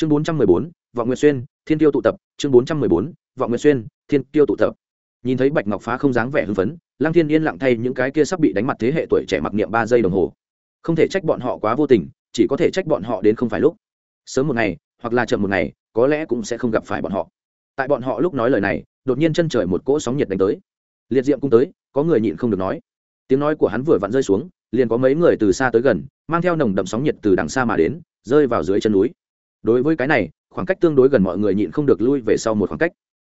chương bốn trăm mười bốn, vọng nguyệt xuyên, thiên tiêu tụ tập. Chương bốn trăm mười bốn, vọng nguyệt xuyên, thiên tiêu tụ tập. Nhìn thấy bạch ngọc phá không dáng vẻ hưng phấn, lăng thiên yên lặng thay những cái kia sắp bị đánh mặt thế hệ tuổi trẻ mặc niệm ba giây đồng hồ. Không thể trách bọn họ quá vô tình, chỉ có thể trách bọn họ đến không phải lúc. Sớm một ngày, hoặc là chậm một ngày, có lẽ cũng sẽ không gặp phải bọn họ. Tại bọn họ lúc nói lời này, đột nhiên chân trời một cỗ sóng nhiệt đánh tới. Liệt diệm cũng tới, có người nhịn không được nói. Tiếng nói của hắn vừa vặn rơi xuống, liền có mấy người từ xa tới gần, mang theo nồng đậm sóng nhiệt từ đằng xa mà đến, rơi vào dưới chân núi đối với cái này, khoảng cách tương đối gần mọi người nhịn không được lui về sau một khoảng cách.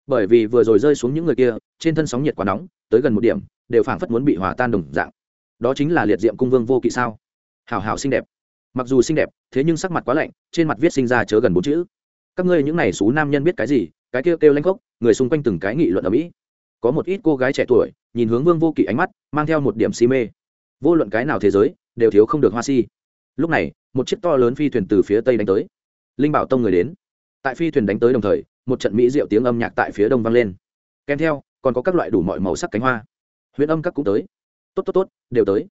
Bởi vì vừa rồi rơi xuống những người kia, trên thân sóng nhiệt quá nóng, tới gần một điểm, đều phảng phất muốn bị hòa tan đồng dạng. Đó chính là liệt diệm cung vương vô kỵ sao? Hào hào xinh đẹp. Mặc dù xinh đẹp, thế nhưng sắc mặt quá lạnh, trên mặt viết sinh ra chớ gần bốn chữ. Các ngươi những này xú nam nhân biết cái gì? Cái kêu kêu lanh khốc, người xung quanh từng cái nghị luận ở mỹ. Có một ít cô gái trẻ tuổi, nhìn hướng vương vô kỵ ánh mắt, mang theo một điểm si mê. Vô luận cái nào thế giới, đều thiếu không được hoa si. Lúc này, một chiếc to lớn phi thuyền từ phía tây đánh tới linh bảo tông người đến. Tại phi thuyền đánh tới đồng thời một trận mỹ diệu tiếng âm nhạc tại phía đông vang lên. Kèm theo còn có các loại đủ mọi màu sắc cánh hoa. Huyện âm các cũng tới. Tốt tốt tốt đều tới.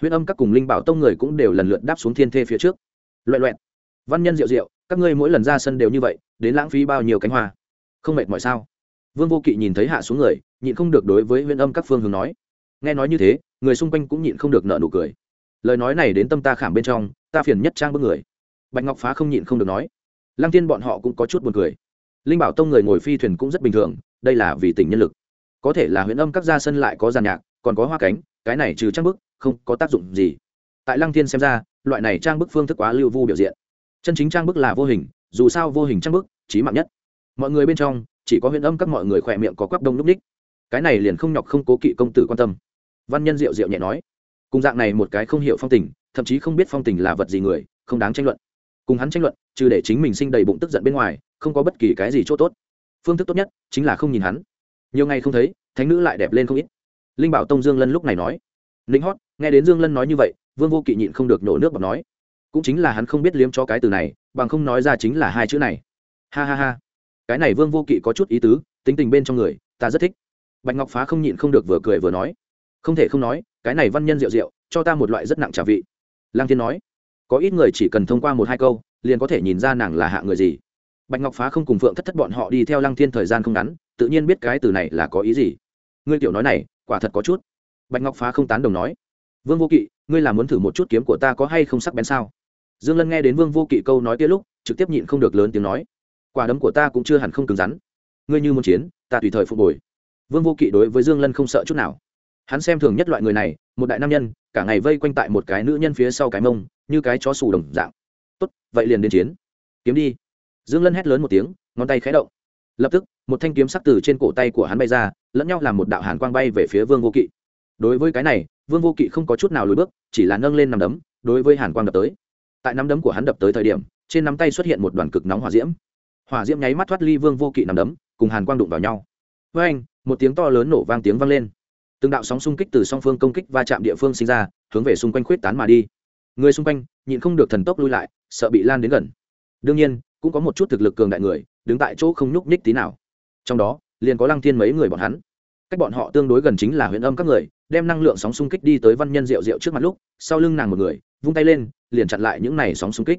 Huyện âm các cùng linh bảo tông người cũng đều lần lượt đáp xuống thiên thê phía trước. Loẹ loẹt, văn nhân diệu diệu các ngươi mỗi lần ra sân đều như vậy đến lãng phí bao nhiêu cánh hoa? Không mệt mỏi sao? Vương vô kỵ nhìn thấy hạ xuống người nhịn không được đối với huyện âm các phương hướng nói. Nghe nói như thế người xung quanh cũng nhịn không được nợ nụ cười. Lời nói này đến tâm ta khảm bên trong ta phiền nhất trang bức người bạch ngọc phá không nhịn không được nói. Lăng tiên bọn họ cũng có chút buồn cười. Linh bảo tông người ngồi phi thuyền cũng rất bình thường, đây là vì tình nhân lực. Có thể là huyện âm các gia sân lại có giàn nhạc, còn có hoa cánh, cái này trừ trang bức, không có tác dụng gì. Tại lăng tiên xem ra, loại này trang bức phương thức quá lưu vu biểu diện. Chân chính trang bức là vô hình, dù sao vô hình trang bức trí mạng nhất. Mọi người bên trong, chỉ có huyện âm các mọi người khỏe miệng có quắp đông núp ních. Cái này liền không nhọc không cố kỵ công tử quan tâm. Văn nhân diệu diệu nhẹ nói. Cùng dạng này một cái không hiểu phong tình, thậm chí không biết phong tình là vật gì người, không đáng tranh luận cùng hắn tranh luận, trừ để chính mình sinh đầy bụng tức giận bên ngoài, không có bất kỳ cái gì chỗ tốt. Phương thức tốt nhất chính là không nhìn hắn. Nhiều ngày không thấy, thánh nữ lại đẹp lên không ít. Linh bảo tông dương lân lúc này nói, linh hót, nghe đến dương lân nói như vậy, vương vô kỵ nhịn không được nổ nước bọc nói, cũng chính là hắn không biết liếm cho cái từ này, bằng không nói ra chính là hai chữ này. Ha ha ha. Cái này vương vô kỵ có chút ý tứ, tính tình bên trong người, ta rất thích. Bạch ngọc phá không nhịn không được vừa cười vừa nói, không thể không nói, cái này văn nhân rượu rượu, cho ta một loại rất nặng trà vị. Lang thiên nói có ít người chỉ cần thông qua một hai câu, liền có thể nhìn ra nàng là hạ người gì. Bạch ngọc phá không cùng phượng thất thất bọn họ đi theo lăng thiên thời gian không ngắn, tự nhiên biết cái từ này là có ý gì. Ngươi tiểu nói này, quả thật có chút. Bạch ngọc phá không tán đồng nói. Vương vô kỵ, ngươi là muốn thử một chút kiếm của ta có hay không sắc bén sao? Dương lân nghe đến vương vô kỵ câu nói kia lúc, trực tiếp nhịn không được lớn tiếng nói. Quả đấm của ta cũng chưa hẳn không cứng rắn. Ngươi như muốn chiến, ta tùy thời phục hồi. Vương vô kỵ đối với dương lân không sợ chút nào. Hắn xem thường nhất loại người này, một đại nam nhân, cả ngày vây quanh tại một cái nữ nhân phía sau cái mông như cái chó sù đồng dạng. Tốt, vậy liền đến chiến. Kiếm đi. Dương lân hét lớn một tiếng, ngón tay khẽ động. Lập tức, một thanh kiếm sắc từ trên cổ tay của hắn bay ra, lẫn nhau làm một đạo hàn quang bay về phía vương vô kỵ. Đối với cái này, vương vô kỵ không có chút nào lùi bước, chỉ là nâng lên nằm đấm, đối với hàn quang đập tới. Tại nắm đấm của hắn đập tới thời điểm, trên nắm tay xuất hiện một đoàn cực nóng hỏa diễm. Hỏa diễm nháy mắt thoát ly vương vô kỵ nằm đấm, cùng hàn quang đụng vào nhau. Với anh một tiếng to lớn nổ vang tiếng vang lên. Từng đạo sóng xung kích từ song phương công kích va chạm địa phương sinh ra, hướng về xung quanh khuyết tán mà đi người xung quanh nhịn không được thần tốc lui lại, sợ bị lan đến gần. Đương nhiên, cũng có một chút thực lực cường đại người đứng tại chỗ không nhúc nhích tí nào. Trong đó, liền có lăng thiên mấy người bọn hắn. Cách bọn họ tương đối gần chính là huyện âm các người, đem năng lượng sóng xung kích đi tới văn nhân rượu rượu trước mặt lúc, sau lưng nàng một người, vung tay lên, liền chặn lại những này sóng xung kích.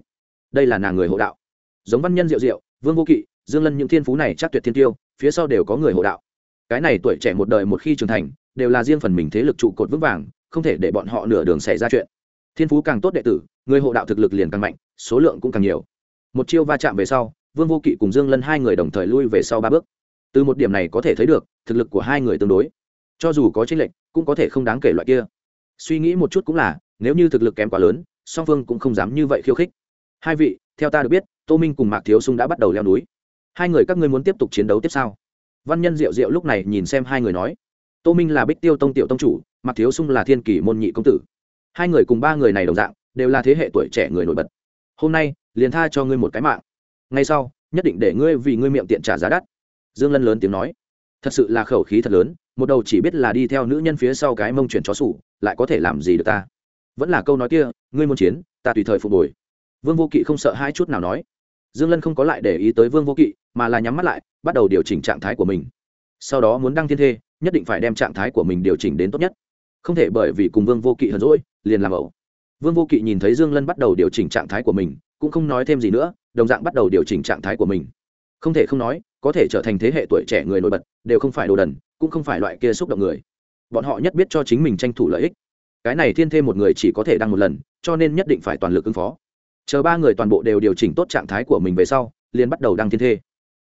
Đây là nàng người hộ đạo. Giống văn nhân rượu rượu, vương vô kỵ, dương lân những thiên phú này chắc tuyệt thiên tiêu, phía sau đều có người hộ đạo. Cái này tuổi trẻ một đời một khi trưởng thành, đều là riêng phần mình thế lực trụ cột vững vàng, không thể để bọn họ nửa đường xảy ra chuyện thiên phú càng tốt đệ tử, người hộ đạo thực lực liền càng mạnh, số lượng cũng càng nhiều. Một chiêu va chạm về sau, vương vô kỵ cùng dương lân hai người đồng thời lui về sau ba bước. Từ một điểm này có thể thấy được, thực lực của hai người tương đối. Cho dù có tranh lệch, cũng có thể không đáng kể loại kia. Suy nghĩ một chút cũng là, nếu như thực lực kém quá lớn, song phương cũng không dám như vậy khiêu khích. Hai vị, theo ta được biết, tô minh cùng mạc thiếu sung đã bắt đầu leo núi. Hai người các ngươi muốn tiếp tục chiến đấu tiếp sau? Văn nhân diệu diệu lúc này nhìn xem hai người nói. Tô minh là bích tiêu tông tiểu tông chủ, mạc thiếu sung là thiên kỷ môn nhị công tử hai người cùng ba người này đồng dạng, đều là thế hệ tuổi trẻ người nổi bật. Hôm nay, liền tha cho ngươi một cái mạng. Ngay sau, nhất định để ngươi vì ngươi miệng tiện trả giá đắt. Dương lân lớn tiếng nói. Thật sự là khẩu khí thật lớn, một đầu chỉ biết là đi theo nữ nhân phía sau cái mông chuyển chó sủ, lại có thể làm gì được ta? Vẫn là câu nói kia, ngươi muốn chiến, ta tùy thời phục hồi. Vương vô kỵ không sợ hai chút nào nói. Dương lân không có lại để ý tới vương vô kỵ, mà là nhắm mắt lại, bắt đầu điều chỉnh trạng thái của mình. Sau đó muốn đăng thiên thê, nhất định phải đem trạng thái của mình điều chỉnh đến tốt nhất không thể bởi vì cùng vương vô kỵ hờn rỗi liền làm ẩu. Vương vô kỵ nhìn thấy dương lân bắt đầu điều chỉnh trạng thái của mình, cũng không nói thêm gì nữa, đồng dạng bắt đầu điều chỉnh trạng thái của mình. Không thể không nói, có thể trở thành thế hệ tuổi trẻ người nổi bật, đều không phải đồ đần, cũng không phải loại kia xúc động người. Bọn họ nhất biết cho chính mình tranh thủ lợi ích. Cái này thiên thêm một người chỉ có thể đăng một lần, cho nên nhất định phải toàn lực ứng phó. Chờ ba người toàn bộ đều điều chỉnh tốt trạng thái của mình về sau, liền bắt đầu đăng thiên thê.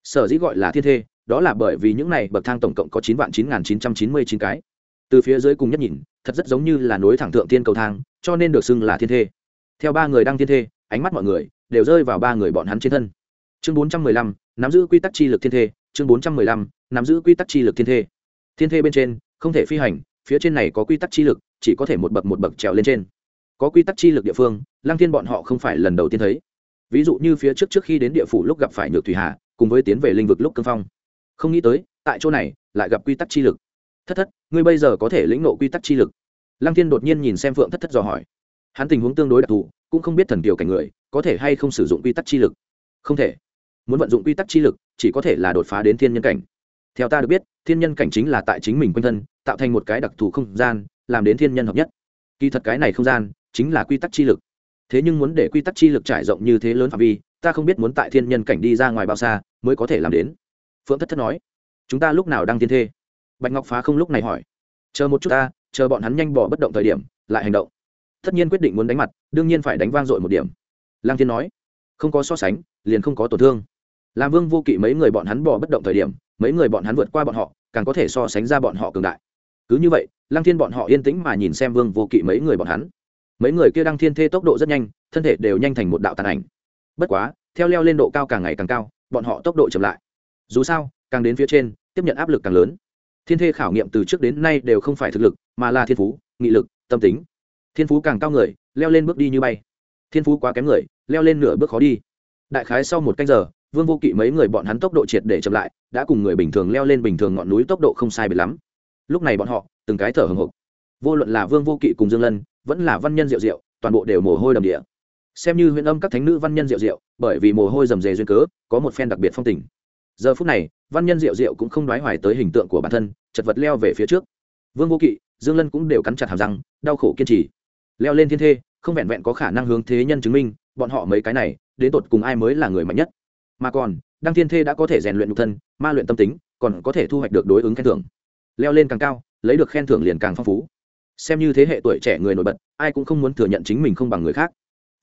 Sở dĩ gọi là thiên thê, đó là bởi vì những này bậc thang tổng cộng có chín vạn chín nghìn chín trăm chín mươi chín cái từ phía dưới cùng nhất nhìn, thật rất giống như là nối thẳng thượng thiên cầu thang, cho nên được xưng là thiên thê. Theo ba người đang thiên thê, ánh mắt mọi người đều rơi vào ba người bọn hắn trên thân. Chương bốn trăm mười lăm, nắm giữ quy tắc chi lực thiên thê, chương bốn trăm mười lăm, nắm giữ quy tắc chi lực thiên thê. Thiên thê bên trên, không thể phi hành, phía trên này có quy tắc chi lực, chỉ có thể một bậc một bậc trèo lên trên. Có quy tắc chi lực địa phương, lăng thiên bọn họ không phải lần đầu tiên thấy. Ví dụ như phía trước trước khi đến địa phủ lúc gặp phải nhược thủy hà, cùng với tiến về linh vực lúc cương phong. Không nghĩ tới, tại chỗ này, lại gặp quy tắc chi lực thất thất, ngươi bây giờ có thể lĩnh nộ quy tắc chi lực. Lăng thiên đột nhiên nhìn xem phượng thất thất dò hỏi. Hắn tình huống tương đối đặc thù, cũng không biết thần kiều cảnh người, có thể hay không sử dụng quy tắc chi lực. Không thể. Muốn vận dụng quy tắc chi lực, chỉ có thể là đột phá đến thiên nhân cảnh. Theo ta được biết, thiên nhân cảnh chính là tại chính mình quanh thân, tạo thành một cái đặc thù không gian, làm đến thiên nhân hợp nhất. Kỳ thật cái này không gian, chính là quy tắc chi lực. Thế nhưng muốn để quy tắc chi lực trải rộng như thế lớn phạm vi, ta không biết muốn tại thiên nhân cảnh đi ra ngoài bao xa, mới có thể làm đến. Phượng thất thất nói. Chúng ta lúc nào đang thiên thê? Bạch ngọc phá không lúc này hỏi. Chờ một chút ta, chờ bọn hắn nhanh bỏ bất động thời điểm, lại hành động. Tất nhiên quyết định muốn đánh mặt, đương nhiên phải đánh vang dội một điểm. Lang thiên nói, không có so sánh, liền không có tổn thương. Làm vương vô kỵ mấy người bọn hắn bỏ bất động thời điểm, mấy người bọn hắn vượt qua bọn họ, càng có thể so sánh ra bọn họ cường đại. Cứ như vậy Lang thiên bọn họ yên tĩnh mà nhìn xem vương vô kỵ mấy người bọn hắn. Mấy người kia đăng thiên thê tốc độ rất nhanh, thân thể đều nhanh thành một đạo tàn ảnh. Bất quá, theo leo lên độ cao càng ngày càng cao, bọn họ tốc độ chậm lại. Dù sao, càng đến phía trên, tiếp nhận áp lực càng lớn thiên thê khảo nghiệm từ trước đến nay đều không phải thực lực, mà là thiên phú, nghị lực, tâm tính. Thiên phú càng cao người, leo lên bước đi như bay. Thiên phú quá kém người, leo lên nửa bước khó đi. Đại khái sau một canh giờ, vương vô kỵ mấy người bọn hắn tốc độ triệt để chậm lại, đã cùng người bình thường leo lên bình thường ngọn núi tốc độ không sai biệt lắm. Lúc này bọn họ, từng cái thở hồng hộc vô luận là vương vô kỵ cùng dương lân, vẫn là văn nhân diệu diệu toàn bộ đều mồ hôi đầm địa. Xem như huyện âm các thánh nữ văn nhân diệu diệu bởi vì mồ hôi rầm rề duyên cớ, có một phen đặc biệt phong tình giờ phút này, văn nhân diệu diệu cũng không đoái hoài tới hình tượng của bản thân, chật vật leo về phía trước. Vương vô kỵ, dương lân cũng đều cắn chặt hàm răng, đau khổ kiên trì. Leo lên thiên thê, không vẹn vẹn có khả năng hướng thế nhân chứng minh, bọn họ mấy cái này, đến tột cùng ai mới là người mạnh nhất. Mà còn, đăng thiên thê đã có thể rèn luyện nhục thân, ma luyện tâm tính, còn có thể thu hoạch được đối ứng khen thưởng. Leo lên càng cao, lấy được khen thưởng liền càng phong phú. Xem như thế hệ tuổi trẻ người nổi bật, ai cũng không muốn thừa nhận chính mình không bằng người khác.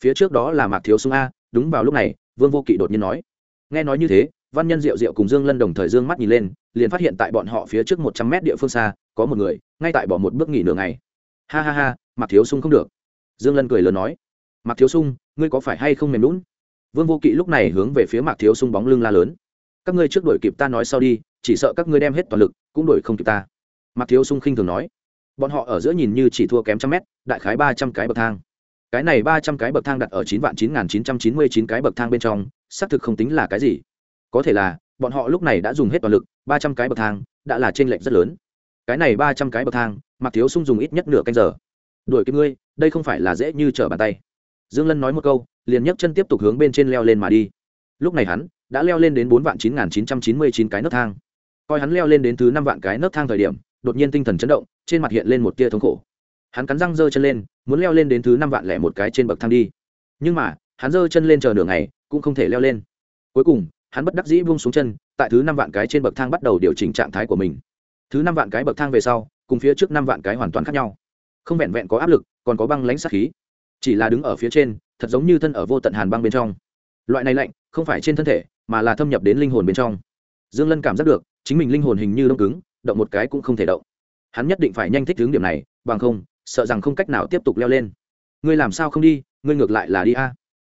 Phía trước đó là mạc thiếu sung a, đúng vào lúc này, vương vô kỵ đột nhiên nói. Nghe nói như thế văn nhân diệu diệu cùng dương lân đồng thời dương mắt nhìn lên, liền phát hiện tại bọn họ phía trước một trăm mét địa phương xa, có một người, ngay tại bỏ một bước nghỉ nửa ngày. Ha ha ha Mặc thiếu sung không được. Dương lân cười lớn nói Mặc thiếu sung, ngươi có phải hay không mềm lún vương vô kỵ lúc này hướng về phía mạc thiếu sung bóng lưng la lớn, các ngươi trước đuổi kịp ta nói sau đi, chỉ sợ các ngươi đem hết toàn lực, cũng đuổi không kịp ta. Mạc thiếu sung khinh thường nói, bọn họ ở giữa nhìn như chỉ thua kém trăm mét, đại khái ba trăm cái bậc thang. Cái này ba trăm cái bậc thang đặt ở chín vạn chín nghìn chín trăm chín mươi chín cái bậc thang bên trong, xác thực không tính là cái gì có thể là, bọn họ lúc này đã dùng hết toàn lực, ba trăm cái bậc thang đã là t r ê n lệch rất lớn. Cái này ba trăm cái bậc thang mặc thiếu sung dùng ít nhất nửa canh giờ. Đuổi kịp ngươi, đây không phải là dễ như trở bàn tay. Dương lân nói một câu, liền nhấc chân tiếp tục hướng bên trên leo lên mà đi. Lúc này hắn đã leo lên đến bốn vạn chín nghìn chín trăm chín mươi chín cái nấc thang. Coi hắn leo lên đến thứ năm vạn cái nấc thang thời điểm, đột nhiên tinh thần chấn động, trên mặt hiện lên một tia thống khổ. Hắn cắn răng giơ chân lên, muốn leo lên đến thứ năm vạn lẻ một cái trên bậc thang đi. Nhưng mà, hắn giơ chân lên chờ nửa ngày, cũng không thể leo lên. Cuối cùng hắn bất đắc dĩ buông xuống chân, tại thứ năm vạn cái trên bậc thang bắt đầu điều chỉnh trạng thái của mình. Thứ năm vạn cái bậc thang về sau, cùng phía trước năm vạn cái hoàn toàn khác nhau. Không vẹn vẹn có áp lực, còn có băng lãnh sát khí. Chỉ là đứng ở phía trên, thật giống như thân ở vô tận hàn băng bên trong. Loại này lạnh, không phải trên thân thể, mà là thâm nhập đến linh hồn bên trong. Dương lân cảm giác được, chính mình linh hồn hình như đông cứng, động một cái cũng không thể động. Hắn nhất định phải nhanh thích hướng điểm này, bằng không, sợ rằng không cách nào tiếp tục leo lên. Ngươi làm sao không đi, ngươi ngược lại là đi a.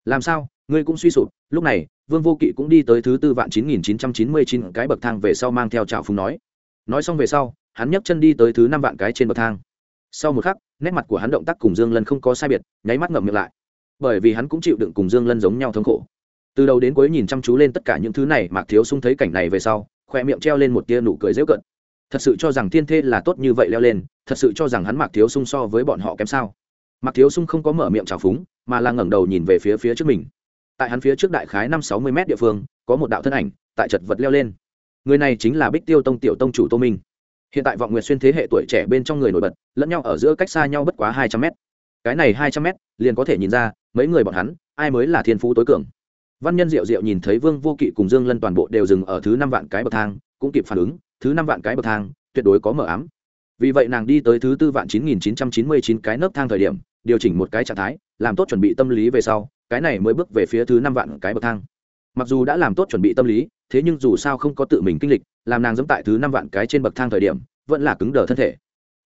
Làm sao? Ngươi cũng suy sụp, lúc này, vương vô kỵ cũng đi tới thứ tư vạn chín nghìn chín trăm chín mươi chín cái bậc thang về sau mang theo trào phúng nói. Nói xong về sau, hắn nhấc chân đi tới thứ năm vạn cái trên bậc thang. Sau một khắc, nét mặt của hắn động tác cùng dương lân không có sai biệt, nháy mắt ngậm miệng lại. Bởi vì hắn cũng chịu đựng cùng dương lân giống nhau thống khổ. Từ đầu đến cuối nhìn chăm chú lên tất cả những thứ này, mạc thiếu sung thấy cảnh này về sau khoe miệng treo lên một tia nụ cười dễu cận. Thật sự cho rằng thiên thê là tốt như vậy leo lên, thật sự cho rằng hắn mạc thiếu sung so với bọn họ kém sao? Mạc thiếu sung không có mở miệng trào phúng, mà là ngẩng đầu nhìn về phía phía trước mình tại hắn phía trước đại khái năm sáu mươi m địa phương, có một đạo thân ảnh, tại chật vật leo lên. Người này chính là bích tiêu tông tiểu tông chủ tô minh. Hiện tại vọng nguyệt xuyên thế hệ tuổi trẻ bên trong người nổi bật, lẫn nhau ở giữa cách xa nhau bất quá hai trăm mét. Cái này hai trăm mét, liền có thể nhìn ra, mấy người bọn hắn, ai mới là thiên phú tối cường. Văn nhân diệu diệu nhìn thấy vương vô kỵ cùng dương lân toàn bộ đều dừng ở thứ năm vạn cái bậc thang, cũng kịp phản ứng, thứ năm vạn cái bậc thang, tuyệt đối có mở ám. Vì vậy nàng đi tới thứ tư vạn chín nghìn chín trăm chín mươi chín cái nấc thang thời điểm điều chỉnh một cái trạng thái, làm tốt chuẩn bị tâm lý về sau, cái này mới bước về phía thứ năm vạn cái bậc thang. Mặc dù đã làm tốt chuẩn bị tâm lý, thế nhưng dù sao không có tự mình kinh lịch, làm nàng dẫm tại thứ năm vạn cái trên bậc thang thời điểm, vẫn là cứng đờ thân thể.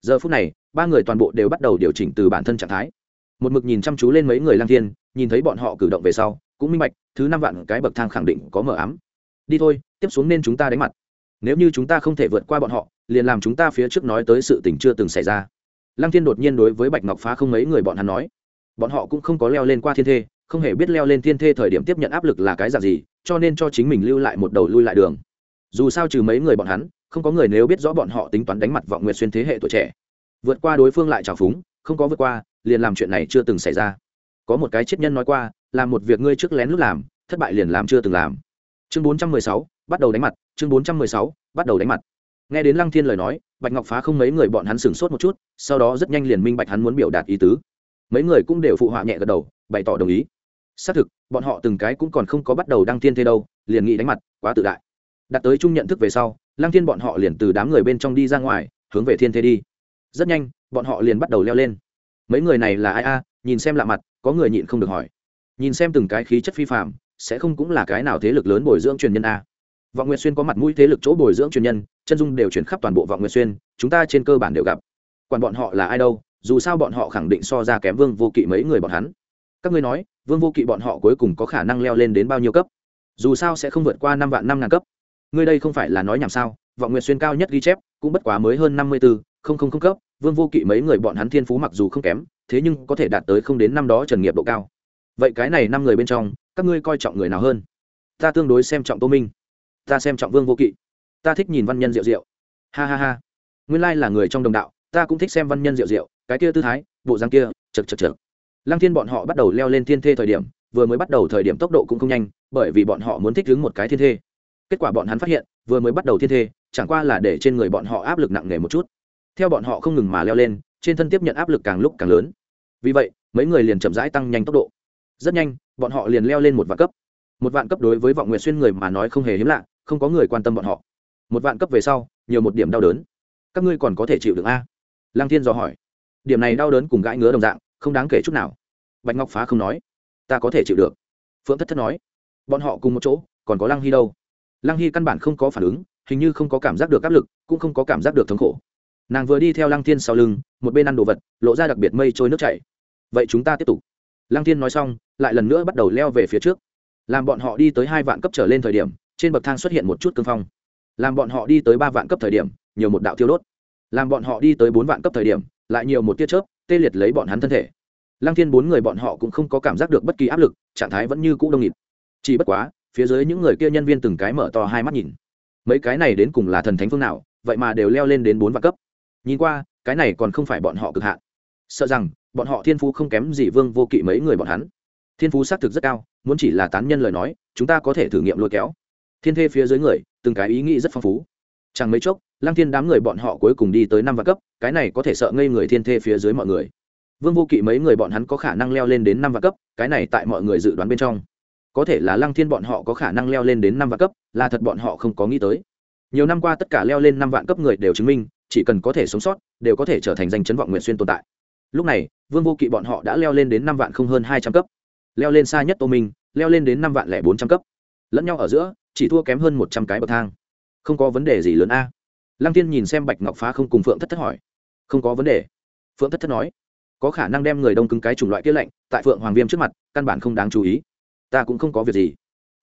Giờ phút này, ba người toàn bộ đều bắt đầu điều chỉnh từ bản thân trạng thái. Một mực nhìn chăm chú lên mấy người lang thiên, nhìn thấy bọn họ cử động về sau, cũng minh bạch, thứ năm vạn cái bậc thang khẳng định có mở ám. Đi thôi, tiếp xuống nên chúng ta đánh mặt. Nếu như chúng ta không thể vượt qua bọn họ, liền làm chúng ta phía trước nói tới sự tình chưa từng xảy ra lăng thiên đột nhiên đối với bạch ngọc phá không mấy người bọn hắn nói, bọn họ cũng không có leo lên qua thiên thê, không hề biết leo lên thiên thê thời điểm tiếp nhận áp lực là cái dạng gì, cho nên cho chính mình lưu lại một đầu lui lại đường. Dù sao trừ mấy người bọn hắn, không có người nếu biết rõ bọn họ tính toán đánh mặt vọng nguyệt xuyên thế hệ tuổi trẻ. Vượt qua đối phương lại trào phúng, không có vượt qua, liền làm chuyện này chưa từng xảy ra. Có một cái chết nhân nói qua làm một việc ngươi trước lén lút làm, thất bại liền làm chưa từng làm. Chương bốn trăm mười sáu, bắt đầu đánh mặt, chương bốn trăm mười sáu, bắt đầu đánh mặt. Nghe đến lăng thiên lời nói bạch ngọc phá không mấy người bọn hắn sửng sốt một chút, sau đó rất nhanh liền minh bạch hắn muốn biểu đạt ý tứ. Mấy người cũng đều phụ họa nhẹ gật đầu, bày tỏ đồng ý. Xác thực, bọn họ từng cái cũng còn không có bắt đầu đăng thiên thế đâu, liền nghĩ đánh mặt, quá tự đại. Đặt tới chung nhận thức về sau, lăng thiên bọn họ liền từ đám người bên trong đi ra ngoài, hướng về thiên thế đi. Rất nhanh, bọn họ liền bắt đầu leo lên. Mấy người này là ai a? Nhìn xem lạ mặt, có người nhịn không được hỏi. Nhìn xem từng cái khí chất phi phạm sẽ không cũng là cái nào thế lực lớn bồi dưỡng truyền nhân a? Vọng nguyệt xuyên có mặt mũi thế lực chỗ bồi dưỡng truyền nhân, chân dung đều chuyển khắp toàn bộ vọng nguyệt xuyên, chúng ta trên cơ bản đều gặp. Còn bọn họ là ai đâu, dù sao bọn họ khẳng định so ra kém vương vô kỵ mấy người bọn hắn. Các ngươi nói, vương vô kỵ bọn họ cuối cùng có khả năng leo lên đến bao nhiêu cấp? Dù sao sẽ không vượt qua năm vạn năm ngàn cấp. Ngươi đây không phải là nói nhảm sao? Vọng nguyệt xuyên cao nhất ghi chép, cũng bất quá mới hơn năm mươi bốn không không không cấp, vương vô kỵ mấy người bọn hắn thiên phú mặc dù không kém, thế nhưng có thể đạt tới không đến năm đó trần nghiệp độ cao. Vậy cái này năm người bên trong, các ngươi coi trọng người nào hơn? Ta tương đối xem trọng tô minh ta xem trọng vương vô kỵ. Ta thích nhìn văn nhân diệu diệu. Ha ha ha. Nguyên lai là người trong đồng đạo, ta cũng thích xem văn nhân diệu diệu, cái kia tư thái, bộ răng kia, chật chật chật. Lăng thiên bọn họ bắt đầu leo lên thiên thê thời điểm, vừa mới bắt đầu thời điểm tốc độ cũng không nhanh, bởi vì bọn họ muốn thích đứng một cái thiên thê. Kết quả bọn hắn phát hiện, vừa mới bắt đầu thiên thê, chẳng qua là để trên người bọn họ áp lực nặng nề một chút. Theo bọn họ không ngừng mà leo lên, trên thân tiếp nhận áp lực càng lúc càng lớn. Vì vậy, mấy người liền chậm rãi tăng nhanh tốc độ. Rất nhanh, bọn họ liền leo lên một vạn cấp. Một vạn cấp đối với vọng nguyện xuyên người mà nói không hề hiếm lạ không có người quan tâm bọn họ. Một vạn cấp về sau, nhiều một điểm đau đớn. Các ngươi còn có thể chịu được a? Lang thiên dò hỏi. Điểm này đau đớn cùng gãi ngứa đồng dạng, không đáng kể chút nào. Bạch ngọc phá không nói. Ta có thể chịu được. Phượng thất thất nói. Bọn họ cùng một chỗ, còn có lăng hy đâu? Lăng hy căn bản không có phản ứng, hình như không có cảm giác được áp lực, cũng không có cảm giác được thống khổ. Nàng vừa đi theo lăng thiên sau lưng, một bên ăn đồ vật, lộ ra đặc biệt mây trôi nước chảy. Vậy chúng ta tiếp tục. Lăng thiên nói xong, lại lần nữa bắt đầu leo về phía trước. Làm bọn họ đi tới hai vạn cấp trở lên thời điểm trên bậc thang xuất hiện một chút cương phong. Làm bọn họ đi tới ba vạn cấp thời điểm, nhiều một đạo thiêu đốt. Làm bọn họ đi tới bốn vạn cấp thời điểm, lại nhiều một tiết chớp, tê liệt lấy bọn hắn thân thể. Lăng thiên bốn người bọn họ cũng không có cảm giác được bất kỳ áp lực, trạng thái vẫn như cũ đông nghịt. Chỉ bất quá, phía dưới những người kia nhân viên từng cái mở to hai mắt nhìn. Mấy cái này đến cùng là thần thánh phương nào, vậy mà đều leo lên đến bốn vạn cấp. Nhìn qua, cái này còn không phải bọn họ cực hạn. Sợ rằng, bọn họ thiên phú không kém gì vương vô kỵ mấy người bọn hắn. Thiên phú xác thực rất cao, muốn chỉ là tán nhân lời nói, chúng ta có thể thử nghiệm lôi kéo thiên thê phía dưới người, từng cái ý nghĩ rất phong phú. Chẳng mấy chốc, lăng thiên đám người bọn họ cuối cùng đi tới năm vạn cấp, cái này có thể sợ ngây người thiên thê phía dưới mọi người. Vương vô kỵ mấy người bọn hắn có khả năng leo lên đến năm vạn cấp, cái này tại mọi người dự đoán bên trong. Có thể là lăng thiên bọn họ có khả năng leo lên đến năm vạn cấp, là thật bọn họ không có nghĩ tới. Nhiều năm qua tất cả leo lên năm vạn cấp người đều chứng minh, chỉ cần có thể sống sót, đều có thể trở thành danh chấn vọng nguyện xuyên tồn tại. Lúc này, vương vô kỵ bọn họ đã leo lên đến năm vạn không hơn hai trăm cấp. Leo lên xa nhất tô minh, leo lên đến năm vạn lẻ bốn trăm cấp. Lẫn nhau ở giữa chỉ thua kém hơn một trăm cái bậc thang. Không có vấn đề gì lớn a. Lăng tiên nhìn xem bạch ngọc phá không cùng phượng thất thất hỏi. Không có vấn đề. Phượng thất thất nói. Có khả năng đem người đông cứng cái chủng loại kia lạnh tại phượng hoàng viêm trước mặt, căn bản không đáng chú ý. Ta cũng không có việc gì.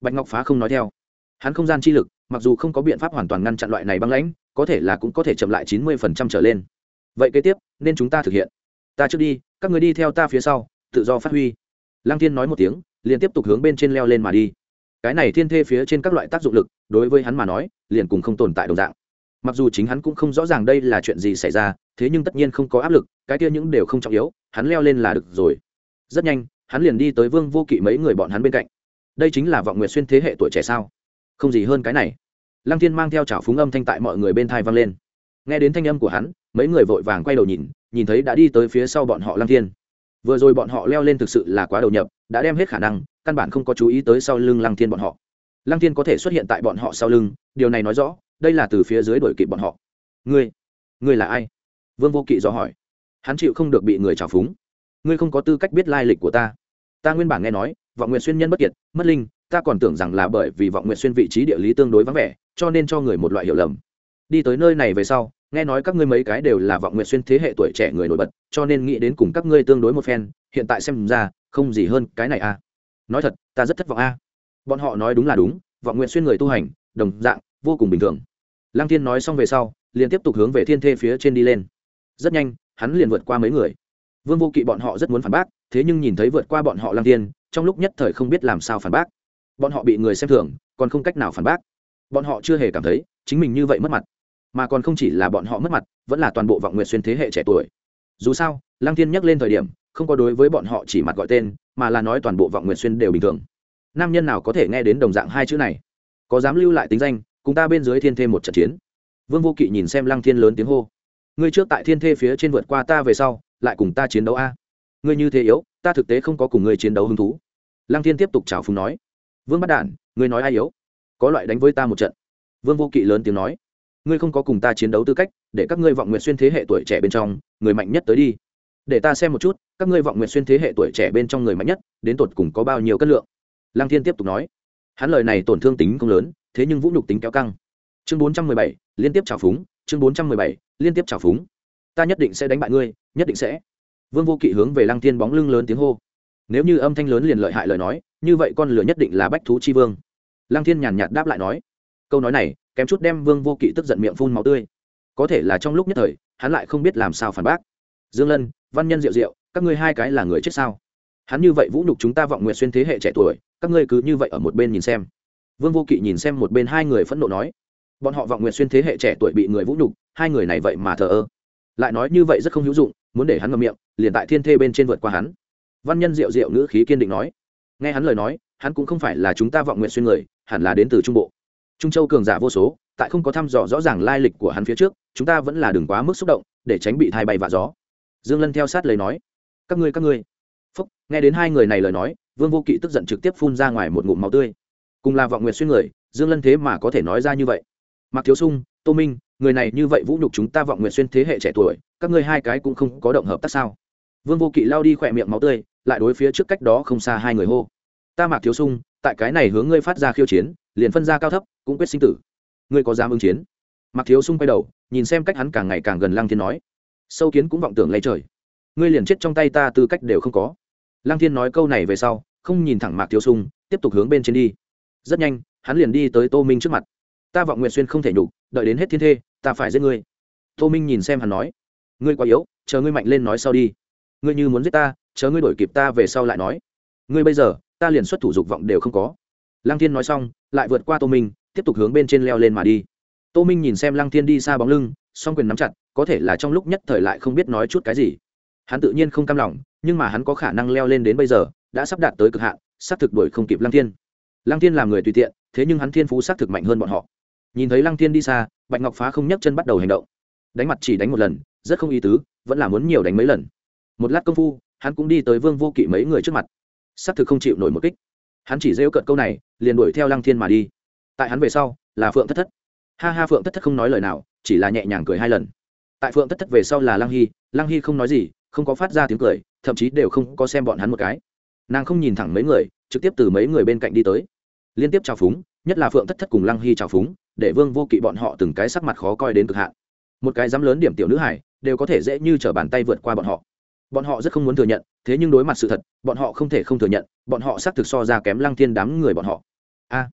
Bạch ngọc phá không nói theo. Hắn không gian chi lực, mặc dù không có biện pháp hoàn toàn ngăn chặn loại này băng lãnh, có thể là cũng có thể chậm lại chín mươi phần trăm trở lên. Vậy kế tiếp, nên chúng ta thực hiện. Ta trước đi, các người đi theo ta phía sau, tự do phát huy. Lăng thiên nói một tiếng, liền tiếp tục hướng bên trên leo lên mà đi cái này thiên thê phía trên các loại tác dụng lực, đối với hắn mà nói, liền cùng không tồn tại đồng dạng. Mặc dù chính hắn cũng không rõ ràng đây là chuyện gì xảy ra, thế nhưng tất nhiên không có áp lực, cái kia những đều không trọng yếu, hắn leo lên là được rồi. Rất nhanh, hắn liền đi tới vương vô kỵ mấy người bọn hắn bên cạnh. Đây chính là vọng nguyệt xuyên thế hệ tuổi trẻ sao? Không gì hơn cái này. Lăng thiên mang theo chảo phúng âm thanh tại mọi người bên thai vang lên. Nghe đến thanh âm của hắn, mấy người vội vàng quay đầu nhìn nhìn thấy đã đi tới phía sau bọn họ lăng thiên vừa rồi bọn họ leo lên thực sự là quá đầu nhập, đã đem hết khả năng, căn bản không có chú ý tới sau lưng lăng thiên bọn họ. Lăng thiên có thể xuất hiện tại bọn họ sau lưng, điều này nói rõ, đây là từ phía dưới đổi kịp bọn họ. Ngươi ngươi là ai? Vương vô kỵ dò hỏi. Hắn chịu không được bị người trào phúng. Ngươi không có tư cách biết lai lịch của ta. Ta nguyên bản nghe nói, vọng nguyện xuyên nhân bất kiệt, mất linh, ta còn tưởng rằng là bởi vì vọng nguyện xuyên vị trí địa lý tương đối vắng vẻ, cho nên cho người một loại hiểu lầm. Đi tới nơi này về sau nghe nói các ngươi mấy cái đều là vọng nguyện xuyên thế hệ tuổi trẻ người nổi bật, cho nên nghĩ đến cùng các ngươi tương đối một phen, hiện tại xem ra, không gì hơn cái này a à. nói thật, ta rất thất vọng a à. bọn họ nói đúng là đúng, vọng nguyện xuyên người tu hành, đồng dạng, vô cùng bình thường. Lăng thiên nói xong về sau, liền tiếp tục hướng về thiên thê phía trên đi lên. Rất nhanh, hắn liền vượt qua mấy người. Vương vô kỵ bọn họ rất muốn phản bác, thế nhưng nhìn thấy vượt qua bọn họ lăng thiên, trong lúc nhất thời không biết làm sao phản bác. Bọn họ bị người xem thường, còn không cách nào phản bác. Bọn họ chưa hề cảm thấy, chính mình như vậy mất mặt mà còn không chỉ là bọn họ mất mặt, vẫn là toàn bộ vọng nguyện xuyên thế hệ trẻ tuổi. Dù sao, lăng thiên nhắc lên thời điểm, không có đối với bọn họ chỉ mặt gọi tên, mà là nói toàn bộ vọng nguyện xuyên đều bình thường. Nam nhân nào có thể nghe đến đồng dạng hai chữ này? Có dám lưu lại tính danh, cùng ta bên dưới thiên thêm một trận chiến. Vương vô kỵ nhìn xem lăng thiên lớn tiếng hô. Ngươi trước tại thiên thê phía trên vượt qua ta về sau, lại cùng ta chiến đấu a. Ngươi như thế yếu, ta thực tế không có cùng ngươi chiến đấu hứng thú. Lăng thiên tiếp tục chào phúng nói. Vương bắt đản, ngươi nói ai yếu? Có loại đánh với ta một trận. Vương vô kỵ lớn tiếng nói ngươi không có cùng ta chiến đấu tư cách, để các ngươi vọng nguyện xuyên thế hệ tuổi trẻ bên trong, người mạnh nhất tới đi. Để ta xem một chút, các ngươi vọng nguyện xuyên thế hệ tuổi trẻ bên trong người mạnh nhất, đến tột cùng có bao nhiêu cân lượng? Lăng thiên tiếp tục nói. Hắn lời này tổn thương tính không lớn, thế nhưng vũ nhục tính kéo căng. Chương bốn trăm mười bảy, liên tiếp trào phúng, chương bốn trăm mười bảy, liên tiếp trào phúng. Ta nhất định sẽ đánh bại ngươi, nhất định sẽ. Vương vô kỵ hướng về lăng thiên bóng lưng lớn tiếng hô. Nếu như âm thanh lớn liền lợi hại lời nói, như vậy con lửa nhất định là bách thú chi vương. Lăng thiên nhàn nhạt đáp lại nói. Câu nói này kém chút đem vương vô kỵ tức giận miệng phun máu tươi. Có thể là trong lúc nhất thời, hắn lại không biết làm sao phản bác. Dương lân, văn nhân diệu diệu các ngươi hai cái là người chết sao? Hắn như vậy vũ nhục chúng ta vọng nguyện xuyên thế hệ trẻ tuổi, các ngươi cứ như vậy ở một bên nhìn xem. Vương vô kỵ nhìn xem một bên hai người phẫn nộ nói, bọn họ vọng nguyện xuyên thế hệ trẻ tuổi bị người vũ nhục, hai người này vậy mà thờ ơ. Lại nói như vậy rất không hữu dụng, muốn để hắn ngậm miệng, liền tại thiên thê bên trên vượt qua hắn. Văn nhân diệu diệu ngữ khí kiên định nói. Nghe hắn lời nói, hắn cũng không phải là chúng ta vọng nguyện xuyên người, hẳn là đến từ trung bộ trung châu cường giả vô số, tại không có thăm dò rõ ràng lai lịch của hắn phía trước, chúng ta vẫn là đừng quá mức xúc động, để tránh bị thai bay và gió. Dương lân theo sát lời nói. Các ngươi các ngươi. Phúc, nghe đến hai người này lời nói, vương vô kỵ tức giận trực tiếp phun ra ngoài một ngụm máu tươi. Cùng là vọng nguyện xuyên người, dương lân thế mà có thể nói ra như vậy. Mặc thiếu sung, tô minh, người này như vậy vũ nhục chúng ta vọng nguyện xuyên thế hệ trẻ tuổi, các ngươi hai cái cũng không có động hợp tác sao? Vương vô kỵ lao đi khỏe miệng máu tươi, lại đối phía trước cách đó không xa hai người hô. Ta mặc thiếu sung, tại cái này hướng ngươi phát ra khiêu chiến liền phân ra cao thấp, cũng quyết sinh tử. Ngươi có dám ứng chiến? Mặc thiếu sung quay đầu, nhìn xem cách hắn càng ngày càng gần lăng thiên nói. Sâu kiến cũng vọng tưởng lấy trời. Ngươi liền chết trong tay ta tư cách đều không có. Lăng thiên nói câu này về sau, không nhìn thẳng mạc thiếu sung, tiếp tục hướng bên trên đi. Rất nhanh, hắn liền đi tới tô minh trước mặt. Ta vọng nguyện xuyên không thể nhục, đợi đến hết thiên thê, ta phải giết ngươi. Tô minh nhìn xem hắn nói. Ngươi quá yếu, chờ ngươi mạnh lên nói sau đi. Ngươi như muốn giết ta, chờ ngươi đổi kịp ta về sau lại nói. Ngươi bây giờ, ta liền xuất thủ dục vọng đều không có lăng thiên nói xong, lại vượt qua tô minh, tiếp tục hướng bên trên leo lên mà đi. Tô minh nhìn xem lăng thiên đi xa bóng lưng, song quyền nắm chặt, có thể là trong lúc nhất thời lại không biết nói chút cái gì. Hắn tự nhiên không cam lòng, nhưng mà hắn có khả năng leo lên đến bây giờ, đã sắp đạt tới cực hạn, xác thực đuổi không kịp lăng thiên. Lăng thiên làm người tùy tiện, thế nhưng hắn thiên phú xác thực mạnh hơn bọn họ. Nhìn thấy lăng thiên đi xa, bạch ngọc phá không nhấc chân bắt đầu hành động. Đánh mặt chỉ đánh một lần, rất không ý tứ, vẫn là muốn nhiều đánh mấy lần. Một lát công phu, hắn cũng đi tới vương vô kỵ mấy người trước mặt. Xác thực không chịu nổi một kích hắn chỉ rêu cợt câu này, liền đuổi theo lăng thiên mà đi. Tại hắn về sau, là phượng thất thất. Ha ha, phượng thất thất không nói lời nào, chỉ là nhẹ nhàng cười hai lần. Tại phượng thất thất về sau là lăng hy lăng hy không nói gì, không có phát ra tiếng cười, thậm chí đều không có xem bọn hắn một cái. Nàng không nhìn thẳng mấy người, trực tiếp từ mấy người bên cạnh đi tới. Liên tiếp trào phúng, nhất là phượng thất thất cùng lăng hy trào phúng, để vương vô kỵ bọn họ từng cái sắc mặt khó coi đến cực hạn. Một cái dám lớn điểm tiểu nữ hải, đều có thể dễ như t r ở bàn tay vượt qua bọn họ bọn họ rất không muốn thừa nhận, thế nhưng đối mặt sự thật, bọn họ không thể không thừa nhận, bọn họ xác thực so ra kém lăng thiên đám người bọn họ. A.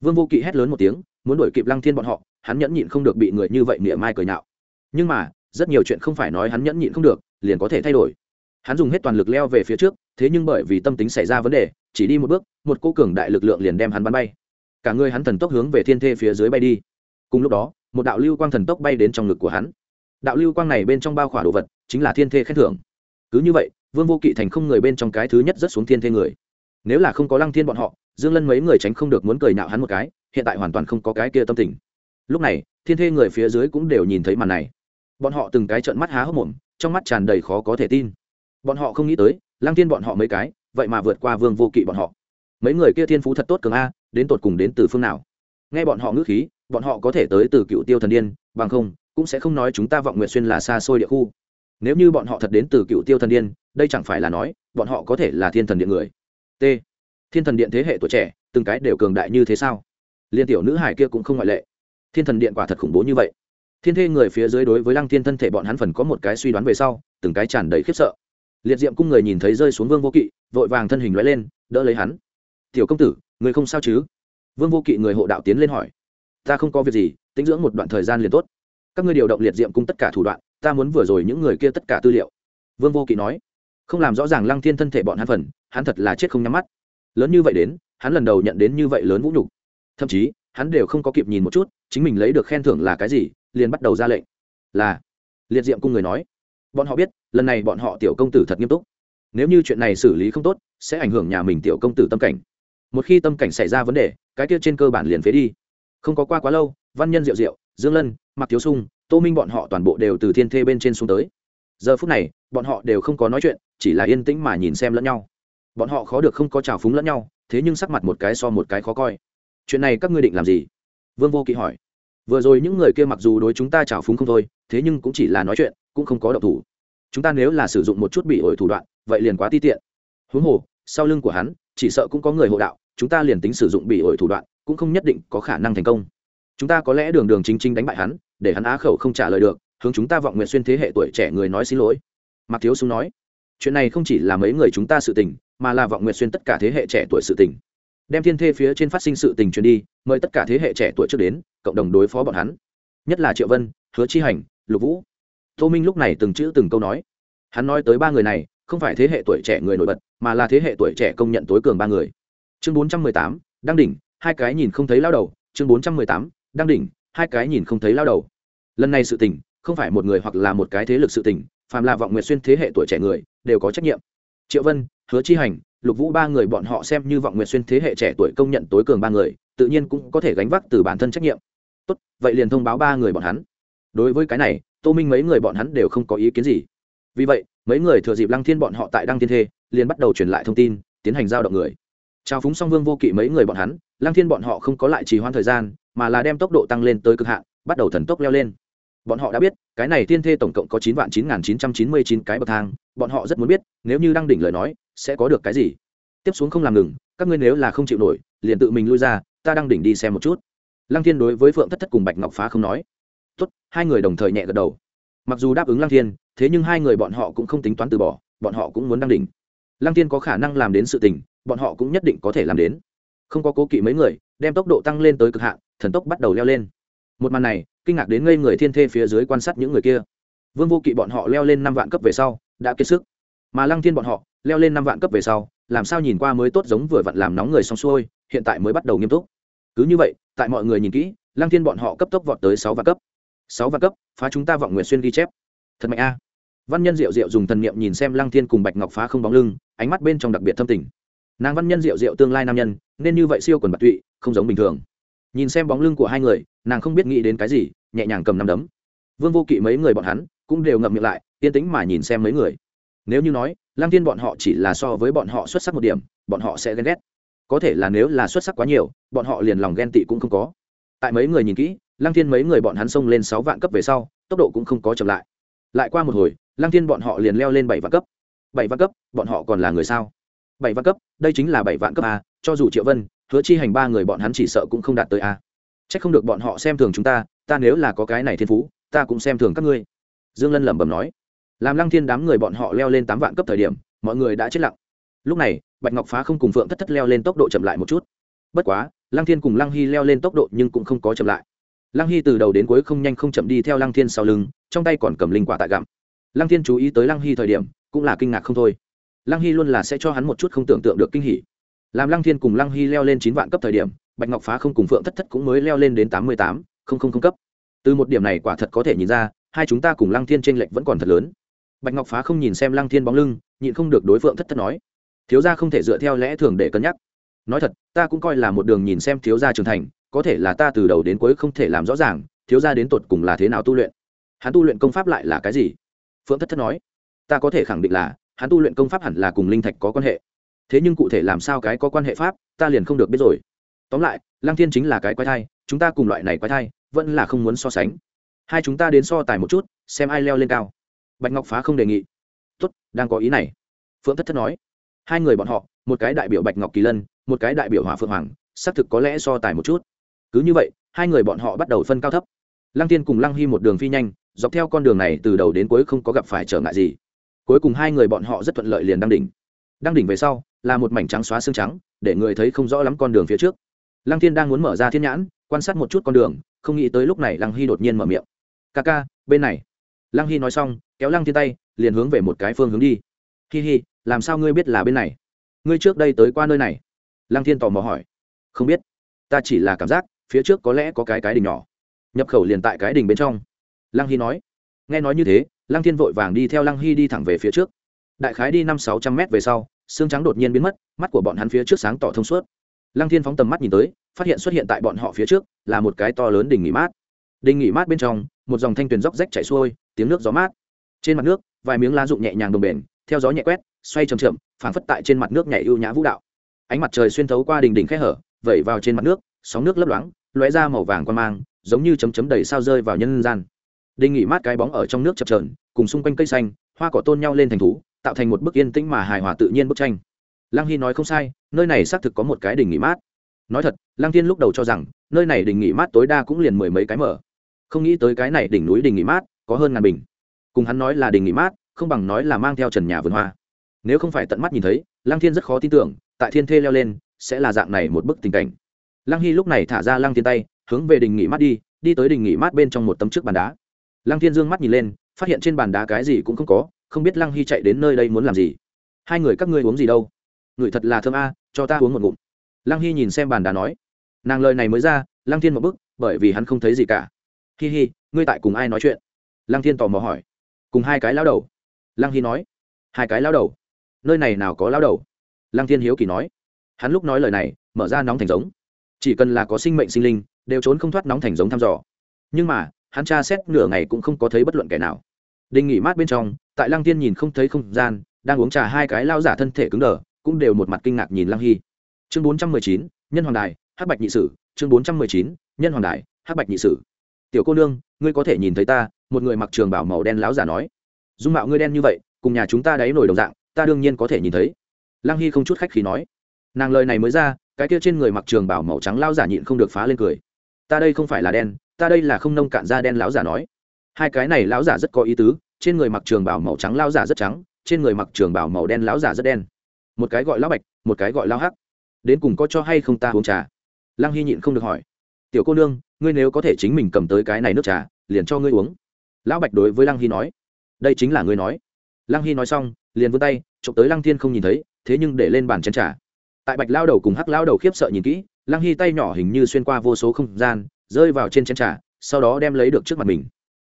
Vương vô kỵ hét lớn một tiếng, muốn đuổi kịp lăng thiên bọn họ, hắn nhẫn nhịn không được bị người như vậy niệm mai cười nhạo. Nhưng mà, rất nhiều chuyện không phải nói hắn nhẫn nhịn không được, liền có thể thay đổi. Hắn dùng hết toàn lực leo về phía trước, thế nhưng bởi vì tâm tính xảy ra vấn đề, chỉ đi một bước, một cô cường đại lực lượng liền đem hắn bắn bay. Cả người hắn thần tốc hướng về thiên thê phía dưới bay đi. Cùng lúc đó, một đạo lưu quang thần tốc bay đến trong ngực của hắn. Đạo lưu quang này bên trong bao khỏa đồ vật, chính là thiên thê khen thưởng cứ như vậy, vương vô kỵ thành không người bên trong cái thứ nhất rất xuống thiên thê người. Nếu là không có lăng thiên bọn họ, dương lân mấy người tránh không được muốn cười nạo hắn một cái, hiện tại hoàn toàn không có cái kia tâm tình. Lúc này, thiên thê người phía dưới cũng đều nhìn thấy màn này. Bọn họ từng cái trợn mắt há hốc mồm, trong mắt tràn đầy khó có thể tin. Bọn họ không nghĩ tới, lăng thiên bọn họ mấy cái, vậy mà vượt qua vương vô kỵ bọn họ. Mấy người kia thiên phú thật tốt cường a, đến tột cùng đến từ phương nào? Nghe bọn họ ngữ khí, bọn họ có thể tới từ cựu tiêu thần điên, bằng không, cũng sẽ không nói chúng ta vọng nguyện xuyên là xa xôi địa khu nếu như bọn họ thật đến từ cựu tiêu thần điên, đây chẳng phải là nói, bọn họ có thể là thiên thần điện người. T. Thiên thần điện thế hệ tuổi trẻ, từng cái đều cường đại như thế sao? Liên tiểu nữ hải kia cũng không ngoại lệ. Thiên thần điện quả thật khủng bố như vậy. Thiên thê người phía dưới đối với lăng thiên thân thể bọn hắn phần có một cái suy đoán về sau, từng cái tràn đầy khiếp sợ. Liệt diệm cung người nhìn thấy rơi xuống vương vô kỵ, vội vàng thân hình loại lên, đỡ lấy hắn. Tiểu công tử, người không sao chứ? Vương vô kỵ người hộ đạo tiến lên hỏi. Ta không có việc gì, tính dưỡng một đoạn thời gian liền tốt. Các ngươi điều động liệt diệm cung tất cả thủ đoạn ta muốn vừa rồi những người kia tất cả tư liệu. Vương vô kỵ nói, không làm rõ ràng lăng thiên thân thể bọn hắn phần, hắn thật là chết không nhắm mắt. Lớn như vậy đến, hắn lần đầu nhận đến như vậy lớn vũ nhục. Thậm chí, hắn đều không có kịp nhìn một chút, chính mình lấy được khen thưởng là cái gì, liền bắt đầu ra lệnh. Là, liệt diệm cung người nói, bọn họ biết, lần này bọn họ tiểu công tử thật nghiêm túc. Nếu như chuyện này xử lý không tốt, sẽ ảnh hưởng nhà mình tiểu công tử tâm cảnh. Một khi tâm cảnh xảy ra vấn đề, cái kia trên cơ bản liền phế đi. Không có qua quá lâu, văn nhân diệu diệu dương lân mặc thiếu sung tô minh bọn họ toàn bộ đều từ thiên thê bên trên xuống tới. Giờ phút này, bọn họ đều không có nói chuyện, chỉ là yên tĩnh mà nhìn xem lẫn nhau. Bọn họ khó được không có trào phúng lẫn nhau, thế nhưng sắc mặt một cái so một cái khó coi. Chuyện này các ngươi định làm gì? Vương vô kỵ hỏi. Vừa rồi những người kia mặc dù đối chúng ta trào phúng không thôi, thế nhưng cũng chỉ là nói chuyện, cũng không có động thủ. Chúng ta nếu là sử dụng một chút bị ổi thủ đoạn, vậy liền quá ti tiện. Huống hồ, sau lưng của hắn, chỉ sợ cũng có người hộ đạo, chúng ta liền tính sử dụng bị ổi thủ đoạn, cũng không nhất định có khả năng thành công. Chúng ta có lẽ đường đường chính chính đánh bại hắn để hắn á khẩu không trả lời được, hướng chúng ta vọng nguyện xuyên thế hệ tuổi trẻ người nói xin lỗi. Mạc thiếu súng nói. Chuyện này không chỉ là mấy người chúng ta sự tình, mà là vọng nguyện xuyên tất cả thế hệ trẻ tuổi sự tình. Đem thiên thê phía trên phát sinh sự tình truyền đi, mời tất cả thế hệ trẻ tuổi trước đến, cộng đồng đối phó bọn hắn. Nhất là triệu vân, hứa chi hành, lục vũ. Tô minh lúc này từng chữ từng câu nói. Hắn nói tới ba người này, không phải thế hệ tuổi trẻ người nổi bật, mà là thế hệ tuổi trẻ công nhận tối cường ba người. Chương bốn trăm mười tám, đăng đỉnh, hai cái nhìn không thấy lao đầu. Chương bốn trăm mười tám, đăng đỉnh hai cái nhìn không thấy lao đầu. Lần này sự tình, không phải một người hoặc là một cái thế lực sự tình, phàm là vọng nguyệt xuyên thế hệ tuổi trẻ người, đều có trách nhiệm. Triệu vân, hứa chi hành, lục vũ ba người bọn họ xem như vọng nguyệt xuyên thế hệ trẻ tuổi công nhận tối cường ba người, tự nhiên cũng có thể gánh vác từ bản thân trách nhiệm. Tốt, vậy liền thông báo ba người bọn hắn. Đối với cái này, tô minh mấy người bọn hắn đều không có ý kiến gì. Vì vậy, mấy người thừa dịp lăng thiên bọn họ tại đăng thiên thê, liền bắt đầu truyền lại thông tin, tiến hành giao động người trao phúng song vương vô kỵ mấy người bọn hắn, lăng thiên bọn họ không có lại trì hoãn thời gian, mà là đem tốc độ tăng lên tới cực hạn, bắt đầu thần tốc leo lên. Bọn họ đã biết, cái này thiên thê tổng cộng có chín vạn chín nghìn chín trăm chín mươi chín cái bậc thang, bọn họ rất muốn biết, nếu như đăng đỉnh lời nói, sẽ có được cái gì. Tiếp xuống không làm ngừng, các ngươi nếu là không chịu nổi, liền tự mình lui ra, ta đăng đỉnh đi xem một chút. Lăng thiên đối với phượng thất thất cùng bạch ngọc phá không nói. Tốt, hai người đồng thời nhẹ gật đầu. Mặc dù đáp ứng lăng thiên, thế nhưng hai người bọn họ cũng không tính toán từ bỏ, bọn họ cũng muốn đăng đỉnh. Lăng thiên có khả năng làm đến sự tình bọn họ cũng nhất định có thể làm đến. Không có cố kỵ mấy người, đem tốc độ tăng lên tới cực hạn, thần tốc bắt đầu leo lên. Một màn này, kinh ngạc đến ngây người thiên thê phía dưới quan sát những người kia. Vương vô kỵ bọn họ leo lên năm vạn cấp về sau, đã kiệt sức. Mà lăng thiên bọn họ, leo lên năm vạn cấp về sau, làm sao nhìn qua mới tốt giống vừa vặn làm nóng người xong xuôi, hiện tại mới bắt đầu nghiêm túc. Cứ như vậy, tại mọi người nhìn kỹ, lăng thiên bọn họ cấp tốc vọt tới sáu vạn cấp. Sáu vạn cấp, phá chúng ta vọng nguyện xuyên ghi chép. Thật mạnh a. Văn nhân diệu diệu dùng thần niệm nhìn xem lăng thiên cùng bạch ngọc phá không bóng lưng, ánh mắt bên trong đặc biệt thâm tình nàng văn nhân diệu diệu tương lai nam nhân, nên như vậy siêu quần bạc tụy, không giống bình thường. Nhìn xem bóng lưng của hai người, nàng không biết nghĩ đến cái gì, nhẹ nhàng cầm nắm đấm. Vương vô kỵ mấy người bọn hắn cũng đều ngậm miệng lại, yên tĩnh mà nhìn xem mấy người. Nếu như nói Lang thiên bọn họ chỉ là so với bọn họ xuất sắc một điểm, bọn họ sẽ ghen ghét. Có thể là nếu là xuất sắc quá nhiều, bọn họ liền lòng ghen tị cũng không có. Tại mấy người nhìn kỹ Lang thiên mấy người bọn hắn xông lên sáu vạn cấp về sau, tốc độ cũng không có chậm lại. Lại qua một hồi Lang thiên bọn họ liền leo lên bảy vạn cấp. Bảy vạn cấp, bọn họ còn là người sao? Bảy vạn cấp, đây chính là bảy vạn cấp a, cho dù triệu vân, hứa chi hành ba người bọn hắn chỉ sợ cũng không đạt tới a. C h ắ c không được bọn họ xem thường chúng ta ta nếu là có cái này thiên phú, ta cũng xem thường các ngươi. Dương lân lẩm bẩm nói. Làm lăng thiên đám người bọn họ leo lên tám vạn cấp thời điểm, mọi người đã chết lặng. Lúc này, bạch ngọc phá không cùng phượng thất thất leo lên tốc độ chậm lại một chút. Bất quá, lăng thiên cùng lăng hy leo lên tốc độ nhưng cũng không có chậm lại. Lăng hy từ đầu đến cuối không nhanh không chậm đi theo lăng thiên sau lưng, trong tay còn cầm linh quả tại gặm. Lăng thiên chú ý tới lăng hy thời điểm, cũng là kinh ngạc không thôi lăng hy luôn là sẽ cho hắn một chút không tưởng tượng được kinh hỉ. Làm lăng thiên cùng lăng hy leo lên chín vạn cấp thời điểm, bạch ngọc phá không cùng phượng thất thất cũng mới leo lên đến tám mươi tám, không không không cấp. Từ một điểm này quả thật có thể nhìn ra, hai chúng ta cùng lăng thiên tranh lệch vẫn còn thật lớn. Bạch ngọc phá không nhìn xem lăng thiên bóng lưng, nhịn không được đối phượng thất thất nói, thiếu gia không thể dựa theo lẽ thường để cân nhắc. Nói thật, ta cũng coi là một đường nhìn xem thiếu gia trưởng thành, có thể là ta từ đầu đến cuối không thể làm rõ ràng, thiếu gia đến tột cùng là thế nào tu luyện. Hắn tu luyện công pháp lại là cái gì? Phượng thất thất nói, ta có thể khẳng định là hắn tu luyện công pháp hẳn là cùng linh thạch có quan hệ. Thế nhưng cụ thể làm sao cái có quan hệ pháp, ta liền không được biết rồi. Tóm lại, lăng thiên chính là cái quái thai, chúng ta cùng loại này quái thai, vẫn là không muốn so sánh. Hai chúng ta đến so tài một chút, xem ai leo lên cao. Bạch ngọc phá không đề nghị. Tốt, đang có ý này. Phượng thất thất nói. Hai người bọn họ, một cái đại biểu bạch ngọc kỳ lân, một cái đại biểu hỏa phượng hoàng, xác thực có lẽ so tài một chút. Cứ như vậy, hai người bọn họ bắt đầu phân cao thấp. Lăng tiên cùng lăng hy một đường phi nhanh, dọc theo con đường này từ đầu đến cuối không có gặp phải trở ngại gì cuối cùng hai người bọn họ rất thuận lợi liền đăng đỉnh. Đăng đỉnh về sau, là một mảnh trắng xóa xương trắng, để người thấy không rõ lắm con đường phía trước. Lăng Thiên đang muốn mở ra thiên nhãn, quan sát một chút con đường, không nghĩ tới lúc này lăng hy đột nhiên mở miệng. Ca ca, bên này. Lăng hy nói xong, kéo lăng thiên tay, liền hướng về một cái phương hướng đi. Hi hi, làm sao ngươi biết là bên này? Ngươi trước đây tới qua nơi này? Lăng thiên tò mò hỏi. Không biết. Ta chỉ là cảm giác, phía trước có lẽ có cái cái đình nhỏ. Nhập khẩu liền tại cái đình bên trong. Lăng hy nói. Nghe nói như thế lăng thiên vội vàng đi theo lăng hy đi thẳng về phía trước. Đại khái đi năm sáu trăm mét về sau, xương trắng đột nhiên biến mất, mắt của bọn hắn phía trước sáng tỏ thông suốt. Lăng thiên phóng tầm mắt nhìn tới, phát hiện xuất hiện tại bọn họ phía trước là một cái to lớn đình nghỉ mát. Đình nghỉ mát bên trong, một dòng thanh tuyền róc rách chảy xuôi, tiếng nước gió mát. Trên mặt nước, vài miếng lá rụng nhẹ nhàng đồng bền, theo gió nhẹ quét, xoay chầm chậm, phảng phất tại trên mặt nước nhảy ưu nhã vũ đạo. Ánh mặt trời xuyên thấu qua đình đỉnh khe hở, vẩy vào trên mặt nước, sóng nước lấp loáng, lóe ra màu vàng quan mang, giống như chấm chấm đầy sao rơi vào nhân gian đình nghỉ mát cái bóng ở trong nước chập trờn cùng xung quanh cây xanh, hoa cỏ tôn nhau lên thành thú, tạo thành một bức yên tĩnh mà hài hòa tự nhiên bức tranh. Lăng hy nói không sai, nơi này xác thực có một cái đình nghỉ mát. Nói thật, lăng thiên lúc đầu cho rằng, nơi này đình nghỉ mát tối đa cũng liền mười mấy cái mở. Không nghĩ tới cái này đỉnh núi đình nghỉ mát, có hơn ngàn bình. Cùng hắn nói là đình nghỉ mát, không bằng nói là mang theo trần nhà vườn hoa. Nếu không phải tận mắt nhìn thấy, lăng thiên rất khó tin tưởng, tại thiên thê leo lên, sẽ là dạng này một bức tình cảnh. Lăng hy lúc này thả ra lăng thiên tay, hướng về đình nghỉ mát đi đi tới đình nghỉ mát bên trong một tấm trước bàn đá lăng thiên dương mắt nhìn lên, phát hiện trên bàn đá cái gì cũng không có, không biết lăng hy chạy đến nơi đây muốn làm gì. Hai người các ngươi uống gì đâu? Người thật là thơm a, cho ta uống một ngụm. Lăng hy nhìn xem bàn đá nói. Nàng lời này mới ra, lăng thiên một bức bởi vì hắn không thấy gì cả. Hi hi, ngươi tại cùng ai nói chuyện? Lăng thiên tò mò hỏi. Cùng hai cái lao đầu. Lăng hy nói. Hai cái lao đầu? Nơi này nào có lao đầu? Lăng thiên hiếu kỳ nói. Hắn lúc nói lời này, mở ra nóng thành giống. Chỉ cần là có sinh mệnh sinh linh, đều trốn không thoát nóng thành giống thăm dò. Nhưng mà hắn tra xét nửa ngày cũng không có thấy bất luận kẻ nào. Đình nghỉ mát bên trong, tại lăng tiên nhìn không thấy không gian, đang uống trà hai cái lao giả thân thể cứng đờ, cũng đều một mặt kinh ngạc nhìn lăng hy. Chương bốn trăm mười chín, nhân hoàng đài, hắc bạch nhị sử. Chương bốn trăm mười chín, nhân hoàng đài, hắc bạch nhị sử. Tiểu cô nương, ngươi có thể nhìn thấy ta, một người mặc trường bảo màu đen láo giả nói. Dung mạo ngươi đen như vậy, cùng nhà chúng ta đáy nổi đồng dạng, ta đương nhiên có thể nhìn thấy. Lăng hy không chút khách khí nói. Nàng lời này mới ra, cái kia trên người mặc trường bảo màu trắng lao giả nhịn không được phá lên cười. Ta đây không phải là đen ta đây là không nông cạn da đen lão giả nói. Hai cái này lão giả rất có ý tứ, trên người mặc trường bảo màu trắng lão giả rất trắng, trên người mặc trường bảo màu đen lão giả rất đen. Một cái gọi lão bạch, một cái gọi lão hắc. Đến cùng có cho hay không ta uống trà? Lăng hy nhịn không được hỏi. Tiểu cô nương, ngươi nếu có thể chính mình cầm tới cái này nước trà, liền cho ngươi uống. Lão bạch đối với lăng hy nói. Đây chính là ngươi nói. Lăng hy nói xong, liền vươn tay trộm tới lăng thiên không nhìn thấy, thế nhưng để lên bàn chén trà. Tại bạch lao đầu cùng hắc lao đầu khiếp sợ nhìn kỹ, lăng hy tay nhỏ hình như xuyên qua vô số không gian rơi vào trên chén trà, sau đó đem lấy được trước mặt mình.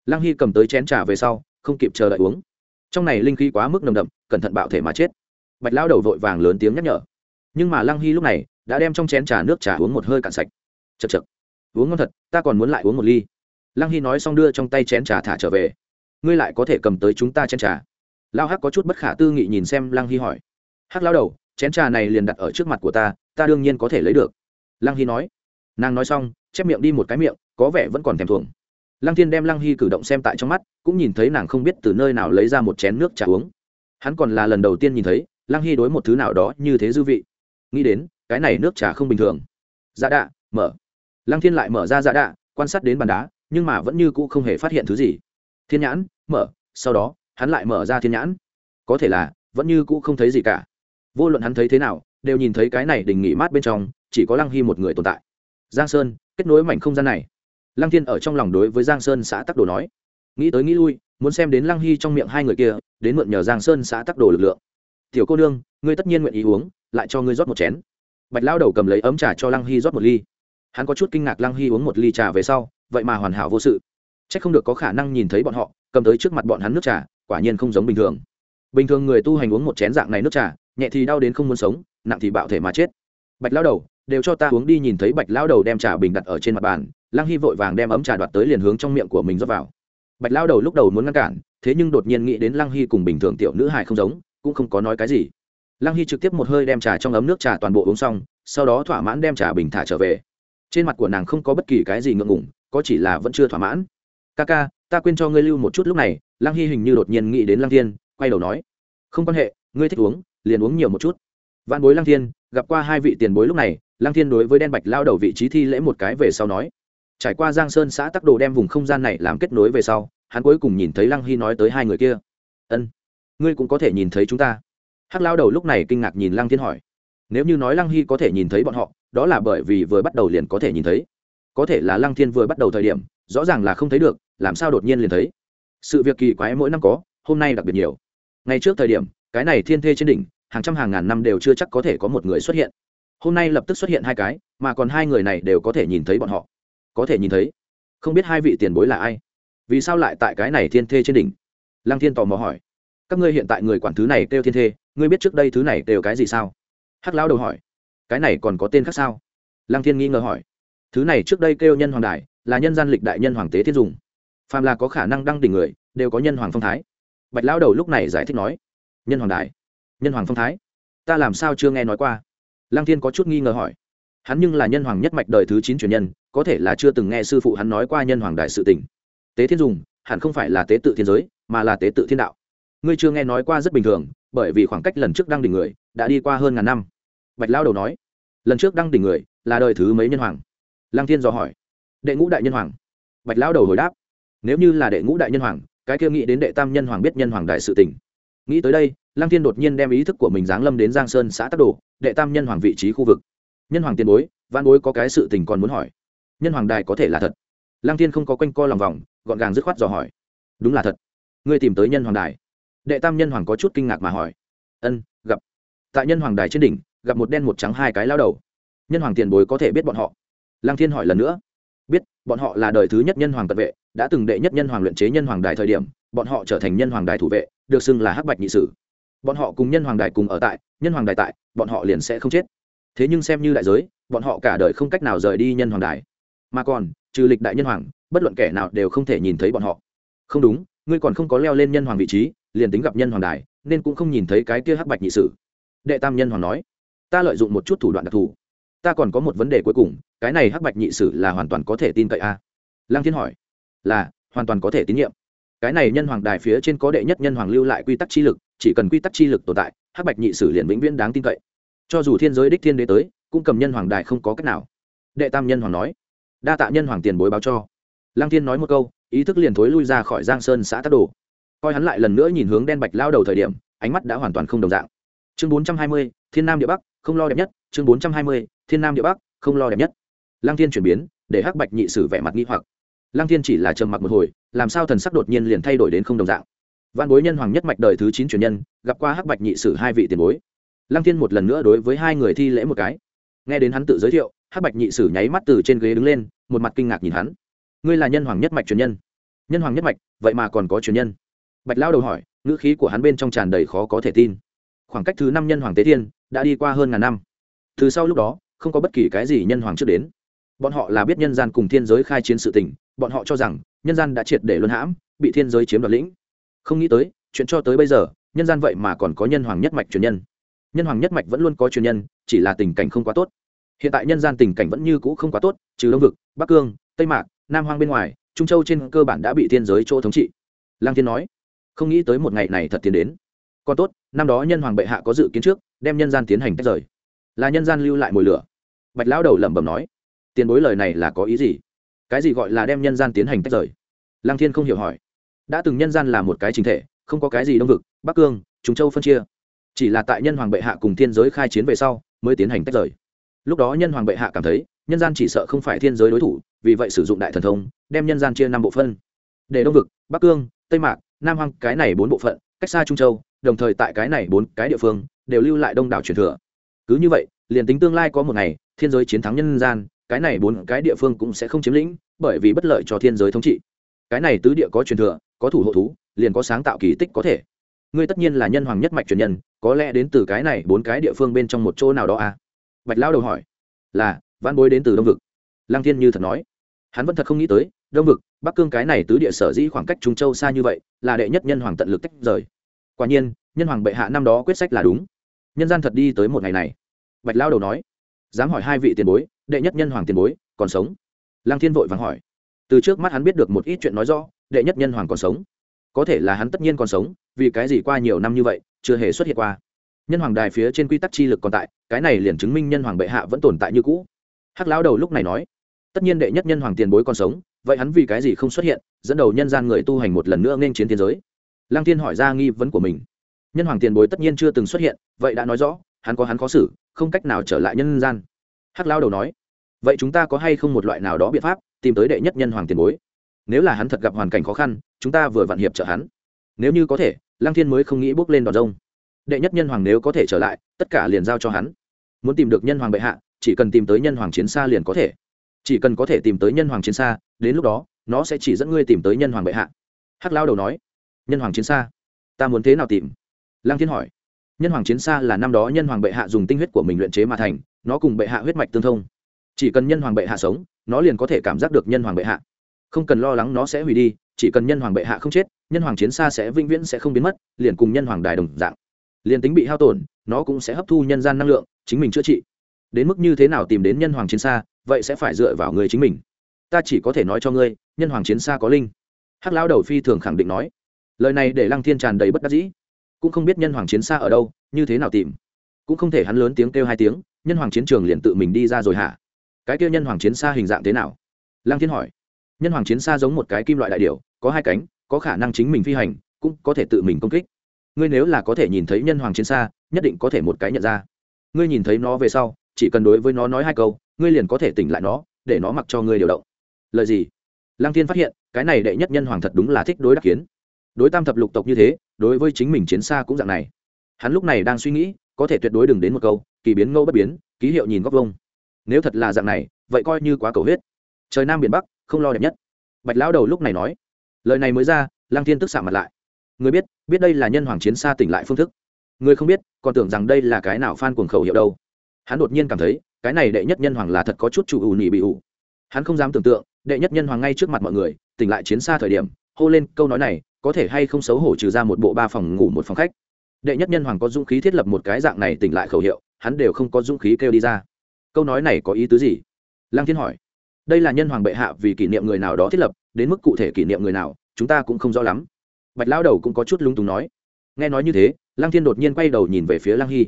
Lăng hy cầm tới chén trà về sau, không kịp chờ đợi uống. Trong này linh khí quá mức nồng đậm, cẩn thận bạo thể mà chết. Bạch lao đầu vội vàng lớn tiếng nhắc nhở. Nhưng mà lăng hy lúc này đã đem trong chén trà nước trà uống một hơi cạn sạch. Chật chật uống ngon thật, ta còn muốn lại uống một ly. Lăng hy nói xong đưa trong tay chén trà thả trở về. Ngươi lại có thể cầm tới chúng ta chén trà. Lao hắc có chút bất khả tư nghị nhìn xem lăng hy hỏi. Hắc lao đầu, chén trà này liền đặt ở trước mặt của ta ta đương nhiên có thể lấy được. Lăng hy nói. Nàng nói xong chép miệng đi một cái miệng, có vẻ vẫn còn thèm thuồng. Lăng thiên đem lăng hy cử động xem tại trong mắt, cũng nhìn thấy nàng không biết từ nơi nào lấy ra một chén nước trà uống. Hắn còn là lần đầu tiên nhìn thấy, lăng hy đối một thứ nào đó như thế dư vị. Nghĩ đến, cái này nước trà không bình thường. Dạ đạ, mở. Lăng thiên lại mở ra dạ đạ, quan sát đến bàn đá, nhưng mà vẫn như cũ không hề phát hiện thứ gì. Thiên nhãn, mở. Sau đó, hắn lại mở ra thiên nhãn. Có thể là, vẫn như cũ không thấy gì cả. Vô luận hắn thấy thế nào, đều nhìn thấy cái này đình nghỉ mát bên trong, chỉ có lăng hy một người tồn tại. Giang sơn kết nối mảnh không gian này. Lăng thiên ở trong lòng đối với giang sơn xã tắc đồ nói. Nghĩ tới nghĩ lui, muốn xem đến lăng hy trong miệng hai người kia, đến mượn nhờ giang sơn xã tắc đồ lực lượng. Tiểu cô nương, ngươi tất nhiên nguyện ý uống, lại cho ngươi rót một chén. Bạch lao đầu cầm lấy ấm trà cho lăng hy rót một ly. Hắn có chút kinh ngạc lăng hy uống một ly trà về sau, vậy mà hoàn hảo vô sự. C h ắ c không được có khả năng nhìn thấy bọn họ, cầm tới trước mặt bọn hắn nước trà, quả nhiên không giống bình thường. Bình thường người tu hành uống một chén dạng này nước trà, nhẹ thì đau đến không muốn sống, nặng thì bạo thể mà chết. Bạch lao đầu đều cho ta uống đi nhìn thấy bạch lao đầu đem trà bình đặt ở trên mặt bàn, lăng hy vội vàng đem ấm trà đoạt tới liền hướng trong miệng của mình rót vào. Bạch lao đầu lúc đầu muốn ngăn cản, thế nhưng đột nhiên nghĩ đến lăng hy cùng bình thường tiểu nữ hài không giống, cũng không có nói cái gì. Lăng hy trực tiếp một hơi đem trà trong ấm nước trà toàn bộ uống xong, sau đó thỏa mãn đem trà bình thả trở về. Trên mặt của nàng không có bất kỳ cái gì ngượng ngủng có chỉ là vẫn chưa thỏa mãn. Ca ca, ta quên cho ngươi lưu một chút lúc này. Lăng hy hình như đột nhiên nghĩ đến lăng thiên, quay đầu nói, không quan hệ, ngươi thích uống, liền uống nhiều một chút. Văn bối lăng thiên, gặp qua hai vị tiền bối lúc này lăng thiên đối với đen bạch lao đầu vị trí thi lễ một cái về sau nói. Trải qua giang sơn xã tắc đồ đem vùng không gian này làm kết nối về sau, hắn cuối cùng nhìn thấy lăng hy nói tới hai người kia. Ân, ngươi cũng có thể nhìn thấy chúng ta. Hắc lao đầu lúc này kinh ngạc nhìn lăng thiên hỏi. Nếu như nói lăng hy có thể nhìn thấy bọn họ, đó là bởi vì vừa bắt đầu liền có thể nhìn thấy. Có thể là lăng thiên vừa bắt đầu thời điểm, rõ ràng là không thấy được, làm sao đột nhiên liền thấy? Sự việc kỳ quái mỗi năm có, hôm nay đặc biệt nhiều. Ngày trước thời điểm, cái này thiên thê trên đỉnh, hàng trăm hàng ngàn năm đều chưa chắc có thể có một người xuất hiện hôm nay lập tức xuất hiện hai cái, mà còn hai người này đều có thể nhìn thấy bọn họ. Có thể nhìn thấy. Không biết hai vị tiền bối là ai? Vì sao lại tại cái này thiên thê trên đỉnh? Lăng thiên tò mò hỏi. Các ngươi hiện tại người quản thứ này kêu thiên thê, ngươi biết trước đây thứ này kêu cái gì sao? Hắc lão đầu hỏi. Cái này còn có tên khác sao? Lăng thiên nghi ngờ hỏi. Thứ này trước đây kêu nhân hoàng đại, là nhân gian lịch đại nhân hoàng tế thiên dùng. Phàm là có khả năng đăng đỉnh người, đều có nhân hoàng phong thái. Bạch lão đầu lúc này giải thích nói. Nhân hoàng đại. Nhân hoàng phong thái. Ta làm sao chưa nghe nói qua? Lăng thiên có chút nghi ngờ hỏi. Hắn nhưng là nhân hoàng nhất mạch đời thứ chín truyền nhân, có thể là chưa từng nghe sư phụ hắn nói qua nhân hoàng đại sự tình. tế thiên dùng, hẳn không phải là tế tự thiên giới, mà là tế tự thiên đạo. Ngươi chưa nghe nói qua rất bình thường, bởi vì khoảng cách lần trước đăng đỉnh người, đã đi qua hơn ngàn năm. Bạch lao đầu nói, lần trước đăng đỉnh người, là đời thứ mấy nhân hoàng? Lăng thiên dò hỏi. Đệ ngũ đại nhân hoàng. Bạch lao đầu hồi đáp, nếu như là đệ ngũ đại nhân hoàng, cái kia nghĩ đến đệ tam nhân hoàng biết nhân hoàng đại sự tình. nghĩ tới đây, lăng thiên đột nhiên đem ý thức của mình giáng lâm đến giang sơn xã tắc đồ đệ tam nhân hoàng vị trí khu vực. Nhân hoàng tiền bối văn bối có cái sự tình còn muốn hỏi. Nhân hoàng đài có thể là thật. Lăng thiên không có quanh co lòng vòng, gọn gàng dứt khoát dò hỏi. Đúng là thật. Ngươi tìm tới nhân hoàng đài. Đệ tam nhân hoàng có chút kinh ngạc mà hỏi. Ân, gặp. Tại nhân hoàng đài trên đỉnh, gặp một đen một trắng hai cái lao đầu. Nhân hoàng tiền bối có thể biết bọn họ. Lăng thiên hỏi lần nữa. Biết, bọn họ là đời thứ nhất nhân hoàng cận vệ, đã từng đệ nhất nhân hoàng luyện chế nhân hoàng đài thời điểm, bọn họ trở thành nhân hoàng đài thủ vệ, được xưng là hắc bạch nhị sử bọn họ cùng nhân hoàng đài cùng ở tại, nhân hoàng đài tại, bọn họ liền sẽ không chết. Thế nhưng xem như đại giới, bọn họ cả đời không cách nào rời đi nhân hoàng đài. Mà còn, trừ lịch đại nhân hoàng, bất luận kẻ nào đều không thể nhìn thấy bọn họ. Không đúng, ngươi còn không có leo lên nhân hoàng vị trí, liền tính gặp nhân hoàng đài, nên cũng không nhìn thấy cái kia hắc bạch nhị sử. Đệ tam nhân hoàng nói, ta lợi dụng một chút thủ đoạn đặc thù. Ta còn có một vấn đề cuối cùng, cái này hắc bạch nhị sử là hoàn toàn có thể tin cậy a à? lăng thiên hỏi, là, hoàn toàn có thể tín nhiệm. Cái này nhân hoàng đài phía trên có đệ nhất nhân hoàng lưu lại quy tắc chi lực chỉ cần quy tắc chi lực tồn tại, hắc bạch nhị sử liền vĩnh viễn đáng tin cậy. Cho dù thiên giới đích thiên đế tới, cũng cầm nhân hoàng đại không có cách nào. Đệ tam nhân hoàng nói. Đa tạ nhân hoàng tiền bối báo cho. Lăng thiên nói một câu, ý thức liền thối lui ra khỏi giang sơn xã tắc đồ. Coi hắn lại lần nữa nhìn hướng đen bạch lao đầu thời điểm, ánh mắt đã hoàn toàn không đồng dạng. Chương bốn trăm hai mươi, thiên nam địa bắc, không lo đẹp nhất. Chương bốn trăm hai mươi, thiên nam địa bắc, không lo đẹp nhất. Lăng thiên chuyển biến, để hắc bạch nhị sử vẻ mặt nghi hoặc. Lăng thiên chỉ là trầm mặc một hồi, làm sao thần sắc đột nhiên liền thay đổi đến không đồng dạng? Văn bối nhân hoàng nhất mạch đời thứ chín truyền nhân, gặp qua hắc bạch nhị sử hai vị tiền bối. Lăng thiên một lần nữa đối với hai người thi lễ một cái. Nghe đến hắn tự giới thiệu, hắc bạch nhị sử nháy mắt từ trên ghế đứng lên, một mặt kinh ngạc nhìn hắn. Ngươi là nhân hoàng nhất mạch truyền nhân. Nhân hoàng nhất mạch, vậy mà còn có truyền nhân? Bạch lao đầu hỏi, ngữ khí của hắn bên trong tràn đầy khó có thể tin. Khoảng cách thứ năm nhân hoàng tế thiên đã đi qua hơn ngàn năm. Từ sau lúc đó, không có bất kỳ cái gì nhân hoàng trước đến. Bọn họ là biết nhân gian cùng thiên giới khai chiến sự tình, bọn họ cho rằng, nhân gian đã triệt để luân hãm, bị thiên giới chiếm đoạt lĩnh không nghĩ tới, chuyện cho tới bây giờ, nhân gian vậy mà còn có nhân hoàng nhất mạch truyền nhân. Nhân hoàng nhất mạch vẫn luôn có truyền nhân, chỉ là tình cảnh không quá tốt. Hiện tại nhân gian tình cảnh vẫn như cũ không quá tốt, trừ đông vực, bắc cương, tây mạc, nam hoang bên ngoài, trung châu trên cơ bản đã bị thiên giới chỗ thống trị. Lang thiên nói, không nghĩ tới một ngày này thật tiến đến. Còn tốt, năm đó nhân hoàng bệ hạ có dự kiến trước, đem nhân gian tiến hành tách rời. Là nhân gian lưu lại mồi lửa. Bạch lão đầu lẩm bẩm nói, tiền bối lời này là có ý gì? Cái gì gọi là đem nhân gian tiến hành tách rời? Lang thiên không hiểu hỏi đã từng nhân gian là một cái chính thể, không có cái gì đông vực, bắc cương chúng châu phân chia. Chỉ là tại nhân hoàng bệ hạ cùng thiên giới khai chiến về sau, mới tiến hành tách rời. Lúc đó nhân hoàng bệ hạ cảm thấy, nhân gian chỉ sợ không phải thiên giới đối thủ, vì vậy sử dụng đại thần thông, đem nhân gian chia năm bộ phân. Để đông vực, bắc cương, tây mạc, nam hoàng cái này bốn bộ phận, cách xa trung châu, đồng thời tại cái này bốn cái địa phương, đều lưu lại đông đảo truyền thừa. Cứ như vậy, liền tính tương lai có một ngày, thiên giới chiến thắng nhân gian, cái này bốn cái địa phương cũng sẽ không chiếm lĩnh, bởi vì bất lợi cho thiên giới thống trị. Cái này tứ địa có truyền thừa có thủ hộ thú, liền có sáng tạo kỳ tích có thể. Ngươi tất nhiên là nhân hoàng nhất mạch truyền nhân, có lẽ đến từ cái này bốn cái địa phương bên trong một chỗ nào đó à? Bạch lao đầu hỏi. Là văn bối đến từ đông vực. Lang thiên như thật nói. Hắn vẫn thật không nghĩ tới, đông vực, bắc cương cái này tứ địa sở dĩ khoảng cách trung châu xa như vậy, là đệ nhất nhân hoàng tận lực tách rời. Quả nhiên, nhân hoàng bệ hạ năm đó quyết sách là đúng. Nhân gian thật đi tới một ngày này. Bạch lao đầu nói. Dám hỏi hai vị tiền bối, đệ nhất nhân hoàng tiền bối, còn sống? Lang thiên vội vàng hỏi. Từ trước mắt hắn biết được một ít chuyện nói rõ đệ nhất nhân hoàng còn sống. Có thể là hắn tất nhiên còn sống, vì cái gì qua nhiều năm như vậy, chưa hề xuất hiện qua. Nhân hoàng đài phía trên quy tắc chi lực còn tại, cái này liền chứng minh nhân hoàng bệ hạ vẫn tồn tại như cũ. Hắc lão đầu lúc này nói, tất nhiên đệ nhất nhân hoàng tiền bối còn sống, vậy hắn vì cái gì không xuất hiện, dẫn đầu nhân gian người tu hành một lần nữa nên chiến thiên giới? Lang thiên hỏi ra nghi vấn của mình. Nhân hoàng tiền bối tất nhiên chưa từng xuất hiện, vậy đã nói rõ, hắn có hắn khó xử, không cách nào trở lại nhân gian. Hắc lao đầu nói, vậy chúng ta có hay không một loại nào đó biện pháp tìm tới đệ nhất nhân hoàng tiền bối? Nếu là hắn thật gặp hoàn cảnh khó khăn, chúng ta vừa vặn hiệp trợ hắn. Nếu như có thể, lăng thiên mới không nghĩ bước lên đòn rông. Đệ nhất nhân hoàng nếu có thể trở lại, tất cả liền giao cho hắn. Muốn tìm được nhân hoàng bệ hạ, chỉ cần tìm tới nhân hoàng chiến xa liền có thể. Chỉ cần có thể tìm tới nhân hoàng chiến xa, đến lúc đó, nó sẽ chỉ dẫn ngươi tìm tới nhân hoàng bệ hạ. Hắc lao đầu nói, nhân hoàng chiến xa, ta muốn thế nào tìm? Lăng thiên hỏi. Nhân hoàng chiến xa là năm đó nhân hoàng bệ hạ dùng tinh huyết của mình luyện chế mà thành, nó cùng bệ hạ huyết mạch tương thông. Chỉ cần nhân hoàng bệ hạ sống, nó liền có thể cảm giác được nhân hoàng bệ hạ không cần lo lắng nó sẽ hủy đi, chỉ cần nhân hoàng bệ hạ không chết, nhân hoàng chiến xa sẽ vĩnh viễn sẽ không biến mất, liền cùng nhân hoàng đài đồng dạng. Liền tính bị hao tổn, nó cũng sẽ hấp thu nhân gian năng lượng, chính mình chữa trị. Đến mức như thế nào tìm đến nhân hoàng chiến xa, vậy sẽ phải dựa vào người chính mình. Ta chỉ có thể nói cho ngươi, nhân hoàng chiến xa có linh. Hắc lão đầu phi thường khẳng định nói. Lời này để lăng thiên tràn đầy bất đắc dĩ. Cũng không biết nhân hoàng chiến xa ở đâu, như thế nào tìm. Cũng không thể hắn lớn tiếng kêu hai tiếng, nhân hoàng chiến trường liền tự mình đi ra rồi hả? Cái kêu nhân hoàng chiến xa hình dạng thế nào? Lăng thiên hỏi nhân hoàng chiến xa giống một cái kim loại đại điệu có hai cánh, có khả năng chính mình phi hành, cũng có thể tự mình công kích. Ngươi nếu là có thể nhìn thấy nhân hoàng chiến xa, nhất định có thể một cái nhận ra. Ngươi nhìn thấy nó về sau, chỉ cần đối với nó nói hai câu, ngươi liền có thể tỉnh lại nó, để nó mặc cho ngươi điều động. Lời gì? Lăng thiên phát hiện, cái này đệ nhất nhân hoàng thật đúng là thích đối đắc kiến. Đối tam thập lục tộc như thế, đối với chính mình chiến xa cũng dạng này. Hắn lúc này đang suy nghĩ, có thể tuyệt đối đừng đến một câu, kỳ biến ngẫu bất biến, ký hiệu nhìn góc vông nếu thật là dạng này, vậy coi như quá cầu huyết. Trời nam biển bắc không lo đẹp nhất. Bạch lão đầu lúc này nói, lời này mới ra lang thiên tức xạ mặt lại. Người biết biết đây là nhân hoàng chiến xa tỉnh lại phương thức. Người không biết, còn tưởng rằng đây là cái nào phan cuồng khẩu hiệu đâu. Hắn đột nhiên cảm thấy, cái này đệ nhất nhân hoàng là thật có chút chủ ủ nhị bị ủ. Hắn không dám tưởng tượng, đệ nhất nhân hoàng ngay trước mặt mọi người, tỉnh lại chiến xa thời điểm, hô lên câu nói này, có thể hay không xấu hổ trừ ra một bộ ba phòng ngủ một phòng khách. Đệ nhất nhân hoàng có dũng khí thiết lập một cái dạng này tỉnh lại khẩu hiệu, hắn đều không có dũng khí kêu đi ra. Câu nói này có ý tứ gì? Lăng thiên hỏi đây là nhân hoàng bệ hạ vì kỷ niệm người nào đó thiết lập, đến mức cụ thể kỷ niệm người nào, chúng ta cũng không rõ lắm. Bạch lão đầu cũng có chút lung túng nói. Nghe nói như thế, lăng thiên đột nhiên quay đầu nhìn về phía lăng hy.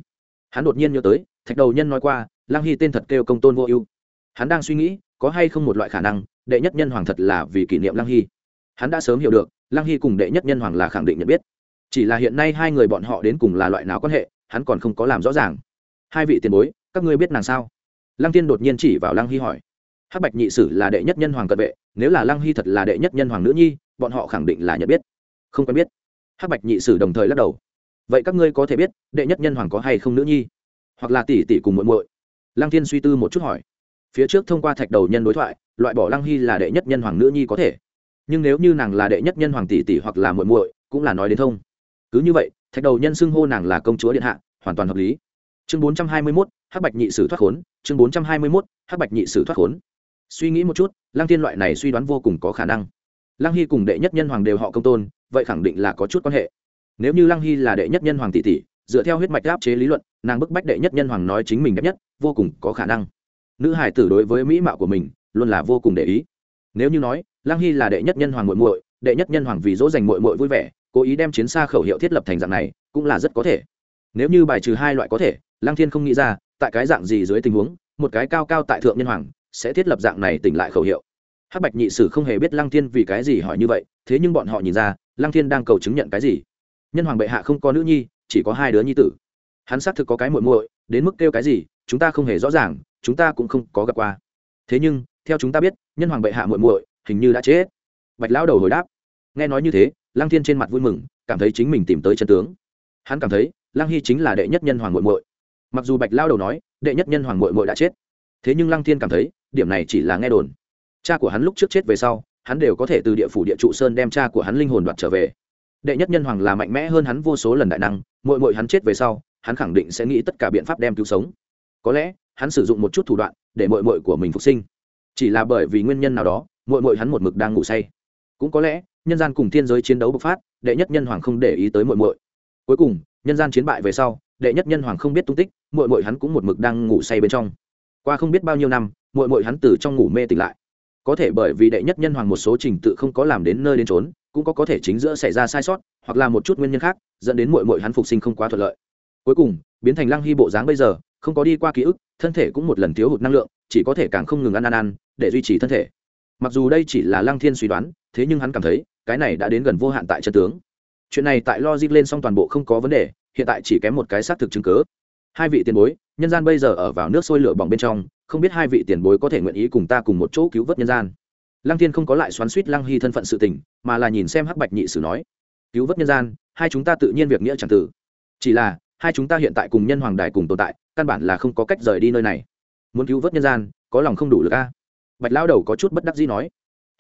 Hắn đột nhiên nhớ tới, thạch đầu nhân nói qua, lăng hy tên thật kêu công tôn vô ưu. Hắn đang suy nghĩ, có hay không một loại khả năng, đệ nhất nhân hoàng thật là vì kỷ niệm lăng hy. Hắn đã sớm hiểu được, lăng hy cùng đệ nhất nhân hoàng là khẳng định nhận biết. Chỉ là hiện nay hai người bọn họ đến cùng là loại nào quan hệ, hắn còn không có làm rõ ràng. Hai vị tiền bối, các ngươi biết nàng sao? Lăng tiên đột nhiên chỉ vào lăng hy hỏi hắc bạch nhị sử là đệ nhất nhân hoàng cận vệ, nếu là lăng hy thật là đệ nhất nhân hoàng nữ nhi, bọn họ khẳng định là nhận biết. Không quen biết. Hắc bạch nhị sử đồng thời lắc đầu. Vậy các ngươi có thể biết, đệ nhất nhân hoàng có hay không nữ nhi? Hoặc là tỷ tỷ cùng muội muội? Lăng thiên suy tư một chút hỏi. Phía trước thông qua thạch đầu nhân đối thoại, loại bỏ lăng hy là đệ nhất nhân hoàng nữ nhi có thể. Nhưng nếu như nàng là đệ nhất nhân hoàng tỷ tỷ hoặc là muội muội, cũng là nói đến thông. Cứ như vậy, thạch đầu nhân xưng hô nàng là công chúa điện hạ, hoàn toàn hợp lý. Chương bốn trăm hai mươi mốt, hắc bạch nhị sử thoát khốn. Chương bốn trăm hai mươi mốt, hắc bạch nhị sử thoát khốn suy nghĩ một chút, lăng tiên loại này suy đoán vô cùng có khả năng. Lăng hy cùng đệ nhất nhân hoàng đều họ công tôn, vậy khẳng định là có chút quan hệ. Nếu như lăng hy là đệ nhất nhân hoàng tỷ tỷ, dựa theo huyết mạch áp chế lý luận, nàng bức bách đệ nhất nhân hoàng nói chính mình đẹp nhất, vô cùng có khả năng. Nữ hải tử đối với mỹ mạo của mình, luôn là vô cùng để ý. Nếu như nói, lăng hy là đệ nhất nhân hoàng muội muội, đệ nhất nhân hoàng vì dỗ dành muội muội vui vẻ, cố ý đem chiến xa khẩu hiệu thiết lập thành dạng này, cũng là rất có thể. Nếu như bài trừ hai loại có thể, lăng thiên không nghĩ ra, tại cái dạng gì dưới tình huống, một cái cao cao tại thượng nhân hoàng sẽ thiết lập dạng này tỉnh lại khẩu hiệu. Hắc bạch nhị sử không hề biết lăng thiên vì cái gì hỏi như vậy, thế nhưng bọn họ nhìn ra, lăng thiên đang cầu chứng nhận cái gì. Nhân hoàng bệ hạ không có nữ nhi, chỉ có hai đứa nhi tử. Hắn xác thực có cái muội muội, đến mức kêu cái gì, chúng ta không hề rõ ràng, chúng ta cũng không có gặp qua. Thế nhưng, theo chúng ta biết, nhân hoàng bệ hạ muội muội hình như đã chết. Bạch lão đầu hồi đáp. Nghe nói như thế, lăng thiên trên mặt vui mừng, cảm thấy chính mình tìm tới chân tướng. Hắn cảm thấy, lăng hy chính là đệ nhất nhân hoàng muội muội. Mặc dù bạch lao đầu nói, đệ nhất nhân hoàng muội muội đã chết, thế nhưng lăng thiên cảm thấy điểm này chỉ là nghe đồn. Cha của hắn lúc trước chết về sau, hắn đều có thể từ địa phủ địa trụ sơn đem cha của hắn linh hồn đoạt trở về. Đệ nhất nhân hoàng là mạnh mẽ hơn hắn vô số lần đại năng, muội muội hắn chết về sau, hắn khẳng định sẽ nghĩ tất cả biện pháp đem cứu sống. Có lẽ, hắn sử dụng một chút thủ đoạn để muội muội của mình phục sinh. Chỉ là bởi vì nguyên nhân nào đó, muội muội hắn một mực đang ngủ say. Cũng có lẽ, nhân gian cùng thiên giới chiến đấu bộc phát, đệ nhất nhân hoàng không để ý tới muội muội. Cuối cùng, nhân gian chiến bại về sau, đệ nhất nhân hoàng không biết tung tích mội mội hắn cũng một mực đang ngủ say bên trong qua không biết bao nhiêu năm mội mội hắn từ trong ngủ mê tỉnh lại. Có thể bởi vì đệ nhất nhân hoàng một số trình tự không có làm đến nơi đến trốn cũng có có thể chính giữa xảy ra sai sót, hoặc là một chút nguyên nhân khác, dẫn đến mội mội hắn phục sinh không quá thuận lợi. Cuối cùng, biến thành lăng hy bộ dáng bây giờ, không có đi qua ký ức, thân thể cũng một lần thiếu hụt năng lượng, chỉ có thể càng không ngừng ăn ăn ăn, để duy trì thân thể. Mặc dù đây chỉ là lăng thiên suy đoán, thế nhưng hắn cảm thấy, cái này đã đến gần vô hạn tại chân tướng. Chuyện này tại logic lên xong toàn bộ không có vấn đề, hiện tại chỉ kém một cái xác thực chứng cớ hai vị tiền bối nhân gian bây giờ ở vào nước sôi lửa bỏng bên trong, không biết hai vị tiền bối có thể nguyện ý cùng ta cùng một chỗ cứu vớt nhân gian. Lăng thiên không có lại xoắn suýt lăng hy thân phận sự tình, mà là nhìn xem hắc bạch nhị sử nói, cứu vớt nhân gian, hai chúng ta tự nhiên việc nghĩa c h ẳ n g tử chỉ là, hai chúng ta hiện tại cùng nhân hoàng đài cùng tồn tại, căn bản là không có cách rời đi nơi này. Muốn cứu vớt nhân gian, có lòng không đủ lực a? Bạch lao đầu có chút bất đắc dĩ nói,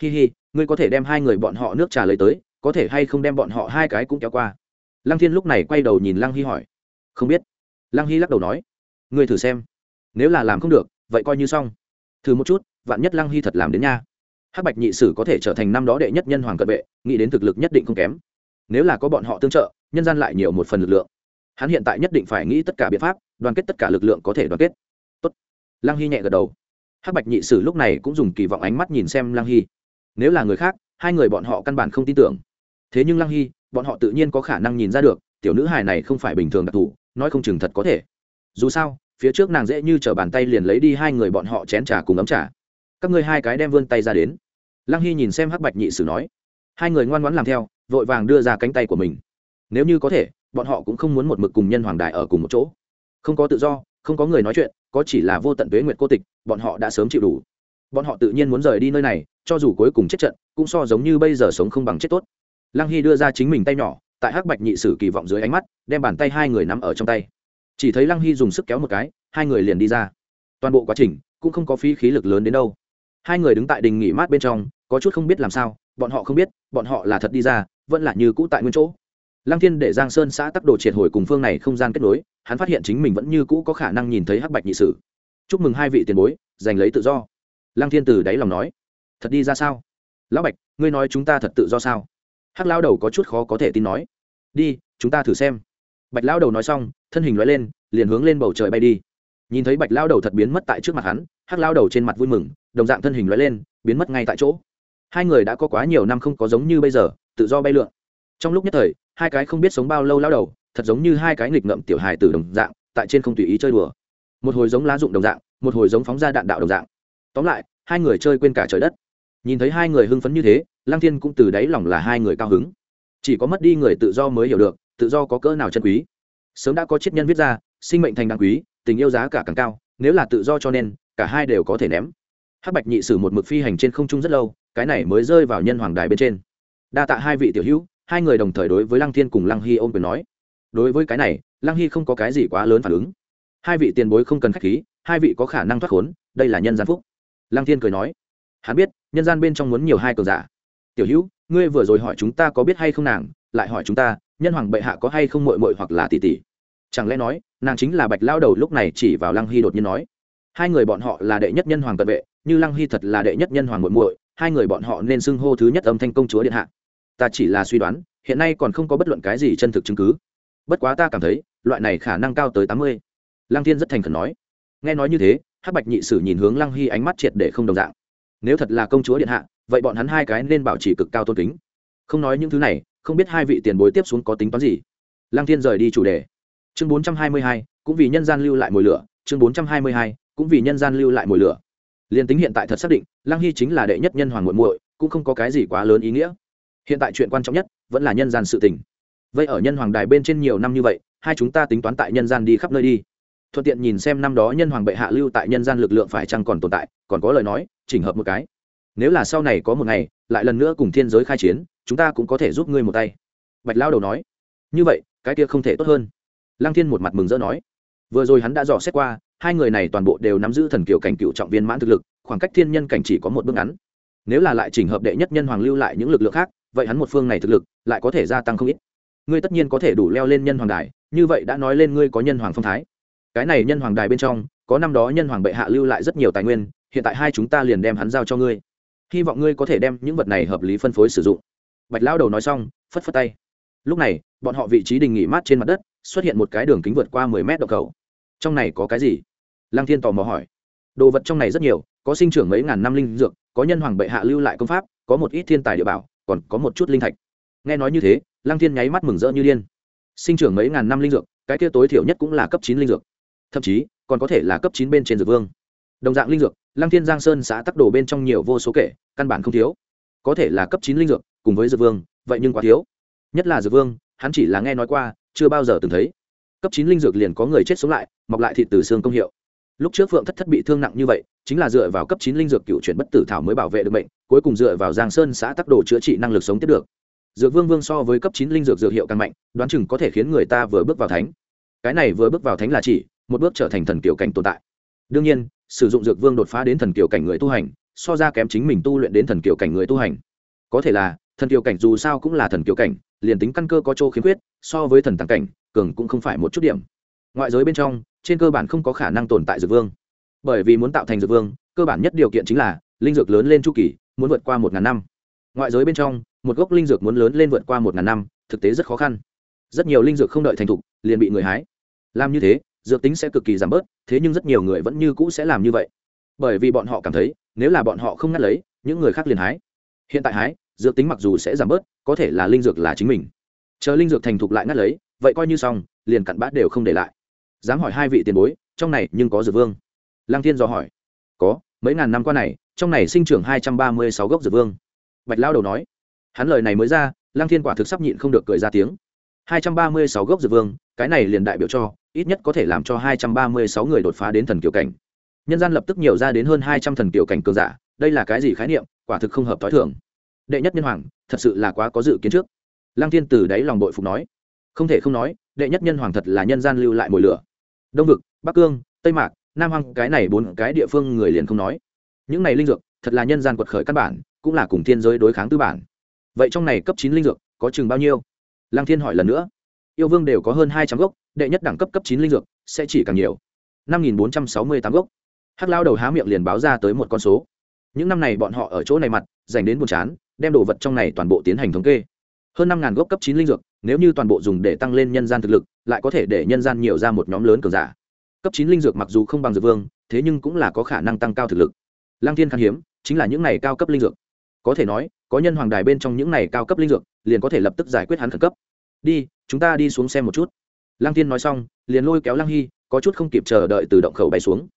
hi hi, ngươi có thể đem hai người bọn họ nước trà lấy tới, có thể hay không đem bọn họ hai cái cũng kéo qua? Lăng thiên lúc này quay đầu nhìn lăng hy hỏi, không biết. Lăng hy lắc đầu nói ngươi thử xem. Nếu là làm không được, vậy coi như xong. Thử một chút, vạn nhất lăng hy thật làm đến nha. Hắc bạch nhị sử có thể trở thành năm đó đệ nhất nhân hoàng cận vệ, nghĩ đến thực lực nhất định không kém. Nếu là có bọn họ tương trợ, nhân gian lại nhiều một phần lực lượng. Hắn hiện tại nhất định phải nghĩ tất cả biện pháp, đoàn kết tất cả lực lượng có thể đoàn kết. Tốt. lăng hy nhẹ gật đầu. Hắc bạch nhị sử lúc này cũng dùng kỳ vọng ánh mắt nhìn xem lăng hy. Nếu là người khác, hai người bọn họ căn bản không tin tưởng. Thế nhưng lăng hy, bọn họ tự nhiên có khả năng nhìn ra được, tiểu nữ hài này không phải bình thường đặc thù, nói không chừng thật có thể. Dù sao phía trước nàng dễ như t r ở bàn tay liền lấy đi hai người bọn họ chén trà cùng ấm trà. Các ngươi hai cái đem vươn tay ra đến. Lăng hy nhìn xem hắc bạch nhị sử nói. Hai người ngoan ngoãn làm theo, vội vàng đưa ra cánh tay của mình. Nếu như có thể, bọn họ cũng không muốn một mực cùng nhân hoàng đại ở cùng một chỗ. Không có tự do, không có người nói chuyện, có chỉ là vô tận tuế nguyện cô tịch, bọn họ đã sớm chịu đủ. Bọn họ tự nhiên muốn rời đi nơi này, cho dù cuối cùng chết trận, cũng so giống như bây giờ sống không bằng chết tốt. Lăng hy đưa ra chính mình tay nhỏ, tại hắc bạch nhị sử kỳ vọng dưới ánh mắt, đem bàn tay hai người nắm ở trong tay chỉ thấy lăng hy dùng sức kéo một cái, hai người liền đi ra. Toàn bộ quá trình cũng không có phí khí lực lớn đến đâu. Hai người đứng tại đình nghỉ mát bên trong, có chút không biết làm sao, bọn họ không biết, bọn họ là thật đi ra, vẫn là như cũ tại nguyên chỗ. Lăng thiên để giang sơn xã tắc đồ triệt hồi cùng phương này không gian kết nối, hắn phát hiện chính mình vẫn như cũ có khả năng nhìn thấy hắc bạch nhị sử. Chúc mừng hai vị tiền bối, giành lấy tự do. Lăng thiên từ đáy lòng nói, thật đi ra sao? Lão bạch, ngươi nói chúng ta thật tự do sao? Hắc lao đầu có chút khó có thể tin nói, đi, chúng ta thử xem bạch lao đầu nói xong, thân hình loại lên, liền hướng lên bầu trời bay đi. Nhìn thấy bạch lao đầu thật biến mất tại trước mặt hắn, hắc lao đầu trên mặt vui mừng, đồng dạng thân hình loại lên, biến mất ngay tại chỗ. Hai người đã có quá nhiều năm không có giống như bây giờ, tự do bay lượn. Trong lúc nhất thời, hai cái không biết sống bao lâu lao đầu, thật giống như hai cái nghịch ngợm tiểu hài từ đồng dạng, tại trên không tùy ý chơi đùa. Một hồi giống lá dụng đồng dạng, một hồi giống phóng ra đạn đạo đồng dạng. Tóm lại, hai người chơi quên cả trời đất. Nhìn thấy hai người hưng phấn như thế, lăng thiên cũng từ đáy lòng là hai người cao hứng. Chỉ có mất đi người tự do mới hiểu được tự do có cỡ nào chân quý. Sớm đã có triết nhân viết ra, sinh mệnh thành đáng quý, tình yêu giá cả càng cao, nếu là tự do cho nên, cả hai đều có thể ném. Hắc bạch nhị sử một mực phi hành trên không trung rất lâu, cái này mới rơi vào nhân hoàng đài bên trên. Đa tạ hai vị tiểu hữu, hai người đồng thời đối với lăng thiên cùng lăng hy ôm quyền nói. Đối với cái này, lăng hy không có cái gì quá lớn phản ứng. Hai vị tiền bối không cần k h á c h khí, hai vị có khả năng thoát khốn, đây là nhân gian phúc. Lăng thiên cười nói. Hắn biết, nhân gian bên trong muốn nhiều hai cờ giả. Tiểu hữu, ngươi vừa rồi hỏi chúng ta có biết hay không nàng, lại hỏi chúng ta nhân hoàng bệ hạ có hay không mội mội hoặc là tỷ tỷ? Chẳng lẽ nói, nàng chính là bạch lao đầu lúc này chỉ vào lăng hy đột nhiên nói. Hai người bọn họ là đệ nhất nhân hoàng cận vệ, như lăng hy thật là đệ nhất nhân hoàng muội muội, hai người bọn họ nên xưng hô thứ nhất âm thanh công chúa điện hạ. Ta chỉ là suy đoán, hiện nay còn không có bất luận cái gì chân thực chứng cứ. Bất quá ta cảm thấy, loại này khả năng cao tới tám mươi. Lăng thiên rất thành khẩn nói. Nghe nói như thế, hắc bạch nhị sử nhìn hướng lăng hy ánh mắt triệt để không đồng dạng. Nếu thật là công chúa điện hạ, vậy bọn hắn hai cái nên bảo trì cực cao tôn kính. Không nói những thứ này không biết hai vị tiền bối tiếp xuống có tính toán gì. Lăng thiên rời đi chủ đề. Chương bốn trăm hai mươi hai, cũng vì nhân gian lưu lại mồi lửa. Chương bốn trăm hai mươi hai, cũng vì nhân gian lưu lại mồi lửa. Liền tính hiện tại thật xác định, lăng hy chính là đệ nhất nhân hoàng muội muội, cũng không có cái gì quá lớn ý nghĩa. Hiện tại chuyện quan trọng nhất, vẫn là nhân gian sự tình. Vậy ở nhân hoàng đài bên trên nhiều năm như vậy, hai chúng ta tính toán tại nhân gian đi khắp nơi đi. Thuận tiện nhìn xem năm đó nhân hoàng bệ hạ lưu tại nhân gian lực lượng phải chăng còn tồn tại, còn có lời nói, chỉnh hợp một cái. Nếu là sau này có một ngày, lại lần nữa cùng thiên giới khai chiến chúng ta cũng có thể giúp ngươi một tay. Bạch lao đầu nói. Như vậy, cái kia không thể tốt hơn. Lăng thiên một mặt mừng rỡ nói. Vừa rồi hắn đã dò xét qua, hai người này toàn bộ đều nắm giữ thần kiều cảnh cựu trọng viên mãn thực lực, khoảng cách thiên nhân cảnh chỉ có một bước ngắn. Nếu là lại chỉnh hợp đệ nhất nhân hoàng lưu lại những lực lượng khác, vậy hắn một phương này thực lực lại có thể gia tăng không ít. Ngươi tất nhiên có thể đủ leo lên nhân hoàng đài, như vậy đã nói lên ngươi có nhân hoàng phong thái. Cái này nhân hoàng đài bên trong, có năm đó nhân hoàng bệ hạ lưu lại rất nhiều tài nguyên, hiện tại hai chúng ta liền đem hắn giao cho ngươi. Hy vọng ngươi có thể đem những vật này hợp lý phân phối sử dụng bạch lão đầu nói xong, phất phất tay. Lúc này, bọn họ vị trí đình nghỉ mát trên mặt đất, xuất hiện một cái đường kính vượt qua mười mét độ cầu. Trong này có cái gì? Lăng thiên tò mò hỏi. Đồ vật trong này rất nhiều, có sinh trưởng mấy ngàn năm linh dược, có nhân hoàng bệ hạ lưu lại công pháp, có một ít thiên tài địa bảo, còn có một chút linh thạch. Nghe nói như thế, lăng thiên nháy mắt mừng rỡ như điên. Sinh trưởng mấy ngàn năm linh dược, cái kia tối thiểu nhất cũng là cấp chín linh dược. Thậm chí, còn có thể là cấp chín bên trên dược vương. Đồng dạng linh dược, lăng thiên giang sơn xã tắc đồ bên trong nhiều vô số kể, căn bản không thiếu. Có thể là cấp chín linh dược cùng với dược vương, vậy nhưng quá thiếu. Nhất là dược vương, hắn chỉ là nghe nói qua, chưa bao giờ từng thấy. Cấp chín linh dược liền có người chết sống lại, mọc lại thịt từ xương công hiệu. Lúc trước phượng thất thất bị thương nặng như vậy, chính là dựa vào cấp chín linh dược cựu chuyển bất tử thảo mới bảo vệ được bệnh cuối cùng dựa vào giang sơn xã tắc đồ chữa trị năng lực sống tiếp được. Dược vương vương so với cấp chín linh dược dược hiệu càng mạnh, đoán chừng có thể khiến người ta vừa bước vào thánh. Cái này vừa bước vào thánh là chỉ một bước trở thành thần kiểu cảnh tồn tại. Đương nhiên, sử dụng dược vương đột phá đến thần kiểu cảnh người tu hành, so ra kém chính mình tu luyện đến thần kiểu cảnh người tu hành. Có thể là thần kiều cảnh dù sao cũng là thần kiều cảnh, liền tính căn cơ có chỗ khiếm khuyết, so với thần tàng cảnh, cường cũng không phải một chút điểm. Ngoại giới bên trong, trên cơ bản không có khả năng tồn tại dược vương. Bởi vì muốn tạo thành dược vương, cơ bản nhất điều kiện chính là, linh dược lớn lên chu kỳ, muốn vượt qua một ngàn năm. Ngoại giới bên trong, một gốc linh dược muốn lớn lên vượt qua một ngàn năm, thực tế rất khó khăn. Rất nhiều linh dược không đợi thành thục, liền bị người hái. Làm như thế, dược tính sẽ cực kỳ giảm bớt, thế nhưng rất nhiều người vẫn như cũ sẽ làm như vậy. Bởi vì bọn họ cảm thấy, nếu là bọn họ không ngắt lấy, những người khác liền hái. Hiện tại hái dược tính mặc dù sẽ giảm bớt, có thể là linh dược là chính mình. Chờ linh dược thành thục lại ngắt lấy, vậy coi như xong, liền cặn bát đều không để lại. Dám hỏi hai vị tiền bối, trong này nhưng có dược vương. Lăng thiên dò hỏi. Có, mấy ngàn năm qua này, trong này sinh trưởng hai trăm ba mươi sáu gốc dược vương. Bạch lao đầu nói. Hắn lời này mới ra, lăng thiên quả thực sắp nhịn không được cười ra tiếng. Hai trăm ba mươi sáu gốc dược vương, cái này liền đại biểu cho, ít nhất có thể làm cho hai trăm ba mươi sáu người đột phá đến thần kiểu cảnh. Nhân gian lập tức nhiều ra đến hơn hai trăm thần kiểu cảnh cường giả, đây là cái gì khái niệm, quả thực không hợp t h ó i thưởng đệ nhất nhân hoàng, thật sự là quá có dự kiến trước. Lăng thiên từ đáy lòng đội phục nói. Không thể không nói, đệ nhất nhân hoàng thật là nhân gian lưu lại mồi lửa. Đông vực, bắc cương, tây mạc, nam hoàng cái này bốn cái địa phương người liền không nói. Những này linh dược, thật là nhân gian quật khởi căn bản, cũng là cùng thiên giới đối kháng tư bản. Vậy trong này cấp chín linh dược, có chừng bao nhiêu? Lăng thiên hỏi lần nữa. Yêu vương đều có hơn hai trăm gốc, đệ nhất đẳng cấp cấp chín linh dược, sẽ chỉ càng nhiều. Năm nghìn bốn trăm sáu mươi tám gốc. Hắc lao đầu há miệng liền báo ra tới một con số. Những năm này bọn họ ở chỗ này mặt, dành đến buồn chán đem đồ vật trong này toàn bộ tiến hành thống kê. Hơn năm gốc cấp chín linh dược, nếu như toàn bộ dùng để tăng lên nhân gian thực lực, lại có thể để nhân gian nhiều ra một nhóm lớn cường giả. Cấp chín linh dược mặc dù không bằng dược vương, thế nhưng cũng là có khả năng tăng cao thực lực. Lang thiên khan hiếm, chính là những này cao cấp linh dược. Có thể nói, có nhân hoàng đài bên trong những này cao cấp linh dược, liền có thể lập tức giải quyết hắn khẩn cấp. Đi, chúng ta đi xuống xem một chút. Lang thiên nói xong, liền lôi kéo lang hy, có chút không kịp chờ đợi từ động khẩu bay xuống.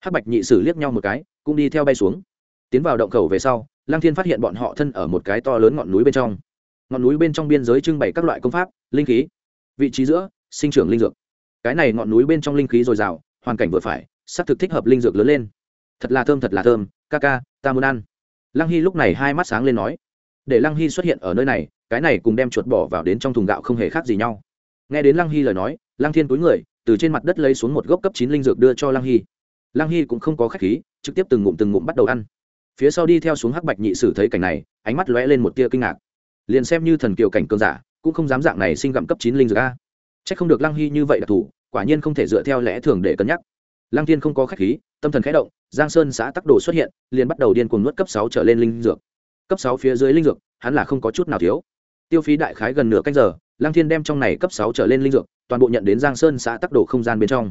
Hắc bạch nhị sử liếc nhau một cái, cũng đi theo bay xuống. Tiến vào động khẩu về sau lang thiên phát hiện bọn họ thân ở một cái to lớn ngọn núi bên trong. Ngọn núi bên trong biên giới trưng bày các loại công pháp, linh khí, vị trí giữa, sinh trưởng linh dược. Cái này ngọn núi bên trong linh khí dồi dào, hoàn cảnh vừa phải s ắ c thực thích hợp linh dược lớn lên. Thật là thơm, thật là thơm, ca ca, ta muốn ăn. Lăng hy lúc này hai mắt sáng lên nói. Để lăng hy xuất hiện ở nơi này, cái này cùng đem chuột bỏ vào đến trong thùng gạo không hề khác gì nhau. Nghe đến lăng hy lời nói, lăng thiên túi người, từ trên mặt đất lấy xuống một gốc cấp chín linh dược đưa cho lăng hy. Lăng hy cũng không có k h á c h khí, trực tiếp từng ngụm từng ngụm bắt đầu ăn phía sau đi theo xuống hắc bạch nhị sử thấy cảnh này, ánh mắt lóe lên một tia kinh ngạc. Liền xem như thần kiều cảnh cơn giả, cũng không dám dạng này sinh gặm cấp chín linh dược a. C h ắ c không được lăng hy như vậy đặc thù quả nhiên không thể dựa theo lẽ thường để cân nhắc. Lăng thiên không có k h á c h khí, tâm thần khẽ động, giang sơn xã tắc đồ xuất hiện, liền bắt đầu điên cuồng nuốt cấp sáu trở lên linh dược. Cấp sáu phía dưới linh dược, hắn là không có chút nào thiếu. Tiêu phí đại khái gần nửa canh giờ, lăng thiên đem trong này cấp sáu trở lên linh dược, toàn bộ nhận đến giang sơn xã tắc đồ không gian bên trong.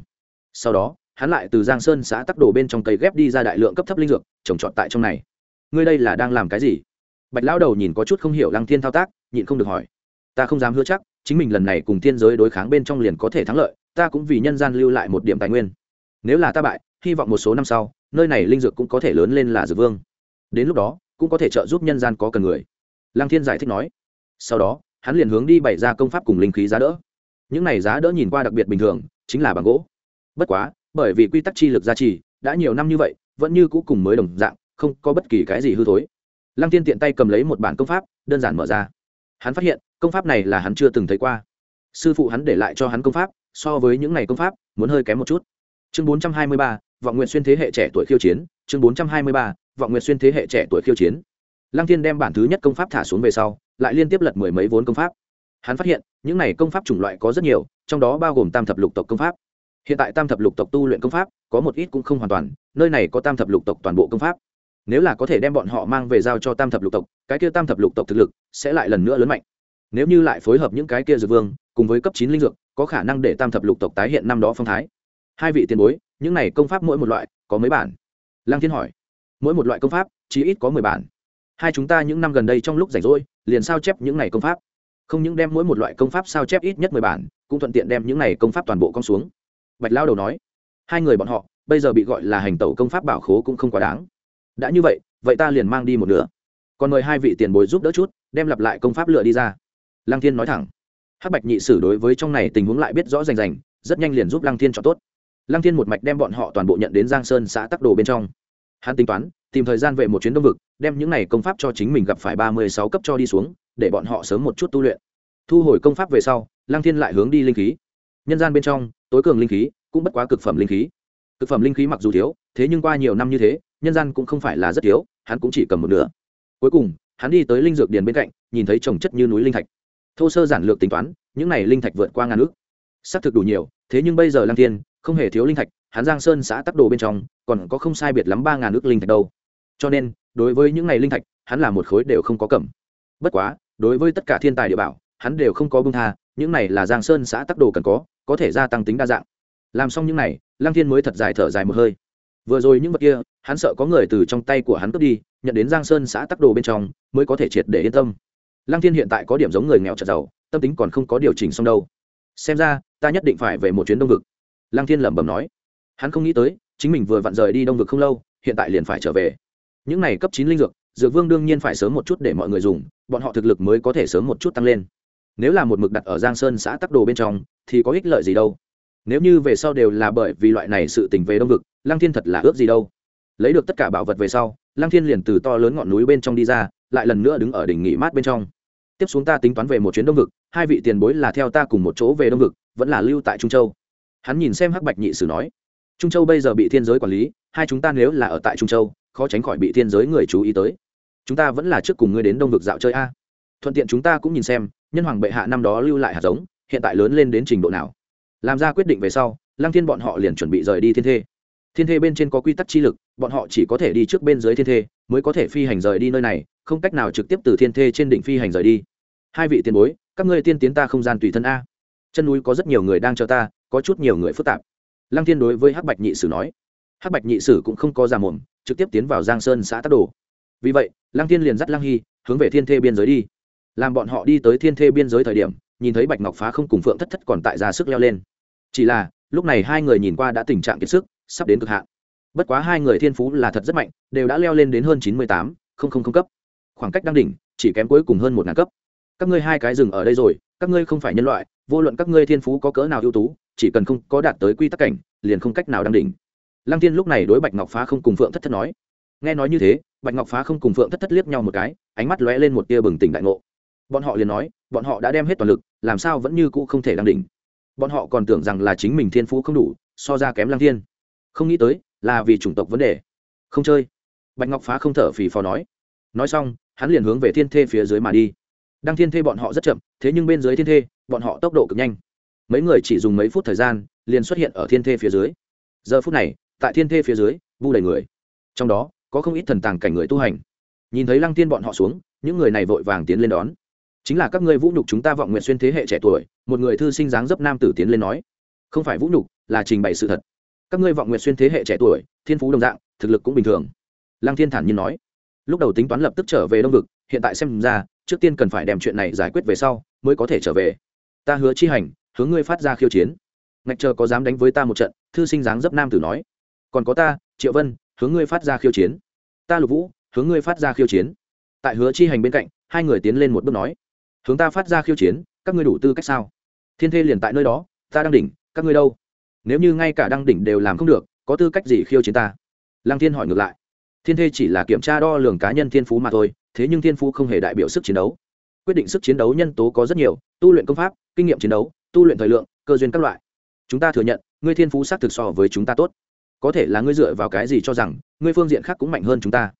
Sau đó hắn lại từ giang sơn xã tắc đồ bên trong cây ghép đi ra đại lượng cấp thấp linh dược, trồng trọt tại trong này. Ngươi đây là đang làm cái gì? Bạch lão đầu nhìn có chút không hiểu lăng thiên thao tác, nhịn không được hỏi. Ta không dám hứa chắc, chính mình lần này cùng thiên giới đối kháng bên trong liền có thể thắng lợi, ta cũng vì nhân gian lưu lại một điểm tài nguyên. Nếu là ta bại, hy vọng một số năm sau, nơi này linh dược cũng có thể lớn lên là dược vương. Đến lúc đó, cũng có thể trợ giúp nhân gian có cần người. Lăng thiên giải thích nói. Sau đó, hắn liền hướng đi bày ra công pháp cùng linh khí giá đỡ. Những này giá đỡ nhìn qua đặc biệt bình thường, chính là bằng gỗ. Bất quá bởi vì quy tắc chi lực gia trì, đã nhiều năm như vậy, vẫn như cũ cùng mới đồng dạng, không có bất kỳ cái gì hư thối. Lăng tiên tiện tay cầm lấy một bản công pháp, đơn giản mở ra. Hắn phát hiện, công pháp này là hắn chưa từng thấy qua. Sư phụ hắn để lại cho hắn công pháp, so với những n à y công pháp, muốn hơi kém một chút. Chương bốn trăm hai mươi ba, vọng nguyện xuyên thế hệ trẻ tuổi khiêu chiến, chương bốn trăm hai mươi ba, vọng nguyện xuyên thế hệ trẻ tuổi khiêu chiến. Lăng tiên đem bản thứ nhất công pháp thả xuống về sau, lại liên tiếp lật mười mấy vốn công pháp. Hắn phát hiện, những n à y công pháp chủng loại có rất nhiều, trong đó bao gồm tam thập lục tộc công pháp hiện tại tam thập lục tộc tu luyện công pháp, có một ít cũng không hoàn toàn, nơi này có tam thập lục tộc toàn bộ công pháp. Nếu là có thể đem bọn họ mang về giao cho tam thập lục tộc, cái kia tam thập lục tộc thực lực sẽ lại lần nữa lớn mạnh. Nếu như lại phối hợp những cái kia dược vương, cùng với cấp chín linh dược, có khả năng để tam thập lục tộc tái hiện năm đó phong thái. Hai vị tiền bối, những này công pháp mỗi một loại có mấy bản? Lăng thiên hỏi. Mỗi một loại công pháp chỉ ít có mười bản. Hai chúng ta những năm gần đây trong lúc rảnh rỗi, liền sao chép những này công pháp? Không những đem mỗi một loại công pháp sao chép ít nhất mười bản, cũng thuận tiện đem những này công pháp toàn bộ con xuống bạch lao đầu nói, hai người bọn họ, bây giờ bị gọi là hành tẩu công pháp bảo khố cũng không quá đáng. Đã như vậy vậy ta liền mang đi một nửa. Còn mời hai vị tiền bối giúp đỡ chút, đem lặp lại công pháp lựa đi ra. Lăng thiên nói thẳng. Hắc bạch nhị sử đối với trong này tình huống lại biết rõ rành rành, rất nhanh liền giúp lăng thiên chọn tốt. Lăng thiên một mạch đem bọn họ toàn bộ nhận đến giang sơn xã tắc đồ bên trong. Hắn tính toán, tìm thời gian về một chuyến đông vực, đem những này công pháp cho chính mình gặp phải ba mươi sáu cấp cho đi xuống, để bọn họ sớm một chút tu luyện. Thu hồi công pháp về sau, lăng thiên lại hướng đi linh khí nhân gian bên trong, tối cường linh khí cũng bất quá cực phẩm linh khí. Cực phẩm linh khí mặc dù thiếu, thế nhưng qua nhiều năm như thế, nhân gian cũng không phải là rất thiếu, hắn cũng chỉ cầm một nửa. Cuối cùng, hắn đi tới linh dược điền bên cạnh, nhìn thấy trồng chất như núi linh thạch. Thô sơ giản lược tính toán, những này linh thạch vượt qua ngàn ước. Xác thực đủ nhiều, thế nhưng bây giờ lăng thiên, không hề thiếu linh thạch, hắn giang sơn xã tắc đồ bên trong, còn có không sai biệt lắm ba ngàn ước linh thạch đâu. Cho nên, đối với những này linh thạch, hắn là một khối đều không có cầm. Bất quá, đối với tất cả thiên tài địa bảo, hắn đều không có bưng tha, những này là giang sơn xã tắc đồ cần có có thể gia tăng tính đa dạng. Làm xong những này, lăng thiên mới thật dài thở dài một hơi. Vừa rồi những vật kia, hắn sợ có người từ trong tay của hắn cướp đi, nhận đến giang sơn xã tắc đồ bên trong, mới có thể triệt để yên tâm. Lăng thiên hiện tại có điểm giống người nghèo chật giàu, tâm tính còn không có điều chỉnh xong đâu. Xem ra, ta nhất định phải về một chuyến đông vực. Lăng thiên lẩm bẩm nói. Hắn không nghĩ tới, chính mình vừa vặn rời đi đông vực không lâu, hiện tại liền phải trở về. Những này cấp chín linh dược dược vương đương nhiên phải sớm một chút để mọi người dùng, bọn họ thực lực mới có thể sớm một chút tăng lên nếu là một mực đặt ở giang sơn xã tắc đồ bên trong, thì có ích lợi gì đâu. Nếu như về sau đều là bởi vì loại này sự tình về đông vực, lăng thiên thật là ước gì đâu. Lấy được tất cả bảo vật về sau, lăng thiên liền từ to lớn ngọn núi bên trong đi ra, lại lần nữa đứng ở đỉnh nghỉ mát bên trong. Tiếp xuống ta tính toán về một chuyến đông vực, hai vị tiền bối là theo ta cùng một chỗ về đông vực, vẫn là lưu tại trung châu. Hắn nhìn xem hắc bạch nhị sử nói, trung châu bây giờ bị thiên giới quản lý, hai chúng ta nếu là ở tại trung châu, khó tránh khỏi bị thiên giới người chú ý tới. Chúng ta vẫn là trước cùng ngươi đến đông vực dạo chơi a. Thuận tiện chúng ta cũng nhìn xem nhân hoàng bệ hạ năm đó lưu lại hạt giống, hiện tại lớn lên đến trình độ nào? Làm ra quyết định về sau, lăng thiên bọn họ liền chuẩn bị rời đi thiên thê. Thiên thê bên trên có quy tắc chi lực, bọn họ chỉ có thể đi trước bên dưới thiên thê, mới có thể phi hành rời đi nơi này, không cách nào trực tiếp từ thiên thê trên đỉnh phi hành rời đi. Hai vị tiền bối, các ngươi tiên tiến ta không gian tùy thân a. Chân núi có rất nhiều người đang chờ ta, có chút nhiều người phức tạp. Lăng thiên đối với hắc bạch nhị sử nói. Hắc bạch nhị sử cũng không có già mồm, trực tiếp tiến vào giang sơn xã tắc đồ. Vì vậy, lăng thiên liền dắt lăng hy hướng về thiên thê biên giới đi làm bọn họ đi tới thiên thê biên giới thời điểm, nhìn thấy bạch ngọc phá không cùng phượng thất thất còn tại ra sức leo lên. Chỉ là, lúc này hai người nhìn qua đã tình trạng kiệt sức, sắp đến cực hạn. Bất quá hai người thiên phú là thật rất mạnh, đều đã leo lên đến hơn chín mươi tám, không cấp. Khoảng cách đang đỉnh, chỉ kém cuối cùng hơn một ngàn cấp. Các ngươi hai cái rừng ở đây rồi, các ngươi không phải nhân loại, vô luận các ngươi thiên phú có cỡ nào ưu tú, chỉ cần không có đạt tới quy tắc cảnh, liền không cách nào đang đỉnh. Lăng tiên lúc này đối bạch ngọc phá không cùng phượng thất thất nói. Nghe nói như thế, bạch ngọc phá không cùng phượng thất thất liếc nhau một cái, ánh mắt lóe lên một tia bừng tỉnh đại ngộ bọn họ liền nói, bọn họ đã đem hết toàn lực, làm sao vẫn như cũ không thể đang đỉnh. Bọn họ còn tưởng rằng là chính mình thiên phú không đủ, so ra kém lăng thiên. Không nghĩ tới, là vì chủng tộc vấn đề. Không chơi. Bạch ngọc phá không thở phì phò nói. Nói xong, hắn liền hướng về thiên thê phía dưới mà đi. Đăng thiên thê bọn họ rất chậm, thế nhưng bên dưới thiên thê, bọn họ tốc độ cực nhanh. Mấy người chỉ dùng mấy phút thời gian, liền xuất hiện ở thiên thê phía dưới. Giờ phút này, tại thiên thê phía dưới, vu đầy người. Trong đó, có không ít thần tàng cảnh người tu hành. Nhìn thấy lăng tiên bọn họ xuống, những người này vội vàng tiến lên đón chính là các ngươi vũ nhục chúng ta vọng nguyện xuyên thế hệ trẻ tuổi, một người thư sinh dáng dấp nam tử tiến lên nói, không phải vũ nhục, là trình bày sự thật. Các ngươi vọng nguyện xuyên thế hệ trẻ tuổi, thiên phú đồng dạng, thực lực cũng bình thường. Lăng thiên thản nhiên nói. Lúc đầu tính toán lập tức trở về đông vực, hiện tại xem ra, trước tiên cần phải đem chuyện này giải quyết về sau, mới có thể trở về. Ta hứa chi hành, hướng ngươi phát ra khiêu chiến. Ngạch chờ có dám đánh với ta một trận, thư sinh dáng dấp nam tử nói. Còn có ta, triệu vân, hướng ngươi phát ra khiêu chiến. Ta lục vũ, hướng ngươi phát ra khiêu chiến. Tại hứa chi hành bên cạnh, hai người tiến lên một bước nói hướng ta phát ra khiêu chiến, các ngươi đủ tư cách sao? Thiên thê liền tại nơi đó, ta đang đỉnh, các ngươi đâu? Nếu như ngay cả đăng đỉnh đều làm không được, có tư cách gì khiêu chiến ta? Lăng thiên hỏi ngược lại. Thiên thê chỉ là kiểm tra đo lường cá nhân thiên phú mà thôi, thế nhưng thiên phú không hề đại biểu sức chiến đấu. Quyết định sức chiến đấu nhân tố có rất nhiều, tu luyện công pháp, kinh nghiệm chiến đấu, tu luyện thời lượng, cơ duyên các loại. Chúng ta thừa nhận, ngươi thiên phú xác thực so với chúng ta tốt. Có thể là ngươi dựa vào cái gì cho rằng, ngươi phương diện khác cũng mạnh hơn chúng ta.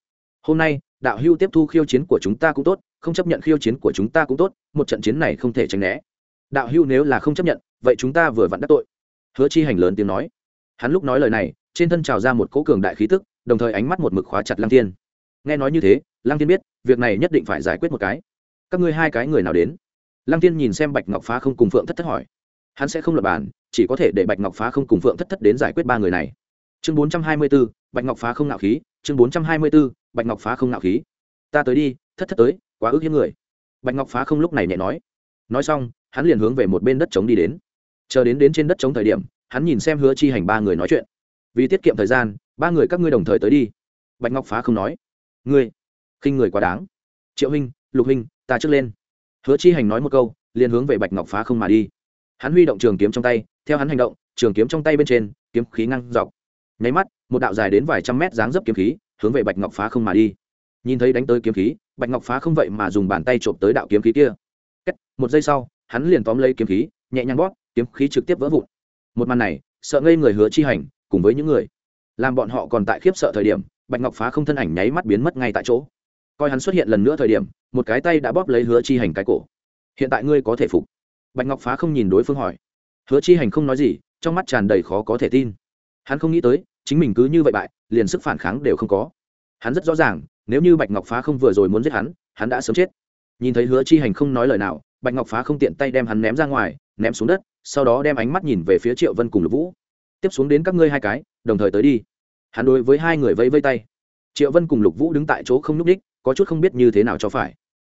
Hôm nay đạo hưu tiếp thu khiêu chiến của chúng ta cũng tốt, không chấp nhận khiêu chiến của chúng ta cũng tốt, một trận chiến này không thể tránh né. Đạo hưu nếu là không chấp nhận, vậy chúng ta vừa vặn đắc tội. Hứa chi hành lớn tiếng nói. Hắn lúc nói lời này, trên thân trào ra một cỗ cường đại khí tức, đồng thời ánh mắt một mực khóa chặt lăng thiên. Nghe nói như thế, lăng thiên biết, việc này nhất định phải giải quyết một cái. Các ngươi hai cái người nào đến? Lăng thiên nhìn xem bạch ngọc phá không cùng phượng thất thất hỏi. Hắn sẽ không lập bản, chỉ có thể để bạch ngọc phá không cùng phượng thất thất đến giải quyết ba người này. Chương bốn trăm hai mươi b ố bạch ngọc phá không nạo khí, chương bốn trăm hai mươi b ố bạch ngọc phá không nạo khí. Ta tới đi, thất thất tới, quá ước hiếm người. Bạch ngọc phá không lúc này nhẹ nói. Nói xong, hắn liền hướng về một bên đất trống đi đến. Chờ đến đến trên đất trống thời điểm, hắn nhìn xem hứa chi hành ba người nói chuyện. Vì tiết kiệm thời gian, ba người các ngươi đồng thời tới đi. Bạch ngọc phá không nói. Ngươi, khinh người quá đáng. Triệu huynh, lục huynh, ta trước lên. Hứa chi hành nói một câu, liền hướng về bạch ngọc phá không mà đi. Hắn huy động trường kiếm trong tay, theo hắn hành động, trường kiếm trong tay bên trên, kiếm khí ngăn dọc. Nháy mắt, một đạo dài đến vài trăm mét dáng dấp kiếm khí hướng về bạch ngọc phá không mà đi. Nhìn thấy đánh tới kiếm khí bạch ngọc phá không vậy mà dùng bàn tay trộm tới đạo kiếm khí kia. Kết, một giây sau hắn liền tóm lấy kiếm khí nhẹ nhàng bóp kiếm khí trực tiếp vỡ vụn. Một màn này sợ ngây người hứa chi hành cùng với những người làm bọn họ còn tại khiếp sợ thời điểm bạch ngọc phá không thân ảnh nháy mắt biến mất ngay tại chỗ. Coi hắn xuất hiện lần nữa thời điểm một cái tay đã bóp lấy hứa chi hành cái cổ. Hiện tại ngươi có thể phục. Bạch ngọc phá không nhìn đối phương hỏi. Hứa chi hành không nói gì trong mắt tràn đầy khó có thể tin. Hắn không nghĩ tới chính mình cứ như vậy bại, liền sức phản kháng đều không có. Hắn rất rõ ràng, nếu như bạch ngọc phá không vừa rồi muốn giết hắn hắn đã sớm chết. Nhìn thấy hứa chi hành không nói lời nào, bạch ngọc phá không tiện tay đem hắn ném ra ngoài, ném xuống đất, sau đó đem ánh mắt nhìn về phía triệu vân cùng lục vũ. Tiếp xuống đến các ngươi hai cái, đồng thời tới đi. Hắn đối với hai người vẫy vây tay. Triệu vân cùng lục vũ đứng tại chỗ không n ú c đích có chút không biết như thế nào cho phải.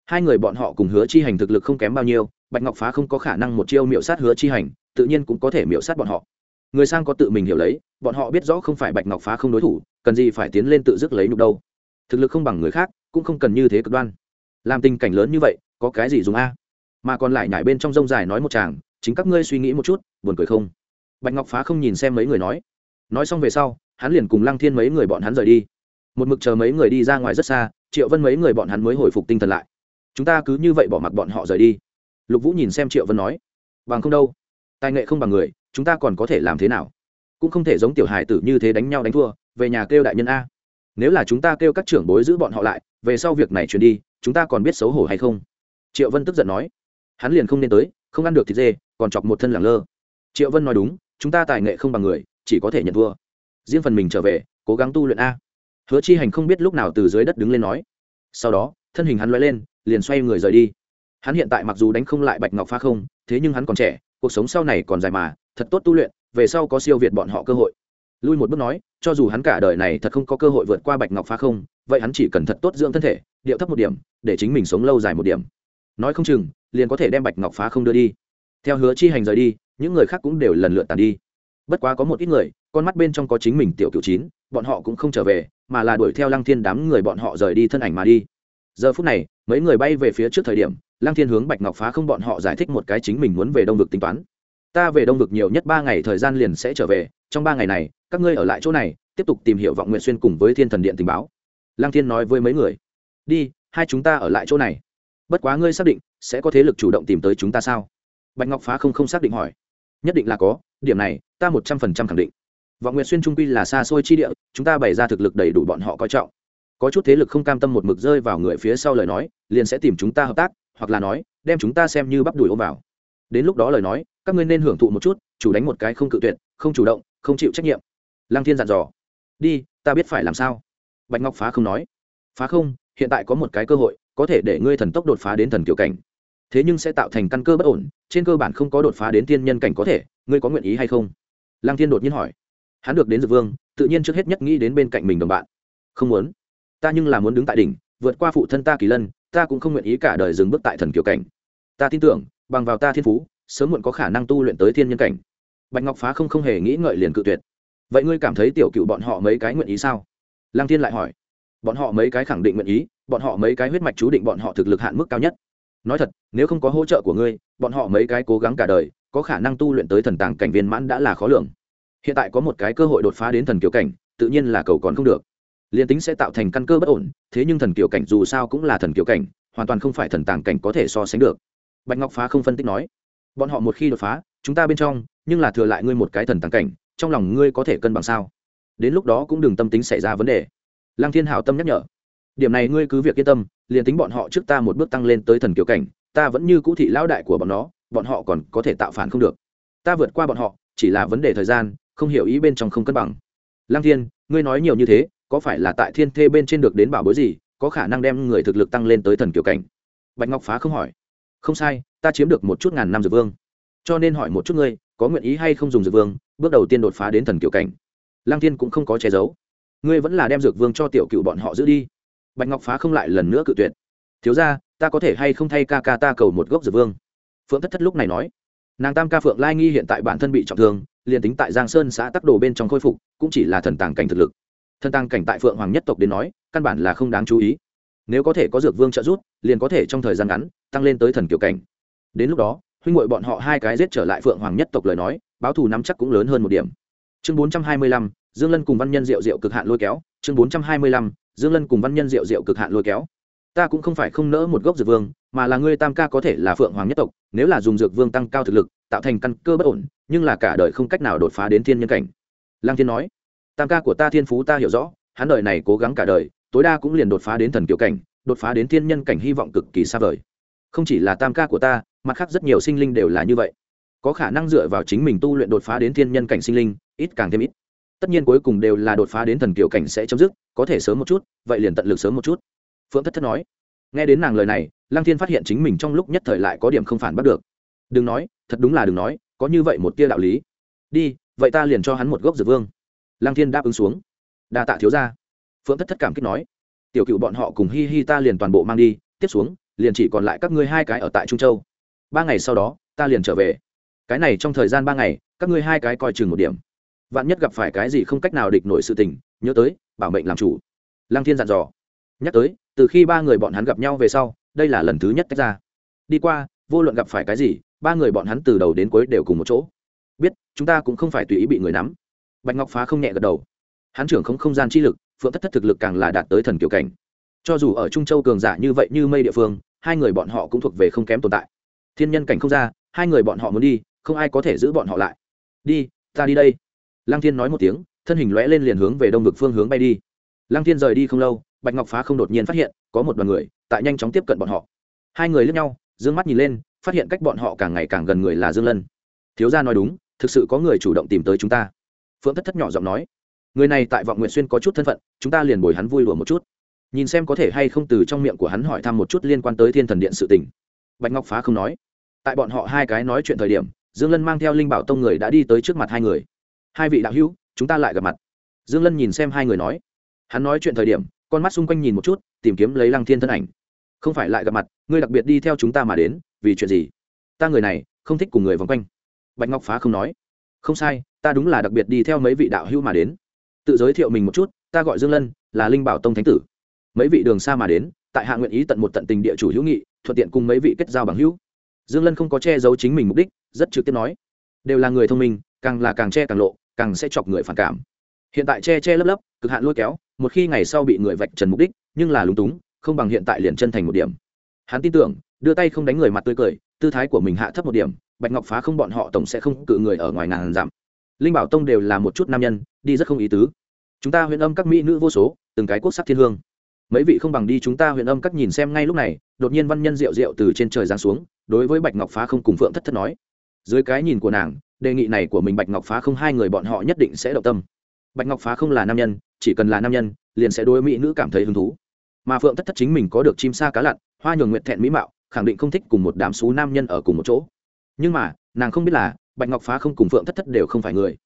Hai người bọn họ cùng hứa chi hành thực lực không kém bao nhiêu, bạch ngọc phá không có khả năng một chiêu miệu sát hứa chi hành, tự nhiên cũng có thể miệu sát bọn họ người sang có tự mình hiểu lấy, bọn họ biết rõ không phải bạch ngọc phá không đối thủ, cần gì phải tiến lên tự dứt lấy nhục đâu. Thực lực không bằng người khác, cũng không cần như thế cực đoan. Làm tình cảnh lớn như vậy, có cái gì dùng a? Mà còn lại nhảy bên trong rông dài nói một chàng, chính các ngươi suy nghĩ một chút, buồn cười không? Bạch ngọc phá không nhìn xem mấy người nói. Nói xong về sau, hắn liền cùng lăng thiên mấy người bọn hắn rời đi. Một mực chờ mấy người đi ra ngoài rất xa, triệu vân mấy người bọn hắn mới hồi phục tinh thần lại. Chúng ta cứ như vậy bỏ mặc bọn họ rời đi. Lục vũ nhìn xem triệu vân nói. Bằng không đâu. Tài nghệ không bằng người chúng ta còn có thể làm thế nào? Cũng không thể giống tiểu hải tử như thế đánh nhau đánh thua, về nhà kêu đại nhân a. Nếu là chúng ta kêu các trưởng bối giữ bọn họ lại, về sau việc này chuyển đi, chúng ta còn biết xấu hổ hay không? Triệu vân tức giận nói. Hắn liền không nên tới, không ăn được thịt dê, còn chọc một thân lẳng lơ. Triệu vân nói đúng, chúng ta tài nghệ không bằng người, chỉ có thể nhận thua. Riêng phần mình trở về, cố gắng tu luyện a. Hứa chi hành không biết lúc nào từ dưới đất đứng lên nói. Sau đó, thân hình hắn loay lên, liền xoay người rời đi. Hắn hiện tại mặc dù đánh không lại bạch ngọc pha không, thế nhưng hắn còn trẻ, cuộc sống sau này còn dài mà thật tốt tu luyện, về sau có siêu việt bọn họ cơ hội. Lui một bước nói, cho dù hắn cả đời này thật không có cơ hội vượt qua bạch ngọc Phá không, vậy hắn chỉ cần thật tốt dưỡng thân thể, điệu thấp một điểm, để chính mình sống lâu dài một điểm. Nói không chừng, liền có thể đem bạch ngọc phá không đưa đi. Theo hứa chi hành rời đi, những người khác cũng đều lần lượt tàn đi. Bất quá có một ít người, con mắt bên trong có chính mình tiểu cựu chín, bọn họ cũng không trở về, mà là đuổi theo lăng thiên đám người bọn họ rời đi thân ảnh mà đi. Giờ phút này, mấy người bay về phía trước thời điểm, lăng thiên hướng bạch ngọc phá không bọn họ giải thích một cái chính mình muốn về đông vực tính toán ta về đông vực nhiều nhất ba ngày thời gian liền sẽ trở về, trong ba ngày này, các ngươi ở lại chỗ này, tiếp tục tìm hiểu vọng nguyện xuyên cùng với thiên thần điện tình báo. Lăng thiên nói với mấy người. Đi, hai chúng ta ở lại chỗ này. Bất quá ngươi xác định sẽ có thế lực chủ động tìm tới chúng ta sao? Bạch ngọc phá không không xác định hỏi. Nhất định là có, điểm này, ta một trăm phần trăm khẳng định. Vọng nguyệt xuyên trung quy là xa xôi chi địa, chúng ta bày ra thực lực đầy đủ bọn họ coi trọng. Có chút thế lực không cam tâm một mực rơi vào người phía sau lời nói, liền sẽ tìm chúng ta hợp tác, hoặc là nói, đem chúng ta xem như bắp đùi ôm vào đến lúc đó lời nói, các ngươi nên hưởng thụ một chút, chủ đánh một cái không cự tuyệt, không chủ động, không chịu trách nhiệm. Lăng thiên dặn dò. Đi, ta biết phải làm sao. Bạch ngọc phá không nói. Phá không, hiện tại có một cái cơ hội, có thể để ngươi thần tốc đột phá đến thần kiểu cảnh. Thế nhưng sẽ tạo thành căn cơ bất ổn, trên cơ bản không có đột phá đến tiên nhân cảnh có thể, ngươi có nguyện ý hay không? Lăng thiên đột nhiên hỏi. Hắn được đến dược vương, tự nhiên trước hết nhất nghĩ đến bên cạnh mình đồng bạn. Không muốn. Ta nhưng là muốn đứng tại đỉnh, vượt qua phụ thân ta kỳ lân, ta cũng không nguyện ý cả đời dừng bước tại thần kiểu cảnh. Ta tin tưởng bằng vào ta thiên phú, sớm muộn có khả năng tu luyện tới thiên nhân cảnh. Bạch ngọc phá không không hề nghĩ ngợi liền cự tuyệt. Vậy ngươi cảm thấy tiểu cựu bọn họ mấy cái nguyện ý sao? Lăng thiên lại hỏi. Bọn họ mấy cái khẳng định nguyện ý, bọn họ mấy cái huyết mạch chú định bọn họ thực lực hạn mức cao nhất. Nói thật, nếu không có hỗ trợ của ngươi, bọn họ mấy cái cố gắng cả đời, có khả năng tu luyện tới thần tàng cảnh viên mãn đã là khó lường. Hiện tại có một cái cơ hội đột phá đến thần kiểu cảnh, tự nhiên là cầu còn không được. Liền tính sẽ tạo thành căn cơ bất ổn, thế nhưng thần kiểu cảnh dù sao cũng là thần kiểu cảnh, hoàn toàn không phải thần tàng cảnh có thể so sánh được bạch ngọc phá không phân tích nói, bọn họ một khi đột phá, chúng ta bên trong, nhưng là thừa lại ngươi một cái thần tàng cảnh, trong lòng ngươi có thể cân bằng sao? Đến lúc đó cũng đừng tâm tính xảy ra vấn đề. Lăng thiên hảo tâm nhắc nhở, điểm này ngươi cứ việc yên tâm, liền tính bọn họ trước ta một bước tăng lên tới thần kiểu cảnh, ta vẫn như cũ thị lão đại của bọn nó, bọn họ còn có thể tạo phản không được. Ta vượt qua bọn họ, chỉ là vấn đề thời gian, không hiểu ý bên trong không cân bằng. Lăng thiên, ngươi nói nhiều như thế, có phải là tại thiên thê bên trên được đến bảo bối gì, có khả năng đem người thực lực tăng lên tới thần kiểu cảnh? Bạch ngọc phá không hỏi không sai, ta chiếm được một chút ngàn năm dược vương. Cho nên hỏi một chút ngươi, có nguyện ý hay không dùng dược vương, bước đầu tiên đột phá đến thần kiểu cảnh. Lăng thiên cũng không có che giấu. Ngươi vẫn là đem dược vương cho tiểu cựu bọn họ giữ đi. Bạch ngọc phá không lại lần nữa cự tuyệt. Thiếu ra ta có thể hay không thay ca ca ta cầu một gốc dược vương? Phượng thất thất lúc này nói. Nàng tam ca phượng lai nghi hiện tại bản thân bị trọng thương, liền tính tại giang sơn xã tắc đồ bên trong khôi phục, cũng chỉ là thần tàng cảnh thực lực. Thần tàng cảnh tại phượng hoàng nhất tộc đến nói, căn bản là không đáng chú ý nếu có thể có dược vương trợ giúp, liền có thể trong thời gian ngắn tăng lên tới thần kiểu cảnh. Đến lúc đó, huynh ngội bọn họ hai cái giết trở lại phượng hoàng nhất tộc lời nói, báo thù nắm chắc cũng lớn hơn một điểm. Chương bốn trăm hai mươi lăm, dương lân cùng văn nhân diệu diệu cực hạn lôi kéo. Chương bốn trăm hai mươi lăm, dương lân cùng văn nhân diệu diệu cực hạn lôi kéo. Ta cũng không phải không nỡ một gốc dược vương, mà là ngươi tam ca có thể là phượng hoàng nhất tộc, nếu là dùng dược vương tăng cao thực lực, tạo thành căn cơ bất ổn, nhưng là cả đời không cách nào đột phá đến thiên nhân cảnh. Lăng thiên nói. Tam ca của ta thiên phú ta hiểu rõ, hắn đời này cố gắng cả đời tối đa cũng liền đột phá đến thần kiểu cảnh, đột phá đến thiên nhân cảnh hy vọng cực kỳ xa vời. Không chỉ là tam ca của ta, mặt khác rất nhiều sinh linh đều là như vậy. Có khả năng dựa vào chính mình tu luyện đột phá đến thiên nhân cảnh sinh linh, ít càng thêm ít. Tất nhiên cuối cùng đều là đột phá đến thần kiểu cảnh sẽ chấm dứt, có thể sớm một chút, vậy liền tận lực sớm một chút. Phượng thất thất nói. Nghe đến nàng lời này, lăng thiên phát hiện chính mình trong lúc nhất thời lại có điểm không phản bắt được. Đừng nói, thật đúng là đừng nói, có như vậy một tia đạo lý. Đi, vậy ta liền cho hắn một gốc dược vương. Lăng thiên đáp ứng xuống. Đa tạ thiếu ra phượng thất thất cảm kích nói, tiểu cựu bọn họ cùng hi hi ta liền toàn bộ mang đi, tiếp xuống, liền chỉ còn lại các ngươi hai cái ở tại trung châu. Ba ngày sau đó, ta liền trở về. Cái này trong thời gian ba ngày, các ngươi hai cái coi chừng một điểm. Vạn nhất gặp phải cái gì không cách nào địch nổi sự tình, nhớ tới, bảo mệnh làm chủ. Lăng thiên dặn dò. Nhắc tới, từ khi ba người bọn hắn gặp nhau về sau, đây là lần thứ nhất tách ra. Đi qua, vô luận gặp phải cái gì, ba người bọn hắn từ đầu đến cuối đều cùng một chỗ. Biết, chúng ta cũng không phải tùy ý bị người nắm. Bạch ngọc phá không nhẹ gật đầu. Hắn trưởng không không gian chi lực phượng thất thất thực lực càng là đạt tới thần kiểu cảnh. Cho dù ở trung châu cường giả như vậy như mây địa phương, hai người bọn họ cũng thuộc về không kém tồn tại. Thiên nhân cảnh không ra, hai người bọn họ muốn đi, không ai có thể giữ bọn họ lại. Đi, ta đi đây. Lăng thiên nói một tiếng, thân hình lóe lên liền hướng về đông ngực phương hướng bay đi. Lăng thiên rời đi không lâu, bạch ngọc phá không đột nhiên phát hiện, có một đoàn người, tại nhanh chóng tiếp cận bọn họ. Hai người lướt nhau d ư ơ n g mắt nhìn lên, phát hiện cách bọn họ càng ngày càng gần người là dương lân. Thiếu gia nói đúng, thực sự có người chủ động tìm tới chúng ta. Phượng thất thất nhỏ giọng nói người này tại vọng nguyện xuyên có chút thân phận, chúng ta liền bồi hắn vui đùa một chút. Nhìn xem có thể hay không từ trong miệng của hắn hỏi thăm một chút liên quan tới thiên thần điện sự tình. Bạch ngọc phá không nói. Tại bọn họ hai cái nói chuyện thời điểm, dương lân mang theo linh bảo tông người đã đi tới trước mặt hai người. Hai vị đạo hữu, chúng ta lại gặp mặt. Dương lân nhìn xem hai người nói. Hắn nói chuyện thời điểm, con mắt xung quanh nhìn một chút, tìm kiếm lấy lăng thiên thân ảnh. Không phải lại gặp mặt, ngươi đặc biệt đi theo chúng ta mà đến, vì chuyện gì? Ta người này, không thích cùng người vòng quanh. Bạch ngọc phá không nói. Không sai, ta đúng là đặc biệt đi theo mấy vị đạo hữu mà đến tự giới thiệu mình một chút, ta gọi dương lân, là linh bảo tông thánh tử. Mấy vị đường xa mà đến, tại hạ nguyện ý tận một tận tình địa chủ hữu nghị, thuận tiện cùng mấy vị kết giao bằng hữu. Dương lân không có che giấu chính mình mục đích, rất trực tiếp nói, đều là người thông minh, càng là càng che càng lộ, càng sẽ chọc người phản cảm. Hiện tại che che lấp lấp, cực hạn lôi kéo, một khi ngày sau bị người vạch trần mục đích, nhưng là lúng túng, không bằng hiện tại liền chân thành một điểm. Hắn tin tưởng, đưa tay không đánh người mặt tươi cười, tư thái của mình hạ thấp một điểm, bạch ngọc phá không bọn họ tổng sẽ không cự người ở ngoài ngàn dặm linh bảo tông đều là một chút nam nhân, đi rất không ý tứ. Chúng ta huyện âm các mỹ nữ vô số, từng cái quốc sắc thiên hương. Mấy vị không bằng đi chúng ta huyện âm các nhìn xem ngay lúc này, đột nhiên văn nhân rượu rượu từ trên trời giáng xuống, đối với bạch ngọc phá không cùng phượng thất thất nói. Dưới cái nhìn của nàng, đề nghị này của mình bạch ngọc phá không hai người bọn họ nhất định sẽ động tâm. Bạch ngọc phá không là nam nhân, chỉ cần là nam nhân, liền sẽ đối mỹ nữ cảm thấy hứng thú. Mà phượng thất thất chính mình có được chim sa cá lặn, hoa nhường nguyện thẹn mỹ mạo, khẳng định không thích cùng một đám xú nam nhân ở cùng một chỗ. Nhưng mà, nàng không biết là bạch ngọc phá không cùng phượng thất thất đều không phải người.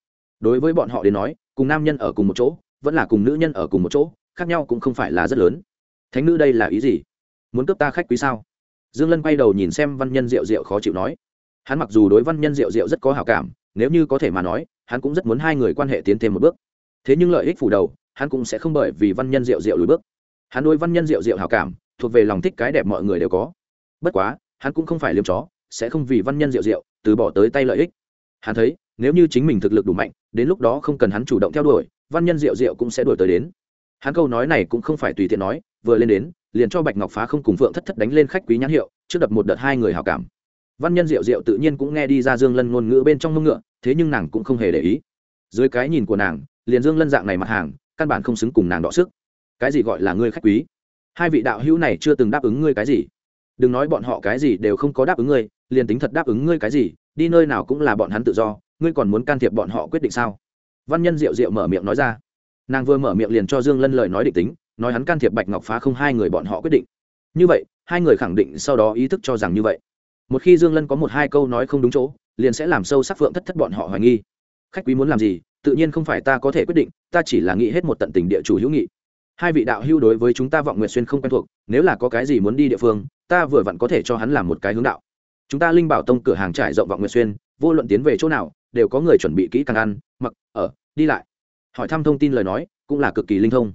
Đối với bọn họ đến nói, cùng nam nhân ở cùng một chỗ, vẫn là cùng nữ nhân ở cùng một chỗ, khác nhau cũng không phải là rất lớn. Thánh nữ đây là ý gì? Muốn cướp ta khách quý sao? Dương lân quay đầu nhìn xem văn nhân diệu diệu khó chịu nói. Hắn mặc dù đối văn nhân diệu diệu rất có hào cảm, nếu như có thể mà nói, hắn cũng rất muốn hai người quan hệ tiến thêm một bước. Thế nhưng lợi ích phủ đầu, hắn cũng sẽ không bởi vì văn nhân diệu diệu lùi bước. Hắn đối văn nhân diệu diệu hào cảm, thuộc về lòng thích cái đẹp mọi người đều có. Bất quá, hắn cũng không phải liêm chó, sẽ không vì văn nhân diệu diệu từ bỏ tới tay lợi ích hắn thấy, nếu như chính mình thực lực đủ mạnh, đến lúc đó không cần hắn chủ động theo đuổi, văn nhân diệu diệu cũng sẽ đuổi tới đến. Hắn câu nói này cũng không phải tùy tiện nói, vừa lên đến, liền cho bạch ngọc phá không cùng phượng thất thất đánh lên khách quý nhãn hiệu, trước đập một đợt hai người hào cảm. Văn nhân diệu diệu tự nhiên cũng nghe đi ra dương lân ngôn ngữ bên trong mông ngựa, thế nhưng nàng cũng không hề để ý. Dưới cái nhìn của nàng, liền dương lân dạng này mặt hàng, căn bản không xứng cùng nàng đọ sức. Cái gì gọi là ngươi khách quý? Hai vị đạo hữu này chưa từng đáp ứng ngươi cái gì. Đừng nói bọn họ cái gì đều không có đáp ứng ngươi, liền tính thật đáp ứng ngươi cái gì đi nơi nào cũng là bọn hắn tự do, ngươi còn muốn can thiệp bọn họ quyết định sao? Văn nhân diệu diệu mở miệng nói ra. Nàng vừa mở miệng liền cho dương lân lời nói định tính, nói hắn can thiệp bạch ngọc phá không hai người bọn họ quyết định. Như vậy, hai người khẳng định sau đó ý thức cho rằng như vậy. Một khi dương lân có một hai câu nói không đúng chỗ, liền sẽ làm sâu sắc phượng thất thất bọn họ hoài nghi. Khách quý muốn làm gì, tự nhiên không phải ta có thể quyết định, ta chỉ là nghĩ hết một tận tình địa chủ hữu nghị. Hai vị đạo hữu đối với chúng ta vọng nguyện xuyên không quen thuộc, nếu là có cái gì muốn đi địa phương, ta vừa vặn có thể cho hắn làm một cái hướng đạo chúng ta linh bảo tông cửa hàng trải rộng vọng nguyệt xuyên, vô luận tiến về chỗ nào, đều có người chuẩn bị kỹ càng ăn, mặc, ở, đi lại. Hỏi thăm thông tin lời nói, cũng là cực kỳ linh thông.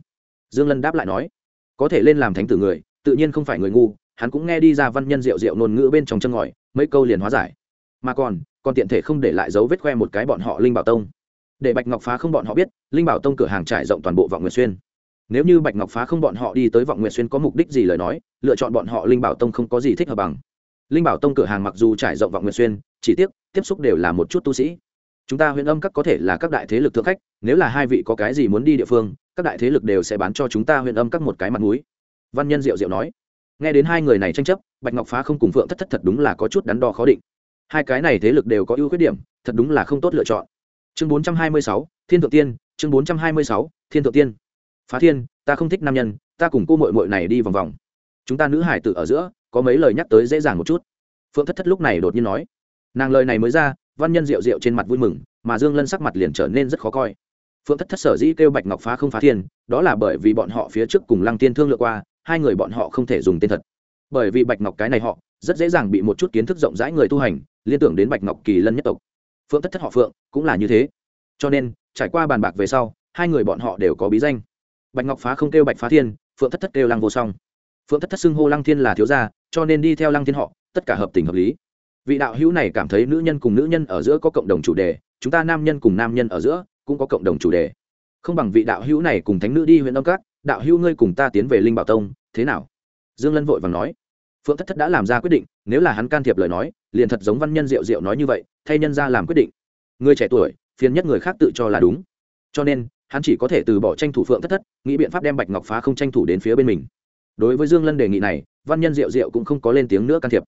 Dương lân đáp lại nói, có thể lên làm thánh tử người, tự nhiên không phải người ngu, hắn cũng nghe đi ra văn nhân rượu rượu ngôn ngữ bên trong chân ngòi, mấy câu liền hóa giải. Mà còn còn tiện thể không để lại dấu vết khoe một cái bọn họ linh bảo tông. Để bạch ngọc phá không bọn họ biết, linh bảo tông cửa hàng trải rộng toàn bộ vọng nguyệt xuyên. Nếu như bạch ngọc phá không bọn họ đi tới vọng nguyệt xuyên có mục đích gì lời nói, lựa chọn bọn họ linh bảo tông không có gì thích hợp bằng linh bảo tông cửa hàng mặc dù trải rộng vọng nguyện xuyên, chỉ tiếc, tiếp xúc đều là một chút tu sĩ. Chúng ta huyện âm các có thể là các đại thế lực thượng khách, nếu là hai vị có cái gì muốn đi địa phương, các đại thế lực đều sẽ bán cho chúng ta huyện âm các một cái mặt mũi. Văn nhân diệu diệu nói. Nghe đến hai người này tranh chấp, bạch ngọc phá không cùng phượng thất thất thật đúng là có chút đắn đo khó định. Hai cái này thế lực đều có ưu khuyết điểm, thật đúng là không tốt lựa chọn. Chương bốn trăm hai mươi sáu, thiên thượng tiên, chương bốn trăm hai mươi sáu, thiên thượng tiên. Phá thiên, ta không thích nam nhân, ta cùng cô mội mội này đi vòng vòng. Chúng ta nữ hải tử ở giữa có mấy lời nhắc tới dễ dàng một chút. Phượng thất thất lúc này đột nhiên nói, nàng lời này mới ra, văn nhân rượu rượu trên mặt vui mừng, mà dương lân sắc mặt liền trở nên rất khó coi. Phượng thất thất sở dĩ kêu bạch ngọc phá không phá thiên, đó là bởi vì bọn họ phía trước cùng lăng tiên thương lượng qua, hai người bọn họ không thể dùng tên thật. Bởi vì bạch ngọc cái này họ, rất dễ dàng bị một chút kiến thức rộng rãi người tu hành, liên tưởng đến bạch ngọc kỳ lân nhất tộc. Phượng thất thất họ phượng, cũng là như thế. Cho nên, trải qua bàn bạc về sau, hai người bọn họ đều có bí danh. Bạch ngọc phá không kêu bạch phá thiên, phượng thất thất kêu lăng vô song phượng thất thất xưng hô lăng thiên là thiếu gia, cho nên đi theo lăng thiên họ, tất cả hợp tình hợp lý. Vị đạo hữu này cảm thấy nữ nhân cùng nữ nhân ở giữa có cộng đồng chủ đề, chúng ta nam nhân cùng nam nhân ở giữa cũng có cộng đồng chủ đề. Không bằng vị đạo hữu này cùng thánh nữ đi huyện Đông cát đạo hữu ngươi cùng ta tiến về linh bảo tông, thế nào? Dương lân vội vàng nói. Phượng thất thất đã làm ra quyết định, nếu là hắn can thiệp lời nói, liền thật giống văn nhân diệu diệu nói như vậy, thay nhân ra làm quyết định. Người trẻ tuổi, phiền nhất người khác tự cho là đúng. Cho nên, hắn chỉ có thể từ bỏ tranh thủ phượng thất thất, nghĩ biện pháp đem bạch ngọc phá không tranh thủ đến phía bên mình đối với dương lân đề nghị này, văn nhân diệu diệu cũng không có lên tiếng nữa can thiệp.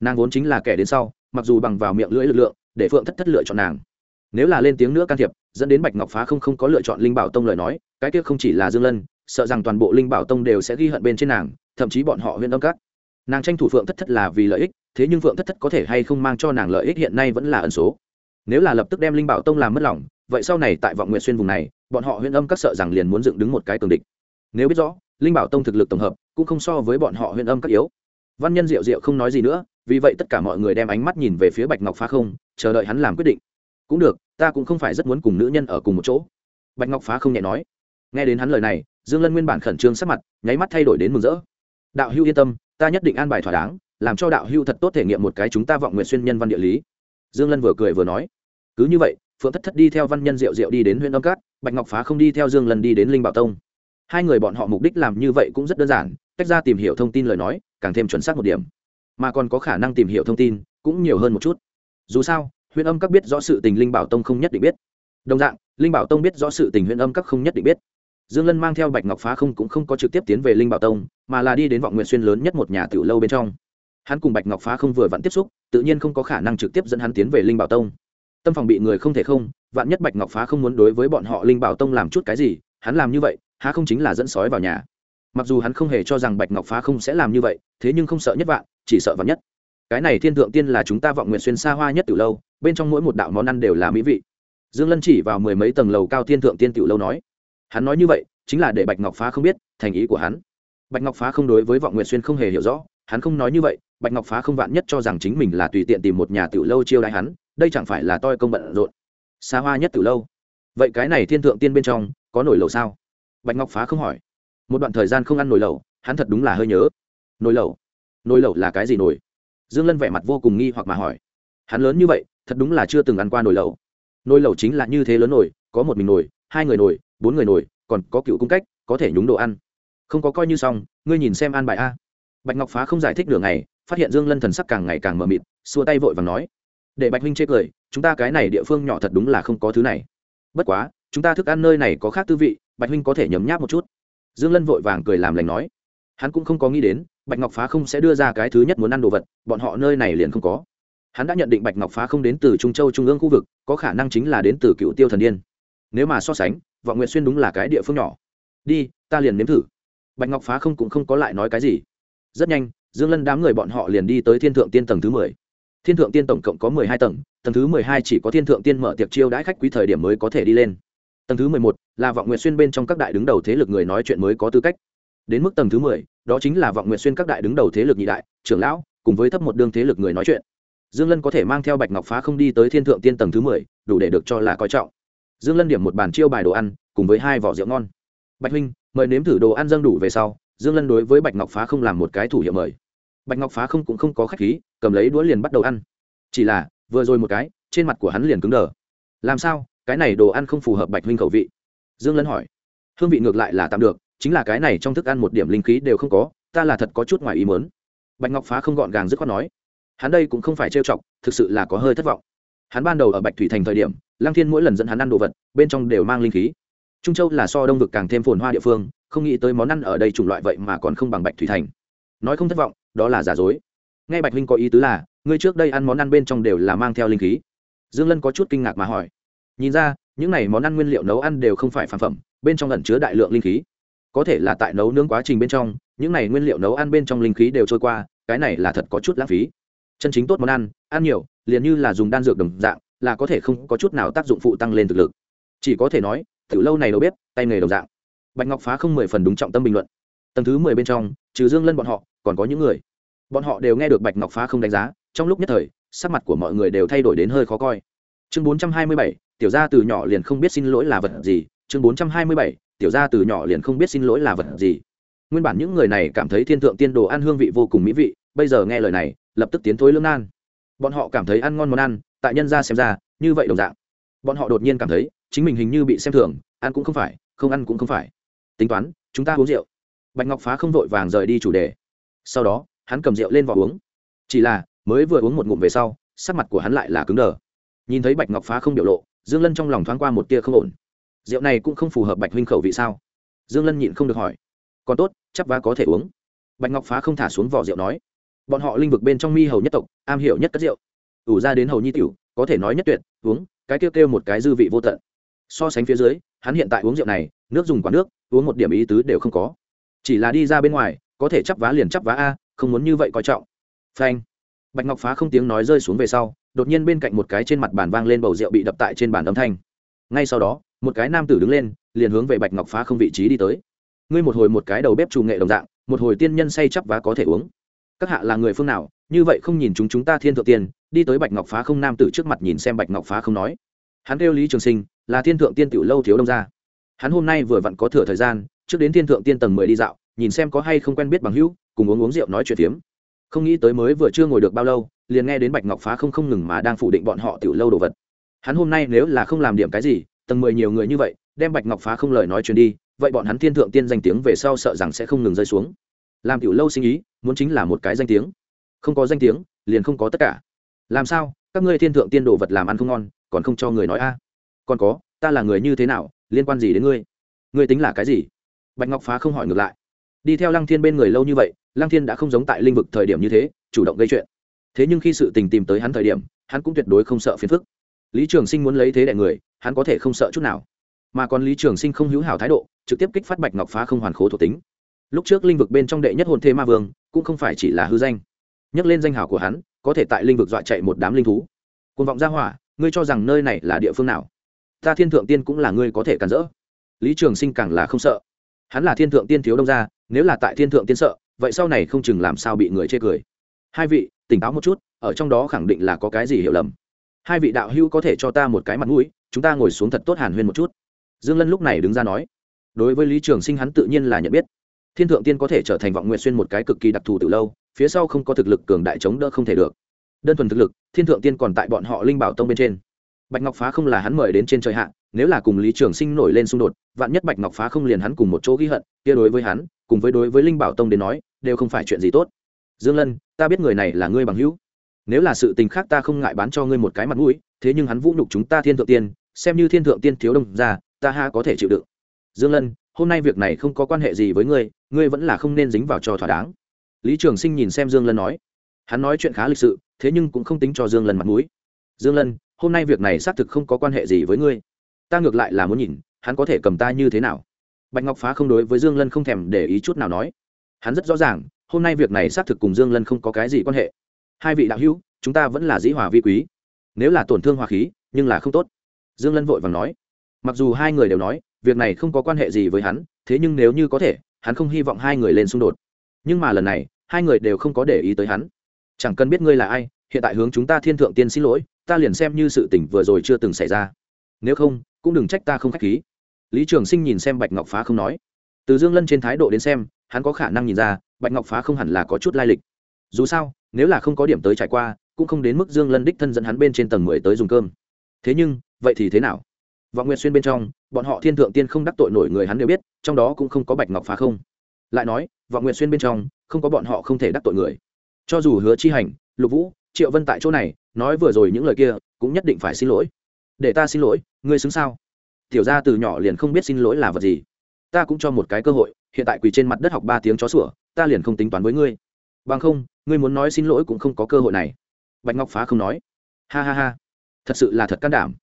Nàng vốn chính là kẻ đến sau, mặc dù bằng vào miệng lưỡi lực lượng, để phượng thất thất lựa chọn nàng. Nếu là lên tiếng nữa can thiệp, dẫn đến bạch ngọc phá không không có lựa chọn linh bảo tông lời nói, cái kia không chỉ là dương lân, sợ rằng toàn bộ linh bảo tông đều sẽ ghi hận bên trên nàng, thậm chí bọn họ huyện âm các. Nàng tranh thủ phượng thất thất là vì lợi ích, thế nhưng phượng thất thất có thể hay không mang cho nàng lợi ích hiện nay vẫn là ẩn số. Nếu là lập tức đem linh bảo tông làm mất lòng, vậy sau này tại vọng nguyện xuyên vùng này, bọn họ huyện âm các sợ rằng liền muốn dựng đứng một cái cường địch. Nếu biết rõ, linh bảo tông thực lực tổng hợp cũng không so với bọn họ huyền âm các yếu. Văn nhân diệu diệu không nói gì nữa, vì vậy tất cả mọi người đem ánh mắt nhìn về phía bạch ngọc phá không, chờ đợi hắn làm quyết định. Cũng được, ta cũng không phải rất muốn cùng nữ nhân ở cùng một chỗ. Bạch ngọc phá không nhẹ nói. Nghe đến hắn lời này, dương lân nguyên bản khẩn trương sắc mặt, nháy mắt thay đổi đến mừng rỡ. Đạo hưu yên tâm, ta nhất định an bài thỏa đáng, làm cho đạo hưu thật tốt thể nghiệm một cái chúng ta vọng nguyện xuyên nhân văn địa lý. Dương lân vừa cười vừa nói. Cứ như vậy, phượng thất thất đi theo văn nhân diệu diệu đi đến huyện âm cát, bạch ngọc phá không đi theo dương lân đi đến linh bảo tông. Hai người bọn họ mục đích làm như vậy cũng rất đơn giản cách ra tìm hiểu thông tin lời nói, càng thêm chuẩn xác một điểm. Mà còn có khả năng tìm hiểu thông tin cũng nhiều hơn một chút. Dù sao huyện âm các biết rõ sự tình linh bảo tông không nhất định biết. Đồng dạng, linh bảo tông biết rõ sự tình huyện âm các không nhất định biết. Dương lân mang theo bạch ngọc phá không cũng không có trực tiếp tiến về linh bảo tông, mà là đi đến vọng nguyện xuyên lớn nhất một nhà tiểu lâu bên trong. Hắn cùng bạch ngọc phá không vừa vặn tiếp xúc, tự nhiên không có khả năng trực tiếp dẫn hắn tiến về linh bảo tông. Tâm phòng bị người không thể không, vạn nhất bạch ngọc phá không muốn đối với bọn họ linh bảo tông làm chút cái gì, hắn làm như vậy, há không chính là dẫn sói vào nhà mặc dù hắn không hề cho rằng bạch ngọc phá không sẽ làm như vậy, thế nhưng không sợ nhất vạn, chỉ sợ vạn nhất. Cái này thiên thượng tiên là chúng ta vọng nguyện xuyên xa hoa nhất từ lâu, bên trong mỗi một đạo món ăn đều là mỹ vị. Dương lân chỉ vào mười mấy tầng lầu cao thiên thượng tiên tiểu lâu nói, hắn nói như vậy, chính là để bạch ngọc phá không biết thành ý của hắn. Bạch ngọc phá không đối với vọng nguyện xuyên không hề hiểu rõ, hắn không nói như vậy, bạch ngọc phá không vạn nhất cho rằng chính mình là tùy tiện tìm một nhà tiểu lâu chiêu đãi hắn, đây chẳng phải là toi công bận rộn. Xa hoa nhất tiểu lâu. Vậy cái này thiên thượng tiên bên trong có nổi lầu sao? Bạch ngọc phá không hỏi một đoạn thời gian không ăn nồi lẩu, hắn thật đúng là hơi nhớ. Nồi lẩu? Nồi lẩu là cái gì nồi? Dương lân vẻ mặt vô cùng nghi hoặc mà hỏi. Hắn lớn như vậy, thật đúng là chưa từng ăn qua nồi lẩu. Nồi lẩu chính là như thế lớn nồi, có một mình nồi, hai người nồi, bốn người nồi, còn có cựu cung cách, có thể nhúng đồ ăn. Không có coi như xong, ngươi nhìn xem an bài a. Bạch ngọc phá không giải thích được ngày, phát hiện dương lân thần sắc càng ngày càng mờ mịt, xua tay vội và nói. Để bạch huynh chê cười, chúng ta cái này địa phương nhỏ thật đúng là không có thứ này. Bất quá, chúng ta thức ăn nơi này có khác tư vị, bạch huynh có thể nhấm nháp một chút dương lân vội vàng cười làm lành nói, hắn cũng không có nghĩ đến, bạch ngọc phá không sẽ đưa ra cái thứ nhất muốn ăn đồ vật, bọn họ nơi này liền không có. Hắn đã nhận định bạch ngọc phá không đến từ trung châu trung ương khu vực, có khả năng chính là đến từ cựu tiêu thần điên. Nếu mà so sánh, vọng nguyện xuyên đúng là cái địa phương nhỏ. Đi, ta liền nếm thử. Bạch ngọc phá không cũng không có lại nói cái gì. Rất nhanh, dương lân đám người bọn họ liền đi tới thiên thượng tiên tầng thứ mười. Thiên thượng tiên tổng cộng có mười hai tầng tầng thứ mười hai chỉ có thiên thượng tiên mở tiệc chiêu đãi khách quý thời điểm mới có thể đi lên tầng thứ mười một là vọng nguyện xuyên bên trong các đại đứng đầu thế lực người nói chuyện mới có tư cách. Đến mức tầng thứ mười, đó chính là vọng nguyện xuyên các đại đứng đầu thế lực nhị đại, trưởng lão, cùng với thấp một đương thế lực người nói chuyện. Dương lân có thể mang theo bạch ngọc phá không đi tới thiên thượng tiên tầng thứ mười, đủ để được cho là coi trọng. Dương lân điểm một bàn chiêu bài đồ ăn, cùng với hai vỏ rượu ngon. Bạch huynh, mời nếm thử đồ ăn dâng đủ về sau, dương lân đối với bạch ngọc phá không làm một cái thủ hiệu mời. Bạch ngọc phá không cũng không có khách khí, cầm lấy đũa liền bắt đầu ăn. Chỉ là, vừa rồi một cái, trên mặt của hắn liền cứng đờ. Làm sao? Cái này đồ ăn không phù hợp bạch huynh khẩu vị. Dương lân hỏi. Hương vị ngược lại là tạm được, chính là cái này trong thức ăn một điểm linh khí đều không có, ta là thật có chút ngoài ý mớn bạch ngọc phá không gọn gàng dứt khoát nói. Hắn đây cũng không phải trêu chọc, thực sự là có hơi thất vọng. Hắn ban đầu ở bạch thủy thành thời điểm lang thiên mỗi lần dẫn hắn ăn đồ vật, bên trong đều mang linh khí. Trung châu là so đông vực càng thêm phồn hoa địa phương, không nghĩ tới món ăn ở đây chủng loại vậy mà còn không bằng bạch thủy thành. Nói không thất vọng, đó là giả dối. Nghe bạch huynh có ý tứ là, ngươi trước đây ăn món ăn bên trong đều là mang theo linh khí. Dương lân có chút kinh ngạc mà hỏi nhìn ra, những này món ăn nguyên liệu nấu ăn đều không phải phản phẩm, bên trong ẩn chứa đại lượng linh khí. Có thể là tại nấu nướng quá trình bên trong, những này nguyên liệu nấu ăn bên trong linh khí đều trôi qua, cái này là thật có chút lãng phí. Chân chính tốt món ăn ăn nhiều, liền như là dùng đan dược đồng dạng, là có thể không có chút nào tác dụng phụ tăng lên thực lực. Chỉ có thể nói từ lâu này đâu biết tay nghề đồng dạng. Bạch ngọc phá không mười phần đúng trọng tâm bình luận. Tầng thứ mười bên trong, trừ dương lân bọn họ, còn có những người. Bọn họ đều nghe được bạch ngọc phá không đánh giá, trong lúc nhất thời, sắc mặt của mọi người đều thay đổi đến hơi khó coi. Chương bốn trăm hai mươi bảy tiểu gia từ nhỏ liền không biết xin lỗi là vật gì, chương bốn trăm hai mươi bảy, tiểu gia từ nhỏ liền không biết xin lỗi là vật gì. Nguyên bản những người này cảm thấy thiên thượng tiên đồ ăn hương vị vô cùng mỹ vị, bây giờ nghe lời này, lập tức tiến thối lưỡng nan. Bọn họ cảm thấy ăn ngon món ăn, tại nhân ra xem ra, như vậy đồng dạng. Bọn họ đột nhiên cảm thấy, chính mình hình như bị xem thường, ăn cũng không phải, không ăn cũng không phải. Tính toán, chúng ta uống rượu. Bạch ngọc phá không vội vàng rời đi chủ đề. Sau đó, hắn cầm rượu lên vỏ uống. Chỉ là, mới vừa uống một ngụm về sau, sắc mặt của hắn lại là cứng đờ. Nhìn thấy bạch ngọc phá không biểu lộ dương lân trong lòng thoáng qua một tia không ổn. Rượu này cũng không phù hợp bạch huynh khẩu vị sao? Dương lân nhịn không được hỏi. Còn tốt, chắc vá có thể uống. Bạch ngọc phá không thả xuống vỏ rượu nói. Bọn họ linh vực bên trong mi hầu nhất tộc, am hiểu nhất cất rượu. Ủ ra đến hầu nhi tiểu, có thể nói nhất tuyệt, uống, cái kêu kêu một cái dư vị vô tận. So sánh phía dưới, hắn hiện tại uống rượu này, nước dùng quả nước, uống một điểm ý tứ đều không có. Chỉ là đi ra bên ngoài, có thể chắp vá liền chắp vá a, không muốn như vậy coi trọng. Phanh. Bạch ngọc phá không tiếng nói rơi xuống về sau đột nhiên bên cạnh một cái trên mặt bàn vang lên bầu rượu bị đập tại trên bàn âm thanh. Ngay sau đó, một cái nam tử đứng lên, liền hướng về bạch ngọc phá không vị trí đi tới. Ngươi một hồi một cái đầu bếp trù nghệ đồng dạng, một hồi tiên nhân say chắp và có thể uống. Các hạ là người phương nào, như vậy không nhìn chúng chúng ta thiên thượng tiên đi tới bạch ngọc phá không nam tử trước mặt nhìn xem bạch ngọc phá không nói. Hắn kêu lý trường sinh, là thiên thượng tiên tiểu lâu thiếu đông gia. Hắn hôm nay vừa vặn có thừa thời gian, trước đến thiên thượng tiên tầng mười đi dạo, nhìn xem có hay không quen biết bằng hữu, cùng uống uống rượu nói chuyện phiếm. Không nghĩ tới mới vừa chưa ngồi được bao lâu liền nghe đến bạch ngọc phá không không ngừng mà đang phủ định bọn họ tiểu lâu đồ vật. Hắn hôm nay nếu là không làm điểm cái gì, tầng mười nhiều người như vậy, đem bạch ngọc phá không lời nói chuyện đi, vậy bọn hắn thiên thượng tiên danh tiếng về sau sợ rằng sẽ không ngừng rơi xuống. Làm tiểu lâu sinh ý, muốn chính là một cái danh tiếng. Không có danh tiếng, liền không có tất cả. Làm sao, các ngươi thiên thượng tiên đồ vật làm ăn không ngon, còn không cho người nói a? Còn có, ta là người như thế nào, liên quan gì đến ngươi? Ngươi tính là cái gì? Bạch ngọc phá không hỏi ngược lại. Đi theo lăng thiên bên người lâu như vậy, lăng thiên đã không giống tại linh vực thời điểm như thế, chủ động gây chuyện thế nhưng khi sự tình tìm tới hắn thời điểm, hắn cũng tuyệt đối không sợ phiền phức. Lý trường sinh muốn lấy thế đại người, hắn có thể không sợ chút nào. Mà còn lý trường sinh không hữu hảo thái độ, trực tiếp kích phát bạch ngọc phá không hoàn khố thuộc tính. Lúc trước linh vực bên trong đệ nhất hồn thê ma vương, cũng không phải chỉ là hư danh. Nhắc lên danh hào của hắn, có thể tại linh vực dọa chạy một đám linh thú. Côn vọng ra hỏa, ngươi cho rằng nơi này là địa phương nào? Ta thiên thượng tiên cũng là ngươi có thể cản rỡ. Lý trường sinh càng là không sợ. Hắn là thiên thượng tiên thiếu đông gia, nếu là tại thiên thượng tiên sợ, vậy sau này không chừng làm sao bị người chê cười. Hai vị tỉnh táo một chút, ở trong đó khẳng định là có cái gì hiểu lầm. Hai vị đạo hữu có thể cho ta một cái mặt mũi, chúng ta ngồi xuống thật tốt hàn huyên một chút. Dương lân lúc này đứng ra nói. Đối với lý trường sinh hắn tự nhiên là nhận biết. Thiên thượng tiên có thể trở thành vọng nguyện xuyên một cái cực kỳ đặc thù từ lâu, phía sau không có thực lực cường đại chống đỡ không thể được. Đơn thuần thực lực, thiên thượng tiên còn tại bọn họ linh bảo tông bên trên. Bạch ngọc phá không là hắn mời đến trên trời hạ, nếu là cùng lý trường sinh nổi lên xung đột, vạn nhất bạch ngọc phá không liền hắn cùng một chỗ ghi hận, kia đối với hắn, cùng với đối với linh bảo tông đến nói, đều không phải chuyện gì tốt dương lân, ta biết người này là ngươi bằng hữu. Nếu là sự tình khác ta không ngại bán cho ngươi một cái mặt mũi, thế nhưng hắn vũ nhục chúng ta thiên thượng tiên, xem như thiên thượng tiên thiếu đông ra ta ha có thể chịu đựng. Dương lân, hôm nay việc này không có quan hệ gì với ngươi ngươi vẫn là không nên dính vào cho thỏa đáng. Lý trường sinh nhìn xem dương lân nói. Hắn nói chuyện khá lịch sự, thế nhưng cũng không tính cho dương lân mặt mũi. Dương lân, hôm nay việc này xác thực không có quan hệ gì với ngươi. Ta ngược lại là muốn nhìn, hắn có thể cầm ta như thế nào. Bạch ngọc phá không đối với dương lân không thèm để ý chút nào nói. Hắn rất rõ ràng hôm nay việc này xác thực cùng dương lân không có cái gì quan hệ. Hai vị đạo hữu, chúng ta vẫn là dĩ hòa vi quý. Nếu là tổn thương hòa khí, nhưng là không tốt. Dương lân vội vàng nói. Mặc dù hai người đều nói, việc này không có quan hệ gì với hắn, thế nhưng nếu như có thể, hắn không hy vọng hai người lên xung đột. Nhưng mà lần này, hai người đều không có để ý tới hắn. Chẳng cần biết ngươi là ai, hiện tại hướng chúng ta thiên thượng tiên xin lỗi, ta liền xem như sự tình vừa rồi chưa từng xảy ra. Nếu không, cũng đừng trách ta không khách khí. Lý trường sinh nhìn xem bạch ngọc phá không nói. Từ dương lân trên thái độ đến xem, hắn có khả năng nhìn ra bạch ngọc phá không hẳn là có chút lai lịch. Dù sao, nếu là không có điểm tới trải qua, cũng không đến mức dương lân đích thân dẫn hắn bên trên tầng mười tới dùng cơm. Thế nhưng, vậy thì thế nào? Vọng nguyệt xuyên bên trong, bọn họ thiên thượng tiên không đắc tội nổi người hắn đều biết, trong đó cũng không có bạch ngọc phá không. Lại nói, vọng nguyệt xuyên bên trong, không có bọn họ không thể đắc tội người. Cho dù hứa chi hành, lục vũ, triệu vân tại chỗ này, nói vừa rồi những lời kia, cũng nhất định phải xin lỗi. Để ta xin lỗi, ngươi xứng sao? Tiểu ra từ nhỏ liền không biết xin lỗi là vật gì. Ta cũng cho một cái cơ hội, hiện tại quỳ trên mặt đất học ba tiếng chó sủa ta liền không tính toán với ngươi. Bằng không, ngươi muốn nói xin lỗi cũng không có cơ hội này. Bạch ngọc phá không nói. Ha ha ha, thật sự là thật can đảm.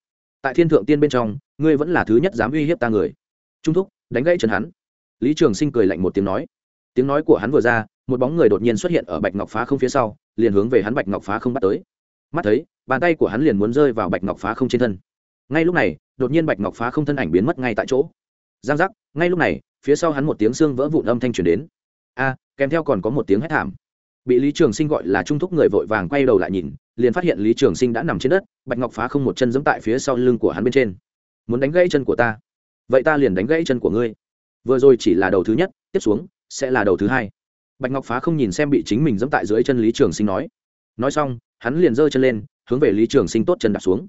Tại thiên thượng tiên bên trong, ngươi vẫn là thứ nhất dám uy hiếp ta người. Trung thúc đánh gãy chân hắn. Lý trường sinh cười lạnh một tiếng nói. Tiếng nói của hắn vừa ra, một bóng người đột nhiên xuất hiện ở bạch ngọc phá không phía sau, liền hướng về hắn bạch ngọc phá không bắt tới. Mắt thấy, bàn tay của hắn liền muốn rơi vào bạch ngọc phá không trên thân. Ngay lúc này, đột nhiên bạch ngọc phá không thân ảnh biến mất ngay tại chỗ. Giang giác, ngay lúc này, phía sau hắn một tiếng xương vỡ vụn âm thanh truyền đến. A kèm theo còn có một tiếng hét thảm. Bị lý trường sinh gọi là trung thúc người vội vàng quay đầu lại nhìn, liền phát hiện lý trường sinh đã nằm trên đất, bạch ngọc phá không một chân giẫm tại phía sau lưng của hắn bên trên. Muốn đánh gãy chân của ta? Vậy ta liền đánh gãy chân của ngươi. Vừa rồi chỉ là đầu thứ nhất, tiếp xuống sẽ là đầu thứ hai. Bạch ngọc phá không nhìn xem bị chính mình giẫm tại dưới chân lý trường sinh nói. Nói xong, hắn liền giơ chân lên, hướng về lý trường sinh tốt chân đặt xuống.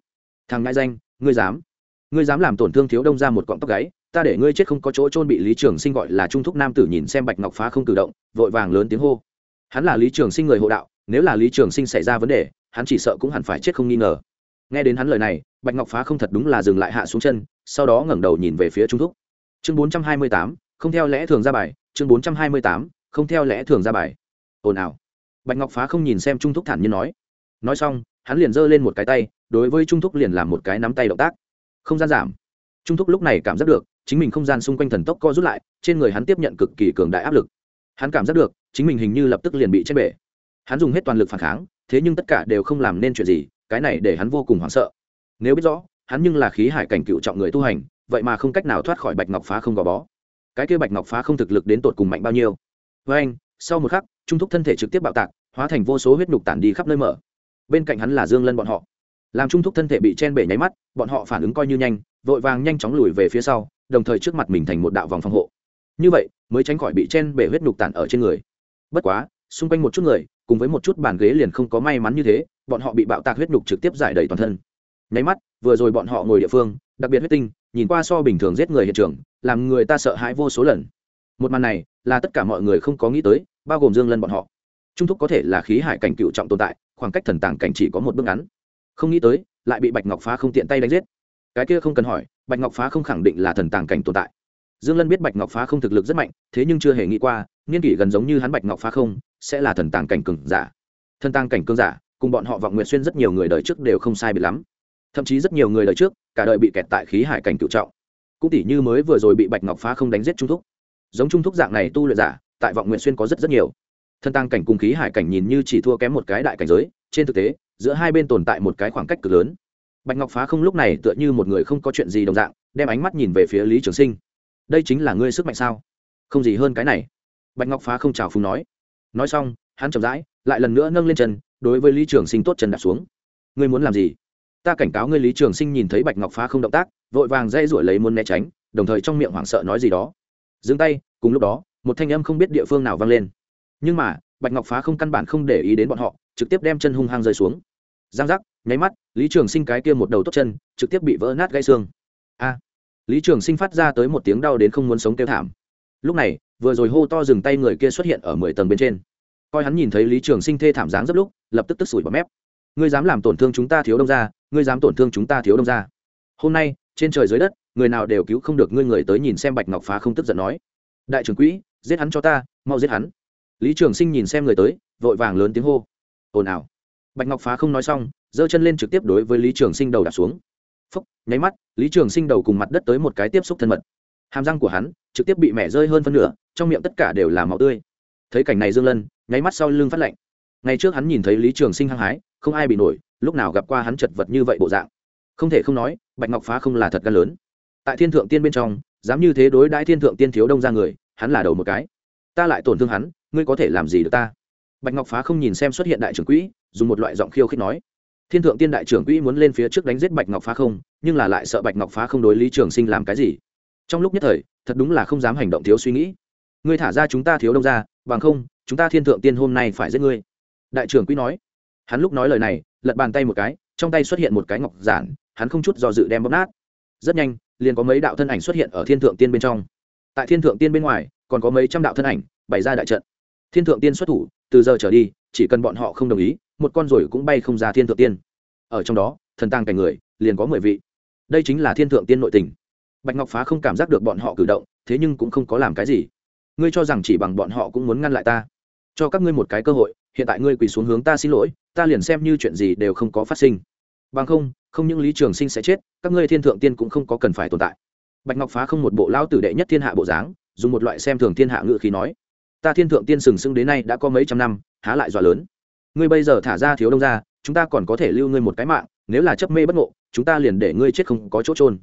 Thằng ngại danh, ngươi dám? Ngươi dám làm tổn thương thiếu đông ra một cọng tóc gáy ta để ngươi chết không có chỗ trôn bị lý trường sinh gọi là trung thúc nam tử nhìn xem bạch ngọc phá không cử động, vội vàng lớn tiếng hô. Hắn là lý trường sinh người hộ đạo, nếu là lý trường sinh xảy ra vấn đề, hắn chỉ sợ cũng hẳn phải chết không nghi ngờ. Nghe đến hắn lời này, bạch ngọc phá không thật đúng là dừng lại hạ xuống chân, sau đó ngẩng đầu nhìn về phía trung thúc. Chương bốn trăm hai mươi tám, không theo lẽ thường ra bài, chương bốn trăm hai mươi tám, không theo lẽ thường ra bài. Ồn ào. Bạch ngọc phá không nhìn xem trung thúc thản nhiên nói. Nói xong, hắn liền giơ lên một cái tay, đối với trung thúc liền làm một cái nắm tay động tác. Không gian giảm. Trung thúc lúc này cảm giác được chính mình không gian xung quanh thần tốc co rút lại, trên người hắn tiếp nhận cực kỳ cường đại áp lực. Hắn cảm giác được, chính mình hình như lập tức liền bị chết bể. Hắn dùng hết toàn lực phản kháng, thế nhưng tất cả đều không làm nên chuyện gì, cái này để hắn vô cùng hoảng sợ. Nếu biết rõ, hắn nhưng là khí hải cảnh cựu trọng người tu hành, vậy mà không cách nào thoát khỏi bạch ngọc phá không gò bó. Cái kia bạch ngọc phá không thực lực đến tột cùng mạnh bao nhiêu? Với anh, sau một khắc, trung thúc thân thể trực tiếp bạo tạc, hóa thành vô số huyết nhục tản đi khắp nơi mở. Bên cạnh hắn là dương lân bọn họ. Làm trung thúc thân thể bị chen bể nháy mắt, bọn họ phản ứng coi như nhanh, vội vàng nhanh chóng lùi về phía sau đồng thời trước mặt mình thành một đạo vòng phòng hộ. Như vậy, mới tránh khỏi bị chen bể huyết nhục tản ở trên người. Bất quá, xung quanh một chút người, cùng với một chút bàn ghế liền không có may mắn như thế, bọn họ bị bạo tạc huyết nhục trực tiếp giải đầy toàn thân. Nháy mắt, vừa rồi bọn họ ngồi địa phương, đặc biệt huyết tinh, nhìn qua so bình thường giết người hiện trường, làm người ta sợ hãi vô số lần. Một màn này, là tất cả mọi người không có nghĩ tới, bao gồm dương lân bọn họ. Trung thúc có thể là khí hải cảnh cựu trọng tồn tại, khoảng cách thần tàng cảnh chỉ có một bước ngắn. Không nghĩ tới, lại bị bạch ngọc phá không tiện tay đánh giết. Cái kia không cần hỏi bạch ngọc phá không khẳng định là thần tàng cảnh tồn tại. Dương lân biết bạch ngọc phá không thực lực rất mạnh, thế nhưng chưa hề nghĩ qua nghiên kỷ gần giống như hắn bạch ngọc phá không, sẽ là thần tàng cảnh cường giả. Thần tàng cảnh cường giả, cùng bọn họ vọng nguyện xuyên rất nhiều người đời trước đều không sai biệt lắm. Thậm chí rất nhiều người đời trước, cả đời bị kẹt tại khí hải cảnh cựu trọng. Cũng tỷ như mới vừa rồi bị bạch ngọc phá không đánh giết trung thúc. Giống trung thúc dạng này tu luyện giả, tại vọng nguyện xuyên có rất rất nhiều. Thân tăng cảnh cùng khí hải cảnh nhìn như chỉ thua kém một cái đại cảnh giới, trên thực tế, giữa hai bên tồn tại một cái khoảng cách cực lớn bạch ngọc phá không lúc này tựa như một người không có chuyện gì đồng dạng, đem ánh mắt nhìn về phía lý trường sinh. Đây chính là ngươi sức mạnh sao? Không gì hơn cái này. Bạch ngọc phá không chào phúng nói. Nói xong, hắn chậm rãi, lại lần nữa nâng lên chân, đối với lý trường sinh tốt chân đặt xuống. Ngươi muốn làm gì? Ta cảnh cáo ngươi lý trường sinh nhìn thấy bạch ngọc phá không động tác, vội vàng dây rủi lấy muốn né tránh, đồng thời trong miệng hoảng sợ nói gì đó. Dừng tay, cùng lúc đó, một thanh âm không biết địa phương nào vang lên. Nhưng mà, bạch ngọc phá không căn bản không để ý đến bọn họ, trực tiếp đem chân hung hăng rơi xuống giang giác, nháy mắt, lý trường sinh cái kia một đầu tốt chân, trực tiếp bị vỡ nát gãy xương. A! Lý trường sinh phát ra tới một tiếng đau đến không muốn sống kêu thảm. Lúc này, vừa rồi hô to dừng tay người kia xuất hiện ở mười tầng bên trên. Coi hắn nhìn thấy lý trường sinh thê thảm dáng rất lúc, lập tức tức sủi bọt mép. Ngươi dám làm tổn thương chúng ta thiếu đông ra ngươi dám tổn thương chúng ta thiếu đông ra hôm nay, trên trời dưới đất, người nào đều cứu không được ngươi người tới nhìn xem bạch ngọc phá không tức giận nói. Đại trưởng quỹ, giết hắn cho ta, mau giết hắn. Lý trường sinh nhìn xem người tới, vội vàng lớn tiếng hô. Ồn ào bạch ngọc phá không nói xong, giơ chân lên trực tiếp đối với lý trường sinh đầu đạp xuống. Phúc, nháy mắt, lý trường sinh đầu cùng mặt đất tới một cái tiếp xúc thân mật. Hàm răng của hắn trực tiếp bị mẻ rơi hơn phân nửa, trong miệng tất cả đều là màu tươi. Thấy cảnh này dương lân, nháy mắt sau lưng phát lạnh. Ngày trước hắn nhìn thấy lý trường sinh hăng hái, không ai bị nổi, lúc nào gặp qua hắn chật vật như vậy bộ dạng. Không thể không nói, bạch ngọc phá không là thật gan lớn. Tại thiên thượng tiên bên trong, dám như thế đối đãi thiên thượng tiên thiếu đông ra người, hắn là đầu một cái. Ta lại tổn thương hắn, ngươi có thể làm gì được ta? Bạch ngọc phá không nhìn xem xuất hiện đại trưởng quỹ, dùng một loại giọng khiêu khích nói. Thiên thượng tiên đại trưởng quỹ muốn lên phía trước đánh giết bạch ngọc phá không, nhưng là lại sợ bạch ngọc phá không đối lý trường sinh làm cái gì? Trong lúc nhất thời, thật đúng là không dám hành động thiếu suy nghĩ. Ngươi thả ra chúng ta thiếu đông ra bằng không, chúng ta thiên thượng tiên hôm nay phải giết ngươi. Đại trưởng quỹ nói. Hắn lúc nói lời này, lật bàn tay một cái, trong tay xuất hiện một cái ngọc giản, hắn không chút do dự đem bóp nát. Rất nhanh, liền có mấy đạo thân ảnh xuất hiện ở thiên thượng tiên bên trong. Tại thiên thượng tiên bên ngoài, còn có mấy trăm đạo thân ảnh bày ra đại trận thiên thượng tiên xuất thủ, từ giờ trở đi, chỉ cần bọn họ không đồng ý, một con rồi cũng bay không ra thiên thượng tiên. Ở trong đó, thần tàng cảnh người, liền có mười vị. Đây chính là thiên thượng tiên nội tình. Bạch ngọc phá không cảm giác được bọn họ cử động, thế nhưng cũng không có làm cái gì. Ngươi cho rằng chỉ bằng bọn họ cũng muốn ngăn lại ta. Cho các ngươi một cái cơ hội, hiện tại ngươi quỳ xuống hướng ta xin lỗi, ta liền xem như chuyện gì đều không có phát sinh. Bằng không không những lý trường sinh sẽ chết, các ngươi thiên thượng tiên cũng không có cần phải tồn tại. Bạch ngọc phá không một bộ lao tử đệ nhất thiên hạ bộ dáng, dùng một loại xem thường thiên hạ ngự khí nói ta thiên thượng tiên sừng sững đến nay đã có mấy trăm năm, há lại dọa lớn. Ngươi bây giờ thả ra thiếu đông ra chúng ta còn có thể lưu ngươi một cái mạng, nếu là chấp mê bất ngộ, chúng ta liền để ngươi chết không có chỗ trôn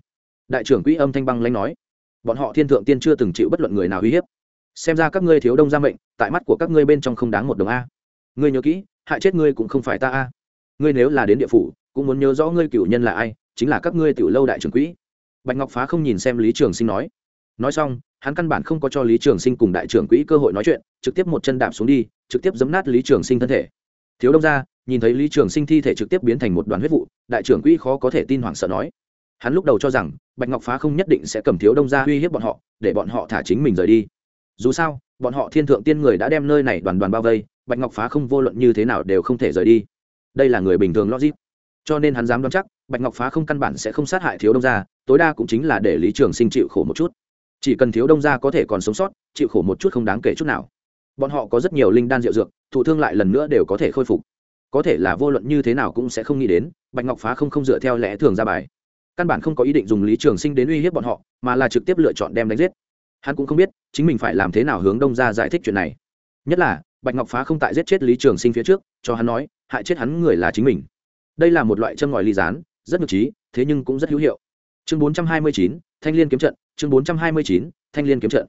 đại trưởng quỹ âm thanh băng lanh nói. Bọn họ thiên thượng tiên chưa từng chịu bất luận người nào uy hiếp. Xem ra các ngươi thiếu đông ra mệnh, tại mắt của các ngươi bên trong không đáng một đồng a. Ngươi nhớ kỹ, hại chết ngươi cũng không phải ta a. Ngươi nếu là đến địa phủ, cũng muốn nhớ rõ ngươi cửu nhân là ai, chính là các ngươi tiểu lâu đại trưởng quỹ. Bạch ngọc phá không nhìn xem lý trường sinh nói nói xong, hắn căn bản không có cho lý trường sinh cùng đại trưởng quỹ cơ hội nói chuyện, trực tiếp một chân đạp xuống đi, trực tiếp giấm nát lý trường sinh thân thể. Thiếu đông ra nhìn thấy lý trường sinh thi thể trực tiếp biến thành một đoàn huyết vụ, đại trưởng quỹ khó có thể tin hoảng sợ nói. Hắn lúc đầu cho rằng, bạch ngọc phá không nhất định sẽ cầm thiếu đông ra uy hiếp bọn họ, để bọn họ thả chính mình rời đi. Dù sao, bọn họ thiên thượng tiên người đã đem nơi này đoàn đoàn bao vây, bạch ngọc phá không vô luận như thế nào đều không thể rời đi. Đây là người bình thường logic. Cho nên hắn dám đoán chắc, bạch ngọc phá không căn bản sẽ không sát hại thiếu đông gia, tối đa cũng chính là để lý trường sinh chịu khổ một chút chỉ cần thiếu đông gia có thể còn sống sót chịu khổ một chút không đáng kể chút nào. Bọn họ có rất nhiều linh đan rượu dược thụ thương lại lần nữa đều có thể khôi phục. Có thể là vô luận như thế nào cũng sẽ không nghĩ đến bạch ngọc phá không không dựa theo lẽ thường ra bài. Căn bản không có ý định dùng lý trường sinh đến uy hiếp bọn họ mà là trực tiếp lựa chọn đem đánh giết. Hắn cũng không biết chính mình phải làm thế nào hướng đông ra giải thích chuyện này. Nhất là bạch ngọc phá không tại giết chết lý trường sinh phía trước cho hắn nói hại chết hắn người là chính mình. Đây là một loại châm ngòi ly dán, rất ngược trí thế nhưng cũng rất hữu hiệu. Chương bốn trăm hai mươi chín thanh l i ê n kiếm trận chương bốn trăm hai mươi chín, thanh liên kiếm trận.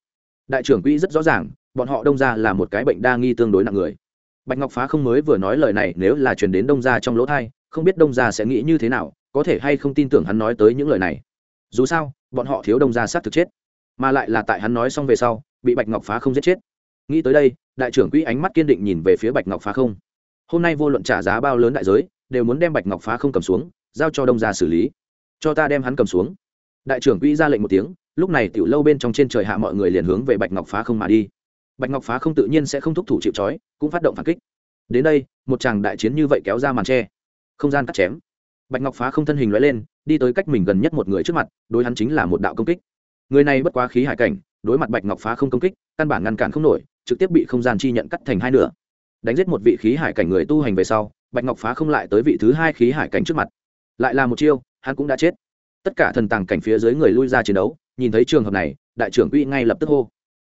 Đại trưởng quỹ rất rõ ràng, bọn họ đông ra là một cái bệnh đa nghi tương đối nặng người. Bạch ngọc phá không mới vừa nói lời này, nếu là chuyển đến đông ra trong lỗ thai, không biết đông ra sẽ nghĩ như thế nào, có thể hay không tin tưởng hắn nói tới những lời này. Dù sao, bọn họ thiếu đông ra sát thực chết, mà lại là tại hắn nói xong về sau, bị bạch ngọc phá không giết chết. Nghĩ tới đây, đại trưởng quỹ ánh mắt kiên định nhìn về phía bạch ngọc phá không. Hôm nay vô luận trả giá bao lớn đại giới, đều muốn đem bạch ngọc phá không cầm xuống, giao cho đông gia xử lý. Cho ta đem hắn cầm xuống. Đại trưởng quỹ ra lệnh một tiếng lúc này tiểu lâu bên trong trên trời hạ mọi người liền hướng về bạch ngọc phá không mà đi. Bạch ngọc phá không tự nhiên sẽ không thúc thủ chịu trói, cũng phát động phản kích. Đến đây, một chàng đại chiến như vậy kéo ra màn tre không gian cắt chém. Bạch ngọc phá không thân hình loại lên, đi tới cách mình gần nhất một người trước mặt, đối hắn chính là một đạo công kích. Người này bất quá khí hải cảnh, đối mặt bạch ngọc phá không công kích, căn bản ngăn cản không nổi, trực tiếp bị không gian chi nhận cắt thành hai nửa. Đánh giết một vị khí hải cảnh người tu hành về sau, bạch ngọc phá không lại tới vị thứ hai khí hải cảnh trước mặt. Lại là một chiêu, hắn cũng đã chết tất cả thần tàng cảnh phía dưới người lui ra chiến đấu, nhìn thấy trường hợp này, đại trưởng quỹ ngay lập tức hô.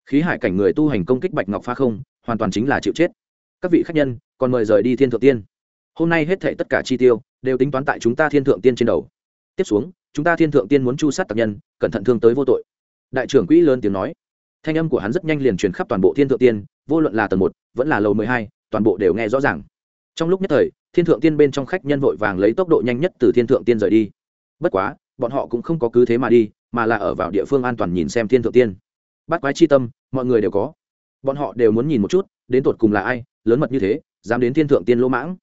Khí hải cảnh người tu hành công kích bạch ngọc pha không, hoàn toàn chính là chịu chết. Các vị khách nhân, còn mời rời đi thiên thượng tiên. Hôm nay hết thể tất cả chi tiêu, đều tính toán tại chúng ta thiên thượng tiên trên đầu. Tiếp xuống, chúng ta thiên thượng tiên muốn chu sát tập nhân, cẩn thận thương tới vô tội. Đại trưởng quỹ lớn tiếng nói. Thanh âm của hắn rất nhanh liền truyền khắp toàn bộ thiên thượng tiên, vô luận là tầng một, vẫn là lầu mười hai, toàn bộ đều nghe rõ ràng. Trong lúc nhất thời, thiên thượng tiên bên trong khách nhân vội vàng lấy tốc độ nhanh nhất từ thiên thượng tiên rời đi. Bất quá bọn họ cũng không có cứ thế mà đi, mà là ở vào địa phương an toàn nhìn xem thiên thượng tiên. Bắt quái chi tâm, mọi người đều có. Bọn họ đều muốn nhìn một chút, đến tột cùng là ai, lớn mật như thế, dám đến thiên thượng tiên lỗ mãng.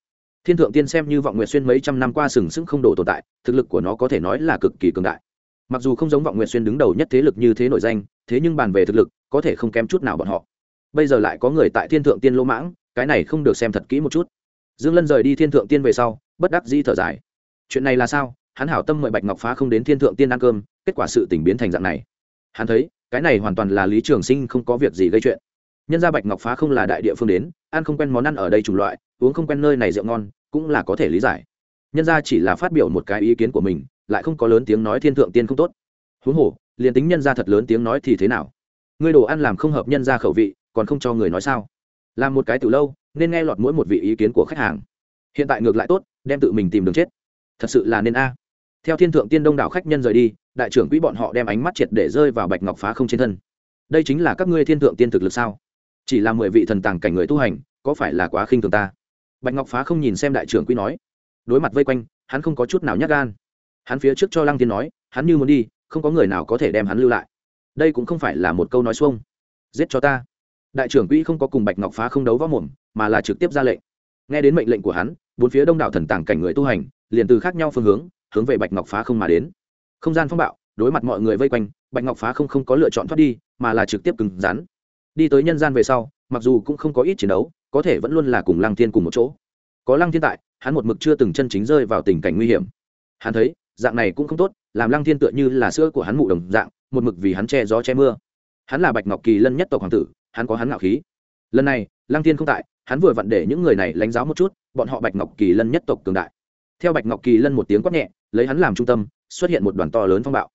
Thiên thượng tiên xem như vọng nguyệt xuyên mấy trăm năm qua sừng sững không đổ tồn tại, thực lực của nó có thể nói là cực kỳ cường đại. Mặc dù không giống vọng nguyệt xuyên đứng đầu nhất thế lực như thế nổi danh, thế nhưng bàn về thực lực, có thể không kém chút nào bọn họ. Bây giờ lại có người tại thiên thượng tiên lỗ mãng, cái này không được xem thật kỹ một chút. Dương lân rời đi thiên thượng tiên về sau, bất đắc dĩ thở dài. Chuyện này là sao? Hắn hảo tâm mời bạch ngọc phá không đến thiên thượng tiên ăn cơm, kết quả sự tình biến thành dạng này. Hắn thấy, cái này hoàn toàn là lý trường sinh không có việc gì gây chuyện. Nhân ra bạch ngọc phá không là đại địa phương đến, ăn không quen món ăn ở đây chủng loại, uống không quen nơi này rượu ngon, cũng là có thể lý giải. Nhân ra chỉ là phát biểu một cái ý kiến của mình, lại không có lớn tiếng nói thiên thượng tiên không tốt. Huống hồ, liền tính nhân ra thật lớn tiếng nói thì thế nào? Ngươi đồ ăn làm không hợp nhân ra khẩu vị, còn không cho người nói sao? Làm một cái từ lâu, nên nghe lọt mỗi một vị ý kiến của khách hàng. Hiện tại ngược lại tốt, đem tự mình tìm đường chết. Thật sự là nên a theo thiên thượng tiên đông đảo khách nhân rời đi, đại trưởng quỹ bọn họ đem ánh mắt triệt để rơi vào bạch ngọc phá không trên thân. Đây chính là các ngươi thiên thượng tiên thực lực sao? Chỉ là mười vị thần tàng cảnh người tu hành, có phải là quá khinh thường ta? Bạch ngọc phá không nhìn xem đại trưởng quỹ nói. Đối mặt vây quanh, hắn không có chút nào nhát gan. Hắn phía trước cho lăng tiên nói, hắn như muốn đi, không có người nào có thể đem hắn lưu lại. Đây cũng không phải là một câu nói xuông. Giết cho ta. Đại trưởng quỹ không có cùng bạch ngọc phá không đấu võ mồm, mà là trực tiếp ra lệnh. Nghe đến mệnh lệnh của hắn, bốn phía đông đảo thần tàng cảnh người tu hành, liền từ khác nhau phương hướng hướng về bạch ngọc phá không mà đến. Không gian phong bạo, đối mặt mọi người vây quanh, bạch ngọc phá không không có lựa chọn thoát đi, mà là trực tiếp cứng rắn. Đi tới nhân gian về sau, mặc dù cũng không có ít chiến đấu, có thể vẫn luôn là cùng lăng thiên cùng một chỗ. Có lăng thiên tại, hắn một mực chưa từng chân chính rơi vào tình cảnh nguy hiểm. Hắn thấy, dạng này cũng không tốt, làm lăng thiên tựa như là sữa của hắn mụ đồng dạng, một mực vì hắn che gió che mưa. Hắn là bạch ngọc kỳ lân nhất tộc hoàng tử, hắn có hắn ngạo khí. Lần này, lăng thiên không tại, hắn vừa vặn để những người này lãnh giáo một chút, bọn họ bạch ngọc kỳ lân nhất tộc cường đại theo bạch ngọc kỳ lân một tiếng quát nhẹ, lấy hắn làm trung tâm, xuất hiện một đoàn to lớn phong bạo.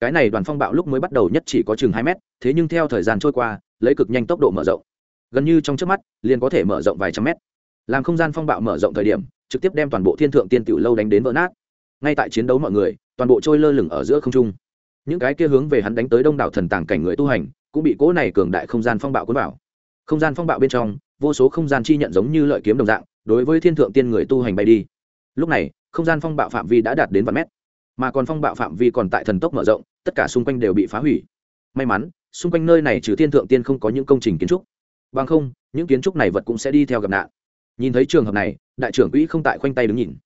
Cái này đoàn phong bạo lúc mới bắt đầu nhất chỉ có chừng hai mét, thế nhưng theo thời gian trôi qua, lấy cực nhanh tốc độ mở rộng. Gần như trong trước mắt, liền có thể mở rộng vài trăm mét. Làm không gian phong bạo mở rộng thời điểm, trực tiếp đem toàn bộ thiên thượng tiên tiểu lâu đánh đến vỡ nát. Ngay tại chiến đấu mọi người, toàn bộ trôi lơ lửng ở giữa không trung. Những cái kia hướng về hắn đánh tới đông đảo thần tàng cảnh người tu hành, cũng bị cỗ này cường đại không gian phong bạo cuốn vào. Không gian phong bạo bên trong, vô số không gian chi nhận giống như lợi kiếm đồng dạng, đối với thiên thượng tiên người tu hành bay đi lúc này, không gian phong bạo phạm vi đã đạt đến vạn mét, mà còn phong bạo phạm vi còn tại thần tốc mở rộng, tất cả xung quanh đều bị phá hủy. May mắn, xung quanh nơi này trừ thiên thượng tiên không có những công trình kiến trúc. Bằng không, những kiến trúc này vật cũng sẽ đi theo gặp nạn. Nhìn thấy trường hợp này, đại trưởng quỹ không tại khoanh tay đứng nhìn.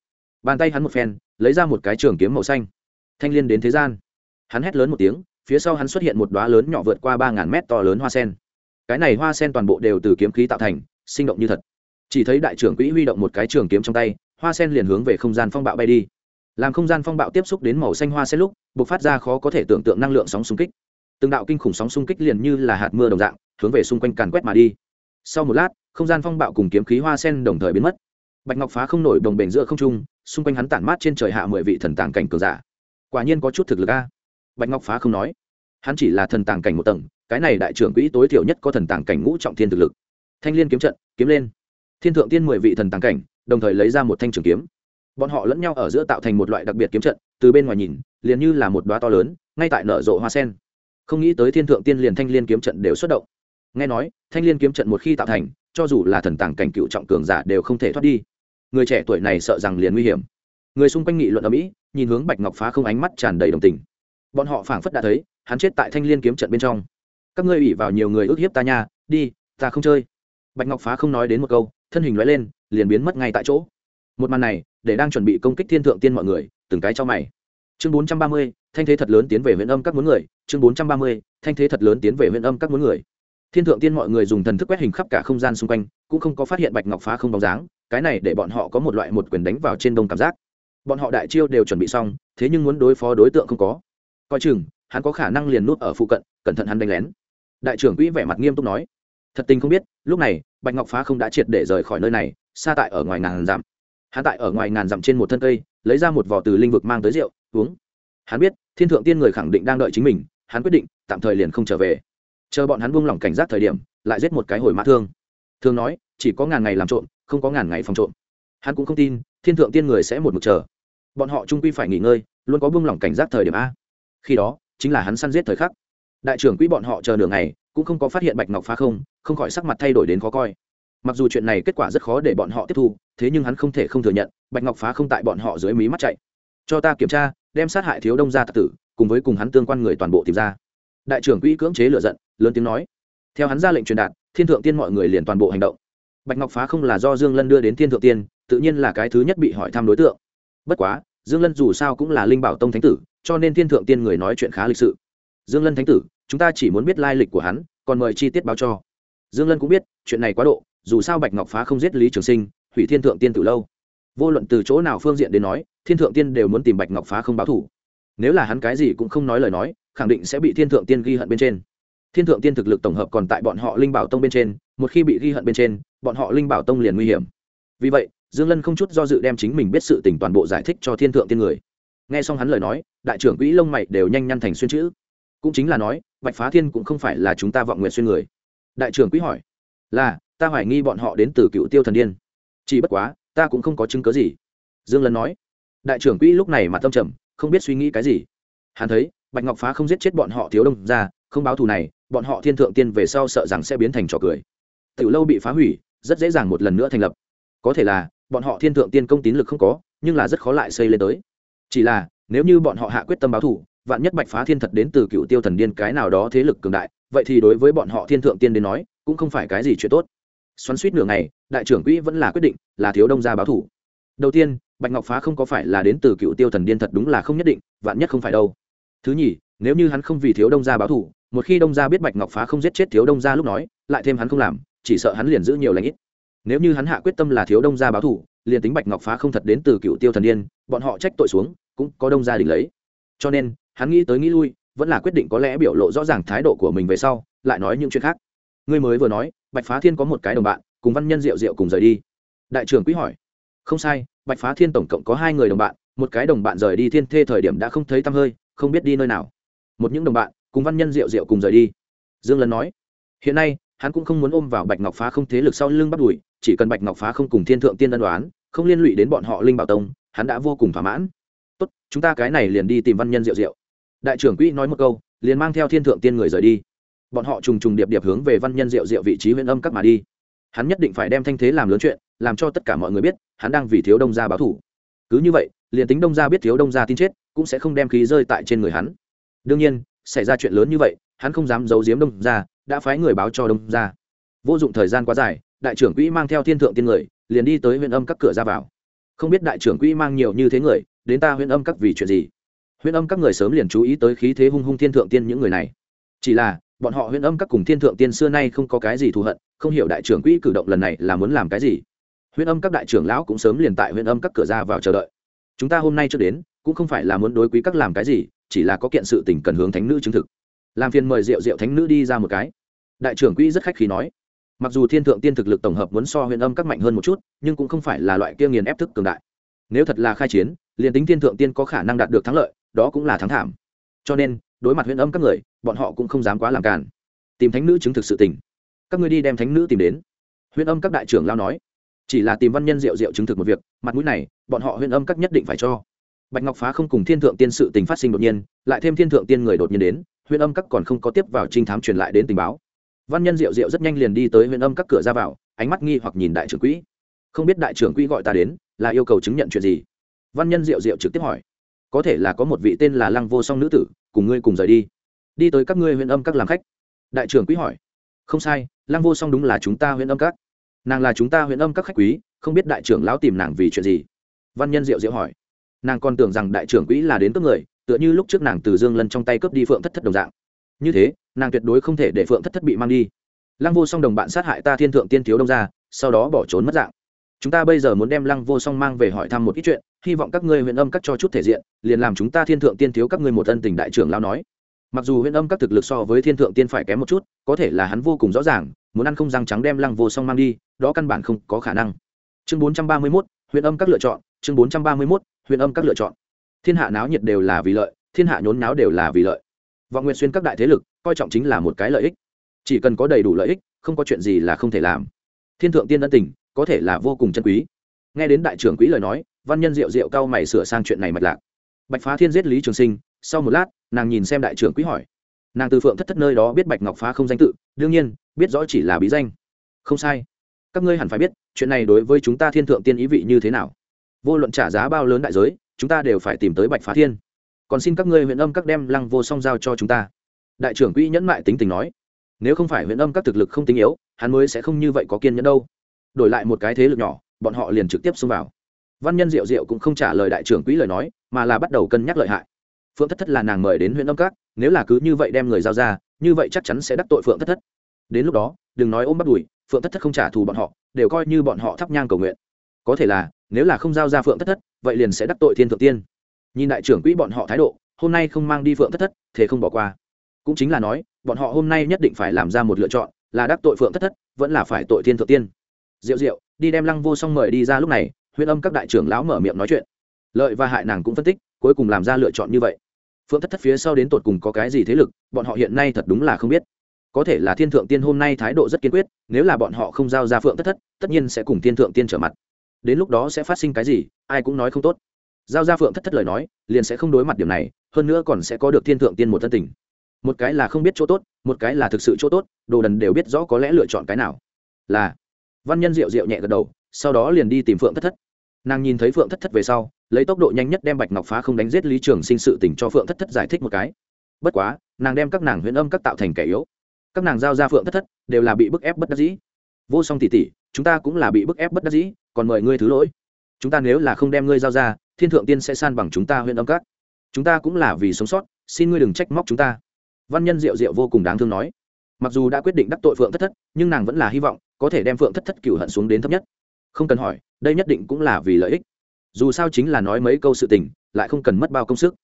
Bàn tay hắn một phen, lấy ra một cái trường kiếm màu xanh. Thanh l i ê n đến thế gian. Hắn hét lớn một tiếng, phía sau hắn xuất hiện một đoá lớn nhỏ vượt qua ba ngàn mét to lớn hoa sen. Cái này hoa sen toàn bộ đều từ kiếm khí tạo thành, sinh động như thật. Chỉ thấy đại trưởng quỹ huy động một cái trường kiếm trong tay hoa sen liền hướng về không gian phong bạo bay đi. Làm không gian phong bạo tiếp xúc đến màu xanh hoa sen lúc b ộ c phát ra khó có thể tưởng tượng năng lượng sóng xung kích. Từng đạo kinh khủng sóng xung kích liền như là hạt mưa đồng dạng, hướng về xung quanh càn quét mà đi. Sau một lát, không gian phong bạo cùng kiếm khí hoa sen đồng thời biến mất. Bạch ngọc phá không nổi đồng bền giữa không trung, xung quanh hắn tản mát trên trời hạ mười vị thần tàng cảnh cường giả. Quả nhiên có chút thực lực a. Bạch ngọc phá không nói. Hắn chỉ là thần tàng cảnh một tầng, cái này đại trưởng quỹ tối thiểu nhất có thần tàng cảnh ngũ trọng thiên thực lực. Thanh l i ê n kiếm trận, kiếm lên. Thiên thượng tiên mười vị thần tàng cảnh đồng thời lấy ra một thanh trường kiếm. Bọn họ lẫn nhau ở giữa tạo thành một loại đặc biệt kiếm trận, từ bên ngoài nhìn, liền như là một đoá to lớn, ngay tại nở rộ hoa sen. Không nghĩ tới thiên thượng tiên liền thanh liên kiếm trận đều xuất động. Nghe nói, thanh liên kiếm trận một khi tạo thành, cho dù là thần tàng cảnh cựu trọng cường giả đều không thể thoát đi. Người trẻ tuổi này sợ rằng liền nguy hiểm. Người xung quanh nghị luận ở mỹ, nhìn hướng bạch ngọc phá không ánh mắt tràn đầy đồng tình. Bọn họ phảng phất đã thấy, hắn chết tại thanh liên kiếm trận bên trong. Các ngươi ủy vào nhiều người ước hiếp ta nha, đi, ta không chơi. Bạch ngọc phá không nói đến một câu thân hình loại lên, liền biến mất ngay tại chỗ. Một màn này, để đang chuẩn bị công kích thiên thượng tiên mọi người, từng cái cho mày. Chương bốn trăm ba mươi, thanh thế thật lớn tiến về huyện âm các muốn người. Chương bốn trăm ba mươi, thanh thế thật lớn tiến về huyện âm các muốn người. Thiên thượng tiên mọi người dùng thần thức quét hình khắp cả không gian xung quanh, cũng không có phát hiện bạch ngọc phá không bóng dáng. Cái này để bọn họ có một loại một quyền đánh vào trên đông cảm giác. Bọn họ đại chiêu đều chuẩn bị xong, thế nhưng muốn đối phó đối tượng không có. Coi chừng, hắn có khả năng liền nút ở phụ cận, cẩn thận hắn đánh lén. Đại trưởng quỹ vẻ mặt nghiêm túc nói. Thật tình không biết, lúc này bạch ngọc phá không đã triệt để rời khỏi nơi này, xa tại ở ngoài ngàn dặm. Hắn tại ở ngoài ngàn dặm trên một thân cây, lấy ra một vỏ từ linh vực mang tới rượu, uống. Hắn biết, thiên thượng tiên người khẳng định đang đợi chính mình, hắn quyết định, tạm thời liền không trở về. Chờ bọn hắn buông lỏng cảnh giác thời điểm, lại giết một cái hồi mã thương. Thường nói, chỉ có ngàn ngày làm trộm, không có ngàn ngày phòng trộm. Hắn cũng không tin, thiên thượng tiên người sẽ một mực chờ. Bọn họ trung quy phải nghỉ ngơi, luôn có buông lỏng cảnh giác thời điểm a. Khi đó, chính là hắn săn giết thời khắc. Đại trưởng quỹ bọn họ chờ nửa ngày cũng không có phát hiện bạch ngọc phá không không khỏi sắc mặt thay đổi đến khó coi. Mặc dù chuyện này kết quả rất khó để bọn họ tiếp thu, thế nhưng hắn không thể không thừa nhận, bạch ngọc phá không tại bọn họ dưới mí mắt chạy. Cho ta kiểm tra, đem sát hại thiếu đông gia tạc tử, cùng với cùng hắn tương quan người toàn bộ tìm ra. Đại trưởng quỹ cưỡng chế lựa giận, lớn tiếng nói. Theo hắn ra lệnh truyền đạt, thiên thượng tiên mọi người liền toàn bộ hành động. Bạch ngọc phá không là do dương lân đưa đến thiên thượng tiên, tự nhiên là cái thứ nhất bị hỏi thăm đối tượng. Bất quá, dương lân dù sao cũng là linh bảo tông thánh tử, cho nên thiên thượng tiên người nói chuyện khá lịch sự dương lân thánh tử, chúng ta chỉ muốn biết lai lịch của hắn, còn mời chi tiết báo cho. Dương lân cũng biết, chuyện này quá độ, dù sao bạch ngọc phá không giết lý trường sinh, hủy thiên thượng tiên từ lâu. Vô luận từ chỗ nào phương diện đến nói, thiên thượng tiên đều muốn tìm bạch ngọc phá không báo thủ. Nếu là hắn cái gì cũng không nói lời nói, khẳng định sẽ bị thiên thượng tiên ghi hận bên trên. Thiên thượng tiên thực lực tổng hợp còn tại bọn họ linh bảo tông bên trên, một khi bị ghi hận bên trên, bọn họ linh bảo tông liền nguy hiểm. Vì vậy, dương lân không chút do dự đem chính mình biết sự tình toàn bộ giải thích cho thiên thượng tiên người. Nghe xong hắn lời nói, đại trưởng quỹ lông mày đều nhanh nhăn thành xuyên chữ cũng chính là nói, bạch phá thiên cũng không phải là chúng ta vọng nguyện xuyên người. Đại trưởng quỹ hỏi, là, ta hoài nghi bọn họ đến từ cựu tiêu thần điên. Chỉ bất quá, ta cũng không có chứng cớ gì. Dương lân nói. Đại trưởng quỹ lúc này mà tâm trầm, không biết suy nghĩ cái gì. Hắn thấy, bạch ngọc phá không giết chết bọn họ thiếu đông ra, không báo thù này, bọn họ thiên thượng tiên về sau sợ rằng sẽ biến thành trò cười. Tiểu lâu bị phá hủy, rất dễ dàng một lần nữa thành lập. Có thể là, bọn họ thiên thượng tiên công tín lực không có, nhưng là rất khó lại xây lên tới. Chỉ là, nếu như bọn họ hạ quyết tâm báo thù vạn nhất bạch phá thiên thật đến từ cựu tiêu thần điên cái nào đó thế lực cường đại, vậy thì đối với bọn họ thiên thượng tiên đến nói, cũng không phải cái gì chuyện tốt. Xoắn suýt nửa ngày, đại trưởng quỹ vẫn là quyết định là thiếu đông gia báo thủ. Đầu tiên, bạch ngọc phá không có phải là đến từ cựu tiêu thần điên thật đúng là không nhất định, vạn nhất không phải đâu. Thứ nhì, nếu như hắn không vì thiếu đông gia báo thủ, một khi đông gia biết bạch ngọc phá không giết chết thiếu đông gia lúc nói, lại thêm hắn không làm, chỉ sợ hắn liền giữ nhiều lãnh ít. Nếu như hắn hạ quyết tâm là thiếu đông gia báo thủ, liền tính bạch ngọc phá không thật đến từ cựu tiêu thần điên, bọn họ trách tội xuống, cũng có đông gia đỉnh lấy. Cho nên hắn nghĩ tới nghĩ lui, vẫn là quyết định có lẽ biểu lộ rõ ràng thái độ của mình về sau, lại nói những chuyện khác. Ngươi mới vừa nói, bạch phá thiên có một cái đồng bạn, cùng văn nhân diệu diệu cùng rời đi. Đại trưởng quý hỏi. Không sai, bạch phá thiên tổng cộng có hai người đồng bạn, một cái đồng bạn rời đi thiên thê thời điểm đã không thấy tăm hơi, không biết đi nơi nào. Một những đồng bạn, cùng văn nhân diệu diệu cùng rời đi. Dương lân nói. Hiện nay, hắn cũng không muốn ôm vào bạch ngọc phá không thế lực sau lưng bắt đùi chỉ cần bạch ngọc phá không cùng thiên thượng tiên ân đoán không liên lụy đến bọn họ linh bảo tông, hắn đã vô cùng thỏa mãn. Tốt, chúng ta cái này liền đi tìm văn nhân diệu diệu đại trưởng quỹ nói một câu, liền mang theo thiên thượng tiên người rời đi. Bọn họ trùng trùng điệp điệp hướng về văn nhân diệu diệu vị trí huyện âm các mà đi. Hắn nhất định phải đem thanh thế làm lớn chuyện, làm cho tất cả mọi người biết, hắn đang vì thiếu đông gia báo thủ. Cứ như vậy, liền tính đông gia biết thiếu đông gia tin chết, cũng sẽ không đem khí rơi tại trên người hắn. Đương nhiên, xảy ra chuyện lớn như vậy, hắn không dám giấu giếm đông gia, đã phái người báo cho đông gia. Vô dụng thời gian quá dài, đại trưởng quỹ mang theo thiên thượng tiên người, liền đi tới huyện âm các cửa ra vào. Không biết đại trưởng quỹ mang nhiều như thế người, đến ta huyện âm các vì chuyện gì? Huyễn âm các người sớm liền chú ý tới khí thế hung hung thiên thượng tiên những người này. Chỉ là, bọn họ huyễn âm các cùng thiên thượng tiên xưa nay không có cái gì thù hận, không hiểu đại trưởng quỹ cử động lần này là muốn làm cái gì. Huyễn âm các đại trưởng lão cũng sớm liền tại huyễn âm các cửa ra vào chờ đợi. Chúng ta hôm nay chưa đến, cũng không phải là muốn đối quý các làm cái gì, chỉ là có kiện sự tình cần hướng thánh nữ chứng thực. Làm phiền mời rượu rượu thánh nữ đi ra một cái. Đại trưởng quỹ rất khách khí nói. Mặc dù thiên thượng tiên thực lực tổng hợp muốn so huyện âm các mạnh hơn một chút, nhưng cũng không phải là loại kia nghiền ép thức cường đại. Nếu thật là khai chiến, liền tính thiên thượng tiên có khả năng đạt được thắng lợi đó cũng là thắng thảm. Cho nên, đối mặt huyện âm các người, bọn họ cũng không dám quá làm cản tìm thánh nữ chứng thực sự tình. Các ngươi đi đem thánh nữ tìm đến. Huyện âm các đại trưởng lao nói. Chỉ là tìm văn nhân diệu diệu chứng thực một việc, mặt mũi này, bọn họ huyện âm các nhất định phải cho. Bạch ngọc phá không cùng thiên thượng tiên sự tình phát sinh đột nhiên, lại thêm thiên thượng tiên người đột nhiên đến huyện âm các còn không có tiếp vào trinh thám truyền lại đến tình báo. Văn nhân diệu diệu rất nhanh liền đi tới huyện âm các cửa ra vào, ánh mắt nghi hoặc nhìn đại trưởng quỹ. Không biết đại trưởng quỹ gọi ta đến, là yêu cầu chứng nhận chuyện gì? Văn nhân diệu diệu trực tiếp hỏi có thể là có một vị tên là lăng vô song nữ tử, cùng ngươi cùng rời đi. Đi tới các ngươi huyện âm các làm khách. Đại trưởng quý hỏi. Không sai, lăng vô song đúng là chúng ta huyện âm các. Nàng là chúng ta huyện âm các khách quý, không biết đại trưởng lão tìm nàng vì chuyện gì? Văn nhân diệu diệu hỏi. Nàng còn tưởng rằng đại trưởng quỹ là đến cướp người, tựa như lúc trước nàng từ dương lân trong tay cướp đi phượng thất thất đồng dạng. Như thế, nàng tuyệt đối không thể để phượng thất thất bị mang đi. Lăng vô song đồng bạn sát hại ta thiên thượng tiên thiếu đông ra, sau đó bỏ trốn mất dạng chúng ta bây giờ muốn đem lăng vô song mang về hỏi thăm một ít chuyện, hy vọng các ngươi huyện âm các cho chút thể diện, liền làm chúng ta thiên thượng tiên thiếu các ngươi một ân tình đại trưởng lao nói. Mặc dù huyện âm các thực lực so với thiên thượng tiên phải kém một chút, có thể là hắn vô cùng rõ ràng, muốn ăn không răng trắng đem lăng vô song mang đi, đó căn bản không có khả năng. Chương bốn trăm ba mươi mốt huyện âm các lựa chọn, chương bốn trăm ba mươi mốt huyện âm các lựa chọn. Thiên hạ náo nhiệt đều là vì lợi, thiên hạ nhốn náo đều là vì lợi. Vọng nguyện xuyên các đại thế lực, coi trọng chính là một cái lợi ích. Chỉ cần có đầy đủ lợi ích, không có chuyện gì là không thể làm. Thiên thượng tiên ân tình có thể là vô cùng chân quý. Nghe đến đại trưởng quỹ lời nói, văn nhân diệu diệu cao mày sửa sang chuyện này mạch lạc. Bạch phá thiên giết lý trường sinh, sau một lát, nàng nhìn xem đại trưởng quỹ hỏi. Nàng từ phượng thất thất nơi đó biết bạch ngọc phá không danh tự, đương nhiên, biết rõ chỉ là bí danh. Không sai. Các ngươi hẳn phải biết, chuyện này đối với chúng ta thiên thượng tiên ý vị như thế nào? Vô luận trả giá bao lớn đại giới, chúng ta đều phải tìm tới bạch phá thiên. Còn xin các ngươi huyện âm các đem lăng vô song giao cho chúng ta. Đại trưởng quỹ nhẫn mại tính tình nói. Nếu không phải huyện âm các thực lực không tính yếu, hắn mới sẽ không như vậy có kiên nhẫn đâu đổi lại một cái thế lực nhỏ, bọn họ liền trực tiếp xông vào. Văn nhân diệu diệu cũng không trả lời đại trưởng quỹ lời nói, mà là bắt đầu cân nhắc lợi hại. Phượng thất thất là nàng mời đến huyện âm các, nếu là cứ như vậy đem người giao ra, như vậy chắc chắn sẽ đắc tội phượng thất thất. Đến lúc đó, đừng nói ôm bắt đùi, phượng thất thất không trả thù bọn họ, đều coi như bọn họ thắp nhang cầu nguyện. Có thể là, nếu là không giao ra phượng thất thất, vậy liền sẽ đắc tội thiên thượng tiên. Nhìn đại trưởng quỹ bọn họ thái độ, hôm nay không mang đi phượng thất thất thế không bỏ qua. Cũng chính là nói, bọn họ hôm nay nhất định phải làm ra một lựa chọn, là đắc tội phượng thất thất, vẫn là phải tội thiên thượng tiên diệu diệu, đi đem lăng vô song mời đi ra lúc này huyên âm các đại trưởng lão mở miệng nói chuyện. Lợi và hại nàng cũng phân tích, cuối cùng làm ra lựa chọn như vậy. Phượng thất thất phía sau đến tột cùng có cái gì thế lực, bọn họ hiện nay thật đúng là không biết. Có thể là thiên thượng tiên hôm nay thái độ rất kiên quyết, nếu là bọn họ không giao ra phượng thất thất, tất nhiên sẽ cùng thiên thượng tiên trở mặt. Đến lúc đó sẽ phát sinh cái gì, ai cũng nói không tốt. Giao ra phượng thất thất lời nói, liền sẽ không đối mặt điểm này, hơn nữa còn sẽ có được thiên thượng tiên một thân tình. Một cái là không biết chỗ tốt, một cái là thực sự chỗ tốt, đồ đần đều biết rõ có lẽ lựa chọn cái nào. Là văn nhân diệu diệu nhẹ gật đầu, sau đó liền đi tìm phượng thất thất. Nàng nhìn thấy phượng thất thất về sau, lấy tốc độ nhanh nhất đem bạch ngọc phá không đánh giết lý trường sinh sự tỉnh cho phượng thất thất giải thích một cái. Bất quá, nàng đem các nàng huyễn âm các tạo thành kẻ yếu. Các nàng giao ra phượng thất thất, đều là bị bức ép bất đắc dĩ. Vô song tỷ tỷ, chúng ta cũng là bị bức ép bất đắc dĩ, còn mời ngươi thứ lỗi. Chúng ta nếu là không đem ngươi giao ra, thiên thượng tiên sẽ san bằng chúng ta huyễn âm các. Chúng ta cũng là vì sống sót, xin ngươi đừng trách móc chúng ta. Văn nhân diệu diệu vô cùng đáng thương nói. Mặc dù đã quyết định đắc tội phượng thất thất, nhưng nàng vẫn là hy vọng có thể đem phượng thất thất cửu hận xuống đến thấp nhất. Không cần hỏi, đây nhất định cũng là vì lợi ích. Dù sao chính là nói mấy câu sự tình, lại không cần mất bao công sức.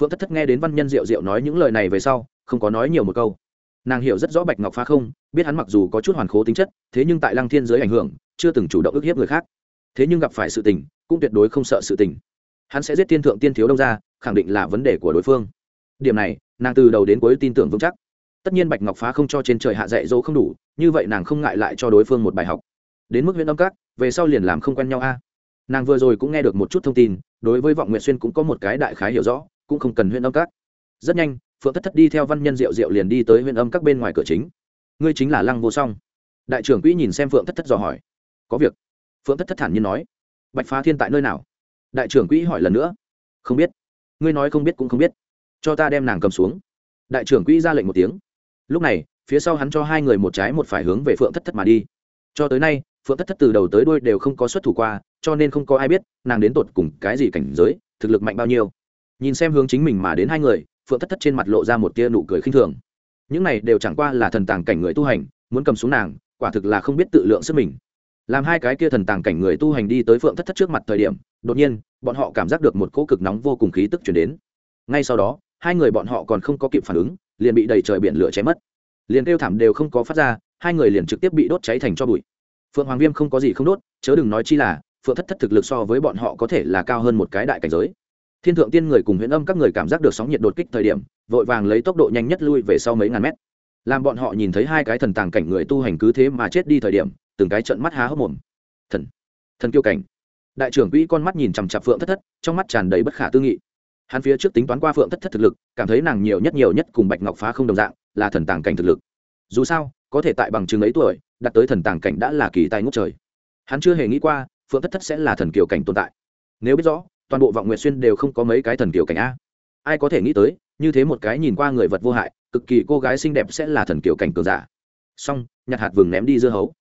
Phượng thất thất nghe đến văn nhân diệu diệu nói những lời này về sau, không có nói nhiều một câu. Nàng hiểu rất rõ bạch ngọc phá không, biết hắn mặc dù có chút hoàn khố tính chất, thế nhưng tại lăng thiên giới ảnh hưởng, chưa từng chủ động ức hiếp người khác. Thế nhưng gặp phải sự tình, cũng tuyệt đối không sợ sự tình. Hắn sẽ giết tiên thượng tiên thiếu đông ra, khẳng định là vấn đề của đối phương. Điểm này, nàng từ đầu đến cuối tin tưởng vững chắc tất nhiên bạch ngọc phá không cho trên trời hạ dạy dỗ không đủ, như vậy nàng không ngại lại cho đối phương một bài học. Đến mức huyện âm các, về sau liền làm không quen nhau a. Nàng vừa rồi cũng nghe được một chút thông tin, đối với vọng nguyện xuyên cũng có một cái đại khái hiểu rõ, cũng không cần huyện âm các. Rất nhanh, phượng thất thất đi theo văn nhân diệu diệu liền đi tới huyện âm các bên ngoài cửa chính. Ngươi chính là lăng vô song. Đại trưởng quỹ nhìn xem phượng thất thất dò hỏi. Có việc. Phượng thất thất thản nhiên nói. Bạch phá thiên tại nơi nào? Đại trưởng quỹ hỏi lần nữa. Không biết. Ngươi nói không biết cũng không biết. Cho ta đem nàng cầm xuống. Đại trưởng quỹ ra lệnh một tiếng lúc này, phía sau hắn cho hai người một trái một phải hướng về phượng thất thất mà đi. Cho tới nay, phượng thất thất từ đầu tới đuôi đều không có xuất thủ qua, cho nên không có ai biết nàng đến tột cùng cái gì cảnh giới, thực lực mạnh bao nhiêu. Nhìn xem hướng chính mình mà đến hai người, phượng thất thất trên mặt lộ ra một tia nụ cười khinh thường. Những này đều chẳng qua là thần tàng cảnh người tu hành, muốn cầm xuống nàng, quả thực là không biết tự lượng sức mình. Làm hai cái kia thần tàng cảnh người tu hành đi tới phượng thất thất trước mặt thời điểm, đột nhiên, bọn họ cảm giác được một cỗ cực nóng vô cùng khí tức chuyển đến. Ngay sau đó, hai người bọn họ còn không có kịp phản ứng liền bị đầy trời biển lửa cháy mất. Liền kêu thảm đều không có phát ra, hai người liền trực tiếp bị đốt cháy thành cho bụi. Phượng hoàng viêm không có gì không đốt, chớ đừng nói chi là, phượng thất thất thực lực so với bọn họ có thể là cao hơn một cái đại cảnh giới. Thiên thượng tiên người cùng huyễn âm các người cảm giác được sóng nhiệt đột kích thời điểm, vội vàng lấy tốc độ nhanh nhất lui về sau mấy ngàn mét. Làm bọn họ nhìn thấy hai cái thần tàng cảnh người tu hành cứ thế mà chết đi thời điểm, từng cái trận mắt há hốc mồm. Thần thần kiêu cảnh. Đại trưởng quỹ con mắt nhìn chằm chặp phượng thất thất, trong mắt tràn đầy bất khả tư nghị hắn phía trước tính toán qua phượng thất thất thực lực, cảm thấy nàng nhiều nhất nhiều nhất cùng bạch ngọc phá không đồng dạng, là thần tàng cảnh thực lực. Dù sao, có thể tại bằng chứng ấy tuổi, đạt tới thần tàng cảnh đã là kỳ tài ngốc trời. Hắn chưa hề nghĩ qua, phượng thất thất sẽ là thần kiều cảnh tồn tại. Nếu biết rõ, toàn bộ vọng nguyệt xuyên đều không có mấy cái thần kiều cảnh a. Ai có thể nghĩ tới, như thế một cái nhìn qua người vật vô hại, cực kỳ cô gái xinh đẹp sẽ là thần kiều cảnh cường giả. Xong nhặt hạt vừng ném đi dưa hấu.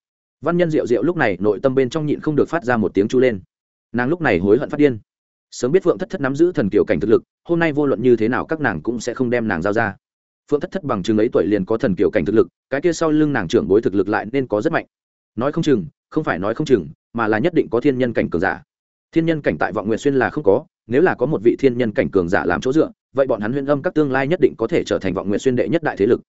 Văn nhân diệu diệu lúc này nội tâm bên trong nhịn không được phát ra một tiếng chu lên. Nàng lúc này hối hận phát điên sớm biết phượng thất thất nắm giữ thần kiều cảnh thực lực, hôm nay vô luận như thế nào các nàng cũng sẽ không đem nàng giao ra. Phượng thất thất bằng chừng ấy tuổi liền có thần kiều cảnh thực lực, cái kia sau lưng nàng trưởng bối thực lực lại nên có rất mạnh. Nói không chừng, không phải nói không chừng, mà là nhất định có thiên nhân cảnh cường giả. Thiên nhân cảnh tại vọng nguyệt xuyên là không có, nếu là có một vị thiên nhân cảnh cường giả làm chỗ dựa, vậy bọn hắn huyên âm các tương lai nhất định có thể trở thành vọng nguyệt xuyên đệ nhất đại thế lực.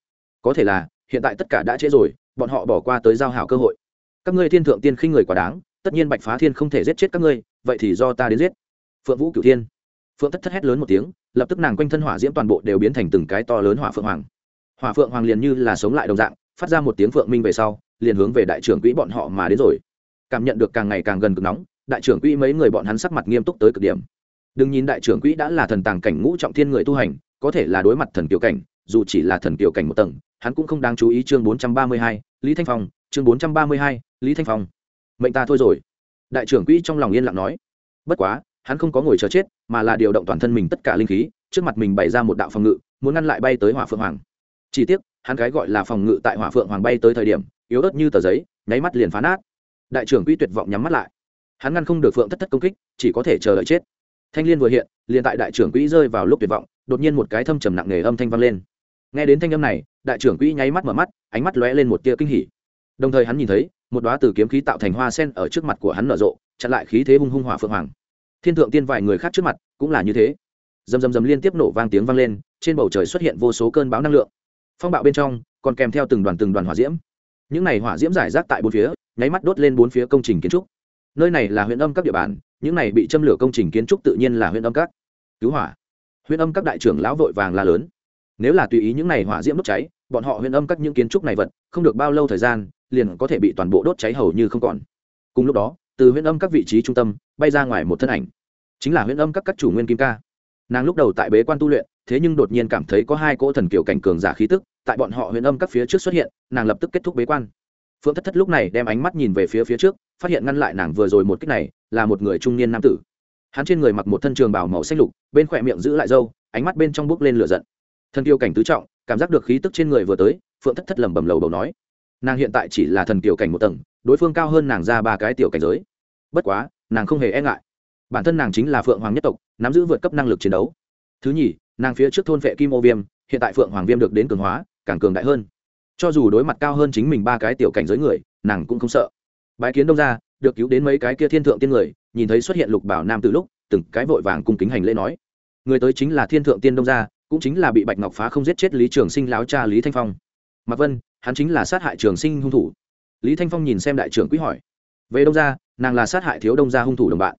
Có thể là, hiện tại tất cả đã trễ rồi, bọn họ bỏ qua tới giao hảo cơ hội. Các ngươi thiên thượng tiên khinh người quá đáng, tất nhiên bạch phá thiên không thể giết chết các ngươi, vậy thì do ta đến giết phượng vũ cửu thiên. Phượng thất thất hét lớn một tiếng, lập tức nàng quanh thân hỏa diễm toàn bộ đều biến thành từng cái to lớn hỏa phượng hoàng. Hỏa phượng hoàng liền như là sống lại đồng dạng, phát ra một tiếng phượng minh về sau, liền hướng về đại trưởng quỹ bọn họ mà đến rồi. Cảm nhận được càng ngày càng gần cực nóng, đại trưởng quỹ mấy người bọn hắn sắc mặt nghiêm túc tới cực điểm. Đừng nhìn đại trưởng quỹ đã là thần tàng cảnh ngũ trọng thiên người tu hành, có thể là đối mặt thần kiều cảnh, dù chỉ là thần kiều cảnh một tầng, hắn cũng không đáng chú ý chương bốn trăm ba mươi hai, lý thanh phong, chương bốn trăm ba mươi hai, lý thanh phong. Mệnh ta thôi rồi. Đại trưởng quỹ trong lòng yên lặng nói. Bất quá hắn không có ngồi chờ chết, mà là điều động toàn thân mình tất cả linh khí, trước mặt mình bày ra một đạo phòng ngự, muốn ngăn lại bay tới hỏa phượng hoàng. Chỉ tiếc, hắn cái gọi là phòng ngự tại hỏa phượng hoàng bay tới thời điểm, yếu ớt như tờ giấy, nháy mắt liền phá nát. Đại trưởng quỹ tuyệt vọng nhắm mắt lại. Hắn ngăn không được phượng thất thất công kích, chỉ có thể chờ đợi chết. Thanh liên vừa hiện, liền tại đại trưởng quỹ rơi vào lúc tuyệt vọng, đột nhiên một cái thâm trầm nặng nề âm thanh vang lên. Nghe đến thanh âm này, đại trưởng quỹ nháy mắt mở mắt, ánh mắt lóe lên một tia kinh hỉ. Đồng thời hắn nhìn thấy, một đoá từ kiếm khí tạo thành hoa sen ở trước mặt của hắn nở rộ, chặn lại khí thế hung hung hỏa phượng hoàng thiên thượng tiên vài người khác trước mặt cũng là như thế. Dầm dầm dầm liên tiếp nổ vang tiếng vang lên, trên bầu trời xuất hiện vô số cơn bão năng lượng. Phong bạo bên trong còn kèm theo từng đoàn từng đoàn hỏa diễm. Những này hỏa diễm giải rác tại bốn phía, nháy mắt đốt lên bốn phía công trình kiến trúc. Nơi này là huyện âm các địa bàn, những này bị châm lửa công trình kiến trúc tự nhiên là huyện âm các. Cứu hỏa. Huyện âm các đại trưởng lão vội vàng la lớn. Nếu là tùy ý những này hỏa diễm đốt cháy, bọn họ huyện âm các những kiến trúc này vật, không được bao lâu thời gian, liền có thể bị toàn bộ đốt cháy hầu như không còn. Cùng lúc đó từ huyễn âm các vị trí trung tâm, bay ra ngoài một thân ảnh. Chính là huyễn âm các các chủ nguyên kim ca. Nàng lúc đầu tại bế quan tu luyện, thế nhưng đột nhiên cảm thấy có hai cỗ thần kiểu cảnh cường giả khí tức, tại bọn họ huyễn âm các phía trước xuất hiện, nàng lập tức kết thúc bế quan. Phượng thất thất lúc này đem ánh mắt nhìn về phía phía trước, phát hiện ngăn lại nàng vừa rồi một cách này, là một người trung niên nam tử. Hắn trên người mặc một thân trường bảo màu xanh lục, bên khỏe miệng giữ lại râu, ánh mắt bên trong bước lên lửa giận. Thần kiều cảnh tứ trọng, cảm giác được khí tức trên người vừa tới, phượng thất thất lẩm bẩm lầu đầu nói. Nàng hiện tại chỉ là thần kiều cảnh một tầng đối phương cao hơn nàng ra ba cái tiểu cảnh giới. Bất quá, nàng không hề e ngại. Bản thân nàng chính là phượng hoàng nhất tộc, nắm giữ vượt cấp năng lực chiến đấu. Thứ nhì, nàng phía trước thôn vệ kim ô viêm, hiện tại phượng hoàng viêm được đến cường hóa, càng cường đại hơn. Cho dù đối mặt cao hơn chính mình ba cái tiểu cảnh giới người, nàng cũng không sợ. Bái kiến đông ra được cứu đến mấy cái kia thiên thượng tiên người, nhìn thấy xuất hiện lục bảo nam từ lúc, từng cái vội vàng cung kính hành lễ nói. Người tới chính là thiên thượng tiên đông gia, cũng chính là bị bạch ngọc phá không giết chết lý trường sinh láo cha lý thanh phong. Mạc vân, hắn chính là sát hại trường sinh hung thủ lý thanh phong nhìn xem đại trưởng quý hỏi. Về đông gia, nàng là sát hại thiếu đông gia hung thủ đồng bạn.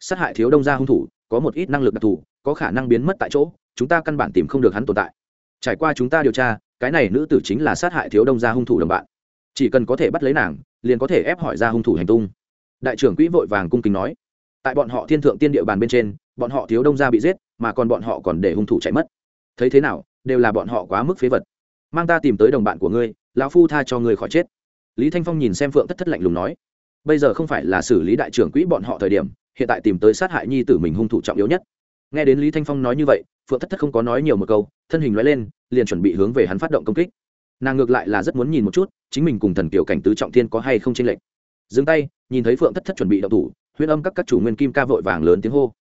Sát hại thiếu đông gia hung thủ, có một ít năng lực đặc thù, có khả năng biến mất tại chỗ, chúng ta căn bản tìm không được hắn tồn tại. Trải qua chúng ta điều tra, cái này nữ tử chính là sát hại thiếu đông gia hung thủ đồng bạn. Chỉ cần có thể bắt lấy nàng, liền có thể ép hỏi ra hung thủ hành tung. Đại trưởng quỹ vội vàng cung kính nói. Tại bọn họ thiên thượng tiên địa bàn bên trên, bọn họ thiếu đông gia bị giết, mà còn bọn họ còn để hung thủ chạy mất. Thấy thế nào, đều là bọn họ quá mức phế vật. Mang ta tìm tới đồng bạn của ngươi, lão phu tha cho ngươi khỏi chết lý thanh phong nhìn xem phượng thất thất lạnh lùng nói, bây giờ không phải là xử lý đại trưởng quỹ bọn họ thời điểm, hiện tại tìm tới sát hại nhi tử mình hung thủ trọng yếu nhất. Nghe đến lý thanh phong nói như vậy, phượng thất thất không có nói nhiều một câu, thân hình nói lên, liền chuẩn bị hướng về hắn phát động công kích. Nàng ngược lại là rất muốn nhìn một chút, chính mình cùng thần kiểu cảnh tứ trọng thiên có hay không tranh lệch. Dừng tay, nhìn thấy phượng thất thất chuẩn bị động thủ huyên âm các các chủ nguyên kim ca vội vàng lớn tiếng hô.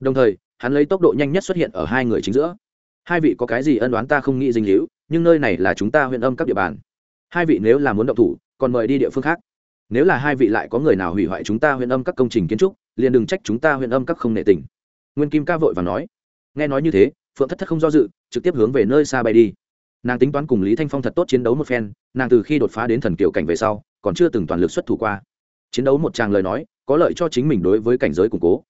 Đồng thời, hắn lấy tốc độ nhanh nhất xuất hiện ở hai người chính giữa. Hai vị có cái gì ân đoán ta không nghĩ dinh hữu nhưng nơi này là chúng ta huyện âm các địa bàn. Hai vị nếu là muốn động thủ còn mời đi địa phương khác. Nếu là hai vị lại có người nào hủy hoại chúng ta huyện âm các công trình kiến trúc, liền đừng trách chúng ta huyện âm các không nệ tình. Nguyên kim ca vội và nói. Nghe nói như thế, phượng thất thất không do dự, trực tiếp hướng về nơi xa bay đi. Nàng tính toán cùng lý thanh phong thật tốt chiến đấu một phen, nàng từ khi đột phá đến thần kiểu cảnh về sau, còn chưa từng toàn lực xuất thủ qua. Chiến đấu một tràng lời nói, có lợi cho chính mình đối với cảnh giới củng cố.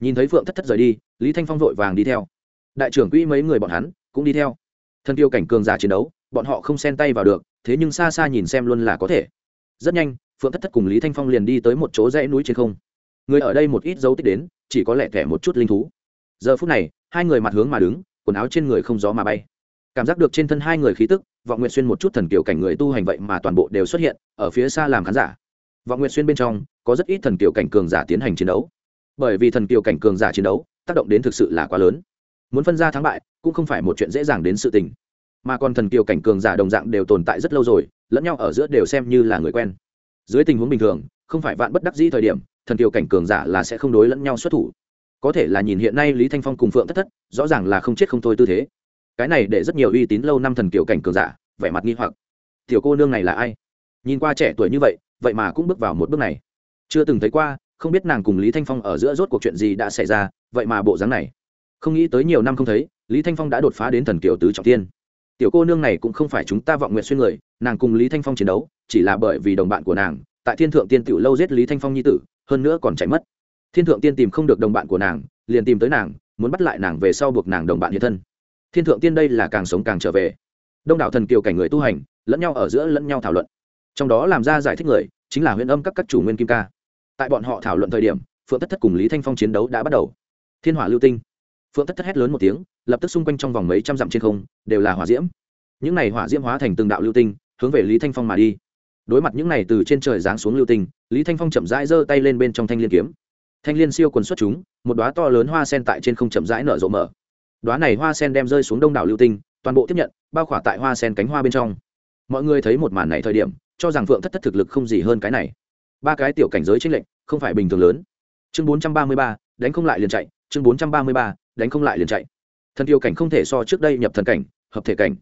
Nhìn thấy phượng thất thất rời đi, lý thanh phong vội vàng đi theo. Đại trưởng quỹ mấy người bọn hắn cũng đi theo. Thân tiêu cảnh cường giả chiến đấu, bọn họ không xen tay vào được thế nhưng xa xa nhìn xem luôn là có thể. Rất nhanh, phượng thất thất cùng lý thanh phong liền đi tới một chỗ dãy núi trên không. Người ở đây một ít dấu tích đến, chỉ có lẻ thẻ một chút linh thú. Giờ phút này, hai người mặt hướng mà đứng, quần áo trên người không gió mà bay. Cảm giác được trên thân hai người khí tức, vọng nguyện xuyên một chút thần kiểu cảnh người tu hành vậy mà toàn bộ đều xuất hiện, ở phía xa làm khán giả. Vọng nguyện xuyên bên trong, có rất ít thần kiểu cảnh cường giả tiến hành chiến đấu. Bởi vì thần kiểu cảnh cường giả chiến đấu, tác động đến thực sự là quá lớn. Muốn phân ra thắng bại, cũng không phải một chuyện dễ dàng đến sự tình mà còn thần kiều cảnh cường giả đồng dạng đều tồn tại rất lâu rồi, lẫn nhau ở giữa đều xem như là người quen. Dưới tình huống bình thường, không phải vạn bất đắc dĩ thời điểm, thần kiều cảnh cường giả là sẽ không đối lẫn nhau xuất thủ. Có thể là nhìn hiện nay lý thanh phong cùng phượng thất thất, rõ ràng là không chết không thôi tư thế. Cái này để rất nhiều uy tín lâu năm thần kiều cảnh cường giả, vẻ mặt nghi hoặc. Tiểu cô nương này là ai? Nhìn qua trẻ tuổi như vậy vậy mà cũng bước vào một bước này. Chưa từng thấy qua, không biết nàng cùng lý thanh phong ở giữa rốt cuộc chuyện gì đã xảy ra, vậy mà bộ dáng này. Không nghĩ tới nhiều năm không thấy, lý thanh phong đã đột phá đến thần kiều tứ trọng tiên tiểu cô nương này cũng không phải chúng ta vọng nguyện xuyên người, nàng cùng lý thanh phong chiến đấu, chỉ là bởi vì đồng bạn của nàng, tại thiên thượng tiên tiểu lâu giết lý thanh phong nhi tử, hơn nữa còn chạy mất. Thiên thượng tiên tìm không được đồng bạn của nàng, liền tìm tới nàng, muốn bắt lại nàng về sau buộc nàng đồng bạn hiện thân. Thiên thượng tiên đây là càng sống càng trở về. Đông đảo thần kiều cảnh người tu hành, lẫn nhau ở giữa lẫn nhau thảo luận. Trong đó làm ra giải thích người, chính là huyện âm các các chủ nguyên kim ca. Tại bọn họ thảo luận thời điểm, phượng tất thất cùng lý thanh phong chiến đấu đã bắt đầu. Thiên hỏa lưu tinh phượng thất thất hét lớn một tiếng, lập tức xung quanh trong vòng mấy trăm dặm trên không, đều là hỏa diễm. Những này hỏa diễm hóa thành từng đạo lưu tinh, hướng về lý thanh phong mà đi. Đối mặt những này từ trên trời giáng xuống lưu tinh, lý thanh phong chậm rãi giơ tay lên bên trong thanh liên kiếm. Thanh liên siêu quần xuất chúng, một đoá to lớn hoa sen tại trên không chậm rãi nở rộ mở. Đoá này hoa sen đem rơi xuống đông đảo lưu tinh, toàn bộ tiếp nhận, bao khỏa tại hoa sen cánh hoa bên trong. Mọi người thấy một màn này thời điểm, cho rằng phượng thất thất thực lực không gì hơn cái này. Ba cái tiểu cảnh giới tranh lệnh không phải bình thường lớn. Chương bốn trăm ba mươi ba, đánh không lại liền chạy. Chương bốn trăm ba mươi ba đánh không lại liền chạy. Thần kiều cảnh không thể so trước đây nhập thần cảnh, hợp thể cảnh.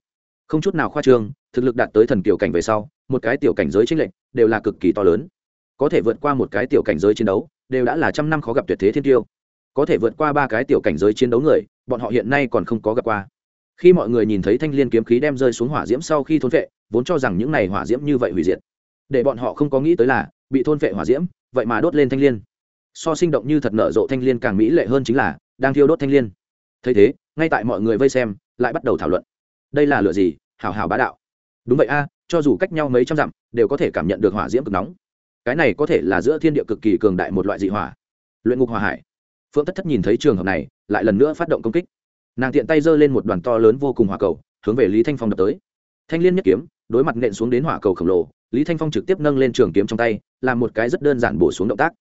Không chút nào khoa trương, thực lực đạt tới thần kiều cảnh về sau, một cái tiểu cảnh giới chính lệnh đều là cực kỳ to lớn. Có thể vượt qua một cái tiểu cảnh giới chiến đấu, đều đã là trăm năm khó gặp tuyệt thế thiên tiêu. Có thể vượt qua ba cái tiểu cảnh giới chiến đấu người, bọn họ hiện nay còn không có gặp qua. Khi mọi người nhìn thấy thanh l i ê n kiếm khí đem rơi xuống hỏa diễm sau khi thôn vệ, vốn cho rằng những này hỏa diễm như vậy hủy diệt. Để bọn họ không có nghĩ tới là, bị thôn vệ hỏa diễm, vậy mà đốt lên thanh l i ê n so sinh động như thật nở rộ thanh l i ê n càng mỹ lệ hơn chính là đang thiêu đốt thanh liên. thấy thế, ngay tại mọi người vây xem, lại bắt đầu thảo luận. Đây là lửa gì? Hảo hảo bá đạo. Đúng vậy a, cho dù cách nhau mấy trăm dặm, đều có thể cảm nhận được hỏa diễm cực nóng. Cái này có thể là giữa thiên địa cực kỳ cường đại một loại dị hỏa. Luyện ngục hỏa hải. Phượng thất thất nhìn thấy trường hợp này, lại lần nữa phát động công kích. Nàng tiện tay giơ lên một đoàn to lớn vô cùng hỏa cầu, hướng về lý thanh phong đập tới. Thanh liên nhất kiếm, đối mặt nện xuống đến hỏa cầu khổng lồ, lý thanh phong trực tiếp nâng lên trường kiếm trong tay, làm một cái rất đơn giản bổ xuống động tác.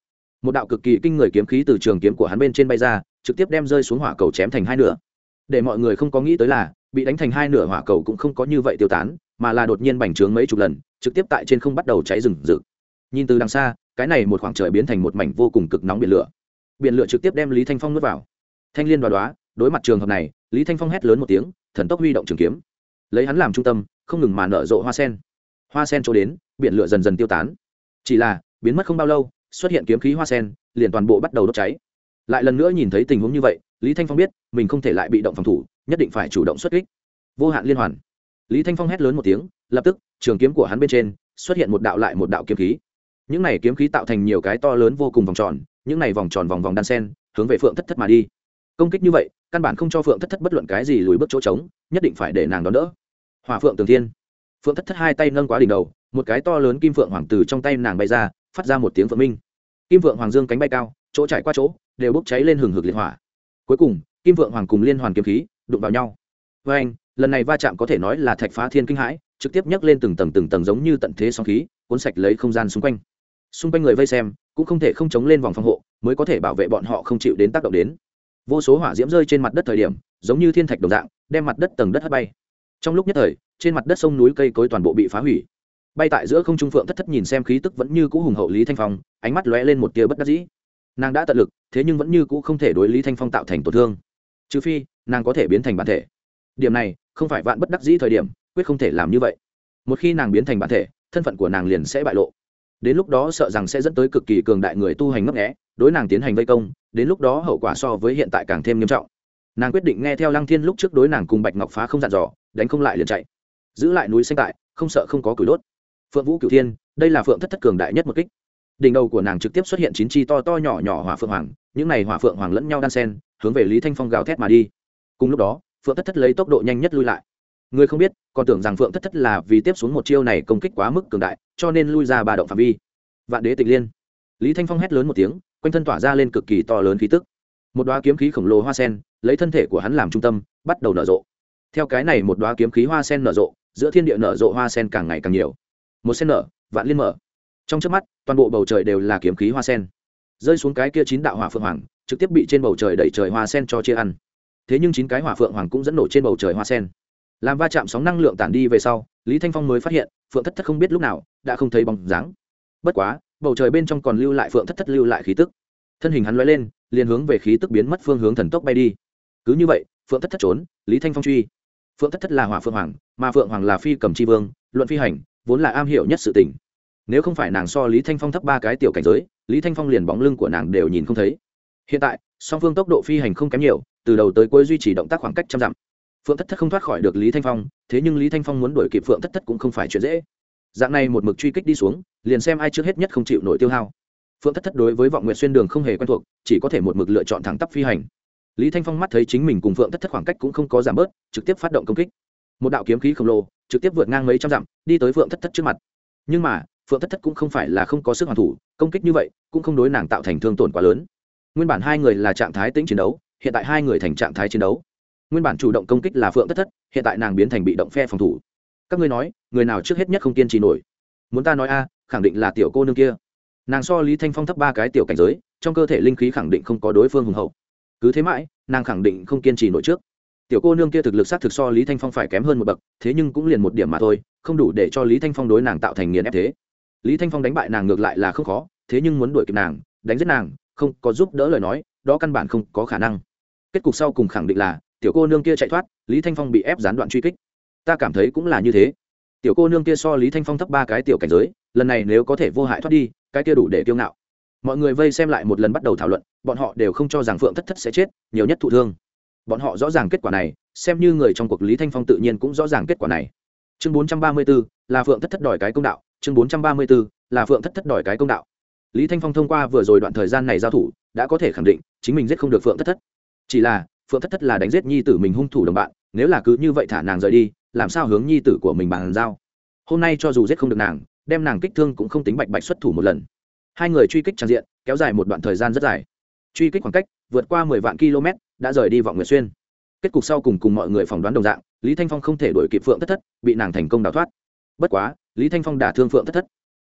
Một đạo cực kỳ kinh người kiếm khí từ trường kiếm của hắn bên trên bay ra trực tiếp đem rơi xuống hỏa cầu chém thành hai nửa. Để mọi người không có nghĩ tới là, bị đánh thành hai nửa hỏa cầu cũng không có như vậy tiêu tán, mà là đột nhiên bành trướng mấy chục lần, trực tiếp tại trên không bắt đầu cháy rừng rực. Nhìn từ đằng xa, cái này một khoảng trời biến thành một mảnh vô cùng cực nóng biển lửa. Biển lửa trực tiếp đem lý thanh phong nuốt vào. Thanh liên đoá đoá, đối mặt trường hợp này, lý thanh phong hét lớn một tiếng, thần tốc huy động trường kiếm. Lấy hắn làm trung tâm, không ngừng mà nở rộ hoa sen. Hoa sen chỗ đến, biển lửa dần dần tiêu tán. Chỉ là, biến mất không bao lâu, xuất hiện kiếm khí hoa sen, liền toàn bộ bắt đầu đốt cháy lại lần nữa nhìn thấy tình huống như vậy, lý thanh phong biết mình không thể lại bị động phòng thủ, nhất định phải chủ động xuất kích. Vô hạn liên hoàn. Lý thanh phong hét lớn một tiếng, lập tức, trường kiếm của hắn bên trên xuất hiện một đạo lại một đạo kiếm khí. Những này kiếm khí tạo thành nhiều cái to lớn vô cùng vòng tròn, những này vòng tròn vòng vòng đan sen, hướng về phượng thất thất mà đi. Công kích như vậy, căn bản không cho phượng thất thất bất luận cái gì lùi bước chỗ trống, nhất định phải để nàng đón đỡ. Hòa phượng tường thiên. Phượng thất thất hai tay nâng quá đỉnh đầu, một cái to lớn kim phượng hoàng từ trong tay nàng bay ra, phát ra một tiếng phượng minh. Kim phượng hoàng dương cánh bay cao chỗ chạy qua chỗ, đều bốc cháy lên hừng hực liệt hỏa. Cuối cùng, kim vượng hoàng cùng liên hoàn kiếm khí đụng vào nhau. Với anh, lần này va chạm có thể nói là thạch phá thiên kinh hãi, trực tiếp nhấc lên từng tầng từng tầng giống như tận thế sóng khí, cuốn sạch lấy không gian xung quanh. Xung quanh người vây xem, cũng không thể không chống lên vòng phòng hộ, mới có thể bảo vệ bọn họ không chịu đến tác động đến. Vô số hỏa diễm rơi trên mặt đất thời điểm, giống như thiên thạch đồng dạng, đem mặt đất tầng đất hất bay. Trong lúc nhất thời, trên mặt đất sông núi cây cối toàn bộ bị phá hủy. Bay tại giữa không trung phượng thất thất nhìn xem khí tức vẫn như cũ hùng hậu lý thanh phong, ánh mắt lóe lên một tia bất đắc dĩ nàng đã tận lực, thế nhưng vẫn như cũ không thể đối lý thanh phong tạo thành tổn thương. Trừ phi, nàng có thể biến thành bản thể. Điểm này, không phải vạn bất đắc dĩ thời điểm, quyết không thể làm như vậy. Một khi nàng biến thành bản thể, thân phận của nàng liền sẽ bại lộ. Đến lúc đó sợ rằng sẽ dẫn tới cực kỳ cường đại người tu hành ngấp nghẽ đối nàng tiến hành vây công, đến lúc đó hậu quả so với hiện tại càng thêm nghiêm trọng. Nàng quyết định nghe theo lăng thiên lúc trước đối nàng cùng bạch ngọc phá không dặn dò, đánh không lại liền chạy. Giữ lại núi xanh tại, không sợ không có cửi đốt. Phượng vũ cửu thiên, đây là phượng thất thất cường đại nhất một kích đỉnh đầu của nàng trực tiếp xuất hiện chín chi to to nhỏ nhỏ hỏa phượng hoàng, những này hỏa phượng hoàng lẫn nhau đan sen, hướng về lý thanh phong gào thét mà đi. Cùng lúc đó, phượng thất thất lấy tốc độ nhanh nhất lui lại. Người không biết, còn tưởng rằng phượng thất thất là vì tiếp xuống một chiêu này công kích quá mức cường đại, cho nên lui ra ba động phạm vi. Vạn đế tịch liên. Lý thanh phong hét lớn một tiếng, quanh thân tỏa ra lên cực kỳ to lớn khí tức. Một đoá kiếm khí khổng lồ hoa sen, lấy thân thể của hắn làm trung tâm, bắt đầu nở rộ. Theo cái này một đoá kiếm khí hoa sen nở rộ, giữa thiên địa nở rộ hoa sen càng ngày càng nhiều. Một sen nở, vạn liên mở trong trước mắt, toàn bộ bầu trời đều là kiếm khí hoa sen. Rơi xuống cái kia chín đạo hỏa phượng hoàng, trực tiếp bị trên bầu trời đẩy trời hoa sen cho chia ăn. Thế nhưng chín cái hỏa phượng hoàng cũng dẫn nổ trên bầu trời hoa sen. Làm va chạm sóng năng lượng tản đi về sau, lý thanh phong mới phát hiện, phượng thất thất không biết lúc nào, đã không thấy bóng dáng. Bất quá, bầu trời bên trong còn lưu lại phượng thất thất lưu lại khí tức. Thân hình hắn loay lên, liền hướng về khí tức biến mất phương hướng thần tốc bay đi. Cứ như vậy, phượng thất thất trốn, lý thanh phong truy. Phượng thất thất là hỏa phượng hoàng, mà phượng hoàng là phi cầm tri vương, luận phi hành, vốn là am hiểu nhất sự tình nếu không phải nàng so lý thanh phong thấp ba cái tiểu cảnh giới, lý thanh phong liền bóng lưng của nàng đều nhìn không thấy. Hiện tại, song phương tốc độ phi hành không kém nhiều, từ đầu tới cuối duy trì động tác khoảng cách trăm dặm. Phượng thất thất không thoát khỏi được lý thanh phong, thế nhưng lý thanh phong muốn đuổi kịp phượng thất thất cũng không phải chuyện dễ. Dạng này một mực truy kích đi xuống, liền xem ai trước hết nhất không chịu nổi tiêu hao. Phượng thất thất đối với vọng nguyện xuyên đường không hề quen thuộc, chỉ có thể một mực lựa chọn thẳng tắp phi hành. Lý thanh phong mắt thấy chính mình cùng phượng thất thất khoảng cách cũng không có giảm bớt, trực tiếp phát động công kích. Một đạo kiếm khí khổng lồ, trực tiếp vượt ngang mấy trăm dặm, đi tới phượng thất thất trước mặt. Nhưng mà phượng thất thất cũng không phải là không có sức hoàn thủ, công kích như vậy, cũng không đối nàng tạo thành thương tổn quá lớn. Nguyên bản hai người là trạng thái tĩnh chiến đấu, hiện tại hai người thành trạng thái chiến đấu. Nguyên bản chủ động công kích là phượng thất thất, hiện tại nàng biến thành bị động phe phòng thủ. Các ngươi nói, người nào trước hết nhất không kiên trì nổi? Muốn ta nói a, khẳng định là tiểu cô nương kia. Nàng so lý thanh phong thấp ba cái tiểu cảnh giới, trong cơ thể linh khí khẳng định không có đối phương hùng hậu. Cứ thế mãi, nàng khẳng định không kiên trì nổi trước. Tiểu cô nương kia thực lực s á t thực so lý thanh phong phải kém hơn một bậc, thế nhưng cũng liền một điểm mà thôi, không đủ để cho lý thanh phong đối nàng tạo thành nghiền ép thế lý thanh phong đánh bại nàng ngược lại là không khó, thế nhưng muốn đuổi kịp nàng, đánh giết nàng, không có giúp đỡ lời nói, đó căn bản không có khả năng. Kết cục sau cùng khẳng định là, tiểu cô nương kia chạy thoát, lý thanh phong bị ép gián đoạn truy kích. Ta cảm thấy cũng là như thế. Tiểu cô nương kia so lý thanh phong thấp ba cái tiểu cảnh giới, lần này nếu có thể vô hại thoát đi, cái kia đủ để kiêu ngạo. Mọi người vây xem lại một lần bắt đầu thảo luận, bọn họ đều không cho rằng phượng thất thất sẽ chết, nhiều nhất thụ thương. Bọn họ rõ ràng kết quả này, xem như người trong cuộc lý thanh phong tự nhiên cũng rõ ràng kết quả này. Chương bốn trăm ba mươi b ố là phượng thất thất đòi cái công đạo chương bốn trăm ba mươi b ố là phượng thất thất đòi cái công đạo. Lý thanh phong thông qua vừa rồi đoạn thời gian này giao thủ, đã có thể khẳng định, chính mình giết không được phượng thất thất. Chỉ là, phượng thất thất là đánh giết nhi tử mình hung thủ đồng bạn, nếu là cứ như vậy thả nàng rời đi, làm sao hướng nhi tử của mình bàn giao? Hôm nay cho dù giết không được nàng, đem nàng kích thương cũng không tính bạch bạch xuất thủ một lần. Hai người truy kích tràn diện, kéo dài một đoạn thời gian rất dài. Truy kích khoảng cách, vượt qua mười vạn km, đã rời đi vọng nguyệt xuyên. Kết cục sau cùng cùng mọi người phỏng đoán đồng dạng, lý thanh phong không thể đuổi kịp phượng thất thất, bị nàng thành công đào thoát. Bất quá lý thanh phong đả thương phượng thất thất.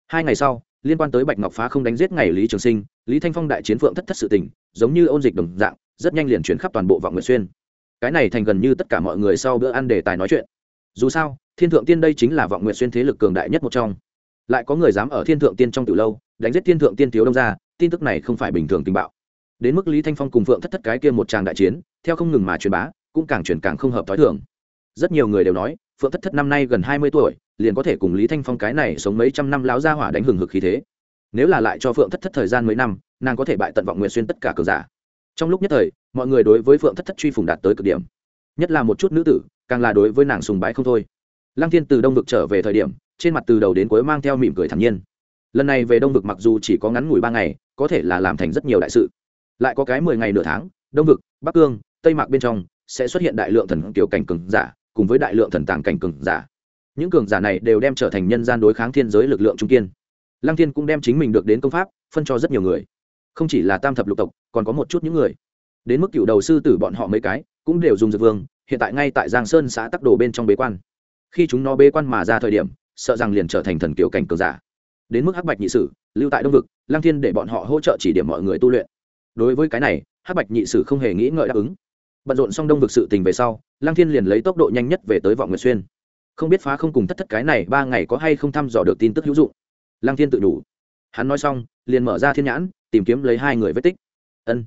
Hai ngày sau, liên quan tới bạch ngọc phá không đánh giết ngày lý trường sinh, lý thanh phong đại chiến phượng thất thất sự tình, giống như ôn dịch đồng dạng, rất nhanh liền chuyển khắp toàn bộ vọng nguyệt xuyên. Cái này thành gần như tất cả mọi người sau bữa ăn đề tài nói chuyện. Dù sao, thiên thượng tiên đây chính là vọng nguyệt xuyên thế lực cường đại nhất một trong. Lại có người dám ở thiên thượng tiên trong từ lâu, đánh giết thiên thượng tiên thiếu đông ra tin tức này không phải bình thường tình bạo. Đến mức lý thanh phong cùng phượng thất thất cái kia một tràng đại chiến, theo không ngừng mà truyền bá, cũng càng truyền càng không hợp t h ó i thường. Rất nhiều người đều nói phượng thất thất năm nay gần hai mươi tuổi, liền có thể cùng lý thanh phong cái này sống mấy trăm năm láo ra hỏa đánh hừng hực khí thế. Nếu là lại cho phượng thất thất thời gian mấy năm, nàng có thể bại tận vọng nguyện xuyên tất cả cờ giả. Trong lúc nhất thời, mọi người đối với phượng thất thất truy phùng đạt tới cực điểm. Nhất là một chút nữ tử, càng là đối với nàng sùng bái không thôi. Lăng thiên từ đông vực trở về thời điểm, trên mặt từ đầu đến cuối mang theo mỉm cười thản nhiên. Lần này về đông vực mặc dù chỉ có ngắn ngủi ba ngày, có thể là làm thành rất nhiều đại sự. Lại có cái mười ngày nửa tháng, đông vực, bắc cương, tây mạc bên trong sẽ xuất hiện đại lượng thần kiểu cảnh cường giả cùng với đại lượng thần tàng cảnh cường giả. Những cường giả này đều đem trở thành nhân gian đối kháng thiên giới lực lượng trung kiên. Lăng thiên cũng đem chính mình được đến công pháp, phân cho rất nhiều người. Không chỉ là tam thập lục tộc, còn có một chút những người. Đến mức cựu đầu sư tử bọn họ mấy cái, cũng đều dùng dược vương, hiện tại ngay tại giang sơn xã tắc đồ bên trong bế quan. Khi chúng nó bế quan mà ra thời điểm, sợ rằng liền trở thành thần kiểu cảnh cường giả. Đến mức hắc bạch nhị sử, lưu tại đông vực lang thiên để bọn họ hỗ trợ chỉ điểm mọi người tu luyện. Đối với cái này, hắc bạch nhị sử không hề nghĩ ngợi đáp ứng bận rộn xong đông vực sự tình về sau lang thiên liền lấy tốc độ nhanh nhất về tới vọng nguyệt xuyên. Không biết phá không cùng thất thất cái này ba ngày có hay không thăm dò được tin tức hữu dụng. Lang thiên tự đủ. Hắn nói xong, liền mở ra thiên nhãn, tìm kiếm lấy hai người vết tích. Ân,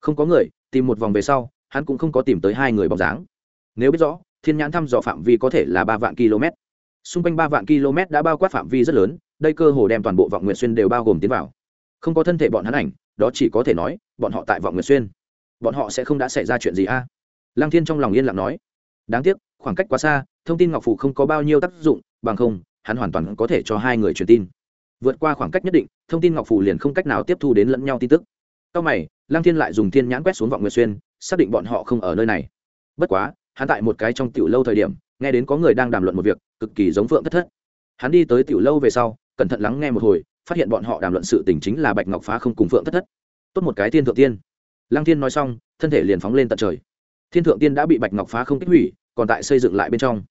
không có người, tìm một vòng về sau, hắn cũng không có tìm tới hai người bóng dáng. Nếu biết rõ, thiên nhãn thăm dò phạm vi có thể là ba vạn km. Xung quanh ba vạn km đã bao quát phạm vi rất lớn, đây cơ hồ đem toàn bộ vọng nguyện xuyên đều bao gồm tiến vào. Không có thân thể bọn hắn ảnh, đó chỉ có thể nói, bọn họ tại vọng nguyện xuyên bọn họ sẽ không đã xảy ra chuyện gì a? À? lăng thiên trong lòng yên lặng nói. Đáng tiếc, khoảng cách quá xa, thông tin ngọc phủ không có bao nhiêu tác dụng, bằng không, hắn hoàn toàn có thể cho hai người truyền tin. Vượt qua khoảng cách nhất định, thông tin ngọc phủ liền không cách nào tiếp thu đến lẫn nhau tin tức. Sau mày, lăng thiên lại dùng thiên nhãn quét xuống vọng nguyệt xuyên, xác định bọn họ không ở nơi này. Bất quá, hắn tại một cái trong tiểu lâu thời điểm, nghe đến có người đang đàm luận một việc, cực kỳ giống phượng thất thất. Hắn đi tới tiểu lâu về sau, cẩn thận lắng nghe một hồi, phát hiện bọn họ đàm luận sự tình chính là bạch ngọc phá không cùng phượng thất thất. Tốt một cái thiên thượng tiên lăng thiên nói xong, thân thể liền phóng lên tận trời. Thiên thượng tiên đã bị bạch ngọc phá không kích hủy, còn tại xây dựng lại bên trong.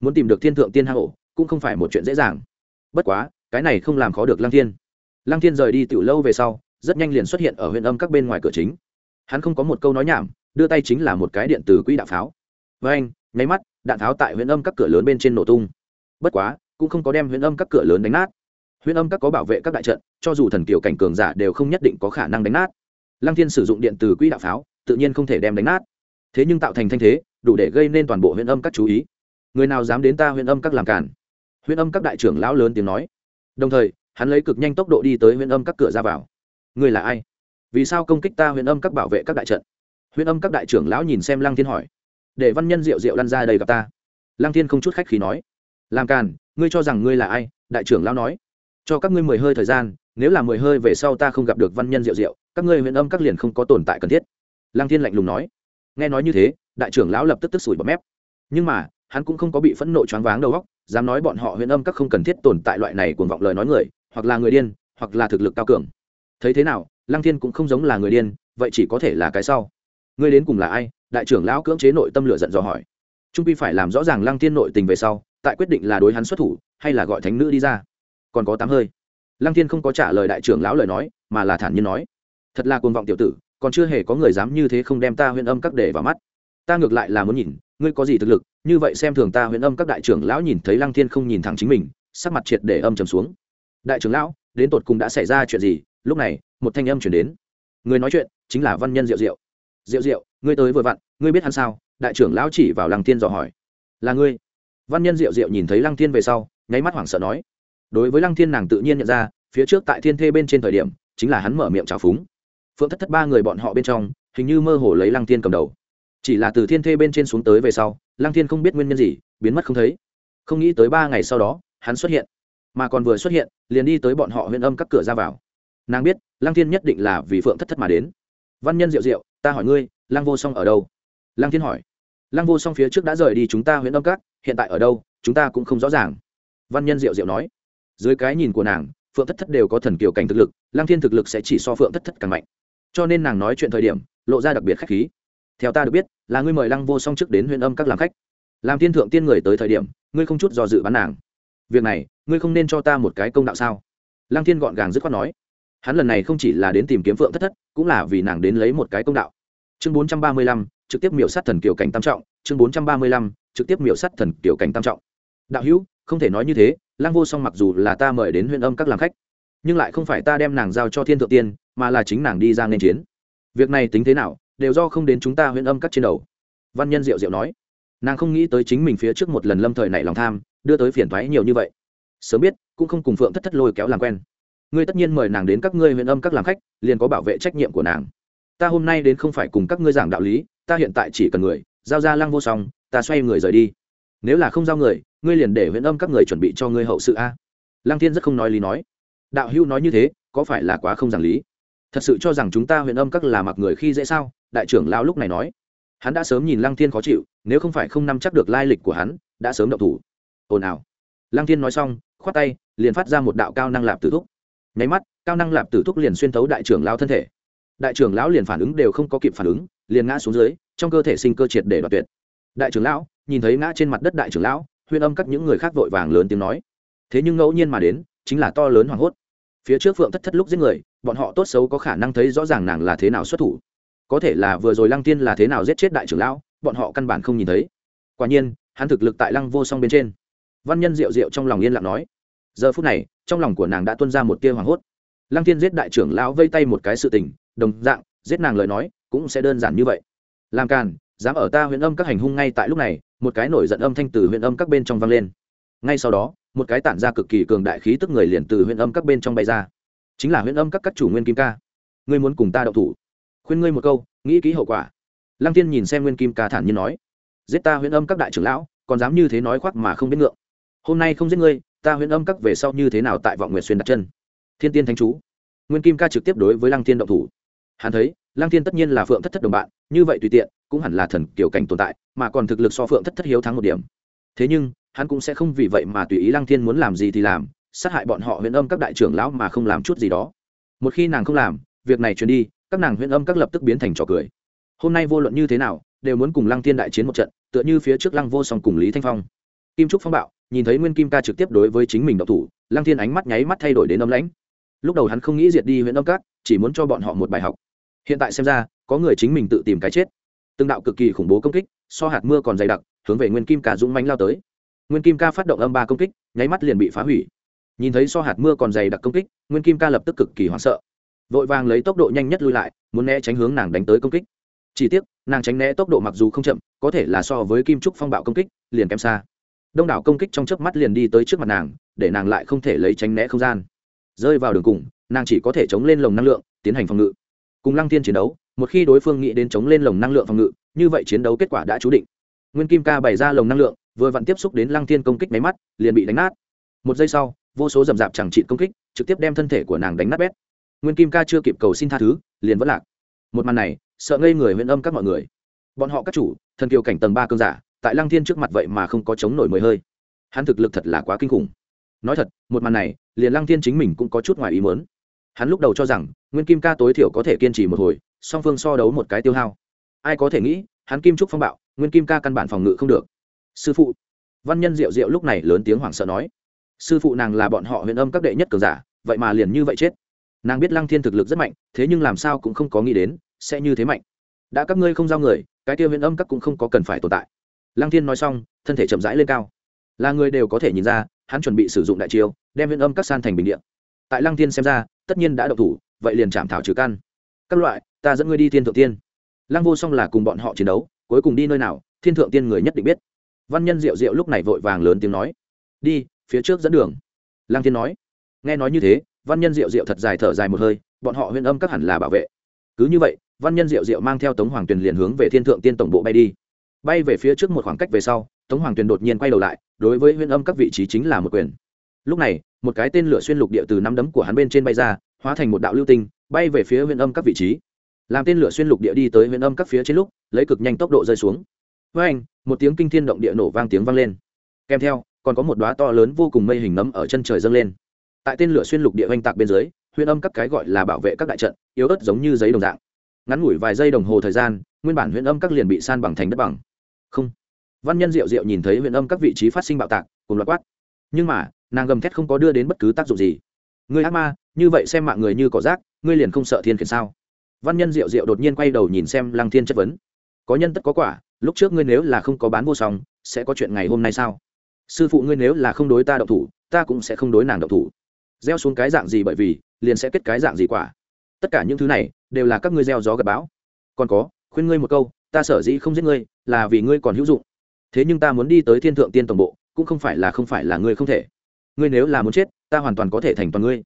Muốn tìm được thiên thượng tiên hang ổ, cũng không phải một chuyện dễ dàng. Bất quá, cái này không làm khó được lăng thiên. Lăng thiên rời đi tiểu lâu về sau, rất nhanh liền xuất hiện ở huyện âm các bên ngoài cửa chính. Hắn không có một câu nói nhảm, đưa tay chính là một cái điện từ quỹ đạo pháo. Với anh, nháy mắt, đạn tháo tại huyện âm các cửa lớn bên trên nổ tung. Bất quá, cũng không có đem huyện âm các cửa lớn đánh nát. Huyện âm các có bảo vệ các đại trận, cho dù thần tiểu cảnh cường giả đều không nhất định có khả năng đánh nát lăng thiên sử dụng điện từ quỹ đạo pháo, tự nhiên không thể đem đánh nát. Thế nhưng tạo thành thanh thế, đủ để gây nên toàn bộ huyện âm các chú ý. Người nào dám đến ta huyện âm các làm cản? Huyện âm các đại trưởng lão lớn tiếng nói. Đồng thời, hắn lấy cực nhanh tốc độ đi tới huyện âm các cửa ra vào. Người là ai? Vì sao công kích ta huyện âm các bảo vệ các đại trận? Huyện âm các đại trưởng lão nhìn xem lăng thiên hỏi. Để văn nhân diệu diệu lăn ra đầy gặp ta. Lăng thiên không chút khách khí nói. Làm càn ngươi cho rằng ngươi là ai? Đại trưởng lão nói. Cho các ngươi mười hơi thời gian nếu là mười hơi về sau ta không gặp được văn nhân diệu diệu các ngươi huyện âm các liền không có tồn tại cần thiết. Lăng thiên lạnh lùng nói. Nghe nói như thế, đại trưởng lão lập tức tức sủi bọt mép. Nhưng mà, hắn cũng không có bị phẫn nộ choáng váng đầu óc, dám nói bọn họ huyện âm các không cần thiết tồn tại loại này cuồng vọng lời nói người, hoặc là người điên, hoặc là thực lực cao cường. Thấy thế nào, lăng thiên cũng không giống là người điên, vậy chỉ có thể là cái sau. Ngươi đến cùng là ai? Đại trưởng lão cưỡng chế nội tâm lửa giận dò hỏi. Trung pi phải làm rõ ràng lăng thiên nội tình về sau, tại quyết định là đối hắn xuất thủ, hay là gọi thánh nữ đi ra. Còn có tám hơi lăng thiên không có trả lời đại trưởng lão lời nói, mà là thản nhiên nói, thật là cuồng vọng tiểu tử, còn chưa hề có người dám như thế không đem ta huyện âm các để vào mắt. Ta ngược lại là muốn nhìn, ngươi có gì thực lực, như vậy xem thường ta huyện âm các đại trưởng lão nhìn thấy lăng thiên không nhìn thẳng chính mình, sắc mặt triệt để âm trầm xuống. Đại trưởng lão, đến tột cùng đã xảy ra chuyện gì? Lúc này, một thanh âm chuyển đến. Người nói chuyện chính là văn nhân diệu diệu. Diệu diệu, ngươi tới vừa vặn, ngươi biết hắn sao? Đại trưởng lão chỉ vào lăng thiên dò hỏi. Là ngươi. Văn nhân diệu diệu nhìn thấy lăng thiên về sau, nháy mắt hoảng sợ nói đối với lăng thiên nàng tự nhiên nhận ra, phía trước tại thiên thê bên trên thời điểm, chính là hắn mở miệng trào phúng. Phượng thất thất ba người bọn họ bên trong, hình như mơ hồ lấy lăng thiên cầm đầu. Chỉ là từ thiên thê bên trên xuống tới về sau, lăng thiên không biết nguyên nhân gì, biến mất không thấy. Không nghĩ tới ba ngày sau đó, hắn xuất hiện. Mà còn vừa xuất hiện, liền đi tới bọn họ huyện âm các cửa ra vào. Nàng biết, lăng thiên nhất định là vì phượng thất thất mà đến. Văn nhân diệu diệu, ta hỏi ngươi, lăng vô song ở đâu? Lăng thiên hỏi. Lăng vô song phía trước đã rời đi chúng ta huyện âm các, hiện tại ở đâu, chúng ta cũng không rõ ràng. Văn nhân diệu diệu nói dưới cái nhìn của nàng, phượng thất thất đều có thần kiều cảnh thực lực, lăng thiên thực lực sẽ chỉ so phượng thất thất càng mạnh. Cho nên nàng nói chuyện thời điểm, lộ ra đặc biệt khách khí. Theo ta được biết, là ngươi mời lăng vô song trước đến huyện âm các làm khách. Làm thiên thượng tiên người tới thời điểm, ngươi không chút do dự bán nàng. Việc này, ngươi không nên cho ta một cái công đạo sao? Lăng thiên gọn gàng dứt khoát nói. Hắn lần này không chỉ là đến tìm kiếm phượng thất thất, cũng là vì nàng đến lấy một cái công đạo. Chương bốn trăm ba mươi lăm, trực tiếp miểu sát thần kiều cảnh tam trọng. Chương bốn trăm ba mươi lăm, trực tiếp miểu sát thần kiều cảnh tam trọng. Đạo hữu, không thể nói như thế Lang vô song mặc dù là ta mời đến huyện âm các làm khách, nhưng lại không phải ta đem nàng giao cho thiên thượng tiên, mà là chính nàng đi ra nên chiến. Việc này tính thế nào, đều do không đến chúng ta huyện âm các trên đầu. Văn nhân diệu diệu nói. Nàng không nghĩ tới chính mình phía trước một lần lâm thời này lòng tham, đưa tới phiền thoái nhiều như vậy. Sớm biết, cũng không cùng phượng thất thất lôi kéo làm quen. Ngươi tất nhiên mời nàng đến các ngươi huyện âm các làm khách, liền có bảo vệ trách nhiệm của nàng. Ta hôm nay đến không phải cùng các ngươi giảng đạo lý, ta hiện tại chỉ cần người, giao ra lăng vô song, ta xoay người rời đi. Nếu là không giao người ngươi liền để huyện âm các người chuẩn bị cho ngươi hậu sự a. Lăng thiên rất không nói lý nói. Đạo hưu nói như thế, có phải là quá không giảng lý? Thật sự cho rằng chúng ta huyện âm các là mặc người khi dễ sao? Đại trưởng lao lúc này nói. Hắn đã sớm nhìn lăng thiên khó chịu, nếu không phải không nắm chắc được lai lịch của hắn, đã sớm động thủ. Ồn ào. Lăng thiên nói xong, khoát tay, liền phát ra một đạo cao năng lạp tử thúc. Nháy mắt, cao năng lạp tử thúc liền xuyên thấu đại trưởng lao thân thể. Đại trưởng lão liền phản ứng đều không có kịp phản ứng, liền ngã xuống dưới, trong cơ thể sinh cơ triệt để đoạt tuyệt. Đại trưởng lão, nhìn thấy ngã trên mặt đất đại trưởng lão huyên âm các những người khác vội vàng lớn tiếng nói. Thế nhưng ngẫu nhiên mà đến, chính là to lớn hoảng hốt. Phía trước phượng thất thất lúc giết người, bọn họ tốt xấu có khả năng thấy rõ ràng nàng là thế nào xuất thủ. Có thể là vừa rồi lăng tiên là thế nào giết chết đại trưởng lão, bọn họ căn bản không nhìn thấy. Quả nhiên, hắn thực lực tại lăng vô song bên trên. Văn nhân diệu diệu trong lòng yên lặng nói. Giờ phút này, trong lòng của nàng đã tuân ra một tia hoảng hốt. Lăng tiên giết đại trưởng lão vây tay một cái sự tình, đồng dạng, giết nàng lời nói, cũng sẽ đơn giản như vậy. Làm càn, dám ở ta huyện âm các hành hung ngay tại lúc này một cái nổi giận âm thanh từ huyện âm các bên trong vang lên. Ngay sau đó, một cái tản ra cực kỳ cường đại khí tức người liền từ huyện âm các bên trong bay ra. Chính là huyện âm các các chủ nguyên kim ca. Ngươi muốn cùng ta đậu thủ? Khuyên ngươi một câu, nghĩ kỹ hậu quả. Lăng tiên nhìn xem nguyên kim ca thản nhiên nói. Giết ta huyện âm các đại trưởng lão, còn dám như thế nói khoác mà không biết ngượng. Hôm nay không giết ngươi, ta huyện âm các về sau như thế nào tại vọng nguyệt xuyên đặt chân? Thiên tiên thánh chú. Nguyên kim ca trực tiếp đối với lăng tiên động thủ. Hắn thấy lăng Thiên tất nhiên là phượng thất thất đồng bạn, như vậy tùy tiện, cũng hẳn là thần kiểu cảnh tồn tại, mà còn thực lực so phượng thất thất hiếu thắng một điểm. Thế nhưng, hắn cũng sẽ không vì vậy mà tùy ý lăng thiên muốn làm gì thì làm, sát hại bọn họ huyện âm các đại trưởng lão mà không làm chút gì đó. Một khi nàng không làm, việc này truyền đi, các nàng huyện âm các lập tức biến thành trò cười. Hôm nay vô luận như thế nào, đều muốn cùng lăng thiên đại chiến một trận, tựa như phía trước lăng vô song cùng lý thanh phong. Kim trúc phong bạo, nhìn thấy nguyên kim ca trực tiếp đối với chính mình độc thủ, lăng thiên ánh mắt nháy mắt thay đổi đến âm lãnh. Lúc đầu hắn không nghĩ diệt đi huyện âm các, chỉ muốn cho bọn họ một bài học hiện tại xem ra, có người chính mình tự tìm cái chết. Từng đạo cực kỳ khủng bố công kích, so hạt mưa còn dày đặc, hướng về nguyên kim ca dũng mánh lao tới. Nguyên kim ca phát động âm ba công kích, nháy mắt liền bị phá hủy. Nhìn thấy so hạt mưa còn dày đặc công kích, nguyên kim ca lập tức cực kỳ hoảng sợ. Vội vàng lấy tốc độ nhanh nhất lui lại, muốn né tránh hướng nàng đánh tới công kích. Chỉ tiếc, nàng tránh né tốc độ mặc dù không chậm, có thể là so với kim trúc phong bạo công kích, liền kém xa. Đông đảo công kích trong chớp mắt liền đi tới trước mặt nàng, để nàng lại không thể lấy tránh né không gian. Rơi vào đường cùng, nàng chỉ có thể chống lên lồng năng lượng, tiến hành phòng ngự cùng lăng thiên chiến đấu, một khi đối phương nghĩ đến chống lên lồng năng lượng phòng ngự, như vậy chiến đấu kết quả đã chú định. Nguyên kim ca bày ra lồng năng lượng, vừa vặn tiếp xúc đến lăng thiên công kích máy mắt, liền bị đánh nát. Một giây sau, vô số rầm rạp chẳng trị công kích, trực tiếp đem thân thể của nàng đánh nát bét. Nguyên kim ca chưa kịp cầu xin tha thứ, liền vẫn lạc. Một màn này, sợ ngây người huyện âm các mọi người. Bọn họ các chủ, thần kiều cảnh tầng ba cơn giả, tại lăng thiên trước mặt vậy mà không có chống nổi mười hơi. Hắn thực lực thật là quá kinh khủng. Nói thật, một màn này, liền lăng thiên chính mình cũng có chút ngoài ý muốn hắn lúc đầu cho rằng, nguyên kim ca tối thiểu có thể kiên trì một hồi, song phương so đấu một cái tiêu hao. Ai có thể nghĩ, hắn kim trúc phong bạo, nguyên kim ca căn bản phòng ngự không được. Sư phụ. Văn nhân diệu diệu lúc này lớn tiếng hoảng sợ nói. Sư phụ nàng là bọn họ huyền âm các đệ nhất cường giả, vậy mà liền như vậy chết. Nàng biết lăng thiên thực lực rất mạnh, thế nhưng làm sao cũng không có nghĩ đến, sẽ như thế mạnh. Đã các ngươi không giao người, cái tiêu huyền âm các cũng không có cần phải tồn tại. Lăng thiên nói xong, thân thể chậm rãi lên cao. Là người đều có thể nhìn ra, hắn chuẩn bị sử dụng đại chiêu, đem huyền âm các san thành bình điện tại lăng thiên xem ra, tất nhiên đã độc thủ, vậy liền chạm thảo trừ căn. Các loại, ta dẫn ngươi đi thiên thượng tiên. Lăng vô song là cùng bọn họ chiến đấu, cuối cùng đi nơi nào, thiên thượng tiên người nhất định biết. Văn nhân diệu diệu lúc này vội vàng lớn tiếng nói, đi, phía trước dẫn đường. Lăng thiên nói, nghe nói như thế, văn nhân diệu diệu thật dài thở dài một hơi, bọn họ huyên âm các hẳn là bảo vệ. Cứ như vậy, văn nhân diệu diệu mang theo tống hoàng tuyền liền hướng về thiên thượng tiên tổng bộ bay đi. Bay về phía trước một khoảng cách về sau, tống hoàng tuyền đột nhiên quay đầu lại, đối với huyên âm các vị trí chính là một quyền lúc này, một cái tên lửa xuyên lục địa từ năm đấm của hắn bên trên bay ra, hóa thành một đạo lưu tinh, bay về phía huyện âm các vị trí. Làm tên lửa xuyên lục địa đi tới huyện âm các phía trên lúc, lấy cực nhanh tốc độ rơi xuống. Với anh một tiếng kinh thiên động địa nổ vang tiếng vang lên. Kèm theo, còn có một đoá to lớn vô cùng mây hình nấm ở chân trời dâng lên. Tại tên lửa xuyên lục địa oanh tạc bên dưới huyện âm các cái gọi là bảo vệ các đại trận, yếu ớt giống như giấy đồng dạng. Ngắn ngủi vài giây đồng hồ thời gian, nguyên bản huyện âm các liền bị san bằng thành đất bằng. Không. Văn nhân diệu diệu nhìn thấy huyện âm các vị trí phát sinh bạo tạc, cùng loạt quát. Nhưng mà nàng gầm thét không có đưa đến bất cứ tác dụng gì. Ngươi ác ma, như vậy xem mạng người như cỏ rác, ngươi liền không sợ thiên khiển sao? Văn nhân diệu diệu đột nhiên quay đầu nhìn xem lăng thiên chất vấn. Có nhân tất có quả, lúc trước ngươi nếu là không có bán vô song, sẽ có chuyện ngày hôm nay sao? Sư phụ ngươi nếu là không đối ta đậu thủ, ta cũng sẽ không đối nàng đậu thủ. Gieo xuống cái dạng gì bởi vì, liền sẽ kết cái dạng gì quả. Tất cả những thứ này, đều là các ngươi gieo gió gặp bão. Còn có, khuyên ngươi một câu, ta sở dĩ không giết ngươi, là vì ngươi còn hữu dụng. Thế nhưng ta muốn đi tới thiên thượng tiên tổng bộ, cũng không phải là không phải là ngươi không thể ngươi nếu là muốn chết, ta hoàn toàn có thể thành toàn ngươi.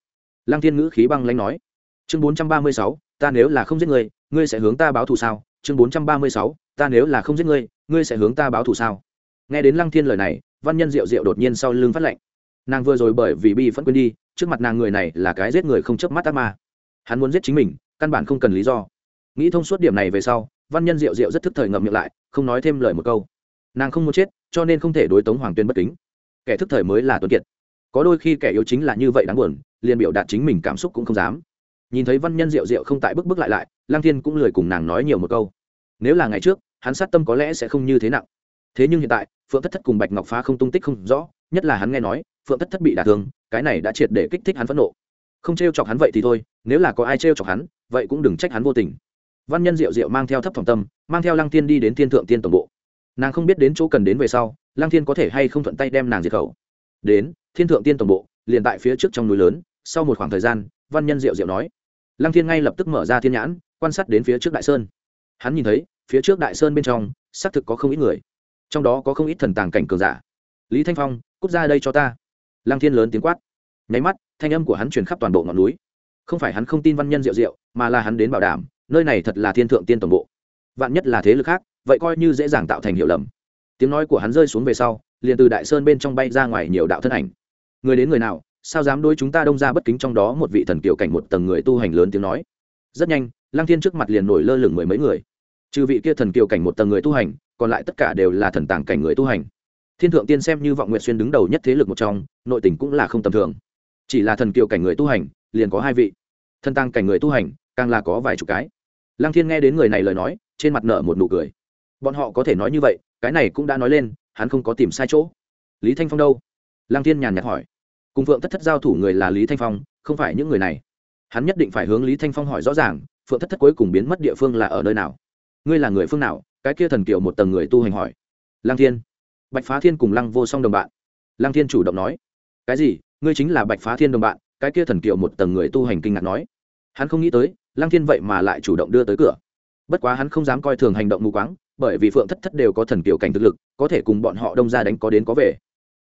Lăng thiên ngữ khí băng lãnh nói. Chương bốn trăm ba mươi sáu, ta nếu là không giết ngươi ngươi sẽ hướng ta báo thù sao? Chương bốn trăm ba mươi sáu, ta nếu là không giết ngươi ngươi sẽ hướng ta báo thù sao? Nghe đến lăng thiên lời này, văn nhân diệu diệu đột nhiên sau lưng phát lệnh. Nàng vừa rồi bởi vì bi phẫn quên đi, trước mặt nàng người này là cái giết người không chớp mắt ác ma. Hắn muốn giết chính mình, căn bản không cần lý do. Nghĩ thông suốt điểm này về sau, văn nhân diệu diệu rất thức thời ngậm miệng lại, không nói thêm lời một câu. Nàng không muốn chết, cho nên không thể đối tống hoàng tuyên bất kính. Kẻ thức thời mới là tuấn kiệt có đôi khi kẻ yếu chính là như vậy đáng buồn, liền biểu đạt chính mình cảm xúc cũng không dám. Nhìn thấy văn nhân diệu diệu không tại bức bức lại lại lang thiên cũng lười cùng nàng nói nhiều một câu. Nếu là ngày trước, hắn sát tâm có lẽ sẽ không như thế nặng. Thế nhưng hiện tại, phượng thất thất cùng bạch ngọc phá không tung tích không rõ, nhất là hắn nghe nói, phượng thất thất bị đả thương, cái này đã triệt để kích thích hắn phẫn nộ. Không t r e o chọc hắn vậy thì thôi, nếu là có ai t r e o chọc hắn, vậy cũng đừng trách hắn vô tình. Văn nhân diệu diệu mang theo thấp phòng tâm, mang theo lăng Thiên đi đến thiên thượng tiên tổng bộ. Nàng không biết đến chỗ cần đến về sau, lăng thiên có thể hay không thuận tay đem nàng diệt khẩu đến, thiên thượng tiên tổng bộ, liền tại phía trước trong núi lớn, sau một khoảng thời gian, văn nhân diệu diệu nói. Lăng thiên ngay lập tức mở ra thiên nhãn, quan sát đến phía trước đại sơn. Hắn nhìn thấy, phía trước đại sơn bên trong, xác thực có không ít người. Trong đó có không ít thần tàng cảnh cường giả. Lý thanh phong, cút ra đây cho ta. Lăng thiên lớn tiếng quát. Nháy mắt, thanh âm của hắn truyền khắp toàn bộ ngọn núi. Không phải hắn không tin văn nhân diệu diệu, mà là hắn đến bảo đảm, nơi này thật là thiên thượng tiên tổng bộ. Vạn nhất là thế lực khác, vậy coi như dễ dàng tạo thành hiệu lầm. Tiếng nói của hắn rơi xuống về sau liền từ đại sơn bên trong bay ra ngoài nhiều đạo thân ảnh. Người đến người nào, sao dám đối chúng ta đông ra bất kính trong đó một vị thần kiểu cảnh một tầng người tu hành lớn tiếng nói. Rất nhanh, lăng thiên trước mặt liền nổi lơ lửng mười mấy người. Trừ vị kia thần kiều cảnh một tầng người tu hành, còn lại tất cả đều là thần tàng cảnh người tu hành. Thiên thượng tiên xem như vọng nguyện xuyên đứng đầu nhất thế lực một trong, nội tình cũng là không tầm thường. Chỉ là thần kiều cảnh người tu hành, liền có hai vị. Thần tàng cảnh người tu hành, càng là có vài chục cái. Lăng thiên nghe đến người này lời nói, trên mặt nở một nụ cười. Bọn họ có thể nói như vậy, cái này cũng đã nói lên hắn không có tìm sai chỗ. Lý thanh phong đâu? Lăng thiên nhàn nhạt hỏi. Cùng phượng thất thất giao thủ người là lý thanh phong, không phải những người này. Hắn nhất định phải hướng lý thanh phong hỏi rõ ràng, phượng thất thất cuối cùng biến mất địa phương là ở nơi nào? Ngươi là người phương nào? Cái kia thần kiều một tầng người tu hành hỏi. Lăng thiên. Bạch phá thiên cùng lăng vô song đồng bạn. Lăng thiên chủ động nói. Cái gì? Ngươi chính là bạch phá thiên đồng bạn? Cái kia thần kiều một tầng người tu hành kinh ngạc nói. Hắn không nghĩ tới, lăng thiên vậy mà lại chủ động đưa tới cửa. Bất quá hắn không dám coi thường hành động mù quáng bởi vì phượng thất thất đều có thần kiều cảnh thực lực, có thể cùng bọn họ đông ra đánh có đến có về.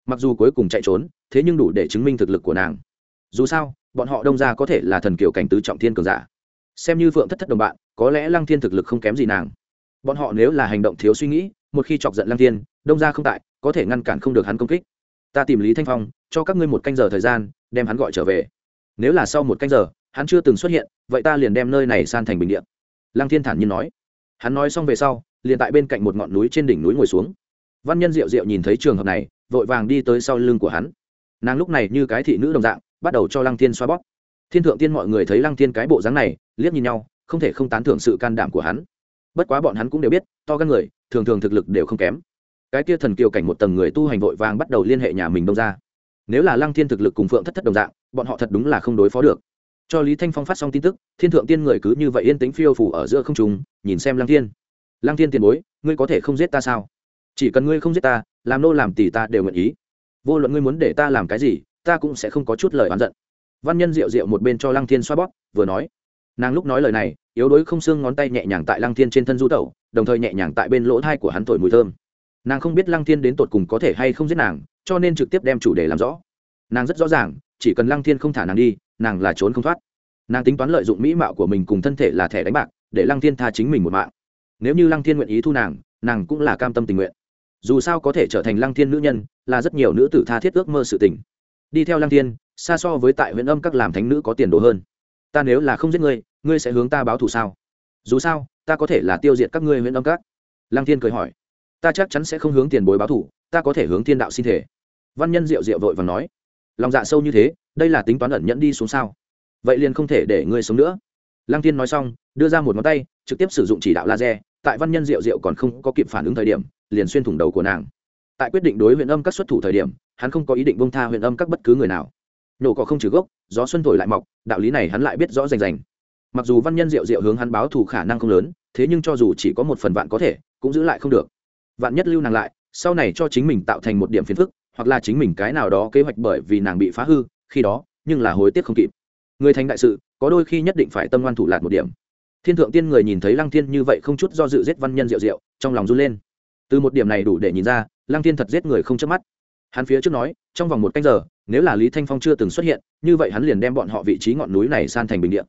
Mặc dù cuối cùng chạy trốn, thế nhưng đủ để chứng minh thực lực của nàng. Dù sao, bọn họ đông ra có thể là thần kiều cảnh tứ trọng thiên cường giả. Xem như phượng thất thất đồng bạn, có lẽ lăng thiên thực lực không kém gì nàng. Bọn họ nếu là hành động thiếu suy nghĩ, một khi chọc giận lăng thiên, đông ra không tại, có thể ngăn cản không được hắn công kích. Ta tìm lý thanh phong, cho các ngươi một canh giờ thời gian, đem hắn gọi trở về. Nếu là sau một canh giờ, hắn chưa từng xuất hiện, vậy ta liền đem nơi này san thành bình điện lăng thiên thản nhiên nói hắn nói xong về sau, liền tại bên cạnh một ngọn núi trên đỉnh núi ngồi xuống. Văn nhân diệu diệu nhìn thấy trường hợp này, vội vàng đi tới sau lưng của hắn. Nàng lúc này như cái thị nữ đồng dạng, bắt đầu cho lăng thiên xoa bóp. Thiên thượng tiên mọi người thấy lăng thiên cái bộ dáng này, liếc nhìn nhau, không thể không tán thưởng sự can đảm của hắn. Bất quá bọn hắn cũng đều biết, to gan người, thường thường thực lực đều không kém. Cái kia thần kiều cảnh một tầng người tu hành vội vàng bắt đầu liên hệ nhà mình đông ra nếu là lăng thiên thực lực cùng phượng thất thất đồng dạng, bọn họ thật đúng là không đối phó được. Cho lý thanh phong phát xong tin tức, thiên thượng tiên người cứ như vậy yên tĩnh phiêu phủ ở giữa không trùng nhìn xem lăng thiên. Lăng thiên tiền bối, ngươi có thể không giết ta sao? Chỉ cần ngươi không giết ta, làm nô làm tỷ ta đều nguyện ý. Vô luận ngươi muốn để ta làm cái gì, ta cũng sẽ không có chút lời oán giận. Văn nhân rượu rượu một bên cho lăng thiên xoa bóp, vừa nói. Nàng lúc nói lời này, yếu đuối không xương ngón tay nhẹ nhàng tại lăng thiên trên thân du tẩu, đồng thời nhẹ nhàng tại bên lỗ thai của hắn thổi mùi thơm. Nàng không biết lăng thiên đến tột cùng có thể hay không giết nàng, cho nên trực tiếp đem chủ đề làm rõ. Nàng rất rõ ràng, chỉ cần lăng thiên không thả nàng đi, nàng là trốn không thoát. Nàng tính toán lợi dụng mỹ mạo của mình cùng thân thể là thẻ đánh bạc để lăng thiên tha chính mình một mạng. Nếu như lăng thiên nguyện ý thu nàng nàng cũng là cam tâm tình nguyện. Dù sao có thể trở thành lăng thiên nữ nhân, là rất nhiều nữ tử tha thiết ước mơ sự tình. Đi theo lăng thiên, xa so với tại huyện âm các làm thánh nữ có tiền đồ hơn. Ta nếu là không giết ngươi ngươi sẽ hướng ta báo thù sao? Dù sao, ta có thể là tiêu diệt các ngươi huyện âm các. Lăng thiên cười hỏi. Ta chắc chắn sẽ không hướng tiền bối báo thù, ta có thể hướng thiên đạo xin thể văn nhân diệu diệu vội và nói. Lòng dạ sâu như thế, đây là tính toán ẩn nhẫn đi xuống sao? Vậy liền không thể để ngươi sống nữa lăng Thiên nói xong, đưa ra một ngón tay, trực tiếp sử dụng chỉ đạo laser, tại văn nhân diệu diệu còn không có kịp phản ứng thời điểm, liền xuyên thủng đầu của nàng. Tại quyết định đối huyện âm các xuất thủ thời điểm, hắn không có ý định bông tha huyện âm các bất cứ người nào. Nổ cỏ không trừ gốc, gió xuân thổi lại mọc, đạo lý này hắn lại biết rõ rành rành. Mặc dù văn nhân diệu diệu hướng hắn báo thù khả năng không lớn, thế nhưng cho dù chỉ có một phần vạn có thể, cũng giữ lại không được. Vạn nhất lưu nàng lại, sau này cho chính mình tạo thành một điểm phiền phức, hoặc là chính mình cái nào đó kế hoạch bởi vì nàng bị phá hư, khi đó, nhưng là hối tiếc không kịp người thành đại sự, có đôi khi nhất định phải tâm ngoan thủ lạt một điểm. Thiên thượng tiên người nhìn thấy lăng thiên như vậy không chút do dự giết văn nhân diệu diệu trong lòng run lên. Từ một điểm này đủ để nhìn ra, lăng thiên thật giết người không chớp mắt. Hắn phía trước nói, trong vòng một canh giờ, nếu là lý thanh phong chưa từng xuất hiện, như vậy hắn liền đem bọn họ vị trí ngọn núi này san thành bình điện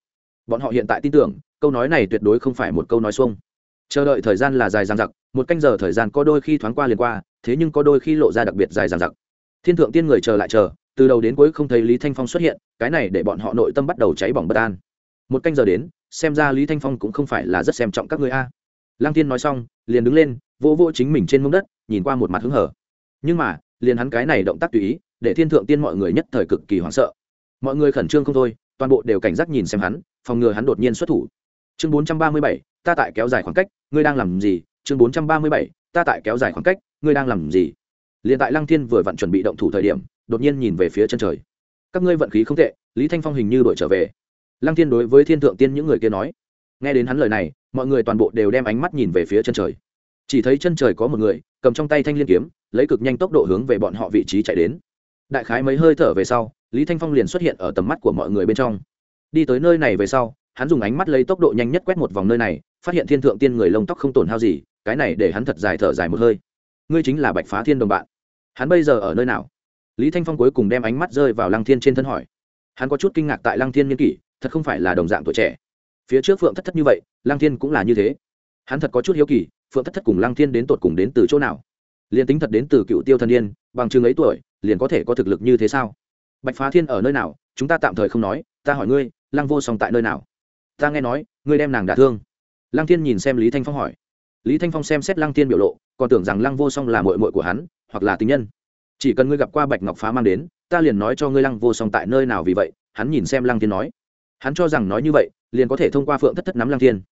bọn họ hiện tại tin tưởng, câu nói này tuyệt đối không phải một câu nói xuông. Chờ đợi thời gian là dài dằng dặc, một canh giờ thời gian có đôi khi thoáng qua liền qua, thế nhưng có đôi khi lộ ra đặc biệt dài dằng dặc. Thiên thượng tiên người chờ lại chờ từ đầu đến cuối không thấy lý thanh phong xuất hiện, cái này để bọn họ nội tâm bắt đầu cháy bỏng bất an. Một canh giờ đến, xem ra lý thanh phong cũng không phải là rất xem trọng các người a. Lăng tiên nói xong, liền đứng lên, vỗ vỗ chính mình trên mông đất, nhìn qua một mặt hứng hở. Nhưng mà, liền hắn cái này động tác tùy ý, để thiên thượng tiên mọi người nhất thời cực kỳ hoảng sợ. Mọi người khẩn trương không thôi, toàn bộ đều cảnh giác nhìn xem hắn, phòng ngừa hắn đột nhiên xuất thủ. Chương bốn trăm ba mươi bảy, ta tại kéo dài khoảng cách, ngươi đang làm gì? Chương bốn trăm ba mươi bảy, ta tại kéo dài khoảng cách, ngươi đang làm gì? Liền tại lăng thiên vừa vặn chuẩn bị động thủ thời điểm đột nhiên nhìn về phía chân trời. Các ngươi vận khí không tệ, lý thanh phong hình như đổi trở về. Lăng thiên đối với thiên thượng tiên những người kia nói. Nghe đến hắn lời này, mọi người toàn bộ đều đem ánh mắt nhìn về phía chân trời. Chỉ thấy chân trời có một người, cầm trong tay thanh liên kiếm, lấy cực nhanh tốc độ hướng về bọn họ vị trí chạy đến. Đại khái mấy hơi thở về sau, lý thanh phong liền xuất hiện ở tầm mắt của mọi người bên trong. Đi tới nơi này về sau, hắn dùng ánh mắt lấy tốc độ nhanh nhất quét một vòng nơi này, phát hiện thiên thượng tiên người lông tóc không tổn hao gì, cái này để hắn thật dài thở dài một hơi. Ngươi chính là bạch phá thiên đồng bạn. Hắn bây giờ ở nơi nào? Lý thanh phong cuối cùng đem ánh mắt rơi vào lăng thiên trên thân hỏi. Hắn có chút kinh ngạc tại lăng thiên niên kỷ thật không phải là đồng dạng tuổi trẻ. Phía trước phượng thất thất như vậy lăng thiên cũng là như thế. Hắn thật có chút hiếu kỳ phượng thất thất cùng lăng thiên đến tột cùng đến từ chỗ nào? Liền tính thật đến từ cựu tiêu thần niên, bằng chừng ấy tuổi liền có thể có thực lực như thế sao? Bạch phá thiên ở nơi nào? Chúng ta tạm thời không nói ta hỏi ngươi lăng vô song tại nơi nào? Ta nghe nói ngươi đem nàng đả thương. Lăng thiên nhìn xem lý thanh phong hỏi. Lý thanh phong xem xét lăng thiên biểu lộ còn tưởng rằng lăng vô song là mội mội của hắn hoặc là tình nhân chỉ cần ngươi gặp qua bạch ngọc phá mang đến, ta liền nói cho ngươi lăng vô song tại nơi nào vì vậy, hắn nhìn xem lăng thiên nói. Hắn cho rằng nói như vậy, liền có thể thông qua phượng thất thất nắm lăng thiên.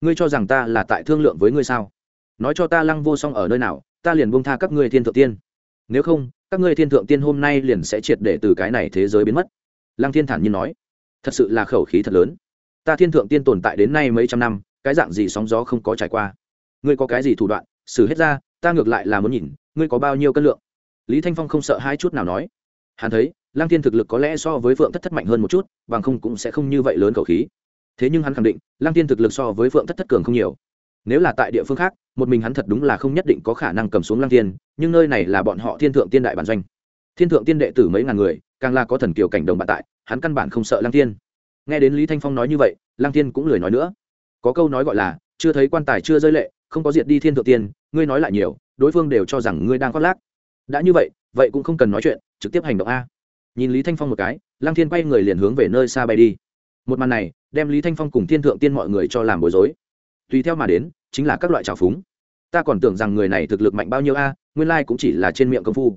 Ngươi cho rằng ta là tại thương lượng với ngươi sao? Nói cho ta lăng vô song ở nơi nào, ta liền buông tha các ngươi thiên thượng tiên. Nếu không, các ngươi thiên thượng tiên hôm nay liền sẽ triệt để từ cái này thế giới biến mất. Lăng thiên thản nhiên nói. Thật sự là khẩu khí thật lớn. Ta thiên thượng tiên tồn tại đến nay mấy trăm năm, cái dạng gì sóng gió không có trải qua? Ngươi có cái gì thủ đoạn, xử hết ra, ta ngược lại là muốn nhìn, ngươi có bao nhiêu cân lượng? Lý thanh phong không sợ hai chút nào nói. Hắn thấy, lăng thiên thực lực có lẽ so với phượng thất thất mạnh hơn một chút, bằng không cũng sẽ không như vậy lớn khẩu khí. Thế nhưng hắn khẳng định, lăng thiên thực lực so với phượng thất thất cường không nhiều. Nếu là tại địa phương khác, một mình hắn thật đúng là không nhất định có khả năng cầm xuống lăng thiên, nhưng nơi này là bọn họ thiên thượng tiên đại bản doanh. Thiên thượng tiên đệ tử mấy ngàn người, càng là có thần kiều cảnh đồng bạn tại, hắn căn bản không sợ lăng thiên. Nghe đến lý thanh phong nói như vậy, lăng thiên cũng lười nói nữa. Có câu nói gọi là, chưa thấy quan tài chưa rơi lệ, không có diệt đi thiên thượng tiên, ngươi nói lại nhiều, đối phương đều cho rằng ngươi đang khoác lác đã như vậy vậy cũng không cần nói chuyện, trực tiếp hành động a. Nhìn lý thanh phong một cái, lăng thiên quay người liền hướng về nơi xa bay đi. Một màn này, đem lý thanh phong cùng thiên thượng tiên mọi người cho làm bối rối. Tùy theo mà đến, chính là các loại trào phúng. Ta còn tưởng rằng người này thực lực mạnh bao nhiêu a, nguyên lai cũng chỉ là trên miệng công phu.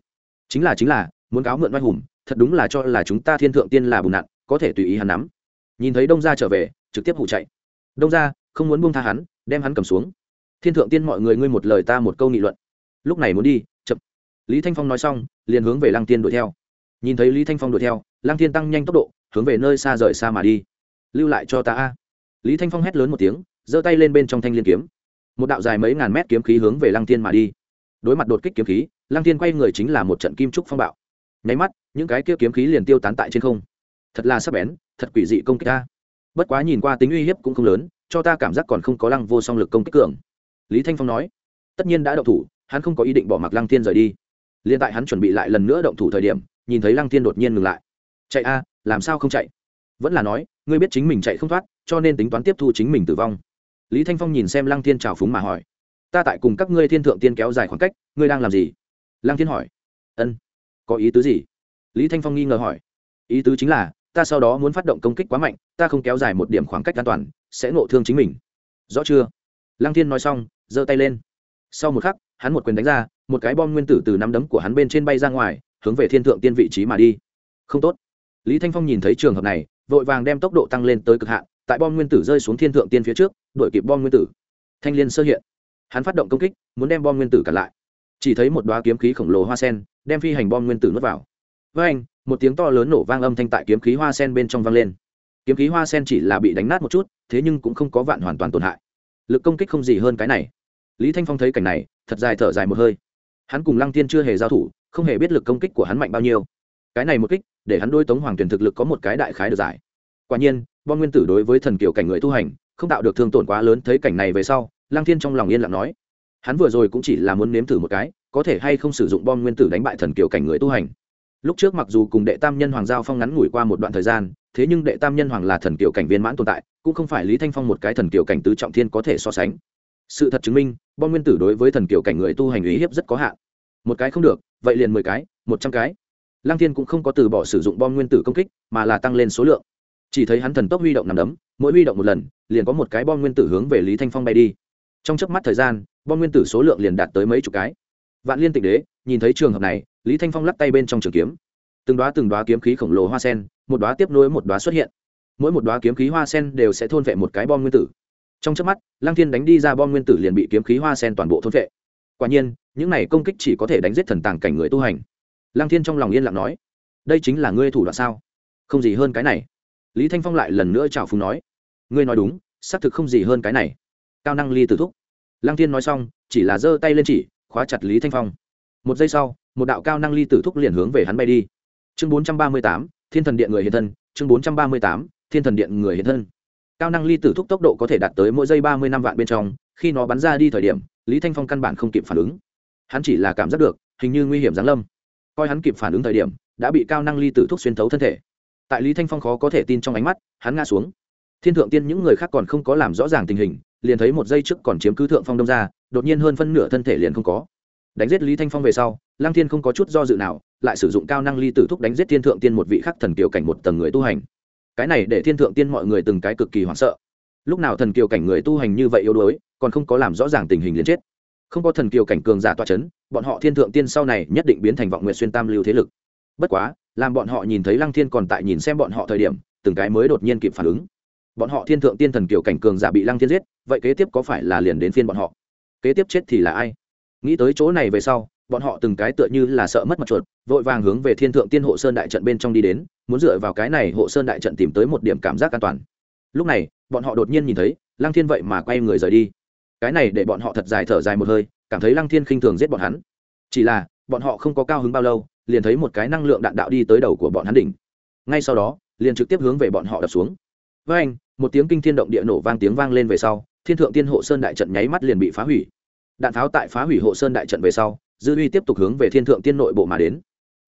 Chính là chính là, muốn cáo mượn oai hùng, thật đúng là cho là chúng ta thiên thượng tiên là bùn nặn, có thể tùy ý hắn nắm. Nhìn thấy đông gia trở về, trực tiếp hụ chạy. Đông gia, không muốn buông tha hắn, đem hắn cầm xuống. Thiên thượng tiên mọi người ngươi một lời ta một câu nghị luận. Lúc này muốn đi, chậm lý thanh phong nói xong, liền hướng về lăng tiên đuổi theo. Nhìn thấy lý thanh phong đuổi theo, lăng tiên tăng nhanh tốc độ, hướng về nơi xa rời xa mà đi. Lưu lại cho ta a. Lý thanh phong hét lớn một tiếng, giơ tay lên bên trong thanh liên kiếm. Một đạo dài mấy ngàn mét kiếm khí hướng về lăng tiên mà đi. Đối mặt đột kích kiếm khí, lăng tiên quay người chính là một trận kim trúc phong bạo. Nháy mắt, những cái kia kiếm khí liền tiêu tán tại trên không. Thật là sắc bén, thật quỷ dị công kích ta. Bất quá nhìn qua tính uy hiếp cũng không lớn, cho ta cảm giác còn không có lăng vô song lực công kích cường. Lý thanh phong nói, tất nhiên đã động thủ, hắn không có ý định bỏ mặc lăng thiên rời đi liên tại hắn chuẩn bị lại lần nữa động thủ thời điểm, nhìn thấy lăng thiên đột nhiên ngừng lại. Chạy a, làm sao không chạy? Vẫn là nói, ngươi biết chính mình chạy không thoát, cho nên tính toán tiếp thu chính mình tử vong. Lý thanh phong nhìn xem lăng thiên trào phúng mà hỏi, ta tại cùng các ngươi thiên thượng tiên kéo dài khoảng cách, ngươi đang làm gì? Lăng thiên hỏi, ân, có ý tứ gì? Lý thanh phong nghi ngờ hỏi, ý tứ chính là, ta sau đó muốn phát động công kích quá mạnh, ta không kéo dài một điểm khoảng cách an toàn, sẽ ngộ thương chính mình. Rõ chưa? Lăng thiên nói xong, giơ tay lên. Sau một khắc hắn một quyền đánh ra, một cái bom nguyên tử từ nắm đấm của hắn bên trên bay ra ngoài, hướng về thiên thượng tiên vị trí mà đi. Không tốt. Lý thanh phong nhìn thấy trường hợp này, vội vàng đem tốc độ tăng lên tới cực hạn, tại bom nguyên tử rơi xuống thiên thượng tiên phía trước, đuổi kịp bom nguyên tử. Thanh liên sơ hiện. Hắn phát động công kích, muốn đem bom nguyên tử cản lại. Chỉ thấy một đoá kiếm khí khổng lồ hoa sen, đem phi hành bom nguyên tử nuốt vào. Với anh một tiếng to lớn nổ vang âm thanh tại kiếm khí hoa sen bên trong vang lên. Kiếm khí hoa sen chỉ là bị đánh nát một chút, thế nhưng cũng không có vạn hoàn toàn tổn hại. Lực công kích không gì hơn cái này. Lý thanh phong thấy cảnh này thật dài thở dài một hơi. Hắn cùng lăng tiên chưa hề giao thủ, không hề biết lực công kích của hắn mạnh bao nhiêu. Cái này một kích, để hắn đôi tống hoàng tuyển thực lực có một cái đại khái được giải. Quả nhiên, bom nguyên tử đối với thần kiểu cảnh người tu hành, không tạo được thương tổn quá lớn, thấy cảnh này về sau, lăng thiên trong lòng yên lặng nói, hắn vừa rồi cũng chỉ là muốn nếm thử một cái, có thể hay không sử dụng bom nguyên tử đánh bại thần kiểu cảnh người tu hành? Lúc trước mặc dù cùng đệ tam nhân hoàng giao phong ngắn ngủi qua một đoạn thời gian, thế nhưng đệ tam nhân hoàng là thần kiểu cảnh viên mãn tồn tại, cũng không phải lý thanh phong một cái thần kiểu cảnh tứ trọng thiên có thể so sánh sự thật chứng minh, bom nguyên tử đối với thần kiểu cảnh người tu hành ý hiếp rất có hạn. Một cái không được, vậy liền mười cái, một trăm cái. Lăng thiên cũng không có từ bỏ sử dụng bom nguyên tử công kích, mà là tăng lên số lượng. Chỉ thấy hắn thần tốc huy động nằm đấm, mỗi huy động một lần, liền có một cái bom nguyên tử hướng về lý thanh phong bay đi. Trong chớp mắt thời gian, bom nguyên tử số lượng liền đạt tới mấy chục cái. Vạn liên tịnh đế, nhìn thấy trường hợp này, lý thanh phong lắc tay bên trong trường kiếm. Từng đoá từng đoá kiếm khí khổng lồ hoa sen, một đoá tiếp nối một đoá xuất hiện. Mỗi một đoá kiếm khí hoa sen đều sẽ thôn vệ một cái bom nguyên tử trong chớp mắt, lăng thiên đánh đi ra bom nguyên tử liền bị kiếm khí hoa sen toàn bộ thôn vệ quả nhiên, những này công kích chỉ có thể đánh giết thần tàng cảnh người tu hành. Lăng thiên trong lòng yên lặng nói, đây chính là ngươi thủ đoạn sao? Không gì hơn cái này. Lý thanh phong lại lần nữa chào phúng nói, ngươi nói đúng, xác thực không gì hơn cái này. Cao năng ly tử thúc. Lăng thiên nói xong, chỉ là giơ tay lên chỉ, khóa chặt lý thanh phong. Một giây sau, một đạo cao năng ly tử thúc liền hướng về hắn bay đi. Chương bốn trăm ba mươi tám, thiên thần điện người hiện thân. Chương bốn trăm ba mươi tám, thiên thần điện người hiện thân cao năng ly tử thúc tốc độ có thể đạt tới mỗi giây ba mươi năm vạn bên trong, khi nó bắn ra đi thời điểm, lý thanh phong căn bản không kịp phản ứng. Hắn chỉ là cảm giác được, hình như nguy hiểm giáng lâm. Coi hắn kịp phản ứng thời điểm, đã bị cao năng ly tử thúc xuyên thấu thân thể. Tại lý thanh phong khó có thể tin trong ánh mắt, hắn ngã xuống. Thiên thượng tiên những người khác còn không có làm rõ ràng tình hình, liền thấy một giây trước còn chiếm cứ thượng phong đông ra, đột nhiên hơn phân nửa thân thể liền không có. Đánh giết lý thanh phong về sau, lăng thiên không có chút do dự nào, lại sử dụng cao năng ly tử thúc đánh giết thiên thượng tiên một vị khắc thần kiều cảnh một tầng người tu hành cái này để thiên thượng tiên mọi người từng cái cực kỳ hoảng sợ. Lúc nào thần kiều cảnh người tu hành như vậy yếu đuối, còn không có làm rõ ràng tình hình liền chết. Không có thần kiều cảnh cường giả toa c h ấ n bọn họ thiên thượng tiên sau này nhất định biến thành vọng nguyện xuyên tam lưu thế lực. Bất quá, làm bọn họ nhìn thấy lăng thiên còn tại nhìn xem bọn họ thời điểm, từng cái mới đột nhiên kịp phản ứng. Bọn họ thiên thượng tiên thần kiều cảnh cường giả bị lăng thiên giết, vậy kế tiếp có phải là liền đến phiên bọn họ? Kế tiếp chết thì là ai? Nghĩ tới chỗ này về sau, bọn họ từng cái tựa như là sợ mất mặt chuột vội vàng hướng về thiên thượng tiên hộ sơn đại trận bên trong đi đến, muốn dựa vào cái này hộ sơn đại trận tìm tới một điểm cảm giác an toàn. Lúc này, bọn họ đột nhiên nhìn thấy, lăng thiên vậy mà quay người rời đi. Cái này để bọn họ thật dài thở dài một hơi, cảm thấy lăng thiên khinh thường giết bọn hắn. Chỉ là, bọn họ không có cao hứng bao lâu, liền thấy một cái năng lượng đạn đạo đi tới đầu của bọn hắn đỉnh. Ngay sau đó, liền trực tiếp hướng về bọn họ đập xuống. Với anh, một tiếng kinh thiên động địa nổ vang tiếng vang lên về sau, thiên thượng tiên hộ sơn đại trận nháy mắt liền bị phá hủy. Đạn pháo tại phá hủy hộ sơn đại trận về sau, dư uy tiếp tục hướng về thiên thượng tiên nội bộ mà đến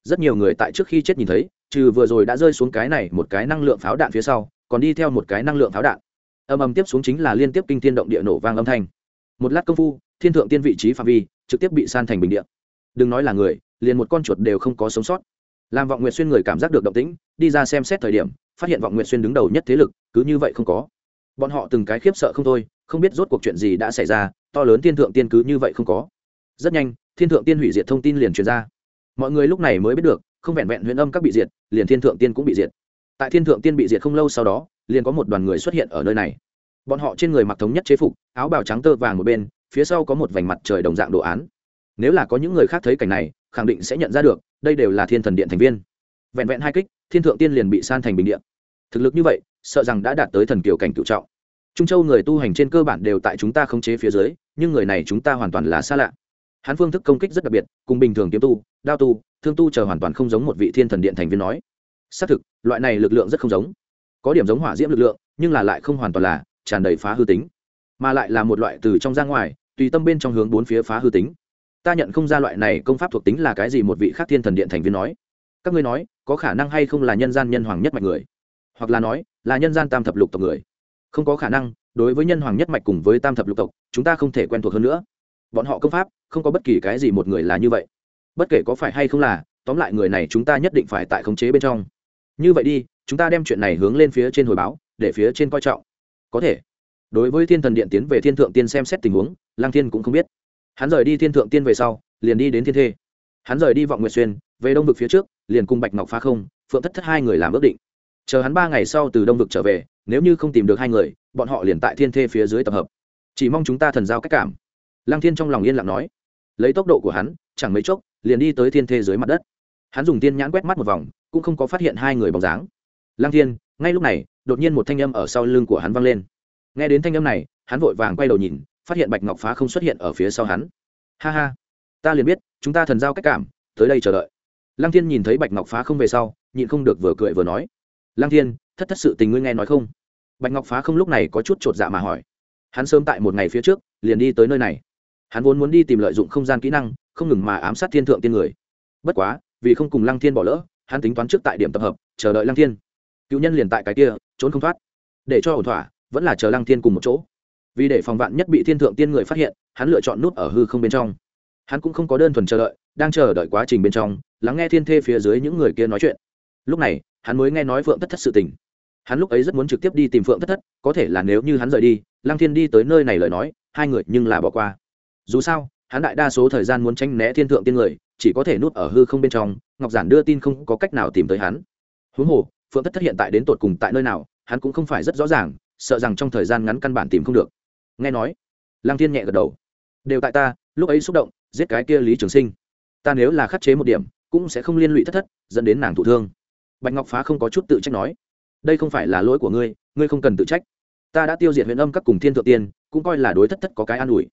rất nhiều người tại trước khi chết nhìn thấy, trừ vừa rồi đã rơi xuống cái này một cái năng lượng pháo đạn phía sau, còn đi theo một cái năng lượng pháo đạn. Âm âm tiếp xuống chính là liên tiếp kinh thiên động địa nổ vang âm thanh. Một lát công phu, thiên thượng tiên vị trí phạm vi trực tiếp bị san thành bình điện đừng nói là người, liền một con chuột đều không có sống sót. Làm vọng nguyệt xuyên người cảm giác được động tĩnh, đi ra xem xét thời điểm, phát hiện vọng nguyệt xuyên đứng đầu nhất thế lực, cứ như vậy không có. Bọn họ từng cái khiếp sợ không thôi, không biết rốt cuộc chuyện gì đã xảy ra, to lớn thiên thượng tiên cứ như vậy không có. Rất nhanh, thiên thượng tiên hủy diệt thông tin liền truyền ra mọi người lúc này mới biết được, không vẹn vẹn huyền âm các bị diệt, liền thiên thượng tiên cũng bị diệt. Tại thiên thượng tiên bị diệt không lâu sau đó, liền có một đoàn người xuất hiện ở nơi này. Bọn họ trên người mặc thống nhất chế phục, áo bào trắng tơ vàng một bên, phía sau có một vành mặt trời đồng dạng đồ án. Nếu là có những người khác thấy cảnh này, khẳng định sẽ nhận ra được, đây đều là thiên thần điện thành viên. Vẹn vẹn hai kích, thiên thượng tiên liền bị san thành bình điện thực lực như vậy, sợ rằng đã đạt tới thần kiều cảnh cựu trọng. Trung châu người tu hành trên cơ bản đều tại chúng ta khống chế phía dưới, nhưng người này chúng ta hoàn toàn là xa lạ. Hắn phương thức công kích rất đặc biệt, cùng bình thường kiếm tu đao tu, thương tu chờ hoàn toàn không giống một vị thiên thần điện thành viên nói. Xác thực, loại này lực lượng rất không giống. Có điểm giống hỏa diễm lực lượng, nhưng là lại không hoàn toàn là tràn đầy phá hư tính. Mà lại là một loại từ trong ra ngoài, tùy tâm bên trong hướng bốn phía phá hư tính. Ta nhận không ra loại này công pháp thuộc tính là cái gì một vị khác thiên thần điện thành viên nói. Các ngươi nói, có khả năng hay không là nhân gian nhân hoàng nhất mạch người? Hoặc là nói, là nhân gian tam thập lục tộc người? Không có khả năng, đối với nhân hoàng nhất mạch cùng với tam thập lục tộc, chúng ta không thể quen thuộc hơn nữa. Bọn họ công pháp, không có bất kỳ cái gì một người là như vậy bất kể có phải hay không là, tóm lại người này chúng ta nhất định phải tại khống chế bên trong. Như vậy đi, chúng ta đem chuyện này hướng lên phía trên hồi báo, để phía trên coi trọng. Có thể. Đối với thiên thần điện tiến về thiên thượng tiên xem xét tình huống lang thiên cũng không biết. Hắn rời đi thiên thượng tiên về sau, liền đi đến thiên thê. Hắn rời đi vọng nguyệt xuyên, về đông vực phía trước, liền cùng bạch ngọc phá không, phượng thất thất hai người làm ước định. Chờ hắn ba ngày sau từ đông vực trở về, nếu như không tìm được hai người, bọn họ liền tại thiên thê phía dưới tập hợp. Chỉ mong chúng ta thần giao cách cảm. Lang thiên trong lòng yên lặng nói. Lấy tốc độ của hắn, chẳng mấy chốc liền đi tới thiên thê dưới mặt đất. Hắn dùng tiên nhãn quét mắt một vòng, cũng không có phát hiện hai người bóng dáng. Lăng thiên, ngay lúc này, đột nhiên một thanh âm ở sau lưng của hắn vang lên. Nghe đến thanh âm này, hắn vội vàng quay đầu nhìn, phát hiện bạch ngọc phá không xuất hiện ở phía sau hắn. Ha ha, ta liền biết, chúng ta thần giao cách cảm, tới đây chờ đợi. Lăng thiên nhìn thấy bạch ngọc phá không về sau, nhịn không được vừa cười vừa nói. Lăng thiên, thất thất sự tình ngươi nghe nói không? Bạch ngọc phá không lúc này có chút t r ộ t dạ mà hỏi. Hắn sớm tại một ngày phía trước, liền đi tới nơi này. Hắn vốn muốn đi tìm lợi dụng không gian kỹ năng không ngừng mà ám sát thiên thượng tiên người. Bất quá, vì không cùng lăng thiên bỏ lỡ, hắn tính toán trước tại điểm tập hợp, chờ đợi lăng thiên. Cựu nhân liền tại cái kia, trốn không thoát. Để cho ổn thỏa, vẫn là chờ lăng thiên cùng một chỗ. Vì để phòng vạn nhất bị thiên thượng tiên người phát hiện, hắn lựa chọn nút ở hư không bên trong. Hắn cũng không có đơn thuần chờ đợi, đang chờ đợi quá trình bên trong, lắng nghe thiên thê phía dưới những người kia nói chuyện. Lúc này, hắn mới nghe nói phượng thất thất sự tình. Hắn lúc ấy rất muốn trực tiếp đi tìm phượng thất thất, có thể là nếu như hắn rời đi, lăng thiên đi tới nơi này lời nói, hai người nhưng là bỏ qua. Dù sao hắn đại đa số thời gian muốn tranh né thiên thượng tiên người, chỉ có thể nút ở hư không bên trong, ngọc giản đưa tin không có cách nào tìm tới hắn. Huống hồ, phượng thất thất hiện tại đến tột cùng tại nơi nào, hắn cũng không phải rất rõ ràng, sợ rằng trong thời gian ngắn căn bản tìm không được. Nghe nói, lăng thiên nhẹ gật đầu. Đều tại ta, lúc ấy xúc động, giết cái kia lý trường sinh. Ta nếu là khắc chế một điểm, cũng sẽ không liên lụy thất thất, dẫn đến nàng thụ thương. Bạch ngọc phá không có chút tự trách nói. Đây không phải là lỗi của ngươi ngươi không cần tự trách. Ta đã tiêu diệt huyện âm các cùng thiên thượng tiên, cũng coi là đối thất thất có cái an ủi.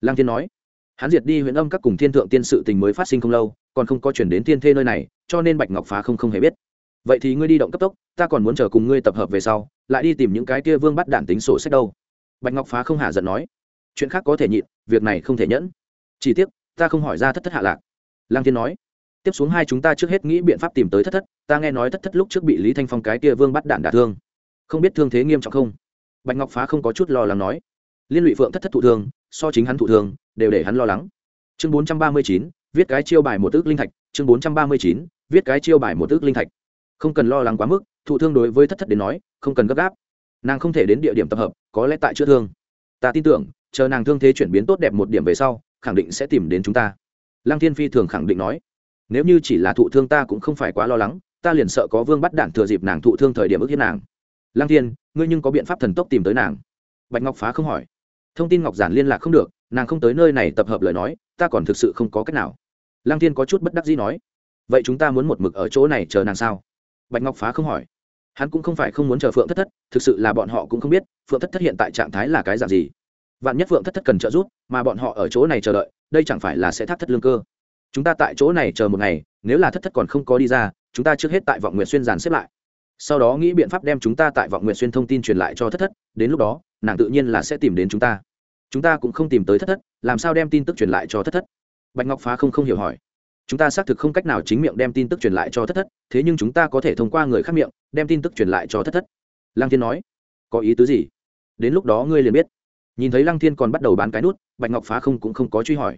Lang thiên nói hắn diệt đi huyện âm các cùng thiên thượng tiên sự tình mới phát sinh không lâu, còn không có chuyển đến thiên thê nơi này, cho nên bạch ngọc phá không không hề biết. Vậy thì ngươi đi động cấp tốc, ta còn muốn chờ cùng ngươi tập hợp về sau, lại đi tìm những cái kia vương bắt đản tính sổ sách đâu. Bạch ngọc phá không hạ giận nói. Chuyện khác có thể nhịn, việc này không thể nhẫn. Chỉ tiếc, ta không hỏi ra thất thất hạ lạc. Lang thiên nói. Tiếp xuống hai chúng ta trước hết nghĩ biện pháp tìm tới thất thất, ta nghe nói thất thất lúc trước bị lý thanh phong cái kia vương bắt đạn đả thương. Không biết thương thế nghiêm trọng không? Bạch ngọc phá không có chút lo lắng nói. Liên lụy phượng thất thất thụ thương, so chính hắn thụ thương đều để hắn lo lắng. Chương bốn trăm ba mươi chín, viết cái chiêu bài một ước linh thạch. Chương bốn trăm ba mươi chín, viết cái chiêu bài một ước linh thạch. Không cần lo lắng quá mức, thụ thương đối với thất thất đến nói, không cần gấp gáp. Nàng không thể đến địa điểm tập hợp, có lẽ tại chữa thương. Ta tin tưởng, chờ nàng thương thế chuyển biến tốt đẹp một điểm về sau, khẳng định sẽ tìm đến chúng ta. Lăng thiên phi thường khẳng định nói. Nếu như chỉ là thụ thương ta cũng không phải quá lo lắng, ta liền sợ có vương bắt đạn thừa dịp nàng thụ thương thời điểm ức hiếp nàng. Lăng thiên, ngươi nhưng có biện pháp thần tốc tìm tới nàng. Bạch ngọc phá không hỏi. Thông tin ngọc giản liên lạc không được nàng không tới nơi này tập hợp lời nói, ta còn thực sự không có cách nào. Lăng thiên có chút bất đắc dĩ nói, vậy chúng ta muốn một mực ở chỗ này chờ nàng sao? Bạch ngọc phá không hỏi. Hắn cũng không phải không muốn chờ phượng thất thất, thực sự là bọn họ cũng không biết, phượng thất thất hiện tại trạng thái là cái dạng gì. Vạn nhất phượng thất thất cần trợ giúp, mà bọn họ ở chỗ này chờ đợi, đây chẳng phải là sẽ thắt thất lương cơ? Chúng ta tại chỗ này chờ một ngày, nếu là thất thất còn không có đi ra, chúng ta trước hết tại vọng nguyện xuyên dàn xếp lại. Sau đó nghĩ biện pháp đem chúng ta tại vọng nguyện xuyên thông tin truyền lại cho thất thất, đến lúc đó, nàng tự nhiên là sẽ tìm đến chúng ta chúng ta cũng không tìm tới thất thất, làm sao đem tin tức truyền lại cho thất thất? Bạch ngọc phá không không hiểu hỏi. Chúng ta xác thực không cách nào chính miệng đem tin tức truyền lại cho thất thất, thế nhưng chúng ta có thể thông qua người khác miệng, đem tin tức truyền lại cho thất thất. Lăng thiên nói. Có ý tứ gì? Đến lúc đó ngươi liền biết. Nhìn thấy lăng thiên còn bắt đầu bán cái nút, bạch ngọc phá không cũng không có truy hỏi.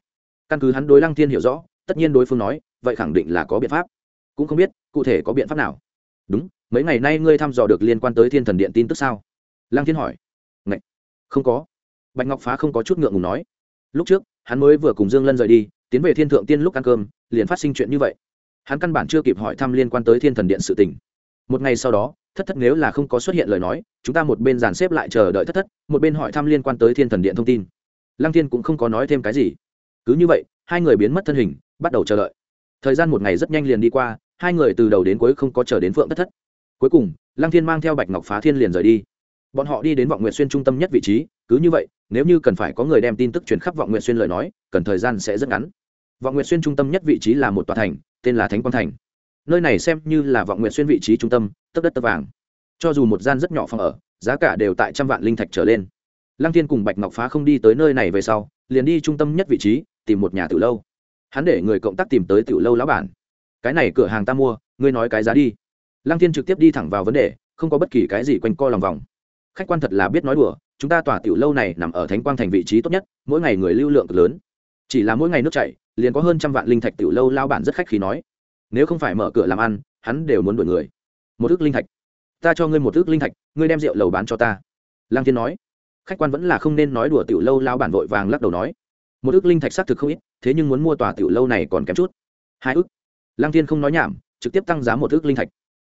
Căn cứ hắn đối lăng thiên hiểu rõ, tất nhiên đối phương nói, vậy khẳng định là có biện pháp. Cũng không biết, cụ thể có biện pháp nào. Đúng, mấy ngày nay ngươi thăm dò được liên quan tới thiên thần điện tin tức sao? Lăng thiên hỏi. Ngậy! không có bạch ngọc phá không có chút ngượng ngùng nói. Lúc trước, hắn mới vừa cùng dương lân rời đi, tiến về thiên thượng tiên lúc ăn cơm, liền phát sinh chuyện như vậy. Hắn căn bản chưa kịp hỏi thăm liên quan tới thiên thần điện sự tình. Một ngày sau đó, thất thất nếu là không có xuất hiện lời nói, chúng ta một bên dàn xếp lại chờ đợi thất thất, một bên hỏi thăm liên quan tới thiên thần điện thông tin. Lăng thiên cũng không có nói thêm cái gì. Cứ như vậy, hai người biến mất thân hình, bắt đầu chờ đợi. Thời gian một ngày rất nhanh liền đi qua, hai người từ đầu đến cuối không có chờ đến phượng thất thất. Cuối cùng, lăng thiên mang theo bạch ngọc phá thiên liền rời đi bọn họ đi đến vọng nguyện xuyên trung tâm nhất vị trí, cứ như vậy, nếu như cần phải có người đem tin tức truyền khắp vọng nguyện xuyên lời nói, cần thời gian sẽ rất ngắn. Vọng nguyện xuyên trung tâm nhất vị trí là một tòa thành, tên là thánh quang thành. Nơi này xem như là vọng nguyện xuyên vị trí trung tâm tấp đất tấp vàng. Cho dù một gian rất nhỏ phòng ở, giá cả đều tại trăm vạn linh thạch trở lên. Lăng thiên cùng bạch ngọc phá không đi tới nơi này về sau, liền đi trung tâm nhất vị trí, tìm một nhà từ lâu. Hắn để người cộng tác tìm tới tiểu lâu lão bản. Cái này cửa hàng ta mua, ngươi nói cái giá đi. Lăng thiên trực tiếp đi thẳng vào vấn đề, không có bất kỳ cái gì quanh co lòng vòng khách quan thật là biết nói đùa, chúng ta tòa tiểu lâu này nằm ở thánh quang thành vị trí tốt nhất, mỗi ngày người lưu lượng cực lớn. Chỉ là mỗi ngày nước chảy, liền có hơn trăm vạn linh thạch tiểu lâu lao bản rất khách khí nói. Nếu không phải mở cửa làm ăn, hắn đều muốn đuổi người. Một ước linh thạch. Ta cho ngươi một ước linh thạch, ngươi đem rượu lầu bán cho ta. Lang thiên nói. Khách quan vẫn là không nên nói đùa tiểu lâu lao bản vội vàng lắc đầu nói. Một ước linh thạch xác thực không ít, thế nhưng muốn mua tòa tiểu lâu này còn kém chút. Hai ước. Lang thiên không nói nhảm, trực tiếp tăng giá một ước linh thạch.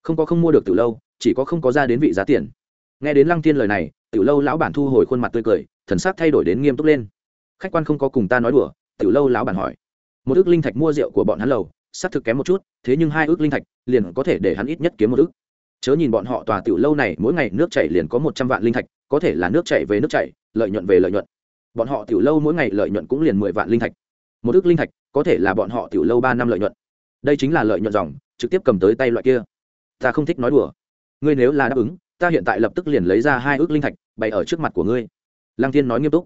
Không có không mua được tiểu lâu, chỉ có không có ra đến vị giá tiền nghe đến lăng thiên lời này, tiểu lâu lão bản thu hồi khuôn mặt tươi cười, thần sắc thay đổi đến nghiêm túc lên. Khách quan không có cùng ta nói đùa, tiểu lâu lão bản hỏi. Một ước linh thạch mua rượu của bọn hắn lầu, xác thực kém một chút, thế nhưng hai ước linh thạch liền có thể để hắn ít nhất kiếm một ước. Chớ nhìn bọn họ tòa tiểu lâu này, mỗi ngày nước chảy liền có một trăm vạn linh thạch, có thể là nước chảy về nước chảy, lợi nhuận về lợi nhuận. Bọn họ tiểu lâu mỗi ngày lợi nhuận cũng liền mười vạn linh thạch. Một ước linh thạch có thể là bọn họ tiểu lâu ba năm lợi nhuận. Đây chính là lợi nhuận dòng, trực tiếp cầm tới tay loại kia. Ta không thích nói đùa. Ngươi nếu là đáp ứng ta hiện tại lập tức liền lấy ra hai ước linh thạch, bày ở trước mặt của ngươi. Lăng thiên nói nghiêm túc.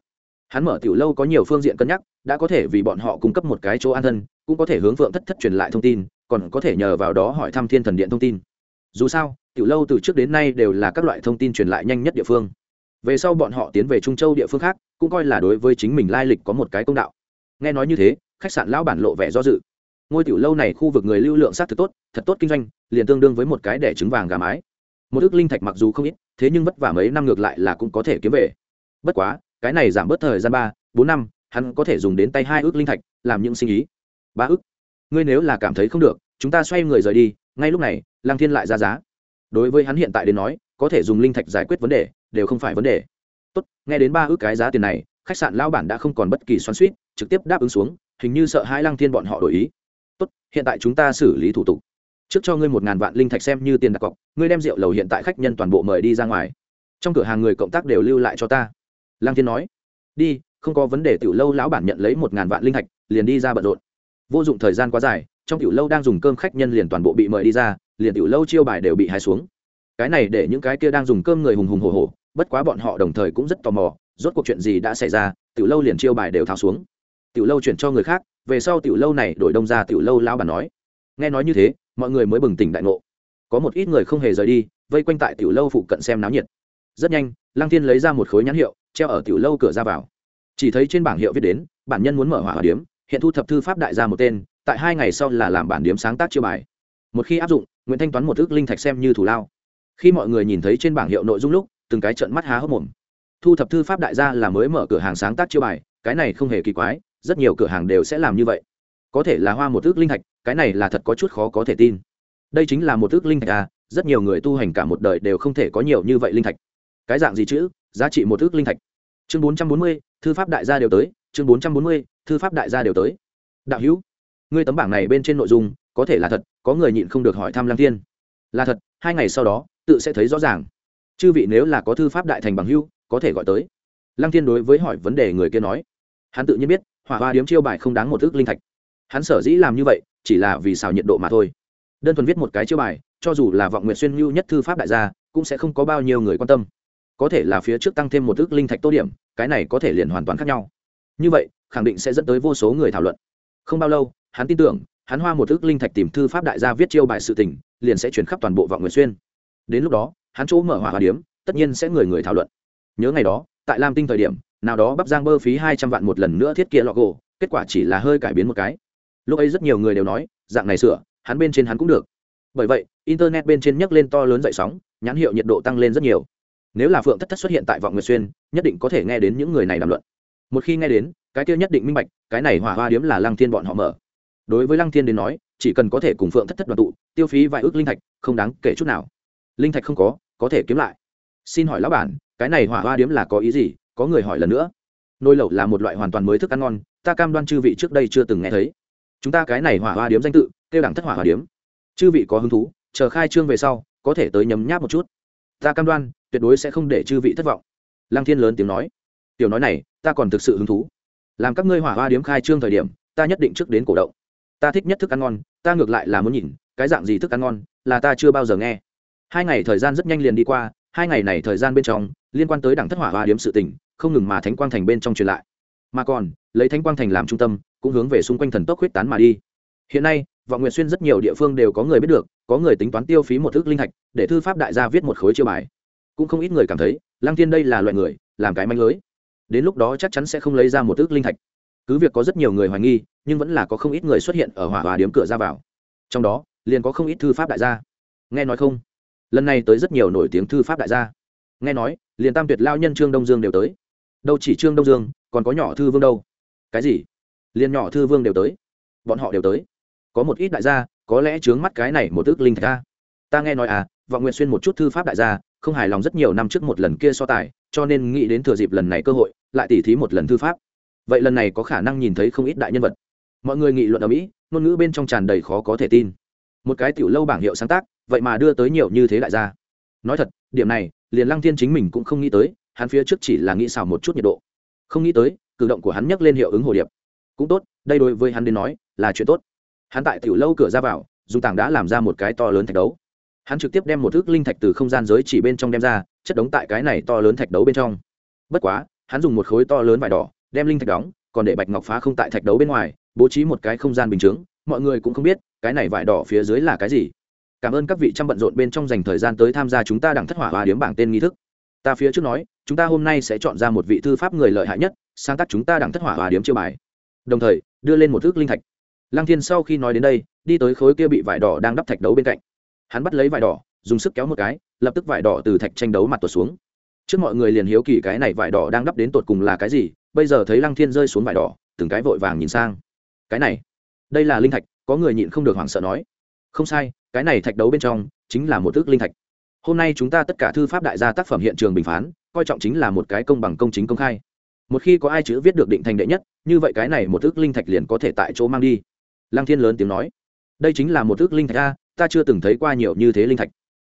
Hắn mở tiểu lâu có nhiều phương diện cân nhắc, đã có thể vì bọn họ cung cấp một cái chỗ an thân, cũng có thể hướng phượng thất thất truyền lại thông tin, còn có thể nhờ vào đó hỏi thăm thiên thần điện thông tin. Dù sao, tiểu lâu từ trước đến nay đều là các loại thông tin truyền lại nhanh nhất địa phương. Về sau bọn họ tiến về trung châu địa phương khác, cũng coi là đối với chính mình lai lịch có một cái công đạo. Nghe nói như thế, khách sạn lão bản lộ vẻ do dự. Ngôi tiểu lâu này khu vực người lưu lượng xác thực tốt, thật tốt kinh doanh, liền tương đương với một cái đẻ trứng vàng gà mái một ước linh thạch mặc dù không ít, thế nhưng vất vả mấy năm ngược lại là cũng có thể kiếm về. Bất quá, cái này giảm bớt thời gian ba, bốn năm, hắn có thể dùng đến tay hai ước linh thạch, làm những sinh ý. Ba ước? Ngươi nếu là cảm thấy không được, chúng ta xoay người rời đi, ngay lúc này lang thiên lại ra giá. Đối với hắn hiện tại đến nói, có thể dùng linh thạch giải quyết vấn đề, đều không phải vấn đề. Tốt, nghe đến ba ước cái giá tiền này, khách sạn lao bản đã không còn bất kỳ xoắn suýt trực tiếp đáp ứng xuống, hình như sợ hai lang thiên bọn họ đổi ý. Tốt, hiện tại chúng ta xử lý thủ tục trước cho ngươi một ngàn vạn linh thạch xem như tiền đặt cọc, ngươi đem rượu lầu hiện tại khách nhân toàn bộ mời đi ra ngoài. Trong cửa hàng người cộng tác đều lưu lại cho ta. Lang thiên nói. Đi, không có vấn đề, tiểu lâu lão bản nhận lấy một ngàn vạn linh thạch, liền đi ra bận rộn. Vô dụng thời gian quá dài, trong tiểu lâu đang dùng cơm khách nhân liền toàn bộ bị mời đi ra, liền tiểu lâu chiêu bài đều bị hái xuống. Cái này để những cái kia đang dùng cơm người hùng hùng hổ hổ, bất quá bọn họ đồng thời cũng rất tò mò, rốt cuộc chuyện gì đã xảy ra, tiểu lâu liền chiêu bài đều tháo xuống. Tiểu lâu chuyển cho người khác, về sau tiểu lâu này đổi đông ra tiểu lâu lão bản nói nghe nói như thế, mọi người mới bừng tỉnh đại ngộ. Có một ít người không hề rời đi, vây quanh tại tiểu lâu phụ cận xem náo nhiệt. Rất nhanh, lăng thiên lấy ra một khối nhãn hiệu, treo ở tiểu lâu cửa ra vào. Chỉ thấy trên bảng hiệu viết đến, bản nhân muốn mở hỏa điếm, hiện thu thập thư pháp đại gia một tên, tại hai ngày sau là làm bản điếm sáng tác chiêu bài. Một khi áp dụng, nguyễn thanh toán một ước linh thạch xem như thủ lao. Khi mọi người nhìn thấy trên bảng hiệu nội dung lúc, từng cái trận mắt há hốc mồm. Thu thập thư pháp đại gia là mới mở cửa hàng sáng tác chiêu bài, cái này không hề kỳ quái, rất nhiều cửa hàng đều sẽ làm như vậy. Có thể là hoa một ước linh thạch cái này là thật có chút khó có thể tin. Đây chính là một ước linh thạch à rất nhiều người tu hành cả một đời đều không thể có nhiều như vậy linh thạch. Cái dạng gì chữ? Giá trị một ước linh thạch. Chương bốn trăm bốn mươi, thư pháp đại gia đều tới, chương bốn trăm bốn mươi, thư pháp đại gia đều tới. Đạo hữu, ngươi tấm bảng này bên trên nội dung, có thể là thật, có người nhịn không được hỏi thăm lăng thiên. Là thật, hai ngày sau đó, tự sẽ thấy rõ ràng. Chư vị nếu là có thư pháp đại thành bằng hưu có thể gọi tới. Lăng thiên đối với hỏi vấn đề người kia nói. Hắn tự nhiên biết, hỏa hoa điếm chiêu bài không đáng một ước linh thạch hắn sở dĩ làm như vậy, chỉ là vì xào nhiệt độ mà thôi. Đơn thuần viết một cái chiêu bài, cho dù là vọng nguyện xuyên mưu nhất thư pháp đại gia, cũng sẽ không có bao nhiêu người quan tâm. Có thể là phía trước tăng thêm một ước linh thạch tô điểm, cái này có thể liền hoàn toàn khác nhau. Như vậy, khẳng định sẽ dẫn tới vô số người thảo luận. Không bao lâu, hắn tin tưởng, hắn hoa một ước linh thạch tìm thư pháp đại gia viết chiêu bài sự tình, liền sẽ chuyển khắp toàn bộ vọng nguyện xuyên. Đến lúc đó, hắn chỗ mở hỏa hòa điếm, tất nhiên sẽ người người thảo luận. Nhớ ngày đó, tại lam tinh thời điểm, nào đó bắp giang bơ phí hai trăm vạn một lần nữa thiết kia lọ gỗ, kết quả chỉ là hơi cải biến một cái lúc ấy rất nhiều người đều nói, dạng này sửa, hắn bên trên hắn cũng được. Bởi vậy, internet bên trên nhấc lên to lớn dậy sóng, nhãn hiệu nhiệt độ tăng lên rất nhiều. Nếu là phượng thất thất xuất hiện tại vọng nguyệt xuyên, nhất định có thể nghe đến những người này đàm luận. Một khi nghe đến, cái kia nhất định minh bạch, cái này hỏa hoa điếm là lăng thiên bọn họ mở. Đối với lăng thiên đến nói, chỉ cần có thể cùng phượng thất thất đoàn tụ, tiêu phí vài ước linh thạch, không đáng kể chút nào. Linh thạch không có có thể kiếm lại. Xin hỏi lão bản, cái này hỏa hoa điếm là có ý gì? Có người hỏi lần nữa. Nồi lẩu là một loại hoàn toàn mới thức ăn ngon, ta cam đoan chư vị trước đây chưa từng nghe thấy chúng ta cái này hỏa hoa điếm danh tự, kêu đẳng thất hỏa hoa điếm. Chư vị có hứng thú, chờ khai trương về sau, có thể tới nhấm nháp một chút. Ta cam đoan, tuyệt đối sẽ không để chư vị thất vọng. Lăng thiên lớn tiếng nói. Tiểu nói này, ta còn thực sự hứng thú. Làm các ngươi hỏa hoa điếm khai trương thời điểm, ta nhất định trước đến cổ động. Ta thích nhất thức ăn ngon, ta ngược lại là muốn nhìn, cái dạng gì thức ăn ngon, là ta chưa bao giờ nghe. Hai ngày thời gian rất nhanh liền đi qua, hai ngày này thời gian bên trong, liên quan tới đảng thất hỏa hoa điếm sự tình, không ngừng mà thánh quang thành bên trong truyền lại mà còn, lấy thánh quang thành làm trung tâm, cũng hướng về xung quanh thần tốc huyết tán mà đi. Hiện nay, vọng nguyện xuyên rất nhiều địa phương đều có người biết được, có người tính toán tiêu phí một thước linh thạch, để thư pháp đại gia viết một khối chiêu bài. Cũng không ít người cảm thấy, lăng thiên đây là loại người, làm cái manh lưới. Đến lúc đó chắc chắn sẽ không lấy ra một thước linh thạch. Cứ việc có rất nhiều người hoài nghi, nhưng vẫn là có không ít người xuất hiện ở hỏa hòa điếm cửa ra vào. Trong đó, liền có không ít thư pháp đại gia. Nghe nói không? Lần này tới rất nhiều nổi tiếng thư pháp đại gia. Nghe nói, liền tam tuyệt lao nhân trương đông dương đều tới. Đâu chỉ trương đông dương còn có nhỏ thư vương đâu? Cái gì? Liền nhỏ thư vương đều tới. Bọn họ đều tới. Có một ít đại gia, có lẽ chướng mắt cái này một ước linh thạch ta ta nghe nói à vọng nguyện xuyên một chút thư pháp đại gia, không hài lòng rất nhiều năm trước một lần kia so tài, cho nên nghĩ đến thừa dịp lần này cơ hội, lại tỉ thí một lần thư pháp. Vậy lần này có khả năng nhìn thấy không ít đại nhân vật. Mọi người nghị luận ở mỹ, ngôn ngữ bên trong tràn đầy khó có thể tin. Một cái tiểu lâu bảng hiệu sáng tác, vậy mà đưa tới nhiều như thế đại gia. Nói thật, điểm này, liền lăng thiên chính mình cũng không nghĩ tới, hắn phía trước chỉ là nghĩ xào một chút nhiệt độ không nghĩ tới, cử động của hắn nhắc lên hiệu ứng hồ điệp. Cũng tốt, đây đối với hắn đến nói, là chuyện tốt. Hắn tại tiểu lâu cửa ra vào, dùng tảng đã làm ra một cái to lớn thạch đấu. Hắn trực tiếp đem một thước linh thạch từ không gian giới chỉ bên trong đem ra, chất đống tại cái này to lớn thạch đấu bên trong. Bất quá, hắn dùng một khối to lớn vải đỏ, đem linh thạch đóng, còn để bạch ngọc phá không tại thạch đấu bên ngoài, bố trí một cái không gian bình chướng, mọi người cũng không biết, cái này vải đỏ phía dưới là cái gì. Cảm ơn các vị chăm bận rộn bên trong dành thời gian tới tham gia chúng ta đẳng thất hỏa hòa điếm bảng tên nghi thức. Ta phía trước nói chúng ta hôm nay sẽ chọn ra một vị thư pháp người lợi hại nhất, sáng tác chúng ta đẳng thất hỏa hòa điếm chiêu bài. Đồng thời, đưa lên một thước linh thạch. Lăng thiên sau khi nói đến đây, đi tới khối kia bị vải đỏ đang đắp thạch đấu bên cạnh. Hắn bắt lấy vải đỏ, dùng sức kéo một cái, lập tức vải đỏ từ thạch tranh đấu mặt tuột xuống. Trước mọi người liền hiếu kỳ cái này vải đỏ đang đắp đến tột cùng là cái gì, bây giờ thấy lăng thiên rơi xuống vải đỏ, từng cái vội vàng nhìn sang. Cái này, đây là linh thạch, có người nhịn không được hoảng sợ nói. Không sai, cái này thạch đấu bên trong chính là một thước linh thạch. Hôm nay chúng ta tất cả thư pháp đại gia tác phẩm hiện trường bình phán coi trọng chính là một cái công bằng công chính công khai. Một khi có ai chữ viết được định thành đệ nhất, như vậy cái này một ước linh thạch liền có thể tại chỗ mang đi. Lăng thiên lớn tiếng nói. Đây chính là một ước linh thạch a, ta chưa từng thấy qua nhiều như thế linh thạch.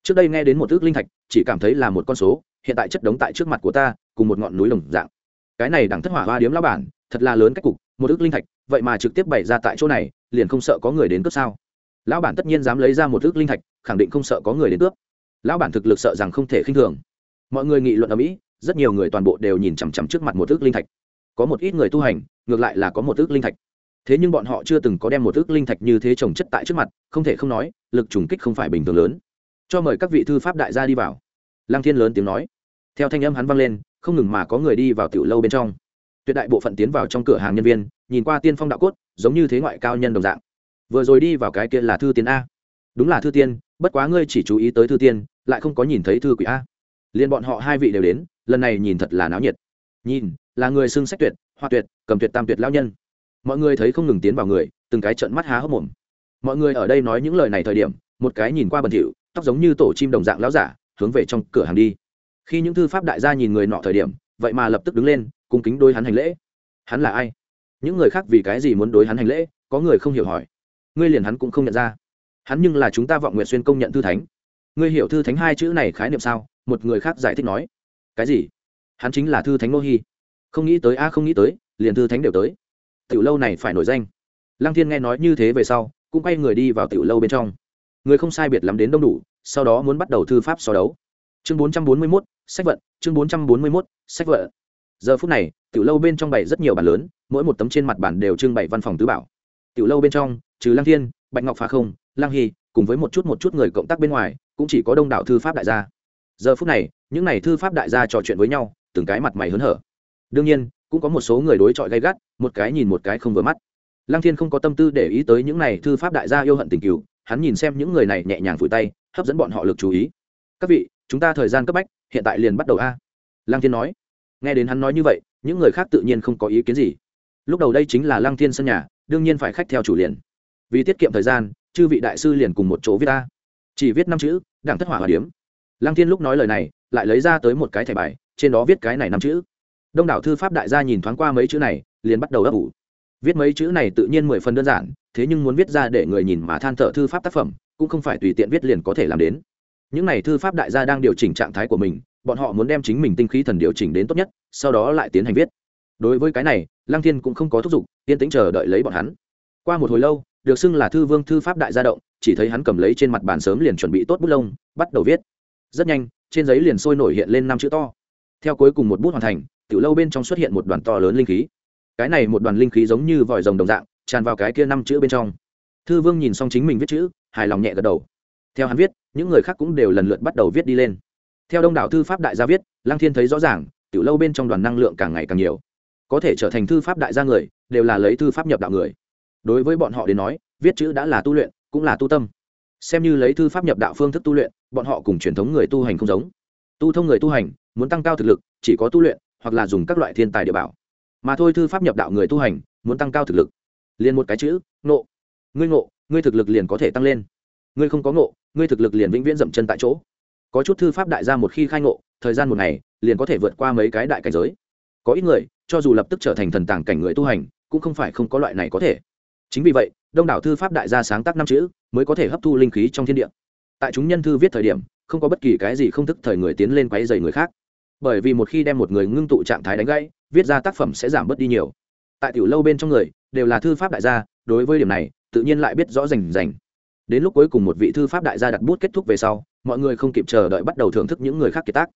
Trước đây nghe đến một ước linh thạch, chỉ cảm thấy là một con số, hiện tại chất đống tại trước mặt của ta, cùng một ngọn núi đồng dạng. Cái này đẳng thất hỏa hoa điếm lao bản, thật là lớn cách cục, một ước linh thạch, vậy mà trực tiếp bày ra tại chỗ này, liền không sợ có người đến cướp sao? Lão bản tất nhiên dám lấy ra một ước linh thạch, khẳng định không sợ có người đến cướp. Lão bản thực lực sợ rằng không thể khinh thường mọi người nghị luận ở mỹ, rất nhiều người toàn bộ đều nhìn chằm chằm trước mặt một ước linh thạch. có một ít người tu hành, ngược lại là có một ước linh thạch. thế nhưng bọn họ chưa từng có đem một ước linh thạch như thế trồng chất tại trước mặt, không thể không nói, lực trùng kích không phải bình thường lớn. cho mời các vị thư pháp đại gia đi vào. lăng thiên lớn tiếng nói. theo thanh âm hắn vang lên, không ngừng mà có người đi vào tiểu lâu bên trong. tuyệt đại bộ phận tiến vào trong cửa hàng nhân viên, nhìn qua tiên phong đạo cốt, giống như thế ngoại cao nhân đồng dạng. vừa rồi đi vào cái kia là thư tiên a. đúng là thư tiên, bất quá ngươi chỉ chú ý tới thư tiên, lại không có nhìn thấy thư quỷ a liền bọn họ hai vị đều đến, lần này nhìn thật là náo nhiệt. Nhìn, là người xưng sách tuyệt hoa tuyệt, cầm tuyệt tam tuyệt lao nhân. Mọi người thấy không ngừng tiến vào người, từng cái trận mắt há hốc mồm. Mọi người ở đây nói những lời này thời điểm, một cái nhìn qua bẩn thỉu, tóc giống như tổ chim đồng dạng lão giả, hướng về trong cửa hàng đi. Khi những thư pháp đại gia nhìn người nọ thời điểm, vậy mà lập tức đứng lên, cung kính đôi hắn hành lễ. Hắn là ai? Những người khác vì cái gì muốn đối hắn hành lễ, có người không hiểu hỏi. Ngươi liền hắn cũng không nhận ra. Hắn nhưng là chúng ta vọng nguyện xuyên công nhận thư thánh. Ngươi hiểu thư thánh hai chữ này khái niệm sao? Một người khác giải thích nói, cái gì? Hắn chính là thư thánh nô hi. Không nghĩ tới a, không nghĩ tới, liền thư thánh đều tới. Tiểu lâu này phải nổi danh. Lăng thiên nghe nói như thế về sau, cũng quay người đi vào tiểu lâu bên trong. Người không sai biệt lắm đến đông đủ, sau đó muốn bắt đầu thư pháp so đấu. Chương bốn trăm bốn mươi mốt, sách vận chương bốn trăm bốn mươi mốt, sách vợ. Giờ phút này, tiểu lâu bên trong bày rất nhiều bàn lớn, mỗi một tấm trên mặt bàn đều trưng bày văn phòng tứ bảo. Tiểu lâu bên trong, trừ lăng thiên, bạch ngọc phá không, lăng hy, cùng với một chút một chút người cộng tác bên ngoài, cũng chỉ có đông đảo thư pháp đại gia giờ phút này, những n à y thư pháp đại gia trò chuyện với nhau, từng cái mặt mày hớn hở. Đương nhiên, cũng có một số người đối chọi gay gắt, một cái nhìn một cái không vừa mắt. Lăng thiên không có tâm tư để ý tới những n à y thư pháp đại gia yêu hận tình cựu hắn nhìn xem những người này nhẹ nhàng vùi tay, hấp dẫn bọn họ lực chú ý. Các vị, chúng ta thời gian cấp bách, hiện tại liền bắt đầu a. Lăng thiên nói. Nghe đến hắn nói như vậy, những người khác tự nhiên không có ý kiến gì. Lúc đầu đây chính là lăng thiên sân nhà, đương nhiên phải khách theo chủ liền. Vì tiết kiệm thời gian, chư vị đại sư liền cùng một chỗ viết ta chỉ viết năm chữ đảng thất hỏa hòa điếm lăng thiên lúc nói lời này, lại lấy ra tới một cái thẻ bài, trên đó viết cái này năm chữ. Đông đảo thư pháp đại gia nhìn thoáng qua mấy chữ này, liền bắt đầu ấp ủ. Viết mấy chữ này tự nhiên mười phần đơn giản, thế nhưng muốn viết ra để người nhìn mà than thở thư pháp tác phẩm, cũng không phải tùy tiện viết liền có thể làm đến. Những n à y thư pháp đại gia đang điều chỉnh trạng thái của mình, bọn họ muốn đem chính mình tinh khí thần điều chỉnh đến tốt nhất, sau đó lại tiến hành viết. Đối với cái này, lăng thiên cũng không có thúc giục, yên tĩnh chờ đợi lấy bọn hắn. Qua một hồi lâu, được xưng là thư vương thư pháp đại gia động, chỉ thấy hắn cầm lấy trên mặt bàn sớm liền chuẩn bị tốt bút lông, bắt đầu viết rất nhanh, trên giấy liền sôi nổi hiện lên năm chữ to. Theo cuối cùng một bút hoàn thành, tiểu lâu bên trong xuất hiện một đoàn to lớn linh khí. Cái này một đoàn linh khí giống như vòi rồng đồng dạng, tràn vào cái kia năm chữ bên trong. Thư vương nhìn xong chính mình viết chữ, hài lòng nhẹ gật đầu. Theo hắn viết, những người khác cũng đều lần lượt bắt đầu viết đi lên. Theo đông đảo thư pháp đại gia viết, lăng thiên thấy rõ ràng, tiểu lâu bên trong đoàn năng lượng càng ngày càng nhiều. Có thể trở thành thư pháp đại gia người, đều là lấy thư pháp nhập đạo người. Đối với bọn họ đến nói, viết chữ đã là tu luyện, cũng là tu tâm xem như lấy thư pháp nhập đạo phương thức tu luyện bọn họ cùng truyền thống người tu hành không giống. Tu thông người tu hành muốn tăng cao thực lực chỉ có tu luyện hoặc là dùng các loại thiên tài địa bảo. Mà thôi thư pháp nhập đạo người tu hành muốn tăng cao thực lực. Liền một cái chữ nộ, ngươi ngộ ngươi thực lực liền có thể tăng lên. Ngươi không có ngộ ngươi thực lực liền vĩnh viễn dậm chân tại chỗ. Có chút thư pháp đại gia một khi khai ngộ thời gian một ngày liền có thể vượt qua mấy cái đại cảnh giới. Có ít người cho dù lập tức trở thành thần tàng cảnh người tu hành cũng không phải không có loại này có thể. Chính vì vậy đông đảo thư pháp đại gia sáng tác năm chữ mới có thể hấp thu linh khí trong thiên địa. Tại chúng nhân thư viết thời điểm, không có bất kỳ cái gì không thức thời người tiến lên quấy dày người khác. Bởi vì một khi đem một người ngưng tụ trạng thái đánh gãy, viết ra tác phẩm sẽ giảm bớt đi nhiều. Tại tiểu lâu bên trong người, đều là thư pháp đại gia, đối với điểm này, tự nhiên lại biết rõ rành rành. Đến lúc cuối cùng một vị thư pháp đại gia đặt bút kết thúc về sau, mọi người không kịp chờ đợi bắt đầu thưởng thức những người khác kiệt tác.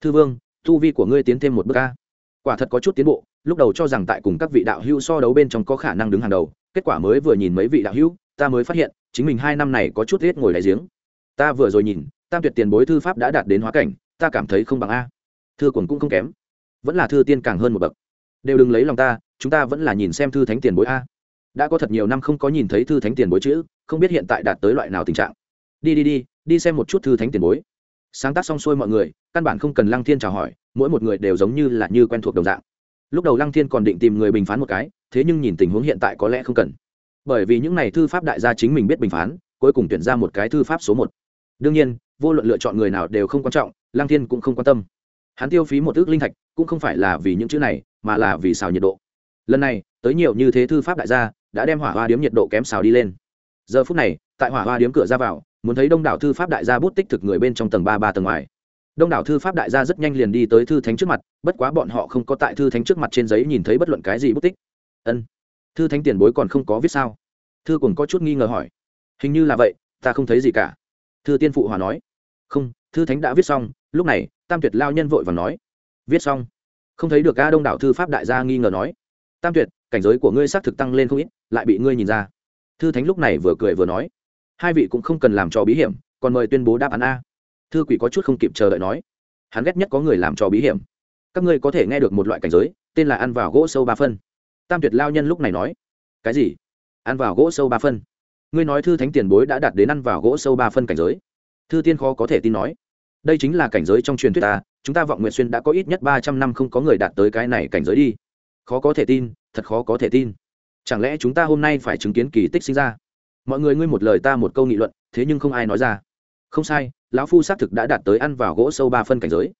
Thư vương thu vi của ngươi tiến thêm một bước ca quả thật có chút tiến bộ, lúc đầu cho rằng tại cùng các vị đạo hưu so đấu bên trong có khả năng đứng hàng đầu kết quả mới vừa nhìn mấy vị đạo hữu, ta mới phát hiện, chính mình hai năm này có chút hết ngồi đáy giếng. Ta vừa rồi nhìn, tam tuyệt tiền bối thư pháp đã đạt đến hóa cảnh, ta cảm thấy không bằng a. Thư quần cũng không kém. Vẫn là thư tiên càng hơn một bậc. Đều đừng lấy lòng ta, chúng ta vẫn là nhìn xem thư thánh tiền bối a. Đã có thật nhiều năm không có nhìn thấy thư thánh tiền bối chữ, không biết hiện tại đạt tới loại nào tình trạng. Đi đi đi đi xem một chút thư thánh tiền bối. Sáng tác xong xuôi mọi người, căn bản không cần lăng thiên chào hỏi, mỗi một người đều giống như là như quen thuộc đồng dạng lúc đầu lăng thiên còn định tìm người bình phán một cái, thế nhưng nhìn tình huống hiện tại có lẽ không cần. Bởi vì những này thư pháp đại gia chính mình biết bình phán, cuối cùng tuyển ra một cái thư pháp số một. Đương nhiên, vô luận lựa chọn người nào đều không quan trọng, lăng thiên cũng không quan tâm. Hắn tiêu phí một ước linh thạch, cũng không phải là vì những chữ này, mà là vì xào nhiệt độ. Lần này, tới nhiều như thế thư pháp đại gia, đã đem hỏa hoa điếm nhiệt độ kém xào đi lên. Giờ phút này, tại hỏa hoa điếm cửa ra vào, muốn thấy đông đảo thư pháp đại gia bút tích thực người bên trong tầng ba ba tầng ngoài đông đảo thư pháp đại gia rất nhanh liền đi tới thư thánh trước mặt, bất quá bọn họ không có tại thư thánh trước mặt trên giấy nhìn thấy bất luận cái gì bút tích. Ân, thư thánh tiền bối còn không có viết sao? Thư còn có chút nghi ngờ hỏi. Hình như là vậy, ta không thấy gì cả. Thư tiên phụ hòa nói. Không, thư thánh đã viết xong, lúc này, tam tuyệt lao nhân vội và nói. Viết xong. Không thấy được ca đông đảo thư pháp đại gia nghi ngờ nói. Tam tuyệt, cảnh giới của ngươi xác thực tăng lên không ít, lại bị ngươi nhìn ra. Thư thánh lúc này vừa cười vừa nói. Hai vị cũng không cần làm trò bí hiểm, còn mời tuyên bố đáp án a thư quỷ có chút không kịp chờ đợi nói, hắn ghét nhất có người làm trò bí hiểm. Các ngươi có thể nghe được một loại cảnh giới, tên là ăn vào gỗ sâu ba phân. Tam tuyệt lao nhân lúc này nói, cái gì? Ăn vào gỗ sâu ba phân? Ngươi nói thư thánh tiền bối đã đạt đến ăn vào gỗ sâu ba phân cảnh giới. Thư tiên khó có thể tin nói, đây chính là cảnh giới trong truyền thuyết ta, chúng ta vọng nguyện xuyên đã có ít nhất ba trăm năm không có người đạt tới cái này cảnh giới đi. Khó có thể tin, thật khó có thể tin. Chẳng lẽ chúng ta hôm nay phải chứng kiến kỳ tích sinh ra? Mọi người ngươi một lời ta một câu nghị luận, thế nhưng không ai nói ra. Không sai lão phu xác thực đã đạt tới ăn vào gỗ sâu ba phân cảnh giới.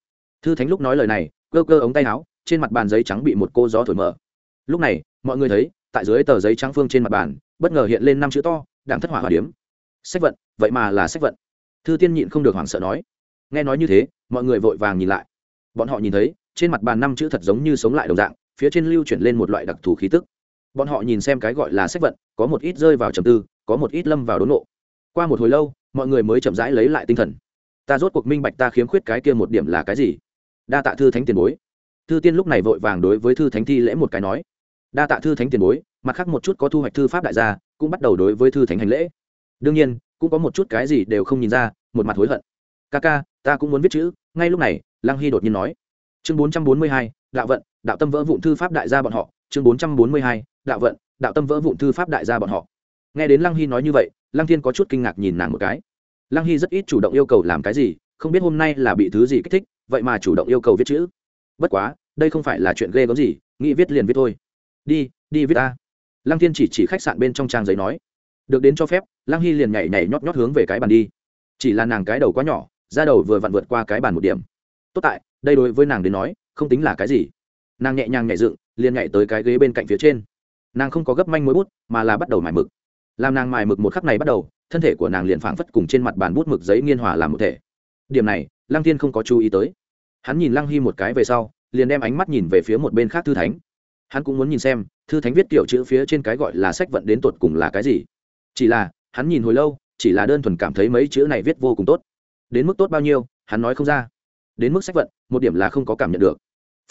Thư thánh lúc nói lời này, cơ cơ ống tay áo, trên mặt bàn giấy trắng bị một cô gió thổi mở. Lúc này, mọi người thấy, tại dưới tờ giấy trắng phương trên mặt bàn, bất ngờ hiện lên năm chữ to đảng thất hỏa hòa điếm. Sách vận, vậy mà là sách vận. Thư tiên nhịn không được hoảng sợ nói. Nghe nói như thế, mọi người vội vàng nhìn lại. Bọn họ nhìn thấy, trên mặt bàn năm chữ thật giống như sống lại đồng dạng, phía trên lưu chuyển lên một loại đặc thù khí tức. Bọn họ nhìn xem cái gọi là sách vận, có một ít rơi vào trầm tư, có một ít lâm vào đốn nộ. Qua một hồi lâu mọi người mới chậm rãi lấy lại tinh thần. Ta rốt cuộc minh bạch ta khiếm khuyết cái kia một điểm là cái gì. Đa tạ thư thánh tiền bối. Thư tiên lúc này vội vàng đối với thư thánh thi lễ một cái nói. Đa tạ thư thánh tiền bối, mặt khác một chút có thu hoạch thư pháp đại gia, cũng bắt đầu đối với thư thánh hành lễ. Đương nhiên, cũng có một chút cái gì đều không nhìn ra, một mặt hối hận. Ca ca, ta cũng muốn viết chữ, ngay lúc này, lăng hy đột nhiên nói. Chương bốn trăm bốn mươi hai, đạo vận, đạo tâm vỡ vụn thư pháp đại gia bọn họ. Chương bốn trăm bốn mươi hai, đạo vận, đạo tâm vỡ vụn thư pháp đại gia bọn họ. Nghe đến lăng hy nói như vậy lăng thiên có chút kinh ngạc nhìn nàng một cái. Lăng hy rất ít chủ động yêu cầu làm cái gì, không biết hôm nay là bị thứ gì kích thích, vậy mà chủ động yêu cầu viết chữ. Bất quá, đây không phải là chuyện ghê có gì, nghĩ viết liền viết thôi. Đi đi viết ta. Lăng thiên chỉ chỉ khách sạn bên trong trang giấy nói. Được đến cho phép, lăng hy liền nhảy nhảy nhót nhót hướng về cái bàn đi. Chỉ là nàng cái đầu quá nhỏ ra đầu vừa vặn vượt qua cái bàn một điểm. Tốt tại, đây đối với nàng đến nói, không tính là cái gì. Nàng nhẹ nhàng nhảy dựng, liền nhảy tới cái ghế bên cạnh phía trên. Nàng không có gấp manh mối bút, mà là bắt đầu mài mực làm nàng mài mực một khắc này bắt đầu, thân thể của nàng liền phảng phất cùng trên mặt bàn bút mực giấy nghiên hòa làm một thể. Điểm này, lăng thiên không có chú ý tới. Hắn nhìn lăng hy một cái về sau, liền đem ánh mắt nhìn về phía một bên khác thư thánh. Hắn cũng muốn nhìn xem, thư thánh viết kiểu chữ phía trên cái gọi là sách vận đến tột cùng là cái gì. Chỉ là, hắn nhìn hồi lâu, chỉ là đơn thuần cảm thấy mấy chữ này viết vô cùng tốt. Đến mức tốt bao nhiêu, hắn nói không ra. Đến mức sách vận, một điểm là không có cảm nhận được.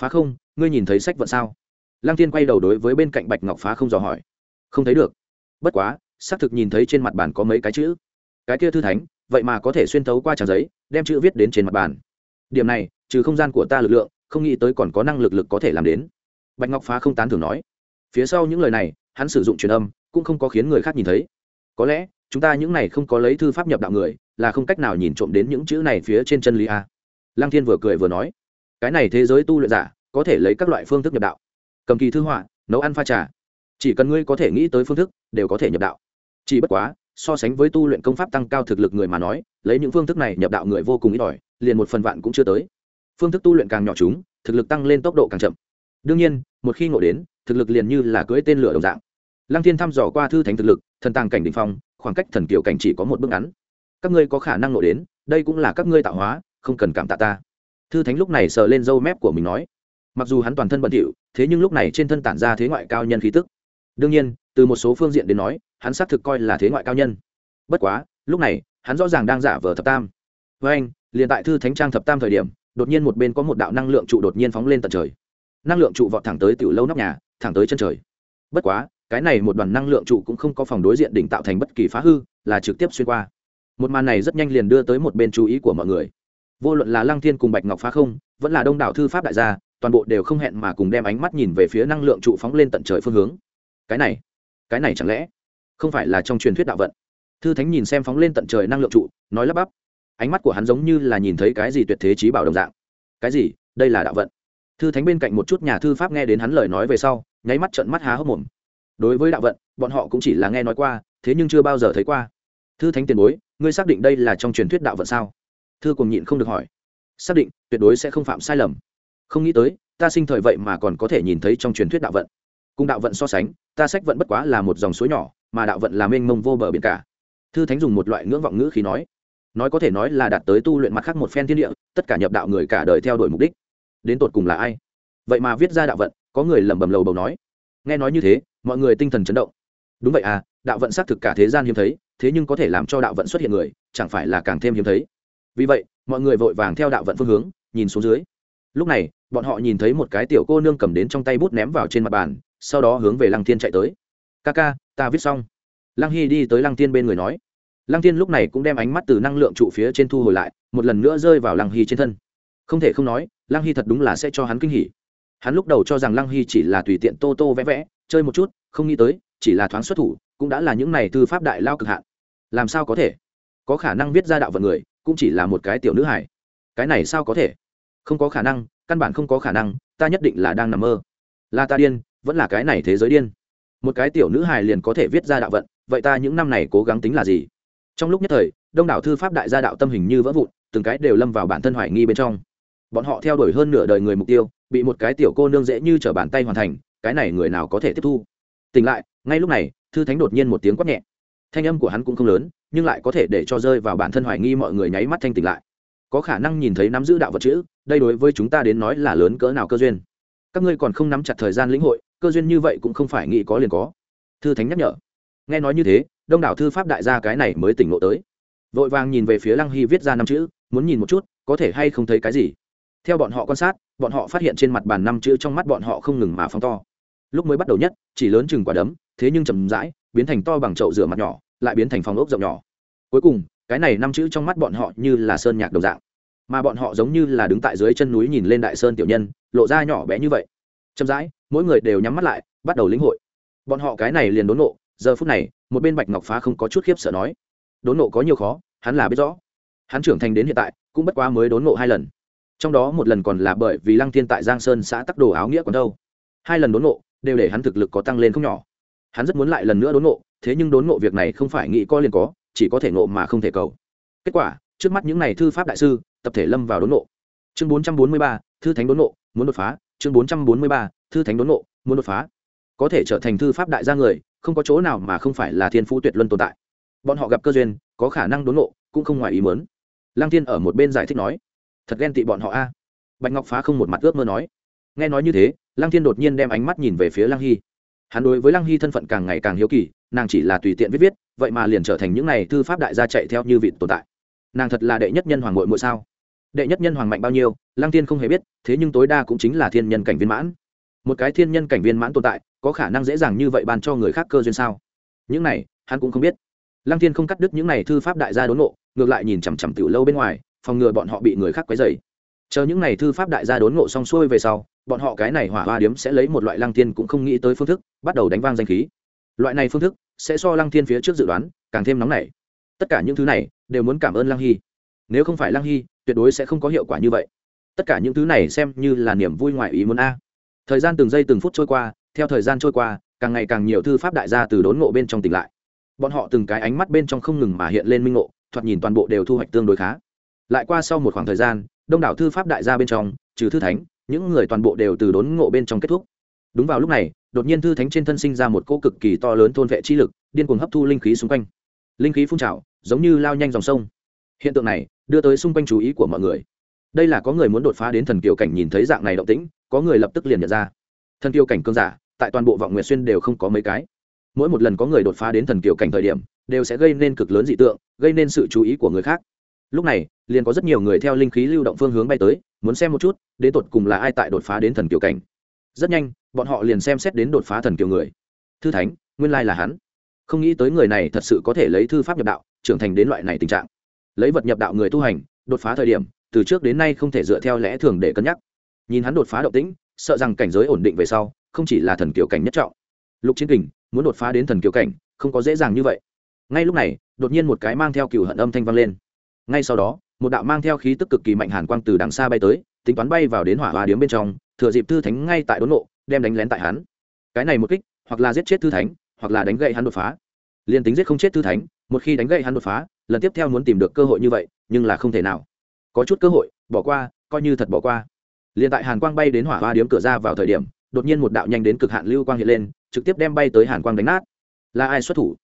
Phá không, ngươi nhìn thấy sách vận sao? Lăng tiên quay đầu đối với bên cạnh bạch ngọc phá không dò hỏi. Không thấy được. Bất quá xác thực nhìn thấy trên mặt bàn có mấy cái chữ. Cái kia thư thánh, vậy mà có thể xuyên thấu qua trang giấy, đem chữ viết đến trên mặt bàn. Điểm này, trừ không gian của ta lực lượng, không nghĩ tới còn có năng lực lực có thể làm đến. Bạch ngọc phá không tán thường nói. Phía sau những lời này, hắn sử dụng truyền âm, cũng không có khiến người khác nhìn thấy. Có lẽ, chúng ta những này không có lấy thư pháp nhập đạo người, là không cách nào nhìn trộm đến những chữ này phía trên chân lý a. Lăng thiên vừa cười vừa nói. Cái này thế giới tu luyện giả, có thể lấy các loại phương thức nhập đạo. Cầm kỳ thư họa, nấu ăn pha trà. Chỉ cần ngươi có thể nghĩ tới phương thức, đều có thể nhập đạo chỉ bất quá, so sánh với tu luyện công pháp tăng cao thực lực người mà nói, lấy những phương thức này nhập đạo người vô cùng ít ỏi, liền một phần vạn cũng chưa tới. Phương thức tu luyện càng nhỏ chúng, thực lực tăng lên tốc độ càng chậm. Đương nhiên, một khi ngộ đến, thực lực liền như là cưỡi tên lửa đồng dạng. Lăng thiên thăm dò qua thư thánh thực lực, thần tàng cảnh đ ỉ n h phong, khoảng cách thần kiều cảnh chỉ có một bước ngắn. Các ngươi có khả năng ngộ đến, đây cũng là các ngươi tạo hóa, không cần cảm tạ ta. Thư thánh lúc này sờ lên râu mép của mình nói. Mặc dù hắn toàn thân bận điệu thế nhưng lúc này trên thân tản ra thế ngoại cao nhân khí tức. Đương nhiên từ một số phương diện đến nói, hắn xác thực coi là thế ngoại cao nhân. Bất quá, lúc này, hắn rõ ràng đang giả vờ thập tam. Với anh, liền tại thư thánh trang thập tam thời điểm, đột nhiên một bên có một đạo năng lượng trụ đột nhiên phóng lên tận trời. Năng lượng trụ vọt thẳng tới tiểu lâu nóc nhà, thẳng tới chân trời. Bất quá, cái này một đoàn năng lượng trụ cũng không có phòng đối diện đỉnh tạo thành bất kỳ phá hư, là trực tiếp xuyên qua. Một màn này rất nhanh liền đưa tới một bên chú ý của mọi người. Vô luận là lăng thiên cùng bạch ngọc phá không, vẫn là đông đảo thư pháp đại gia, toàn bộ đều không hẹn mà cùng đem ánh mắt nhìn về phía năng lượng trụ phóng lên tận trời phương hướng. Cái này cái này chẳng lẽ không phải là trong truyền thuyết đạo vận? Thư thánh nhìn xem phóng lên tận trời năng lượng trụ, nói lắp bắp. Ánh mắt của hắn giống như là nhìn thấy cái gì tuyệt thế trí bảo đồng dạng. Cái gì? Đây là đạo vận. Thư thánh bên cạnh một chút nhà thư pháp nghe đến hắn lời nói về sau, nháy mắt trận mắt há hốc mồm. Đối với đạo vận, bọn họ cũng chỉ là nghe nói qua, thế nhưng chưa bao giờ thấy qua. Thư thánh tiền bối, ngươi xác định đây là trong truyền thuyết đạo vận sao? Thư cùng nhịn không được hỏi. Xác định, tuyệt đối sẽ không phạm sai lầm. Không nghĩ tới, ta sinh thời vậy mà còn có thể nhìn thấy trong truyền thuyết đạo vận cùng đạo vận so sánh, ta sách vận bất quá là một dòng suối nhỏ, mà đạo vận là mênh mông vô bờ biển cả. Thư thánh dùng một loại ngưỡng vọng ngữ khí nói. Nói có thể nói là đạt tới tu luyện mặt khác một phen thiên địa, tất cả nhập đạo người cả đời theo đuổi mục đích. Đến tột cùng là ai? Vậy mà viết ra đạo vận, có người lẩm bẩm lầu bầu nói. Nghe nói như thế, mọi người tinh thần chấn động. Đúng vậy à đạo vận xác thực cả thế gian hiếm thấy, thế nhưng có thể làm cho đạo vận xuất hiện người, chẳng phải là càng thêm hiếm thấy. Vì vậy, mọi người vội vàng theo đạo vận phương hướng, nhìn xuống dưới. Lúc này, bọn họ nhìn thấy một cái tiểu cô nương cầm đến trong tay bút ném vào trên mặt bàn sau đó hướng về lăng thiên chạy tới. Ca ca, ta viết xong. Lăng hy đi tới lăng thiên bên người nói. Lăng thiên lúc này cũng đem ánh mắt từ năng lượng trụ phía trên thu hồi lại, một lần nữa rơi vào lăng hy trên thân. Không thể không nói, lăng hy thật đúng là sẽ cho hắn kinh hỉ. Hắn lúc đầu cho rằng lăng hy chỉ là tùy tiện tô tô vẽ vẽ, chơi một chút, không nghĩ tới, chỉ là thoáng xuất thủ, cũng đã là những này thư pháp đại lao cực hạn. Làm sao có thể? Có khả năng viết ra đạo vận người, cũng chỉ là một cái tiểu nữ hải cái này sao có thể? Không có khả năng, căn bản không có khả năng, ta nhất định là đang nằm mơ. Là ta điên vẫn là cái này thế giới điên. Một cái tiểu nữ hài liền có thể viết ra đạo vận, vậy ta những năm này cố gắng tính là gì? Trong lúc nhất thời, đông đảo thư pháp đại gia đạo tâm hình như vỡ vụn, từng cái đều lâm vào bản thân hoài nghi bên trong. Bọn họ theo đuổi hơn nửa đời người mục tiêu, bị một cái tiểu cô nương dễ như t bàn tay hoàn thành, cái này người nào có thể tiếp thu? Tỉnh lại, ngay lúc này, thư thánh đột nhiên một tiếng quát nhẹ. Thanh âm của hắn cũng không lớn, nhưng lại có thể để cho rơi vào bản thân hoài nghi mọi người nháy mắt thanh tỉnh lại. Có khả năng nhìn thấy nắm giữ đạo vật chữ, đây đối với chúng ta đến nói là lớn cỡ nào cơ duyên. Các ngươi còn không nắm chặt thời gian lĩnh hội cơ duyên như vậy cũng không phải nghĩ có liền có. Thư thánh nhắc nhở. Nghe nói như thế, đông đảo thư pháp đại gia cái này mới tỉnh ngộ tới. Vội vàng nhìn về phía lăng hy viết ra năm chữ, muốn nhìn một chút, có thể hay không thấy cái gì. Theo bọn họ quan sát, bọn họ phát hiện trên mặt bàn năm chữ trong mắt bọn họ không ngừng mà phóng to. Lúc mới bắt đầu nhất, chỉ lớn chừng quả đấm, thế nhưng chầm rãi, biến thành to bằng chậu rửa mặt nhỏ, lại biến thành phòng ốc rộng nhỏ. Cuối cùng, cái này năm chữ trong mắt bọn họ như là sơn nhạc đồng dạng. Mà bọn họ giống như là đứng tại dưới chân núi nhìn lên đại sơn tiểu nhân, lộ ra nhỏ bé như vậy. Chậm rãi mỗi người đều nhắm mắt lại, bắt đầu lĩnh hội. Bọn họ cái này liền đốn nộ, giờ phút này, một bên bạch ngọc phá không có chút khiếp sợ nói, đốn nộ có nhiều khó, hắn là biết rõ. Hắn trưởng thành đến hiện tại, cũng bất quá mới đốn nộ hai lần. Trong đó một lần còn là bởi vì lăng thiên tại giang sơn xã tắc đồ áo nghĩa còn đâu. Hai lần đốn nộ, đều để hắn thực lực có tăng lên không nhỏ. Hắn rất muốn lại lần nữa đốn nộ, thế nhưng đốn nộ việc này không phải nghĩ coi liền có, chỉ có thể nộ mà không thể cầu. Kết quả, trước mắt những n à y thư pháp đại sư, tập thể lâm vào đốn nộ. Chương bốn trăm bốn mươi ba, thư thánh đốn nộ, muốn đột phá. Chương bốn trăm bốn mươi ba thư thánh đốn nộ muốn đột phá, có thể trở thành thư pháp đại gia người, không có chỗ nào mà không phải là thiên phú tuyệt luân tồn tại. Bọn họ gặp cơ duyên, có khả năng đốn nộ cũng không ngoài ý mớn lăng thiên ở một bên giải thích nói, thật ghen tị bọn họ a. Bạch ngọc phá không một mặt ước mơ nói. Nghe nói như thế, lăng thiên đột nhiên đem ánh mắt nhìn về phía lăng hy. Hắn đối với lăng hy thân phận càng ngày càng hiếu kỳ, nàng chỉ là tùy tiện viết viết, vậy mà liền trở thành những n à y thư pháp đại gia chạy theo như vị tồn tại. Nàng thật là đệ nhất nhân hoàng mội mỗi sao? Đệ nhất nhân hoàng mạnh bao nhiêu, lăng thiên không hề biết, thế nhưng tối đa cũng chính là thiên nhân cảnh viên mãn một cái thiên nhân cảnh viên mãn tồn tại, có khả năng dễ dàng như vậy ban cho người khác cơ duyên sao? Những này, hắn cũng không biết. Lăng thiên không cắt đứt những này thư pháp đại gia đốn ngộ, ngược lại nhìn chằm chằm tiểu lâu bên ngoài, phòng ngừa bọn họ bị người khác quấy dày chờ những này thư pháp đại gia đốn ngộ xong xuôi về sau, bọn họ cái này hỏa hoa điếm sẽ lấy một loại lăng thiên cũng không nghĩ tới phương thức, bắt đầu đánh vang danh khí. Loại này phương thức sẽ so lăng thiên phía trước dự đoán càng thêm nóng nảy. Tất cả những thứ này đều muốn cảm ơn lăng hy. Nếu không phải lăng hy, tuyệt đối sẽ không có hiệu quả như vậy. Tất cả những thứ này xem như là niềm vui ngoại ý muốn a thời gian từng giây từng phút trôi qua, theo thời gian trôi qua, càng ngày càng nhiều thư pháp đại gia từ đốn ngộ bên trong tỉnh lại. Bọn họ từng cái ánh mắt bên trong không ngừng mà hiện lên minh ngộ, thoạt nhìn toàn bộ đều thu hoạch tương đối khá. Lại qua sau một khoảng thời gian, đông đảo thư pháp đại gia bên trong, trừ thư thánh, những người toàn bộ đều từ đốn ngộ bên trong kết thúc. Đúng vào lúc này, đột nhiên thư thánh trên thân sinh ra một cỗ cực kỳ to lớn thôn vệ chi lực, điên cuồng hấp thu linh khí xung quanh. Linh khí phun trào, giống như lao nhanh dòng sông. Hiện tượng này, đưa tới xung quanh chú ý của mọi người. Đây là có người muốn đột phá đến thần kiều cảnh nhìn thấy dạng này động tĩnh có người lập tức liền nhận ra. Thần kiều cảnh cương giả, tại toàn bộ vọng nguyệt xuyên đều không có mấy cái. Mỗi một lần có người đột phá đến thần kiều cảnh thời điểm, đều sẽ gây nên cực lớn dị tượng, gây nên sự chú ý của người khác. Lúc này, liền có rất nhiều người theo linh khí lưu động phương hướng bay tới, muốn xem một chút, đến tột cùng là ai tại đột phá đến thần kiều cảnh. Rất nhanh, bọn họ liền xem xét đến đột phá thần kiều người. Thư thánh, nguyên lai là hắn. Không nghĩ tới người này thật sự có thể lấy thư pháp nhập đạo, trưởng thành đến loại này tình trạng. Lấy vật nhập đạo người tu hành, đột phá thời điểm, từ trước đến nay không thể dựa theo lẽ thường để cân nhắc nhìn hắn đột phá động tĩnh, sợ rằng cảnh giới ổn định về sau, không chỉ là thần kiều cảnh nhất trọng. Lục chiến kình, muốn đột phá đến thần kiều cảnh, không có dễ dàng như vậy. Ngay lúc này, đột nhiên một cái mang theo cựu hận âm thanh vang lên. Ngay sau đó, một đạo mang theo khí tức cực kỳ mạnh hàn quang từ đằng xa bay tới, tính toán bay vào đến hỏa hoa điếm bên trong, thừa dịp thư thánh ngay tại đốn nộ, đem đánh lén tại hắn. Cái này một kích, hoặc là giết chết thư thánh, hoặc là đánh gậy hắn đột phá. Liền tính giết không chết thư thánh, một khi đánh gậy hắn đột phá, lần tiếp theo muốn tìm được cơ hội như vậy, nhưng là không thể nào. Có chút cơ hội, bỏ qua, coi như thật bỏ qua liền tại hàn quang bay đến hỏa hoa điếm cửa ra vào thời điểm, đột nhiên một đạo nhanh đến cực hạn lưu quang hiện lên, trực tiếp đem bay tới hàn quang đánh nát. Là ai xuất thủ?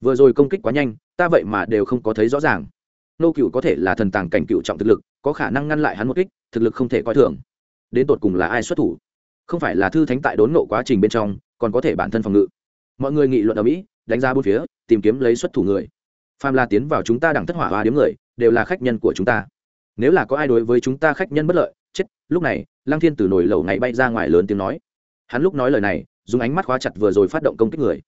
Vừa rồi công kích quá nhanh, ta vậy mà đều không có thấy rõ ràng. Nô cựu có thể là thần tàng cảnh cựu trọng thực lực, có khả năng ngăn lại hắn một kích, thực lực không thể coi thường. Đến tột cùng là ai xuất thủ? Không phải là thư thánh tại đốn nộ quá trình bên trong, còn có thể bản thân phòng ngự. Mọi người nghị luận ở mỹ, đánh ra bốn phía, tìm kiếm lấy xuất thủ người. Phàm là tiến vào chúng ta đẳng thất hỏa hoa điếm người, đều là khách nhân của chúng ta. Nếu là có ai đối với chúng ta khách nhân bất lợi chết, lúc này, lăng thiên từ nồi lẩu ngày bay ra ngoài lớn tiếng nói. Hắn lúc nói lời này, dùng ánh mắt khóa chặt vừa rồi phát động công kích người.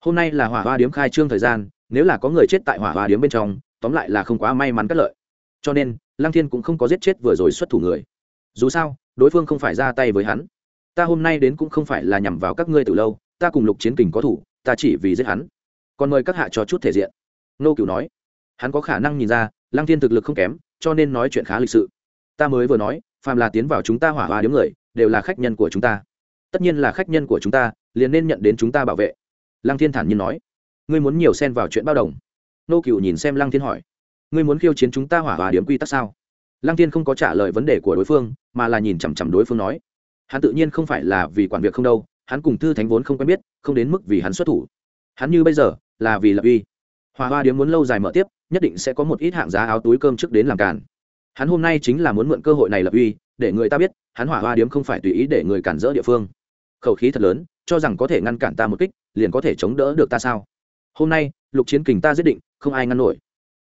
Hôm nay là hỏa hoa điếm khai trương thời gian, nếu là có người chết tại hỏa hoa điếm bên trong, tóm lại là không quá may mắn cất lợi. Cho nên, lăng thiên cũng không có giết chết vừa rồi xuất thủ người. Dù sao, đối phương không phải ra tay với hắn. Ta hôm nay đến cũng không phải là nhằm vào các ngươi từ lâu, ta cùng lục chiến kình có thủ, ta chỉ vì giết hắn. Còn mời các hạ cho chút thể diện. Nô cửu nói. Hắn có khả năng nhìn ra, lăng thiên thực lực không kém, cho nên nói chuyện khá lịch sự. Ta mới vừa nói phàm là tiến vào chúng ta hỏa hoa điếm người, đều là khách nhân của chúng ta. Tất nhiên là khách nhân của chúng ta, liền nên nhận đến chúng ta bảo vệ. Lăng thiên thản nhiên nói. Ngươi muốn nhiều xen vào chuyện bao đồng? Nô cựu nhìn xem lăng thiên hỏi. Ngươi muốn khiêu chiến chúng ta hỏa hòa điểm quy tắc sao? Lăng thiên không có trả lời vấn đề của đối phương, mà là nhìn chằm chằm đối phương nói. Hắn tự nhiên không phải là vì quản việc không đâu, hắn cùng thư thánh vốn không quen biết, không đến mức vì hắn xuất thủ. Hắn như bây giờ, là vì lập uy. Hòa hoa điếm muốn lâu dài mở tiếp, nhất định sẽ có một ít hạng giá áo túi cơm trước đến làm cản hắn hôm nay chính là muốn mượn cơ hội này lập uy, để người ta biết, hắn hỏa hoa điếm không phải tùy ý để người cản rỡ địa phương. Khẩu khí thật lớn, cho rằng có thể ngăn cản ta một kích, liền có thể chống đỡ được ta sao? Hôm nay, lục chiến kình ta giết định, không ai ngăn nổi.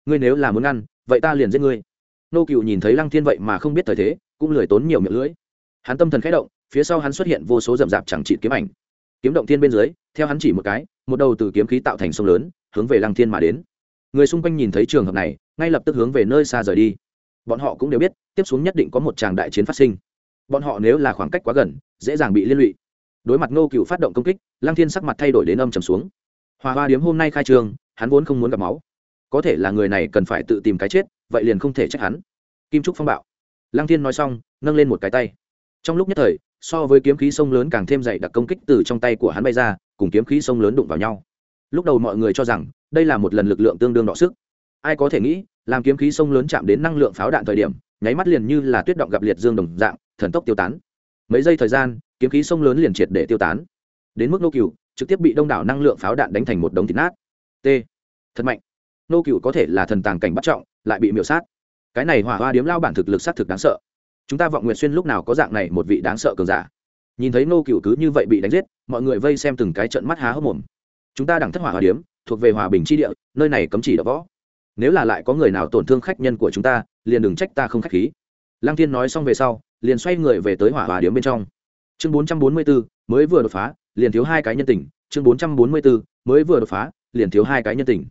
Ngươi nếu là muốn ngăn, vậy ta liền giết ngươi. Nô cựu nhìn thấy lăng thiên vậy mà không biết thời thế, cũng lười tốn nhiều miệng lưỡi. Hắn tâm thần khẽ động, phía sau hắn xuất hiện vô số rậm rạp chẳng trị kiếm ảnh. Kiếm động thiên bên dưới, theo hắn chỉ một cái, một đầu từ kiếm khí tạo thành sông lớn, hướng về lăng thiên mà đến. Người xung quanh nhìn thấy trường hợp này, ngay lập tức hướng về nơi xa rời đi bọn họ cũng đều biết, tiếp xuống nhất định có một tràng đại chiến phát sinh. Bọn họ nếu là khoảng cách quá gần, dễ dàng bị liên lụy. Đối mặt ngô cựu phát động công kích, lăng thiên sắc mặt thay đổi đến âm trầm xuống. Hòa hoa điếm hôm nay khai trương hắn vốn không muốn gặp máu. Có thể là người này cần phải tự tìm cái chết, vậy liền không thể trách hắn. Kim trúc phong bạo. Lăng thiên nói xong, nâng lên một cái tay. Trong lúc nhất thời, so với kiếm khí sông lớn càng thêm dày đặc công kích từ trong tay của hắn bay ra, cùng kiếm khí sông lớn đụng vào nhau. Lúc đầu mọi người cho rằng, đây là một lần lực lượng tương đương đọ sức. Ai có thể nghĩ làm kiếm khí sông lớn chạm đến năng lượng pháo đạn thời điểm, nháy mắt liền như là tuyết động gặp liệt dương đồng dạng, thần tốc tiêu tán. Mấy giây thời gian, kiếm khí sông lớn liền triệt để tiêu tán. Đến mức nô cựu trực tiếp bị đông đảo năng lượng pháo đạn đánh thành một đống thịt nát. T. Thật mạnh. Nô cựu có thể là thần tàng cảnh bắt trọng, lại bị miểu sát. Cái này hỏa hoa điếm lao bản thực lực sát thực đáng sợ. Chúng ta vọng nguyện xuyên lúc nào có dạng này một vị đáng sợ cường giả? Nhìn thấy nô cựu cứ như vậy bị đánh giết, mọi người vây xem từng cái trận mắt há hốc mồm. Chúng ta đẳng thất hỏa hoa điếm, thuộc về hòa bình tri địa, nơi này cấm chỉ đập võ nếu là lại có người nào tổn thương khách nhân của chúng ta, liền đừng trách ta không khách khí. Lăng thiên nói xong về sau, liền xoay người về tới hỏa hòa điếm bên trong. Chương bốn trăm bốn mươi bốn mới vừa đột phá, liền thiếu hai cái nhân tình. Chương bốn trăm bốn mươi bốn mới vừa đột phá, liền thiếu hai cái nhân tình.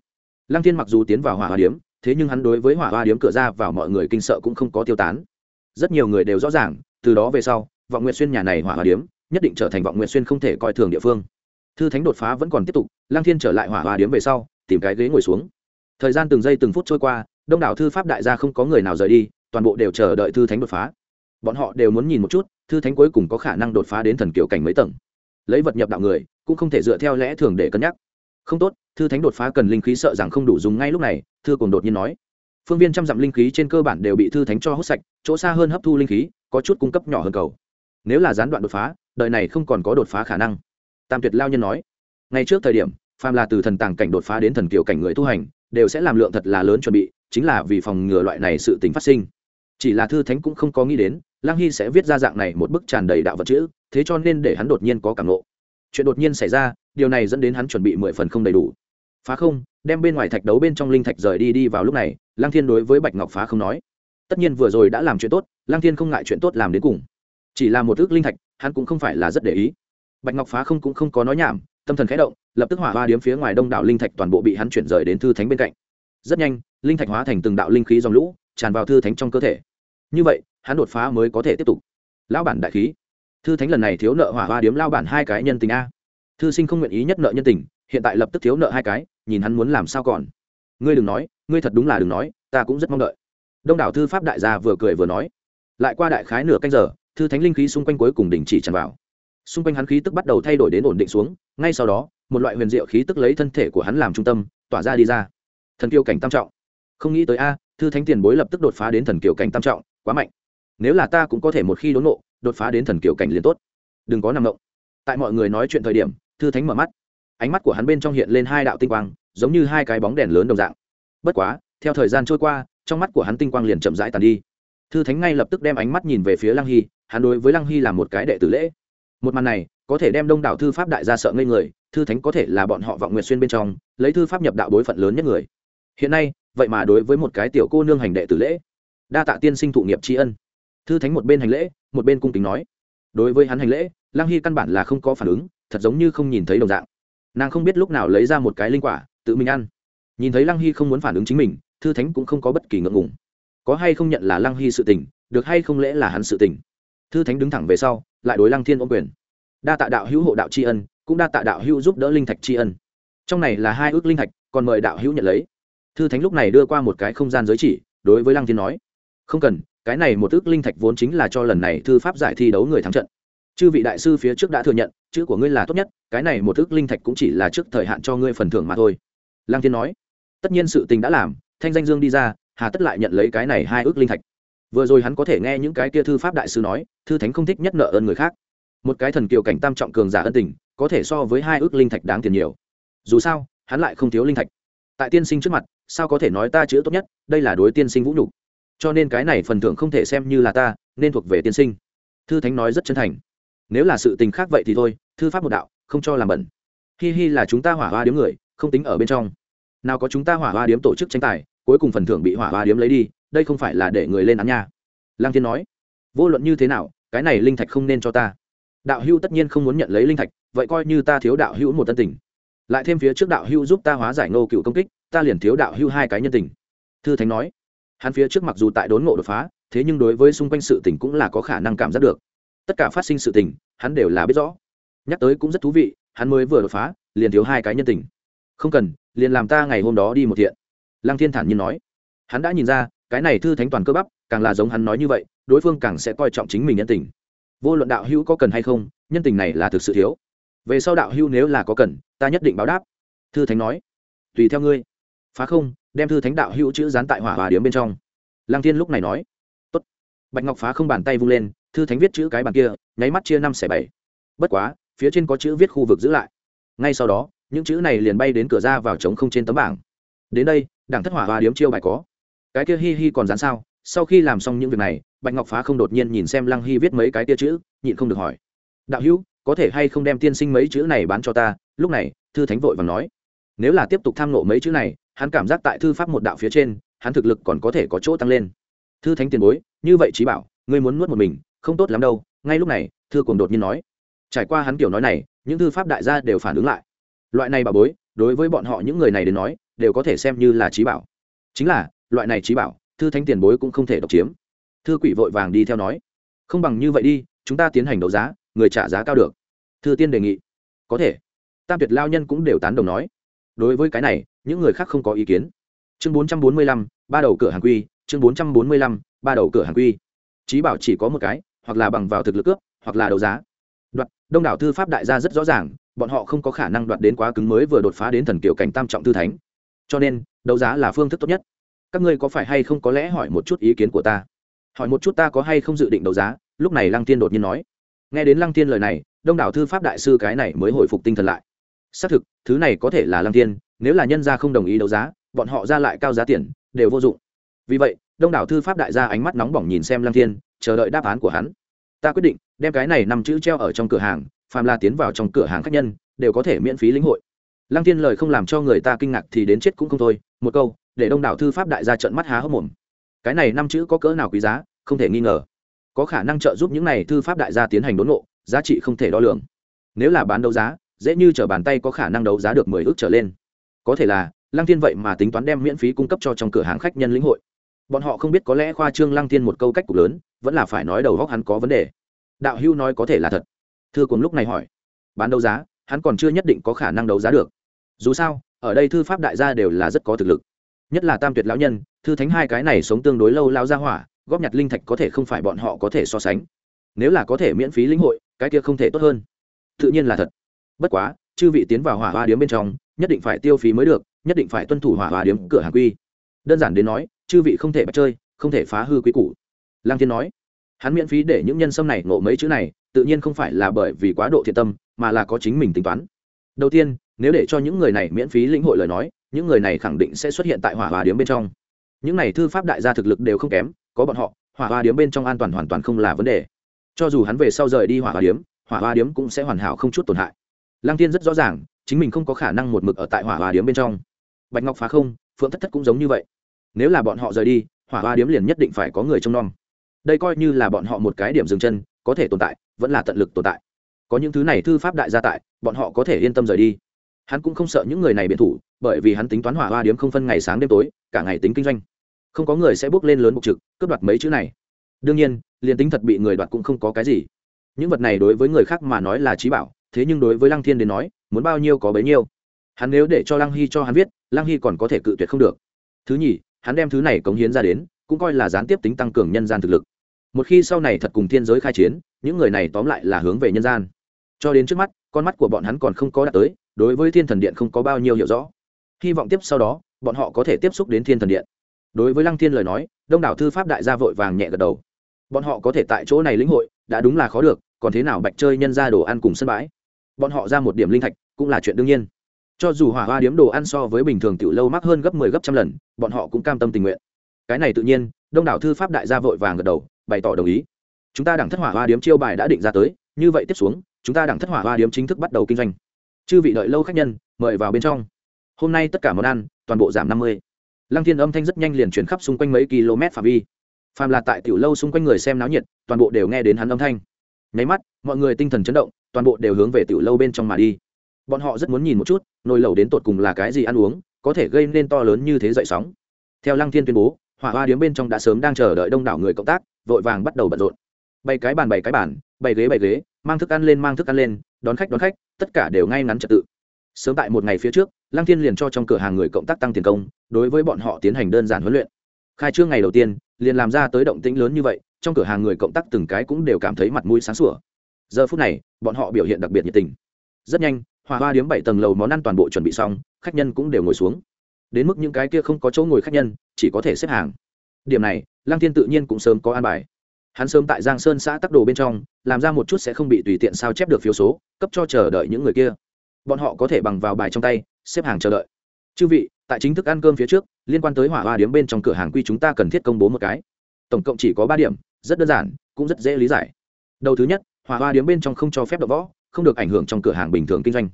Lăng thiên mặc dù tiến vào hỏa hòa điếm, thế nhưng hắn đối với hỏa hoa điếm cửa ra vào mọi người kinh sợ cũng không có tiêu tán. Rất nhiều người đều rõ ràng, từ đó về sau, vọng nguyện xuyên nhà này hỏa hoa điếm, nhất định trở thành vọng nguyện xuyên không thể coi thường địa phương. Thư thánh đột phá vẫn còn tiếp tục, lăng thiên trở lại hỏa hoa điếm về sau, tìm cái ghế ngồi xuống thời gian từng giây từng phút trôi qua, đông đảo thư pháp đại gia không có người nào rời đi, toàn bộ đều chờ đợi thư thánh đột phá. Bọn họ đều muốn nhìn một chút, thư thánh cuối cùng có khả năng đột phá đến thần kiểu cảnh mấy tầng. Lấy vật nhập đạo người, cũng không thể dựa theo lẽ thường để cân nhắc. Không tốt, thư thánh đột phá cần linh khí sợ rằng không đủ dùng ngay lúc này, thư cùng đột nhiên nói. Phương viên trăm dặm linh khí trên cơ bản đều bị thư thánh cho hút sạch, chỗ xa hơn hấp thu linh khí, có chút cung cấp nhỏ hơn cầu. Nếu là gián đoạn đột phá, đời này không còn có đột phá khả năng. Tam tuyệt lao nhân nói. Ngay trước thời điểm, phàm là từ thần tàng cảnh đột phá đến thần kiểu cảnh người tu hành đều sẽ làm lượng thật là lớn chuẩn bị, chính là vì phòng ngừa loại này sự tính phát sinh. Chỉ là thư thánh cũng không có nghĩ đến lang hy sẽ viết ra dạng này một bức tràn đầy đạo vật chữ, thế cho nên để hắn đột nhiên có cảm nộ chuyện đột nhiên xảy ra, điều này dẫn đến hắn chuẩn bị mười phần không đầy đủ. Phá không, đem bên ngoài thạch đấu bên trong linh thạch rời đi đi vào lúc này lang thiên đối với bạch ngọc phá không nói. Tất nhiên vừa rồi đã làm chuyện tốt lang thiên không ngại chuyện tốt làm đến cùng. Chỉ là một ước linh thạch, hắn cũng không phải là rất để ý. Bạch ngọc phá không cũng không có nói nhảm tâm thần khẽ động, lập tức hỏa hoa điếm phía ngoài đông đảo linh thạch toàn bộ bị hắn chuyển rời đến thư thánh bên cạnh. Rất nhanh, linh thạch hóa thành từng đạo linh khí dòng lũ, tràn vào thư thánh trong cơ thể. Như vậy, hắn đột phá mới có thể tiếp tục. Lão bản đại khí. Thư thánh lần này thiếu nợ hỏa hoa điếm lao bản hai cái nhân tình a. Thư sinh không nguyện ý nhất nợ nhân tình, hiện tại lập tức thiếu nợ hai cái, nhìn hắn muốn làm sao còn. Ngươi đừng nói, ngươi thật đúng là đừng nói, ta cũng rất mong đợi. Đông đảo thư pháp đại gia vừa cười vừa nói. Lại qua đại khái nửa canh giờ, thư thánh linh khí xung quanh cuối cùng đình chỉ tràn vào xung quanh hắn khí tức bắt đầu thay đổi đến ổn định xuống, ngay sau đó, một loại huyền diệu khí tức lấy thân thể của hắn làm trung tâm, tỏa ra đi ra. Thần kiều cảnh tam trọng. Không nghĩ tới a, thư thánh tiền bối lập tức đột phá đến thần kiều cảnh tam trọng, quá mạnh. Nếu là ta cũng có thể một khi đốn nộ đột phá đến thần kiều cảnh liền tốt. Đừng có nằm động. Tại mọi người nói chuyện thời điểm, thư thánh mở mắt. Ánh mắt của hắn bên trong hiện lên hai đạo tinh quang, giống như hai cái bóng đèn lớn đồng dạng. Bất quá, theo thời gian trôi qua, trong mắt của hắn tinh quang liền chậm rãi tàn đi. Thư thánh ngay lập tức đem ánh mắt nhìn về phía lăng hy, hắn đối với lăng hy là một cái đệ tử lễ một màn này, có thể đem đông đảo thư pháp đại gia sợ ngây người, thư thánh có thể là bọn họ vọng nguyệt xuyên bên trong, lấy thư pháp nhập đạo bối phận lớn nhất người. Hiện nay, vậy mà đối với một cái tiểu cô nương hành đệ tử lễ, đa tạ tiên sinh thụ nghiệp tri ân. Thư thánh một bên hành lễ, một bên cung kính nói. Đối với hắn hành lễ lăng hy căn bản là không có phản ứng, thật giống như không nhìn thấy đồng dạng. Nàng không biết lúc nào lấy ra một cái linh quả, tự mình ăn. Nhìn thấy lăng hy không muốn phản ứng chính mình, thư thánh cũng không có bất kỳ ngượng ngùng. Có hay không nhận là lăng hy sự tình, được hay không lẽ là hắn sự tình thư thánh đứng thẳng về sau, lại đối lăng thiên ôm quyền. Đa tạ đạo hữu hộ đạo tri ân, cũng đa tạ đạo hữu giúp đỡ linh thạch tri ân. Trong này là hai ước linh thạch, còn mời đạo hữu nhận lấy. Thư thánh lúc này đưa qua một cái không gian giới chỉ, đối với lăng thiên nói, không cần, cái này một ước linh thạch vốn chính là cho lần này thư pháp giải thi đấu người thắng trận. Chư vị đại sư phía trước đã thừa nhận, chữ của ngươi là tốt nhất, cái này một ước linh thạch cũng chỉ là trước thời hạn cho ngươi phần thưởng mà thôi. Lăng thiên nói, tất nhiên sự tình đã làm, thanh danh dương đi ra, hà tất lại nhận lấy cái này hai ước linh thạch vừa rồi hắn có thể nghe những cái kia thư pháp đại sư nói, thư thánh không thích nhất nợ ơn người khác. Một cái thần kiều cảnh tam trọng cường giả ân tình, có thể so với hai ước linh thạch đáng tiền nhiều. Dù sao, hắn lại không thiếu linh thạch. Tại tiên sinh trước mặt, sao có thể nói ta chữ tốt nhất, đây là đối tiên sinh vũ nhục. Cho nên cái này phần thưởng không thể xem như là ta, nên thuộc về tiên sinh. Thư thánh nói rất chân thành. Nếu là sự tình khác vậy thì thôi, thư pháp một đạo, không cho làm bẩn. Hi hi là chúng ta hỏa hoa điếm người, không tính ở bên trong. Nào có chúng ta hỏa hoa điếm tổ chức tranh tài, cuối cùng phần thưởng bị hỏa hoa điếm lấy đi đây không phải là để người lên án nha. Lang thiên nói, vô luận như thế nào, cái này linh thạch không nên cho ta. Đạo hữu tất nhiên không muốn nhận lấy linh thạch, vậy coi như ta thiếu đạo hữu một tân tình. Lại thêm phía trước đạo hữu giúp ta hóa giải ngô cựu công kích, ta liền thiếu đạo hữu hai cái nhân tình. Thư thánh nói, hắn phía trước mặc dù tại đốn ngộ đột phá, thế nhưng đối với xung quanh sự tình cũng là có khả năng cảm giác được. Tất cả phát sinh sự tình, hắn đều là biết rõ. Nhắc tới cũng rất thú vị, hắn mới vừa đột phá, liền thiếu hai cái nhân tình. Không cần, liền làm ta ngày hôm đó đi một thiện. Lăng thiên thản nhiên nói, hắn đã nhìn ra cái này thư thánh toàn cơ bắp, càng là giống hắn nói như vậy, đối phương càng sẽ coi trọng chính mình nhân tình. Vô luận đạo hữu có cần hay không, nhân tình này là thực sự thiếu. Về sau đạo hữu nếu là có cần, ta nhất định báo đáp. Thư thánh nói. Tùy theo ngươi. Phá không, đem thư thánh đạo hữu chữ dán tại hỏa hòa điếm bên trong. Lăng thiên lúc này nói. Tốt. bạch ngọc phá không bàn tay vung lên, thư thánh viết chữ cái bàn kia, nháy mắt chia năm xẻ bảy. Bất quá, phía trên có chữ viết khu vực giữ lại. Ngay sau đó, những chữ này liền bay đến cửa ra vào trống không trên tấm bảng. Đến đây đảng thất hỏa hòa điếm chiêu bài có cái kia hi hi còn dán sao? Sau khi làm xong những việc này, bạch ngọc phá không đột nhiên nhìn xem lăng hy viết mấy cái tia chữ, nhịn không được hỏi. Đạo hữu, có thể hay không đem tiên sinh mấy chữ này bán cho ta? Lúc này, thư thánh vội và nói. Nếu là tiếp tục tham nộ mấy chữ này, hắn cảm giác tại thư pháp một đạo phía trên, hắn thực lực còn có thể có chỗ tăng lên. Thư thánh tiền bối, như vậy trí bảo, ngươi muốn nuốt một mình, không tốt lắm đâu. Ngay lúc này, thư cùng đột nhiên nói. Trải qua hắn kiểu nói này, những thư pháp đại gia đều phản ứng lại. Loại này bà bối, đối với bọn họ những người này đến nói, đều có thể xem như là trí bảo. Chính là loại này trí bảo, thư thánh tiền bối cũng không thể độc chiếm. Thư quỷ vội vàng đi theo nói, không bằng như vậy đi, chúng ta tiến hành đấu giá, người trả giá cao được. Thư tiên đề nghị, có thể. Tam tuyệt lao nhân cũng đều tán đồng nói, đối với cái này, những người khác không có ý kiến. Chương bốn trăm bốn mươi lăm, ba đầu cửa hàng quy, chương bốn trăm bốn mươi lăm, ba đầu cửa hàng quy. Trí bảo chỉ có một cái, hoặc là bằng vào thực lực cướp, hoặc là đấu giá. Đoạt, đông đảo thư pháp đại gia rất rõ ràng, bọn họ không có khả năng đoạt đến quá cứng mới vừa đột phá đến thần kiểu cảnh tam trọng tư thánh. Cho nên, đấu giá là phương thức tốt nhất các ngươi có phải hay không có lẽ hỏi một chút ý kiến của ta? Hỏi một chút ta có hay không dự định đấu giá? Lúc này lăng tiên đột nhiên nói. Nghe đến lăng tiên lời này, đông đảo thư pháp đại sư cái này mới hồi phục tinh thần lại. Xác thực, thứ này có thể là lăng tiên nếu là nhân gia không đồng ý đấu giá, bọn họ ra lại cao giá tiền, đều vô dụng. Vì vậy, đông đảo thư pháp đại gia ánh mắt nóng bỏng nhìn xem lăng tiên chờ đợi đáp án của hắn. Ta quyết định, đem cái này nằm chữ treo ở trong cửa hàng, phàm la tiến vào trong cửa hàng khách nhân, đều có thể miễn phí lĩnh hội. Lăng tiên lời không làm cho người ta kinh ngạc thì đến chết cũng không thôi, một câu để đông đảo thư pháp đại gia trận mắt há hốc mồm. Cái này năm chữ có cỡ nào quý giá, không thể nghi ngờ. Có khả năng trợ giúp những này thư pháp đại gia tiến hành đốn ngộ, giá trị không thể đo lường. Nếu là bán đấu giá, dễ như t bàn tay có khả năng đấu giá được mười ước trở lên. Có thể là, lăng thiên vậy mà tính toán đem miễn phí cung cấp cho trong cửa hàng khách nhân lĩnh hội. Bọn họ không biết có lẽ khoa trương lăng thiên một câu cách cục lớn, vẫn là phải nói đầu góc hắn có vấn đề. Đạo hưu nói có thể là thật. Thư cùng lúc này hỏi. Bán đấu giá, hắn còn chưa nhất định có khả năng đấu giá được. Dù sao, ở đây thư pháp đại gia đều là rất có thực lực nhất là tam tuyệt lão nhân, thư thánh hai cái này sống tương đối lâu lao ra hỏa, góp nhặt linh thạch có thể không phải bọn họ có thể so sánh. Nếu là có thể miễn phí lĩnh hội, cái kia không thể tốt hơn. Tự nhiên là thật. Bất quá, chư vị tiến vào hỏa hoa điếm bên trong, nhất định phải tiêu phí mới được, nhất định phải tuân thủ hỏa hoa điếm cửa hàng quy. Đơn giản đến nói, chư vị không thể bắt chơi, không thể phá hư quý củ. Lang thiên nói, hắn miễn phí để những nhân sâm này ngộ mấy chữ này, tự nhiên không phải là bởi vì quá độ thiện tâm, mà là có chính mình tính toán. Đầu tiên, nếu để cho những người này miễn phí lĩnh hội lời nói những người này khẳng định sẽ xuất hiện tại hỏa hoa điếm bên trong. Những này thư pháp đại gia thực lực đều không kém, có bọn họ, hỏa hoa điếm bên trong an toàn hoàn toàn không là vấn đề. Cho dù hắn về sau rời đi hỏa hoa điếm, hỏa hoa điếm cũng sẽ hoàn hảo không chút tổn hại. Lăng tiên rất rõ ràng, chính mình không có khả năng một mực ở tại hỏa hoa điếm bên trong. Bạch ngọc phá không, phượng thất thất cũng giống như vậy. Nếu là bọn họ rời đi, hỏa hoa điếm liền nhất định phải có người trông nom. Đây coi như là bọn họ một cái điểm dừng chân, có thể tồn tại, vẫn là tận lực tồn tại. Có những thứ này thư pháp đại gia tại, bọn họ có thể yên tâm rời đi hắn cũng không sợ những người này biện thủ, bởi vì hắn tính toán hỏa hoa điếm không phân ngày sáng đêm tối, cả ngày tính kinh doanh. Không có người sẽ bước lên lớn bục trực, cướp đoạt mấy chữ này. Đương nhiên, liền tính thật bị người đoạt cũng không có cái gì. Những vật này đối với người khác mà nói là trí bảo, thế nhưng đối với lăng thiên đến nói, muốn bao nhiêu có bấy nhiêu. Hắn nếu để cho lăng hy cho hắn viết, lăng hy còn có thể cự tuyệt không được. Thứ nhì, hắn đem thứ này cống hiến ra đến, cũng coi là gián tiếp tính tăng cường nhân gian thực lực. Một khi sau này thật cùng thiên giới khai chiến, những người này tóm lại là hướng về nhân gian. Cho đến trước mắt, con mắt của bọn hắn còn không có đạt tới đối với thiên thần điện không có bao nhiêu hiểu rõ. Hy vọng tiếp sau đó, bọn họ có thể tiếp xúc đến thiên thần điện. Đối với lăng thiên lời nói, đông đảo thư pháp đại gia vội vàng nhẹ gật đầu. Bọn họ có thể tại chỗ này lĩnh hội, đã đúng là khó được, còn thế nào bạch chơi nhân ra đồ ăn cùng sân bãi? Bọn họ ra một điểm linh thạch, cũng là chuyện đương nhiên. Cho dù hỏa hoa điếm đồ ăn so với bình thường tiểu lâu mắc hơn gấp mười 10 gấp trăm lần, bọn họ cũng cam tâm tình nguyện. Cái này tự nhiên, đông đảo thư pháp đại gia vội vàng gật đầu, bày tỏ đồng ý. Chúng ta đẳng thất hỏa hoa điếm chiêu bài đã định ra tới, như vậy tiếp xuống, chúng ta đẳng thất hỏa hoa điếm chính thức bắt đầu kinh doanh chư vị đợi lâu khách nhân, mời vào bên trong. Hôm nay tất cả món ăn, toàn bộ giảm năm mươi. Lăng thiên âm thanh rất nhanh liền chuyển khắp xung quanh mấy km phạm vi. Phàm là tại tiểu lâu xung quanh người xem náo nhiệt, toàn bộ đều nghe đến hắn âm thanh. Nháy mắt, mọi người tinh thần chấn động, toàn bộ đều hướng về tiểu lâu bên trong mà đi. Bọn họ rất muốn nhìn một chút, nồi lẩu đến tột cùng là cái gì ăn uống, có thể gây nên to lớn như thế dậy sóng. Theo lăng thiên tuyên bố, hỏa hoa điếm bên trong đã sớm đang chờ đợi đông đảo người cộng tác, vội vàng bắt đầu bận rộn bày cái bàn bày cái bàn, bày ghế bày ghế, mang thức ăn lên mang thức ăn lên, đón khách đón khách, tất cả đều ngay ngắn trật tự. Sớm tại một ngày phía trước, lăng thiên liền cho trong cửa hàng người cộng tác tăng tiền công, đối với bọn họ tiến hành đơn giản huấn luyện. Khai trương ngày đầu tiên, liền làm ra tới động tĩnh lớn như vậy, trong cửa hàng người cộng tác từng cái cũng đều cảm thấy mặt mũi sáng sủa. Giờ phút này, bọn họ biểu hiện đặc biệt nhiệt tình. Rất nhanh, hòa hoa điếm bảy tầng lầu món ăn toàn bộ chuẩn bị xong, khách nhân cũng đều ngồi xuống. Đến mức những cái kia không có chỗ ngồi khách nhân, chỉ có thể xếp hàng. Điểm này, lăng thiên tự nhiên cũng sớm có an bài hắn sớm tại giang sơn xã tắc đồ bên trong, làm ra một chút sẽ không bị tùy tiện sao chép được phiếu số, cấp cho chờ đợi những người kia. Bọn họ có thể bằng vào bài trong tay, xếp hàng chờ đợi. Chư vị, tại chính thức ăn cơm phía trước, liên quan tới hỏa hoa điếm bên trong cửa hàng quy chúng ta cần thiết công bố một cái. Tổng cộng chỉ có ba điểm, rất đơn giản, cũng rất dễ lý giải. Đầu thứ nhất, hỏa hoa điếm bên trong không cho phép đập võ, không được ảnh hưởng trong cửa hàng bình thường kinh doanh.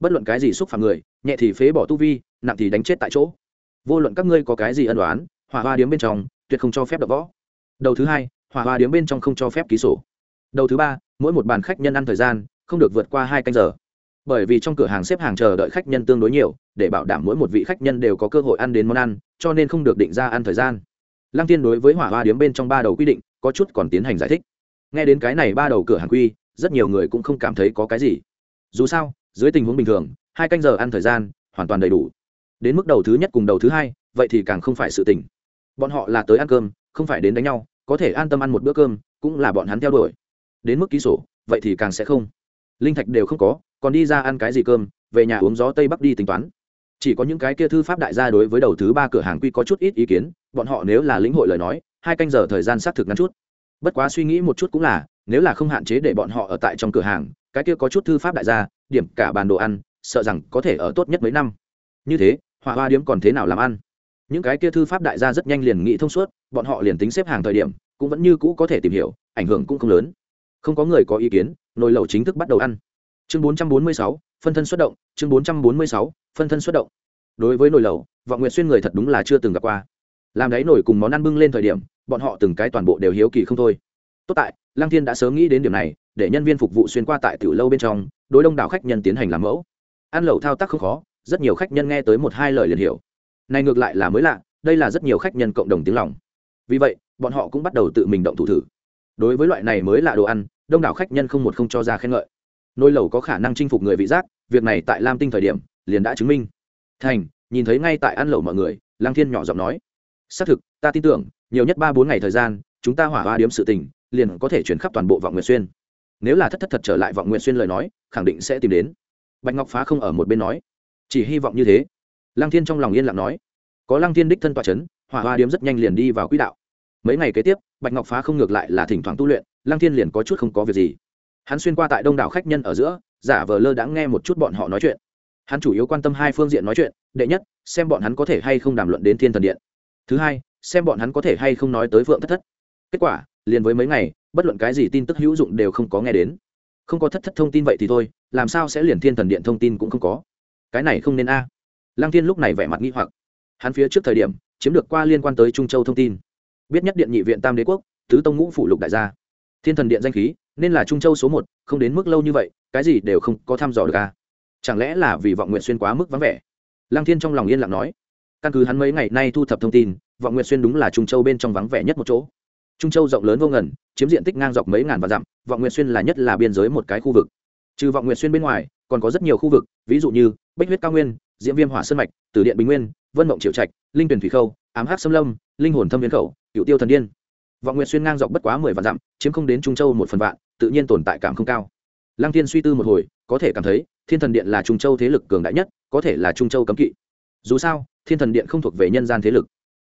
Bất luận cái gì xúc phạm người, nhẹ thì phế bỏ tu vi, nặng thì đánh chết tại chỗ. Vô luận các ngươi có cái gì ân đoán hỏa hoa điếm bên trong tuyệt không cho phép đập võ. Đầu thứ hai hỏa hoa điếm bên trong không cho phép ký sổ. Đầu thứ ba, mỗi một bàn khách nhân ăn thời gian không được vượt qua hai canh giờ. Bởi vì trong cửa hàng xếp hàng chờ đợi khách nhân tương đối nhiều, để bảo đảm mỗi một vị khách nhân đều có cơ hội ăn đến món ăn, cho nên không được định ra ăn thời gian. Lăng tiên đối với hỏa hoa điếm bên trong ba đầu quy định có chút còn tiến hành giải thích. Nghe đến cái này ba đầu cửa hàng quy, rất nhiều người cũng không cảm thấy có cái gì. Dù sao, dưới tình huống bình thường, hai canh giờ ăn thời gian hoàn toàn đầy đủ. Đến mức đầu thứ nhất cùng đầu thứ hai, vậy thì càng không phải sự tình. Bọn họ là tới ăn cơm, không phải đến đánh nhau có thể an tâm ăn một bữa cơm, cũng là bọn hắn theo đuổi. Đến mức ký sổ, vậy thì càng sẽ không. Linh thạch đều không có, còn đi ra ăn cái gì cơm, về nhà uống gió tây bắc đi tính toán. Chỉ có những cái kia thư pháp đại gia đối với đầu thứ ba cửa hàng quy có chút ít ý kiến, bọn họ nếu là lĩnh hội lời nói, hai canh giờ thời gian xác thực ngắn chút. Bất quá suy nghĩ một chút cũng là, nếu là không hạn chế để bọn họ ở tại trong cửa hàng, cái kia có chút thư pháp đại gia, điểm cả bàn đồ ăn, sợ rằng có thể ở tốt nhất mấy năm. Như thế hỏa hoa điếm còn thế nào làm ăn? Những cái kia thư pháp đại gia rất nhanh liền nghĩ thông suốt bọn họ liền tính xếp hàng thời điểm cũng vẫn như cũ có thể tìm hiểu ảnh hưởng cũng không lớn. Không có người có ý kiến nồi lẩu chính thức bắt đầu ăn. Chương 446, phân thân xuất động chương 446, phân thân xuất động. Đối với nồi lẩu vọng Nguyệt xuyên người thật đúng là chưa từng gặp qua. Làm đáy nổi cùng món ăn bưng lên thời điểm bọn họ từng cái toàn bộ đều hiếu kỳ không thôi. Tốt tại lăng thiên đã sớm nghĩ đến điểm này để nhân viên phục vụ xuyên qua tại tiểu lâu bên trong đối đông đảo khách nhân tiến hành làm mẫu. Ăn lẩu thao tác không khó rất nhiều khách nhân nghe tới một hai lời liền hiểu này ngược lại là mới lạ, đây là rất nhiều khách nhân cộng đồng tiếng lòng. Vì vậy, bọn họ cũng bắt đầu tự mình động thủ thử. Đối với loại này mới là đồ ăn, đông đảo khách nhân không một không cho ra khen ngợi. Nồi lẩu có khả năng chinh phục người vị giác, việc này tại lam tinh thời điểm, liền đã chứng minh. Thành, nhìn thấy ngay tại ăn lẩu mọi người lang thiên nhỏ giọng nói, xác thực, ta tin tưởng, nhiều nhất ba bốn ngày thời gian, chúng ta hỏa hoa điếm sự tình, liền có thể chuyển khắp toàn bộ vọng nguyệt xuyên. Nếu là thất thất thật trở lại vọng nguyệt xuyên lời nói, khẳng định sẽ tìm đến. Bạch ngọc phá không ở một bên nói, chỉ hy vọng như thế lăng thiên trong lòng yên lặng nói, có lăng thiên đích thân tọa c h ấ n hỏa hoa điếm rất nhanh liền đi vào quỹ đạo. Mấy ngày kế tiếp, bạch ngọc phá không ngược lại là thỉnh thoảng tu luyện, lăng thiên liền có chút không có việc gì. Hắn xuyên qua tại đông đảo khách nhân ở giữa, giả vờ lơ đã nghe một chút bọn họ nói chuyện. Hắn chủ yếu quan tâm hai phương diện nói chuyện, đệ nhất, xem bọn hắn có thể hay không đàm luận đến thiên thần điện. Thứ hai, xem bọn hắn có thể hay không nói tới phượng thất thất. Kết quả, liền với mấy ngày, bất luận cái gì tin tức hữu dụng đều không có nghe đến. Không có thất thất thông tin vậy thì thôi, làm sao sẽ liền thiên thần điện thông tin cũng không có? Cái này không nên a. à lăng thiên lúc này vẻ mặt nghi hoặc. Hắn phía trước thời điểm, chiếm được qua liên quan tới trung châu thông tin. Biết nhất điện nhị viện tam đế quốc, tứ tông ngũ phủ lục đại gia. Thiên thần điện danh khí, nên là trung châu số một, không đến mức lâu như vậy, cái gì đều không có thăm dò được a chẳng lẽ là vì vọng nguyện xuyên quá mức vắng vẻ? Lăng thiên trong lòng yên lặng nói. Căn cứ hắn mấy ngày nay thu thập thông tin, vọng nguyện xuyên đúng là trung châu bên trong vắng vẻ nhất một chỗ. Trung châu rộng lớn vô ngần, chiếm diện tích ngang dọc mấy ngàn và dặm, vọng nguyện xuyên là nhất là biên giới một cái khu vực. Trừ vọng nguyện xuyên bên ngoài, còn có rất nhiều khu vực, ví dụ như bách huyết cao nguyên diễm viêm hỏa sơn mạch, từ điện bình nguyên, vân mộng triệu trạch, linh tuyển thủy khâu, ám hát xâm lâm, linh hồn thâm viên khẩu cựu tiêu thần điên. Vọng nguyện xuyên ngang dọc bất quá mười vạn dặm, chiếm không đến trung châu một phần vạn, tự nhiên tồn tại cảm không cao. Lăng tiên suy tư một hồi, có thể cảm thấy, thiên thần điện là trung châu thế lực cường đại nhất, có thể là trung châu cấm kỵ. Dù sao, thiên thần điện không thuộc về nhân gian thế lực.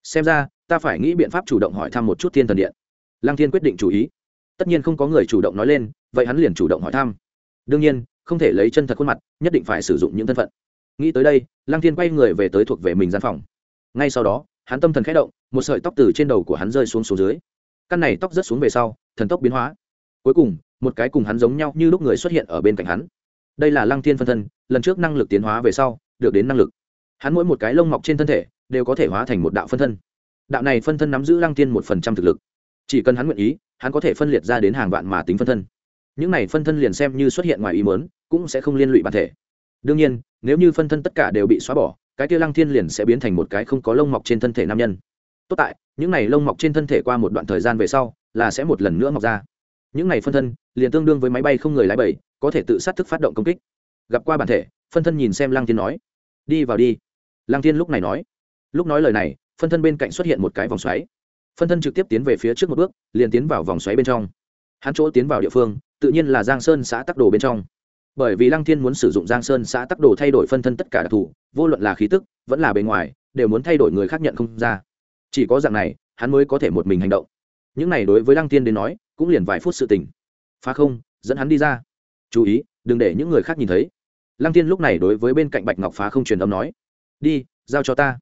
Xem ra, ta phải nghĩ biện pháp chủ động hỏi thăm một chút thiên thần điện. Lăng thiên quyết định chủ ý. Tất nhiên không có người chủ động nói lên, vậy hắn liền chủ động hỏi thăm. Đương nhiên, không thể lấy chân thật khuôn mặt, nhất định phải sử dụng những thân phận nghĩ tới đây, lăng thiên quay người về tới thuộc về mình gian phòng. Ngay sau đó, hắn tâm thần k h ẽ động, một sợi tóc từ trên đầu của hắn rơi xuống xuống dưới. Căn này tóc rớt xuống về sau, thần tóc biến hóa. Cuối cùng, một cái cùng hắn giống nhau như lúc người xuất hiện ở bên cạnh hắn. Đây là lăng thiên phân thân, lần trước năng lực tiến hóa về sau, được đến năng lực. Hắn mỗi một cái lông mọc trên thân thể, đều có thể hóa thành một đạo phân thân. Đạo này phân thân nắm giữ lăng Thiên một phần trăm thực lực. Chỉ cần hắn nguyện ý, hắn có thể phân liệt ra đến hàng vạn mà tính phân thân. Những này phân thân liền xem như xuất hiện ngoài ý mớn cũng sẽ không liên lụy bản thể đương nhiên, nếu như phân thân tất cả đều bị xóa bỏ, cái kia lăng thiên liền sẽ biến thành một cái không có lông mọc trên thân thể nam nhân. Tốt tại, những này lông mọc trên thân thể qua một đoạn thời gian về sau, là sẽ một lần nữa mọc ra. Những này phân thân liền tương đương với máy bay không người lái bẩy có thể tự sát thức phát động công kích. Gặp qua bản thể, phân thân nhìn xem lăng thiên nói, đi vào đi. Lăng thiên lúc này nói. Lúc nói lời này, phân thân bên cạnh xuất hiện một cái vòng xoáy. Phân thân trực tiếp tiến về phía trước một bước, liền tiến vào vòng xoáy bên trong. Hắn chỗ tiến vào địa phương, tự nhiên là giang sơn xã tắc đồ bên trong bởi vì lăng thiên muốn sử dụng giang sơn xã tắc đồ thay đổi phân thân tất cả đặc thù, vô luận là khí tức, vẫn là bề ngoài, đều muốn thay đổi người khác nhận không ra. Chỉ có dạng này, hắn mới có thể một mình hành động. Những này đối với lăng thiên đến nói, cũng liền vài phút sự tình. Phá không, dẫn hắn đi ra. Chú ý, đừng để những người khác nhìn thấy. Lăng thiên lúc này đối với bên cạnh bạch ngọc phá không truyền âm nói, đi, giao cho ta.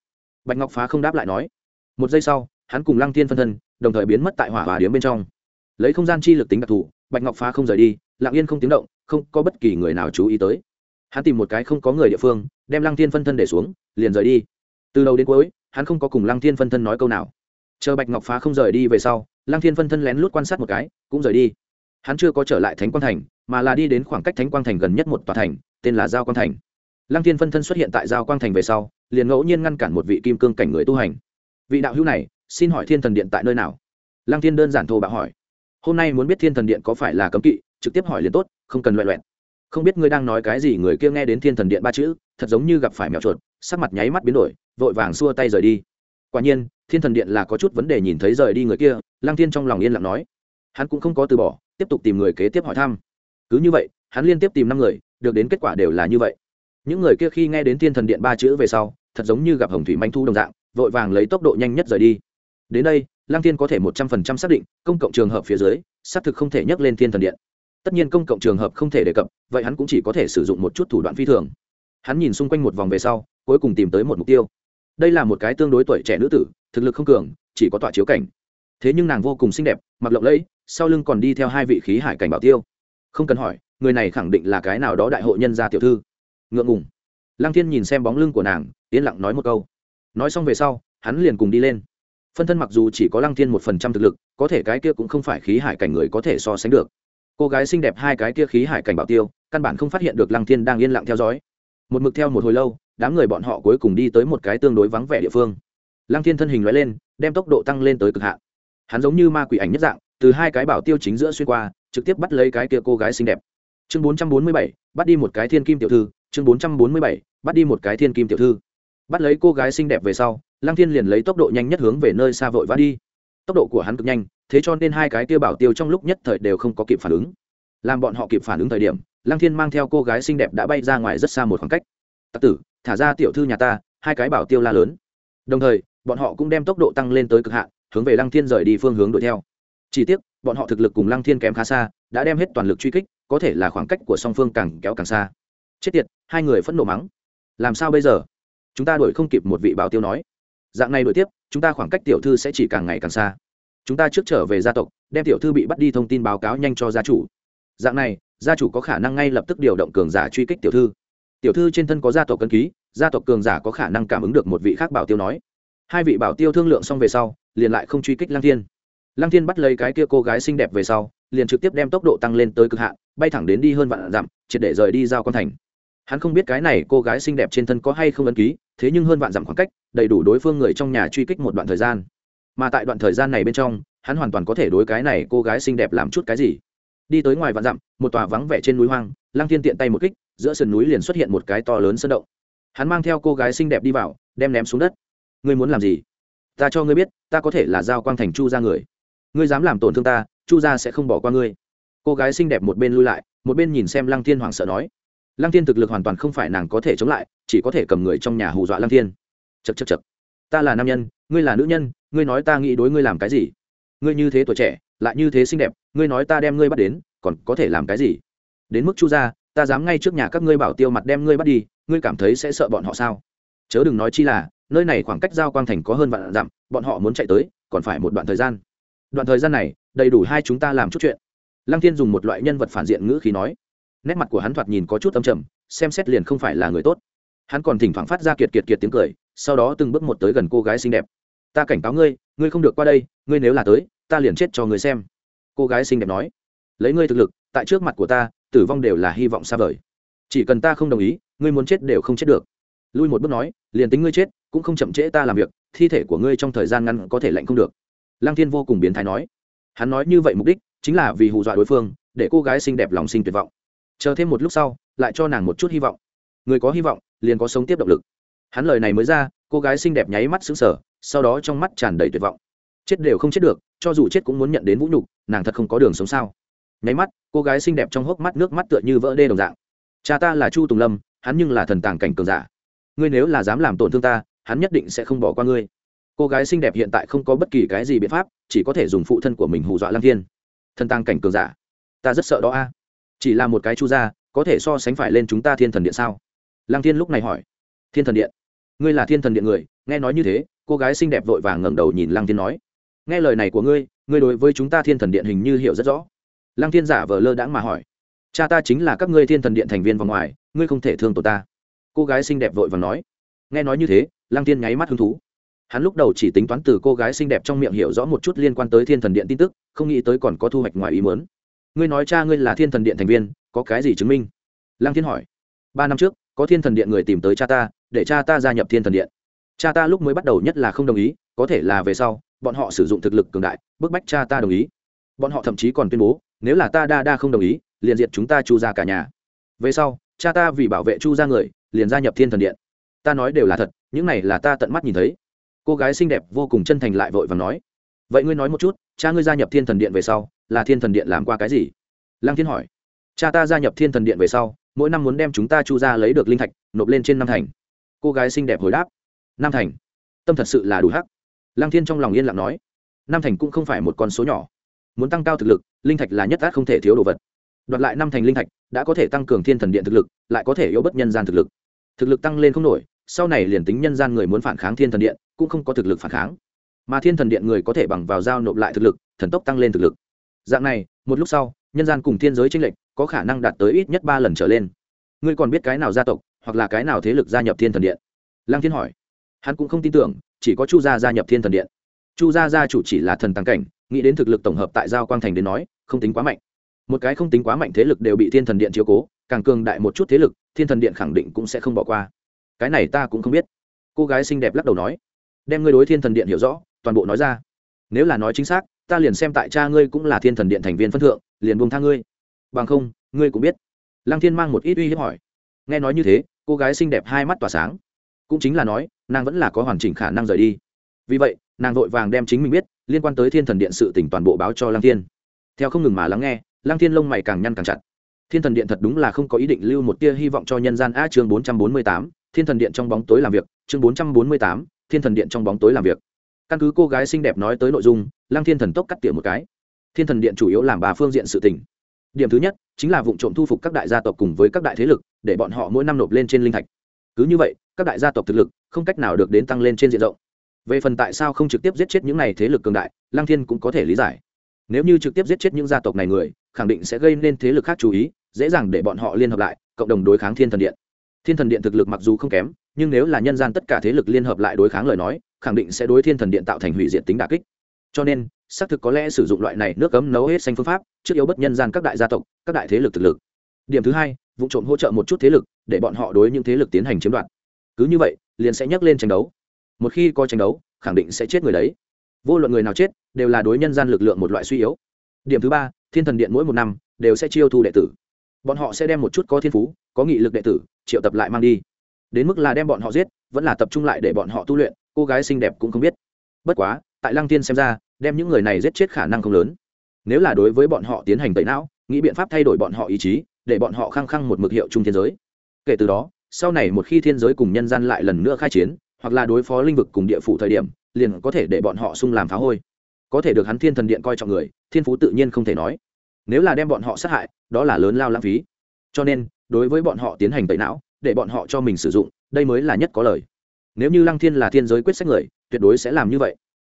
Bạch ngọc phá không đáp lại nói. Một giây sau, hắn cùng lăng thiên phân thân, đồng thời biến mất tại hỏa hòa điếm bên trong. Lấy không gian chi lực tính đặc thù, bạch ngọc phá không rời đi, lặng yên không tiếng động không có bất kỳ người nào chú ý tới. Hắn tìm một cái không có người địa phương, đem lăng thiên phân thân để xuống, liền rời đi. Từ đầu đến cuối, hắn không có cùng lăng thiên phân thân nói câu nào. Chờ bạch ngọc phá không rời đi về sau, lăng thiên phân thân lén lút quan sát một cái, cũng rời đi. Hắn chưa có trở lại thánh quang thành, mà là đi đến khoảng cách thánh quang thành gần nhất một tòa thành, tên là giao quang thành. Lăng thiên phân thân xuất hiện tại giao quang thành về sau, liền ngẫu nhiên ngăn cản một vị kim cương cảnh người tu hành. Vị đạo hữu này, xin hỏi thiên thần điện tại nơi nào? Lăng thiên đơn giản thô bạo hỏi. Hôm nay muốn biết thiên thần điện có phải là cấm kỵ trực tiếp hỏi liền tốt, không cần loại loẹn không biết ngươi đang nói cái gì, người kia nghe đến thiên thần điện ba chữ, thật giống như gặp phải mèo chuột, sắc mặt nháy mắt biến đổi, vội vàng xua tay rời đi. Quả nhiên, thiên thần điện là có chút vấn đề nhìn thấy rời đi người kia, lăng thiên trong lòng yên lặng nói. Hắn cũng không có từ bỏ, tiếp tục tìm người kế tiếp hỏi thăm. Cứ như vậy, hắn liên tiếp tìm năm người, được đến kết quả đều là như vậy. Những người kia khi nghe đến thiên thần điện ba chữ về sau, thật giống như gặp hồng thủy manh thu đồng dạng, vội vàng lấy tốc độ nhanh nhất rời đi. Đến đây, lăng thiên có thể một trăm phần trăm xác định, công cộng trường hợp phía dưới, xác thực không thể nhắc lên thiên thần điện tất nhiên công cộng trường hợp không thể đề cập, vậy hắn cũng chỉ có thể sử dụng một chút thủ đoạn phi thường. Hắn nhìn xung quanh một vòng về sau, cuối cùng tìm tới một mục tiêu. Đây là một cái tương đối tuổi trẻ nữ tử, thực lực không cường, chỉ có tọa chiếu cảnh. Thế nhưng nàng vô cùng xinh đẹp, mặc lộng lẫy, sau lưng còn đi theo hai vị khí hải cảnh bảo tiêu. Không cần hỏi, người này khẳng định là cái nào đó đại hội nhân gia tiểu thư. Ngượng ngùng. Lăng thiên nhìn xem bóng lưng của nàng, yên lặng nói một câu. Nói xong về sau, hắn liền cùng đi lên. Phân thân mặc dù chỉ có lăng thiên một phần trăm thực lực, có thể cái kia cũng không phải khí hải cảnh người có thể so sánh được cô gái xinh đẹp hai cái kia khí hải cảnh bảo tiêu, căn bản không phát hiện được lăng thiên đang yên lặng theo dõi. Một mực theo một hồi lâu, đám người bọn họ cuối cùng đi tới một cái tương đối vắng vẻ địa phương. Lăng thiên thân hình loại lên, đem tốc độ tăng lên tới cực hạn. Hắn giống như ma quỷ ảnh nhất dạng, từ hai cái bảo tiêu chính giữa xuyên qua, trực tiếp bắt lấy cái kia cô gái xinh đẹp. Chương bốn trăm bốn mươi bảy, bắt đi một cái thiên kim tiểu thư. Chương bốn trăm bốn mươi bảy, bắt đi một cái thiên kim tiểu thư. Bắt lấy cô gái xinh đẹp về sau, lăng thiên liền lấy tốc độ nhanh nhất hướng về nơi xa vội vã đi tốc độ của hắn cực nhanh, thế cho nên hai cái tiêu bảo tiêu trong lúc nhất thời đều không có kịp phản ứng. Làm bọn họ kịp phản ứng thời điểm, lăng thiên mang theo cô gái xinh đẹp đã bay ra ngoài rất xa một khoảng cách. Tặc tử, thả ra tiểu thư nhà ta, hai cái bảo tiêu la lớn. Đồng thời, bọn họ cũng đem tốc độ tăng lên tới cực hạn, hướng về lăng thiên rời đi phương hướng đuổi theo. Chỉ tiếc, bọn họ thực lực cùng lăng thiên kém khá xa, đã đem hết toàn lực truy kích, có thể là khoảng cách của song phương càng kéo càng xa. Chết tiệt, hai người phẫn nộ mắng. Làm sao bây giờ? Chúng ta đuổi không kịp, một vị bảo tiêu nói. Dạng này đuổi tiếp chúng ta khoảng cách tiểu thư sẽ chỉ càng ngày càng xa. Chúng ta trước trở về gia tộc, đem tiểu thư bị bắt đi thông tin báo cáo nhanh cho gia chủ. Dạng này, gia chủ có khả năng ngay lập tức điều động cường giả truy kích tiểu thư. Tiểu thư trên thân có gia tộc cân ký, gia tộc cường giả có khả năng cảm ứng được một vị khác bảo tiêu nói. Hai vị bảo tiêu thương lượng xong về sau, liền lại không truy kích lăng thiên. Lăng thiên bắt lấy cái kia cô gái xinh đẹp về sau, liền trực tiếp đem tốc độ tăng lên tới cực hạn, bay thẳng đến đi hơn vạn dặm, triệt để rời đi giao con thành. Hắn không biết cái này cô gái xinh đẹp trên thân có hay không ấn ký thế nhưng hơn vạn dặm khoảng cách, đầy đủ đối phương người trong nhà truy kích một đoạn thời gian. Mà tại đoạn thời gian này bên trong, hắn hoàn toàn có thể đối cái này cô gái xinh đẹp làm chút cái gì. Đi tới ngoài vạn dặm, một tòa vắng vẻ trên núi hoang, lăng thiên tiện tay một kích, giữa sườn núi liền xuất hiện một cái to lớn sơn động. Hắn mang theo cô gái xinh đẹp đi vào, đem ném xuống đất. Ngươi muốn làm gì? Ta cho ngươi biết, ta có thể là giao quang thành chu ra người. Ngươi dám làm tổn thương ta, chu gia sẽ không bỏ qua ngươi. Cô gái xinh đẹp một bên lui lại, một bên nhìn xem lăng thiên hoảng sợ nói. Lăng thiên thực lực hoàn toàn không phải nàng có thể chống lại chỉ có thể cầm người trong nhà hù dọa lăng thiên. Chật chật chật ta là nam nhân, ngươi là nữ nhân, ngươi nói ta nghĩ đối ngươi làm cái gì? Ngươi như thế tuổi trẻ, lại như thế xinh đẹp, ngươi nói ta đem ngươi bắt đến, còn có thể làm cái gì? Đến mức chu gia, ta dám ngay trước nhà các ngươi bảo tiêu mặt đem ngươi bắt đi, ngươi cảm thấy sẽ sợ bọn họ sao? Chớ đừng nói chi là, nơi này khoảng cách giao quang thành có hơn vạn dặm, bọn họ muốn chạy tới, còn phải một đoạn thời gian. Đoạn thời gian này, đầy đủ hai chúng ta làm chút chuyện. Lăng thiên dùng một loại nhân vật phản diện ngữ khí nói. Nét mặt của hắn thoạt nhìn có chút âm trầm, xem xét liền không phải là người tốt hắn còn thỉnh thoảng phát ra kiệt kiệt kiệt tiếng cười, sau đó từng bước một tới gần cô gái xinh đẹp. Ta cảnh cáo ngươi ngươi không được qua đây, ngươi nếu là tới, ta liền chết cho ngươi xem. Cô gái xinh đẹp nói. Lấy ngươi thực lực, tại trước mặt của ta, tử vong đều là hy vọng xa vời. Chỉ cần ta không đồng ý, ngươi muốn chết đều không chết được. Lui một bước nói, liền tính ngươi chết, cũng không chậm trễ ta làm việc, thi thể của ngươi trong thời gian ngắn có thể lạnh không được. Lăng thiên vô cùng biến thái nói. Hắn nói như vậy mục đích, chính là vì hù dọa đối phương, để cô gái xinh đẹp lòng sinh tuyệt vọng. Chờ thêm một lúc sau, lại cho nàng một chút hy vọng người có hy vọng, liền có sống tiếp động lực. Hắn lời này mới ra, cô gái xinh đẹp nháy mắt xứng sở sau đó trong mắt tràn đầy tuyệt vọng. Chết đều không chết được, cho dù chết cũng muốn nhận đến vũ nhục, nàng thật không có đường sống sao? Nháy mắt, cô gái xinh đẹp trong hốc mắt nước mắt tựa như vỡ đê đồng dạng. Cha ta là chu tùng lâm, hắn nhưng là thần tàng cảnh cường giả. Ngươi nếu là dám làm tổn thương ta, hắn nhất định sẽ không bỏ qua ngươi. Cô gái xinh đẹp hiện tại không có bất kỳ cái gì biện pháp, chỉ có thể dùng phụ thân của mình hù dọa lăng thiên. Thần tàng cảnh cường giả, ta rất sợ đó a. Chỉ là một cái chu gia, có thể so sánh phải lên chúng ta thiên thần điện sao? Lăng thiên lúc này hỏi. Thiên thần điện. Ngươi là thiên thần điện người, nghe nói như thế, cô gái xinh đẹp vội vàng ngẩng đầu nhìn lăng thiên nói. Nghe lời này của ngươi ngươi đối với chúng ta thiên thần điện hình như hiểu rất rõ. Lăng thiên giả vờ lơ đãng mà hỏi. Cha ta chính là các ngươi thiên thần điện thành viên vòng ngoài, ngươi không thể thương tổ ta. Cô gái xinh đẹp vội vàng nói. Nghe nói như thế, lăng thiên nháy mắt hứng thú. Hắn lúc đầu chỉ tính toán từ cô gái xinh đẹp trong miệng hiểu rõ một chút liên quan tới thiên thần điện tin tức, không nghĩ tới còn có thu hoạch ngoài ý muốn. Ngươi nói cha ngươi là thiên thần điện thành viên, có cái gì chứng minh? Lăng thiên hỏi. Ba năm trước có thiên thần điện người tìm tới cha ta, để cha ta gia nhập thiên thần điện. Cha ta lúc mới bắt đầu nhất là không đồng ý, có thể là về sau, bọn họ sử dụng thực lực cường đại, bức bách cha ta đồng ý. Bọn họ thậm chí còn tuyên bố, nếu là ta đa đa không đồng ý, liền diệt chúng ta chu ra cả nhà. Về sau, cha ta vì bảo vệ chu ra người, liền gia nhập thiên thần điện. Ta nói đều là thật, những này là ta tận mắt nhìn thấy. Cô gái xinh đẹp vô cùng chân thành lại vội và nói, vậy ngươi nói một chút, cha ngươi gia nhập thiên thần điện về sau, là thiên thần điện làm qua cái gì? Lăng thiên hỏi, cha ta gia nhập thiên thần điện về sau mỗi năm muốn đem chúng ta chu ra lấy được linh thạch, nộp lên trên năm thành. Cô gái xinh đẹp hồi đáp, năm thành? Tâm thật sự là đủ hắc. Lăng thiên trong lòng yên lặng nói, năm thành cũng không phải một con số nhỏ. Muốn tăng cao thực lực, linh thạch là nhất át không thể thiếu đồ vật. Đoạt lại năm thành linh thạch, đã có thể tăng cường thiên thần điện thực lực, lại có thể yếu bất nhân gian thực lực. Thực lực tăng lên không nổi, sau này liền tính nhân gian người muốn phản kháng thiên thần điện, cũng không có thực lực phản kháng. Mà thiên thần điện người có thể bằng vào giao nộp lại thực lực, thần tốc tăng lên thực lực. Dạng này, một lúc sau, nhân gian cùng thiên giới tranh lệch có khả năng đạt tới ít nhất ba lần trở lên. Ngươi còn biết cái nào gia tộc, hoặc là cái nào thế lực gia nhập thiên thần điện? Lăng thiên hỏi. Hắn cũng không tin tưởng, chỉ có chu gia gia nhập thiên thần điện. Chu gia gia chủ chỉ là thần tăng cảnh, nghĩ đến thực lực tổng hợp tại giao quang thành đến nói, không tính quá mạnh. Một cái không tính quá mạnh thế lực đều bị thiên thần điện chiếu cố, càng cường đại một chút thế lực, thiên thần điện khẳng định cũng sẽ không bỏ qua. Cái này ta cũng không biết. Cô gái xinh đẹp lắc đầu nói. Đem ngươi đối thiên thần điện hiểu rõ, toàn bộ nói ra. Nếu là nói chính xác, ta liền xem tại cha ngươi cũng là thiên thần điện thành viên phân thượng, liền buông tha ngươi bằng không, ngươi cũng biết. Lăng thiên mang một ít uy hiếp hỏi. Nghe nói như thế, cô gái xinh đẹp hai mắt tỏa sáng. Cũng chính là nói, nàng vẫn là có hoàn chỉnh khả năng rời đi. Vì vậy, nàng vội vàng đem chính mình biết, liên quan tới thiên thần điện sự tỉnh toàn bộ báo cho lăng thiên. Theo không ngừng mà lắng nghe, lăng thiên lông mày càng nhăn càng chặt. Thiên thần điện thật đúng là không có ý định lưu một tia hy vọng cho nhân gian. A, chương bốn trăm bốn mươi tám, thiên thần điện trong bóng tối làm việc. Chương bốn trăm bốn mươi tám, thiên thần điện trong bóng tối làm việc. Căn cứ cô gái xinh đẹp nói tới nội dung, lăng thiên thần tốc cắt tỉa một cái. Thiên thần điện chủ yếu làm bà phương diện sự tỉnh điểm thứ nhất, chính là vụ trộm thu phục các đại gia tộc cùng với các đại thế lực, để bọn họ mỗi năm nộp lên trên linh thạch. Cứ như vậy, các đại gia tộc thực lực không cách nào được đến tăng lên trên diện rộng. Về phần tại sao không trực tiếp giết chết những này thế lực cường đại, lăng thiên cũng có thể lý giải. Nếu như trực tiếp giết chết những gia tộc này người, khẳng định sẽ gây nên thế lực khác chú ý, dễ dàng để bọn họ liên hợp lại, cộng đồng đối kháng thiên thần điện. Thiên thần điện thực lực mặc dù không kém, nhưng nếu là nhân gian tất cả thế lực liên hợp lại đối kháng lời nói, khẳng định sẽ đối thiên thần điện tạo thành hủy diệt tính đà kích. Cho nên xác thực có lẽ sử dụng loại này nước cấm nấu hết xanh phương pháp, trước yếu bất nhân gian các đại gia tộc, các đại thế lực thực lực. Điểm thứ hai, vụ trộm hỗ trợ một chút thế lực, để bọn họ đối những thế lực tiến hành chiếm đoạt. Cứ như vậy, liền sẽ nhắc lên tranh đấu. Một khi có tranh đấu, khẳng định sẽ chết người đấy. Vô luận người nào chết, đều là đối nhân gian lực lượng một loại suy yếu. Điểm thứ ba, thiên thần điện mỗi một năm, đều sẽ chiêu thu đệ tử. Bọn họ sẽ đem một chút có thiên phú, có nghị lực đệ tử, triệu tập lại mang đi. Đến mức là đem bọn họ giết, vẫn là tập trung lại để bọn họ tu luyện, cô gái xinh đẹp cũng không biết. Bất quá, tại lăng tiên xem ra đem những người này giết chết khả năng không lớn. Nếu là đối với bọn họ tiến hành tẩy não, nghĩ biện pháp thay đổi bọn họ ý chí, để bọn họ khăng khăng một mực hiệu chung thiên giới. Kể từ đó, sau này một khi thiên giới cùng nhân gian lại lần nữa khai chiến, hoặc là đối phó linh vực cùng địa phủ thời điểm, liền có thể để bọn họ sung làm phá hôi. Có thể được hắn thiên thần điện coi trọng người, thiên phú tự nhiên không thể nói. Nếu là đem bọn họ sát hại, đó là lớn lao lãng phí. Cho nên, đối với bọn họ tiến hành tẩy não, để bọn họ cho mình sử dụng, đây mới là nhất có lời. Nếu như lăng thiên là thiên giới quyết sách người, tuyệt đối sẽ làm như vậy.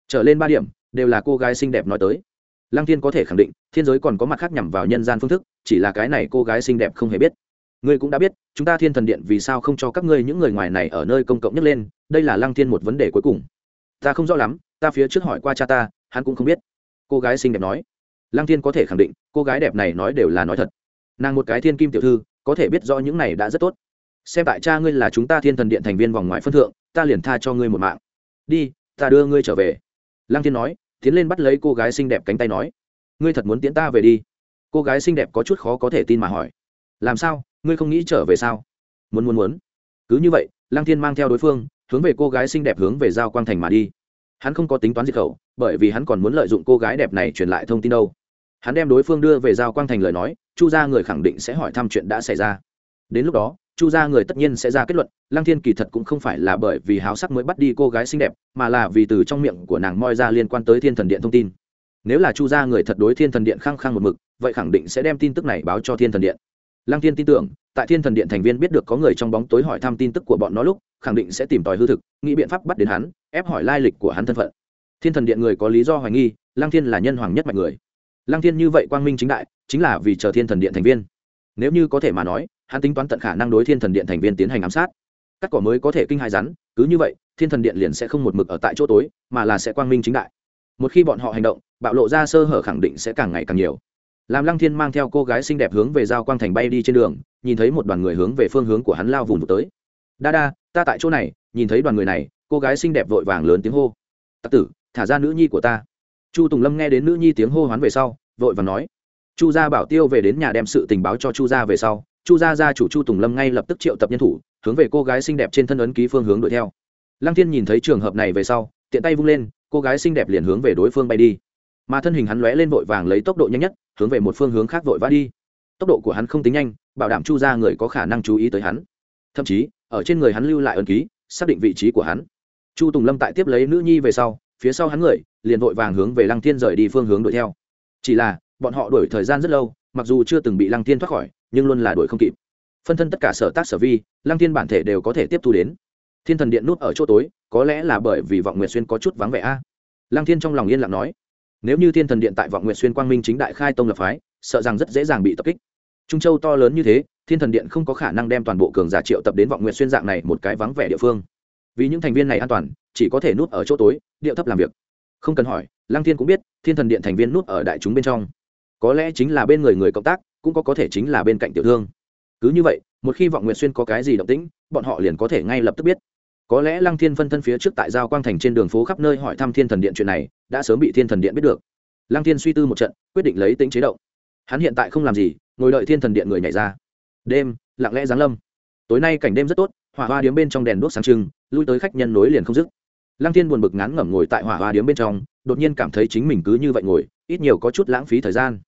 Trở lên ba điểm đều là cô gái xinh đẹp nói tới. Lăng thiên có thể khẳng định, thiên giới còn có mặt khác nhằm vào nhân gian phương thức, chỉ là cái này cô gái xinh đẹp không hề biết. Ngươi cũng đã biết, chúng ta thiên thần điện vì sao không cho các ngươi những người ngoài này ở nơi công cộng nhất lên, đây là lăng thiên một vấn đề cuối cùng. Ta không rõ lắm, ta phía trước hỏi qua cha ta, hắn cũng không biết. Cô gái xinh đẹp nói. Lăng thiên có thể khẳng định, cô gái đẹp này nói đều là nói thật. Nàng một cái thiên kim tiểu thư, có thể biết rõ những này đã rất tốt. Xem tại cha ngươi là chúng ta thiên thần điện thành viên vòng ngoài phân thượng, ta liền tha cho ngươi một mạng. Đi, ta đưa ngươi trở về. Lăng thiên nói tiến lên bắt lấy cô gái xinh đẹp cánh tay nói, ngươi thật muốn tiễn ta về đi? Cô gái xinh đẹp có chút khó có thể tin mà hỏi, làm sao? Ngươi không nghĩ trở về sao? Muốn muốn muốn. Cứ như vậy, lăng thiên mang theo đối phương, hướng về cô gái xinh đẹp hướng về giao quang thành mà đi. Hắn không có tính toán diệt khẩu, bởi vì hắn còn muốn lợi dụng cô gái đẹp này truyền lại thông tin đâu. Hắn đem đối phương đưa về giao quang thành lời nói, chu gia người khẳng định sẽ hỏi thăm chuyện đã xảy ra. Đến lúc đó chu gia người tất nhiên sẽ ra kết luận, lăng thiên kỳ thật cũng không phải là bởi vì háo sắc mới bắt đi cô gái xinh đẹp, mà là vì từ trong miệng của nàng moi ra liên quan tới thiên thần điện thông tin. Nếu là chu gia người thật đối thiên thần điện khăng khăng một mực, vậy khẳng định sẽ đem tin tức này báo cho thiên thần điện. Lăng thiên tin tưởng, tại thiên thần điện thành viên biết được có người trong bóng tối hỏi thăm tin tức của bọn nó lúc, khẳng định sẽ tìm tòi hư thực, nghĩ biện pháp bắt đến hắn, ép hỏi lai lịch của hắn thân phận. Thiên thần điện người có lý do hoài nghi, lăng thiên là nhân hoàng nhất mạnh người. Lăng thiên như vậy quang minh chính đại, chính là vì chờ thiên thần điện thành viên. Nếu như có thể mà nói hắn tính toán tận khả năng đối thiên thần điện thành viên tiến hành ám sát. Cắt cỏ mới có thể kinh hại rắn, cứ như vậy, thiên thần điện liền sẽ không một mực ở tại chỗ tối, mà là sẽ quang minh chính đại. Một khi bọn họ hành động, bạo lộ ra sơ hở khẳng định sẽ càng ngày càng nhiều. Làm lăng thiên mang theo cô gái xinh đẹp hướng về giao quang thành bay đi trên đường, nhìn thấy một đoàn người hướng về phương hướng của hắn lao vùng vụt tới. Đa đa, ta tại chỗ này. Nhìn thấy đoàn người này, cô gái xinh đẹp vội vàng lớn tiếng hô. Tặc tử, thả ra nữ nhi của ta. Chu tùng lâm nghe đến nữ nhi tiếng hô hoán về sau, vội vàng nói. Chu gia bảo tiêu về đến nhà đem sự tình báo cho chu gia về sau chu gia gia chủ chu tùng lâm ngay lập tức triệu tập nhân thủ, hướng về cô gái xinh đẹp trên thân ấn ký phương hướng đuổi theo. Lăng thiên nhìn thấy trường hợp này về sau, tiện tay vung lên, cô gái xinh đẹp liền hướng về đối phương bay đi. Mà thân hình hắn lóe lên vội vàng lấy tốc độ nhanh nhất, hướng về một phương hướng khác vội vã đi. Tốc độ của hắn không tính nhanh, bảo đảm chu ra người có khả năng chú ý tới hắn. Thậm chí, ở trên người hắn lưu lại ấn ký, xác định vị trí của hắn. Chu tùng lâm tại tiếp lấy nữ nhi về sau, phía sau hắn người, liền vội vàng hướng về lăng thiên rời đi phương hướng đuổi theo. Chỉ là, bọn họ đuổi thời gian rất lâu, mặc dù chưa từng bị lăng thiên thoát khỏi nhưng luôn là đuổi không kịp. Phân thân tất cả sở tác sở vi, lăng thiên bản thể đều có thể tiếp thu đến. Thiên thần điện nút ở chỗ tối, có lẽ là bởi vì vọng nguyệt xuyên có chút vắng vẻ a. Lăng thiên trong lòng yên lặng nói, nếu như thiên thần điện tại vọng nguyệt xuyên quang minh chính đại khai tông lập phái, sợ rằng rất dễ dàng bị tập kích. Trung châu to lớn như thế, thiên thần điện không có khả năng đem toàn bộ cường giả triệu tập đến vọng nguyệt xuyên dạng này một cái vắng vẻ địa phương. Vì những thành viên này an toàn, chỉ có thể nút ở chỗ tối, điệu thấp làm việc. Không cần hỏi, lăng thiên cũng biết, thiên thần điện thành viên nút ở đại chúng bên trong. Có lẽ chính là bên người người cộng tác cũng có có thể chính là bên cạnh tiểu thương. Cứ như vậy, một khi vọng nguyệt xuyên có cái gì động tĩnh, bọn họ liền có thể ngay lập tức biết. Có lẽ lăng thiên phân thân phía trước tại giao quang thành trên đường phố khắp nơi hỏi thăm thiên thần điện chuyện này, đã sớm bị thiên thần điện biết được. Lăng thiên suy tư một trận, quyết định lấy tính chế động. Hắn hiện tại không làm gì, ngồi đợi thiên thần điện người nhảy ra. Đêm, lặng lẽ giáng lâm. Tối nay cảnh đêm rất tốt, hỏa hoa điếm bên trong đèn đuốc sáng trưng, lui tới khách nhân nối liền không dứt. Lăng thiên buồn bực ngán ngẩm ngồi tại hỏa hoa điếm bên trong, đột nhiên cảm thấy chính mình cứ như vậy ngồi, ít nhiều có chút lãng phí thời gian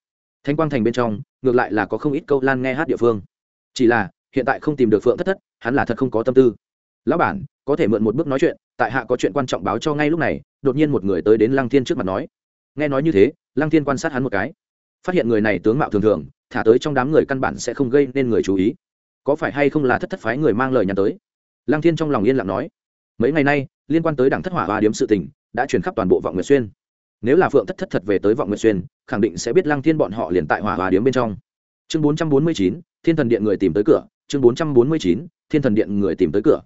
thanh quang thành bên trong, ngược lại là có không ít câu lan nghe hát địa phương. Chỉ là, hiện tại không tìm được phượng thất thất, hắn là thật không có tâm tư. Lão bản, có thể mượn một bước nói chuyện, tại hạ có chuyện quan trọng báo cho ngay lúc này, đột nhiên một người tới đến lăng thiên trước mặt nói. Nghe nói như thế, lăng thiên quan sát hắn một cái. Phát hiện người này tướng mạo thường thường, thả tới trong đám người căn bản sẽ không gây nên người chú ý. Có phải hay không là thất thất phái người mang lời nhắn tới? Lăng thiên trong lòng yên lặng nói. Mấy ngày nay, liên quan tới đảng thất hỏa và điếm sự tình, đã truyền khắp toàn bộ vọng nguyệt xuyên nếu là phượng thất thất thật về tới vọng nguyệt xuyên, khẳng định sẽ biết lăng thiên bọn họ liền tại hỏa và điếm bên trong. Chương bốn trăm bốn mươi chín, thiên thần điện người tìm tới cửa. Chương bốn trăm bốn mươi chín, thiên thần điện người tìm tới cửa.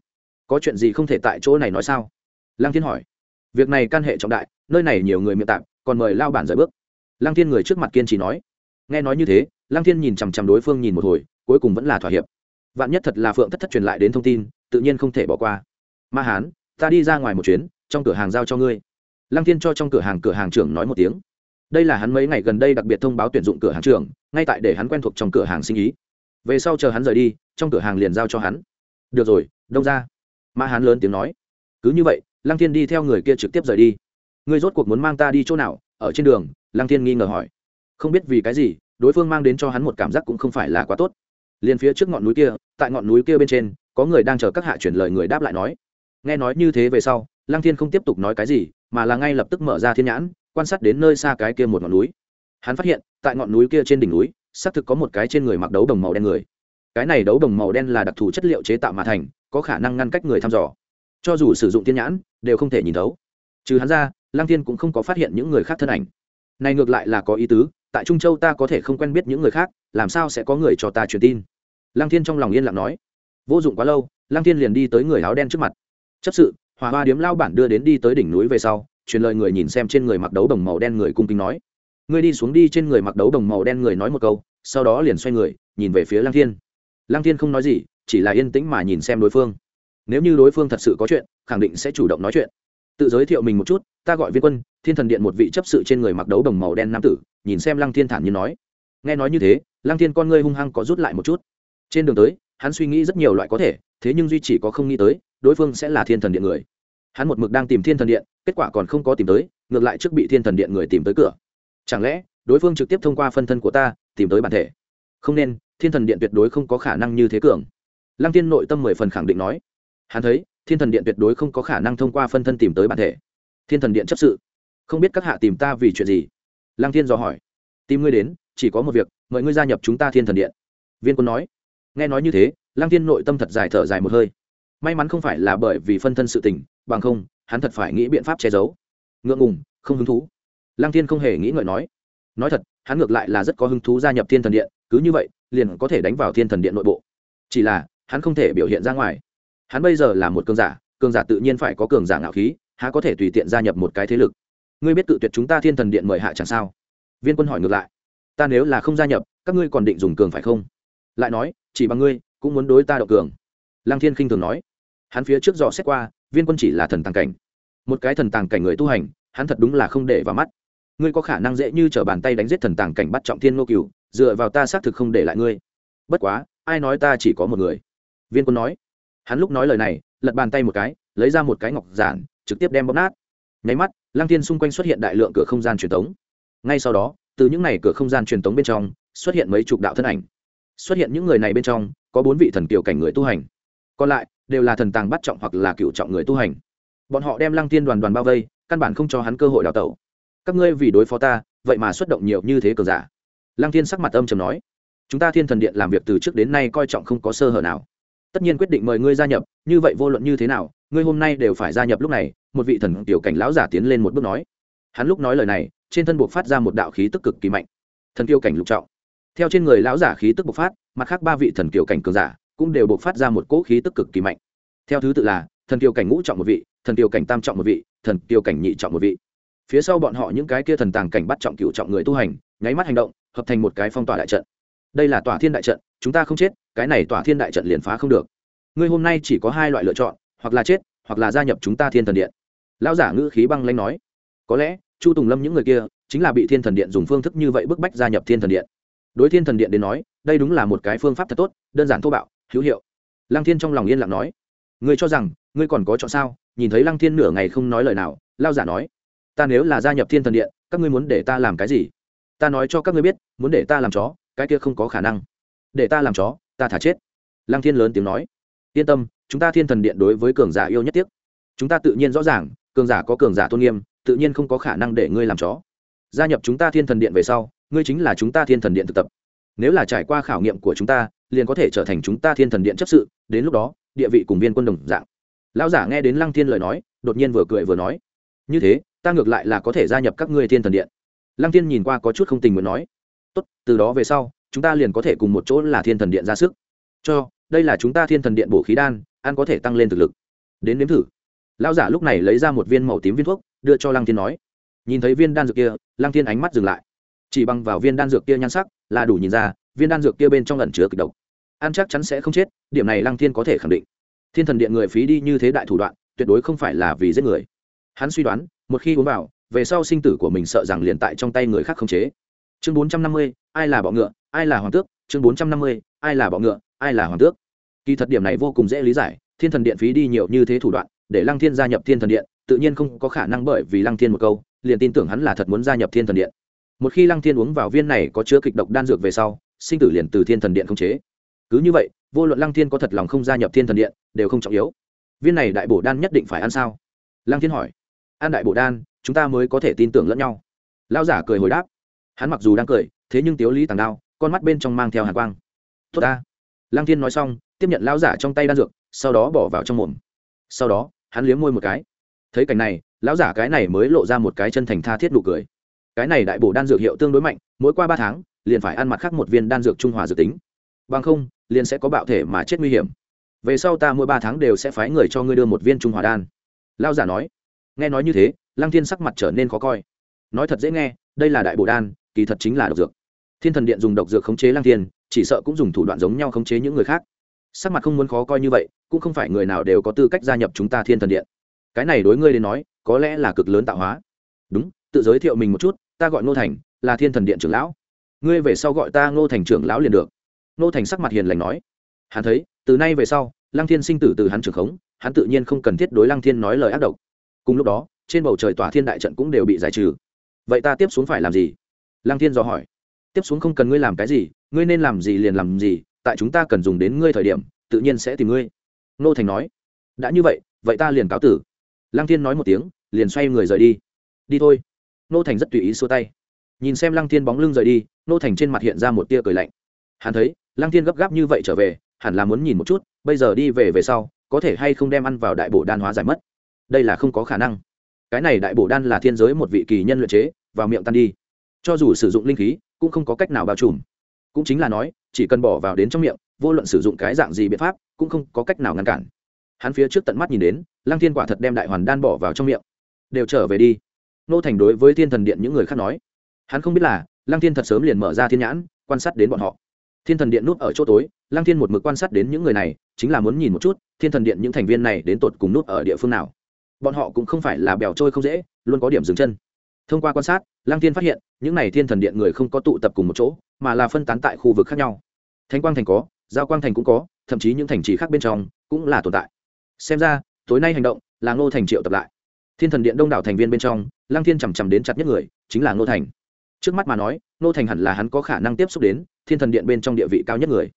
Có chuyện gì không thể tại chỗ này nói sao? Lăng thiên hỏi. Việc này can hệ trọng đại, nơi này nhiều người miệng tạm, còn mời lao bản rời bước. Lăng thiên người trước mặt kiên trì nói. Nghe nói như thế, lăng thiên nhìn chằm chằm đối phương nhìn một hồi, cuối cùng vẫn là thỏa hiệp. Vạn nhất thật là phượng thất thất truyền lại đến thông tin, tự nhiên không thể bỏ qua. Ma hán, ta đi ra ngoài một chuyến, trong cửa hàng giao cho ngươi lăng thiên cho trong cửa hàng cửa hàng trưởng nói một tiếng. Đây là hắn mấy ngày gần đây đặc biệt thông báo tuyển dụng cửa hàng trưởng, ngay tại để hắn quen thuộc trong cửa hàng sinh ý. Về sau chờ hắn rời đi, trong cửa hàng liền giao cho hắn. Được rồi, đông ra mã hán lớn tiếng nói. Cứ như vậy, lăng thiên đi theo người kia trực tiếp rời đi. Ngươi rốt cuộc muốn mang ta đi chỗ nào? Ở trên đường, lăng thiên nghi ngờ hỏi. Không biết vì cái gì, đối phương mang đến cho hắn một cảm giác cũng không phải là quá tốt. Liền phía trước ngọn núi kia, tại ngọn núi kia bên trên, có người đang chờ các hạ chuyển lời người đáp lại nói. Nghe nói như thế về sau lăng thiên không tiếp tục nói cái gì, mà là ngay lập tức mở ra thiên nhãn, quan sát đến nơi xa cái kia một ngọn núi. Hắn phát hiện, tại ngọn núi kia trên đỉnh núi, xác thực có một cái trên người mặc đấu đồng màu đen người. Cái này đấu đồng màu đen là đặc thù chất liệu chế tạo mà thành, có khả năng ngăn cách người thăm dò. Cho dù sử dụng thiên nhãn, đều không thể nhìn thấu. Trừ hắn ra, lăng thiên cũng không có phát hiện những người khác thân ảnh. Này ngược lại là có ý tứ, tại trung châu ta có thể không quen biết những người khác, làm sao sẽ có người cho ta truyền tin? Lăng thiên trong lòng yên lặng nói. Vô dụng quá lâu, lăng thiên liền đi tới người áo đen trước mặt. Chấp sự hòa hoa điếm lao bản đưa đến đi tới đỉnh núi về sau, truyền lời người nhìn xem trên người mặc đấu đồng màu đen người cung kính nói, ngươi đi xuống đi trên người mặc đấu đồng màu đen người nói một câu, sau đó liền xoay người, nhìn về phía lăng thiên. Lăng thiên không nói gì, chỉ là yên tĩnh mà nhìn xem đối phương. Nếu như đối phương thật sự có chuyện, khẳng định sẽ chủ động nói chuyện. Tự giới thiệu mình một chút, ta gọi viên quân, thiên thần điện một vị chấp sự trên người mặc đấu đồng màu đen nam tử, nhìn xem lăng thiên thản nhiên nói. Nghe nói như thế, lăng thiên con ngươi hung hăng có rút lại một chút. Trên đường tới, hắn suy nghĩ rất nhiều loại có thể, thế nhưng duy chỉ có không nghĩ tới đối phương sẽ là thiên thần điện người. Hắn một mực đang tìm thiên thần điện, kết quả còn không có tìm tới, ngược lại trước bị thiên thần điện người tìm tới cửa. Chẳng lẽ, đối phương trực tiếp thông qua phân thân của ta, tìm tới bản thể? Không nên, thiên thần điện tuyệt đối không có khả năng như thế cường. Lăng tiên nội tâm mười phần khẳng định nói. Hắn thấy, thiên thần điện tuyệt đối không có khả năng thông qua phân thân tìm tới bản thể. Thiên thần điện chấp sự. Không biết các hạ tìm ta vì chuyện gì? Lăng thiên dò hỏi. Tìm ngươi đến, chỉ có một việc, mời ngươi gia nhập chúng ta thiên thần điện. Viên quân nói. Nghe nói như thế, lăng thiên nội tâm thật dài thở dài một hơi may mắn không phải là bởi vì phân thân sự tình, bằng không, hắn thật phải nghĩ biện pháp che giấu. Ngượng ngùng, không hứng thú. Lăng thiên không hề nghĩ ngợi nói. Nói thật, hắn ngược lại là rất có hứng thú gia nhập thiên thần điện, cứ như vậy, liền có thể đánh vào thiên thần điện nội bộ. Chỉ là, hắn không thể biểu hiện ra ngoài. Hắn bây giờ là một cường giả cường giả tự nhiên phải có cường giả ngạo khí, há có thể tùy tiện gia nhập một cái thế lực. Ngươi biết tự tuyệt chúng ta thiên thần điện mời hạ chẳng sao? Viên quân hỏi ngược lại. Ta nếu là không gia nhập, các ngươi còn định dùng cường phải không? Lại nói, chỉ bằng ngươi, cũng muốn đối ta đậu cường. Lăng thiên khinh thường nói hắn phía trước dò xét qua, viên quân chỉ là thần tàng cảnh. Một cái thần tàng cảnh người tu hành, hắn thật đúng là không để vào mắt. Ngươi có khả năng dễ như t r ở bàn tay đánh giết thần tàng cảnh bắt trọng thiên ngô cựu dựa vào ta xác thực không để lại ngươi. Bất quá, ai nói ta chỉ có một người? Viên quân nói. Hắn lúc nói lời này, lật bàn tay một cái, lấy ra một cái ngọc giản, trực tiếp đem bóp nát. Nháy mắt Lang thiên xung quanh xuất hiện đại lượng cửa không gian truyền thống ngay sau đó, từ những n à y cửa không gian truyền thống bên trong, xuất hiện mấy chục đạo thân ảnh. Xuất hiện những người này bên trong, có bốn vị thần kiều cảnh người tu hành. Còn lại đều là thần tàng bắt trọng hoặc là cựu trọng người tu hành. Bọn họ đem lăng tiên đoàn đoàn bao vây, căn bản không cho hắn cơ hội đào tẩu. Các ngươi vì đối phó ta, vậy mà xuất động nhiều như thế cờ giả. Lăng tiên sắc mặt âm trầm nói, chúng ta thiên thần điện làm việc từ trước đến nay coi trọng không có sơ hở nào. Tất nhiên quyết định mời ngươi gia nhập, như vậy vô luận như thế nào, ngươi hôm nay đều phải gia nhập lúc này. Một vị thần tiểu cảnh lão giả tiến lên một bước nói. Hắn lúc nói lời này, trên thân buộc phát ra một đạo khí tức cực kỳ mạnh. Thần kiêu cảnh lục trọng. Theo trên người lão giả khí tức bộc phát, mặt khác ba vị thần kiều cảnh cường giả cũng đều bộc phát ra một cỗ khí tức cực kỳ mạnh. Theo thứ tự là, thần kiều cảnh ngũ trọng một vị, thần kiều cảnh tam trọng một vị, thần kiều cảnh nhị trọng một vị. Phía sau bọn họ những cái kia thần tàng cảnh bắt trọng cựu trọng người tu hành, nháy mắt hành động, hợp thành một cái phong tỏa đại trận. Đây là tỏa thiên đại trận, chúng ta không chết, cái này tỏa thiên đại trận liền phá không được. Ngươi hôm nay chỉ có hai loại lựa chọn, hoặc là chết, hoặc là gia nhập chúng ta thiên thần điện. Lão giả ngữ khí băng lanh nói. Có lẽ, chu tùng lâm những người kia, chính là bị thiên thần điện dùng phương thức như vậy bức bách gia nhập thiên thần điện. Đối thiên thần điện đến nói, đây đúng là một cái phương pháp thật tốt, đơn giản thô bạo hữu hiệu. Lăng thiên trong lòng yên lặng nói, ngươi cho rằng, ngươi còn có chọn sao? Nhìn thấy lăng thiên nửa ngày không nói lời nào, lao giả nói, ta nếu là gia nhập thiên thần điện, các ngươi muốn để ta làm cái gì? Ta nói cho các ngươi biết, muốn để ta làm chó, cái kia không có khả năng. Để ta làm chó, ta thả chết. Lăng thiên lớn tiếng nói, yên tâm, chúng ta thiên thần điện đối với cường giả yêu nhất tiếc. Chúng ta tự nhiên rõ ràng, cường giả có cường giả tôn nghiêm, tự nhiên không có khả năng để ngươi làm chó. Gia nhập chúng ta thiên thần điện về sau, ngươi chính là chúng ta thiên thần điện thực tập. Nếu là trải qua khảo nghiệm của chúng ta liền có thể trở thành chúng ta thiên thần điện chấp sự, đến lúc đó, địa vị cùng viên quân đồng dạng. Lão giả nghe đến lăng thiên lời nói, đột nhiên vừa cười vừa nói, như thế, ta ngược lại là có thể gia nhập các ngươi thiên thần điện. Lăng thiên nhìn qua có chút không tình muốn nói, tốt, từ đó về sau, chúng ta liền có thể cùng một chỗ là thiên thần điện ra sức. Cho, đây là chúng ta thiên thần điện bổ khí đan, ăn có thể tăng lên thực lực. Đến nếm thử. Lão giả lúc này lấy ra một viên màu tím viên thuốc, đưa cho lăng thiên nói. Nhìn thấy viên đan dược kia, lăng thiên ánh mắt dừng lại. Chỉ bằng vào viên đan dược kia nhan sắc là đủ nhìn ra, viên đan dược kia bên trong lẩn chứa kịch độc ăn chắc chắn sẽ không chết, điểm này lăng thiên có thể khẳng định. Thiên thần điện người phí đi như thế đại thủ đoạn, tuyệt đối không phải là vì giết người. Hắn suy đoán, một khi uống vào, về sau sinh tử của mình sợ rằng liền tại trong tay người khác không chế. Chương bốn trăm năm mươi, ai là bọ ngựa, ai là hoàng tước? Chương bốn trăm năm mươi, ai là bọ ngựa, ai là hoàng tước? Kỳ thật điểm này vô cùng dễ lý giải, thiên thần điện phí đi nhiều như thế thủ đoạn, để lăng thiên gia nhập thiên thần điện, tự nhiên không có khả năng bởi vì lăng thiên một câu, liền tin tưởng hắn là thật muốn gia nhập thiên thần điện. Một khi lăng thiên uống vào viên này có chứa kịch độc đan dược về sau, sinh tử liền từ thiên thần điện không chế cứ như vậy, vô luận lăng thiên có thật lòng không gia nhập thiên thần điện, đều không trọng yếu. Viên này đại bổ đan nhất định phải ăn sao? Lăng thiên hỏi. Ăn đại bổ đan, chúng ta mới có thể tin tưởng lẫn nhau. Lao giả cười hồi đáp. Hắn mặc dù đang cười, thế nhưng tiếu lý tàng đao, con mắt bên trong mang theo hàn quang. Tốt ta. Lăng thiên nói xong, tiếp nhận lao giả trong tay đan dược, sau đó bỏ vào trong mồm. Sau đó, hắn liếm môi một cái. Thấy cảnh này, lão giả cái này mới lộ ra một cái chân thành tha thiết nụ cười. Cái này đại bổ đan dược hiệu tương đối mạnh, mỗi qua ba tháng, liền phải ăn mặt khác một viên đan dược trung hòa dự tính. Bằng không liền sẽ có bạo thể mà chết nguy hiểm. Về sau ta mỗi ba tháng đều sẽ phái người cho ngươi đưa một viên trung hòa đan. Lao giả nói. Nghe nói như thế, lăng thiên sắc mặt trở nên khó coi. Nói thật dễ nghe, đây là đại bổ đan, kỳ thật chính là độc dược. Thiên thần điện dùng độc dược khống chế lăng thiên, chỉ sợ cũng dùng thủ đoạn giống nhau khống chế những người khác. Sắc mặt không muốn khó coi như vậy, cũng không phải người nào đều có tư cách gia nhập chúng ta thiên thần điện. Cái này đối ngươi đến nói, có lẽ là cực lớn tạo hóa. Đúng, tự giới thiệu mình một chút, ta gọi ngô thành, là thiên thần điện trưởng lão. Ngươi về sau gọi ta ngô thành trưởng lão liền được. Nô thành sắc mặt hiền lành nói, hắn thấy, từ nay về sau, lăng thiên sinh tử từ hắn trưởng khống, hắn tự nhiên không cần thiết đối lăng thiên nói lời ác độc. Cùng lúc đó, trên bầu trời tỏa thiên đại trận cũng đều bị giải trừ. Vậy ta tiếp xuống phải làm gì? Lăng thiên dò hỏi. Tiếp xuống không cần ngươi làm cái gì, ngươi nên làm gì liền làm gì, tại chúng ta cần dùng đến ngươi thời điểm, tự nhiên sẽ tìm ngươi. Nô thành nói. Đã như vậy vậy ta liền cáo tử. Lăng thiên nói một tiếng, liền xoay người rời đi. Đi thôi. Nô thành rất tùy ý xua tay. Nhìn xem lăng thiên bóng lưng rời đi, nô thành trên mặt hiện ra một tia cười lạnh. Hắn thấy lăng thiên gấp gáp như vậy trở về, hẳn là muốn nhìn một chút, bây giờ đi về về sau, có thể hay không đem ăn vào đại bổ đan hóa giải mất. Đây là không có khả năng. Cái này đại bổ đan là thiên giới một vị kỳ nhân luyện chế, vào miệng tan đi. Cho dù sử dụng linh khí, cũng không có cách nào bao trùm. Cũng chính là nói, chỉ cần bỏ vào đến trong miệng, vô luận sử dụng cái dạng gì biện pháp, cũng không có cách nào ngăn cản. Hắn phía trước tận mắt nhìn đến, lăng thiên quả thật đem đại hoàn đan bỏ vào trong miệng. Đều trở về đi. Nô thành đối với thiên thần điện những người khác nói. Hắn không biết là, lăng thiên thật sớm liền mở ra thiên nhãn, quan sát đến bọn họ thiên thần điện núp ở chỗ tối, lăng thiên một mực quan sát đến những người này, chính là muốn nhìn một chút, thiên thần điện những thành viên này đến tột cùng núp ở địa phương nào. Bọn họ cũng không phải là bèo trôi không dễ, luôn có điểm dừng chân. Thông qua quan sát, lăng thiên phát hiện, những n à y thiên thần điện người không có tụ tập cùng một chỗ, mà là phân tán tại khu vực khác nhau. Thánh quang thành có, giao quang thành cũng có, thậm chí những thành trì khác bên trong cũng là tồn tại. Xem ra, tối nay hành động là ngô thành triệu tập lại. Thiên thần điện đông đảo thành viên bên trong, lăng thiên chằm chằm đến chặt nhất người, chính là ngô thành trước mắt mà nói nô thành hẳn là hắn có khả năng tiếp xúc đến thiên thần điện bên trong địa vị cao nhất người.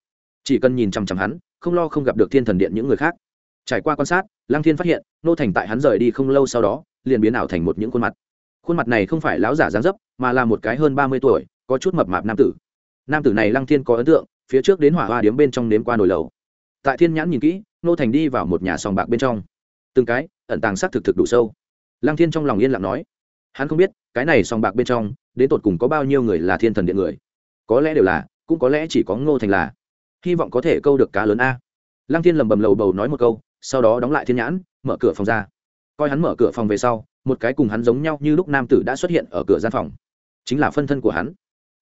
Chỉ cần nhìn chằm chằm hắn, không lo không gặp được thiên thần điện những người khác. Trải qua quan sát, lăng thiên phát hiện nô thành tại hắn rời đi không lâu sau đó, liền biến ảo thành một những khuôn mặt. Khuôn mặt này không phải lão giả dáng dấp, mà là một cái hơn ba mươi tuổi, có chút mập mạp nam tử. Nam tử này lăng thiên có ấn tượng, phía trước đến hỏa hoa điếm bên trong nếm qua nồi lầu tại thiên nhãn nhìn kỹ nô thành đi vào một nhà sòng bạc bên trong. Từng cái, ẩn tàng sắc thực thực đủ sâu. Lăng thiên trong lòng yên lặng nói, hắn không biết cái này sòng bạc bên trong, đến tột cùng có bao nhiêu người là thiên thần điện người? Có lẽ đều là, cũng có lẽ chỉ có ngô thành là. Hy vọng có thể câu được cá lớn a. Lăng thiên lầm bầm lầu bầu nói một câu, sau đó đóng lại thiên nhãn, mở cửa phòng ra. Coi hắn mở cửa phòng về sau, một cái cùng hắn giống nhau như lúc nam tử đã xuất hiện ở cửa gian phòng. Chính là phân thân của hắn.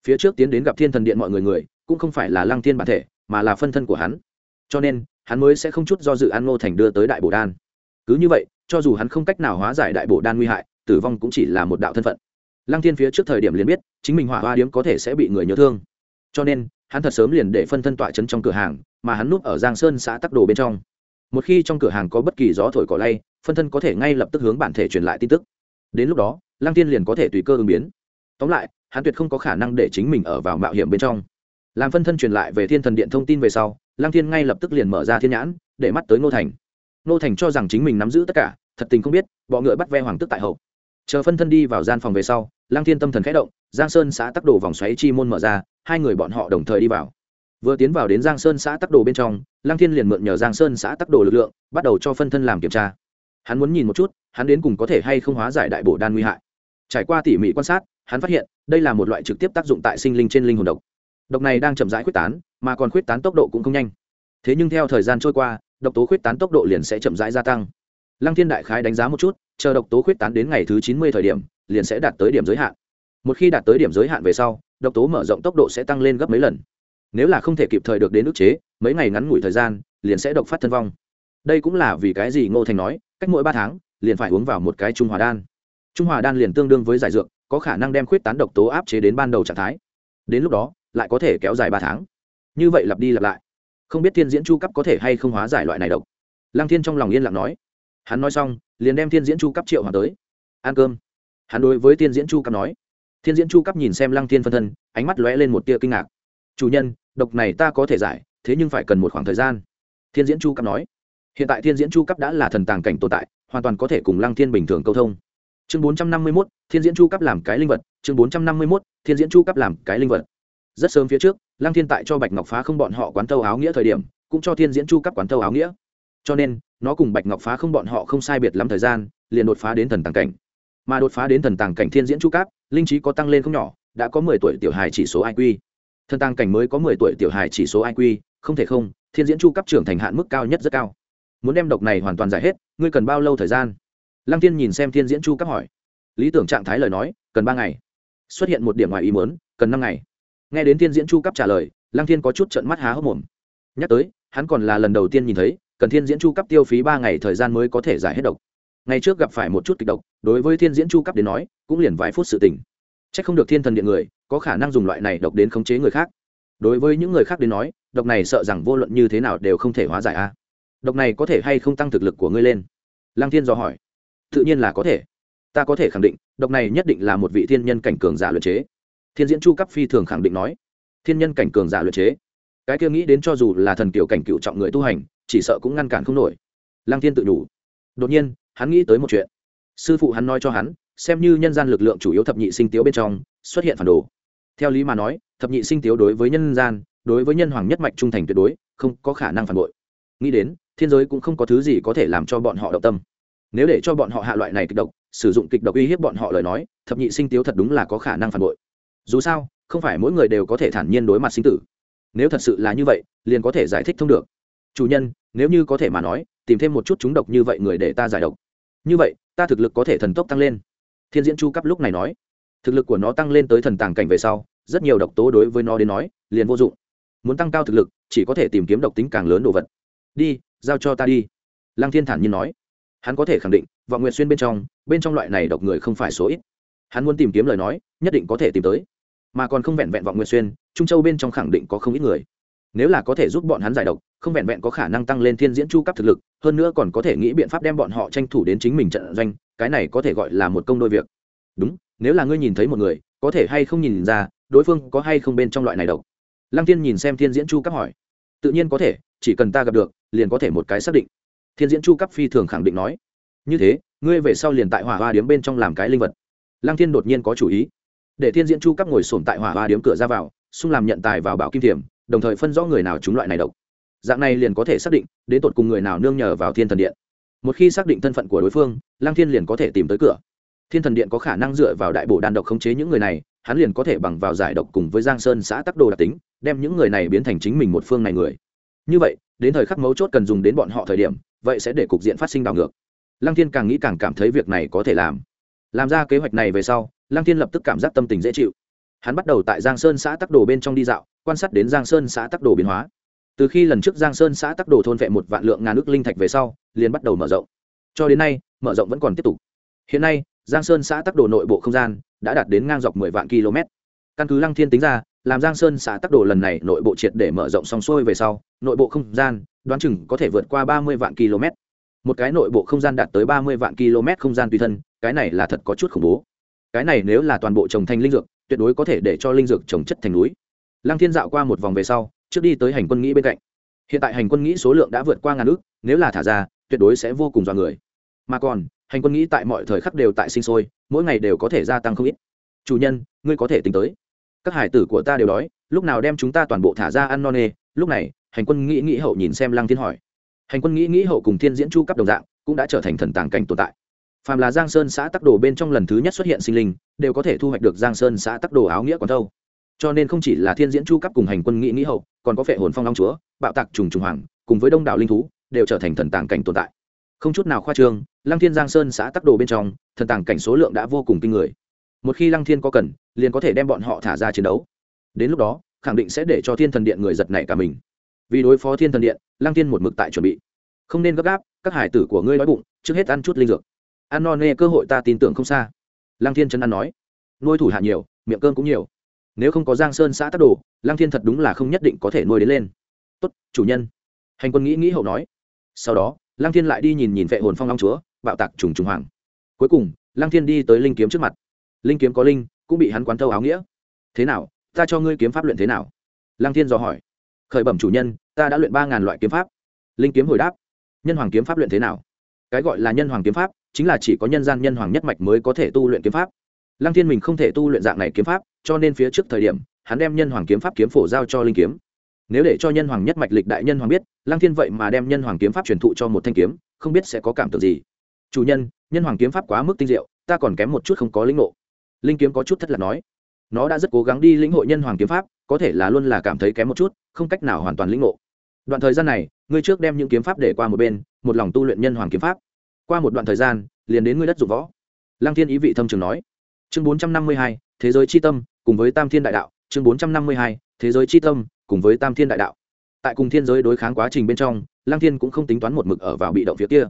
Phía trước tiến đến gặp thiên thần điện mọi người người, cũng không phải là lăng thiên bản thể, mà là phân thân của hắn. Cho nên, hắn mới sẽ không chút do dự an ngô thành đưa tới đại bổ đan. Cứ như vậy, cho dù hắn không cách nào hóa giải đại bổ đan nguy hại tử vong cũng chỉ là một đạo thân phận. Lăng thiên phía trước thời điểm liền biết, chính mình hỏa hoa điếm có thể sẽ bị người nhớ thương. Cho nên, hắn thật sớm liền để phân thân tọa chấn trong cửa hàng, mà hắn núp ở giang sơn xã tắc đồ bên trong. Một khi trong cửa hàng có bất kỳ gió thổi cỏ lay, phân thân có thể ngay lập tức hướng bản thể truyền lại tin tức. Đến lúc đó, lăng tiên liền có thể tùy cơ ứng biến. Tóm lại, hắn tuyệt không có khả năng để chính mình ở vào mạo hiểm bên trong. Làm phân thân truyền lại về thiên thần điện thông tin về sau, lăng thiên ngay lập tức liền mở ra thiên nhãn, để mắt tới ngô thành. Ngô thành cho rằng chính mình nắm giữ tất cả, thật tình không biết, bọ ngựa bắt ve hoàng tức tại hậu chờ phân thân đi vào gian phòng về sau, Lang thiên tâm thần khẽ động, giang sơn xã tắc đồ vòng xoáy chi môn mở ra, hai người bọn họ đồng thời đi vào. Vừa tiến vào đến giang sơn xã tắc đồ bên trong, Lang thiên liền mượn nhờ giang sơn xã tắc đồ lực lượng, bắt đầu cho phân thân làm kiểm tra. Hắn muốn nhìn một chút, hắn đến cùng có thể hay không hóa giải đại bổ đan nguy hại. Trải qua tỉ mỉ quan sát, hắn phát hiện, đây là một loại trực tiếp tác dụng tại sinh linh trên linh hồn độc. Độc này đang chậm rãi khuyết tán, mà còn khuyết tán tốc độ cũng không nhanh. Thế nhưng theo thời gian trôi qua, độc tố khuyết tán tốc độ liền sẽ chậm rãi gia tăng. Lăng thiên đại khái đánh giá một chút chờ độc tố khuyết tán đến ngày thứ chín mươi thời điểm, liền sẽ đạt tới điểm giới hạn. Một khi đạt tới điểm giới hạn về sau, độc tố mở rộng tốc độ sẽ tăng lên gấp mấy lần. Nếu là không thể kịp thời được đến ức chế, mấy ngày ngắn ngủi thời gian, liền sẽ độc phát thân vong. Đây cũng là vì cái gì ngô thành nói, cách mỗi ba tháng, liền phải uống vào một cái trung hòa đan. Trung hòa đan liền tương đương với giải dược, có khả năng đem khuyết tán độc tố áp chế đến ban đầu trạng thái. Đến lúc đó, lại có thể kéo dài ba tháng. Như vậy lặp đi lặp lại. Không biết thiên diễn chu cấp có thể hay không hóa giải loại này độc. Lăng thiên trong lòng yên lặng nói hắn nói xong, liền đem thiên diễn chu cấp triệu hòa tới. Ăn cơm. Hắn đối với thiên diễn chu cấp nói. Thiên diễn chu cấp nhìn xem lăng thiên phân thân, ánh mắt lóe lên một tia kinh ngạc. Chủ nhân, độc này ta có thể giải, thế nhưng phải cần một khoảng thời gian. Thiên diễn chu cấp nói. Hiện tại thiên diễn chu cấp đã là thần tàng cảnh tồn tại, hoàn toàn có thể cùng lăng thiên bình thường câu thông. Chương bốn trăm năm mươi mốt, thiên diễn chu cấp làm cái linh vật. Chương bốn trăm năm mươi mốt, thiên diễn chu cấp làm cái linh vật. Rất sớm phía trước, lăng thiên tại cho bạch ngọc phá không bọn họ quán tâu áo nghĩa thời điểm, cũng cho thiên diễn chu cấp quán tâu áo nghĩa. Cho nên nó cùng bạch ngọc phá không bọn họ không sai biệt lắm thời gian, liền đột phá đến thần tàng cảnh. Mà đột phá đến thần tàng cảnh thiên diễn chu cấp linh trí có tăng lên không nhỏ, đã có mười tuổi tiểu hài chỉ số iq thần tàng cảnh mới có mười tuổi tiểu hài chỉ số iq không thể không, thiên diễn chu cấp trưởng thành hạn mức cao nhất rất cao. Muốn đem độc này hoàn toàn giải hết, ngươi cần bao lâu thời gian? Lăng tiên nhìn xem thiên diễn chu cấp hỏi. Lý tưởng trạng thái lời nói, cần ba ngày. Xuất hiện một điểm ngoài ý muốn, cần năm ngày. Nghe đến thiên diễn chu cấp trả lời, lăng thiên có chút trận mắt há hốc mồm. Nhắc tới, hắn còn là lần đầu tiên nhìn thấy cần thiên diễn chu cấp tiêu phí ba ngày thời gian mới có thể giải hết độc. Ngày trước gặp phải một chút kịch độc, đối với thiên diễn chu cấp đến nói, cũng liền vài phút sự tỉnh c h ắ c không được thiên thần điện người, có khả năng dùng loại này độc đến khống chế người khác. Đối với những người khác đến nói, độc này sợ rằng vô luận như thế nào đều không thể hóa giải a. Độc này có thể hay không tăng thực lực của ngươi lên? Lăng thiên dò hỏi. Tự nhiên là có thể. Ta có thể khẳng định, độc này nhất định là một vị thiên nhân cảnh cường giả luyện chế. Thiên diễn chu cấp phi thường khẳng định nói. Thiên nhân cảnh cường giả luyện chế. Cái kia nghĩ đến cho dù là thần kiểu cảnh cựu trọng người tu hành chỉ sợ cũng ngăn cản không nổi. Lăng thiên tự đủ đột nhiên, hắn nghĩ tới một chuyện. Sư phụ hắn nói cho hắn, xem như nhân gian lực lượng chủ yếu thập nhị sinh tiếu bên trong, xuất hiện phản đồ. Theo lý mà nói, thập nhị sinh tiếu đối với nhân gian, đối với nhân hoàng nhất mạch trung thành tuyệt đối, không có khả năng phản bội. Nghĩ đến, thiên giới cũng không có thứ gì có thể làm cho bọn họ động tâm. Nếu để cho bọn họ hạ loại này kịch độc, sử dụng kịch độc uy hiếp bọn họ lời nói, thập nhị sinh tiếu thật đúng là có khả năng phản bội. Dù sao, không phải mỗi người đều có thể thản nhiên đối mặt sinh tử. Nếu thật sự là như vậy, liền có thể giải thích thông được chủ nhân, nếu như có thể mà nói, tìm thêm một chút chúng độc như vậy người để ta giải độc. Như vậy, ta thực lực có thể thần tốc tăng lên. Thiên diễn chu cấp lúc này nói. Thực lực của nó tăng lên tới thần tàng cảnh về sau, rất nhiều độc tố đối với nó đến nói, liền vô dụng. Muốn tăng cao thực lực, chỉ có thể tìm kiếm độc tính càng lớn đồ vật. Đi, giao cho ta đi. Lăng thiên thản nhiên nói. Hắn có thể khẳng định, vọng nguyện xuyên bên trong bên trong loại này độc người không phải số ít. Hắn muốn tìm kiếm lời nói, nhất định có thể tìm tới. Mà còn không vẹn vẹn vọng nguyện xuyên, trung châu bên trong khẳng định có không ít người nếu là có thể giúp bọn hắn giải độc, không vẹn vẹn có khả năng tăng lên thiên diễn chu cấp thực lực, hơn nữa còn có thể nghĩ biện pháp đem bọn họ tranh thủ đến chính mình trận doanh, cái này có thể gọi là một công đôi việc. Đúng, nếu là ngươi nhìn thấy một người, có thể hay không nhìn ra, đối phương có hay không bên trong loại này độc? Lăng tiên nhìn xem thiên diễn chu cấp hỏi. Tự nhiên có thể, chỉ cần ta gặp được, liền có thể một cái xác định. Thiên diễn chu cấp phi thường khẳng định nói. Như thế, ngươi về sau liền tại hỏa hoa điếm bên trong làm cái linh vật. Lăng thiên đột nhiên có chủ ý. Để thiên diễn chu cấp ngồi sổm tại hỏa hoa điếm cửa ra vào, xung làm nhận tài vào bảo kim thiểm đồng thời phân rõ người nào chúng loại này độc. Dạng này liền có thể xác định đến tột cùng người nào nương nhờ vào thiên thần điện. Một khi xác định thân phận của đối phương, lăng thiên liền có thể tìm tới cửa. Thiên thần điện có khả năng dựa vào đại bộ đan độc khống chế những người này, hắn liền có thể bằng vào giải độc cùng với giang sơn xã tắc đồ đặc tính, đem những người này biến thành chính mình một phương này người. Như vậy, đến thời khắc mấu chốt cần dùng đến bọn họ thời điểm, vậy sẽ để cục diện phát sinh đảo ngược. Lăng thiên càng nghĩ càng cảm thấy việc này có thể làm. Làm ra kế hoạch này về sau, lăng thiên lập tức cảm giác tâm tình dễ chịu. Hắn bắt đầu tại giang sơn xã tắc đồ bên trong đi dạo quan sát đến giang sơn xã tắc đồ biến hóa. Từ khi lần trước giang sơn xã tắc đồ thôn vệ một vạn lượng ngàn ước linh thạch về sau, liền bắt đầu mở rộng. Cho đến nay, mở rộng vẫn còn tiếp tục. Hiện nay, giang sơn xã tắc đồ nội bộ không gian đã đạt đến ngang dọc mười vạn km. Căn cứ lăng thiên tính ra, làm giang sơn xã tắc đồ lần này nội bộ triệt để mở rộng xong xuôi về sau, nội bộ không gian đoán chừng có thể vượt qua ba mươi vạn km. Một cái nội bộ không gian đạt tới ba mươi vạn km không gian tùy thân, cái này là thật có chút khủng bố. Cái này nếu là toàn bộ trồng thành linh dược, tuyệt đối có thể để cho linh dược trồng chất thành núi lăng thiên dạo qua một vòng về sau, trước đi tới hành quân nghĩ bên cạnh. Hiện tại hành quân nghĩ số lượng đã vượt qua ngàn ước, nếu là thả ra, tuyệt đối sẽ vô cùng dọa người. Mà còn, hành quân nghĩ tại mọi thời khắc đều tại sinh sôi, mỗi ngày đều có thể gia tăng không ít. Chủ nhân, ngươi có thể tính tới. Các hải tử của ta đều đói, lúc nào đem chúng ta toàn bộ thả ra ăn no nê. Lúc này, hành quân nghĩ nghĩ hậu nhìn xem lăng thiên hỏi. Hành quân nghĩ nghĩ hậu cùng thiên diễn chu cấp đồng dạng, cũng đã trở thành thần tàng cảnh tồn tại. Phàm là giang sơn xã tắc đồ bên trong lần thứ nhất xuất hiện sinh linh, đều có thể thu hoạch được giang sơn xã tắc đồ áo nghĩa còn thâu cho nên không chỉ là thiên diễn chu cấp cùng hành quân nghĩ nghĩ hậu, còn có phệ hồn phong long chúa, bạo tạc trùng trùng hoàng, cùng với đông đảo linh thú, đều trở thành thần tàng cảnh tồn tại. Không chút nào khoa trương, lăng thiên giang sơn xã tắc đồ bên trong, thần tàng cảnh số lượng đã vô cùng kinh người. Một khi lăng thiên có cần, liền có thể đem bọn họ thả ra chiến đấu. Đến lúc đó, khẳng định sẽ để cho thiên thần điện người giật nảy cả mình. Vì đối phó thiên thần điện, lăng thiên một mực tại chuẩn bị. Không nên gấp gáp, các hải tử của ngươi nói bụng, trước hết ăn chút linh dược. Ăn no nê, cơ hội ta tin tưởng không xa. Lăng thiên chân ăn nói. Nuôi thủ hạ nhiều, miệng cơm cũng nhiều nếu không có giang sơn xã tắc đồ, lăng thiên thật đúng là không nhất định có thể nuôi đến lên. Tốt, chủ nhân. Hành quân nghĩ nghĩ hậu nói. Sau đó, lăng thiên lại đi nhìn nhìn vệ hồn phong long chúa, bạo tạc trùng trùng hoàng. Cuối cùng, lăng thiên đi tới linh kiếm trước mặt. Linh kiếm có linh, cũng bị hắn quán thâu áo nghĩa. Thế nào, ta cho ngươi kiếm pháp luyện thế nào? Lăng thiên dò hỏi. Khởi bẩm chủ nhân, ta đã luyện ba ngàn loại kiếm pháp. Linh kiếm hồi đáp. Nhân hoàng kiếm pháp luyện thế nào? Cái gọi là nhân hoàng kiếm pháp, chính là chỉ có nhân gian nhân hoàng nhất mạch mới có thể tu luyện kiếm pháp lăng thiên mình không thể tu luyện dạng này kiếm pháp, cho nên phía trước thời điểm, hắn đem nhân hoàng kiếm pháp kiếm phổ giao cho linh kiếm. Nếu để cho nhân hoàng nhất mạch lịch đại nhân hoàng biết, lăng thiên vậy mà đem nhân hoàng kiếm pháp truyền thụ cho một thanh kiếm, không biết sẽ có cảm tưởng gì. Chủ nhân nhân hoàng kiếm pháp quá mức tinh diệu, ta còn kém một chút không có lĩnh ngộ. Linh kiếm có chút thất lạc nói. Nó đã rất cố gắng đi lĩnh hội nhân hoàng kiếm pháp, có thể là luôn là cảm thấy kém một chút, không cách nào hoàn toàn lĩnh ngộ. Đoạn thời gian này, ngươi trước đem những kiếm pháp để qua một bên, một lòng tu luyện nhân hoàng kiếm pháp. Qua một đoạn thời gian, liền đến ngươi đất dụng võ. Lăng thiên ý vị thâm trường nói chương bốn trăm năm mươi hai, thế giới c h i tâm, cùng với tam thiên đại đạo, chương bốn trăm năm mươi hai, thế giới c h i tâm, cùng với tam thiên đại đạo. Tại cùng thiên giới đối kháng quá trình bên trong, lăng thiên cũng không tính toán một mực ở vào bị động phía kia.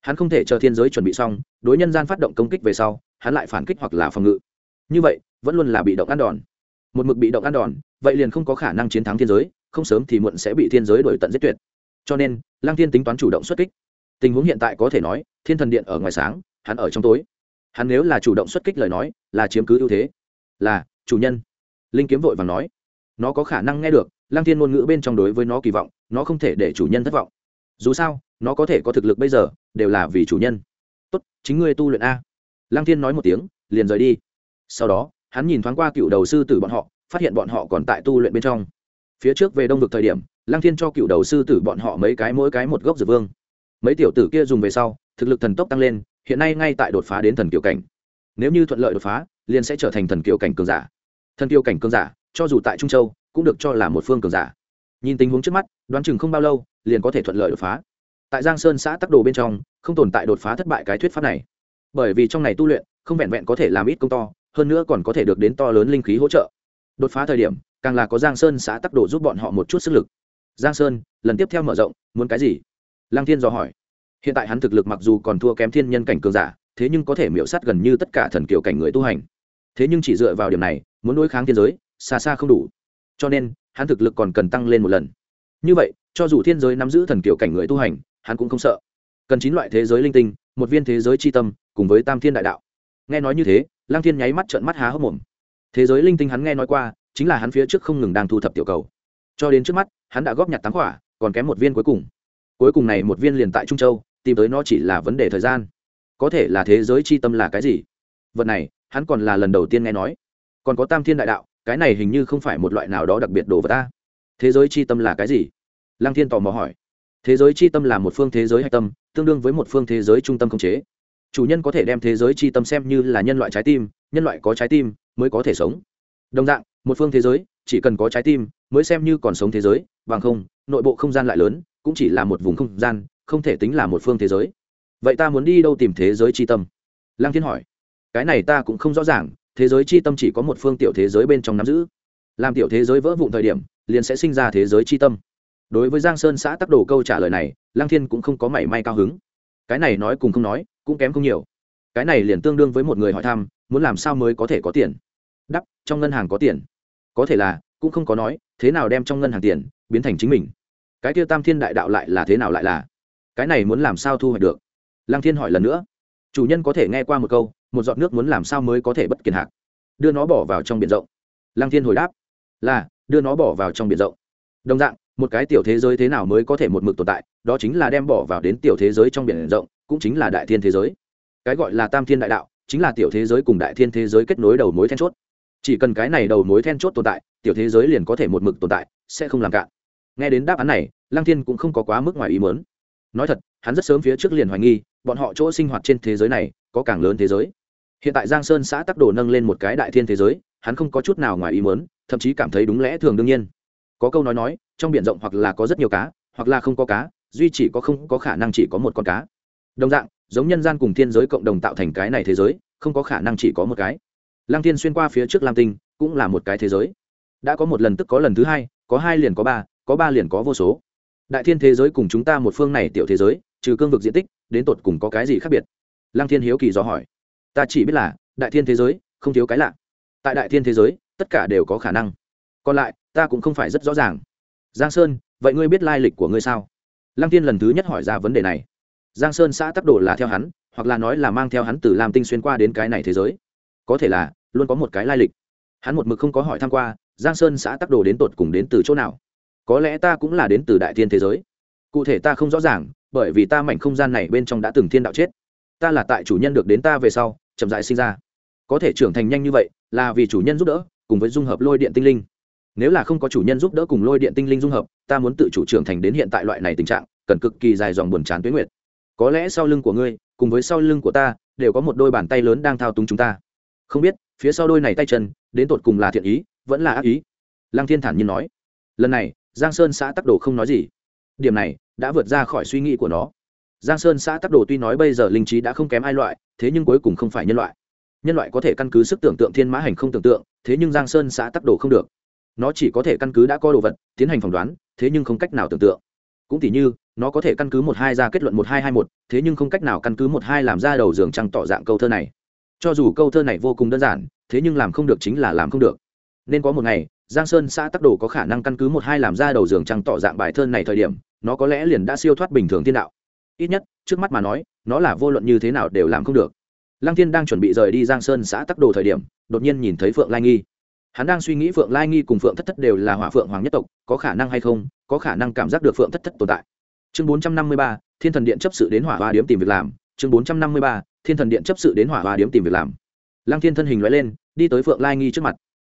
Hắn không thể chờ thiên giới chuẩn bị xong, đối nhân gian phát động công kích về sau, hắn lại phản kích hoặc là phòng ngự. Như vậy, vẫn luôn là bị động ăn đòn. Một mực bị động ăn đòn, vậy liền không có khả năng chiến thắng thiên giới, không sớm thì muộn sẽ bị thiên giới đổi tận giết tuyệt. Cho nên, lăng thiên tính toán chủ động xuất kích. Tình huống hiện tại có thể nói, thiên thần điện ở ngoài sáng, hắn ở trong tối hắn nếu là chủ động xuất kích lời nói, là chiếm cứ ưu thế. Là, chủ nhân. Linh kiếm vội vàng nói. Nó có khả năng nghe được, lăng thiên ngôn ngữ bên trong đối với nó kỳ vọng, nó không thể để chủ nhân thất vọng. Dù sao, nó có thể có thực lực bây giờ, đều là vì chủ nhân. Tốt, chính ngươi tu luyện a. Lăng thiên nói một tiếng, liền rời đi. Sau đó, hắn nhìn thoáng qua cựu đầu sư tử bọn họ, phát hiện bọn họ còn tại tu luyện bên trong. Phía trước về đông vực thời điểm, lăng thiên cho cựu đầu sư tử bọn họ mấy cái mỗi cái một gốc dược vương. Mấy tiểu tử kia dùng về sau, thực lực thần tốc tăng lên hiện nay ngay tại đột phá đến thần kiều cảnh. Nếu như thuận lợi đột phá, liền sẽ trở thành thần kiều cảnh cường giả. Thần kiều cảnh cường giả, cho dù tại trung châu, cũng được cho là một phương cường giả. Nhìn tình huống trước mắt, đoán chừng không bao lâu, liền có thể thuận lợi đột phá. Tại giang sơn xã tắc đồ bên trong, không tồn tại đột phá thất bại cái thuyết pháp này. Bởi vì trong này tu luyện, không vẹn vẹn có thể làm ít công to, hơn nữa còn có thể được đến to lớn linh khí hỗ trợ. Đột phá thời điểm, càng là có giang sơn xã tắc đồ giúp bọn họ một chút sức lực. Giang sơn, lần tiếp theo mở rộng, muốn cái gì? Lang thiên dò hỏi hiện tại hắn thực lực mặc dù còn thua kém thiên nhân cảnh cường giả, thế nhưng có thể miễu sát gần như tất cả thần kiểu cảnh người tu hành. Thế nhưng chỉ dựa vào điểm này, muốn đối kháng thiên giới, xa xa không đủ. Cho nên, hắn thực lực còn cần tăng lên một lần. Như vậy, cho dù thiên giới nắm giữ thần kiểu cảnh người tu hành, hắn cũng không sợ. Cần chín loại thế giới linh tinh, một viên thế giới c h i tâm, cùng với tam thiên đại đạo. Nghe nói như thế lang thiên nháy mắt trợn mắt há hốc mồm. Thế giới linh tinh hắn nghe nói qua, chính là hắn phía trước không ngừng đang thu thập tiểu cầu. Cho đến trước mắt, hắn đã góp nhặt tám quả, còn kém một viên cuối cùng. Cuối cùng này một viên liền tại trung châu tìm tới nó chỉ là vấn đề thời gian. Có thể là thế giới c h i tâm là cái gì? Vật này, hắn còn là lần đầu tiên nghe nói. Còn có tam thiên đại đạo, cái này hình như không phải một loại nào đó đặc biệt đồ vật ta. Thế giới c h i tâm là cái gì? Lăng thiên tò mò hỏi. Thế giới c h i tâm là một phương thế giới hạch tâm, tương đương với một phương thế giới trung tâm không chế. Chủ nhân có thể đem thế giới c h i tâm xem như là nhân loại trái tim, nhân loại có trái tim, mới có thể sống. Đồng dạng, một phương thế giới, chỉ cần có trái tim, mới xem như còn sống thế giới, bằng không, nội bộ không gian lại lớn, cũng chỉ là một vùng không gian không thể tính là một phương thế giới. Vậy ta muốn đi đâu tìm thế giới c h i tâm? Lăng thiên hỏi. Cái này ta cũng không rõ ràng, thế giới c h i tâm chỉ có một phương tiểu thế giới bên trong nắm giữ. Làm tiểu thế giới vỡ vụn thời điểm, liền sẽ sinh ra thế giới c h i tâm. Đối với giang sơn xã tắc đồ câu trả lời này, lăng thiên cũng không có mảy may cao hứng. Cái này nói cùng không nói, cũng kém không nhiều. Cái này liền tương đương với một người hỏi thăm, muốn làm sao mới có thể có tiền? Đắp, trong ngân hàng có tiền. Có thể là, cũng không có nói, thế nào đem trong ngân hàng tiền, biến thành chính mình? Cái tiêu tam thiên đại đạo lại là thế nào lại là? Cái này muốn làm sao thu hoạch được? Lăng thiên hỏi lần nữa. Chủ nhân có thể nghe qua một câu, một giọt nước muốn làm sao mới có thể bất kiền hạc? Đưa nó bỏ vào trong biển rộng. Lăng thiên hồi đáp. Là, đưa nó bỏ vào trong biển rộng. Đồng dạng, một cái tiểu thế giới thế nào mới có thể một mực tồn tại? Đó chính là đem bỏ vào đến tiểu thế giới trong biển rộng, cũng chính là đại thiên thế giới. Cái gọi là tam thiên đại đạo, chính là tiểu thế giới cùng đại thiên thế giới kết nối đầu mối then chốt. Chỉ cần cái này đầu mối then chốt tồn tại, tiểu thế giới liền có thể một mực tồn tại, sẽ không làm cạn. Nghe đến đáp án này, lăng thiên cũng không có quá mức ngoài ý mớn nói thật, hắn rất sớm phía trước liền hoài nghi, bọn họ chỗ sinh hoạt trên thế giới này có càng lớn thế giới. Hiện tại giang sơn xã tắc đồ nâng lên một cái đại thiên thế giới, hắn không có chút nào ngoài ý mớn thậm chí cảm thấy đúng lẽ thường đương nhiên. Có câu nói nói, trong b i ể n rộng hoặc là có rất nhiều cá, hoặc là không có cá, duy chỉ có không có khả năng chỉ có một con cá. Đồng dạng, giống nhân gian cùng thiên giới cộng đồng tạo thành cái này thế giới, không có khả năng chỉ có một cái. Lăng thiên xuyên qua phía trước lam tinh, cũng là một cái thế giới. Đã có một lần tức có lần thứ hai, có hai liền có ba có ba liền có vô số đại thiên thế giới cùng chúng ta một phương này tiểu thế giới, trừ cương vực diện tích, đến tột cùng có cái gì khác biệt? Lăng thiên hiếu kỳ do hỏi. Ta chỉ biết là, đại thiên thế giới, không thiếu cái lạ. Tại đại thiên thế giới, tất cả đều có khả năng. Còn lại, ta cũng không phải rất rõ ràng. Giang sơn, vậy ngươi biết lai lịch của ngươi sao? Lăng tiên lần thứ nhất hỏi ra vấn đề này. Giang sơn xã tắc đồ là theo hắn, hoặc là nói là mang theo hắn từ lam tinh xuyên qua đến cái này thế giới. Có thể là, luôn có một cái lai lịch. Hắn một mực không có hỏi tham q u a giang sơn xã tắc đồ đến tột cùng đến từ chỗ nào? Có lẽ ta cũng là đến từ đại thiên thế giới. Cụ thể ta không rõ ràng, bởi vì ta mảnh không gian này bên trong đã từng thiên đạo chết. Ta là tại chủ nhân được đến ta về sau, chậm dại sinh ra. Có thể trưởng thành nhanh như vậy, là vì chủ nhân giúp đỡ, cùng với dung hợp lôi điện tinh linh. Nếu là không có chủ nhân giúp đỡ cùng lôi điện tinh linh dung hợp, ta muốn tự chủ trưởng thành đến hiện tại loại này tình trạng, cần cực kỳ dài dòng buồn chán tuyến nguyệt. Có lẽ sau lưng của ngươi, cùng với sau lưng của ta, đều có một đôi bàn tay lớn đang thao túng chúng ta. Không biết, phía sau đôi này tay chân, đến tột cùng là thiện ý, vẫn là ác ý? Lăng thiên thản nhiên nói. Lần này giang sơn xã tắc đồ không nói gì. Điểm này đã vượt ra khỏi suy nghĩ của nó. Giang sơn xã tắc đồ tuy nói bây giờ linh trí đã không kém ai loại, thế nhưng cuối cùng không phải nhân loại. Nhân loại có thể căn cứ sức tưởng tượng thiên mã hành không tưởng tượng, thế nhưng giang sơn xã tắc đồ không được. Nó chỉ có thể căn cứ đã có đồ vật, tiến hành phỏng đoán, thế nhưng không cách nào tưởng tượng. Cũng tỉ như, nó có thể căn cứ một hai ra kết luận một hai hai một, thế nhưng không cách nào căn cứ một hai làm ra đầu giường trăng tỏ dạng câu thơ này. Cho dù câu thơ này vô cùng đơn giản, thế nhưng làm không được chính là làm không được. Nên có một ngày giang sơn xã tắc đồ có khả năng căn cứ một hai làm ra đầu giường trăng tỏ dạng bài thơ này thời điểm, nó có lẽ liền đã siêu thoát bình thường thiên đạo. Ít nhất, trước mắt mà nói, nó là vô luận như thế nào đều làm không được. Lăng thiên đang chuẩn bị rời đi giang sơn xã tắc đồ thời điểm, đột nhiên nhìn thấy phượng lai nghi. Hắn đang suy nghĩ phượng lai nghi cùng phượng thất thất đều là hỏa phượng hoàng nhất tộc, có khả năng hay không, có khả năng cảm giác được phượng thất thất tồn tại. Chương bốn trăm năm mươi ba, thiên thần điện chấp sự đến hỏa hoa điếm tìm việc làm. Chương bốn trăm năm mươi ba, thiên thần điện chấp sự đến hỏa hoa điếm tìm việc làm. Lăng thiên thân hình loại lên, đi tới phượng lai nghi trước mặt.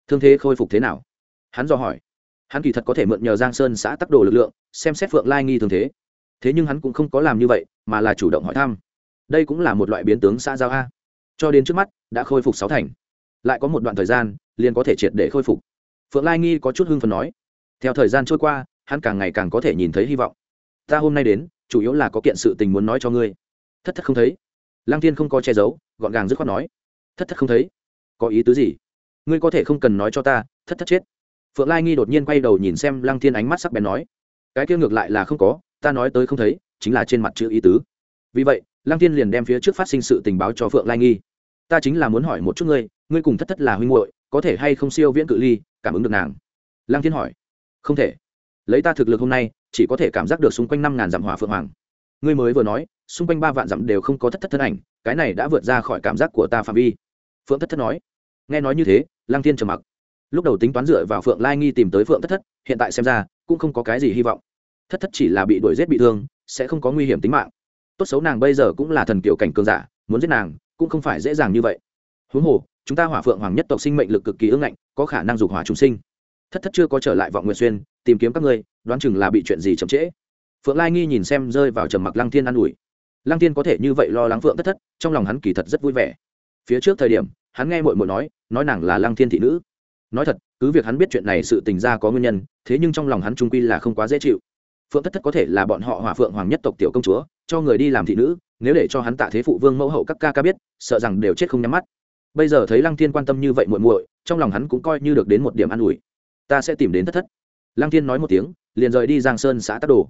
Thương thế khôi phục thế nào? Hắn dò hỏi. Hắn kỳ thật có thể mượn nhờ giang sơn xã tắc đồ lực lượng, xem xét phượng lai nghi thường thế. Thế nhưng hắn cũng không có làm như vậy, mà là chủ động hỏi thăm. Đây cũng là một loại biến tướng xã giao a. Cho đến trước mắt, đã khôi phục sáu thành. Lại có một đoạn thời gian, liền có thể triệt để khôi phục. Phượng lai nghi có chút hưng phần nói. Theo thời gian trôi qua, hắn càng ngày càng có thể nhìn thấy hy vọng. Ta hôm nay đến, chủ yếu là có kiện sự tình muốn nói cho ngươi. Thất thất không thấy. Lăng Thiên không có che giấu, gọn gàng dứt khoát nói. Thất thất không thấy. Có ý tứ gì? Ngươi có thể không cần nói cho ta, thất thất chết phượng lai nghi đột nhiên quay đầu nhìn xem lăng thiên ánh mắt sắc bén nói, cái kia ngược lại là không có, ta nói tới không thấy, chính là trên mặt chữ ý tứ. Vì vậy, lăng thiên liền đem phía trước phát sinh sự tình báo cho phượng lai nghi. Ta chính là muốn hỏi một chút ngươi ngươi cùng thất thất là huynh muội, có thể hay không siêu viễn cự ly, cảm ứng được nàng? Lăng thiên hỏi. Không thể. Lấy ta thực lực hôm nay, chỉ có thể cảm giác được xung quanh năm ngàn dặm hỏa phượng hoàng. Ngươi mới vừa nói, xung quanh ba vạn dặm đều không có thất thất thân ảnh, cái này đã vượt ra khỏi cảm giác của ta phạm vi. Phượng thất thất nói. Nghe nói như thế, lăng thiên trầm mặc lúc đầu tính toán dựa vào phượng lai nghi tìm tới phượng thất thất, hiện tại xem ra, cũng không có cái gì hy vọng. Thất thất chỉ là bị đuổi giết bị thương, sẽ không có nguy hiểm tính mạng. Tốt xấu nàng bây giờ cũng là thần kiểu cảnh cường giả, muốn giết nàng, cũng không phải dễ dàng như vậy. Huống hồ, chúng ta hỏa phượng hoàng nhất tộc sinh mệnh lực cực kỳ ưng ngạnh, có khả năng dục hỏa chúng sinh. Thất thất chưa có trở lại vọng nguyện xuyên, tìm kiếm các ngươi, đoán chừng là bị chuyện gì chậm trễ. Phượng lai nghi nhìn xem rơi vào trầm mặc lăng thiên an ủi. Lăng thiên có thể như vậy lo lắng phượng thất thất, trong lòng hắn kỳ thật rất vui vẻ. Phía trước thời điểm, hắn nghe mội mội nói nói nàng là lăng thiên thị nữ nói thật, cứ việc hắn biết chuyện này sự tình ra có nguyên nhân, thế nhưng trong lòng hắn trung quy là không quá dễ chịu. Phượng thất thất có thể là bọn họ hỏa phượng hoàng nhất tộc tiểu công chúa, cho người đi làm thị nữ, nếu để cho hắn tạ thế phụ vương mẫu hậu các ca ca biết, sợ rằng đều chết không nhắm mắt. Bây giờ thấy lăng thiên quan tâm như vậy muội muội, trong lòng hắn cũng coi như được đến một điểm an ủi. Ta sẽ tìm đến thất thất. Lăng thiên nói một tiếng, liền rời đi giang sơn xã tắc đồ.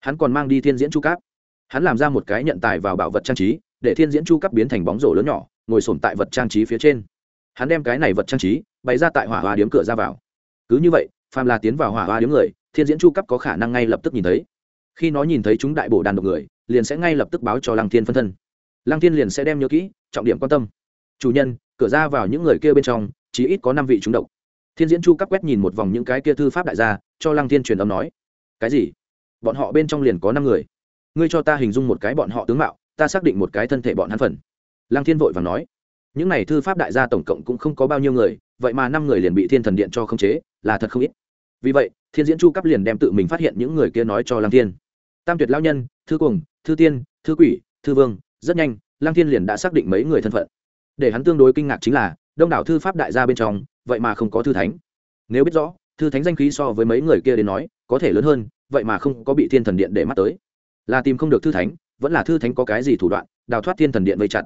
Hắn còn mang đi thiên diễn chu cáp. Hắn làm ra một cái nhận tài vào bảo vật trang trí, để thiên diễn chu cáp biến thành bóng rổ lớn nhỏ, ngồi sổm tại vật trang trí phía trên hắn đem cái này vật trang trí bày ra tại hỏa hoa điếm cửa ra vào. Cứ như vậy, phàm là tiến vào hỏa hoa điếm người, thiên diễn chu cấp có khả năng ngay lập tức nhìn thấy. Khi nó nhìn thấy chúng đại bộ đàn độc người, liền sẽ ngay lập tức báo cho lăng thiên phân thân. Lăng thiên liền sẽ đem nhớ kỹ, trọng điểm quan tâm. Chủ nhân, cửa ra vào những người kia bên trong chỉ ít có năm vị chúng độc. Thiên diễn chu cấp quét nhìn một vòng những cái kia thư pháp đại gia, cho lăng thiên truyền âm nói, cái gì? Bọn họ bên trong liền có năm người. Ngươi cho ta hình dung một cái bọn họ tướng mạo, ta xác định một cái thân thể bọn hắn phần. Lăng thiên vội và nói những này thư pháp đại gia tổng cộng cũng không có bao nhiêu người, vậy mà năm người liền bị thiên thần điện cho khống chế, là thật không ít. Vì vậy, thiên diễn chu cấp liền đem tự mình phát hiện những người kia nói cho lăng thiên. Tam tuyệt lao nhân, thư cùng thư tiên, thư quỷ, thư vương, rất nhanh, lăng thiên liền đã xác định mấy người thân phận. Để hắn tương đối kinh ngạc chính là, đông đảo thư pháp đại gia bên trong, vậy mà không có thư thánh. Nếu biết rõ, thư thánh danh khí so với mấy người kia đến nói, có thể lớn hơn, vậy mà không có bị thiên thần điện để mắt tới. Là tìm không được thư thánh, vẫn là thư thánh có cái gì thủ đoạn, đào thoát thiên thần điện vây chặt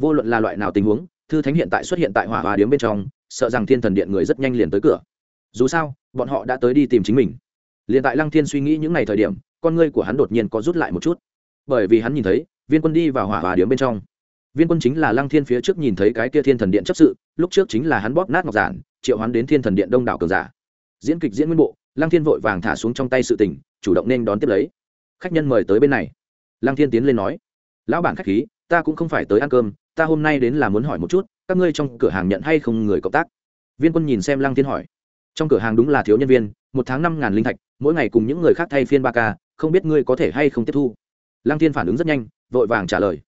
vô luận là loại nào tình huống, thư thánh hiện tại xuất hiện tại hỏa hòa điếm bên trong, sợ rằng thiên thần điện người rất nhanh liền tới cửa. Dù sao, bọn họ đã tới đi tìm chính mình. Liền tại lăng thiên suy nghĩ những ngày thời điểm, con ngươi của hắn đột nhiên có rút lại một chút. Bởi vì hắn nhìn thấy, viên quân đi vào hỏa hòa điếm bên trong. Viên quân chính là lăng thiên phía trước nhìn thấy cái kia thiên thần điện chấp sự, lúc trước chính là hắn bóp nát ngọc giản, triệu hắn đến thiên thần điện đông đảo cường giả. Diễn kịch diễn nguyên bộ, lăng thiên vội vàng thả xuống trong tay sự tình, chủ động nên đón tiếp lấy. Khách nhân mời tới bên này. Lăng thiên tiến lên nói, lão bản khách khí, ta cũng không phải tới ăn cơm ta hôm nay đến là muốn hỏi một chút, các ngươi trong cửa hàng nhận hay không người cộng tác? Viên quân nhìn xem lăng thiên hỏi. Trong cửa hàng đúng là thiếu nhân viên, một tháng năm ngàn linh thạch, mỗi ngày cùng những người khác thay phiên ba ca không biết ngươi có thể hay không tiếp thu? Lăng thiên phản ứng rất nhanh, vội vàng trả lời.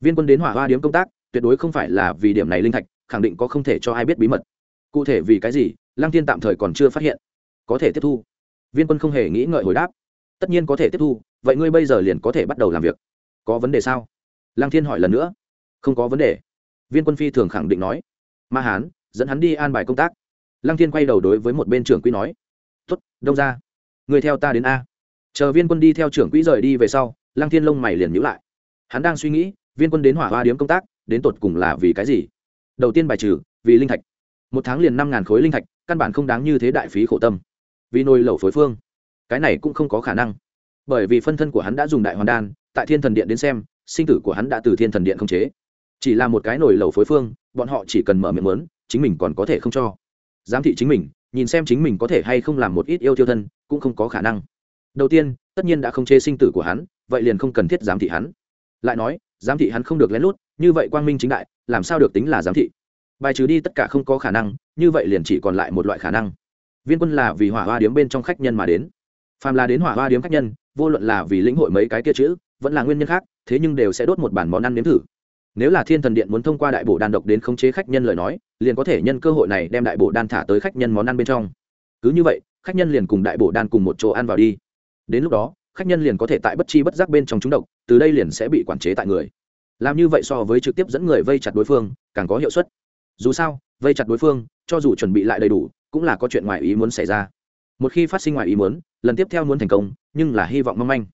Viên quân đến hỏa hoa điếm công tác, tuyệt đối không phải là vì điểm này linh thạch, khẳng định có không thể cho ai biết bí mật. Cụ thể vì cái gì, lăng thiên tạm thời còn chưa phát hiện. Có thể tiếp thu? Viên quân không hề nghĩ ngợi hồi đáp. Tất nhiên có thể tiếp thu, vậy ngươi bây giờ liền có thể bắt đầu làm việc. Có vấn đề sao? Lăng thiên hỏi lần nữa không có vấn đề. Viên quân phi thường khẳng định nói. Ma hán, dẫn hắn đi an bài công tác. Lăng thiên quay đầu đối với một bên trưởng quỹ nói. Tuất đông ra người theo ta đến a. Chờ viên quân đi theo trưởng quỹ rời đi về sau, lăng thiên lông mày liền nhữ lại. Hắn đang suy nghĩ, viên quân đến hỏa hoa điếm công tác, đến tột cùng là vì cái gì? Đầu tiên bài trừ, vì linh thạch. Một tháng liền năm ngàn khối linh thạch, căn bản không đáng như thế đại phí khổ tâm. Vì nồi lẩu phối phương. Cái này cũng không có khả năng. Bởi vì phân thân của hắn đã dùng đại hoàn đan, tại thiên thần điện đến xem, sinh tử của hắn đã từ thiên thần điện không chế chỉ là một cái nồi lẩu phối phương, bọn họ chỉ cần mở miệng lớn chính mình còn có thể không cho. Giám thị chính mình, nhìn xem chính mình có thể hay không làm một ít yêu tiêu thân, cũng không có khả năng. Đầu tiên, tất nhiên đã không chế sinh tử của hắn, vậy liền không cần thiết giám thị hắn. Lại nói, giám thị hắn không được lén lút, như vậy quang minh chính đại, làm sao được tính là giám thị? Bài trừ đi tất cả không có khả năng, như vậy liền chỉ còn lại một loại khả năng. Viên quân là vì hỏa hoa điếm bên trong khách nhân mà đến. Phàm là đến hỏa hoa điếm khách nhân, vô luận là vì lĩnh hội mấy cái kia chữ, vẫn là nguyên nhân khác, thế nhưng đều sẽ đốt một bản món ăn nếm thử nếu là thiên thần điện muốn thông qua đại bộ đan độc đến khống chế khách nhân lời nói liền có thể nhân cơ hội này đem đại bộ đan thả tới khách nhân món ăn bên trong. Cứ như vậy khách nhân liền cùng đại bộ đan cùng một chỗ ăn vào đi. Đến lúc đó khách nhân liền có thể tại bất chi bất giác bên trong chúng độc từ đây liền sẽ bị quản chế tại người. Làm như vậy so với trực tiếp dẫn người vây chặt đối phương càng có hiệu suất. Dù sao vây chặt đối phương cho dù chuẩn bị lại đầy đủ cũng là có chuyện ngoài ý muốn xảy ra. Một khi phát sinh ngoài ý muốn lần tiếp theo muốn thành công nhưng là hy vọng mong manh.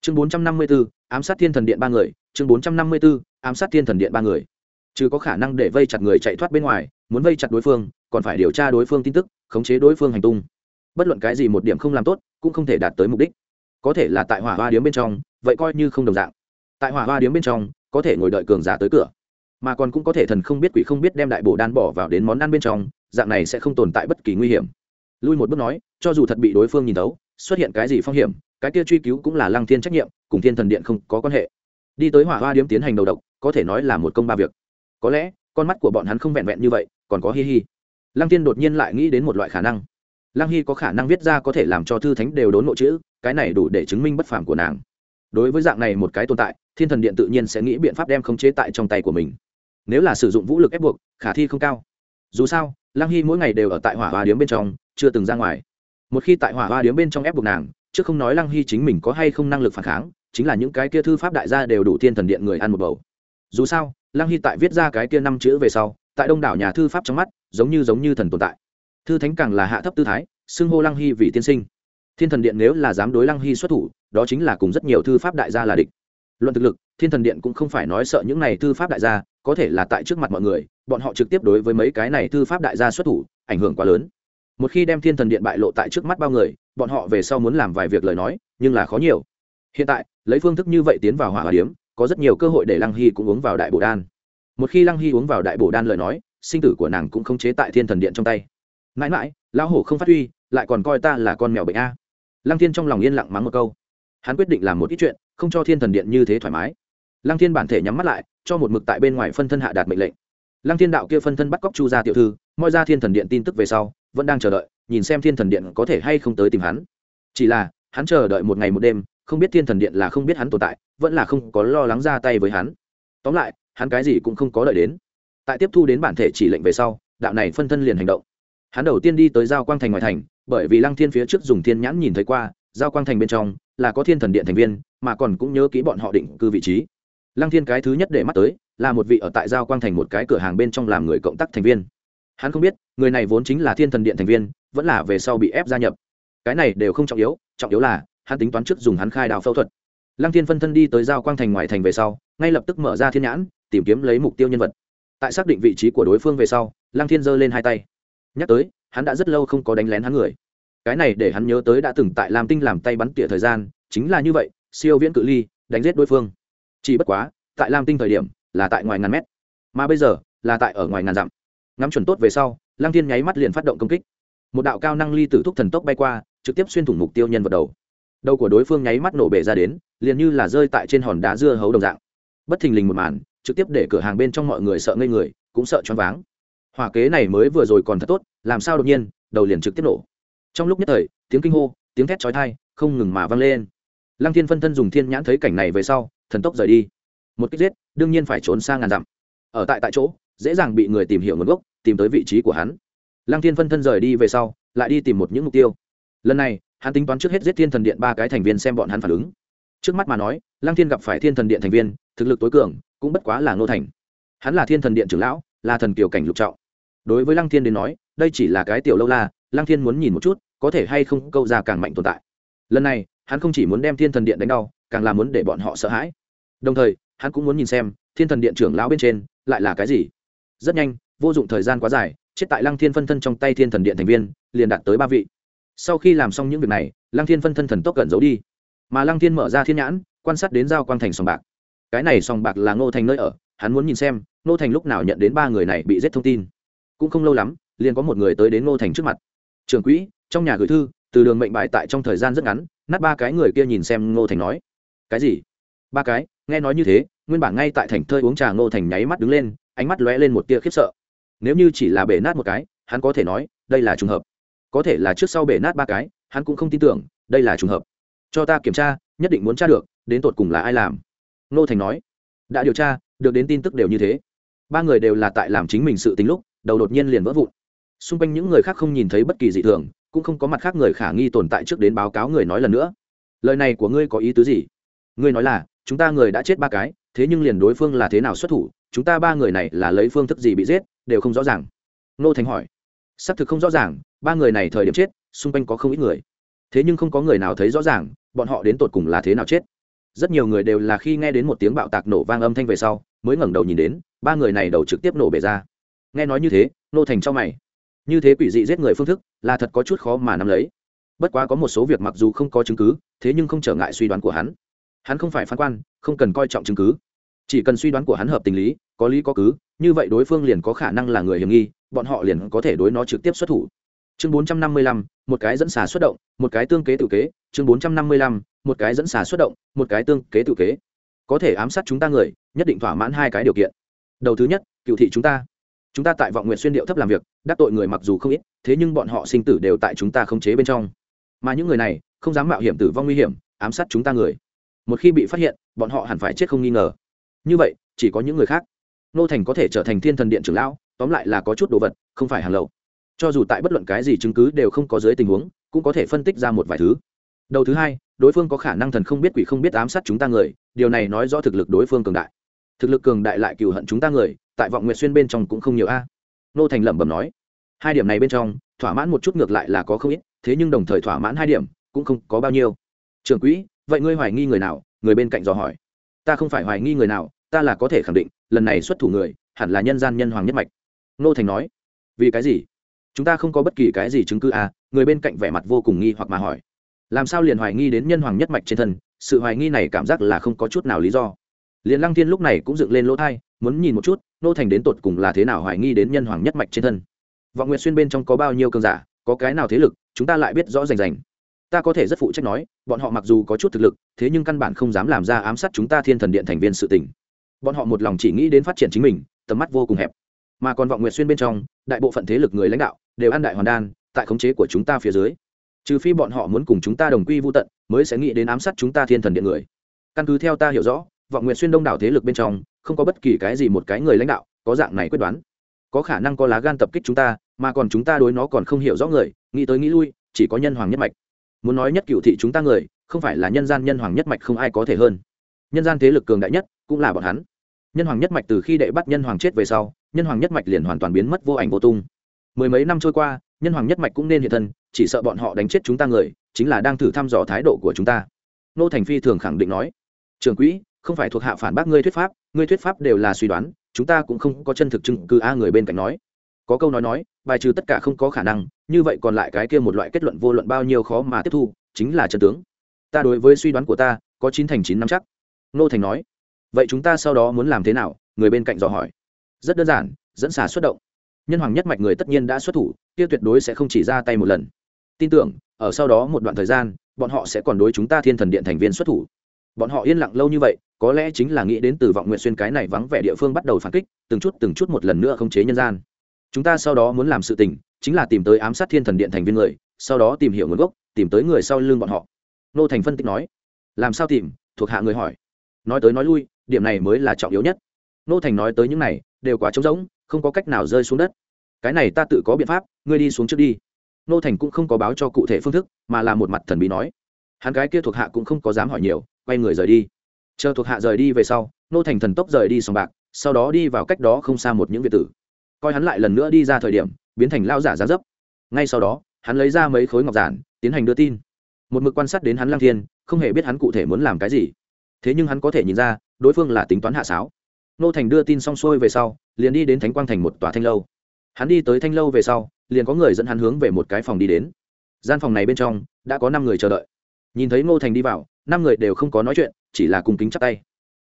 Chương bốn trăm năm mươi 454, ám sát thiên thần điện ba người chương bốn trăm năm mươi 454, ám sát thiên thần điện ba người. Chứ có khả năng để vây chặt người chạy thoát bên ngoài, muốn vây chặt đối phương, còn phải điều tra đối phương tin tức, khống chế đối phương hành tung. Bất luận cái gì một điểm không làm tốt, cũng không thể đạt tới mục đích. Có thể là tại hỏa hoa điếm bên trong, vậy coi như không đồng dạng. Tại hỏa hoa điếm bên trong, có thể ngồi đợi cường giả tới cửa, mà còn cũng có thể thần không biết quỷ không biết đem đại bổ đan bỏ vào đến món ăn bên trong, dạng này sẽ không tồn tại bất kỳ nguy hiểm. Lui một bước nói, cho dù thật bị đối phương nhìn tấu xuất hiện cái gì phong hiểm, cái kia truy cứu cũng là lăng thiên trách nhiệm, cùng thiên thần điện không có quan hệ. Đi tới hỏa hoa điếm tiến hành đầu độc có thể nói là một công ba việc. Có lẽ, con mắt của bọn hắn không vẹn vẹn như vậy, còn có hi hi. Lăng tiên đột nhiên lại nghĩ đến một loại khả năng. Lăng hy có khả năng viết ra có thể làm cho thư thánh đều đốn ngộ chữ, cái này đủ để chứng minh bất phàm của nàng. Đối với dạng này một cái tồn tại, thiên thần điện tự nhiên sẽ nghĩ biện pháp đem khống chế tại trong tay của mình. Nếu là sử dụng vũ lực ép buộc, khả thi không cao. Dù sao, lăng hy mỗi ngày đều ở tại hỏa hoa điếm bên trong, chưa từng ra ngoài. Một khi tại hỏa hoa điếm bên trong ép buộc nàng, chứ không nói lăng hy chính mình có hay không năng lực phản kháng, chính là những cái kia thư pháp đại gia đều đủ thiên thần điện người ăn một bầu dù sao, lăng hy tại viết ra cái kia năm chữ về sau, tại đông đảo nhà thư pháp trong mắt, giống như giống như thần tồn tại. Thư thánh càng là hạ thấp tư thái, xưng hô lăng hy vì tiên sinh. Thiên thần điện nếu là dám đối lăng hy xuất thủ, đó chính là cùng rất nhiều thư pháp đại gia là địch. Luận thực lực, thiên thần điện cũng không phải nói sợ những này thư pháp đại gia, có thể là tại trước mặt mọi người, bọn họ trực tiếp đối với mấy cái này thư pháp đại gia xuất thủ, ảnh hưởng quá lớn. Một khi đem thiên thần điện bại lộ tại trước mắt bao người, bọn họ về sau muốn làm vài việc lời nói, nhưng là khó nhiều. Hiện tại, lấy phương thức như vậy tiến vào hỏa hòa điếm có rất nhiều cơ hội để lăng hy cũng uống vào đại bổ đan. Một khi lăng hy uống vào đại bổ đan lời nói, sinh tử của nàng cũng không chế tại thiên thần điện trong tay. Mãi mãi, lão hổ không phát huy, lại còn coi ta là con mèo bệnh a. Lăng thiên trong lòng yên lặng mắng một câu. Hắn quyết định làm một ít chuyện, không cho thiên thần điện như thế thoải mái. Lăng thiên bản thể nhắm mắt lại, cho một mực tại bên ngoài phân thân hạ đạt mệnh lệnh. Lăng thiên đạo kia phân thân bắt cóc chu gia tiểu thư moi ra thiên thần điện tin tức về sau, vẫn đang chờ đợi, nhìn xem thiên thần điện có thể hay không tới tìm hắn. Chỉ là, hắn chờ đợi một ngày một đêm không biết thiên thần điện là không biết hắn tồn tại, vẫn là không có lo lắng ra tay với hắn. Tóm lại, hắn cái gì cũng không có đợi đến. Tại tiếp thu đến bản thể chỉ lệnh về sau, đạo này phân thân liền hành động. Hắn đầu tiên đi tới giao quang thành ngoài thành, bởi vì lăng thiên phía trước dùng thiên nhãn nhìn thấy qua, giao quang thành bên trong là có thiên thần điện thành viên, mà còn cũng nhớ kỹ bọn họ định cư vị trí. Lăng thiên cái thứ nhất để mắt tới, là một vị ở tại giao quang thành một cái cửa hàng bên trong làm người cộng tác thành viên. Hắn không biết, người này vốn chính là thiên thần điện thành viên, vẫn là về sau bị ép gia nhập. Cái này đều không trọng yếu trọng yếu là hắn tính toán trước dùng hắn khai đào phẫu thuật. Lăng thiên phân thân đi tới giao quang thành ngoài thành về sau, ngay lập tức mở ra thiên nhãn, tìm kiếm lấy mục tiêu nhân vật. Tại xác định vị trí của đối phương về sau, lăng thiên giơ lên hai tay. Nhắc tới, hắn đã rất lâu không có đánh lén hắn người. Cái này để hắn nhớ tới đã từng tại lam tinh làm tay bắn tỉa thời gian, chính là như vậy, siêu viễn cự ly, đánh giết đối phương. Chỉ bất quá, tại lam tinh thời điểm, là tại ngoài ngàn mét. Mà bây giờ, là tại ở ngoài ngàn dặm. Ngắm chuẩn tốt về sau, lăng thiên nháy mắt liền phát động công kích. Một đạo cao năng ly tử thúc thần tốc bay qua, trực tiếp xuyên thủng mục tiêu nhân vật đầu đầu của đối phương nháy mắt nổ bể ra đến, liền như là rơi tại trên hòn đá dưa hấu đồng dạng. Bất thình lình một màn, trực tiếp để cửa hàng bên trong mọi người sợ ngây người, cũng sợ choáng váng. Hỏa kế này mới vừa rồi còn thật tốt, làm sao đột nhiên, đầu liền trực tiếp nổ. Trong lúc nhất thời, tiếng kinh hô, tiếng thét chói tai, không ngừng mà vang lên. Lăng thiên phân thân dùng thiên nhãn thấy cảnh này về sau, thần tốc rời đi. Một kích giết, đương nhiên phải trốn sang ngàn dặm. Ở tại tại chỗ, dễ dàng bị người tìm hiểu nguồn gốc, tìm tới vị trí của hắn. Lăng thiên phân thân rời đi về sau, lại đi tìm một những mục tiêu. Lần này hắn tính toán trước hết giết thiên thần điện ba cái thành viên xem bọn hắn phản ứng. Trước mắt mà nói, lăng thiên gặp phải thiên thần điện thành viên, thực lực tối cường, cũng bất quá là ngô thành. Hắn là thiên thần điện trưởng lão, là thần kiều cảnh lục trọng. Đối với lăng thiên đến nói, đây chỉ là cái tiểu lâu la, lăng thiên muốn nhìn một chút, có thể hay không câu ra càng mạnh tồn tại. Lần này, hắn không chỉ muốn đem thiên thần điện đánh đau, càng là muốn để bọn họ sợ hãi. Đồng thời, hắn cũng muốn nhìn xem, thiên thần điện trưởng lão bên trên, lại là cái gì. Rất nhanh, vô dụng thời gian quá dài, chết tại lăng thiên phân thân trong tay thiên thần điện thành viên, liền đạt tới ba vị sau khi làm xong những việc này, lăng thiên phân thân thần tốc cận giấu đi. Mà lăng thiên mở ra thiên nhãn, quan sát đến giao quang thành sòng bạc. Cái này sòng bạc là ngô thành nơi ở, hắn muốn nhìn xem, ngô thành lúc nào nhận đến ba người này bị giết thông tin. Cũng không lâu lắm, liền có một người tới đến ngô thành trước mặt. Trưởng quỹ, trong nhà gửi thư, từ đường mệnh bại tại trong thời gian rất ngắn, nát ba cái người kia nhìn xem ngô thành nói. Cái gì? Ba cái, nghe nói như thế, nguyên bản ngay tại thành thơi uống trà ngô thành nháy mắt đứng lên, ánh mắt lóe lên một tia khiếp sợ. Nếu như chỉ là bể nát một cái, hắn có thể nói, đây là trùng hợp có thể là trước sau bể nát ba cái, hắn cũng không tin tưởng, đây là trùng hợp. Cho ta kiểm tra, nhất định muốn tra được, đến tột cùng là ai làm. Nô thành nói. Đã điều tra, được đến tin tức đều như thế. Ba người đều là tại làm chính mình sự tính lúc, đầu đột nhiên liền vỡ vụn. Xung quanh những người khác không nhìn thấy bất kỳ dị thường, cũng không có mặt khác người khả nghi tồn tại trước đến báo cáo người nói lần nữa. Lời này của ngươi có ý tứ gì? Ngươi nói là, chúng ta người đã chết ba cái, thế nhưng liền đối phương là thế nào xuất thủ, chúng ta ba người này là lấy phương thức gì bị giết, đều không rõ ràng. Nô thành hỏi. Xác thực không rõ ràng ba người này thời điểm chết, xung quanh có không ít người. Thế nhưng không có người nào thấy rõ ràng, bọn họ đến tột cùng là thế nào chết. Rất nhiều người đều là khi nghe đến một tiếng bạo tạc nổ vang âm thanh về sau, mới ngẩng đầu nhìn đến, ba người này đầu trực tiếp nổ bể ra. Nghe nói như thế, nô thành cho mày. Như thế quỷ dị giết người phương thức, là thật có chút khó mà nắm lấy. Bất quá có một số việc mặc dù không có chứng cứ, thế nhưng không trở ngại suy đoán của hắn. Hắn không phải phán quan, không cần coi trọng chứng cứ. Chỉ cần suy đoán của hắn hợp tình lý, có lý có cứ, như vậy đối phương liền có khả năng là người hiểm nghi, bọn họ liền có thể đối nó trực tiếp xuất thủ chương bốn trăm năm mươi lăm, một cái dẫn xà xuất động, một cái tương kế tự kế, chương bốn trăm năm mươi lăm, một cái dẫn xà xuất động, một cái tương kế tự kế. Có thể ám sát chúng ta người, nhất định thỏa mãn hai cái điều kiện. Đầu thứ nhất, cựu thị chúng ta. Chúng ta tại vọng nguyện xuyên điệu thấp làm việc, đắc tội người mặc dù không ít, thế nhưng bọn họ sinh tử đều tại chúng ta khống chế bên trong. Mà những người này, không dám mạo hiểm tử vong nguy hiểm, ám sát chúng ta người. Một khi bị phát hiện, bọn họ hẳn phải chết không nghi ngờ. Như vậy, chỉ có những người khác. Nô thành có thể trở thành thiên thần điện trưởng lão, tóm lại là có chút đồ vật, không phải hàng lậu cho dù tại bất luận cái gì chứng cứ đều không có dưới tình huống, cũng có thể phân tích ra một vài thứ. Đầu thứ hai, đối phương có khả năng thần không biết quỷ không biết ám sát chúng ta người, điều này nói rõ thực lực đối phương cường đại. Thực lực cường đại lại cừu hận chúng ta người, tại vọng nguyệt xuyên bên trong cũng không nhiều a. Nô thành lẩm bẩm nói, hai điểm này bên trong, thỏa mãn một chút ngược lại là có không ít, thế nhưng đồng thời thỏa mãn hai điểm, cũng không có bao nhiêu. Trưởng quỹ, vậy ngươi hoài nghi người nào? Người bên cạnh dò hỏi. Ta không phải hoài nghi người nào, ta là có thể khẳng định, lần này xuất thủ người, hẳn là nhân gian nhân hoàng nhất mạch. Nô thành nói, vì cái gì? Chúng ta không có bất kỳ cái gì chứng cứ à người bên cạnh vẻ mặt vô cùng nghi hoặc mà hỏi. Làm sao liền hoài nghi đến nhân hoàng nhất mạch trên thân, sự hoài nghi này cảm giác là không có chút nào lý do. Liền lăng thiên lúc này cũng dựng lên lỗ thai, muốn nhìn một chút, nô thành đến tột cùng là thế nào hoài nghi đến nhân hoàng nhất mạch trên thân. Vọng nguyện xuyên bên trong có bao nhiêu cơn giả, có cái nào thế lực, chúng ta lại biết rõ rành rành. Ta có thể rất phụ trách nói, bọn họ mặc dù có chút thực lực, thế nhưng căn bản không dám làm ra ám sát chúng ta thiên thần điện thành viên sự tình. Bọn họ một lòng chỉ nghĩ đến phát triển chính mình, tầm mắt vô cùng hẹp mà còn vọng nguyệt xuyên bên trong, đại bộ phận thế lực người lãnh đạo đều ăn đại hoàn đan, tại khống chế của chúng ta phía dưới. Trừ phi bọn họ muốn cùng chúng ta đồng quy vô tận, mới sẽ nghĩ đến ám sát chúng ta thiên thần điện người. Căn cứ theo ta hiểu rõ, vọng nguyệt xuyên đông đảo thế lực bên trong, không có bất kỳ cái gì một cái người lãnh đạo có dạng này quyết đoán. Có khả năng có lá gan tập kích chúng ta, mà còn chúng ta đối nó còn không hiểu rõ người, nghĩ tới nghĩ lui, chỉ có nhân hoàng nhất mạch. Muốn nói nhất cựu thị chúng ta người, không phải là nhân gian nhân hoàng nhất mạch không ai có thể hơn. Nhân gian thế lực cường đại nhất cũng là bọn hắn nhân hoàng nhất mạch từ khi đệ bắt nhân hoàng chết về sau, nhân hoàng nhất mạch liền hoàn toàn biến mất vô ảnh vô tung. Mười mấy năm trôi qua, nhân hoàng nhất mạch cũng nên hiện thân, chỉ sợ bọn họ đánh chết chúng ta người, chính là đang thử thăm dò thái độ của chúng ta. Nô thành phi thường khẳng định nói, trường quỹ, không phải thuộc hạ phản bác ngươi thuyết pháp, ngươi thuyết pháp đều là suy đoán, chúng ta cũng không có chân thực chứng cứ a người bên cạnh nói. Có câu nói nói, bài trừ tất cả không có khả năng, như vậy còn lại cái kia một loại kết luận vô luận bao nhiêu khó mà tiếp thu, chính là chân tướng. Ta đối với suy đoán của ta, có chín thành chín năm chắc. Nô thành nói vậy chúng ta sau đó muốn làm thế nào? Người bên cạnh dò hỏi. Rất đơn giản, dẫn xả xuất động. Nhân hoàng nhất mạch người tất nhiên đã xuất thủ, kia tuyệt đối sẽ không chỉ ra tay một lần. Tin tưởng, ở sau đó một đoạn thời gian, bọn họ sẽ còn đối chúng ta thiên thần điện thành viên xuất thủ. Bọn họ yên lặng lâu như vậy, có lẽ chính là nghĩ đến từ vọng nguyện xuyên cái này vắng vẻ địa phương bắt đầu phản kích, từng chút từng chút một lần nữa không chế nhân gian. Chúng ta sau đó muốn làm sự tình, chính là tìm tới ám sát thiên thần điện thành viên người, sau đó tìm hiểu nguồn gốc, tìm tới người sau lưng bọn họ. Nô thành phân tích nói. Làm sao tìm? Thuộc hạ người hỏi. Nói tới nói lui điểm này mới là trọng yếu nhất. Nô thành nói tới những này, đều quá trống rỗng, không có cách nào rơi xuống đất. Cái này ta tự có biện pháp, ngươi đi xuống trước đi. Nô thành cũng không có báo cho cụ thể phương thức, mà là một mặt thần bí nói. Hắn cái kia thuộc hạ cũng không có dám hỏi nhiều, quay người rời đi. Chờ thuộc hạ rời đi về sau, nô thành thần tốc rời đi sòng bạc, sau đó đi vào cách đó không xa một những việt tử. Coi hắn lại lần nữa đi ra thời điểm, biến thành lao giả giá dấp. Ngay sau đó, hắn lấy ra mấy khối ngọc giản, tiến hành đưa tin. Một mực quan sát đến hắn lang thiên, không hề biết hắn cụ thể muốn làm cái gì thế nhưng hắn có thể nhìn ra, đối phương là tính toán hạ sáo. Nô thành đưa tin xong xuôi về sau, liền đi đến thánh quang thành một tòa thanh lâu. Hắn đi tới thanh lâu về sau, liền có người dẫn hắn hướng về một cái phòng đi đến. Gian phòng này bên trong, đã có năm người chờ đợi. Nhìn thấy ngô thành đi vào, năm người đều không có nói chuyện, chỉ là cùng kính chắp tay.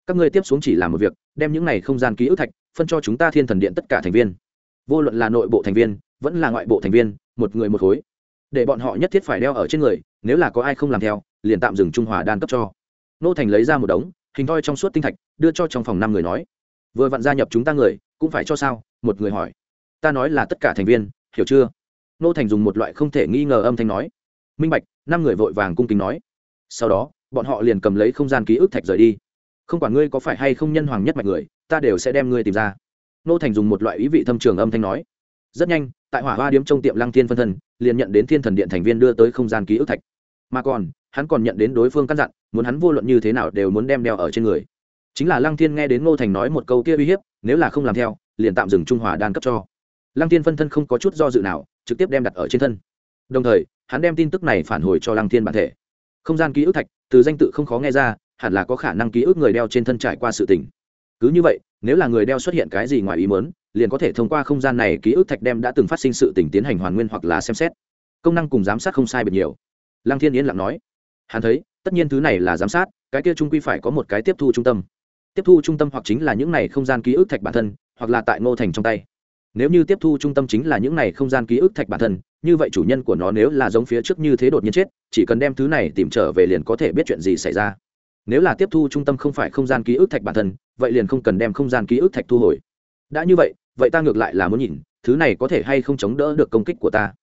Các ngươi tiếp xuống chỉ làm một việc, đem những này không gian ký ức thạch, phân cho chúng ta thiên thần điện tất cả thành viên. Vô luận là nội bộ thành viên, vẫn là ngoại bộ thành viên, một người một khối. Để bọn họ nhất thiết phải đeo ở trên người, nếu là có ai không làm theo, liền tạm dừng trung hòa đan cấp cho nô thành lấy ra một đống, hình thoi trong suốt tinh thạch, đưa cho trong phòng năm người nói. Vừa vặn gia nhập chúng ta người, cũng phải cho sao? Một người hỏi. Ta nói là tất cả thành viên, hiểu chưa? Nô thành dùng một loại không thể nghi ngờ âm thanh nói. Minh bạch, năm người vội vàng cung kính nói. Sau đó, bọn họ liền cầm lấy không gian ký ức thạch rời đi. Không quản ngươi có phải hay không nhân hoàng nhất mạch người, ta đều sẽ đem ngươi tìm ra. Nô thành dùng một loại ý vị thâm trường âm thanh nói. Rất nhanh, tại hỏa hoa điếm trong tiệm lăng thiên phân thân, liền nhận đến thiên thần điện thành viên đưa tới không gian ký ức thạch. Mà còn hắn còn nhận đến đối phương căn dặn, muốn hắn vô luận như thế nào đều muốn đem đeo ở trên người. Chính là lăng thiên nghe đến ngô thành nói một câu kia uy hiếp, nếu là không làm theo, liền tạm dừng trung hòa đan cấp cho. Lăng thiên phân thân không có chút do dự nào, trực tiếp đem đặt ở trên thân. Đồng thời, hắn đem tin tức này phản hồi cho lăng thiên bản thể. Không gian ký ức thạch, từ danh tự không khó nghe ra, hẳn là có khả năng ký ức người đeo trên thân trải qua sự tình. Cứ như vậy, nếu là người đeo xuất hiện cái gì ngoài ý muốn, liền có thể thông qua không gian này ký ức thạch đem đã từng phát sinh sự tình tiến hành hoàn nguyên hoặc là xem xét. Công năng cùng giám sát không sai biệt nhiều. Lăng thiên yên lặng nói hắn thấy, tất nhiên thứ này là giám sát, cái kia trung quy phải có một cái tiếp thu trung tâm. Tiếp thu trung tâm hoặc chính là những này không gian ký ức thạch bản thân, hoặc là tại ngô thành trong tay. Nếu như tiếp thu trung tâm chính là những này không gian ký ức thạch bản thân, như vậy chủ nhân của nó nếu là giống phía trước như thế đột nhiên chết, chỉ cần đem thứ này tìm trở về liền có thể biết chuyện gì xảy ra. Nếu là tiếp thu trung tâm không phải không gian ký ức thạch bản thân, vậy liền không cần đem không gian ký ức thạch thu hồi. Đã như vậy vậy ta ngược lại là muốn nhìn, thứ này có thể hay không chống đỡ được công kích của ta?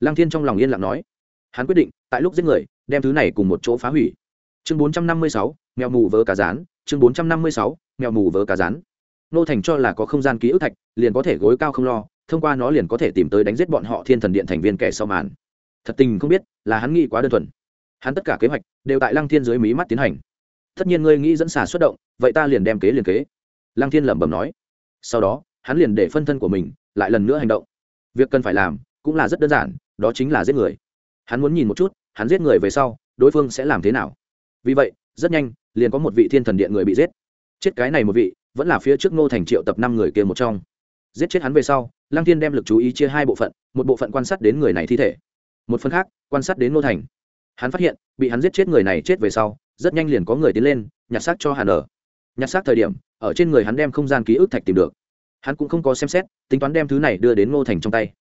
Lăng thiên trong lòng yên lặng nói. Hắn quyết định, tại lúc giết người đem thứ này cùng một chỗ phá hủy. Chương bốn trăm năm mươi sáu, mèo mù vớ cá rán. Chương bốn trăm năm mươi sáu, mèo mù vớ cá rán. Nô thành cho là có không gian ký ức thạch, liền có thể gối cao không lo, thông qua nó liền có thể tìm tới đánh giết bọn họ thiên thần điện thành viên kẻ sau màn. Thật tình không biết, là hắn nghĩ quá đơn thuần. Hắn tất cả kế hoạch, đều tại lăng thiên dưới mí mắt tiến hành. Tất nhiên ngươi nghĩ dẫn xà xuất động, vậy ta liền đem kế liền kế. Lăng thiên lẩm bẩm nói. Sau đó, hắn liền để phân thân của mình lại lần nữa hành động. Việc cần phải làm, cũng là rất đơn giản, đó chính là giết người. Hắn muốn nhìn một chút hắn giết người về sau, đối phương sẽ làm thế nào? Vì vậy, rất nhanh, liền có một vị thiên thần điện người bị giết. Chết cái này một vị, vẫn là phía trước ngô thành triệu tập năm người kia một trong. Giết chết hắn về sau, lăng thiên đem lực chú ý chia hai bộ phận, một bộ phận quan sát đến người này thi thể, một phần khác, quan sát đến ngô thành. Hắn phát hiện, bị hắn giết chết người này chết về sau, rất nhanh liền có người tiến lên, nhặt xác cho hàn ở. Nhặt xác thời điểm, ở trên người hắn đem không gian ký ức thạch tìm được. Hắn cũng không có xem xét, tính toán đem thứ này đưa đến ngô thành trong tay.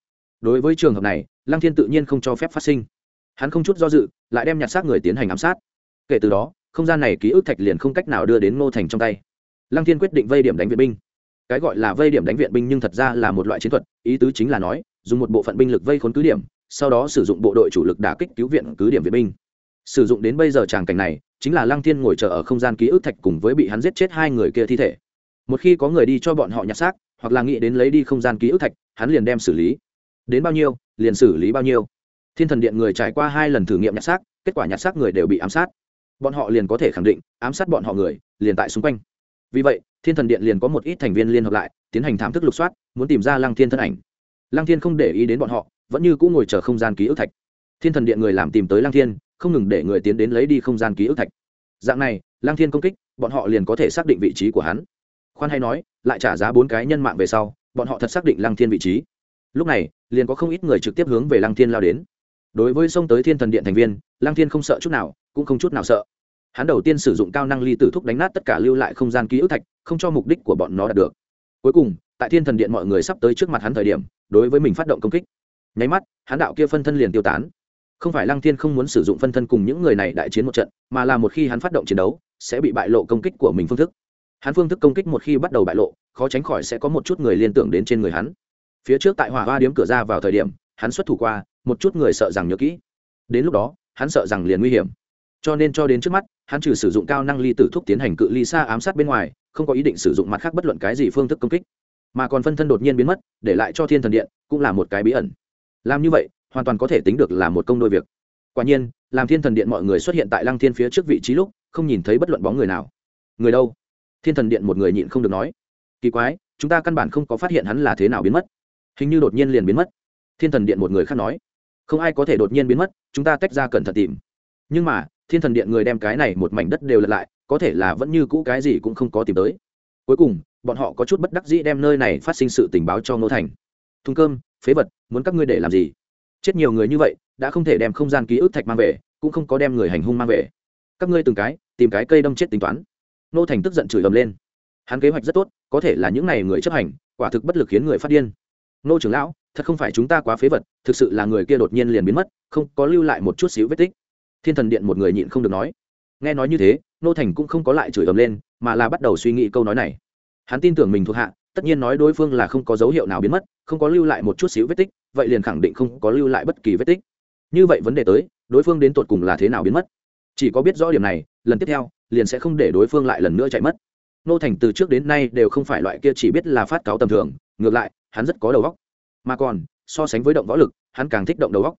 Đối với trường hợp này, lăng thiên tự nhiên không cho phép phát sinh hắn không chút do dự, lại đem nhặt xác người tiến hành ám sát. Kể từ đó, không gian này ký ức thạch liền không cách nào đưa đến ngô thành trong tay. Lăng thiên quyết định vây điểm đánh viện binh. Cái gọi là vây điểm đánh viện binh nhưng thật ra là một loại chiến thuật, ý tứ chính là nói, dùng một bộ phận binh lực vây khốn cứ điểm, sau đó sử dụng bộ đội chủ lực đả kích cứu viện cứ điểm viện binh. Sử dụng đến bây giờ tràng cảnh này, chính là lăng thiên ngồi chờ ở không gian ký ức thạch cùng với bị hắn giết chết hai người kia thi thể. Một khi có người đi cho bọn họ nhặt xác, hoặc là nghĩ đến lấy đi không gian ký ức thạch, hắn liền đem xử lý. Đến bao nhiêu, liền xử lý bao nhiêu thiên thần điện người trải qua hai lần thử nghiệm nhặt xác, kết quả nhặt xác người đều bị ám sát. Bọn họ liền có thể khẳng định, ám sát bọn họ người, liền tại xung quanh. Vì vậy, thiên thần điện liền có một ít thành viên liên hợp lại, tiến hành thảm thức lục soát, muốn tìm ra lăng thiên thân ảnh. Lăng thiên không để ý đến bọn họ, vẫn như cũng ngồi chờ không gian ký ức thạch. Thiên thần điện người làm tìm tới lăng thiên, không ngừng để người tiến đến lấy đi không gian ký ức thạch. Dạng này, lăng thiên công kích, bọn họ liền có thể xác định vị trí của hắn. Khoan hay nói, lại trả giá bốn cái nhân mạng về sau, bọn họ thật xác định lăng thiên vị trí. Lúc này, liền có không ít người trực tiếp hướng về lăng thiên lao đến đối với xông tới thiên thần điện thành viên, lăng thiên không sợ chút nào, cũng không chút nào sợ. Hắn đầu tiên sử dụng cao năng ly tử thúc đánh nát tất cả lưu lại không gian ký ức thạch, không cho mục đích của bọn nó đạt được. Cuối cùng, tại thiên thần điện mọi người sắp tới trước mặt hắn thời điểm, đối với mình phát động công kích. Nháy mắt, hắn đạo kia phân thân liền tiêu tán. Không phải lăng thiên không muốn sử dụng phân thân cùng những người này đại chiến một trận, mà là một khi hắn phát động chiến đấu, sẽ bị bại lộ công kích của mình phương thức. Hắn phương thức công kích một khi bắt đầu bại lộ, khó tránh khỏi sẽ có một chút người liên tưởng đến trên người hắn. Phía trước tại hỏa hoa điếm cửa ra vào thời điểm, hắn xuất thủ qua một chút người sợ rằng nhớ kỹ. Đến lúc đó, hắn sợ rằng liền nguy hiểm. Cho nên cho đến trước mắt, hắn trừ sử dụng cao năng ly tử thuốc tiến hành cự ly xa ám sát bên ngoài, không có ý định sử dụng mặt khác bất luận cái gì phương thức công kích. Mà còn phân thân đột nhiên biến mất, để lại cho thiên thần điện cũng là một cái bí ẩn. Làm như vậy, hoàn toàn có thể tính được là một công đôi việc. Quả nhiên, làm thiên thần điện mọi người xuất hiện tại lăng thiên phía trước vị trí lúc, không nhìn thấy bất luận bóng người nào. Người đâu? Thiên thần điện một người nhịn không được nói. Kỳ quái, chúng ta căn bản không có phát hiện hắn là thế nào biến mất. Hình như đột nhiên liền biến mất. Thiên thần điện một người khác nói không ai có thể đột nhiên biến mất, chúng ta tách ra cẩn thận tìm. Nhưng mà, thiên thần điện người đem cái này một mảnh đất đều lật lại, có thể là vẫn như cũ cái gì cũng không có tìm tới. Cuối cùng, bọn họ có chút bất đắc dĩ đem nơi này phát sinh sự tình báo cho ngô thành. Thùng cơm, phế vật, muốn các ngươi để làm gì? Chết nhiều người như vậy, đã không thể đem không gian ký ức thạch mang về, cũng không có đem người hành hung mang về. Các ngươi từng cái, tìm cái cây đâm chết tính toán. Nô thành tức giận chửi ầm lên. Hắn kế hoạch rất tốt, có thể là những n à y người chấp hành, quả thực bất lực khiến người phát điên. Nô trưởng lão thật không phải chúng ta quá phế vật, thực sự là người kia đột nhiên liền biến mất, không, có lưu lại một chút xíu vết tích. Thiên thần điện một người nhịn không được nói. Nghe nói như thế, nô thành cũng không có lại chửi ầm lên, mà là bắt đầu suy nghĩ câu nói này. Hắn tin tưởng mình thuộc hạ, tất nhiên nói đối phương là không có dấu hiệu nào biến mất, không có lưu lại một chút xíu vết tích, vậy liền khẳng định không có lưu lại bất kỳ vết tích. Như vậy vấn đề tới, đối phương đến tột cùng là thế nào biến mất? Chỉ có biết rõ điểm này, lần tiếp theo, liền sẽ không để đối phương lại lần nữa chạy mất. Nô thành từ trước đến nay đều không phải loại kia chỉ biết là phát cáo tầm thường, ngược lại, hắn rất có đầu óc mà còn, so sánh với động võ lực, hắn càng thích động đầu góc.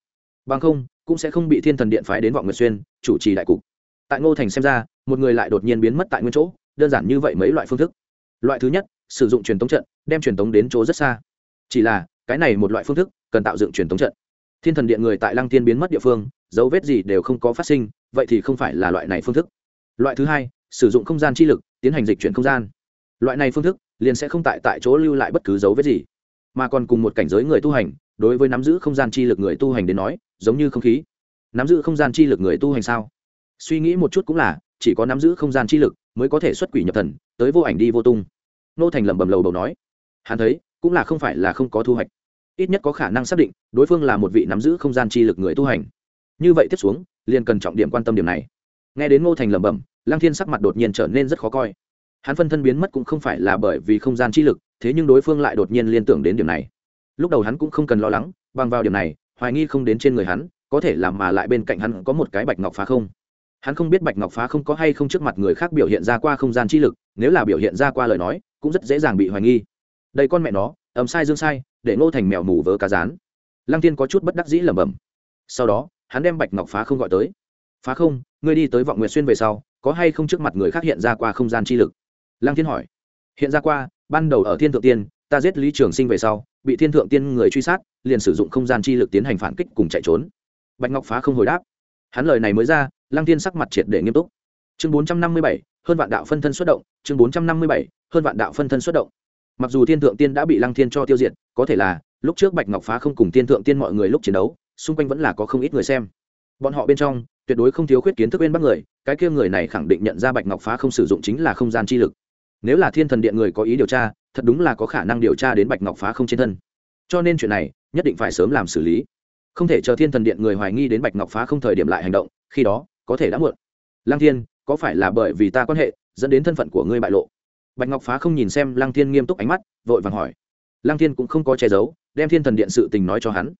Bằng không, cũng sẽ không bị thiên thần điện phái đến vọng nguyệt xuyên chủ trì đại cục. Tại ngô thành xem ra, một người lại đột nhiên biến mất tại nguyên chỗ, đơn giản như vậy mấy loại phương thức. Loại thứ nhất, sử dụng truyền tống trận, đem truyền tống đến chỗ rất xa. Chỉ là, cái này một loại phương thức, cần tạo dựng truyền tống trận. Thiên thần điện người tại lăng tiên biến mất địa phương, dấu vết gì đều không có phát sinh, vậy thì không phải là loại này phương thức. Loại thứ hai, sử dụng không gian chi lực, tiến hành dịch chuyển không gian. Loại này phương thức, liền sẽ không tại tại chỗ lưu lại bất cứ dấu vết gì mà còn cùng một cảnh giới người tu hành, đối với nắm giữ không gian chi lực người tu hành đến nói, giống như không khí. Nắm giữ không gian chi lực người tu hành sao? Suy nghĩ một chút cũng là, chỉ có nắm giữ không gian chi lực mới có thể xuất quỷ nhập thần, tới vô ảnh đi vô tung. Nô thành lẩm bẩm lầu đầu nói. Hắn thấy, cũng là không phải là không có thu hoạch. Ít nhất có khả năng xác định, đối phương là một vị nắm giữ không gian chi lực người tu hành. Như vậy tiếp xuống, liền cần trọng điểm quan tâm điểm này. Nghe đến ngô thành lẩm bẩm Lang thiên sắc mặt đột nhiên trở nên rất khó coi. Hắn phân thân biến mất cũng không phải là bởi vì không gian chi lực thế nhưng đối phương lại đột nhiên liên tưởng đến điểm này. Lúc đầu hắn cũng không cần lo lắng, bằng vào điểm này, hoài nghi không đến trên người hắn, có thể làm mà lại bên cạnh hắn có một cái bạch ngọc phá không. Hắn không biết bạch ngọc phá không có hay không trước mặt người khác biểu hiện ra qua không gian chi lực, nếu là biểu hiện ra qua lời nói, cũng rất dễ dàng bị hoài nghi. Đây con mẹ nó, ấm sai dương sai, để ngô thành mèo mù vớ cá rán. Lăng tiên có chút bất đắc dĩ lẩm bẩm. Sau đó, hắn đem bạch ngọc phá không gọi tới. Phá không, ngươi đi tới vọng nguyệt xuyên về sau, có hay không trước mặt người khác hiện ra qua không gian chi lực? Lăng thiên hỏi. Hiện ra qua ban đầu ở thiên thượng tiên, ta giết lý trường sinh về sau, bị thiên thượng tiên người truy sát, liền sử dụng không gian chi lực tiến hành phản kích cùng chạy trốn. Bạch ngọc phá không hồi đáp. Hắn lời này mới ra, lăng tiên sắc mặt triệt để nghiêm túc. Chương bốn trăm năm mươi bảy, hơn vạn đạo phân thân xuất động, chương bốn trăm năm mươi bảy, hơn vạn đạo phân thân xuất động. Mặc dù thiên thượng tiên đã bị lăng thiên cho tiêu diệt, có thể là, lúc trước bạch ngọc phá không cùng thiên thượng tiên mọi người lúc chiến đấu, xung quanh vẫn là có không ít người xem. Bọn họ bên trong, tuyệt đối không thiếu khuyết kiến thức bên bắt người, cái kia người này khẳng định nhận ra bạch ngọc phá không sử dụng chính là không gian chi lực nếu là thiên thần điện người có ý điều tra, thật đúng là có khả năng điều tra đến bạch ngọc phá không trên thân. Cho nên chuyện này, nhất định phải sớm làm xử lý. Không thể chờ thiên thần điện người hoài nghi đến bạch ngọc phá không thời điểm lại hành động, khi đó, có thể đã muộn. Lăng thiên, có phải là bởi vì ta quan hệ, dẫn đến thân phận của ngươi bại lộ? Bạch ngọc phá không nhìn xem lăng thiên nghiêm túc ánh mắt, vội vàng hỏi. Lăng thiên cũng không có che giấu, đem thiên thần điện sự tình nói cho hắn.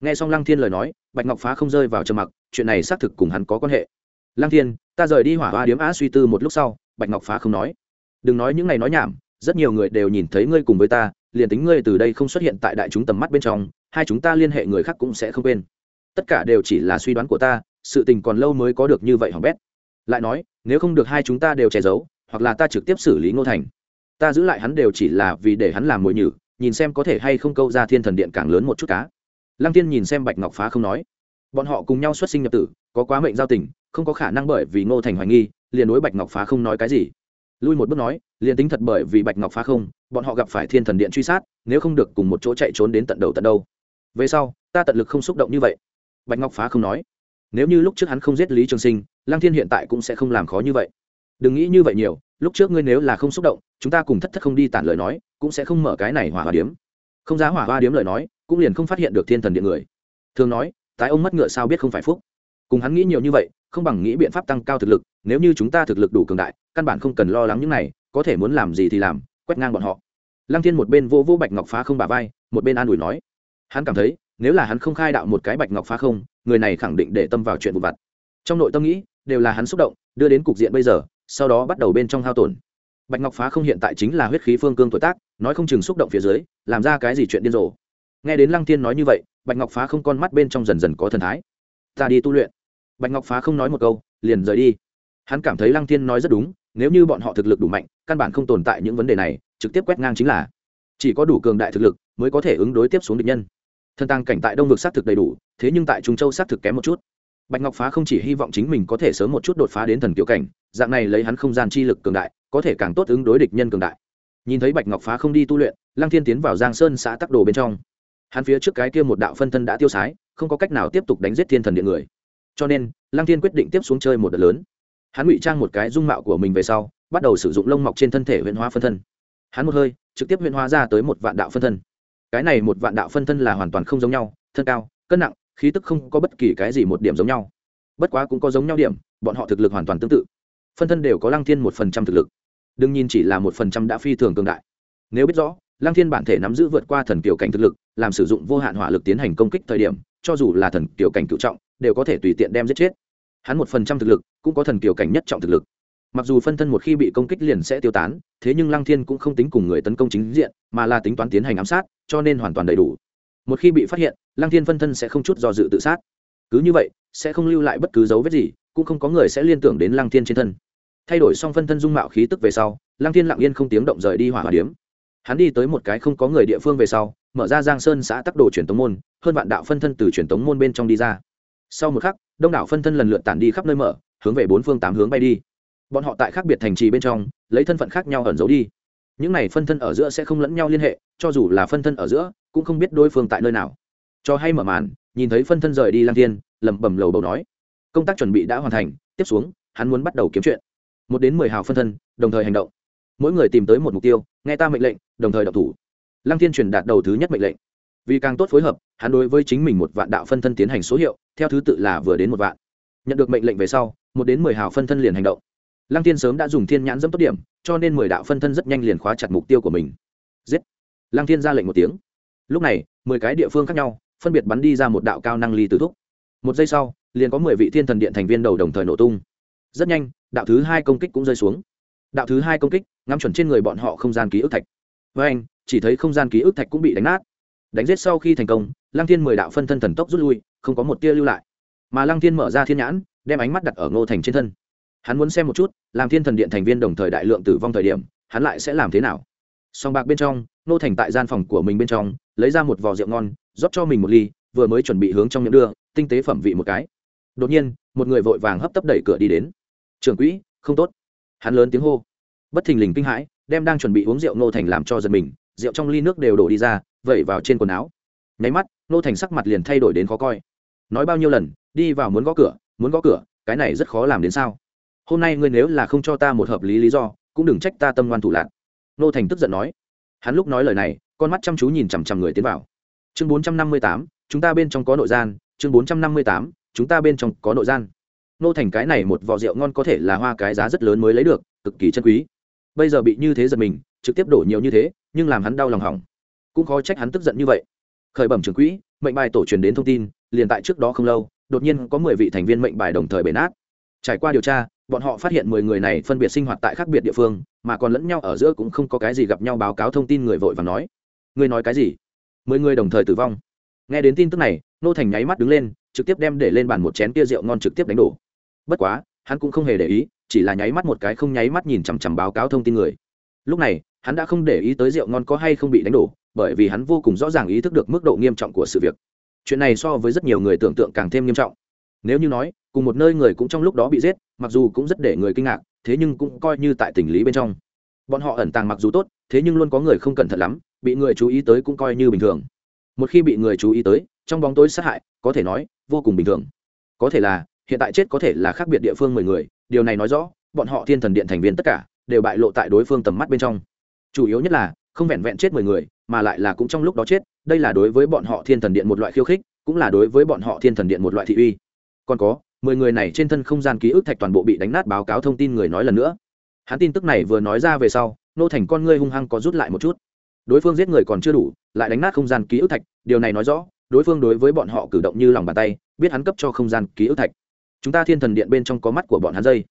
Nghe xong lăng thiên lời nói, bạch ngọc phá không rơi vào trầm mặc, chuyện này xác thực cùng hắn có quan hệ. Lăng thiên, ta rời đi hỏa hoa điếm á suy tư một lúc sau, bạch ngọc phá không nói đừng nói những ngày nói nhảm, rất nhiều người đều nhìn thấy ngươi cùng với ta, liền tính ngươi từ đây không xuất hiện tại đại chúng tầm mắt bên trong, hai chúng ta liên hệ người khác cũng sẽ không quên. Tất cả đều chỉ là suy đoán của ta, sự tình còn lâu mới có được như vậy hỏng bét. Lại nói, nếu không được hai chúng ta đều che giấu, hoặc là ta trực tiếp xử lý ngô thành. Ta giữ lại hắn đều chỉ là vì để hắn làm mồi nhử, nhìn xem có thể hay không câu ra thiên thần điện càng lớn một chút cá. Lăng tiên nhìn xem bạch ngọc phá không nói. Bọn họ cùng nhau xuất sinh nhập tử, có quá mệnh giao tình, không có khả năng bởi vì ngô thành hoài nghi, liền đối bạch ngọc phá không nói cái gì lui một bước nói, liền tính thật bởi vì bạch ngọc phá không, bọn họ gặp phải thiên thần điện truy sát, nếu không được cùng một chỗ chạy trốn đến tận đầu tận đâu. Về sau, ta tận lực không xúc động như vậy. Bạch ngọc phá không nói. Nếu như lúc trước hắn không giết lý trường sinh lang thiên hiện tại cũng sẽ không làm khó như vậy. Đừng nghĩ như vậy nhiều, lúc trước ngươi nếu là không xúc động, chúng ta cùng thất thất không đi tản lời nói, cũng sẽ không mở cái này hỏa hoa điếm. Không giá hỏa hoa điếm lời nói, cũng liền không phát hiện được thiên thần điện người. Thường nói, tái ông mất ngựa sao biết không phải phúc. Cùng hắn nghĩ nhiều như vậy không bằng nghĩ biện pháp tăng cao thực lực, nếu như chúng ta thực lực đủ cường đại, căn bản không cần lo lắng những này, có thể muốn làm gì thì làm, quét ngang bọn họ. Lăng thiên một bên vô vô bạch ngọc phá không bà vai, một bên an ủi nói, hắn cảm thấy, nếu là hắn không khai đạo một cái bạch ngọc phá không, người này khẳng định để tâm vào chuyện vụ vặt. Trong nội tâm nghĩ, đều là hắn xúc động, đưa đến cục diện bây giờ, sau đó bắt đầu bên trong hao tổn. Bạch ngọc phá không hiện tại chính là huyết khí phương cương tuổi tác, nói không chừng xúc động phía dưới, làm ra cái gì chuyện điên rồ. Nghe đến lăng thiên nói như vậy, bạch ngọc phá không con mắt bên trong dần dần có thần thái. Ta đi tu luyện bạch ngọc phá không nói một câu, liền rời đi. Hắn cảm thấy lăng thiên nói rất đúng, nếu như bọn họ thực lực đủ mạnh, căn bản không tồn tại những vấn đề này, trực tiếp quét ngang chính là chỉ có đủ cường đại thực lực mới có thể ứng đối tiếp xuống địch nhân. Thân tăng cảnh tại đông vực xác thực đầy đủ, thế nhưng tại trung châu xác thực kém một chút. Bạch ngọc phá không chỉ hy vọng chính mình có thể sớm một chút đột phá đến thần kiểu cảnh, dạng này lấy hắn không gian chi lực cường đại, có thể càng tốt ứng đối địch nhân cường đại. Nhìn thấy bạch ngọc phá không đi tu luyện, lăng thiên tiến vào giang sơn xã tắc đồ bên trong. Hắn phía trước cái kia một đạo phân thân đã tiêu sái, không có cách nào tiếp tục đánh giết thiên thần điện người cho nên, lăng thiên quyết định tiếp xuống chơi một đợt lớn. Hắn ngụy trang một cái dung mạo của mình về sau, bắt đầu sử dụng lông mọc trên thân thể huyện hóa phân thân. Hắn một hơi, trực tiếp huyện hóa ra tới một vạn đạo phân thân. Cái này một vạn đạo phân thân là hoàn toàn không giống nhau, thân cao, cân nặng, khí tức không có bất kỳ cái gì một điểm giống nhau. Bất quá cũng có giống nhau điểm, bọn họ thực lực hoàn toàn tương tự. Phân thân đều có lăng thiên một phần trăm thực lực. Đương nhìn chỉ là một phần trăm đã phi thường cường đại. Nếu biết rõ, lăng thiên bản thể nắm giữ vượt qua thần kiểu cảnh thực lực, làm sử dụng vô hạn hỏa lực tiến hành công kích thời điểm, cho dù là thần kiểu cảnh cựu trọng đều có thể tùy tiện đem giết chết. Hắn một phần trăm thực lực, cũng có thần kiều cảnh nhất trọng thực lực. Mặc dù phân thân một khi bị công kích liền sẽ tiêu tán, thế nhưng lăng thiên cũng không tính cùng người tấn công chính diện, mà là tính toán tiến hành ám sát, cho nên hoàn toàn đầy đủ. Một khi bị phát hiện, lăng thiên phân thân sẽ không chút do dự tự sát. Cứ như vậy, sẽ không lưu lại bất cứ dấu vết gì, cũng không có người sẽ liên tưởng đến lăng thiên trên thân. Thay đổi xong phân thân dung mạo khí tức về sau, lăng thiên lặng yên không tiếng động rời đi hỏa hòa điếm. Hắn đi tới một cái không có người địa phương về sau, mở ra giang sơn xã tắc đồ truyền tống môn, hơn vạn đạo phân thân từ truyền tống môn bên trong đi ra sau một khắc, đông đảo phân thân lần lượt tản đi khắp nơi mở, hướng về bốn phương tám hướng bay đi. Bọn họ tại khác biệt thành trì bên trong, lấy thân phận khác nhau ẩn giấu đi. Những này phân thân ở giữa sẽ không lẫn nhau liên hệ, cho dù là phân thân ở giữa, cũng không biết đối phương tại nơi nào. Cho hay mở màn, nhìn thấy phân thân rời đi lang thiên, lẩm bẩm lầu bầu nói, công tác chuẩn bị đã hoàn thành, tiếp xuống, hắn muốn bắt đầu kiếm chuyện. Một đến mười hào phân thân, đồng thời hành động. Mỗi người tìm tới một mục tiêu, nghe ta mệnh lệnh, đồng thời đọc thủ. Lăng thiên truyền đạt đầu thứ nhất mệnh lệnh. Vì càng tốt phối hợp, hắn đối với chính mình một vạn đạo phân thân tiến hành số hiệu theo thứ tự là vừa đến một vạn. Nhận được mệnh lệnh về sau, một đến mười hào phân thân liền hành động. Lăng tiên sớm đã dùng thiên nhãn dẫm tốt điểm, cho nên mười đạo phân thân rất nhanh liền khóa chặt mục tiêu của mình. Giết! Lăng thiên ra lệnh một tiếng. Lúc này, mười cái địa phương khác nhau, phân biệt bắn đi ra một đạo cao năng ly tử thúc. Một giây sau, liền có mười vị thiên thần điện thành viên đầu đồng thời nổ tung. Rất nhanh, đạo thứ hai công kích cũng rơi xuống. Đạo thứ hai công kích, ngắm chuẩn trên người bọn họ không gian ký ức thạch. Với anh, chỉ thấy không gian ký ức thạch cũng bị đánh nát. Đánh giết sau khi thành công, lăng thiên mười đạo phân thân thần tốc rút lui không có một tia lưu lại. Mà lăng thiên mở ra thiên nhãn, đem ánh mắt đặt ở ngô thành trên thân. Hắn muốn xem một chút, làm thiên thần điện thành viên đồng thời đại lượng tử vong thời điểm, hắn lại sẽ làm thế nào? Song bạc bên trong, ngô thành tại gian phòng của mình bên trong, lấy ra một vò rượu ngon, rót cho mình một ly, vừa mới chuẩn bị hướng trong miệng đưa, tinh tế phẩm vị một cái. Đột nhiên, một người vội vàng hấp tấp đẩy cửa đi đến. Trưởng quỹ, không tốt. Hắn lớn tiếng hô. Bất thình lình kinh hãi, đem đang chuẩn bị uống rượu ngô thành làm cho giật mình, rượu trong ly nước đều đổ đi ra, vẩy vào trên quần áo. Nháy mắt, ngô thành sắc mặt liền thay đổi đến khó coi nói bao nhiêu lần, đi vào muốn gõ cửa, muốn gõ cửa, cái này rất khó làm đến sao? Hôm nay ngươi nếu là không cho ta một hợp lý lý do, cũng đừng trách ta tâm ngoan thủ lạc nô thành tức giận nói. Hắn lúc nói lời này, con mắt chăm chú nhìn chằm chằm người tiến vào. Chương bốn trăm năm mươi tám, chúng ta bên trong có nội gian. Chương bốn trăm năm mươi tám, chúng ta bên trong có nội gian. Nô thành cái này một vò rượu ngon có thể là hoa cái giá rất lớn mới lấy được, cực kỳ chân quý. Bây giờ bị như thế giật mình, trực tiếp đổ nhiều như thế, nhưng làm hắn đau lòng hỏng. Cũng khó trách hắn tức giận như vậy. Khởi bẩm trưởng quỹ mệnh bài tổ truyền đến thông tin, liền tại trước đó không lâu, đột nhiên có mười vị thành viên mệnh bài đồng thời bể nát. Trải qua điều tra, bọn họ phát hiện mười người này phân biệt sinh hoạt tại khác biệt địa phương, mà còn lẫn nhau ở giữa cũng không có cái gì gặp nhau báo cáo thông tin người vội và nói. Người nói cái gì? Mười người đồng thời tử vong. Nghe đến tin tức này, nô thành nháy mắt đứng lên, trực tiếp đem để lên bàn một chén tia rượu ngon trực tiếp đánh đổ. Bất quá, hắn cũng không hề để ý, chỉ là nháy mắt một cái không nháy mắt nhìn chằm chằm báo cáo thông tin người. Lúc này, hắn đã không để ý tới rượu ngon có hay không bị đánh đổ bởi vì hắn vô cùng rõ ràng ý thức được mức độ nghiêm trọng của sự việc. Chuyện này so với rất nhiều người tưởng tượng càng thêm nghiêm trọng. Nếu như nói, cùng một nơi người cũng trong lúc đó bị giết, mặc dù cũng rất để người kinh ngạc, thế nhưng cũng coi như tại tình lý bên trong. Bọn họ ẩn tàng mặc dù tốt, thế nhưng luôn có người không cẩn thận lắm, bị người chú ý tới cũng coi như bình thường. Một khi bị người chú ý tới, trong bóng tối sát hại, có thể nói, vô cùng bình thường. Có thể là, hiện tại chết có thể là khác biệt địa phương mười người, điều này nói rõ, bọn họ thiên thần điện thành viên tất cả, đều bại lộ tại đối phương tầm mắt bên trong. Chủ yếu nhất là, không vẹn vẹn chết mười người mà lại là cũng trong lúc đó chết, đây là đối với bọn họ thiên thần điện một loại khiêu khích, cũng là đối với bọn họ thiên thần điện một loại thị uy. Còn có, mười người này trên thân không gian ký ức thạch toàn bộ bị đánh nát báo cáo thông tin người nói lần nữa. Hắn tin tức này vừa nói ra về sau, nô thành con ngươi hung hăng có rút lại một chút. Đối phương giết người còn chưa đủ, lại đánh nát không gian ký ức thạch, điều này nói rõ, đối phương đối với bọn họ cử động như lòng bàn tay, biết hắn cấp cho không gian ký ức thạch. Chúng ta thiên thần điện bên trong có mắt của bọn hắn dây.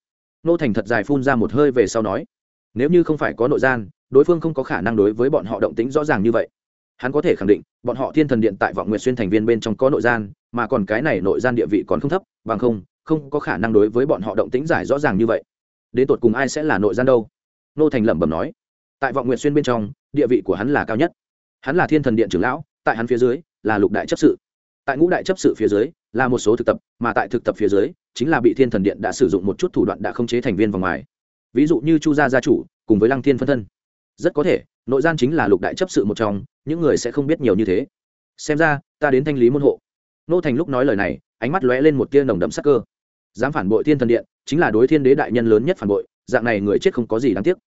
Nô thành thật dài phun ra một hơi về sau nói, nếu như không phải có nội gian đối phương không có khả năng đối với bọn họ động tính rõ ràng như vậy. Hắn có thể khẳng định, bọn họ thiên thần điện tại vọng nguyệt xuyên thành viên bên trong có nội gian, mà còn cái này nội gian địa vị còn không thấp, bằng không không có khả năng đối với bọn họ động tính giải rõ ràng như vậy. Đến tột cùng ai sẽ là nội gian đâu? Nô thành lẩm bẩm nói. Tại vọng nguyệt xuyên bên trong, địa vị của hắn là cao nhất. Hắn là thiên thần điện trưởng lão, tại hắn phía dưới, là lục đại chấp sự. Tại ngũ đại chấp sự phía dưới, là một số thực tập, mà tại thực tập phía dưới, chính là bị thiên thần điện đã sử dụng một chút thủ đoạn đã không chế thành viên vòng ngoài. Ví dụ như chu gia gia chủ, cùng với lăng thiên phân thân rất có thể, nội gian chính là lục đại chấp sự một trong, những người sẽ không biết nhiều như thế. Xem ra, ta đến thanh lý môn hộ. Nô thành lúc nói lời này, ánh mắt lóe lên một tia nồng đậm sắc cơ. Dám phản bội thiên thần điện, chính là đối thiên đế đại nhân lớn nhất phản bội, dạng này người chết không có gì đáng tiếc.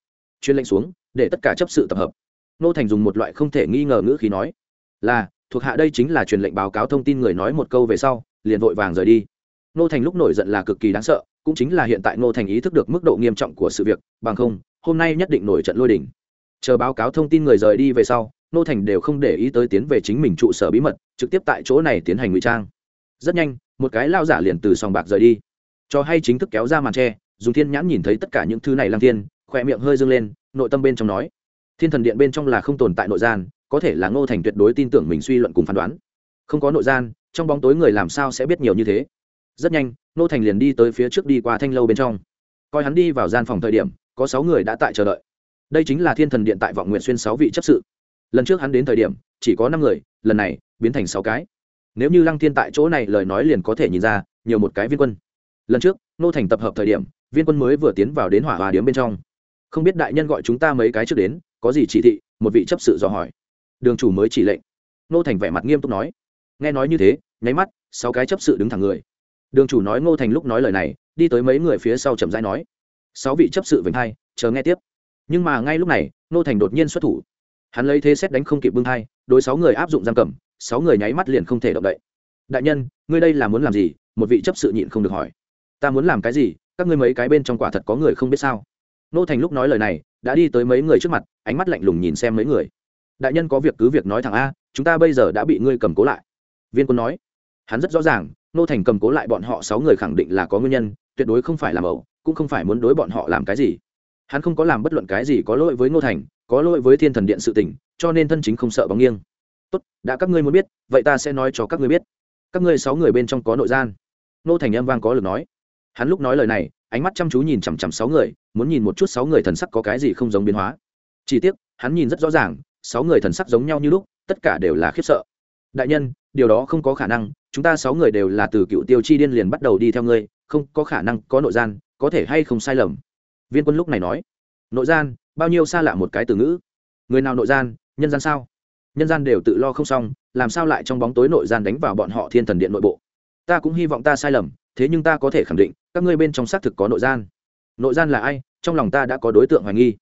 Chuyên lệnh xuống, để tất cả chấp sự tập hợp. Nô thành dùng một loại không thể nghi ngờ ngữ khí nói, là, thuộc hạ đây chính là truyền lệnh báo cáo thông tin người nói một câu về sau, liền vội vàng rời đi. Nô thành lúc nổi giận là cực kỳ đáng sợ, cũng chính là hiện tại nô thành ý thức được mức độ nghiêm trọng của sự việc, bằng không, hôm nay nhất định nổi trận lôi đình chờ báo cáo thông tin người rời đi về sau, nô thành đều không để ý tới tiến về chính mình trụ sở bí mật, trực tiếp tại chỗ này tiến hành ngụy trang. Rất nhanh, một cái lao giả liền từ sòng bạc rời đi. Cho hay chính thức kéo ra màn tre, dùng thiên nhãn nhìn thấy tất cả những thứ này lang thiên, khỏe miệng hơi dâng lên, nội tâm bên trong nói, thiên thần điện bên trong là không tồn tại nội gian, có thể là ngô thành tuyệt đối tin tưởng mình suy luận cùng phán đoán. Không có nội gian, trong bóng tối người làm sao sẽ biết nhiều như thế? Rất nhanh, ngô thành liền đi tới phía trước đi qua thanh lâu bên trong. Coi hắn đi vào gian phòng thời điểm, có sáu người đã tại chờ đợi đây chính là thiên thần điện tại vọng nguyện xuyên sáu vị chấp sự. Lần trước hắn đến thời điểm, chỉ có năm người, lần này, biến thành sáu cái. Nếu như lăng thiên tại chỗ này lời nói liền có thể nhìn ra, nhiều một cái viên quân. Lần trước, nô thành tập hợp thời điểm, viên quân mới vừa tiến vào đến hỏa hòa điếm bên trong. Không biết đại nhân gọi chúng ta mấy cái trước đến, có gì chỉ thị, một vị chấp sự dò hỏi. Đường chủ mới chỉ lệnh. Nô thành vẻ mặt nghiêm túc nói. Nghe nói như thế, nháy mắt, sáu cái chấp sự đứng thẳng người. Đường chủ nói ngô thành lúc nói lời này, đi tới mấy người phía sau chậm rãi nói. Sáu vị chấp sự vĩnh hai, chờ nghe tiếp nhưng mà ngay lúc này nô thành đột nhiên xuất thủ. Hắn lấy thế xét đánh không kịp bưng hai đối sáu người áp dụng giam cầm, sáu người nháy mắt liền không thể động đậy. Đại nhân, ngươi đây là muốn làm gì? Một vị chấp sự nhịn không được hỏi. Ta muốn làm cái gì? Các ngươi mấy cái bên trong quả thật có người không biết sao. Nô thành lúc nói lời này, đã đi tới mấy người trước mặt, ánh mắt lạnh lùng nhìn xem mấy người. Đại nhân có việc cứ việc nói thẳng a, chúng ta bây giờ đã bị ngươi cầm cố lại. Viên quân nói. Hắn rất rõ ràng nô thành cầm cố lại bọn họ sáu người khẳng định là có nguyên nhân, tuyệt đối không phải làm ẩu cũng không phải muốn đối bọn họ làm cái gì hắn không có làm bất luận cái gì có lỗi với ngô thành, có lỗi với thiên thần điện sự tỉnh cho nên thân chính không sợ bóng nghiêng. Tốt, đã các ngươi muốn biết, vậy ta sẽ nói cho các ngươi biết. Các ngươi sáu người bên trong có nội gian. Ngô thành âm vang có lực nói. Hắn lúc nói lời này, ánh mắt chăm chú nhìn chằm chằm sáu người, muốn nhìn một chút sáu người thần sắc có cái gì không giống biến hóa. Chỉ tiếc, hắn nhìn rất rõ ràng, sáu người thần sắc giống nhau như lúc, tất cả đều là khiếp sợ. Đại nhân, điều đó không có khả năng, chúng ta sáu người đều là từ cựu tiêu chi điên liền bắt đầu đi theo ngươi, không có khả năng có nội gian, có thể hay không sai lầm? Viên quân lúc này nói, nội gian, bao nhiêu xa lạ một cái từ ngữ. Người nào nội gian, nhân gian sao? Nhân gian đều tự lo không xong, làm sao lại trong bóng tối nội gian đánh vào bọn họ thiên thần điện nội bộ? Ta cũng hy vọng ta sai lầm, thế nhưng ta có thể khẳng định, các ngươi bên trong xác thực có nội gian. Nội gian là ai? Trong lòng ta đã có đối tượng hoài nghi.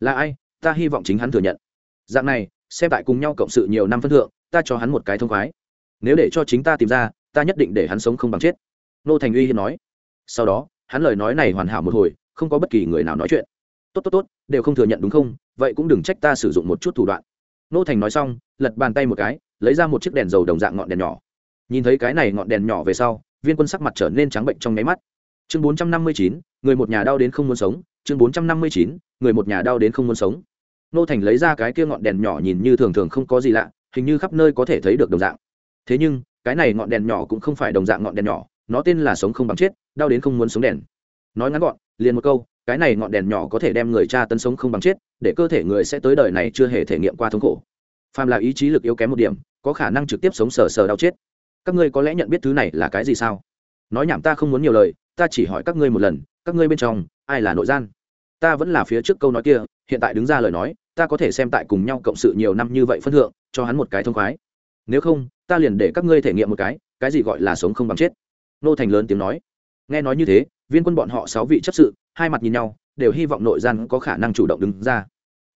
Là ai? Ta hy vọng chính hắn thừa nhận. Dạng này, xem tại cùng nhau cộng sự nhiều năm phân thượng, ta cho hắn một cái thông khoái. Nếu để cho chính ta tìm ra, ta nhất định để hắn sống không bằng chết. Nô thành uy hiên nói. Sau đó, hắn lời nói này hoàn hảo một hồi không có bất kỳ người nào nói chuyện. Tốt tốt tốt, đều không thừa nhận đúng không? Vậy cũng đừng trách ta sử dụng một chút thủ đoạn. Nô thành nói xong, lật bàn tay một cái, lấy ra một chiếc đèn dầu đồng dạng ngọn đèn nhỏ. Nhìn thấy cái này ngọn đèn nhỏ về sau, viên quân sắc mặt trở nên trắng bệnh trong nháy mắt. Chương bốn trăm năm mươi chín, người một nhà đau đến không muốn sống. Chương bốn trăm năm mươi chín, người một nhà đau đến không muốn sống. Nô thành lấy ra cái kia ngọn đèn nhỏ nhìn như thường thường không có gì lạ, hình như khắp nơi có thể thấy được đồng dạng. Thế nhưng, cái này ngọn đèn nhỏ cũng không phải đồng dạng ngọn đèn nhỏ, nó tên là sống không bằng chết, đau đến không muốn sống đèn. Nói ngắn gọn liền một câu, cái này ngọn đèn nhỏ có thể đem người cha tấn sống không bằng chết, để cơ thể người sẽ tới đời này chưa hề thể nghiệm qua thống khổ. Phàm là ý chí lực yếu kém một điểm, có khả năng trực tiếp sống sờ sờ đau chết. Các ngươi có lẽ nhận biết thứ này là cái gì sao? Nói nhảm ta không muốn nhiều lời, ta chỉ hỏi các ngươi một lần, các ngươi bên trong, ai là nội gian? Ta vẫn là phía trước câu nói kia, hiện tại đứng ra lời nói, ta có thể xem tại cùng nhau cộng sự nhiều năm như vậy phân thượng, cho hắn một cái thông khoái. Nếu không, ta liền để các ngươi thể nghiệm một cái cái gì gọi là sống không bằng chết? Nô thành lớn tiếng nói. Nghe nói như thế viên quân bọn họ sáu vị chấp sự, hai mặt nhìn nhau, đều hy vọng nội gian có khả năng chủ động đứng ra.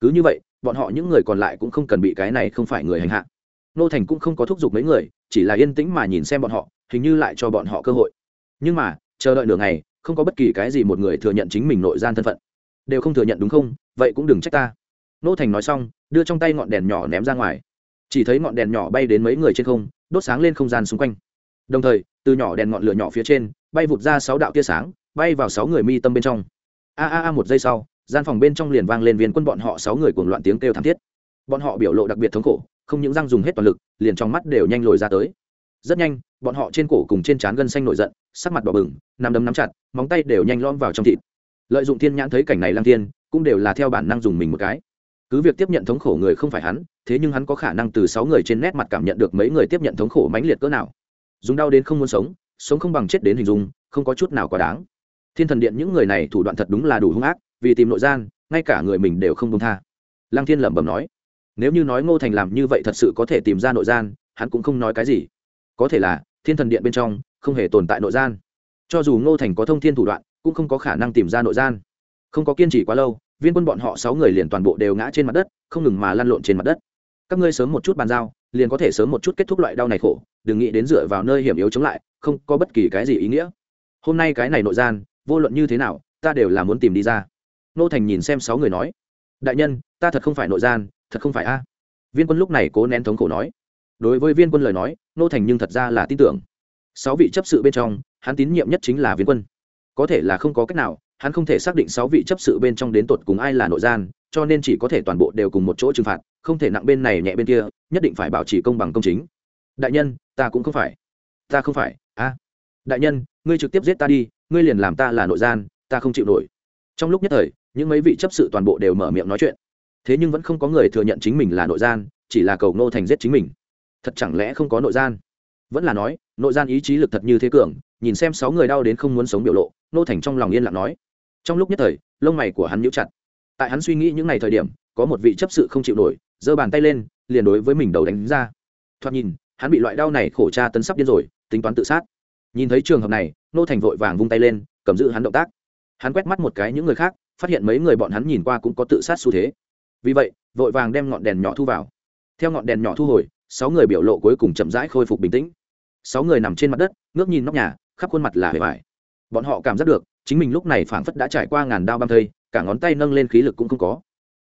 Cứ như vậy, bọn họ những người còn lại cũng không cần bị cái này không phải người hành hạ. Nô thành cũng không có thúc giục mấy người, chỉ là yên tĩnh mà nhìn xem bọn họ, hình như lại cho bọn họ cơ hội. Nhưng mà, chờ đợi nửa ngày, không có bất kỳ cái gì một người thừa nhận chính mình nội gian thân phận. Đều không thừa nhận đúng không? Vậy cũng đừng trách ta. Nô thành nói xong, đưa trong tay ngọn đèn nhỏ ném ra ngoài. Chỉ thấy ngọn đèn nhỏ bay đến mấy người trên không, đốt sáng lên không gian xung quanh. Đồng thời, từ nhỏ đèn ngọn lửa nhỏ phía trên, bay vụt ra sáu đạo tia sáng bay vào sáu người mi tâm bên trong. A a a, một giây sau, gian phòng bên trong liền vang lên viên quân bọn họ sáu người cuồng loạn tiếng kêu thảm thiết. Bọn họ biểu lộ đặc biệt thống khổ, không những răng dùng hết toàn lực, liền trong mắt đều nhanh lồi ra tới. Rất nhanh, bọn họ trên cổ cùng trên trán gân xanh nổi giận, sắc mặt đỏ bừng nằm đấm nắm chặt, móng tay đều nhanh lom vào trong thịt. Lợi dụng thiên nhãn thấy cảnh này lang thiên, cũng đều là theo bản năng dùng mình một cái. Cứ việc tiếp nhận thống khổ người không phải hắn, thế nhưng hắn có khả năng từ sáu người trên nét mặt cảm nhận được mấy người tiếp nhận thống khổ mãnh liệt cỡ nào. Dùng đau đến không muốn sống sống không bằng chết đến hình dung, không có chút nào quá đáng thiên thần điện những người này thủ đoạn thật đúng là đủ hung ác, vì tìm nội gian, ngay cả người mình đều không công tha. Lăng thiên lẩm bẩm nói, nếu như nói ngô thành làm như vậy thật sự có thể tìm ra nội gian, hắn cũng không nói cái gì. Có thể là, thiên thần điện bên trong, không hề tồn tại nội gian. Cho dù ngô thành có thông thiên thủ đoạn, cũng không có khả năng tìm ra nội gian. Không có kiên trì quá lâu, viên quân bọn họ sáu người liền toàn bộ đều ngã trên mặt đất, không ngừng mà lăn lộn trên mặt đất. Các ngươi sớm một chút bàn giao, liền có thể sớm một chút kết thúc loại đau này khổ, đừng nghĩ đến dựa vào nơi hiểm yếu chống lại, không có bất kỳ cái gì ý nghĩa. Hôm nay cái này nội gian vô luận như thế nào, ta đều là muốn tìm đi ra. Nô thành nhìn xem sáu người nói, đại nhân, ta thật không phải nội gian, thật không phải a. Viên quân lúc này cố nén thống khổ nói. Đối với viên quân lời nói, nô thành nhưng thật ra là tin tưởng. Sáu vị chấp sự bên trong, hắn tín nhiệm nhất chính là viên quân. Có thể là không có cách nào, hắn không thể xác định sáu vị chấp sự bên trong đến tột cùng ai là nội gian, cho nên chỉ có thể toàn bộ đều cùng một chỗ trừng phạt, không thể nặng bên này nhẹ bên kia, nhất định phải bảo trì công bằng công chính. Đại nhân, ta cũng không phải. Ta không phải, a. Đại nhân ngươi trực tiếp giết ta đi, ngươi liền làm ta là nội gian, ta không chịu nổi. Trong lúc nhất thời, những mấy vị chấp sự toàn bộ đều mở miệng nói chuyện. Thế nhưng vẫn không có người thừa nhận chính mình là nội gian, chỉ là cầu nô thành giết chính mình. Thật chẳng lẽ không có nội gian? Vẫn là nói, nội gian ý chí lực thật như thế cường, nhìn xem sáu người đau đến không muốn sống biểu lộ nô thành trong lòng yên lặng nói. Trong lúc nhất thời, lông mày của hắn nhíu chặt. Tại hắn suy nghĩ những ngày thời điểm, có một vị chấp sự không chịu nổi, giơ bàn tay lên, liền đối với mình đầu đánh ra. Thoạt nhìn, hắn bị loại đau này khổ tra tấn sắp điên rồi, tính toán tự sát nhìn thấy trường hợp này, nô thành vội vàng vung tay lên, cầm giữ hắn động tác. Hắn quét mắt một cái những người khác, phát hiện mấy người bọn hắn nhìn qua cũng có tự sát xu thế. Vì vậy, vội vàng đem ngọn đèn nhỏ thu vào. Theo ngọn đèn nhỏ thu hồi, sáu người biểu lộ cuối cùng chậm rãi khôi phục bình tĩnh. Sáu người nằm trên mặt đất, ngước nhìn nóc nhà, khắp khuôn mặt là hề vải bọn họ cảm giác được, chính mình lúc này phảng phất đã trải qua ngàn đao băm thây, cả ngón tay nâng lên khí lực cũng không có.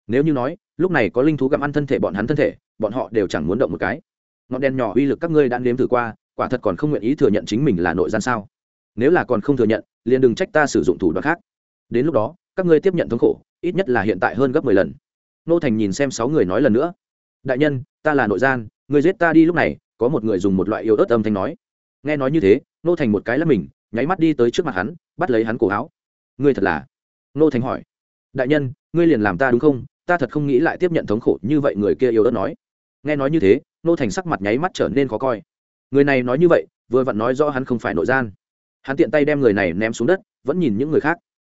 Nếu như nói, lúc này có linh thú gặm ăn thân thể bọn hắn thân thể, bọn họ đều chẳng muốn động một cái. Ngọn đèn nhỏ uy lực các ngươi đã nếm thử qua quả thật còn không nguyện ý thừa nhận chính mình là nội gian sao? Nếu là còn không thừa nhận, liền đừng trách ta sử dụng thủ đoạn khác. Đến lúc đó, các ngươi tiếp nhận thống khổ, ít nhất là hiện tại hơn gấp mười lần. Nô thành nhìn xem sáu người nói lần nữa. Đại nhân, ta là nội gian, người giết ta đi lúc này, có một người dùng một loại yếu ớt âm thanh nói. Nghe nói như thế, nô thành một cái là mình, nháy mắt đi tới trước mặt hắn, bắt lấy hắn cổ áo. Ngươi thật là? Nô thành hỏi. Đại nhân, ngươi liền làm ta đúng không? Ta thật không nghĩ lại tiếp nhận thống khổ như vậy người kia yếu ớt nói. Nghe nói như thế, nô thành sắc mặt nháy mắt trở nên khó coi người này nói như vậy, vừa vặn nói rõ hắn không phải nội gian. Hắn tiện tay đem người này ném xuống đất, vẫn nhìn những người khác.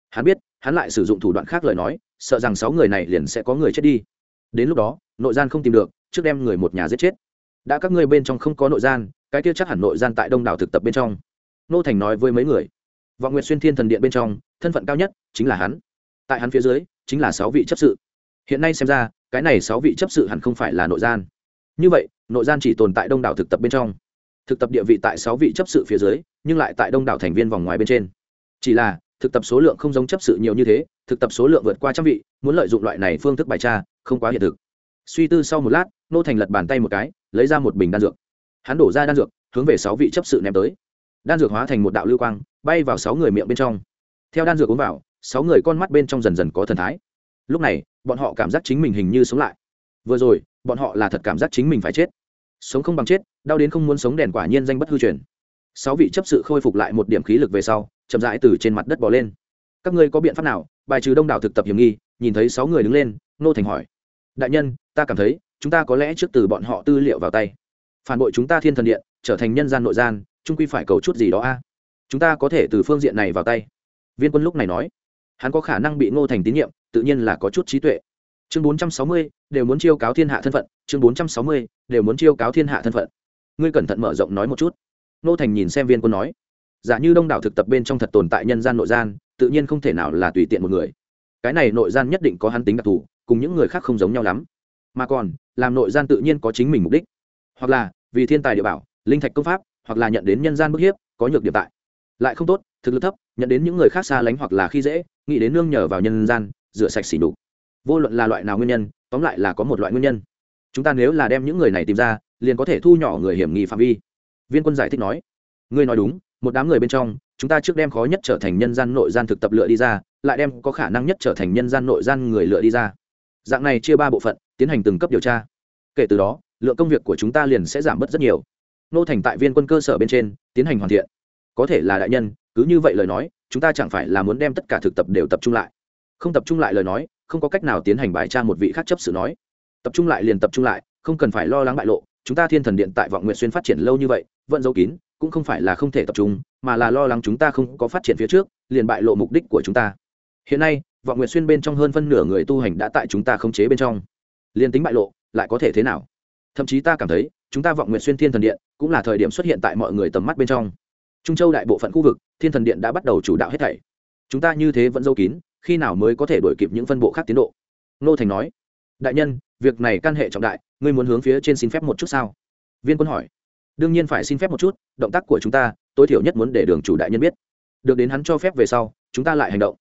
Hắn biết, hắn lại sử dụng thủ đoạn khác lời nói, sợ rằng sáu người này liền sẽ có người chết đi. Đến lúc đó, nội gian không tìm được, trước đem người một nhà giết chết. Đã các ngươi bên trong không có nội gian, cái kia chắc hẳn nội gian tại đông đảo thực tập bên trong. Nô thành nói với mấy người, vọng Nguyệt xuyên thiên thần điện bên trong, thân phận cao nhất chính là hắn. Tại hắn phía dưới, chính là sáu vị chấp sự. Hiện nay xem ra, cái này sáu vị chấp sự hẳn không phải là nội gian. Như vậy, nội gian chỉ tồn tại đông đảo thực tập bên trong thực tập địa vị tại sáu vị chấp sự phía dưới, nhưng lại tại đông đảo thành viên vòng ngoài bên trên. Chỉ là, thực tập số lượng không giống chấp sự nhiều như thế, thực tập số lượng vượt qua trăm vị, muốn lợi dụng loại này phương thức bài tra, không quá hiện thực. Suy tư sau một lát, nô thành lật bàn tay một cái, lấy ra một bình đan dược. Hắn đổ ra đan dược, hướng về sáu vị chấp sự ném tới. Đan dược hóa thành một đạo lưu quang, bay vào sáu người miệng bên trong. Theo đan dược uống vào, sáu người con mắt bên trong dần dần có thần thái. Lúc này, bọn họ cảm giác chính mình hình như sống lại. Vừa rồi, bọn họ là thật cảm giác chính mình phải chết sống không bằng chết, đau đến không muốn sống đèn quả nhiên danh bất hư truyền. Sáu vị chấp sự khôi phục lại một điểm khí lực về sau, chậm rãi từ trên mặt đất bỏ lên. Các ngươi có biện pháp nào? Bài trừ đông đảo thực tập hiểm nghi, nhìn thấy sáu người đứng lên nô thành hỏi. Đại nhân, ta cảm thấy, chúng ta có lẽ trước từ bọn họ tư liệu vào tay. Phản bội chúng ta thiên thần điện, trở thành nhân gian nội gian trung quy phải cầu chút gì đó a. Chúng ta có thể từ phương diện này vào tay. Viên quân lúc này nói. Hắn có khả năng bị ngô thành tín nhiệm, tự nhiên là có chút trí tuệ chương bốn trăm sáu mươi, đều muốn chiêu cáo thiên hạ thân phận. Chương bốn trăm sáu mươi, đều muốn chiêu cáo thiên hạ thân phận. Ngươi cẩn thận mở rộng nói một chút. Nô thành nhìn xem viên quân nói. Giả như đông đảo thực tập bên trong thật tồn tại nhân gian nội gian, tự nhiên không thể nào là tùy tiện một người. Cái này nội gian nhất định có hắn tính đặc thù, cùng những người khác không giống nhau lắm. Mà còn, làm nội gian tự nhiên có chính mình mục đích. Hoặc là, vì thiên tài địa bảo, linh thạch công pháp, hoặc là nhận đến nhân gian bức hiếp, có nhược điểm tại. Lại không tốt, thực lực thấp, nhận đến những người khác xa lánh hoặc là khi dễ, nghĩ đến nương nhờ vào nhân gian, rửa sạch xỉ đục vô luận là loại nào nguyên nhân, tóm lại là có một loại nguyên nhân. Chúng ta nếu là đem những người này tìm ra, liền có thể thu nhỏ người hiểm nghi phạm vi. Viên quân giải thích nói. Ngươi nói đúng, một đám người bên trong, chúng ta trước đem khó nhất trở thành nhân gian nội gian thực tập lựa đi ra, lại đem có khả năng nhất trở thành nhân gian nội gian người lựa đi ra. Dạng này chia ba bộ phận, tiến hành từng cấp điều tra. Kể từ đó, lượng công việc của chúng ta liền sẽ giảm bớt rất nhiều. Nô thành tại viên quân cơ sở bên trên, tiến hành hoàn thiện. Có thể là đại nhân, cứ như vậy lời nói, chúng ta chẳng phải là muốn đem tất cả thực tập đều tập trung lại. Không tập trung lại lời nói không có cách nào tiến hành bài tra một vị khác chấp sự nói. Tập trung lại liền tập trung lại, không cần phải lo lắng bại lộ, chúng ta thiên thần điện tại vọng nguyện xuyên phát triển lâu như vậy, vẫn giấu kín, cũng không phải là không thể tập trung, mà là lo lắng chúng ta không có phát triển phía trước, liền bại lộ mục đích của chúng ta. Hiện nay, vọng nguyện xuyên bên trong hơn phân nửa người tu hành đã tại chúng ta khống chế bên trong. Liền tính bại lộ, lại có thể thế nào? Thậm chí ta cảm thấy, chúng ta vọng nguyện xuyên thiên thần điện cũng là thời điểm xuất hiện tại mọi người tầm mắt bên trong. Trung châu đại bộ phận khu vực, thiên thần điện đã bắt đầu chủ đạo hết thảy. Chúng ta như thế vẫn giấu kín khi nào mới có thể đổi kịp những phân bộ khác tiến độ? Nô thành nói. Đại nhân, việc này căn hệ trọng đại, ngươi muốn hướng phía trên xin phép một chút sao? Viên quân hỏi. Đương nhiên phải xin phép một chút, động tác của chúng ta, tối thiểu nhất muốn để đường chủ đại nhân biết. Được đến hắn cho phép về sau, chúng ta lại hành động.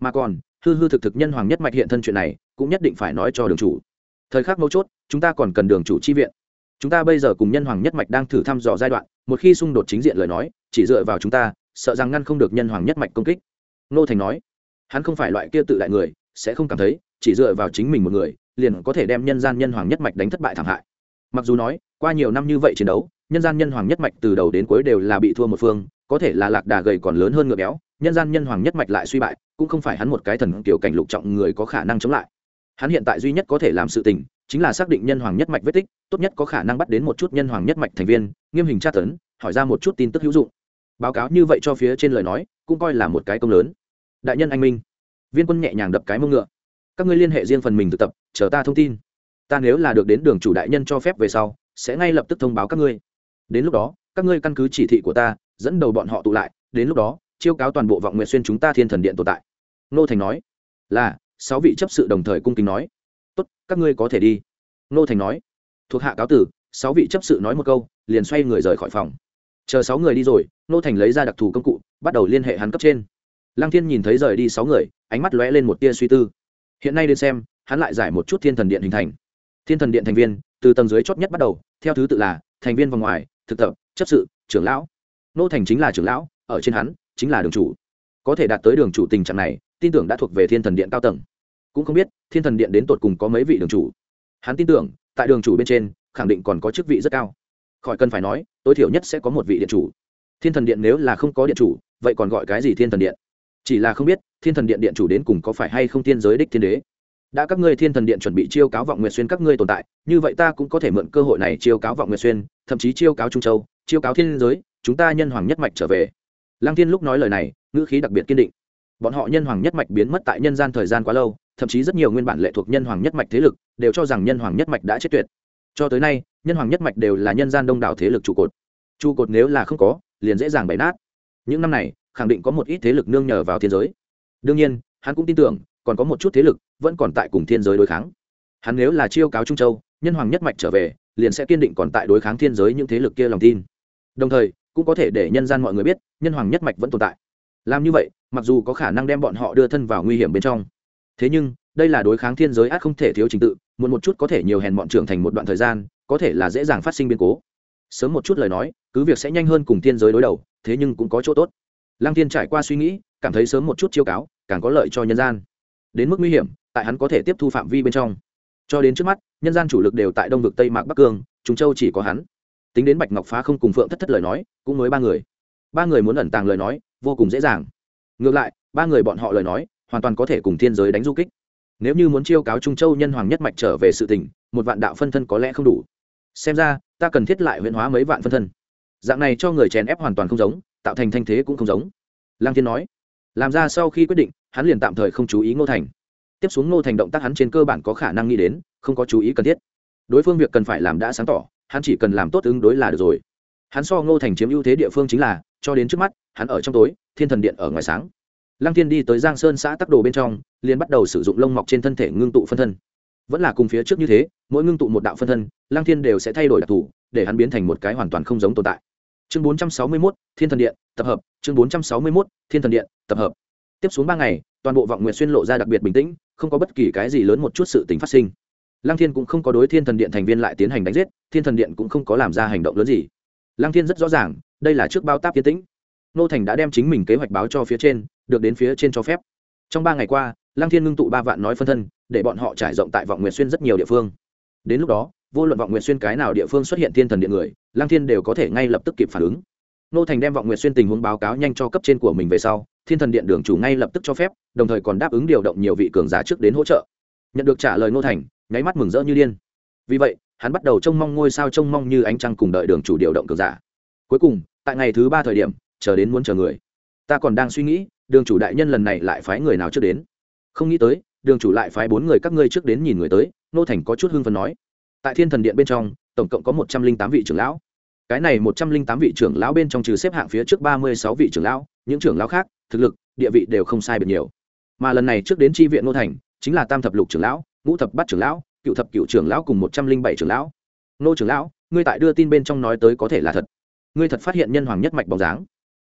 Mà còn, hư hư thực thực nhân hoàng nhất mạch hiện thân chuyện này, cũng nhất định phải nói cho đường chủ. Thời khắc mấu chốt, chúng ta còn cần đường chủ chi viện. Chúng ta bây giờ cùng nhân hoàng nhất mạch đang thử thăm dò giai đoạn, một khi xung đột chính diện lời nói, chỉ dựa vào chúng ta, sợ rằng ngăn không được nhân hoàng nhất mạch công kích. Nô thành nói hắn không phải loại kia tự đại người, sẽ không cảm thấy, chỉ dựa vào chính mình một người, liền có thể đem nhân gian nhân hoàng nhất mạch đánh thất bại thảm hại. Mặc dù nói, qua nhiều năm như vậy chiến đấu, nhân gian nhân hoàng nhất mạch từ đầu đến cuối đều là bị thua một phương, có thể là lạc đà gầy còn lớn hơn ngựa béo, nhân gian nhân hoàng nhất mạch lại suy bại, cũng không phải hắn một cái thần kiểu cảnh lục trọng người có khả năng chống lại. Hắn hiện tại duy nhất có thể làm sự tình, chính là xác định nhân hoàng nhất mạch vết tích, tốt nhất có khả năng bắt đến một chút nhân hoàng nhất mạch thành viên, nghiêm hình tra tấn, hỏi ra một chút tin tức hữu dụng. Báo cáo như vậy cho phía trên lời nói, cũng coi là một cái công lớn đại nhân anh minh viên quân nhẹ nhàng đập cái mông ngựa các ngươi liên hệ riêng phần mình thực tập chờ ta thông tin ta nếu là được đến đường chủ đại nhân cho phép về sau sẽ ngay lập tức thông báo các ngươi đến lúc đó các ngươi căn cứ chỉ thị của ta dẫn đầu bọn họ tụ lại đến lúc đó chiêu cáo toàn bộ vọng nguyện xuyên chúng ta thiên thần điện tồn tại nô thành nói là sáu vị chấp sự đồng thời cung kính nói tốt các ngươi có thể đi nô thành nói thuộc hạ cáo tử sáu vị chấp sự nói một câu liền xoay người rời khỏi phòng chờ sáu người đi rồi nô thành lấy ra đặc thù công cụ bắt đầu liên hệ hắn cấp trên lăng thiên nhìn thấy rời đi sáu người, ánh mắt lóe lên một tia suy tư. Hiện nay đến xem, hắn lại giải một chút thiên thần điện hình thành. Thiên thần điện thành viên, từ tầng dưới chót nhất bắt đầu, theo thứ tự là thành viên vòng ngoài, thực tập, chấp sự, trưởng lão. Nô thành chính là trưởng lão, ở trên hắn, chính là đường chủ. Có thể đạt tới đường chủ tình trạng này, tin tưởng đã thuộc về thiên thần điện cao tầng. Cũng không biết, thiên thần điện đến tột cùng có mấy vị đường chủ. Hắn tin tưởng, tại đường chủ bên trên, khẳng định còn có chức vị rất cao. Khỏi cần phải nói, tối thiểu nhất sẽ có một vị điện chủ. Thiên thần điện nếu là không có điện chủ, vậy còn gọi cái gì thiên thần điện? Chỉ là không biết, thiên thần điện điện chủ đến cùng có phải hay không thiên giới đích thiên đế? Đã các ngươi thiên thần điện chuẩn bị chiêu cáo vọng nguyệt xuyên các ngươi tồn tại, như vậy ta cũng có thể mượn cơ hội này chiêu cáo vọng nguyệt xuyên, thậm chí chiêu cáo trung châu, chiêu cáo thiên giới, chúng ta nhân hoàng nhất mạch trở về. Lăng thiên lúc nói lời này, ngữ khí đặc biệt kiên định. Bọn họ nhân hoàng nhất mạch biến mất tại nhân gian thời gian quá lâu, thậm chí rất nhiều nguyên bản lệ thuộc nhân hoàng nhất mạch thế lực, đều cho rằng nhân hoàng nhất mạch đã chết tuyệt. Cho tới nay, nhân hoàng nhất mạch đều là nhân gian đông đảo thế lực trụ cột. Trụ cột nếu là không có, liền dễ dàng bày nát. Những năm này khẳng định có một ít thế lực nương nhờ vào thiên giới. Đương nhiên, hắn cũng tin tưởng, còn có một chút thế lực vẫn còn tại cùng thiên giới đối kháng. Hắn nếu là chiêu cáo trung châu, nhân hoàng nhất mạch trở về, liền sẽ kiên định còn tại đối kháng thiên giới những thế lực kia lòng tin. Đồng thời, cũng có thể để nhân gian mọi người biết, nhân hoàng nhất mạch vẫn tồn tại. Làm như vậy, mặc dù có khả năng đem bọn họ đưa thân vào nguy hiểm bên trong. Thế nhưng, đây là đối kháng thiên giới ác không thể thiếu trình tự muốn một chút có thể nhiều hèn bọn trưởng thành một đoạn thời gian, có thể là dễ dàng phát sinh biến cố. Sớm một chút lời nói, cứ việc sẽ nhanh hơn cùng thiên giới đối đầu, thế nhưng cũng có chỗ tốt lăng thiên trải qua suy nghĩ, cảm thấy sớm một chút chiêu cáo, càng có lợi cho nhân gian. Đến mức nguy hiểm, tại hắn có thể tiếp thu phạm vi bên trong. Cho đến trước mắt, nhân gian chủ lực đều tại đông vực tây mạc bắc cương, Trung châu chỉ có hắn. Tính đến bạch ngọc phá không cùng phượng thất thất lời nói, cũng mới ba người. Ba người muốn ẩn tàng lời nói, vô cùng dễ dàng. Ngược lại, ba người bọn họ lời nói, hoàn toàn có thể cùng thiên giới đánh du kích. Nếu như muốn chiêu cáo trung châu nhân hoàng nhất mạch trở về sự tình, một vạn đạo phân thân có lẽ không đủ. Xem ra, ta cần thiết lại huyễn hóa mấy vạn phân thân. Dạng này cho người chèn ép hoàn toàn không giống tạo thành thanh thế cũng không giống. Lang thiên nói, làm ra sau khi quyết định, hắn liền tạm thời không chú ý ngô thành. Tiếp xuống ngô thành động tác hắn trên cơ bản có khả năng nghĩ đến, không có chú ý cần thiết. Đối phương việc cần phải làm đã sáng tỏ, hắn chỉ cần làm tốt ứng đối là được rồi. Hắn so ngô thành chiếm ưu thế địa phương chính là, cho đến trước mắt, hắn ở trong tối, thiên thần điện ở ngoài sáng. Lăng thiên đi tới giang sơn xã tắc đồ bên trong, liền bắt đầu sử dụng lông mọc trên thân thể ngưng tụ phân thân. Vẫn là cùng phía trước như thế, mỗi ngưng tụ một đạo phân thân, lăng thiên đều sẽ thay đổi đặc thù, để hắn biến thành một cái hoàn toàn không giống tồn tại chương 461, thiên thần điện tập hợp. Chương 461, thiên thần điện tập hợp. Tiếp xuống ba ngày toàn bộ vọng nguyện xuyên lộ ra đặc biệt bình tĩnh không có bất kỳ cái gì lớn một chút sự tính phát sinh. Lăng thiên cũng không có đối thiên thần điện thành viên lại tiến hành đánh giết thiên thần điện cũng không có làm ra hành động lớn gì. Lăng thiên rất rõ ràng đây là trước bao táp tiến tĩnh. Nô thành đã đem chính mình kế hoạch báo cho phía trên được đến phía trên cho phép. Trong ba ngày qua lăng thiên ngưng tụ ba vạn nói phân thân để bọn họ trải rộng tại vọng nguyện xuyên rất nhiều địa phương. Đến lúc đó vô luận vọng nguyện xuyên cái nào địa phương xuất hiện thiên thần điện người lăng thiên đều có thể ngay lập tức kịp phản ứng. Nô thành đem vọng Nguyệt xuyên tình huống báo cáo nhanh cho cấp trên của mình về sau, thiên thần điện đường chủ ngay lập tức cho phép, đồng thời còn đáp ứng điều động nhiều vị cường giả trước đến hỗ trợ. Nhận được trả lời nô thành, nháy mắt mừng rỡ như điên. Vì vậy, hắn bắt đầu trông mong ngôi sao trông mong như ánh trăng cùng đợi đường chủ điều động cường giả. Cuối cùng, tại ngày thứ ba thời điểm, chờ đến muốn chờ người. Ta còn đang suy nghĩ, đường chủ đại nhân lần này lại phái người nào trước đến? Không nghĩ tới, đường chủ lại phái bốn người các ngươi trước đến nhìn người tới, nô thành có chút hưng phần nói. Tại thiên thần điện bên trong tổng cộng có một trăm linh tám vị trưởng lão. Cái này một trăm linh tám vị trưởng lão bên trong trừ xếp hạng phía trước ba mươi sáu vị trưởng lão, những trưởng lão khác, thực lực, địa vị đều không sai biệt nhiều. Mà lần này trước đến tri viện nô thành, chính là tam thập lục trưởng lão, ngũ thập bát trưởng lão, cựu thập cựu trưởng lão cùng một trăm linh bảy trưởng lão. Nô trưởng lão, ngươi tại đưa tin bên trong nói tới có thể là thật. Ngươi thật phát hiện nhân hoàng nhất mạch bóng dáng.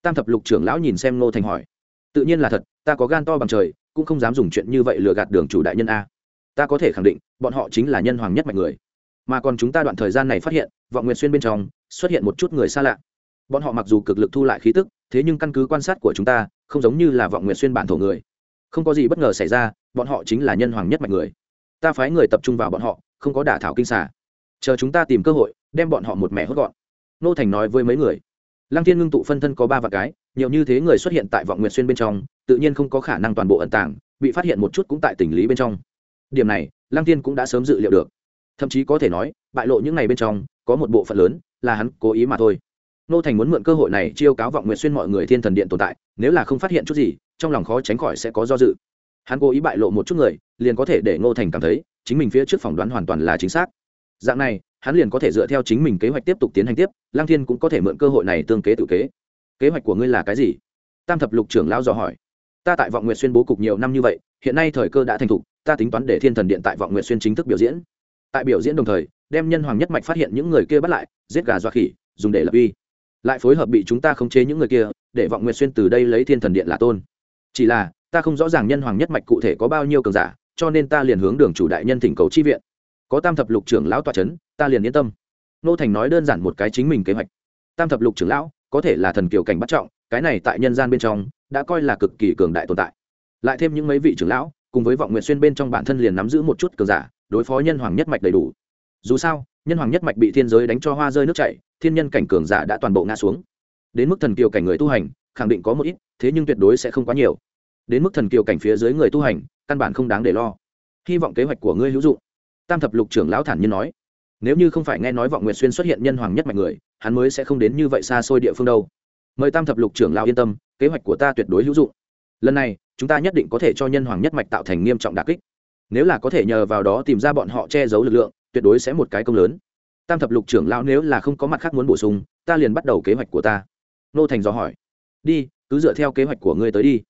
Tam thập lục trưởng lão nhìn xem nô thành hỏi. Tự nhiên là thật, ta có gan to bằng trời, cũng không dám dùng chuyện như vậy lừa gạt đường chủ đại nhân a. Ta có thể khẳng định, bọn họ chính là nhân hoàng nhất mạch người mà còn chúng ta đoạn thời gian này phát hiện, vọng nguyệt xuyên bên trong, xuất hiện một chút người xa lạ. Bọn họ mặc dù cực lực thu lại khí tức, thế nhưng căn cứ quan sát của chúng ta, không giống như là vọng nguyệt xuyên bản thổ người. Không có gì bất ngờ xảy ra, bọn họ chính là nhân hoàng nhất mạch người. Ta phái người tập trung vào bọn họ, không có đả thảo kinh xả chờ chúng ta tìm cơ hội, đem bọn họ một mẻ hốt gọn. Nô thành nói với mấy người. Lăng thiên ngưng tụ phân thân có ba vạn cái, nhiều như thế người xuất hiện tại vọng nguyệt xuyên bên trong, tự nhiên không có khả năng toàn bộ ẩn tàng, bị phát hiện một chút cũng tại tình lý bên trong. Điểm này, lăng thiên cũng đã sớm dự liệu được thậm chí có thể nói, bại lộ những ngày bên trong, có một bộ phận lớn là hắn cố ý mà thôi. Nô thành muốn mượn cơ hội này chiêu cáo vọng nguyệt xuyên mọi người thiên thần điện tồn tại, nếu là không phát hiện chút gì, trong lòng khó tránh khỏi sẽ có do dự. Hắn cố ý bại lộ một chút người, liền có thể để ngô thành cảm thấy, chính mình phía trước phỏng đoán hoàn toàn là chính xác. Dạng này, hắn liền có thể dựa theo chính mình kế hoạch tiếp tục tiến hành tiếp lang thiên cũng có thể mượn cơ hội này tương kế tự kế. Kế hoạch của ngươi là cái gì? Tam thập lục trưởng lao dò hỏi. Ta tại vọng nguyệt xuyên bố cục nhiều năm như vậy, hiện nay thời cơ đã thành thục, ta tính toán để thiên thần điện tại vọng nguyệt xuyên chính thức biểu diễn tại biểu diễn đồng thời, đem nhân hoàng nhất mạch phát hiện những người kia bắt lại, giết gà dọa khỉ, dùng để lập uy. Lại phối hợp bị chúng ta khống chế những người kia, để vọng nguyệt xuyên từ đây lấy thiên thần điện là tôn. Chỉ là, ta không rõ ràng nhân hoàng nhất mạch cụ thể có bao nhiêu cường giả, cho nên ta liền hướng đường chủ đại nhân thỉnh cầu chi viện. Có tam thập lục trưởng lão tọa trấn ta liền yên tâm. Nô thành nói đơn giản một cái chính mình kế hoạch. Tam thập lục trưởng lão, có thể là thần kiều cảnh bắt trọng, cái này tại nhân gian bên trong, đã coi là cực kỳ cường đại tồn tại. Lại thêm những mấy vị trưởng lão, cùng với vọng nguyện xuyên bên trong bản thân liền nắm giữ một chút cường giả đối phó nhân hoàng nhất mạch đầy đủ. Dù sao, nhân hoàng nhất mạch bị thiên giới đánh cho hoa rơi nước chảy, thiên nhân cảnh cường giả đã toàn bộ ngã xuống. Đến mức thần kiều cảnh người tu hành, khẳng định có một ít, thế nhưng tuyệt đối sẽ không quá nhiều. Đến mức thần kiều cảnh phía dưới người tu hành, căn bản không đáng để lo. Hy vọng kế hoạch của ngươi hữu dụng. Tam thập lục trưởng lão thản nhiên nói. Nếu như không phải nghe nói vọng nguyệt xuyên xuất hiện nhân hoàng nhất mạnh người, hắn mới sẽ không đến như vậy xa xôi địa phương đâu. Mời tam thập lục trưởng lão yên tâm, kế hoạch của ta tuyệt đối hữu dụng. Lần này, chúng ta nhất định có thể cho nhân hoàng nhất mạch tạo thành nghiêm trọng đà kích nếu là có thể nhờ vào đó tìm ra bọn họ che giấu lực lượng, tuyệt đối sẽ một cái công lớn. Tam thập lục trưởng lão nếu là không có mặt khác muốn bổ sung, ta liền bắt đầu kế hoạch của ta. Nô thành dò hỏi. Đi, cứ dựa theo kế hoạch của ngươi tới đi.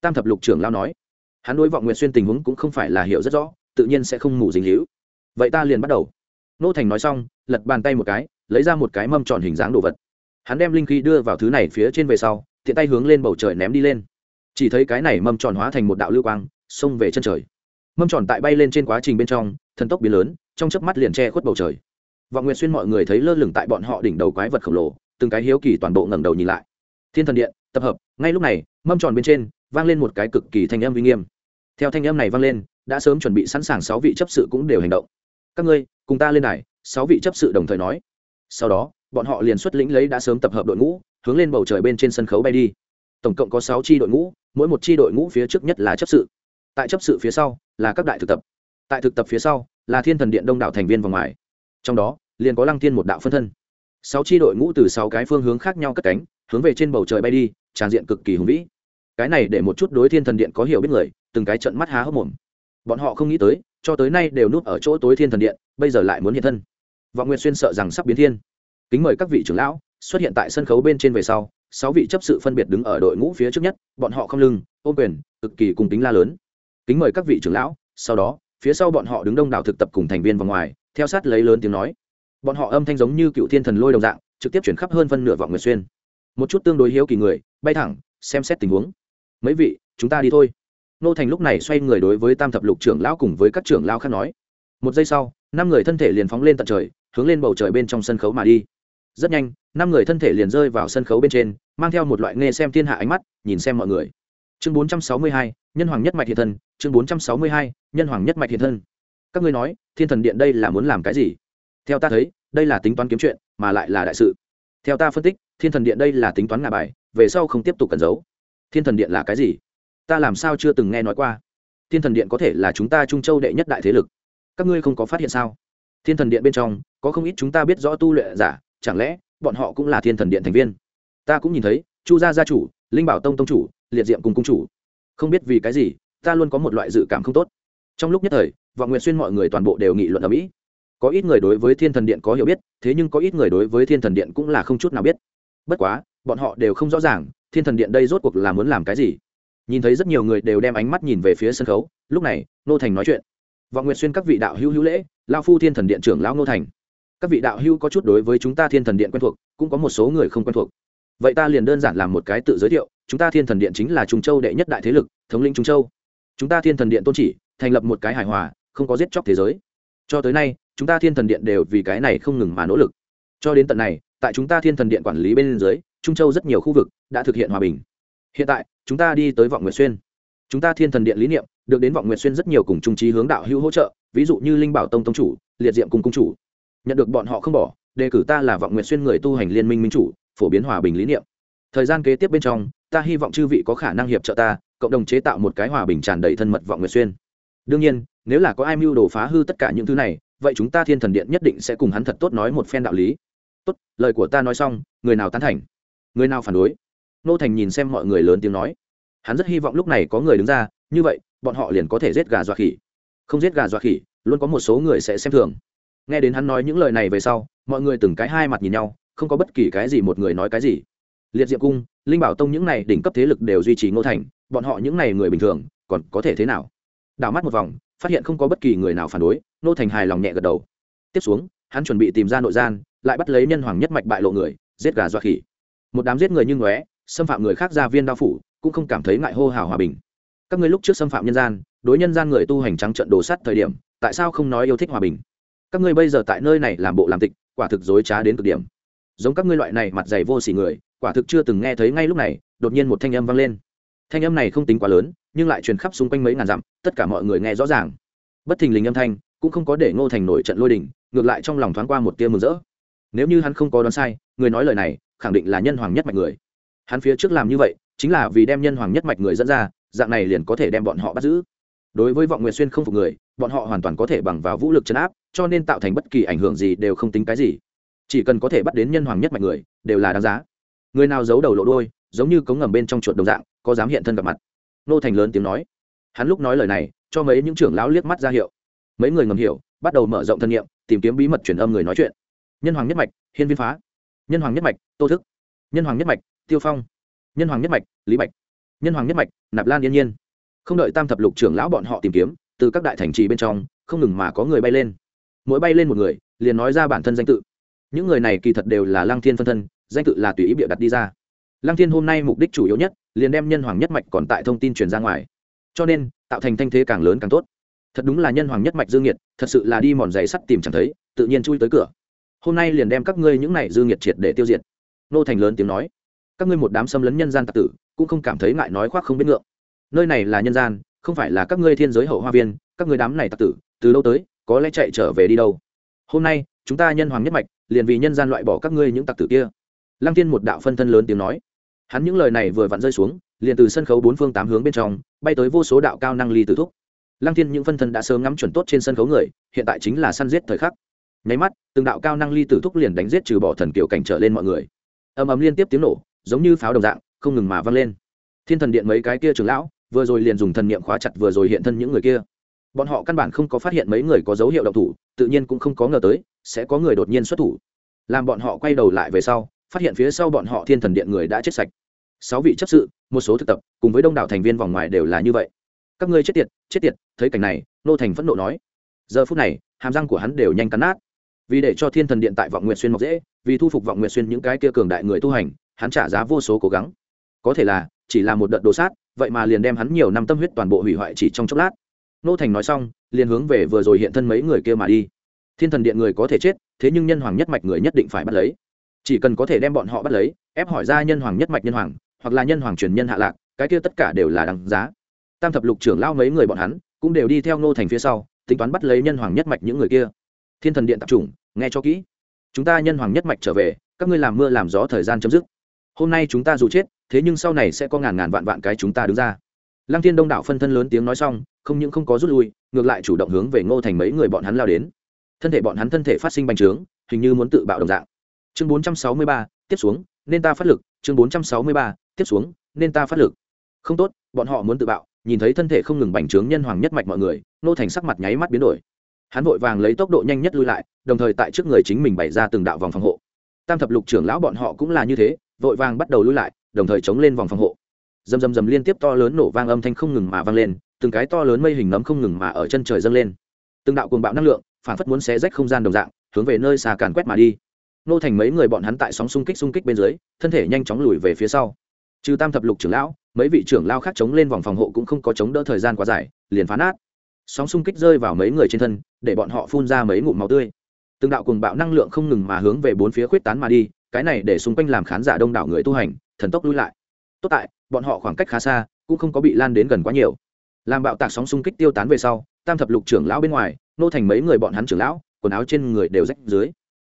Tam thập lục trưởng lão nói. Hắn đối vọng nguyện xuyên tình huống cũng không phải là hiểu rất rõ, tự nhiên sẽ không mù dính hữu vậy ta liền bắt đầu. Nô thành nói xong, lật bàn tay một cái, lấy ra một cái mâm tròn hình dáng đồ vật. Hắn đem linh khí đưa vào thứ này phía trên về sau, tiện tay hướng lên bầu trời ném đi lên. Chỉ thấy cái này mâm tròn hóa thành một đạo lưu quang, xông về chân trời mâm tròn tại bay lên trên quá trình bên trong, thần tốc biến lớn, trong chớp mắt liền che khuất bầu trời. Vọng nguyện xuyên mọi người thấy lơ lửng tại bọn họ đỉnh đầu quái vật khổng lồ, từng cái hiếu kỳ toàn bộ ngẩng đầu nhìn lại. Thiên thần điện, tập hợp, ngay lúc này, mâm tròn bên trên, vang lên một cái cực kỳ thanh âm uy nghiêm. Theo thanh âm này vang lên, đã sớm chuẩn bị sẵn sàng sáu vị chấp sự cũng đều hành động. Các ngươi, cùng ta lên này, sáu vị chấp sự đồng thời nói. Sau đó, bọn họ liền xuất lĩnh lấy đã sớm tập hợp đội ngũ, hướng lên bầu trời bên trên sân khấu bay đi. Tổng cộng có sáu tri đội ngũ, mỗi một tri đội ngũ phía trước nhất là chấp sự tại chấp sự phía sau là các đại thực tập. Tại thực tập phía sau là thiên thần điện đông đảo thành viên vòng ngoài. Trong đó, liền có lăng thiên một đạo phân thân. Sáu tri đội ngũ từ sáu cái phương hướng khác nhau cất cánh, hướng về trên bầu trời bay đi, tràn diện cực kỳ hùng vĩ. Cái này để một chút đối thiên thần điện có hiểu biết người, từng cái trận mắt há hốc mồm. Bọn họ không nghĩ tới, cho tới nay đều núp ở chỗ tối thiên thần điện, bây giờ lại muốn hiện thân. Vọng nguyệt xuyên sợ rằng sắp biến thiên. Kính mời các vị trưởng lão, xuất hiện tại sân khấu bên trên về sau, sáu vị chấp sự phân biệt đứng ở đội ngũ phía trước nhất, bọn họ không lưng, ôm quyền, cực kỳ cùng tính la lớn kính mời các vị trưởng lão, sau đó, phía sau bọn họ đứng đông đảo thực tập cùng thành viên vào ngoài, theo sát lấy lớn tiếng nói. Bọn họ âm thanh giống như cựu thiên thần lôi đồng dạng, trực tiếp chuyển khắp hơn phân nửa vọng nguyệt xuyên. Một chút tương đối hiếu kỳ người, bay thẳng, xem xét tình huống. Mấy vị, chúng ta đi thôi. Nô thành lúc này xoay người đối với tam thập lục trưởng lão cùng với các trưởng lão khác nói. Một giây sau, năm người thân thể liền phóng lên tận trời, hướng lên bầu trời bên trong sân khấu mà đi. Rất nhanh, năm người thân thể liền rơi vào sân khấu bên trên, mang theo một loại nghe xem thiên hạ ánh mắt, nhìn xem mọi người. Chương bốn trăm sáu mươi hai nhân hoàng nhất mạch hiện thân, chương bốn trăm sáu mươi hai, nhân hoàng nhất mạch hiện thân. Các ngươi nói, thiên thần điện đây là muốn làm cái gì? Theo ta thấy, đây là tính toán kiếm chuyện, mà lại là đại sự. Theo ta phân tích, thiên thần điện đây là tính toán ngà bài, về sau không tiếp tục cẩn giấu. Thiên thần điện là cái gì? Ta làm sao chưa từng nghe nói qua. Thiên thần điện có thể là chúng ta trung châu đệ nhất đại thế lực. Các ngươi không có phát hiện sao? Thiên thần điện bên trong, có không ít chúng ta biết rõ tu luyện giả, chẳng lẽ bọn họ cũng là thiên thần điện thành viên? Ta cũng nhìn thấy, chu gia gia chủ, linh bảo tông tông chủ, liệt diệm cùng cung chủ không biết vì cái gì, ta luôn có một loại dự cảm không tốt. Trong lúc nhất thời, vọng nguyện xuyên mọi người toàn bộ đều nghị luận ở mỹ. Có ít người đối với thiên thần điện có hiểu biết, thế nhưng có ít người đối với thiên thần điện cũng là không chút nào biết. Bất quá, bọn họ đều không rõ ràng, thiên thần điện đây rốt cuộc là muốn làm cái gì. Nhìn thấy rất nhiều người đều đem ánh mắt nhìn về phía sân khấu, lúc này nô thành nói chuyện. Vọng nguyệt xuyên các vị đạo hữu hữu lễ, lao phu thiên thần điện trưởng lão nô thành. Các vị đạo hữu có chút đối với chúng ta thiên thần điện quen thuộc, cũng có một số người không quen thuộc. Vậy ta liền đơn giản làm một cái tự giới thiệu chúng ta thiên thần điện chính là trung châu đệ nhất đại thế lực, thống lĩnh trung châu. Chúng ta thiên thần điện tôn chỉ, thành lập một cái hài hòa, không có giết chóc thế giới. Cho tới nay, chúng ta thiên thần điện đều vì cái này không ngừng mà nỗ lực. Cho đến tận này, tại chúng ta thiên thần điện quản lý bên dưới, trung châu rất nhiều khu vực đã thực hiện hòa bình. Hiện tại, chúng ta đi tới vọng nguyệt xuyên. Chúng ta thiên thần điện lý niệm, được đến vọng nguyệt xuyên rất nhiều cùng trung trí hướng đạo hữu hỗ trợ, ví dụ như linh bảo tông tông chủ, liệt diệm cùng cung chủ. Nhận được bọn họ không bỏ, đề cử ta là vọng nguyệt xuyên người tu hành liên minh minh chủ, phổ biến hòa bình lý niệm. Thời gian kế tiếp bên trong ta hy vọng chư vị có khả năng hiệp trợ ta, cộng đồng chế tạo một cái hòa bình tràn đầy thân mật vọng nguyệt xuyên. Đương nhiên, nếu là có ai mưu đồ phá hư tất cả những thứ này, vậy chúng ta thiên thần điện nhất định sẽ cùng hắn thật tốt nói một phen đạo lý. Tốt, lời của ta nói xong, người nào tán thành? Người nào phản đối? Nô thành nhìn xem mọi người lớn tiếng nói. Hắn rất hy vọng lúc này có người đứng ra, như vậy, bọn họ liền có thể giết gà dọa khỉ. Không giết gà dọa khỉ, luôn có một số người sẽ xem thường. Nghe đến hắn nói những lời này về sau, mọi người từng cái hai mặt nhìn nhau, không có bất kỳ cái gì một người nói cái gì liệt diệm cung, linh bảo tông những này đỉnh cấp thế lực đều duy trì ngô thành, bọn họ những này người bình thường, còn có thể thế nào? Đảo mắt một vòng, phát hiện không có bất kỳ người nào phản đối, Ngô thành hài lòng nhẹ gật đầu. Tiếp xuống, hắn chuẩn bị tìm ra nội gian, lại bắt lấy nhân hoàng nhất mạch bại lộ người, giết gà dọa khỉ. Một đám giết người như ngóe, xâm phạm người khác ra viên đao phủ, cũng không cảm thấy ngại hô hào hòa bình. Các ngươi lúc trước xâm phạm nhân gian, đối nhân gian người tu hành trắng trận đồ sắt thời điểm, tại sao không nói yêu thích hòa bình? Các ngươi bây giờ tại nơi này làm bộ làm tịch, quả thực dối trá đến cực điểm giống các ngươi loại này mặt dày vô s ỉ người, quả thực chưa từng nghe thấy ngay lúc này, đột nhiên một thanh âm vang lên. Thanh âm này không tính quá lớn, nhưng lại truyền khắp xung quanh mấy ngàn dặm, tất cả mọi người nghe rõ ràng. Bất thình lình âm thanh cũng không có để ngô thành nổi trận lôi đình, ngược lại trong lòng thoáng qua một tia mừng rỡ. Nếu như hắn không có đoán sai, người nói lời này khẳng định là nhân hoàng nhất mạch người. Hắn phía trước làm như vậy, chính là vì đem nhân hoàng nhất mạch người dẫn ra, dạng này liền có thể đem bọn họ bắt giữ. Đối với vọng nguyệt xuyên không phục người, bọn họ hoàn toàn có thể bằng vào vũ lực chấn áp, cho nên tạo thành bất kỳ ảnh hưởng gì đều không tính cái gì chỉ cần có thể bắt đến nhân hoàng nhất mạch người, đều là đáng giá. Người nào giấu đầu lộ đôi giống như cống ngầm bên trong chuột đồng dạng, có dám hiện thân gặp mặt. Nô thành lớn tiếng nói. Hắn lúc nói lời này, cho mấy những trưởng lão liếc mắt ra hiệu. Mấy người ngầm hiểu, bắt đầu mở rộng thân nhiệm, tìm kiếm bí mật truyền âm người nói chuyện. Nhân hoàng nhất mạch, hiên viên phá. Nhân hoàng nhất mạch, tô thức. Nhân hoàng nhất mạch, tiêu phong. Nhân hoàng nhất mạch, lý bạch. Nhân hoàng nhất mạch, nạp lan yên nhiên. Không đợi tam thập lục trưởng lão bọn họ tìm kiếm, từ các đại thành trì bên trong, không ngừng mà có người bay lên. Mỗi bay lên một người, liền nói ra bản thân danh tự những người này kỳ thật đều là lăng thiên phân thân, danh tự là tùy ý bịa đặt đi ra. Lăng thiên hôm nay mục đích chủ yếu nhất, liền đem nhân hoàng nhất mạch còn tại thông tin truyền ra ngoài. Cho nên, tạo thành thanh thế càng lớn càng tốt. Thật đúng là nhân hoàng nhất mạch dương nhiệt thật sự là đi mòn giày sắt tìm chẳng thấy, tự nhiên chui tới cửa. Hôm nay liền đem các ngươi những này dương nhiệt triệt để tiêu diệt. Nô thành lớn tiếng nói, các ngươi một đám xâm lấn nhân gian tạc tử, cũng không cảm thấy ngại nói khoác không biết ngượng. Nơi này là nhân gian, không phải là các ngươi thiên giới hậu hoa viên, các ngươi đám này tạc tử, từ lâu tới, có lẽ chạy trở về đi đâu. Hôm nay, chúng ta nhân hoàng nhất mạch liền vì nhân gian loại bỏ các ngươi những tặc tử kia. Lăng tiên một đạo phân thân lớn tiếng nói. Hắn những lời này vừa vặn rơi xuống, liền từ sân khấu bốn phương tám hướng bên trong, bay tới vô số đạo cao năng ly tử thúc. Lăng tiên những phân thân đã sớm ngắm chuẩn tốt trên sân khấu người, hiện tại chính là săn giết thời khắc. Nháy mắt, từng đạo cao năng ly tử thúc liền đánh giết trừ bỏ thần kiểu cảnh trở lên mọi người. Ầm ầm liên tiếp tiếng nổ, giống như pháo đồng dạng, không ngừng mà văng lên. Thiên thần điện mấy cái kia trường lão, vừa rồi liền dùng thần niệm khóa chặt vừa rồi hiện thân những người kia bọn họ căn bản không có phát hiện mấy người có dấu hiệu động thủ, tự nhiên cũng không có ngờ tới, sẽ có người đột nhiên xuất thủ. Làm bọn họ quay đầu lại về sau, phát hiện phía sau bọn họ thiên thần điện người đã chết sạch. Sáu vị chấp sự, một số thực tập, cùng với đông đảo thành viên vòng ngoài đều là như vậy. Các ngươi chết tiệt chết tiệt, thấy cảnh này, nô thành phẫn nộ nói. Giờ phút này, hàm răng của hắn đều nhanh cắn nát. Vì để cho thiên thần điện tại vọng nguyện xuyên mọc dễ, vì thu phục vọng nguyện xuyên những cái kia cường đại người tu hành, hắn trả giá vô số cố gắng. Có thể là, chỉ là một đợt đồ sát, vậy mà liền đem hắn nhiều năm tâm huyết toàn bộ hủy hoại chỉ trong chốc lát nô thành nói xong, liền hướng về vừa rồi hiện thân mấy người kia mà đi. Thiên thần điện người có thể chết, thế nhưng nhân hoàng nhất mạch người nhất định phải bắt lấy. Chỉ cần có thể đem bọn họ bắt lấy, ép hỏi ra nhân hoàng nhất mạch nhân hoàng, hoặc là nhân hoàng truyền nhân hạ lạc, cái kia tất cả đều là đằng giá. Tam thập lục trưởng lao mấy người bọn hắn, cũng đều đi theo Nô thành phía sau, tính toán bắt lấy nhân hoàng nhất mạch những người kia. Thiên thần điện tập trung, nghe cho kỹ. Chúng ta nhân hoàng nhất mạch trở về, các ngươi làm mưa làm gió thời gian chấm dứt. Hôm nay chúng ta dù chết, thế nhưng sau này sẽ có ngàn ngàn vạn vạn cái chúng ta đứng ra. Lăng thiên đông đảo phân thân lớn tiếng nói xong không những không có rút lui ngược lại chủ động hướng về ngô thành mấy người bọn hắn lao đến. Thân thể bọn hắn thân thể phát sinh bành trướng hình như muốn tự bạo đồng dạng. Chương 463, tiếp xuống nên ta phát lực. Chương 463, tiếp xuống nên ta phát lực. Không tốt bọn họ muốn tự bạo nhìn thấy thân thể không ngừng bành trướng nhân hoàng nhất mạch mọi người Ngô thành sắc mặt nháy mắt biến đổi. Hắn vội vàng lấy tốc độ nhanh nhất lui lại đồng thời tại trước người chính mình bày ra từng đạo vòng phòng hộ. Tam thập lục trưởng lão bọn họ cũng là như thế vội vàng bắt đầu lui lại đồng thời chống lên vòng phòng hộ. Dầm dầm dầm liên tiếp to lớn nổ vang âm thanh không ngừng mà vang lên từng cái to lớn mây hình nấm không ngừng mà ở chân trời dâng lên. Từng đạo cuồng bạo năng lượng, phản phất muốn xé rách không gian đồng dạng, hướng về nơi xa càn quét mà đi. Nô thành mấy người bọn hắn tại sóng xung kích xung kích bên dưới, thân thể nhanh chóng lùi về phía sau. Trừ tam thập lục trưởng lão, mấy vị trưởng lao khác chống lên vòng phòng hộ cũng không có chống đỡ thời gian quá dài, liền phá nát. Sóng xung kích rơi vào mấy người trên thân, để bọn họ phun ra mấy ngụm máu tươi. Từng đạo cùng bạo năng lượng không ngừng mà hướng về bốn phía khuyết tán mà đi, cái này để xung quanh làm khán giả đông đảo người tu hành, thần tốc lui lại. Tốt tại, bọn họ khoảng cách khá xa, cũng không có bị lan đến gần quá nhiều làm bạo tạc sóng xung kích tiêu tán về sau, tam thập lục trưởng lão bên ngoài nô thành mấy người bọn hắn trưởng lão, quần áo trên người đều rách dưới.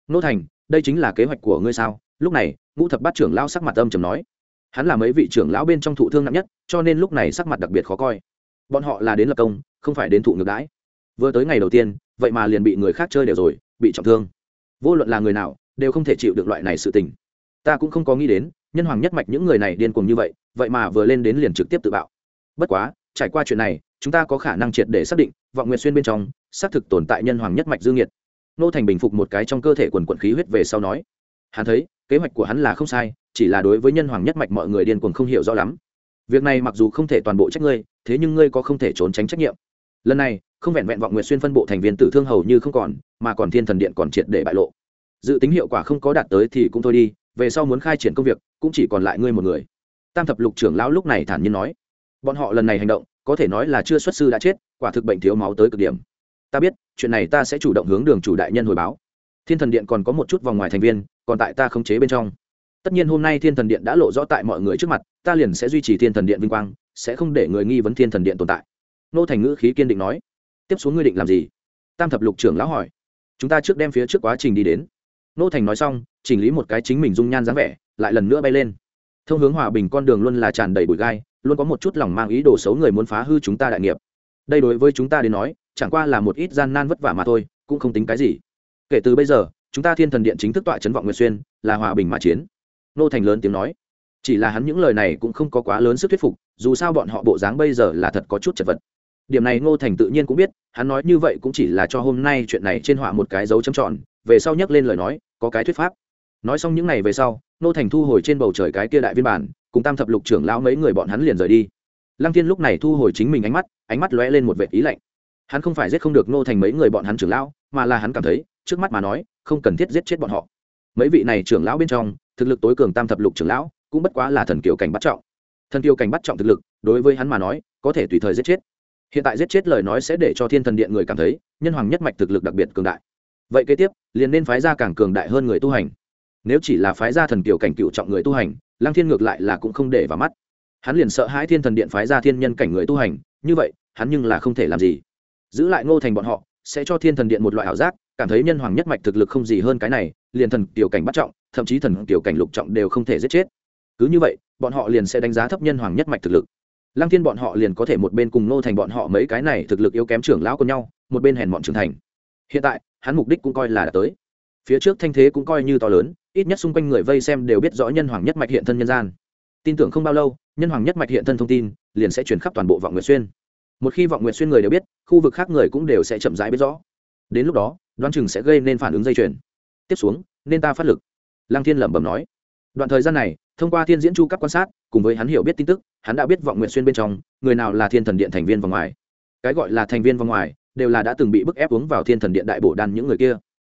Nô thành, đây chính là kế hoạch của ngươi sao? Lúc này, ngũ thập bát trưởng lão sắc mặt âm trầm nói. Hắn là mấy vị trưởng lão bên trong thụ thương nặng nhất, cho nên lúc này sắc mặt đặc biệt khó coi. Bọn họ là đến lập công, không phải đến thụ ngược đãi. Vừa tới ngày đầu tiên, vậy mà liền bị người khác chơi đều rồi, bị trọng thương. Vô luận là người nào, đều không thể chịu được loại này sự tình. Ta cũng không có nghĩ đến, nhân hoàng nhất mạch những người này điên cuồng như vậy vậy mà vừa lên đến liền trực tiếp tự bạo. Bất quá trải qua chuyện này, chúng ta có khả năng triệt để xác định, vọng nguyệt xuyên bên trong, xác thực tồn tại nhân hoàng nhất mạch dương nhiệt nô thành bình phục một cái trong cơ thể quần quận khí huyết về sau nói, hắn thấy, kế hoạch của hắn là không sai, chỉ là đối với nhân hoàng nhất mạch mọi người điên cuồng không hiểu rõ lắm. Việc này mặc dù không thể toàn bộ trách ngươi, thế nhưng ngươi có không thể trốn tránh trách nhiệm. Lần này, không vẹn vẹn vọng nguyệt xuyên phân bộ thành viên tử thương hầu như không còn, mà còn thiên thần điện còn triệt để bại lộ. Dự tính hiệu quả không có đạt tới thì cũng thôi đi, về sau muốn khai triển công việc, cũng chỉ còn lại ngươi một người. Tam thập lục trưởng lão lúc này thản nhiên nói bọn họ lần này hành động, có thể nói là chưa xuất sư đã chết, quả thực bệnh thiếu máu tới cực điểm. Ta biết, chuyện này ta sẽ chủ động hướng đường chủ đại nhân hồi báo. Thiên thần điện còn có một chút vòng ngoài thành viên, còn tại ta khống chế bên trong. Tất nhiên hôm nay thiên thần điện đã lộ rõ tại mọi người trước mặt, ta liền sẽ duy trì thiên thần điện vinh quang, sẽ không để người nghi vấn thiên thần điện tồn tại. Nô thành ngữ khí kiên định nói. Tiếp xuống ngươi định làm gì? Tam thập lục trưởng lão hỏi. Chúng ta trước đem phía trước quá trình đi đến. Nô thành nói xong, chỉnh lý một cái chính mình dung nhan dáng vẻ, lại lần nữa bay lên. Thông hướng hòa bình con đường luôn là tràn đầy bụi gai luôn có một chút lòng mang ý đồ xấu người muốn phá hư chúng ta đại nghiệp. Đây đối với chúng ta đến nói, chẳng qua là một ít gian nan vất vả mà thôi, cũng không tính cái gì. Kể từ bây giờ, chúng ta thiên thần điện chính thức tọa chấn vọng nguyệt xuyên, là hòa bình mà chiến. Nô thành lớn tiếng nói. Chỉ là hắn những lời này cũng không có quá lớn sức thuyết phục, dù sao bọn họ bộ dáng bây giờ là thật có chút chật vật. Điểm này ngô thành tự nhiên cũng biết, hắn nói như vậy cũng chỉ là cho hôm nay chuyện này trên họa một cái dấu chấm tròn, về sau nhắc lên lời nói, có cái thuyết pháp. Nói xong những n à y về sau, ngô thành thu hồi trên bầu trời cái kia đại viên bản cùng tam thập lục trưởng lão mấy người bọn hắn liền rời đi. Lăng thiên lúc này thu hồi chính mình ánh mắt ánh mắt lóe lên một vệ ý lạnh. Hắn không phải giết không được Nô thành mấy người bọn hắn trưởng lão, mà là hắn cảm thấy, trước mắt mà nói, không cần thiết giết chết bọn họ. Mấy vị này trưởng lão bên trong, thực lực tối cường tam thập lục trưởng lão, cũng bất quá là thần kiều cảnh bắt trọng. Thần kiều cảnh bắt trọng thực lực, đối với hắn mà nói, có thể tùy thời giết chết. Hiện tại giết chết lời nói sẽ để cho thiên thần điện người cảm thấy, nhân hoàng nhất mạch thực lực đặc biệt cường đại. Vậy kế tiếp, liền nên phái ra càng cường đại hơn người tu hành. Nếu chỉ là phái ra thần kiều cảnh cựu trọng người tu hành lăng thiên ngược lại là cũng không để vào mắt. Hắn liền sợ hãi thiên thần điện phái ra thiên nhân cảnh người tu hành, như vậy, hắn nhưng là không thể làm gì. Giữ lại ngô thành bọn họ, sẽ cho thiên thần điện một loại ảo giác, cảm thấy nhân hoàng nhất mạch thực lực không gì hơn cái này, liền thần tiểu cảnh bắt trọng, thậm chí thần tiểu cảnh lục trọng đều không thể giết chết. Cứ như vậy, bọn họ liền sẽ đánh giá thấp nhân hoàng nhất mạch thực lực. Lăng thiên bọn họ liền có thể một bên cùng Ngô thành bọn họ mấy cái này thực lực yếu kém trưởng lão con nhau, một bên hèn bọn trưởng thành. Hiện tại, hắn mục đích cũng coi là đã tới. Phía trước thanh thế cũng coi như to lớn ít nhất xung quanh người vây xem đều biết rõ nhân hoàng nhất mạch hiện thân nhân gian. Tin tưởng không bao lâu, nhân hoàng nhất mạch hiện thân thông tin, liền sẽ truyền khắp toàn bộ vọng nguyệt xuyên. Một khi vọng nguyệt xuyên người đều biết, khu vực khác người cũng đều sẽ chậm rãi biết rõ. Đến lúc đó đoan chừng sẽ gây nên phản ứng dây chuyền. Tiếp xuống, nên ta phát lực. Lăng thiên lẩm bẩm nói. Đoạn thời gian này, thông qua thiên diễn chu cấp quan sát, cùng với hắn hiểu biết tin tức, hắn đã biết vọng nguyện xuyên bên trong, người nào là thiên thần điện thành viên vòng ngoài. Cái gọi là thành viên vòng ngoài, đều là đã từng bị bức ép uống vào thiên thần điện đại bổ đan những người kia.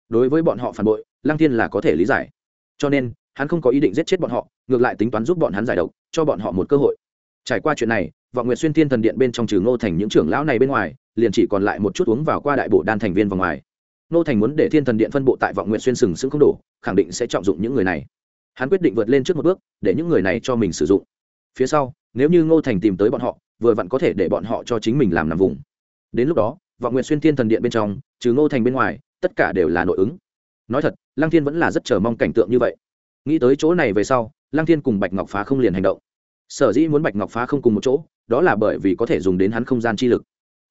Đối với bọn họ phản bội, lăng thiên là có thể lý giải cho nên hắn không có ý định giết chết bọn họ, ngược lại tính toán giúp bọn hắn giải độc, cho bọn họ một cơ hội. Trải qua chuyện này, vọng nguyện xuyên thiên thần điện bên trong trừ ngô thành những trưởng lão này bên ngoài, liền chỉ còn lại một chút uống vào qua đại bổ đan thành viên vòng ngoài. Ngô thành muốn để thiên thần điện phân bộ tại vọng nguyện xuyên sừng sững không đủ khẳng định sẽ trọng dụng những người này. Hắn quyết định vượt lên trước một bước, để những người này cho mình sử dụng. Phía sau, nếu như ngô thành tìm tới bọn họ, vừa vặn có thể để bọn họ cho chính mình làm nằm vùng. Đến lúc đó, vọng nguyện xuyên thiên thần điện bên trong, trừ ngô thành bên ngoài, tất cả đều là nội ứng nói thật, lăng thiên vẫn là rất chờ mong cảnh tượng như vậy. Nghĩ tới chỗ này về sau, lăng thiên cùng bạch ngọc phá không liền hành động. Sở dĩ muốn bạch ngọc phá không cùng một chỗ, đó là bởi vì có thể dùng đến hắn không gian chi lực.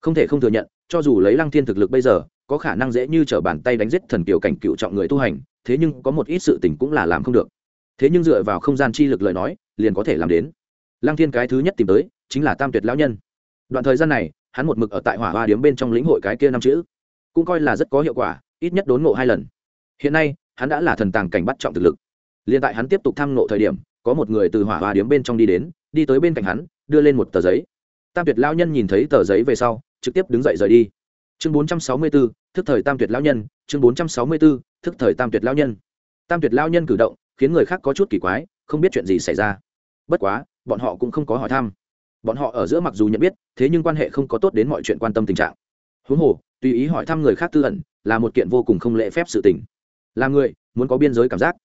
Không thể không thừa nhận, cho dù lấy lăng thiên thực lực bây giờ, có khả năng dễ như t r ở bàn tay đánh giết thần kiều cảnh cựu trọng người tu hành, thế nhưng có một ít sự tình cũng là làm không được. Thế nhưng dựa vào không gian chi lực lời nói, liền có thể làm đến. Lăng thiên cái thứ nhất tìm tới, chính là tam tuyệt lão nhân. Đoạn thời gian này, hắn một mực ở tại hỏa hoa điếm bên trong lĩnh hội cái kia năm chữ. Cũng coi là rất có hiệu quả, ít nhất đốn ngộ hai lần hiện nay hắn đã là thần tàng cảnh bắt trọng thực lực. Liền tại hắn tiếp tục tham nộ thời điểm có một người từ hỏa hoa điếm bên trong đi đến đi tới bên cạnh hắn đưa lên một tờ giấy. Tam tuyệt lão nhân nhìn thấy tờ giấy về sau trực tiếp đứng dậy rời đi. Chương bốn trăm sáu mươi 464, thức thời tam tuyệt lão nhân chương bốn trăm sáu mươi 464, thức thời tam tuyệt lão nhân. Tam tuyệt lão nhân cử động khiến người khác có chút kỳ quái không biết chuyện gì xảy ra. Bất quá bọn họ cũng không có hỏi thăm. Bọn họ ở giữa mặc dù nhận biết thế nhưng quan hệ không có tốt đến mọi chuyện quan tâm tình trạng. Huống hồ tùy ý hỏi thăm người khác tư ẩn là một kiện vô cùng không lễ phép sự tình là người, muốn có biên giới cảm giác.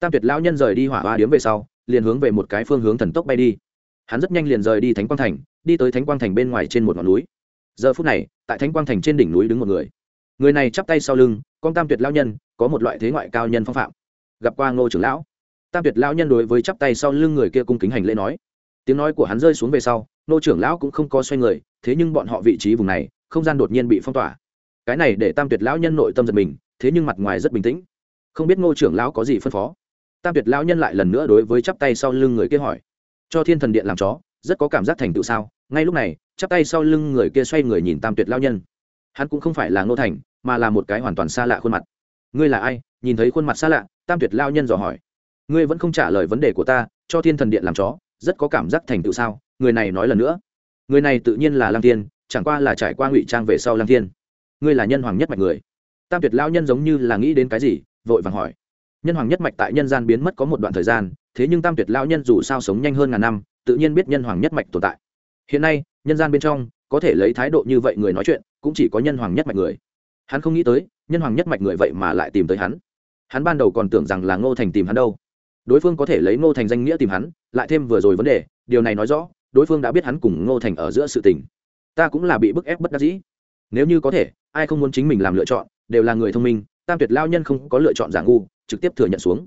Tam tuyệt lão nhân rời đi hỏa hoa điếm về sau, liền hướng về một cái phương hướng thần tốc bay đi. Hắn rất nhanh liền rời đi thánh quang thành, đi tới thánh quang thành bên ngoài trên một ngọn núi. Giờ phút này, tại thánh quang thành trên đỉnh núi đứng một người. Người này chắp tay sau lưng, con tam tuyệt lão nhân, có một loại thế ngoại cao nhân phong phạm. Gặp qua ngô trưởng lão, tam tuyệt lão nhân đối với chắp tay sau lưng người kia cung kính hành lễ nói. Tiếng nói của hắn rơi xuống về sau, ngô trưởng lão cũng không có xoay người, thế nhưng bọn họ vị trí vùng này, không gian đột nhiên bị phong tỏa. Cái này để tam tuyệt lão nhân nội tâm giật mình, thế nhưng mặt ngoài rất bình tĩnh không biết ngô trưởng lão có gì phân phó. Tam tuyệt lão nhân lại lần nữa đối với chắp tay sau lưng người kia hỏi, cho thiên thần điện làm chó, rất có cảm giác thành tựu sao? Ngay lúc này, chắp tay sau lưng người kia xoay người nhìn tam tuyệt lão nhân. Hắn cũng không phải là ngô thành, mà là một cái hoàn toàn xa lạ khuôn mặt. Ngươi là ai? Nhìn thấy khuôn mặt xa lạ, tam tuyệt lão nhân dò hỏi, ngươi vẫn không trả lời vấn đề của ta, cho thiên thần điện làm chó, rất có cảm giác thành tựu sao? Người này nói lần nữa, người này tự nhiên là lang thiên, chẳng qua là trải qua ngụy trang về sau lang thiên. Ngươi là nhân hoàng nhất mạch người. Tam tuyệt lão nhân giống như là nghĩ đến cái gì vội vàng hỏi. Nhân hoàng nhất mạch tại nhân gian biến mất có một đoạn thời gian, thế nhưng tam tuyệt lao nhân dù sao sống nhanh hơn ngàn năm, tự nhiên biết nhân hoàng nhất mạch tồn tại. Hiện nay, nhân gian bên trong, có thể lấy thái độ như vậy người nói chuyện, cũng chỉ có nhân hoàng nhất mạch người. Hắn không nghĩ tới, nhân hoàng nhất mạch người vậy mà lại tìm tới hắn. Hắn ban đầu còn tưởng rằng là ngô thành tìm hắn đâu. Đối phương có thể lấy ngô thành danh nghĩa tìm hắn, lại thêm vừa rồi vấn đề, điều này nói rõ, đối phương đã biết hắn cùng ngô thành ở giữa sự tình. Ta cũng là bị bức ép bất đắc dĩ. Nếu như có thể, ai không muốn chính mình làm lựa chọn, đều là người thông minh tam tuyệt lao nhân không có lựa chọn giả ngu, trực tiếp thừa nhận xuống.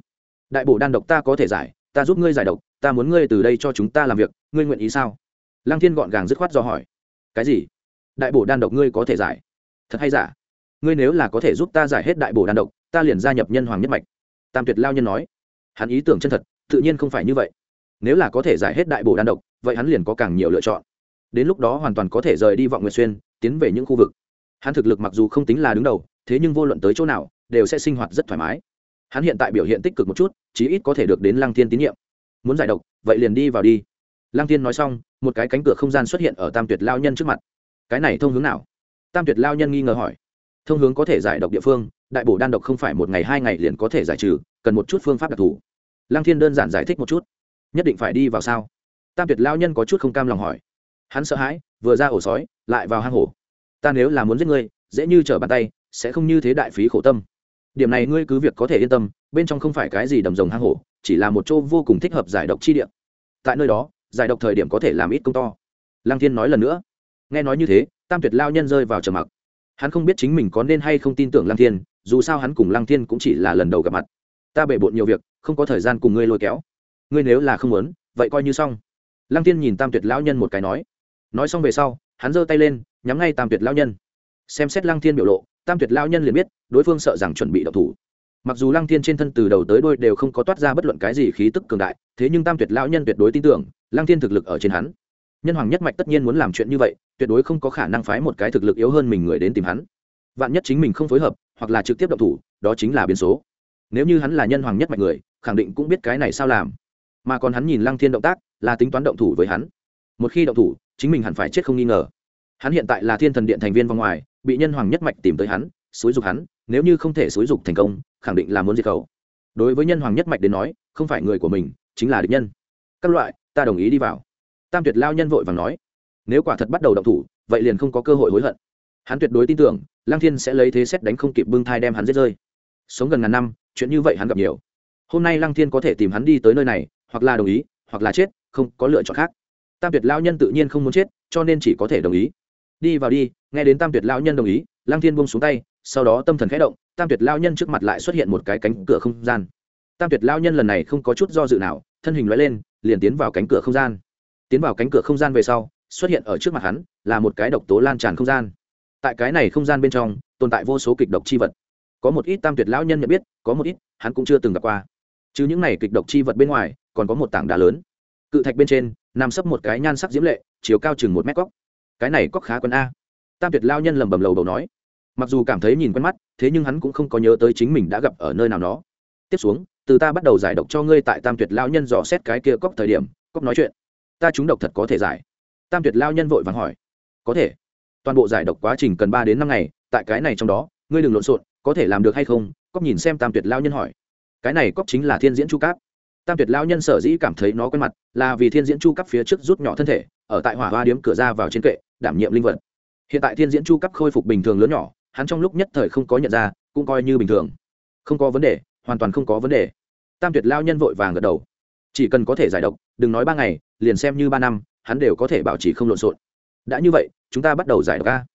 Đại bổ đan độc ta có thể giải, ta giúp ngươi giải độc, ta muốn ngươi từ đây cho chúng ta làm việc, ngươi nguyện ý sao? Lăng thiên gọn gàng dứt khoát do hỏi. Cái gì? Đại bổ đan độc ngươi có thể giải? Thật hay giả? Ngươi nếu là có thể giúp ta giải hết đại bổ đan độc, ta liền gia nhập nhân hoàng nhất mạch. Tam tuyệt lao nhân nói. Hắn ý tưởng chân thật, tự nhiên không phải như vậy. Nếu là có thể giải hết đại bổ đan độc, vậy hắn liền có càng nhiều lựa chọn. Đến lúc đó hoàn toàn có thể rời đi vọng nguyệt xuyên, tiến về những khu vực. Hắn thực lực mặc dù không tính là đứng đầu thế nhưng vô luận tới chỗ nào, đều sẽ sinh hoạt rất thoải mái. Hắn hiện tại biểu hiện tích cực một chút, chí ít có thể được đến lăng thiên tín nhiệm. Muốn giải độc, vậy liền đi vào đi. Lăng thiên nói xong, một cái cánh cửa không gian xuất hiện ở tam tuyệt lao nhân trước mặt. Cái này thông hướng nào? Tam tuyệt lao nhân nghi ngờ hỏi. Thông hướng có thể giải độc địa phương, đại bổ đan độc không phải một ngày hai ngày liền có thể giải trừ, cần một chút phương pháp đặc thù. Lăng thiên đơn giản giải thích một chút. Nhất định phải đi vào sao? Tam tuyệt lao nhân có chút không cam lòng hỏi. Hắn sợ hãi, vừa ra ổ sói, lại vào hang hổ. Ta nếu là muốn giết ngươi, dễ như trở bàn tay sẽ không như thế đại phí khổ tâm. Điểm này ngươi cứ việc có thể yên tâm, bên trong không phải cái gì đầm rồng hang hổ, chỉ là một chỗ vô cùng thích hợp giải độc chi địa. Tại nơi đó, giải độc thời điểm có thể làm ít công to. Lăng thiên nói lần nữa. Nghe nói như thế, tam tuyệt lao nhân rơi vào trầm mặc. Hắn không biết chính mình có nên hay không tin tưởng lăng thiên, dù sao hắn cùng lăng thiên cũng chỉ là lần đầu gặp mặt. Ta bể bộn nhiều việc, không có thời gian cùng ngươi lôi kéo. Ngươi nếu là không muốn, vậy coi như xong. Lăng thiên nhìn tam tuyệt lão nhân một cái nói. Nói xong về sau, hắn giơ tay lên, nhắm ngay tam tuyệt lão nhân. Xem xét lăng thiên biểu lộ tam tuyệt lão nhân liền biết, đối phương sợ rằng chuẩn bị đậu thủ. Mặc dù lăng thiên trên thân từ đầu tới đôi đều không có toát ra bất luận cái gì khí tức cường đại, thế nhưng tam tuyệt lão nhân tuyệt đối tin tưởng, lăng thiên thực lực ở trên hắn. Nhân hoàng nhất mạch tất nhiên muốn làm chuyện như vậy, tuyệt đối không có khả năng phái một cái thực lực yếu hơn mình người đến tìm hắn. Vạn nhất chính mình không phối hợp, hoặc là trực tiếp động thủ, đó chính là biến số. Nếu như hắn là nhân hoàng nhất mạch người, khẳng định cũng biết cái này sao làm. Mà còn hắn nhìn lăng thiên động tác, là tính toán động thủ với hắn. Một khi động thủ, chính mình hẳn phải chết không nghi ngờ. Hắn hiện tại là thiên thần điện thành viên vòng ngoài bị nhân hoàng nhất mạch tìm tới hắn, xúi dục hắn, nếu như không thể xúi dục thành công, khẳng định là muốn diệt khẩu. Đối với nhân hoàng nhất mạch đến nói, không phải người của mình, chính là địch nhân. Các loại, ta đồng ý đi vào. Tam tuyệt lao nhân vội và nói, nếu quả thật bắt đầu động thủ, vậy liền không có cơ hội hối hận. Hắn tuyệt đối tin tưởng lang thiên sẽ lấy thế xét đánh không kịp bưng thai đem hắn giết rơi. Sống gần ngàn năm, chuyện như vậy hắn gặp nhiều. Hôm nay lang thiên có thể tìm hắn đi tới nơi này, hoặc là đồng ý, hoặc là chết, không có lựa chọn khác. Tam tuyệt lao nhân tự nhiên không muốn chết, cho nên chỉ có thể đồng ý đi vào đi, nghe đến tam tuyệt lao nhân đồng ý, lăng thiên buông xuống tay, sau đó tâm thần khẽ động, tam tuyệt lao nhân trước mặt lại xuất hiện một cái cánh cửa không gian. Tam tuyệt lao nhân lần này không có chút do dự nào, thân hình loại lên, liền tiến vào cánh cửa không gian. Tiến vào cánh cửa không gian về sau, xuất hiện ở trước mặt hắn, là một cái độc tố lan tràn không gian. Tại cái này không gian bên trong, tồn tại vô số kịch độc chi vật. Có một ít tam tuyệt lão nhân nhận biết, có một ít, hắn cũng chưa từng gặp qua. Chứ những này kịch độc chi vật bên ngoài, còn có một tảng đá lớn. Cự thạch bên trên, nằm sấp một cái nhan sắc diễm lệ, chiều cao chừng một mét góc cái này cóc khá quân a. Tam tuyệt lao nhân lầm bầm lầu đầu nói. Mặc dù cảm thấy nhìn quen mắt, thế nhưng hắn cũng không có nhớ tới chính mình đã gặp ở nơi nào đó tiếp xuống, từ ta bắt đầu giải độc cho ngươi tại tam tuyệt lao nhân dò xét cái kia cóc thời điểm cóc nói chuyện. Ta chúng độc thật có thể giải. Tam tuyệt lao nhân vội vàng hỏi. Có thể. Toàn bộ giải độc quá trình cần ba đến năm ngày, tại cái này trong đó, ngươi đừng lộn xộn, có thể làm được hay không? Cóc nhìn xem tam tuyệt lao nhân hỏi. Cái này cóc chính là thiên diễn chu cáp. Tam tuyệt lao nhân sở dĩ cảm thấy nó quen mặt, là vì thiên diễn chu cấp phía trước rút nhỏ thân thể, ở tại hỏa hoa điếm cửa ra vào trên kệ đảm nhiệm linh vật. Hiện tại thiên diễn chu cấp khôi phục bình thường lớn nhỏ, hắn trong lúc nhất thời không có nhận ra, cũng coi như bình thường. Không có vấn đề, hoàn toàn không có vấn đề. Tam tuyệt lao nhân vội vàng gật đầu. Chỉ cần có thể giải độc, đừng nói ba ngày, liền xem như ba năm, hắn đều có thể bảo trì không lộn xộn. Đã như vậy, chúng ta bắt đầu giải độc ca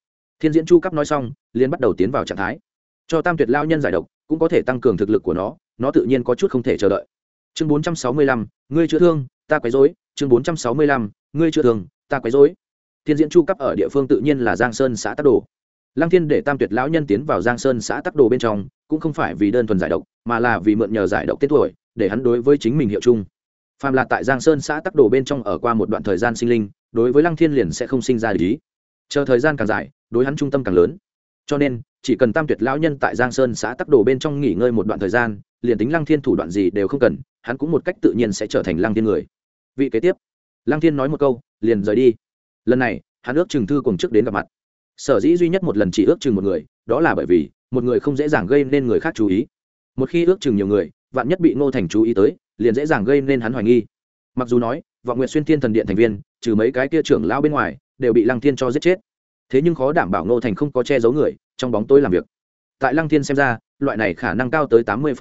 thiên diễn chu cấp nói xong, liền bắt đầu tiến vào trạng thái. Cho tam tuyệt lao nhân giải độc, cũng có thể tăng cường thực lực của nó nó tự nhiên có chút không thể chờ đợi. Chương bốn trăm sáu mươi lăm, ngươi chữa thương, ta quấy dối chương bốn trăm sáu mươi lăm, ngươi chữa thương, ta quấy dối thiên diễn chu cấp ở địa phương tự nhiên là giang sơn xã tắc đồ. Lăng thiên để tam tuyệt lão nhân tiến vào giang sơn xã tắc đồ bên trong, cũng không phải vì đơn thuần giải độc, mà là vì mượn nhờ giải độc tên tuổi, để hắn đối với chính mình hiệu chung. Phàm là tại giang sơn xã tắc đồ bên trong ở qua một đoạn thời gian sinh linh, đối với lăng thiên liền sẽ không sinh ra lý chờ thời gian càng dài, đối hắn trung tâm càng lớn. Cho nên, chỉ cần tam tuyệt lão nhân tại giang sơn xã tắc đồ bên trong nghỉ ngơi một đoạn thời gian, liền tính lăng thiên thủ đoạn gì đều không cần, hắn cũng một cách tự nhiên sẽ trở thành lăng thiên người. Vị kế tiếp. Lăng thiên nói một câu, liền rời đi lần này, hắn ước chừng thư cùng trước đến gặp mặt. Sở dĩ duy nhất một lần chỉ ước chừng một người, đó là bởi vì, một người không dễ dàng gây nên người khác chú ý. Một khi ước chừng nhiều người, vạn nhất bị ngô thành chú ý tới, liền dễ dàng gây nên hắn hoài nghi. Mặc dù nói, vọng nguyện xuyên thiên thần điện thành viên, trừ mấy cái kia trưởng lao bên ngoài, đều bị lăng thiên cho giết chết. Thế nhưng khó đảm bảo ngô thành không có che giấu người, trong bóng tối làm việc. Tại lăng thiên xem ra, loại này khả năng cao tới tám mươi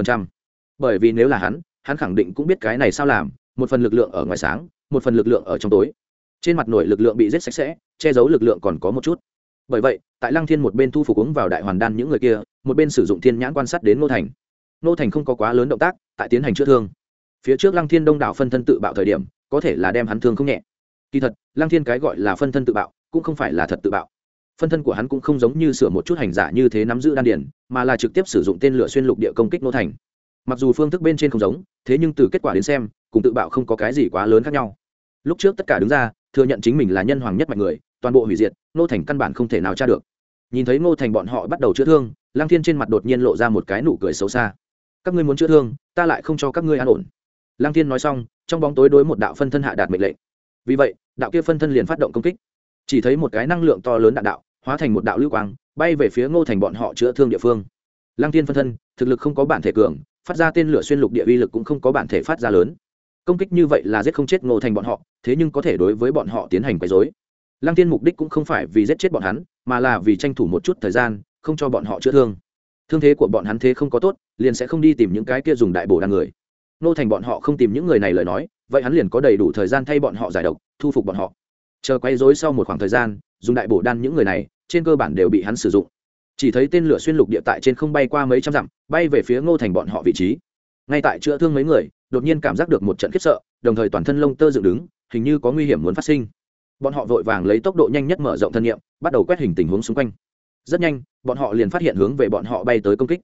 bởi vì nếu là hắn hắn khẳng định cũng biết cái này sao làm, một phần lực lượng ở ngoài sáng, một phần lực lượng ở trong tối trên mặt nổi lực lượng bị rết sạch sẽ, che giấu lực lượng còn có một chút. Bởi vậy, tại lăng thiên một bên thu phục uống vào đại hoàn đan những người kia, một bên sử dụng thiên nhãn quan sát đến ngô thành. Ngô thành không có quá lớn động tác, tại tiến hành chữa thương. Phía trước lăng thiên đông đảo phân thân tự bạo thời điểm, có thể là đem hắn thương không nhẹ. Kỳ thật, lăng thiên cái gọi là phân thân tự bạo, cũng không phải là thật tự bạo. Phân thân của hắn cũng không giống như sửa một chút hành giả như thế nắm giữ đan điển mà là trực tiếp sử dụng tên lửa xuyên lục địa công kích nô thành. Mặc dù phương thức bên trên không giống, thế nhưng từ kết quả đến xem, cùng tự bạo không có cái gì quá lớn khác nhau. Lúc trước tất cả đứng ra thừa nhận chính mình là nhân hoàng nhất mạnh người, toàn bộ hủy diệt nô thành căn bản không thể nào tra được. Nhìn thấy ngô thành bọn họ bắt đầu chữa thương lang thiên trên mặt đột nhiên lộ ra một cái nụ cười xấu xa. Các ngươi muốn chữa thương, ta lại không cho các ngươi an ổn. Lang thiên nói xong, trong bóng tối đối một đạo phân thân hạ đạt mệnh lệnh. Vì vậy, đạo kia phân thân liền phát động công kích. Chỉ thấy một cái năng lượng to lớn đạn đạo, hóa thành một đạo lưu quang, bay về phía ngô thành bọn họ chữa thương địa phương. Lang thiên phân thân, thực lực không có bản thể cường, phát ra tên lửa xuyên lục địa uy lực cũng không có bản thể phát ra lớn công kích như vậy là giết không chết ngô thành bọn họ, thế nhưng có thể đối với bọn họ tiến hành quấy dối lăng tiên mục đích cũng không phải vì giết chết bọn hắn, mà là vì tranh thủ một chút thời gian, không cho bọn họ chữa thương. Thương thế của bọn hắn thế không có tốt, liền sẽ không đi tìm những cái kia dùng đại bổ đàn người. Nô thành bọn họ không tìm những người này lời nói, vậy hắn liền có đầy đủ thời gian thay bọn họ giải độc, thu phục bọn họ. Chờ quay dối sau một khoảng thời gian, dùng đại bổ đan những người này, trên cơ bản đều bị hắn sử dụng. Chỉ thấy tên lửa xuyên lục địa tại trên không bay qua mấy trăm dặm, bay về phía ngô thành bọn họ vị trí. Ngay tại chữa thương mấy người đột nhiên cảm giác được một trận khiếp sợ, đồng thời toàn thân lông tơ dựng đứng, hình như có nguy hiểm muốn phát sinh. Bọn họ vội vàng lấy tốc độ nhanh nhất mở rộng thân nhiệm bắt đầu quét hình tình huống xung quanh. Rất nhanh, bọn họ liền phát hiện hướng về bọn họ bay tới công kích.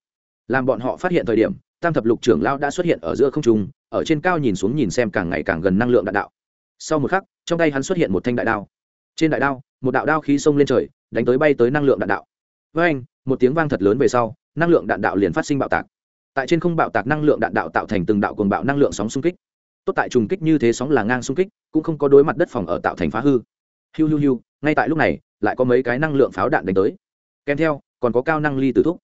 Làm bọn họ phát hiện thời điểm, tam thập lục trưởng lao đã xuất hiện ở giữa không trung, ở trên cao nhìn xuống nhìn xem càng ngày càng gần năng lượng đạn đạo. Sau một khắc, trong tay hắn xuất hiện một thanh đại đao. Trên đại đao, một đạo đao khí xông lên trời, đánh tới bay tới năng lượng đạn đạo. Với anh, một tiếng vang thật lớn về sau, năng lượng đạn đạo liền phát sinh bạo tạc tại trên không bạo tạc năng lượng đạn đạo tạo thành từng đạo cuồng bạo năng lượng sóng xung kích. Tốt tại trùng kích như thế sóng là ngang xung kích, cũng không có đối mặt đất phòng ở tạo thành phá hư. Hiu hiu hiu, ngay tại lúc này, lại có mấy cái năng lượng pháo đạn đánh tới. Kèm theo, còn có cao năng ly tử thúc.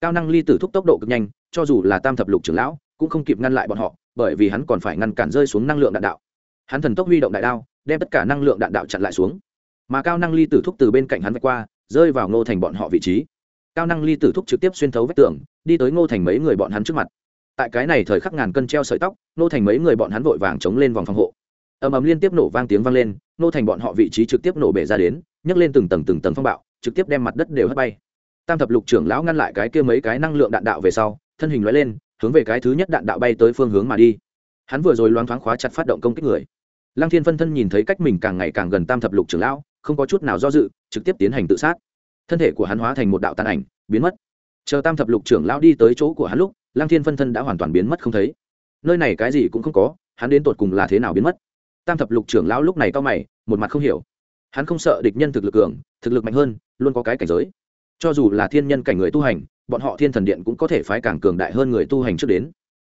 Cao năng ly tử thúc tốc độ cực nhanh, cho dù là tam thập lục trưởng lão, cũng không kịp ngăn lại bọn họ, bởi vì hắn còn phải ngăn cản rơi xuống năng lượng đạn đạo. Hắn thần tốc huy động đại đao, đem tất cả năng lượng đạn đạo chặn lại xuống. Mà cao năng ly tử thúc từ bên cạnh hắn vạch qua, rơi vào ngô thành bọn họ vị trí cao năng ly tử thúc trực tiếp xuyên thấu vách tường, đi tới ngô thành mấy người bọn hắn trước mặt. Tại cái này thời khắc ngàn cân treo sợi tóc, ngô thành mấy người bọn hắn vội vàng chống lên vòng phòng hộ. Ầm ầm liên tiếp nổ vang tiếng vang lên, ngô thành bọn họ vị trí trực tiếp nổ bể ra đến, nhấc lên từng tầng từng tầng phong bạo, trực tiếp đem mặt đất đều hất bay. Tam thập lục trưởng lão ngăn lại cái kia mấy cái năng lượng đạn đạo về sau, thân hình lóe lên, hướng về cái thứ nhất đạn đạo bay tới phương hướng mà đi. Hắn vừa rồi loáng thoáng khóa chặt phát động công kích người. Lăng thiên phân thân nhìn thấy cách mình càng ngày càng gần tam thập lục trưởng lão, không có chút nào do dự, trực tiếp tiến hành tự sát thân thể của hắn hóa thành một đạo tàn ảnh, biến mất. Chờ tam thập lục trưởng lão đi tới chỗ của hắn lúc Lang thiên phân thân đã hoàn toàn biến mất không thấy. Nơi này cái gì cũng không có, hắn đến tột cùng là thế nào biến mất? Tam thập lục trưởng lão lúc này cao mày, một mặt không hiểu. Hắn không sợ địch nhân thực lực cường, thực lực mạnh hơn, luôn có cái cảnh giới. Cho dù là thiên nhân cảnh người tu hành, bọn họ thiên thần điện cũng có thể phái càng cường đại hơn người tu hành trước đến.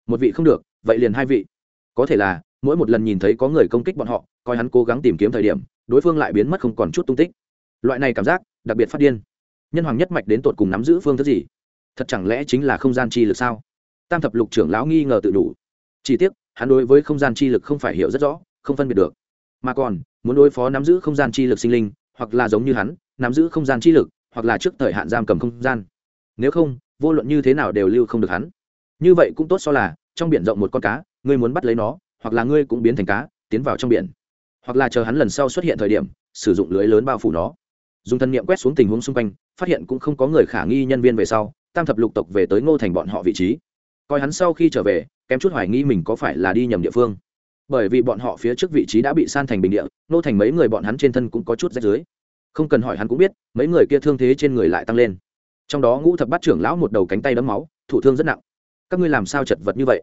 Một vị không được, vậy liền hai vị. Có thể là, mỗi một lần nhìn thấy có người công kích bọn họ, coi hắn cố gắng tìm kiếm thời điểm, đối phương lại biến mất không còn chút tung tích. Loại này cảm giác đặc biệt phát điên. Nhân hoàng nhất mạch đến tột cùng nắm giữ phương thức gì? Thật chẳng lẽ chính là không gian chi lực sao? Tam thập lục trưởng lão nghi ngờ tự đủ. Chỉ tiếc, hắn đối với không gian chi lực không phải hiểu rất rõ, không phân biệt được. Mà còn, muốn đối phó nắm giữ không gian chi lực sinh linh, hoặc là giống như hắn, nắm giữ không gian chi lực, hoặc là trước thời hạn giam cầm không gian. Nếu không, vô luận như thế nào đều lưu không được hắn. Như vậy cũng tốt so là, trong biển rộng một con cá, ngươi muốn bắt lấy nó, hoặc là ngươi cũng biến thành cá, tiến vào trong biển. Hoặc là chờ hắn lần sau xuất hiện thời điểm, sử dụng lưới lớn bao phủ nó dùng thân nhiệm quét xuống tình huống xung quanh, phát hiện cũng không có người khả nghi nhân viên về sau, tam thập lục tộc về tới ngô thành bọn họ vị trí. Coi hắn sau khi trở về, kém chút hoài nghi mình có phải là đi nhầm địa phương. Bởi vì bọn họ phía trước vị trí đã bị san thành bình địa, ngô thành mấy người bọn hắn trên thân cũng có chút rách dưới không cần hỏi hắn cũng biết, mấy người kia thương thế trên người lại tăng lên. Trong đó ngũ thập bát trưởng lão một đầu cánh tay đấm máu thủ thương rất nặng. Các ngươi làm sao chật vật như vậy?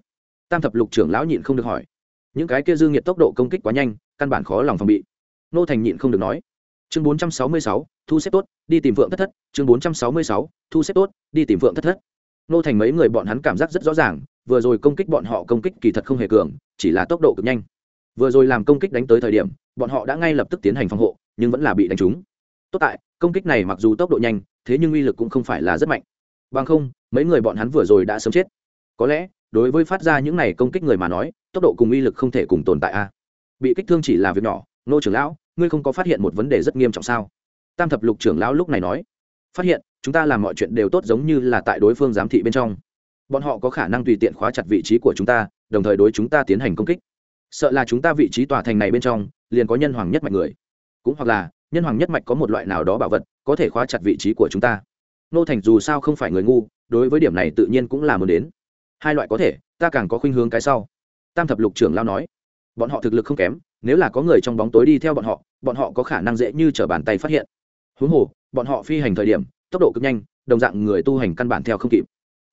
Tam thập lục trưởng lão nhịn không được hỏi. Những cái kia dư nghiệt tốc độ công kích quá nhanh, căn bản khó lòng phòng bị. Nô thành nhịn không được nói chương bốn trăm sáu mươi sáu, thu xếp tốt, đi tìm vượng thất thất. Chương bốn trăm sáu mươi sáu, thu xếp tốt, đi tìm vượng thất thất. Nô thành mấy người bọn hắn cảm giác rất rõ ràng, vừa rồi công kích bọn họ công kích kỳ thật không hề cường, chỉ là tốc độ cực nhanh. Vừa rồi làm công kích đánh tới thời điểm, bọn họ đã ngay lập tức tiến hành phòng hộ, nhưng vẫn là bị đánh trúng. Tốt tại, công kích này mặc dù tốc độ nhanh, thế nhưng uy lực cũng không phải là rất mạnh. Bằng không, mấy người bọn hắn vừa rồi đã sớm chết. Có lẽ, đối với phát ra những này công kích người mà nói, tốc độ cùng uy lực không thể cùng tồn tại a. Bị kích thương chỉ là việc nhỏ, nô trưởng lão ngươi không có phát hiện một vấn đề rất nghiêm trọng sao? Tam thập lục trưởng lão lúc này nói, phát hiện, chúng ta làm mọi chuyện đều tốt giống như là tại đối phương giám thị bên trong. Bọn họ có khả năng tùy tiện khóa chặt vị trí của chúng ta, đồng thời đối chúng ta tiến hành công kích. Sợ là chúng ta vị trí tòa thành này bên trong, liền có nhân hoàng nhất mạch người. Cũng hoặc là, nhân hoàng nhất mạch có một loại nào đó bảo vật, có thể khóa chặt vị trí của chúng ta. Nô thành dù sao không phải người ngu, đối với điểm này tự nhiên cũng là muốn đến. Hai loại có thể, ta càng có khuynh hướng cái sau. Tam thập lục trưởng lao nói, bọn họ thực lực không kém nếu là có người trong bóng tối đi theo bọn họ bọn họ có khả năng dễ như t bàn tay phát hiện. Huống hồ, bọn họ phi hành thời điểm, tốc độ cực nhanh, đồng dạng người tu hành căn bản theo không kịp.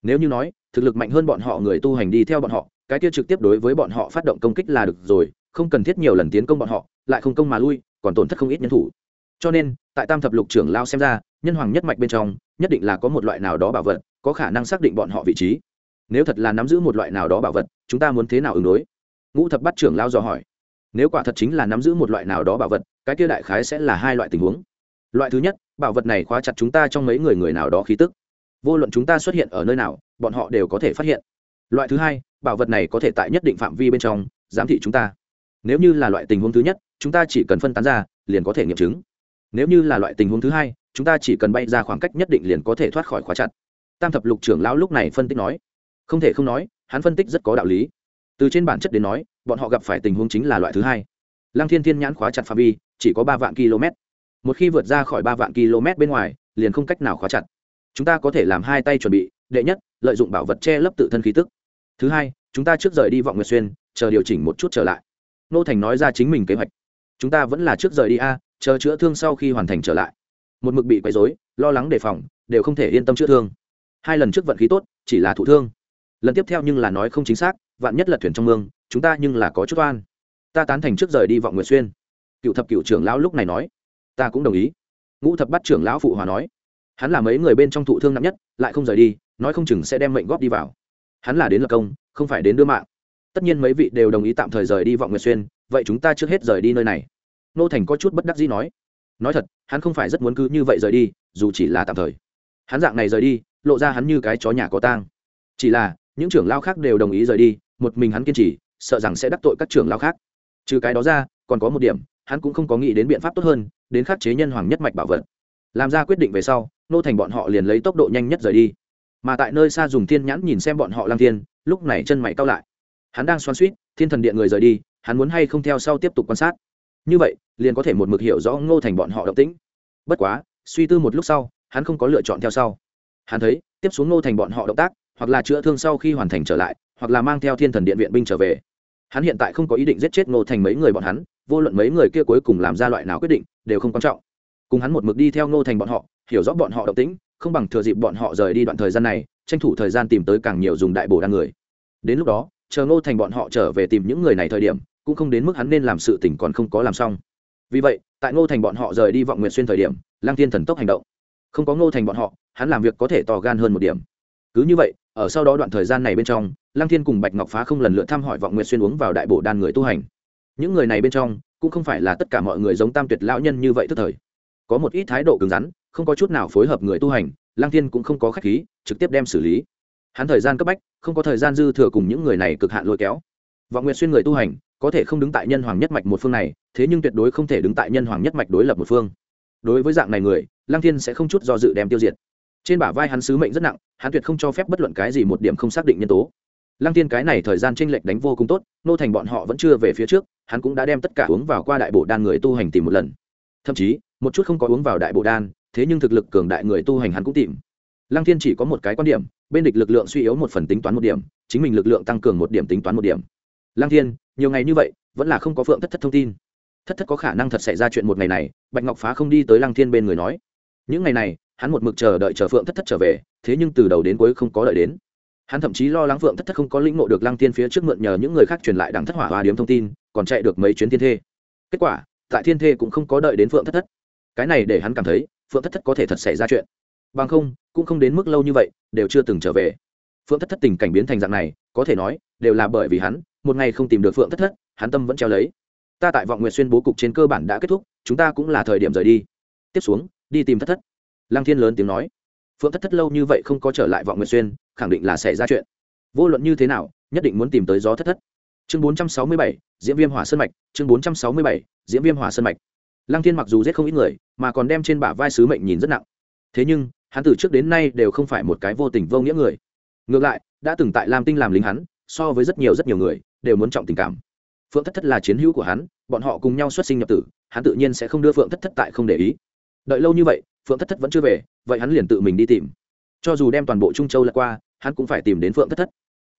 Nếu như nói, thực lực mạnh hơn bọn họ người tu hành đi theo bọn họ, cái kia trực tiếp đối với bọn họ phát động công kích là được rồi, không cần thiết nhiều lần tiến công bọn họ, lại không công mà lui, còn tổn thất không ít nhân thủ. Cho nên, tại tam thập lục trưởng lao xem ra, nhân hoàng nhất mạch bên trong, nhất định là có một loại nào đó bảo vật, có khả năng xác định bọn họ vị trí. Nếu thật là nắm giữ một loại nào đó bảo vật, chúng ta muốn thế nào ứng đối? Ngũ thập bắt trưởng lao dò hỏi nếu quả thật chính là nắm giữ một loại nào đó bảo vật, cái kia đại khái sẽ là hai loại tình huống. Loại thứ nhất, bảo vật này khóa chặt chúng ta trong mấy người người nào đó khí tức. Vô luận chúng ta xuất hiện ở nơi nào, bọn họ đều có thể phát hiện. Loại thứ hai, bảo vật này có thể tại nhất định phạm vi bên trong, giám thị chúng ta. Nếu như là loại tình huống thứ nhất, chúng ta chỉ cần phân tán ra, liền có thể nghiệm chứng. Nếu như là loại tình huống thứ hai, chúng ta chỉ cần bay ra khoảng cách nhất định liền có thể thoát khỏi khóa chặt. Tam thập lục trưởng lão lúc này phân tích nói. Không thể không nói, hắn phân tích rất có đạo lý từ trên bản chất đến nói, bọn họ gặp phải tình huống chính là loại thứ hai. Lăng thiên thiên nhãn khóa chặt phạm vi, chỉ có ba vạn km. Một khi vượt ra khỏi ba vạn km bên ngoài, liền không cách nào khóa chặt. Chúng ta có thể làm hai tay chuẩn bị, đệ nhất, lợi dụng bảo vật che lấp tự thân khí tức. Thứ hai, chúng ta trước rời đi vọng nguyệt xuyên, chờ điều chỉnh một chút trở lại. Nô thành nói ra chính mình kế hoạch. Chúng ta vẫn là trước rời đi a, chờ chữa thương sau khi hoàn thành trở lại. Một mực bị quấy dối lo lắng đề phòng, đều không thể yên tâm chữa thương. Hai lần trước vận khí tốt, chỉ là thụ thương. Lần tiếp theo nhưng là nói không chính xác vạn nhất là thuyền trong mương, chúng ta nhưng là có chút oan. Ta tán thành trước rời đi vọng nguyệt xuyên. Cựu thập cựu trưởng lão lúc này nói. Ta cũng đồng ý. Ngũ thập bắt trưởng lão phụ hòa nói. Hắn là mấy người bên trong thụ thương nặng nhất, lại không rời đi, nói không chừng sẽ đem mệnh góp đi vào. Hắn là đến lập công, không phải đến đưa mạng. Tất nhiên mấy vị đều đồng ý tạm thời rời đi vọng nguyệt xuyên, vậy chúng ta trước hết rời đi nơi này. Nô thành có chút bất đắc dĩ nói. Nói thật, hắn không phải rất muốn cứ như vậy rời đi, dù chỉ là tạm thời. Hắn dạng này rời đi, lộ ra hắn như cái chó nhà có tang. Chỉ là, những trưởng lao khác đều đồng ý rời đi một mình hắn kiên trì, sợ rằng sẽ đắc tội các trưởng lao khác. Trừ cái đó ra, còn có một điểm, hắn cũng không có nghĩ đến biện pháp tốt hơn, đến khắc chế nhân hoàng nhất mạch bảo vật. Làm ra quyết định về sau, nô thành bọn họ liền lấy tốc độ nhanh nhất rời đi. Mà tại nơi xa dùng thiên nhãn nhìn xem bọn họ lang thiên, lúc này chân mày cao lại. Hắn đang xoan suýt thiên thần điện người rời đi, hắn muốn hay không theo sau tiếp tục quan sát. Như vậy, liền có thể một mực hiểu rõ ngô thành bọn họ động tĩnh. Bất quá, suy tư một lúc sau, hắn không có lựa chọn theo sau. Hắn thấy, tiếp xuống ngô thành bọn họ động tác, hoặc là chữa thương sau khi hoàn thành trở lại hoặc là mang theo thiên thần điện viện binh trở về. Hắn hiện tại không có ý định giết chết ngô thành mấy người bọn hắn, vô luận mấy người kia cuối cùng làm ra loại nào quyết định, đều không quan trọng. Cùng hắn một mực đi theo ngô thành bọn họ, hiểu rõ bọn họ động tĩnh, không bằng thừa dịp bọn họ rời đi đoạn thời gian này, tranh thủ thời gian tìm tới càng nhiều dùng đại bổ đan người. Đến lúc đó, chờ ngô thành bọn họ trở về tìm những người này thời điểm, cũng không đến mức hắn nên làm sự tỉnh còn không có làm xong. Vì vậy, tại ngô thành bọn họ rời đi vọng nguyện xuyên thời điểm Lang tiên thần tốc hành động. Không có ngô thành bọn họ, hắn làm việc có thể to gan hơn một điểm. Cứ như vậy, ở sau đó đoạn thời gian này bên trong lăng thiên cùng bạch ngọc phá không lần lượt thăm hỏi vọng nguyện xuyên uống vào đại bộ đan người tu hành. Những người này bên trong, cũng không phải là tất cả mọi người giống tam tuyệt lão nhân như vậy tức thời. Có một ít thái độ cứng rắn, không có chút nào phối hợp người tu hành, lăng thiên cũng không có khách khí, trực tiếp đem xử lý. Hắn thời gian cấp bách, không có thời gian dư thừa cùng những người này cực hạn lôi kéo. Vọng Nguyệt xuyên người tu hành, có thể không đứng tại nhân hoàng nhất mạch một phương này, thế nhưng tuyệt đối không thể đứng tại nhân hoàng nhất mạch đối lập một phương. Đối với dạng này người, lăng thiên sẽ không chút do dự đem tiêu diệt. Trên bả vai hắn sứ mệnh rất nặng, hắn tuyệt không cho phép bất luận cái gì một điểm không xác định nhân tố lăng tiên cái này thời gian tranh lệch đánh vô cùng tốt, nô thành bọn họ vẫn chưa về phía trước, hắn cũng đã đem tất cả uống vào qua đại bộ đan người tu hành tìm một lần. Thậm chí, một chút không có uống vào đại bộ đan, thế nhưng thực lực cường đại người tu hành hắn cũng tìm. Lăng thiên chỉ có một cái quan điểm, bên địch lực lượng suy yếu một phần tính toán một điểm, chính mình lực lượng tăng cường một điểm tính toán một điểm. Lăng thiên, nhiều ngày như vậy, vẫn là không có phượng thất thất thông tin. Thất thất có khả năng thật xảy ra chuyện một ngày này, bạch ngọc phá không đi tới lăng thiên bên người nói. Những ngày này, hắn một mực chờ đợi chờ phượng thất thất trở về, thế nhưng từ đầu đến cuối không có đợi đến hắn thậm chí lo lắng phượng thất thất không có lĩnh ngộ được lăng thiên phía trước mượn nhờ những người khác truyền lại đằng thất hỏa hoa điếm thông tin, còn chạy được mấy chuyến thiên thê. Kết quả, tại thiên thê cũng không có đợi đến phượng thất thất. Cái này để hắn cảm thấy, phượng thất thất có thể thật xảy ra chuyện. Bằng không, cũng không đến mức lâu như vậy, đều chưa từng trở về. Phượng thất thất tình cảnh biến thành dạng này, có thể nói, đều là bởi vì hắn, một ngày không tìm được phượng thất thất, hắn tâm vẫn treo lấy. Ta tại vọng nguyện xuyên bố cục trên cơ bản đã kết thúc, chúng ta cũng là thời điểm rời đi. Tiếp xuống, đi tìm thất thất. Lăng thiên lớn tiếng nói phượng thất thất lâu như vậy không có trở lại vọng nguyệt xuyên, khẳng định là xảy ra chuyện. Vô luận như thế nào, nhất định muốn tìm tới gió thất thất. Chương bốn trăm sáu mươi bảy diễn viêm hỏa sơn mạch, chương bốn trăm sáu mươi bảy diễn viêm hỏa sơn mạch. Lăng thiên mặc dù giết không ít người, mà còn đem trên bả vai sứ mệnh nhìn rất nặng. Thế nhưng, hắn từ trước đến nay đều không phải một cái vô tình vô nghĩa người. Ngược lại, đã từng tại lam tinh làm lính hắn, so với rất nhiều rất nhiều người, đều muốn trọng tình cảm. Phượng thất thất là chiến hữu của hắn, bọn họ cùng nhau xuất sinh nhập tử, hắn tự nhiên sẽ không đưa phượng thất thất tại không để ý. Đợi lâu như vậy phượng thất thất vẫn chưa về, vậy hắn liền tự mình đi tìm. Cho dù đem toàn bộ trung châu lật qua, hắn cũng phải tìm đến phượng thất thất.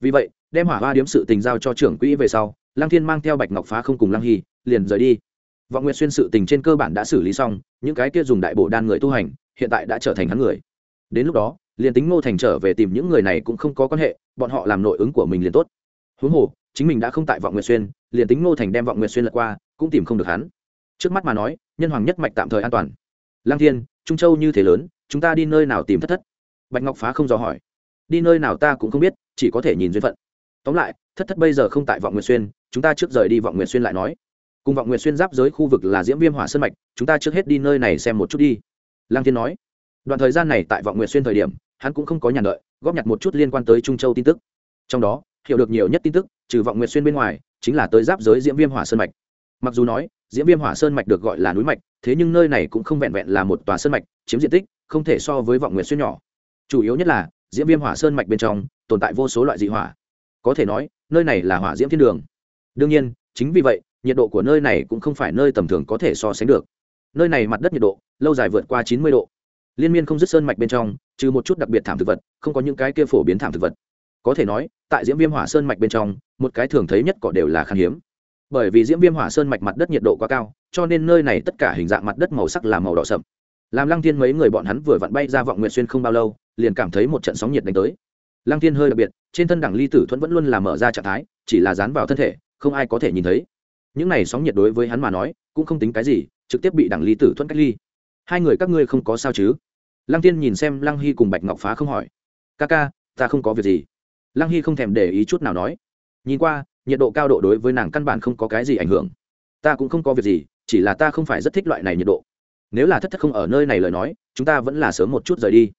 Vì vậy, đem hỏa hoa điếm sự tình giao cho trưởng quỹ về sau, lăng thiên mang theo bạch ngọc phá không cùng lăng hy, liền rời đi. Vọng Nguyệt xuyên sự tình trên cơ bản đã xử lý xong, những cái kia dùng đại bộ đan người tu hành, hiện tại đã trở thành hắn người. Đến lúc đó, liền tính ngô thành trở về tìm những người này cũng không có quan hệ, bọn họ làm nội ứng của mình liền tốt. Huống hồ, chính mình đã không tại vọng nguyệt xuyên, liền tính ngô thành đem vọng nguyệt xuyên lật qua, cũng tìm không được hắn. Trước mắt mà nói, nhân hoàng nhất mạch tạm thời an toàn lang thiên, trung châu như thế lớn, chúng ta đi nơi nào tìm thất thất? Bạch ngọc phá không dò hỏi. Đi nơi nào ta cũng không biết, chỉ có thể nhìn duyên phận. Tóm lại, thất thất bây giờ không tại vọng nguyệt xuyên, chúng ta trước rời đi vọng nguyệt xuyên lại nói. Cùng vọng nguyệt xuyên giáp giới khu vực là diễm viêm hỏa sơn mạch, chúng ta trước hết đi nơi này xem một chút đi. Lang thiên nói. Đoạn thời gian này tại vọng nguyệt xuyên thời điểm, hắn cũng không có nhàn đợi, góp nhặt một chút liên quan tới trung châu tin tức. Trong đó, hiểu được nhiều nhất tin tức, trừ vọng nguyệt xuyên bên ngoài, chính là tới giáp giới diễm viêm hỏa sơn mạch. Mặc dù nói diễm viêm hỏa sơn mạch được gọi là núi mạch, thế nhưng nơi này cũng không vẹn vẹn là một tòa sơn mạch, chiếm diện tích không thể so với vọng nguyệt xuyên nhỏ. Chủ yếu nhất là, diễm viêm hỏa sơn mạch bên trong tồn tại vô số loại dị hỏa. Có thể nói, nơi này là hỏa diễm thiên đường. Đương nhiên, chính vì vậy, nhiệt độ của nơi này cũng không phải nơi tầm thường có thể so sánh được. Nơi này mặt đất nhiệt độ, lâu dài vượt qua chín mươi độ. Liên miên không dứt sơn mạch bên trong, trừ một chút đặc biệt thảm thực vật, không có những cái kia phổ biến thảm thực vật. Có thể nói, tại diễm viêm hỏa sơn mạch bên trong, một cái thường thấy nhất cỏ đều là khan hiếm bởi vì diễm viêm hỏa sơn mạch mặt đất nhiệt độ quá cao, cho nên nơi này tất cả hình dạng mặt đất màu sắc là màu đỏ sậm. Làm lăng thiên mấy người bọn hắn vừa vặn bay ra vọng nguyện xuyên không bao lâu, liền cảm thấy một trận sóng nhiệt đánh tới. Lăng thiên hơi đặc biệt, trên thân đẳng ly tử thuẫn vẫn luôn là mở ra trạng thái, chỉ là dán vào thân thể, không ai có thể nhìn thấy. Những này sóng nhiệt đối với hắn mà nói, cũng không tính cái gì, trực tiếp bị đẳng ly tử thuẫn cách ly. Hai người các ngươi không có sao chứ? Lăng tiên nhìn xem lăng hy cùng bạch ngọc phá không hỏi. Ca ca, ta không có việc gì. Lăng hy không thèm để ý chút nào nói. Nhìn qua nhiệt độ cao độ đối với nàng căn bản không có cái gì ảnh hưởng. Ta cũng không có việc gì, chỉ là ta không phải rất thích loại này nhiệt độ. Nếu là thất thất không ở nơi này lời nói, chúng ta vẫn là sớm một chút rời đi.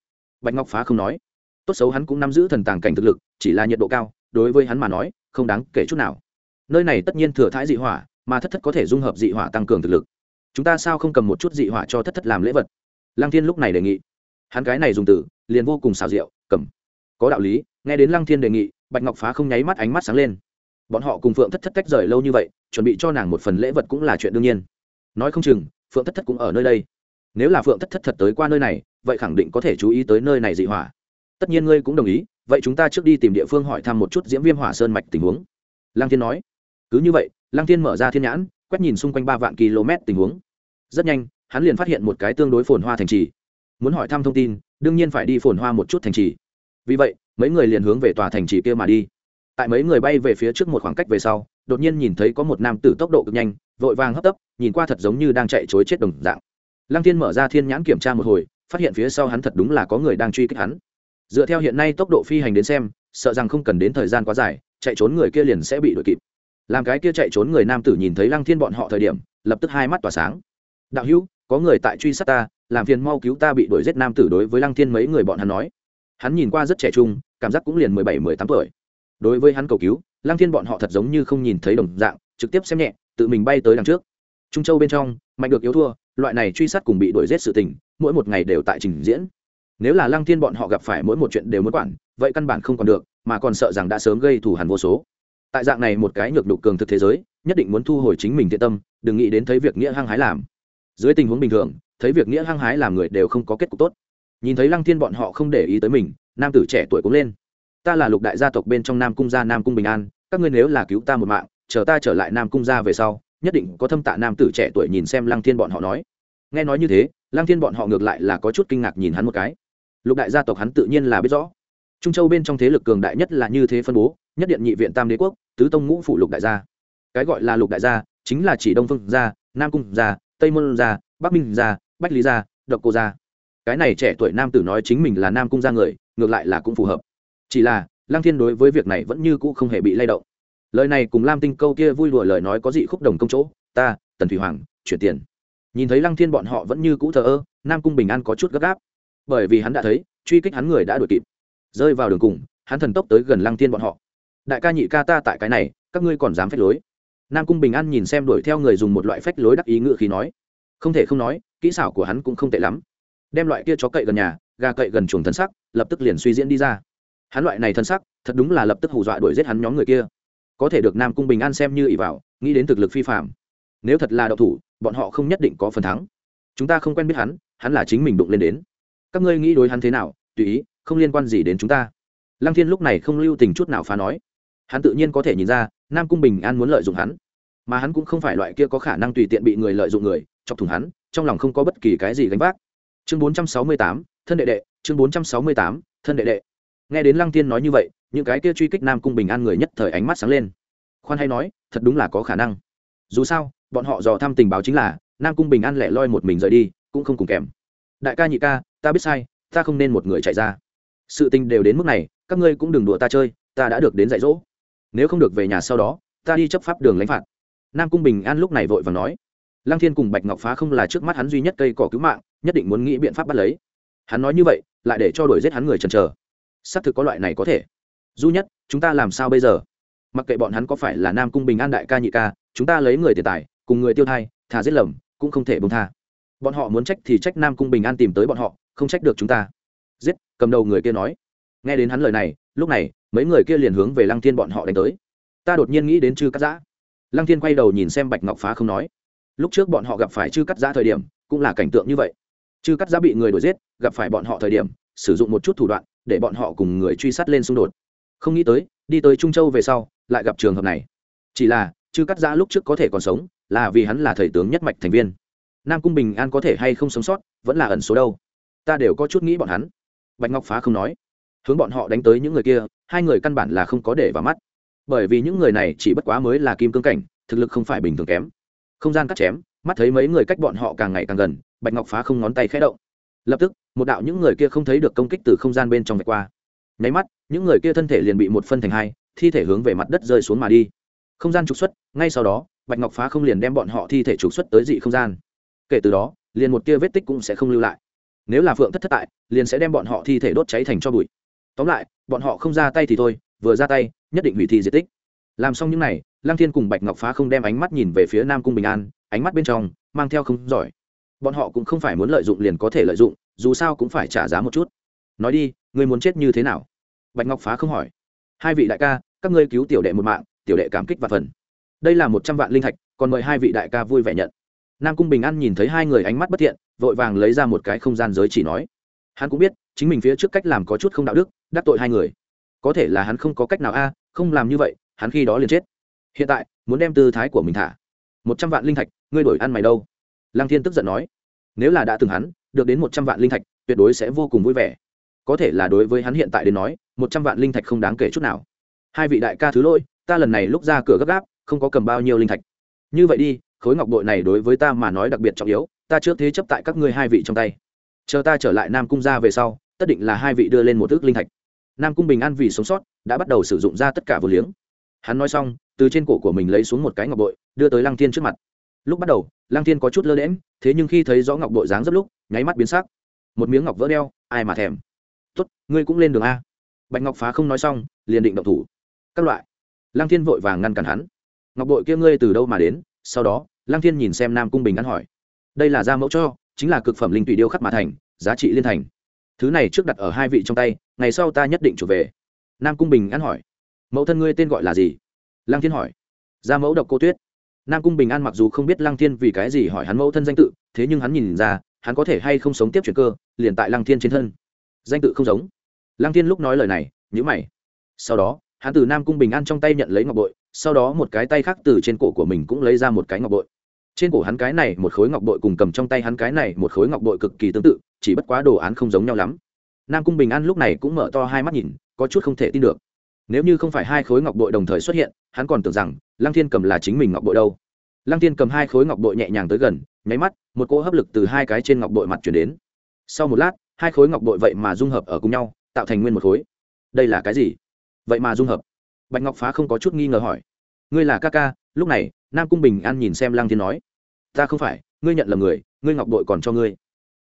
Bạch ngọc phá không nói. Tốt xấu hắn cũng nắm giữ thần tàng cảnh thực lực, chỉ là nhiệt độ cao, đối với hắn mà nói, không đáng kể chút nào. Nơi này tất nhiên thừa thãi dị hỏa, mà thất thất có thể dung hợp dị hỏa tăng cường thực lực. Chúng ta sao không cầm một chút dị hỏa cho thất thất làm lễ vật? Lăng thiên lúc này đề nghị. Hắn cái này dùng từ, liền vô cùng xào rượu cầm. Có đạo lý, nghe đến lăng thiên đề nghị, bạch ngọc phá không nháy mắt ánh mắt sáng lên bọn họ cùng phượng thất thất cách rời lâu như vậy, chuẩn bị cho nàng một phần lễ vật cũng là chuyện đương nhiên. Nói không chừng, phượng thất thất cũng ở nơi đây. Nếu là phượng thất thất thật tới qua nơi này, vậy khẳng định có thể chú ý tới nơi này dị hỏa. Tất nhiên ngươi cũng đồng ý, vậy chúng ta trước đi tìm địa phương hỏi thăm một chút diễm viêm hỏa sơn mạch tình huống. Lăng thiên nói. Cứ như vậy, lăng thiên mở ra thiên nhãn, quét nhìn xung quanh ba vạn km tình huống. Rất nhanh, hắn liền phát hiện một cái tương đối phồn hoa thành trì. Muốn hỏi thăm thông tin, đương nhiên phải đi phồn hoa một chút thành trì. Vì vậy, mấy người liền hướng về tòa thành trì kia mà đi tại mấy người bay về phía trước một khoảng cách về sau, đột nhiên nhìn thấy có một nam tử tốc độ cực nhanh, vội vàng hấp tấp, nhìn qua thật giống như đang chạy chối chết đồng dạng. Lăng thiên mở ra thiên nhãn kiểm tra một hồi, phát hiện phía sau hắn thật đúng là có người đang truy kích hắn. Dựa theo hiện nay tốc độ phi hành đến xem, sợ rằng không cần đến thời gian quá dài, chạy trốn người kia liền sẽ bị đuổi kịp. Làm cái kia chạy trốn người nam tử nhìn thấy lăng thiên bọn họ thời điểm, lập tức hai mắt tỏa sáng. Đạo hữu, có người tại truy sát ta, làm phiền mau cứu ta bị đuổi giết nam tử đối với lăng thiên mấy người bọn hắn nói. Hắn nhìn qua rất trẻ trung, cảm giác cũng liền mười bảy, mười tám tuổi đối với hắn cầu cứu, lăng thiên bọn họ thật giống như không nhìn thấy đồng dạng, trực tiếp xem nhẹ, tự mình bay tới đằng trước. Trung châu bên trong, mạnh được yếu thua, loại này truy sát cùng bị đuổi giết sự tình, mỗi một ngày đều tại trình diễn. Nếu là lăng thiên bọn họ gặp phải mỗi một chuyện đều muốn quản, vậy căn bản không còn được, mà còn sợ rằng đã sớm gây thù hằn vô số. Tại dạng này một cái nhược đục cường thực thế giới, nhất định muốn thu hồi chính mình thiện tâm, đừng nghĩ đến thấy việc nghĩa hăng hái làm. Dưới tình huống bình thường, thấy việc nghĩa hăng hái làm người đều không có kết cục tốt. Nhìn thấy lăng thiên bọn họ không để ý tới mình, nam tử trẻ tuổi cũng lên ta là lục đại gia tộc bên trong nam cung gia, nam cung bình an, các ngươi nếu là cứu ta một mạng, chờ ta trở lại nam cung gia về sau, nhất định có thâm tạ nam tử trẻ tuổi nhìn xem lăng thiên bọn họ nói. Nghe nói như thế, lăng thiên bọn họ ngược lại là có chút kinh ngạc nhìn hắn một cái. Lục đại gia tộc hắn tự nhiên là biết rõ. Trung châu bên trong thế lực cường đại nhất là như thế phân bố, nhất điện nhị viện tam đế quốc, tứ tông ngũ phủ lục đại gia. Cái gọi là lục đại gia, chính là chỉ đông phương gia, nam cung gia, tây môn gia, bắc minh gia, bách lý gia, độc cô gia. Cái này trẻ tuổi nam tử nói chính mình là nam cung gia người, ngược lại là cũng phù hợp chỉ là, lăng thiên đối với việc này vẫn như cũ không hề bị lay động. Lời này cùng lam tinh câu kia vui đùa lời nói có dị khúc đồng công chỗ, ta, tần thủy hoàng, chuyển tiền. Nhìn thấy lăng thiên bọn họ vẫn như cũ thờ ơ, nam cung bình an có chút gấp gáp. Bởi vì hắn đã thấy, truy kích hắn người đã đuổi kịp. Rơi vào đường cùng, hắn thần tốc tới gần lăng thiên bọn họ. Đại ca nhị ca ta tại cái này, các ngươi còn dám phách lối. Nam cung bình an nhìn xem đuổi theo người dùng một loại phách lối đắc ý ngự khí nói. Không thể không nói, kỹ xảo của hắn cũng không tệ lắm. Đem loại kia chó cậy gần nhà, gà cậy gần chuồng thân sắc, lập tức liền suy diễn đi ra hắn loại này thân sắc, thật đúng là lập tức hù dọa đuổi giết hắn nhóm người kia. Có thể được nam cung bình an xem như ỷ vào, nghĩ đến thực lực phi phạm nếu thật là đậu thủ, bọn họ không nhất định có phần thắng. Chúng ta không quen biết hắn hắn là chính mình đụng lên đến. Các ngươi nghĩ đối hắn thế nào, tùy ý, không liên quan gì đến chúng ta. Lăng thiên lúc này không lưu tình chút nào phá nói. Hắn tự nhiên có thể nhìn ra, nam cung bình an muốn lợi dụng hắn. Mà hắn cũng không phải loại kia có khả năng tùy tiện bị người lợi dụng người, chọc thủng hắn, trong lòng không có bất kỳ cái gì gánh vác. Chương bốn trăm sáu mươi tám, thân đệ đệ, chương bốn trăm sáu mươi tám, thân đệ đệ nghe đến lăng tiên nói như vậy, những cái kia truy kích nam cung bình an người nhất thời ánh mắt sáng lên. Khoan hay nói, thật đúng là có khả năng. Dù sao, bọn họ dò thăm tình báo chính là, nam cung bình an lẻ loi một mình rời đi, cũng không cùng kèm. Đại ca nhị ca, ta biết sai, ta không nên một người chạy ra. Sự tình đều đến mức này, các ngươi cũng đừng đùa ta chơi, ta đã được đến dạy dỗ. Nếu không được về nhà sau đó, ta đi chấp pháp đường lãnh phạt. Nam cung bình an lúc này vội và nói. Lăng thiên cùng bạch ngọc phá không là trước mắt hắn duy nhất cây cỏ cứu mạng, nhất định muốn nghĩ biện pháp bắt lấy. Hắn nói như vậy, lại để cho đuổi giết hắn người trần chờ xác thực có loại này có thể. Du nhất, chúng ta làm sao bây giờ? Mặc kệ bọn hắn có phải là nam cung bình an đại ca nhị ca, chúng ta lấy người tiền tài, cùng người tiêu thai, thà giết lầm, cũng không thể bông tha. Bọn họ muốn trách thì trách nam cung bình an tìm tới bọn họ, không trách được chúng ta. Giết, cầm đầu người kia nói. Nghe đến hắn lời này, lúc này, mấy người kia liền hướng về lăng thiên bọn họ đánh tới. Ta đột nhiên nghĩ đến chư cắt giã. Lăng thiên quay đầu nhìn xem bạch ngọc phá không nói. Lúc trước bọn họ gặp phải chư cắt giã thời điểm, cũng là cảnh tượng như vậy. Chư cắt giã bị người đuổi giết, gặp phải bọn họ thời điểm, sử dụng một chút thủ đoạn để bọn họ cùng người truy sát lên xung đột. Không nghĩ tới, đi tới trung châu về sau, lại gặp trường hợp này. Chỉ là, chư cắt giã lúc trước có thể còn sống, là vì hắn là thầy tướng nhất mạch thành viên. Nam cung bình an có thể hay không sống sót, vẫn là ẩn số đâu. Ta đều có chút nghĩ bọn hắn. Bạch ngọc phá không nói. Hướng bọn họ đánh tới những người kia, hai người căn bản là không có để vào mắt. Bởi vì những người này chỉ bất quá mới là kim cương cảnh, thực lực không phải bình thường kém. Không gian cắt chém, mắt thấy mấy người cách bọn họ càng ngày càng gần, bạch ngọc phá không ngón tay khẽ động lập tức, một đạo những người kia không thấy được công kích từ không gian bên trong vạch qua. Nháy mắt, những người kia thân thể liền bị một phân thành hai, thi thể hướng về mặt đất rơi xuống mà đi. Không gian trục xuất, ngay sau đó, bạch ngọc phá không liền đem bọn họ thi thể trục xuất tới dị không gian. Kể từ đó, liền một tia vết tích cũng sẽ không lưu lại. Nếu là phượng thất thất tại, liền sẽ đem bọn họ thi thể đốt cháy thành cho bụi. Tóm lại, bọn họ không ra tay thì thôi, vừa ra tay, nhất định hủy thi diệt tích. Làm xong những n à y lăng thiên cùng bạch ngọc phá không đem ánh mắt nhìn về phía nam cung bình an, ánh mắt bên trong, mang theo không giỏi bọn họ cũng không phải muốn lợi dụng liền có thể lợi dụng, dù sao cũng phải trả giá một chút. Nói đi người muốn chết như thế nào? Bạch ngọc phá không hỏi. Hai vị đại ca, các ngươi cứu tiểu đệ một mạng, tiểu đệ cảm kích và phần. Đây là một trăm vạn linh thạch, còn mời hai vị đại ca vui vẻ nhận. Nam cung bình an nhìn thấy hai người ánh mắt bất thiện, vội vàng lấy ra một cái không gian giới chỉ nói. Hắn cũng biết, chính mình phía trước cách làm có chút không đạo đức, đắc tội hai người. Có thể là hắn không có cách nào a, không làm như vậy, hắn khi đó liền chết. Hiện tại, muốn đem tư thái của mình thả. Một trăm vạn linh thạch, ngươi đổi ăn mày đâu? Lăng thiên tức giận nói, nếu là đã từng hắn, được đến một trăm vạn linh thạch, tuyệt đối sẽ vô cùng vui vẻ. Có thể là đối với hắn hiện tại đến nói, một trăm vạn linh thạch không đáng kể chút nào. Hai vị đại ca thứ lỗi, ta lần này lúc ra cửa gấp gáp, không có cầm bao nhiêu linh thạch. Như vậy đi, khối ngọc bội này đối với ta mà nói đặc biệt trọng yếu, ta trước thế chấp tại các ngươi hai vị trong tay. Chờ ta trở lại nam cung ra về sau, tất định là hai vị đưa lên một thước linh thạch. Nam cung bình an vì sống sót, đã bắt đầu sử dụng ra tất cả vô liếng. Hắn nói xong, từ trên cổ của mình lấy xuống một cái ngọc bội, đưa tới lăng thiên trước mặt lúc bắt đầu lang thiên có chút lơ đễm thế nhưng khi thấy rõ ngọc bội dáng rất lúc, nháy mắt biến sắc. Một miếng ngọc vỡ đeo, ai mà thèm. Tốt, ngươi cũng lên đường a. Bạch ngọc phá không nói xong, liền định động thủ. Các loại. Lang thiên vội vàng ngăn cản hắn. Ngọc bội kia ngươi từ đâu mà đến? Sau đó lang thiên nhìn xem nam cung bình ăn hỏi. Đây là da mẫu cho, chính là cực phẩm linh tùy điêu khắc mà thành, giá trị liên thành. Thứ này trước đặt ở hai vị trong tay, ngày sau ta nhất định trở về. Nam cung bình ăn hỏi. Mẫu thân ngươi tên gọi là gì? Lang thiên hỏi. Gia mẫu độc cô tuyết nam cung bình an mặc dù không biết lăng thiên vì cái gì hỏi hắn mẫu thân danh tự, thế nhưng hắn nhìn ra, hắn có thể hay không sống tiếp chuyển cơ, liền tại lăng thiên trên thân. Danh tự không giống. Lăng thiên lúc nói lời này nhữ mày. Sau đó, hắn từ nam cung bình an trong tay nhận lấy ngọc bội, sau đó một cái tay khác từ trên cổ của mình cũng lấy ra một cái ngọc bội. Trên cổ hắn cái này một khối ngọc bội cùng cầm trong tay hắn cái này một khối ngọc bội cực kỳ tương tự, chỉ bất quá đồ án không giống nhau lắm. Nam cung bình an lúc này cũng mở to hai mắt nhìn, có chút không thể tin được nếu như không phải hai khối ngọc bội đồng thời xuất hiện, hắn còn tưởng rằng lăng thiên cầm là chính mình ngọc bội đâu. Lăng thiên cầm hai khối ngọc bội nhẹ nhàng tới gần, nháy mắt, một cỗ hấp lực từ hai cái trên ngọc bội mặt chuyển đến. Sau một lát, hai khối ngọc bội vậy mà dung hợp ở cùng nhau, tạo thành nguyên một khối. Đây là cái gì? Vậy mà dung hợp. Bạch ngọc phá không có chút nghi ngờ hỏi. Ngươi là ca ca, lúc này, nam cung bình an nhìn xem lăng thiên nói. Ta không phải, ngươi nhận là người, ngươi ngọc bội còn cho ngươi.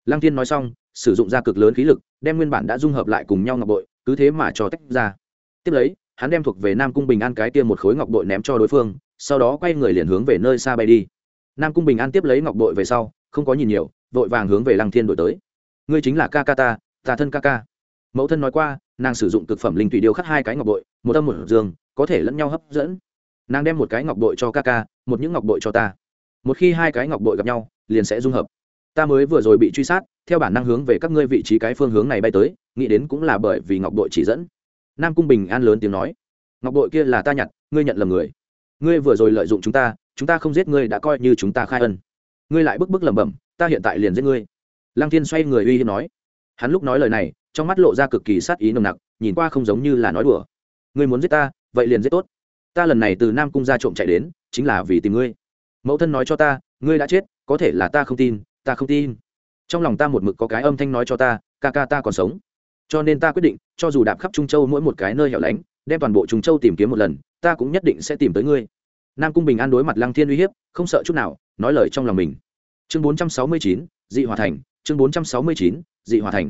Lăng thiên nói xong, sử dụng ra cực lớn khí lực, đem nguyên bản đã dung hợp lại cùng nhau ngọc bội, cứ thế mà cho tách ra tiếp lấy, hắn đem thuộc về nam cung bình an cái tiêm một khối ngọc bội ném cho đối phương, sau đó quay người liền hướng về nơi xa bay đi. Nam cung bình an tiếp lấy ngọc bội về sau, không có nhìn nhiều, vội vàng hướng về lăng thiên đổi tới. Ngươi chính là ca ca ta ta thân ca ca. Mẫu thân nói qua, nàng sử dụng thực phẩm linh tùy điêu khắc hai cái ngọc bội, một âm một dương, có thể lẫn nhau hấp dẫn. Nàng đem một cái ngọc bội cho ca ca, một những ngọc bội cho ta. Một khi hai cái ngọc bội gặp nhau, liền sẽ dung hợp. Ta mới vừa rồi bị truy sát, theo bản năng hướng về các ngươi vị trí cái phương hướng này bay tới, nghĩ đến cũng là bởi vì ngọc bội chỉ dẫn nam cung bình an lớn tiếng nói, ngọc bội kia là ta nhặt, ngươi nhận lầm người. Ngươi vừa rồi lợi dụng chúng ta chúng ta không giết ngươi đã coi như chúng ta khai ân. Ngươi lại bức bức lẩm bẩm, ta hiện tại liền giết ngươi. Lăng thiên xoay người uy hiếp nói. Hắn lúc nói lời này, trong mắt lộ ra cực kỳ sát ý nồng nặc, nhìn qua không giống như là nói đùa. Ngươi muốn giết ta, vậy liền giết tốt. Ta lần này từ nam cung ra trộm chạy đến, chính là vì tìm ngươi. Mẫu thân nói cho ta, ngươi đã chết, có thể là ta không tin, ta không tin. Trong lòng ta một mực có cái âm thanh nói cho ta, ca ca ta còn sống cho nên ta quyết định, cho dù đạp khắp trung châu mỗi một cái nơi hẻo lánh, đem toàn bộ trung châu tìm kiếm một lần, ta cũng nhất định sẽ tìm tới ngươi. Nam cung bình an đối mặt lăng thiên uy hiếp, không sợ chút nào, nói lời trong lòng mình. Chương bốn trăm sáu mươi chín, dị hòa thành, chương bốn trăm sáu mươi chín, dị hòa thành.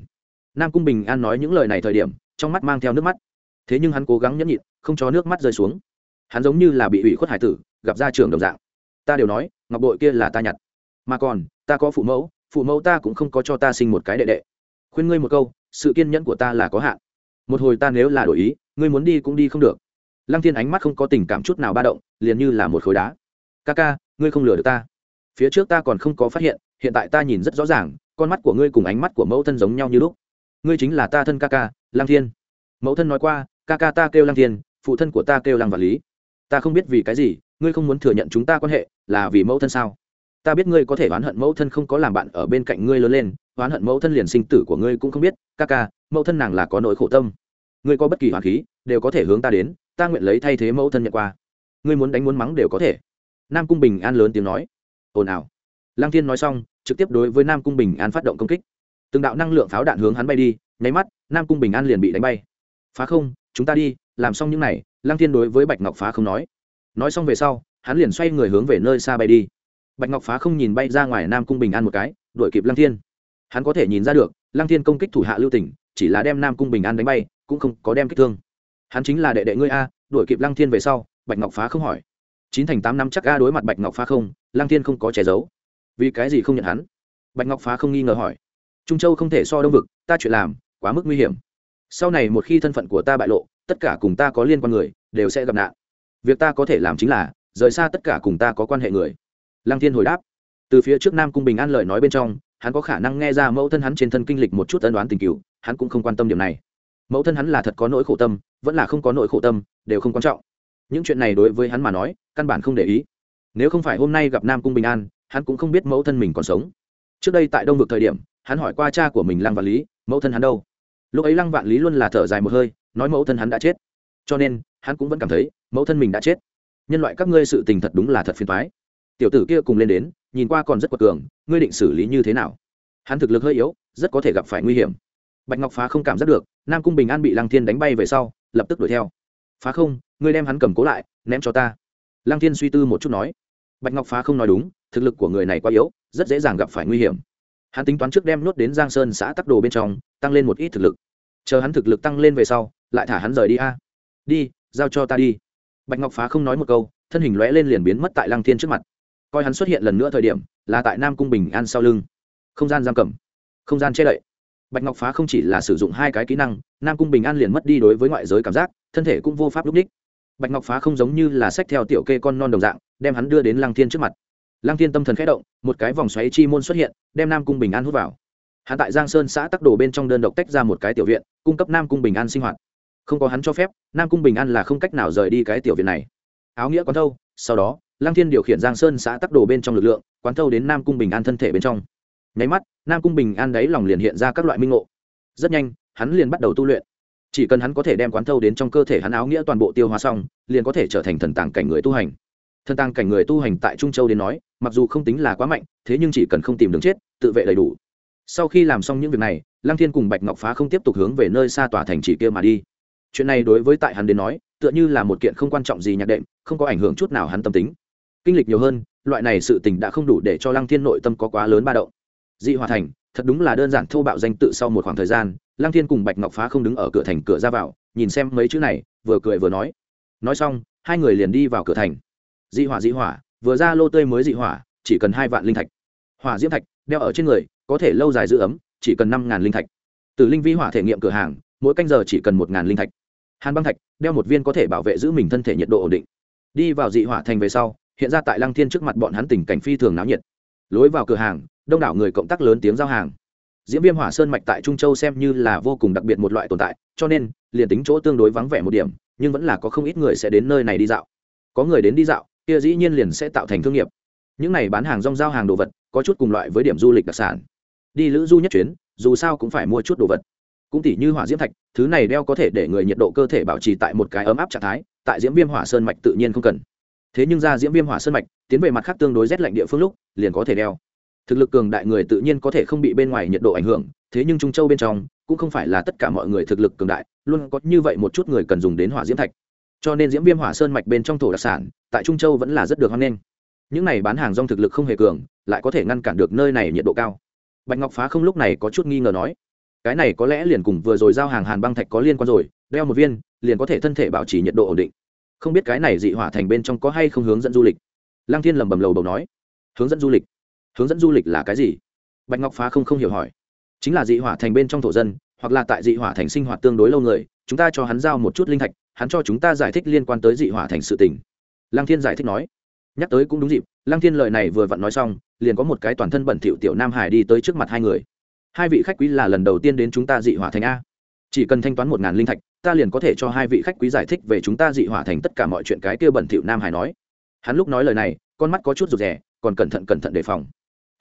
Nam cung bình an nói những lời này thời điểm, trong mắt mang theo nước mắt. Thế nhưng hắn cố gắng nhẫn nhịn, không cho nước mắt rơi xuống. Hắn giống như là bị ủy khuất hải tử, gặp ra trường đồng dạng. Ta đều nói, ngọc bội kia là ta nhặt. Mà còn, ta có phụ mẫu phụ mẫu ta cũng không có cho ta sinh một cái đệ đệ. Khuyên ngươi một câu sự kiên nhẫn của ta là có hạn. Một hồi ta nếu là đổi ý, ngươi muốn đi cũng đi không được. Lăng thiên ánh mắt không có tình cảm chút nào ba động, liền như là một khối đá. Ca ca, ngươi không lừa được ta. Phía trước ta còn không có phát hiện hiện tại ta nhìn rất rõ ràng, con mắt của ngươi cùng ánh mắt của mẫu thân giống nhau như lúc. Ngươi chính là ta thân ca ca, lăng thiên. Mẫu thân nói qua, ca ca ta kêu lăng thiên, phụ thân của ta kêu lăng vật lý. Ta không biết vì cái gì, ngươi không muốn thừa nhận chúng ta quan hệ, là vì mẫu thân sao? Ta biết ngươi có thể oán hận mẫu thân không có làm bạn ở bên cạnh ngươi lớn lên oán hận mẫu thân liền sinh tử của ngươi cũng không biết, ca ca, mẫu thân nàng là có nỗi khổ tâm. Ngươi có bất kỳ hoàn khí, đều có thể hướng ta đến, ta nguyện lấy thay thế mẫu thân nhận qua ngươi muốn đánh muốn mắng đều có thể. Nam cung bình an lớn tiếng nói. Ồn ào. Lăng thiên nói xong, trực tiếp đối với nam cung bình an phát động công kích. Từng đạo năng lượng pháo đạn hướng hắn bay đi, nháy mắt, nam cung bình an liền bị đánh bay. Phá không, chúng ta đi, làm xong những n à y lăng thiên đối với bạch ngọc phá không nói. Nói xong về sau, hắn liền xoay người hướng về nơi xa bay đi. Bạch ngọc phá không nhìn bay ra ngoài nam cung bình an một cái, đuổi kịp lăng thiên hắn có thể nhìn ra được, lăng thiên công kích thủ hạ lưu tỉnh chỉ là đem nam cung bình an đánh bay, cũng không có đem kích thương. Hắn chính là đệ đệ ngươi a, đuổi kịp lăng thiên về sau, bạch ngọc phá không hỏi. Chín thành tám năm chắc a đối mặt bạch ngọc phá không, lăng thiên không có che giấu. Vì cái gì không nhận hắn? Bạch ngọc phá không nghi ngờ hỏi. Trung châu không thể so đông vực, ta chuyện làm, quá mức nguy hiểm. Sau này một khi thân phận của ta bại lộ, tất cả cùng ta có liên quan người, đều sẽ gặp nạn. Việc ta có thể làm chính là, rời xa tất cả cùng ta có quan hệ người. Lăng thiên hồi đáp. Từ phía trước nam cung bình an lời nói bên trong hắn có khả năng nghe ra mẫu thân hắn trên thân kinh lịch một chút ân đoán tình cựu, hắn cũng không quan tâm điểm này. Mẫu thân hắn là thật có nỗi khổ tâm, vẫn là không có nỗi khổ tâm, đều không quan trọng. Những chuyện này đối với hắn mà nói, căn bản không để ý. Nếu không phải hôm nay gặp nam cung bình an, hắn cũng không biết mẫu thân mình còn sống. Trước đây tại đông vực thời điểm, hắn hỏi qua cha của mình lăng vạn lý, mẫu thân hắn đâu? Lúc ấy lăng vạn lý luôn là thở dài một hơi, nói mẫu thân hắn đã chết. Cho nên, hắn cũng vẫn cảm thấy, mẫu thân mình đã chết. Nhân loại các ngươi sự tình thật đúng là thật phiền thoái tiểu tử kia cùng lên đến, nhìn qua còn rất quật cường, ngươi định xử lý như thế nào? Hắn thực lực hơi yếu, rất có thể gặp phải nguy hiểm. Bạch ngọc phá không cảm giác được, nam cung bình an bị lăng thiên đánh bay về sau, lập tức đuổi theo. Phá không, ngươi đem hắn cầm cố lại, ném cho ta. Lăng thiên suy tư một chút nói. Bạch ngọc phá không nói đúng, thực lực của người này quá yếu, rất dễ dàng gặp phải nguy hiểm. Hắn tính toán trước đem nuốt đến giang sơn xã tắc đồ bên trong, tăng lên một ít thực lực. Chờ hắn thực lực tăng lên về sau, lại thả hắn rời đi a. Đi, giao cho ta đi. Bạch ngọc phá không nói một câu, thân hình lóe lên liền biến mất tại lăng thiên trước mặt coi hắn xuất hiện lần nữa thời điểm, là tại nam cung bình an sau lưng. Không gian giam cầm, không gian che đậy. Bạch ngọc phá không chỉ là sử dụng hai cái kỹ năng, nam cung bình an liền mất đi đối với ngoại giới cảm giác, thân thể cũng vô pháp lúc ních bạch ngọc phá không giống như là sách theo tiểu kê con non đồng dạng, đem hắn đưa đến lăng thiên trước mặt. Lăng thiên tâm thần khẽ động, một cái vòng xoáy chi môn xuất hiện, đem nam cung bình an hút vào. Hắn tại giang sơn xã tắc đồ bên trong đơn độc tách ra một cái tiểu viện, cung cấp nam cung bình an sinh hoạt. Không có hắn cho phép, nam cung bình an là không cách nào rời đi cái tiểu viện này. Áo nghĩa còn thâu sau đó, lăng thiên điều khiển giang sơn xã tắc đồ bên trong lực lượng, quán thâu đến nam cung bình an thân thể bên trong. Nháy mắt, nam cung bình an đáy lòng liền hiện ra các loại minh ngộ. Rất nhanh, hắn liền bắt đầu tu luyện. Chỉ cần hắn có thể đem quán thâu đến trong cơ thể hắn áo nghĩa toàn bộ tiêu hóa xong, liền có thể trở thành thần tàng cảnh người tu hành. Thần tàng cảnh người tu hành tại trung châu đến nói, mặc dù không tính là quá mạnh, thế nhưng chỉ cần không tìm đường chết, tự vệ đầy đủ. Sau khi làm xong những việc này, lăng thiên cùng bạch ngọc phá không tiếp tục hướng về nơi xa tòa thành chỉ kia mà đi. Chuyện này đối với tại hắn đến nói tựa như là một kiện không quan trọng gì nhạc đệm, không có ảnh hưởng chút nào hắn tâm tính. Kinh lịch nhiều hơn, loại này sự tình đã không đủ để cho lăng thiên nội tâm có quá lớn ba động. Dị hòa thành, thật đúng là đơn giản thô bạo danh tự sau một khoảng thời gian, lăng thiên cùng bạch ngọc phá không đứng ở cửa thành cửa ra vào, nhìn xem mấy chữ này, vừa cười vừa nói. Nói xong, hai người liền đi vào cửa thành. Dị hỏa dị hỏa, vừa ra lô tươi mới dị hỏa, chỉ cần hai vạn linh thạch. Hỏa diễm thạch, đeo ở trên người, có thể lâu dài giữ ấm, chỉ cần năm ngàn linh thạch. Từ linh vi hỏa thể nghiệm cửa hàng, mỗi canh giờ chỉ cần một ngàn linh thạch hàn băng thạch, đeo một viên có thể bảo vệ giữ mình thân thể nhiệt độ ổn định. Đi vào dị hỏa thành về sau, hiện ra tại lăng thiên trước mặt bọn hắn tình cảnh phi thường náo nhiệt. Lối vào cửa hàng, đông đảo người cộng tác lớn tiếng giao hàng. Diễm viêm hỏa sơn mạch tại trung châu xem như là vô cùng đặc biệt một loại tồn tại, cho nên, liền tính chỗ tương đối vắng vẻ một điểm, nhưng vẫn là có không ít người sẽ đến nơi này đi dạo. Có người đến đi dạo, kia dĩ nhiên liền sẽ tạo thành thương nghiệp. Những này bán hàng rong giao hàng đồ vật, có chút cùng loại với điểm du lịch đặc sản. Đi lữ du nhất chuyến, dù sao cũng phải mua chút đồ vật cũng tỉ như hỏa diễm thạch, thứ này đeo có thể để người nhiệt độ cơ thể bảo trì tại một cái ấm áp trạng thái, tại diễm viêm hỏa sơn mạch tự nhiên không cần. Thế nhưng ra diễm viêm hỏa sơn mạch, tiến về mặt khác tương đối rét lạnh địa phương lúc, liền có thể đeo. Thực lực cường đại người tự nhiên có thể không bị bên ngoài nhiệt độ ảnh hưởng, thế nhưng trung châu bên trong, cũng không phải là tất cả mọi người thực lực cường đại, luôn có như vậy một chút người cần dùng đến hỏa diễm thạch. Cho nên diễm viêm hỏa sơn mạch bên trong thổ đặc sản, tại trung châu vẫn là rất được hoan nghênh. Những này bán hàng rong thực lực không hề cường, lại có thể ngăn cản được nơi này nhiệt độ cao. Bạch ngọc phá không lúc này có chút nghi ngờ nói cái này có lẽ liền cùng vừa rồi giao hàng hàn băng thạch có liên quan rồi, đeo một viên, liền có thể thân thể bảo trì nhiệt độ ổn định. Không biết cái này dị hỏa thành bên trong có hay không hướng dẫn du lịch? Lăng thiên lầm bầm lầu bầu nói. Hướng dẫn du lịch? Hướng dẫn du lịch là cái gì? Bạch ngọc phá không không hiểu hỏi. Chính là dị hỏa thành bên trong thổ dân, hoặc là tại dị hỏa thành sinh hoạt tương đối lâu người, chúng ta cho hắn giao một chút linh thạch, hắn cho chúng ta giải thích liên quan tới dị hỏa thành sự tình. Lăng thiên giải thích nói. Nhắc tới cũng đúng dịp, lăng thiên lời này vừa vặn nói xong, liền có một cái toàn thân bẩn thỉu tiểu nam hải đi tới trước mặt hai người hai vị khách quý là lần đầu tiên đến chúng ta dị hỏa thành a. Chỉ cần thanh toán một ngàn linh thạch, ta liền có thể cho hai vị khách quý giải thích về chúng ta dị hỏa thành tất cả mọi chuyện cái kia bẩn thỉu nam hải nói. Hắn lúc nói lời này, con mắt có chút rụt rè, còn cẩn thận cẩn thận đề phòng.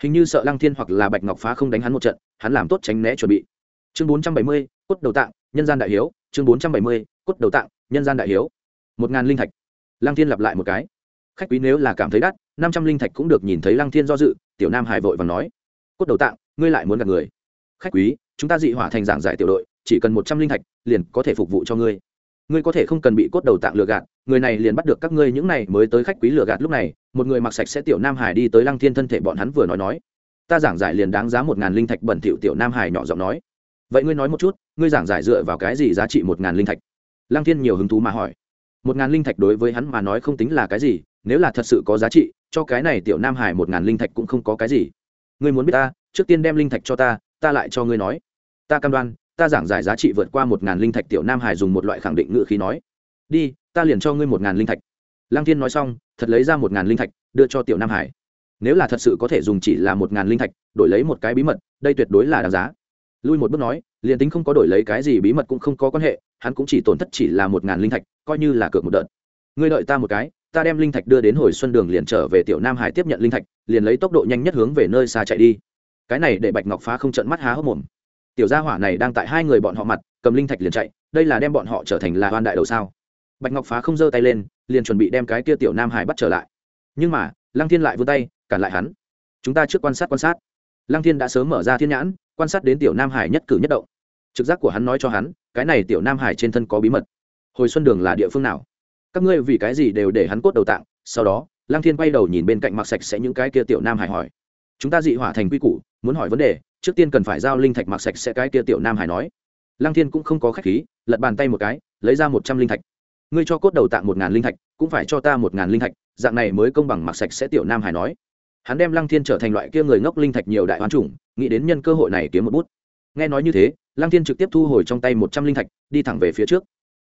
Hình như sợ lăng thiên hoặc là bạch ngọc phá không đánh hắn một trận, hắn làm tốt tránh né chuẩn bị. Chương bốn trăm bảy mươi, cốt đầu tạng, nhân gian đại hiếu. Chương bốn trăm bảy mươi, cốt đầu tạng, nhân gian đại hiếu. Một ngàn linh thạch. Lăng thiên lặp lại một cái. Khách quý nếu là cảm thấy đắt, năm trăm linh thạch cũng được nhìn thấy lăng thiên do dự, tiểu nam hải vội và nói. Cốt đầu tạng, ngươi lại muốn gặp người khách quý, chúng ta dị hỏa thành giảng giải tiểu đội, chỉ cần một trăm linh thạch, liền có thể phục vụ cho ngươi. Ngươi có thể không cần bị cốt đầu tạng lừa gạt, người này liền bắt được các ngươi những này mới tới khách quý lừa gạt lúc này, một người mặc sạch sẽ tiểu nam hải đi tới lăng thiên thân thể bọn hắn vừa nói nói. Ta giảng giải liền đáng giá một ngàn linh thạch bẩn thỉu tiểu nam hải nhỏ giọng nói. Vậy ngươi nói một chút, ngươi giảng giải dựa vào cái gì giá trị một ngàn linh thạch? Lăng thiên nhiều hứng thú mà hỏi. Một ngàn linh thạch đối với hắn mà nói không tính là cái gì, nếu là thật sự có giá trị, cho cái này tiểu nam hải một ngàn linh thạch cũng không có cái gì. Ngươi muốn biết ta, trước tiên đem linh thạch cho ta ta lại cho ngươi nói. Ta cam đoan, ta giảng giải giá trị vượt qua một ngàn linh thạch, tiểu nam hải dùng một loại khẳng định ngự khí nói. Đi, ta liền cho ngươi một ngàn linh thạch. Lăng thiên nói xong, thật lấy ra một ngàn linh thạch, đưa cho tiểu nam hải. Nếu là thật sự có thể dùng chỉ là một ngàn linh thạch, đổi lấy một cái bí mật, đây tuyệt đối là đáng giá. Lui một bước nói, liền tính không có đổi lấy cái gì bí mật cũng không có quan hệ, hắn cũng chỉ tổn thất chỉ là một ngàn linh thạch, coi như là cược một đợt. Ngươi đợi ta một cái, ta đem linh thạch đưa đến hồi xuân đường liền trở về tiểu nam hải tiếp nhận linh thạch, liền lấy tốc độ nhanh nhất hướng về nơi xa chạy đi cái này để bạch ngọc phá không trận mắt há hốc mồm. Tiểu gia hỏa này đang tại hai người bọn họ mặt, cầm linh thạch liền chạy, đây là đem bọn họ trở thành là hoan đại đầu sao? Bạch ngọc phá không giơ tay lên, liền chuẩn bị đem cái kia tiểu nam hải bắt trở lại. Nhưng mà, lăng thiên lại vươn tay, cản lại hắn. Chúng ta trước quan sát quan sát. Lăng thiên đã sớm mở ra thiên nhãn, quan sát đến tiểu nam hải nhất cử nhất động. Trực giác của hắn nói cho hắn, cái này tiểu nam hải trên thân có bí mật. Hồi xuân đường là địa phương nào? Các ngươi vì cái gì đều để hắn cốt đầu tạng? Sau đó, lăng thiên quay đầu nhìn bên cạnh mặc sạch sẽ những cái kia tiểu nam hải hỏi chúng ta dị hỏa thành quy củ, muốn hỏi vấn đề, trước tiên cần phải giao linh thạch mặc sạch sẽ cái kia tiểu nam hải nói. Lăng thiên cũng không có khách khí, lật bàn tay một cái, lấy ra một trăm linh thạch. Ngươi cho cốt đầu tạng một ngàn linh thạch, cũng phải cho ta một ngàn linh thạch, dạng này mới công bằng mặc sạch sẽ tiểu nam hải nói. Hắn đem lăng thiên trở thành loại kia người ngốc linh thạch nhiều đại hoán chủng, nghĩ đến nhân cơ hội này kiếm một bút. Nghe nói như thế, lăng thiên trực tiếp thu hồi trong tay một trăm linh thạch, đi thẳng về phía trước.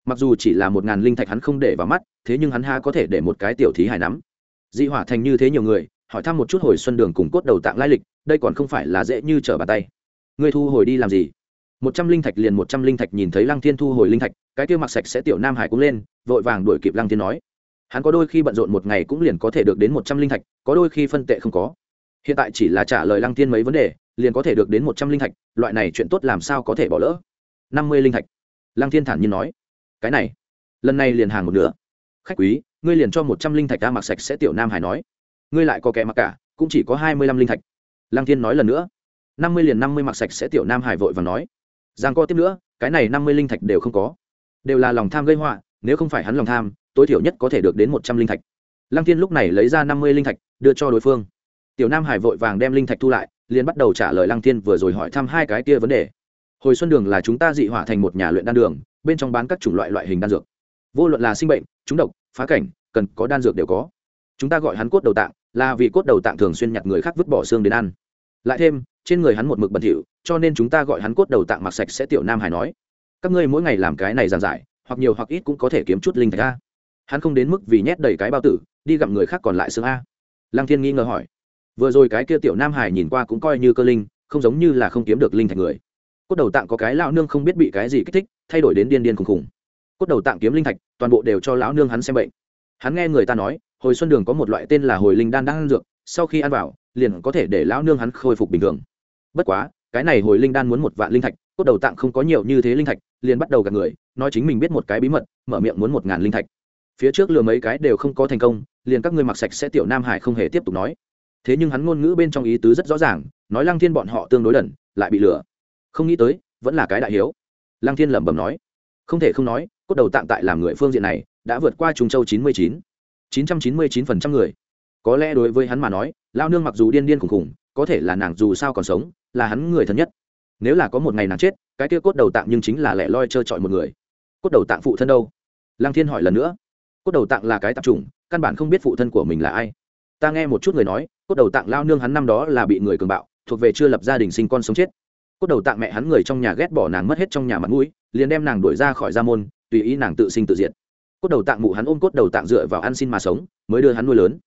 Mặc dù chỉ là một ngàn linh thạch hắn không để vào mắt, thế nhưng hắn ha có thể để một cái tiểu thí hải nắm. Dị hỏa thành như thế nhiều người hỏi thăm một chút hồi xuân đường cùng cốt đầu tạng lai lịch, đây còn không phải là dễ như trở bàn tay. Ngươi thu hồi đi làm gì? Một trăm linh thạch liền một trăm linh thạch nhìn thấy lăng thiên thu hồi linh thạch, cái kia mặc sạch sẽ tiểu nam hải cũng lên, vội vàng đuổi kịp lăng thiên nói. Hắn có đôi khi bận rộn một ngày cũng liền có thể được đến một trăm linh thạch, có đôi khi phân tệ không có. Hiện tại chỉ là trả lời lăng thiên mấy vấn đề, liền có thể được đến một trăm linh thạch, loại này chuyện tốt làm sao có thể bỏ lỡ? Năm mươi linh thạch. Lăng thiên thản nhiên nói. Cái này, lần này liền hàng một nửa. Khách quý, ngươi liền cho một trăm linh thạch ta mặc sạch sẽ tiểu nam hải nói ngươi lại có kẻ mặc cả, cũng chỉ có hai mươi lăm linh thạch. Lăng thiên nói lần nữa. năm mươi liền năm mươi mặc sạch sẽ tiểu nam hải vội và nói. Giang co tiếp nữa, cái này năm mươi linh thạch đều không có. Đều là lòng tham gây họa, nếu không phải hắn lòng tham, tối thiểu nhất có thể được đến một trăm linh thạch. Lăng thiên lúc này lấy ra năm mươi linh thạch, đưa cho đối phương. Tiểu nam hải vội vàng đem linh thạch thu lại, liền bắt đầu trả lời lăng thiên vừa rồi hỏi thăm hai cái kia vấn đề. Hồi xuân đường là chúng ta dị hỏa thành một nhà luyện đan đường, bên trong bán các chủng loại loại hình đan dược. Vô luận là sinh bệnh trúng độc, phá cảnh, cần có đan dược đều có. Chúng ta gọi hắn cốt đầu tạng là vì cốt đầu tạng thường xuyên nhặt người khác vứt bỏ xương đến ăn. Lại thêm, trên người hắn một mực bẩn thỉu, cho nên chúng ta gọi hắn cốt đầu tạng mặc sạch sẽ tiểu nam hải nói. Các ngươi mỗi ngày làm cái này giàn giải, hoặc nhiều hoặc ít cũng có thể kiếm chút linh thạch a. Hắn không đến mức vì nhét đầy cái bao tử, đi gặm người khác còn lại xương a. Lăng thiên nghi ngờ hỏi. Vừa rồi cái kia tiểu nam hải nhìn qua cũng coi như cơ linh, không giống như là không kiếm được linh thạch người. Cốt đầu tạng có cái lão nương không biết bị cái gì kích thích, thay đổi đến điên điên khùng khùng. Cốt đầu tạng kiếm linh thạch, toàn bộ đều cho lão nương hắn xem bệnh. Hắn nghe người ta nói hồi xuân đường có một loại tên là hồi linh đan đang ăn dược, sau khi ăn vào, liền có thể để lão nương hắn khôi phục bình thường. Bất quá, cái này hồi linh đan muốn một vạn linh thạch, cốt đầu tạng không có nhiều như thế linh thạch, liền bắt đầu gặp người, nói chính mình biết một cái bí mật, mở miệng muốn một ngàn linh thạch. Phía trước lừa mấy cái đều không có thành công, liền các ngươi mặc sạch sẽ tiểu nam hải không hề tiếp tục nói. Thế nhưng hắn ngôn ngữ bên trong ý tứ rất rõ ràng, nói lăng thiên bọn họ tương đối đần, lại bị lừa. Không nghĩ tới, vẫn là cái đại hiếu. Lăng thiên lẩm bẩm nói. Không thể không nói, cốt đầu tạng tại làm người phương diện này, đã vượt qua trung châu chín mươi chín chín trăm chín mươi chín phần trăm người. Có lẽ đối với hắn mà nói lao nương mặc dù điên điên khủng khủng, có thể là nàng dù sao còn sống là hắn người thân nhất. Nếu là có một ngày nàng chết cái kia cốt đầu tạng nhưng chính là lẻ loi trơ trọi một người. Cốt đầu tạng phụ thân đâu? Lăng thiên hỏi lần nữa. Cốt đầu tạng là cái tạp chủng căn bản không biết phụ thân của mình là ai. Ta nghe một chút người nói cốt đầu tạng lao nương hắn năm đó là bị người cường bạo thuộc về chưa lập gia đình sinh con sống chết. Cốt đầu tạng mẹ hắn người trong nhà ghét bỏ nàng mất hết trong nhà mặt mũi liền đem nàng đuổi ra khỏi gia môn tùy ý nàng tự sinh tự diệt cốt đầu tạng mụ hắn ôm cốt đầu tạng dựa vào ăn xin mà sống, mới đưa hắn nuôi lớn.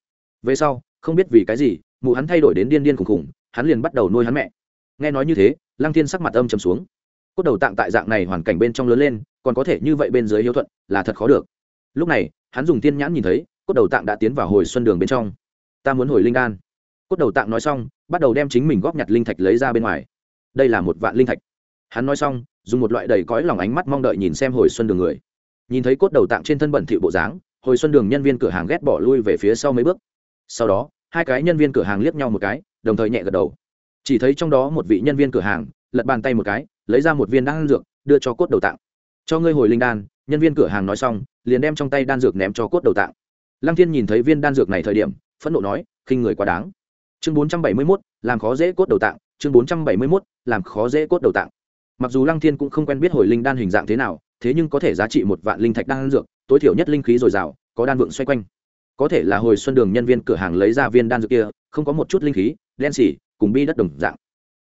Về sau, không biết vì cái gì, mụ hắn thay đổi đến điên điên khùng khùng hắn liền bắt đầu nuôi hắn mẹ. Nghe nói như thế, lăng thiên sắc mặt âm trầm xuống. Cốt đầu tạng tại dạng này hoàn cảnh bên trong lớn lên, còn có thể như vậy bên dưới hiếu thuận, là thật khó được. Lúc này, hắn dùng tiên nhãn nhìn thấy, cốt đầu tạng đã tiến vào hồi xuân đường bên trong. Ta muốn hồi linh đan. Cốt đầu tạng nói xong, bắt đầu đem chính mình góp nhặt linh thạch lấy ra bên ngoài. Đây là một vạn linh thạch. Hắn nói xong, dùng một loại đầy cõi lòng ánh mắt mong đợi nhìn xem hồi xuân đường người nhìn thấy cốt đầu tạng trên thân bẩn thịu bộ dáng, hồi xuân đường nhân viên cửa hàng ghét bỏ lui về phía sau mấy bước. Sau đó, hai cái nhân viên cửa hàng liếc nhau một cái, đồng thời nhẹ gật đầu. Chỉ thấy trong đó một vị nhân viên cửa hàng, lật bàn tay một cái, lấy ra một viên đan dược, đưa cho cốt đầu tạng. Cho ngươi hồi linh đan. Nhân viên cửa hàng nói xong, liền đem trong tay đan dược ném cho cốt đầu tạng. Lăng thiên nhìn thấy viên đan dược này thời điểm, phẫn nộ nói, khinh người quá đáng. Chương bốn trăm bảy mươi mốt, làm khó dễ cốt đầu tạng. Chương bốn trăm bảy mươi mốt, làm khó dễ cốt đầu tạng. Mặc dù lăng thiên cũng không quen biết hồi linh đan hình dạng thế nào thế nhưng có thể giá trị một vạn linh thạch đan dược, tối thiểu nhất linh khí dồi dào, có đan vượng xoay quanh. Có thể là hồi xuân đường nhân viên cửa hàng lấy ra viên đan dược kia, không có một chút linh khí, đen xỉ, cùng bi đất đồng dạng.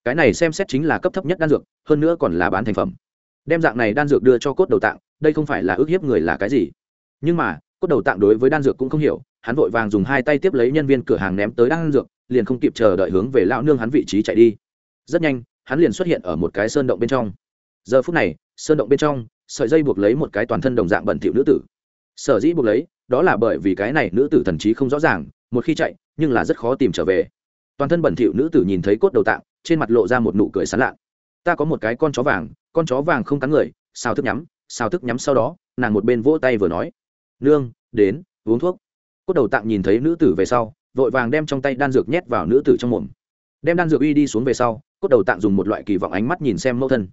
Cái này xem xét chính là cấp thấp nhất đan dược, hơn nữa còn là bán thành phẩm. Đem dạng này đan dược đưa cho cốt đầu tạng, đây không phải là ước hiếp người là cái gì. Nhưng mà, cốt đầu tạng đối với đan dược cũng không hiểu, hắn vội vàng dùng hai tay tiếp lấy nhân viên cửa hàng ném tới đan dược, liền không kịp chờ đợi hướng về lão nương hắn vị trí chạy đi. Rất nhanh, hắn liền xuất hiện ở một cái sơn động bên trong. Giờ phút này, sơn động bên trong sợi dây buộc lấy một cái toàn thân đồng dạng bẩn thỉu nữ tử. Sở dĩ buộc lấy, đó là bởi vì cái này nữ tử thần trí không rõ ràng, một khi chạy, nhưng là rất khó tìm trở về. Toàn thân bẩn thỉu nữ tử nhìn thấy cốt đầu tạng, trên mặt lộ ra một nụ cười sán lạ. Ta có một cái con chó vàng, con chó vàng không cắn người sao thức nhắm sao thức nhắm sau đó, nàng một bên vỗ tay vừa nói, nương, đến, uống thuốc. Cốt đầu tạng nhìn thấy nữ tử về sau, vội vàng đem trong tay đan dược nhét vào nữ tử trong mồm. Đem đan dược uy đi xuống về sau, cốt đầu tạng dùng một loại kỳ vọng ánh mắt nhìn xem mẫu thân.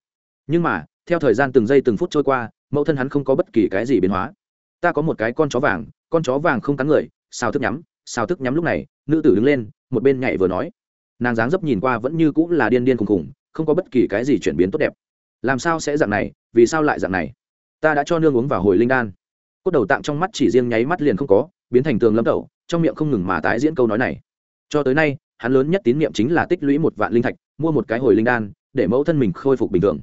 Nhưng mà theo thời gian từng giây từng phút trôi qua, mẫu thân hắn không có bất kỳ cái gì biến hóa. Ta có một cái con chó vàng, con chó vàng không cắn người sao thức nhắm sao thức nhắm lúc này, nữ tử đứng lên, một bên nhảy vừa nói. Nàng dáng dấp nhìn qua vẫn như cũng là điên điên khùng khùng, không có bất kỳ cái gì chuyển biến tốt đẹp. Làm sao sẽ dạng này, vì sao lại dạng này? Ta đã cho nương uống vào hồi linh đan. Cốt đầu tạng trong mắt chỉ riêng nháy mắt liền không có, biến thành tường lâm đầu trong miệng không ngừng mà tái diễn câu nói này. Cho tới nay, hắn lớn nhất tín nhiệm chính là tích lũy một vạn linh thạch, mua một cái hồi linh đan, để mẫu thân mình khôi phục bình thường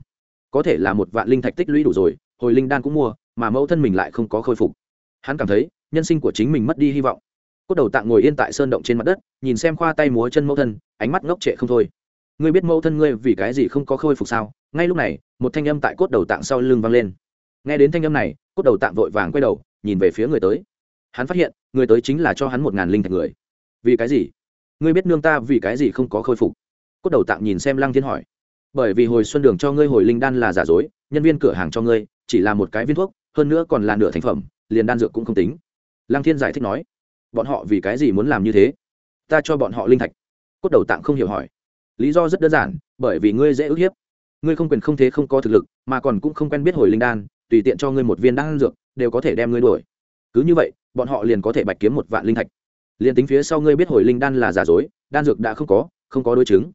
có thể là một vạn linh thạch tích lũy đủ rồi, hồi linh đan cũng mua, mà mẫu thân mình lại không có khôi phục. Hắn cảm thấy, nhân sinh của chính mình mất đi hy vọng. Cốt đầu tạng ngồi yên tại sơn động trên mặt đất, nhìn xem khoa tay múa chân mẫu thân, ánh mắt ngốc trệ không thôi. Ngươi biết mẫu thân ngươi vì cái gì không có khôi phục sao? Ngay lúc này, một thanh âm tại cốt đầu tạng sau lưng vang lên. Nghe đến thanh âm này, cốt đầu tạng vội vàng quay đầu, nhìn về phía người tới. Hắn phát hiện, người tới chính là cho hắn một ngàn linh thạch người. Vì cái gì? Ngươi biết nương ta vì cái gì không có khôi phục? Cốt đầu tạng nhìn xem lăng thiên hỏi bởi vì hồi xuân đường cho ngươi hồi linh đan là giả dối, nhân viên cửa hàng cho ngươi chỉ là một cái viên thuốc, hơn nữa còn là nửa thành phẩm, liền đan dược cũng không tính. Lăng thiên giải thích nói. Bọn họ vì cái gì muốn làm như thế? Ta cho bọn họ linh thạch. Cốt đầu tạng không hiểu hỏi. Lý do rất đơn giản, bởi vì ngươi dễ ức hiếp. Ngươi không quyền không thế không có thực lực, mà còn cũng không quen biết hồi linh đan, tùy tiện cho ngươi một viên đan dược, đều có thể đem ngươi đuổi. Cứ như vậy, bọn họ liền có thể bạch kiếm một vạn linh thạch. Liền tính phía sau ngươi biết hồi linh đan là giả dối, đan dược đã không có không có đối chứng.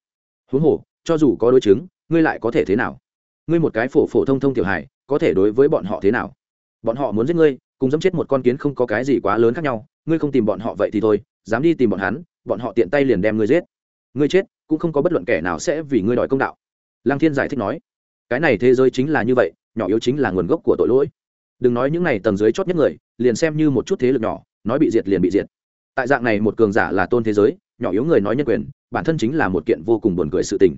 Huống hồ cho dù có đối chứng, ngươi lại có thể thế nào? Ngươi một cái phổ phổ thông thông tiểu hài, có thể đối với bọn họ thế nào? Bọn họ muốn giết ngươi, cùng dẫm chết một con kiến không có cái gì quá lớn khác nhau, ngươi không tìm bọn họ vậy thì thôi, dám đi tìm bọn hắn, bọn họ tiện tay liền đem ngươi giết. Ngươi chết, cũng không có bất luận kẻ nào sẽ vì ngươi đòi công đạo. Lăng thiên giải thích nói. Cái này thế giới chính là như vậy, nhỏ yếu chính là nguồn gốc của tội lỗi. Đừng nói những này tầng dưới chót nhất người, liền xem như một chút thế lực nhỏ, nói bị diệt liền bị diệt. Tại dạng này một cường giả là tôn thế giới, nhỏ yếu người nói nhân quyền, bản thân chính là một kiện vô cùng buồn cười sự tình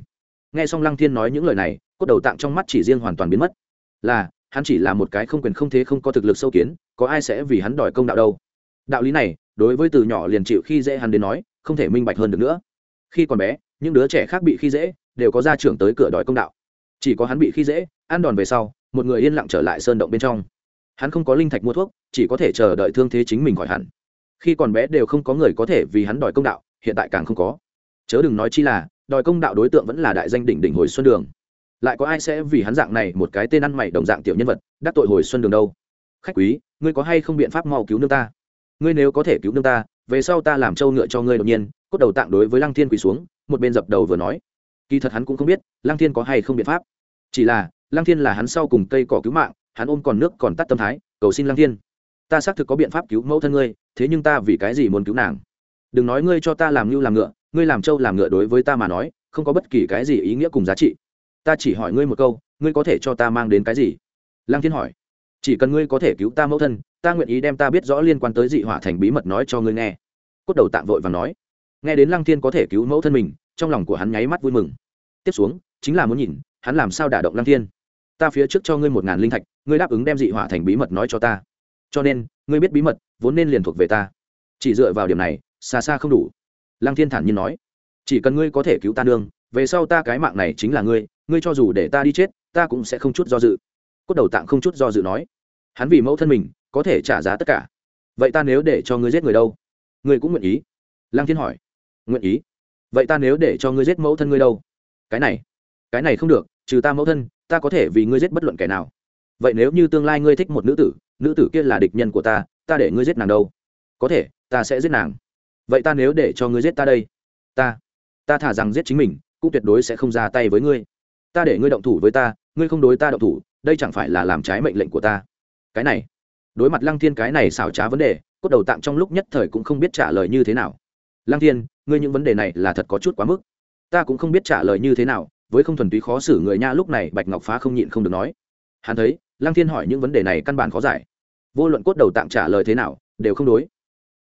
nghe xong lăng thiên nói những lời này, cốt đầu tạng trong mắt chỉ riêng hoàn toàn biến mất. Là, hắn chỉ là một cái không quyền không thế không có thực lực sâu kiến, có ai sẽ vì hắn đòi công đạo đâu? Đạo lý này, đối với từ nhỏ liền chịu khi dễ hắn đến nói, không thể minh bạch hơn được nữa. Khi còn bé, những đứa trẻ khác bị khi dễ, đều có gia trưởng tới cửa đòi công đạo. Chỉ có hắn bị khi dễ, ăn đòn về sau, một người yên lặng trở lại sơn động bên trong. Hắn không có linh thạch mua thuốc, chỉ có thể chờ đợi thương thế chính mình khỏi hẳn. Khi còn bé đều không có người có thể vì hắn đòi công đạo, hiện tại càng không có. Chớ đừng nói chi là đòi công đạo đối tượng vẫn là đại danh đỉnh đỉnh hồi xuân đường. Lại có ai sẽ vì hắn dạng này một cái tên ăn mày đồng dạng tiểu nhân vật, đắc tội hồi xuân đường đâu? Khách quý, ngươi có hay không biện pháp mau cứu nương ta? Ngươi nếu có thể cứu nương ta, về sau ta làm trâu ngựa cho ngươi đột nhiên, cốt đầu tạng đối với lăng thiên quỳ xuống, một bên dập đầu vừa nói. Kỳ thật hắn cũng không biết, lăng thiên có hay không biện pháp. Chỉ là, lăng thiên là hắn sau cùng cây cỏ cứu mạng, hắn ôm còn nước còn tắt tâm thái, cầu xin lăng thiên. Ta xác thực có biện pháp cứu mẫu thân ngươi, thế nhưng ta vì cái gì muốn cứu nàng? Đừng nói ngươi cho ta làm như làm ngựa ngươi làm trâu làm ngựa đối với ta mà nói, không có bất kỳ cái gì ý nghĩa cùng giá trị. Ta chỉ hỏi ngươi một câu, ngươi có thể cho ta mang đến cái gì? Lăng thiên hỏi. Chỉ cần ngươi có thể cứu ta mẫu thân, ta nguyện ý đem ta biết rõ liên quan tới dị hỏa thành bí mật nói cho ngươi nghe. Cốt đầu tạm vội và nói. Nghe đến lăng thiên có thể cứu mẫu thân mình, trong lòng của hắn nháy mắt vui mừng. Tiếp xuống, chính là muốn nhìn, hắn làm sao đả động lăng thiên. Ta phía trước cho ngươi một ngàn linh thạch, ngươi đáp ứng đem dị hỏa thành bí mật nói cho ta. Cho nên, ngươi biết bí mật, vốn nên liền thuộc về ta. Chỉ dựa vào điểm này, xa xa không đủ lăng thiên thản nhiên nói, chỉ cần ngươi có thể cứu ta nương, về sau ta cái mạng này chính là ngươi ngươi cho dù để ta đi chết, ta cũng sẽ không chút do dự. Cốt đầu tạng không chút do dự nói, hắn vì mẫu thân mình, có thể trả giá tất cả. Vậy ta nếu để cho ngươi giết người đâu? Ngươi cũng nguyện ý. Lăng thiên hỏi, nguyện ý? Vậy ta nếu để cho ngươi giết mẫu thân ngươi đâu? Cái này cái này không được, trừ ta mẫu thân, ta có thể vì ngươi giết bất luận kẻ nào. Vậy nếu như tương lai ngươi thích một nữ tử nữ tử kia là địch nhân của ta ta để ngươi giết nàng đâu? Có thể, ta sẽ giết nàng vậy ta nếu để cho ngươi giết ta đây? Ta ta thả rằng giết chính mình, cũng tuyệt đối sẽ không ra tay với ngươi. Ta để ngươi động thủ với ta, ngươi không đối ta động thủ, đây chẳng phải là làm trái mệnh lệnh của ta. Cái này, đối mặt lăng thiên cái này xảo trá vấn đề, cốt đầu tạm trong lúc nhất thời cũng không biết trả lời như thế nào. Lăng thiên, ngươi những vấn đề này là thật có chút quá mức. Ta cũng không biết trả lời như thế nào, với không thuần túy khó xử người nha lúc này bạch ngọc phá không nhịn không được nói. Hắn thấy, lăng thiên hỏi những vấn đề này căn bản khó giải. Vô luận cốt đầu tạm trả lời thế nào, đều không đối.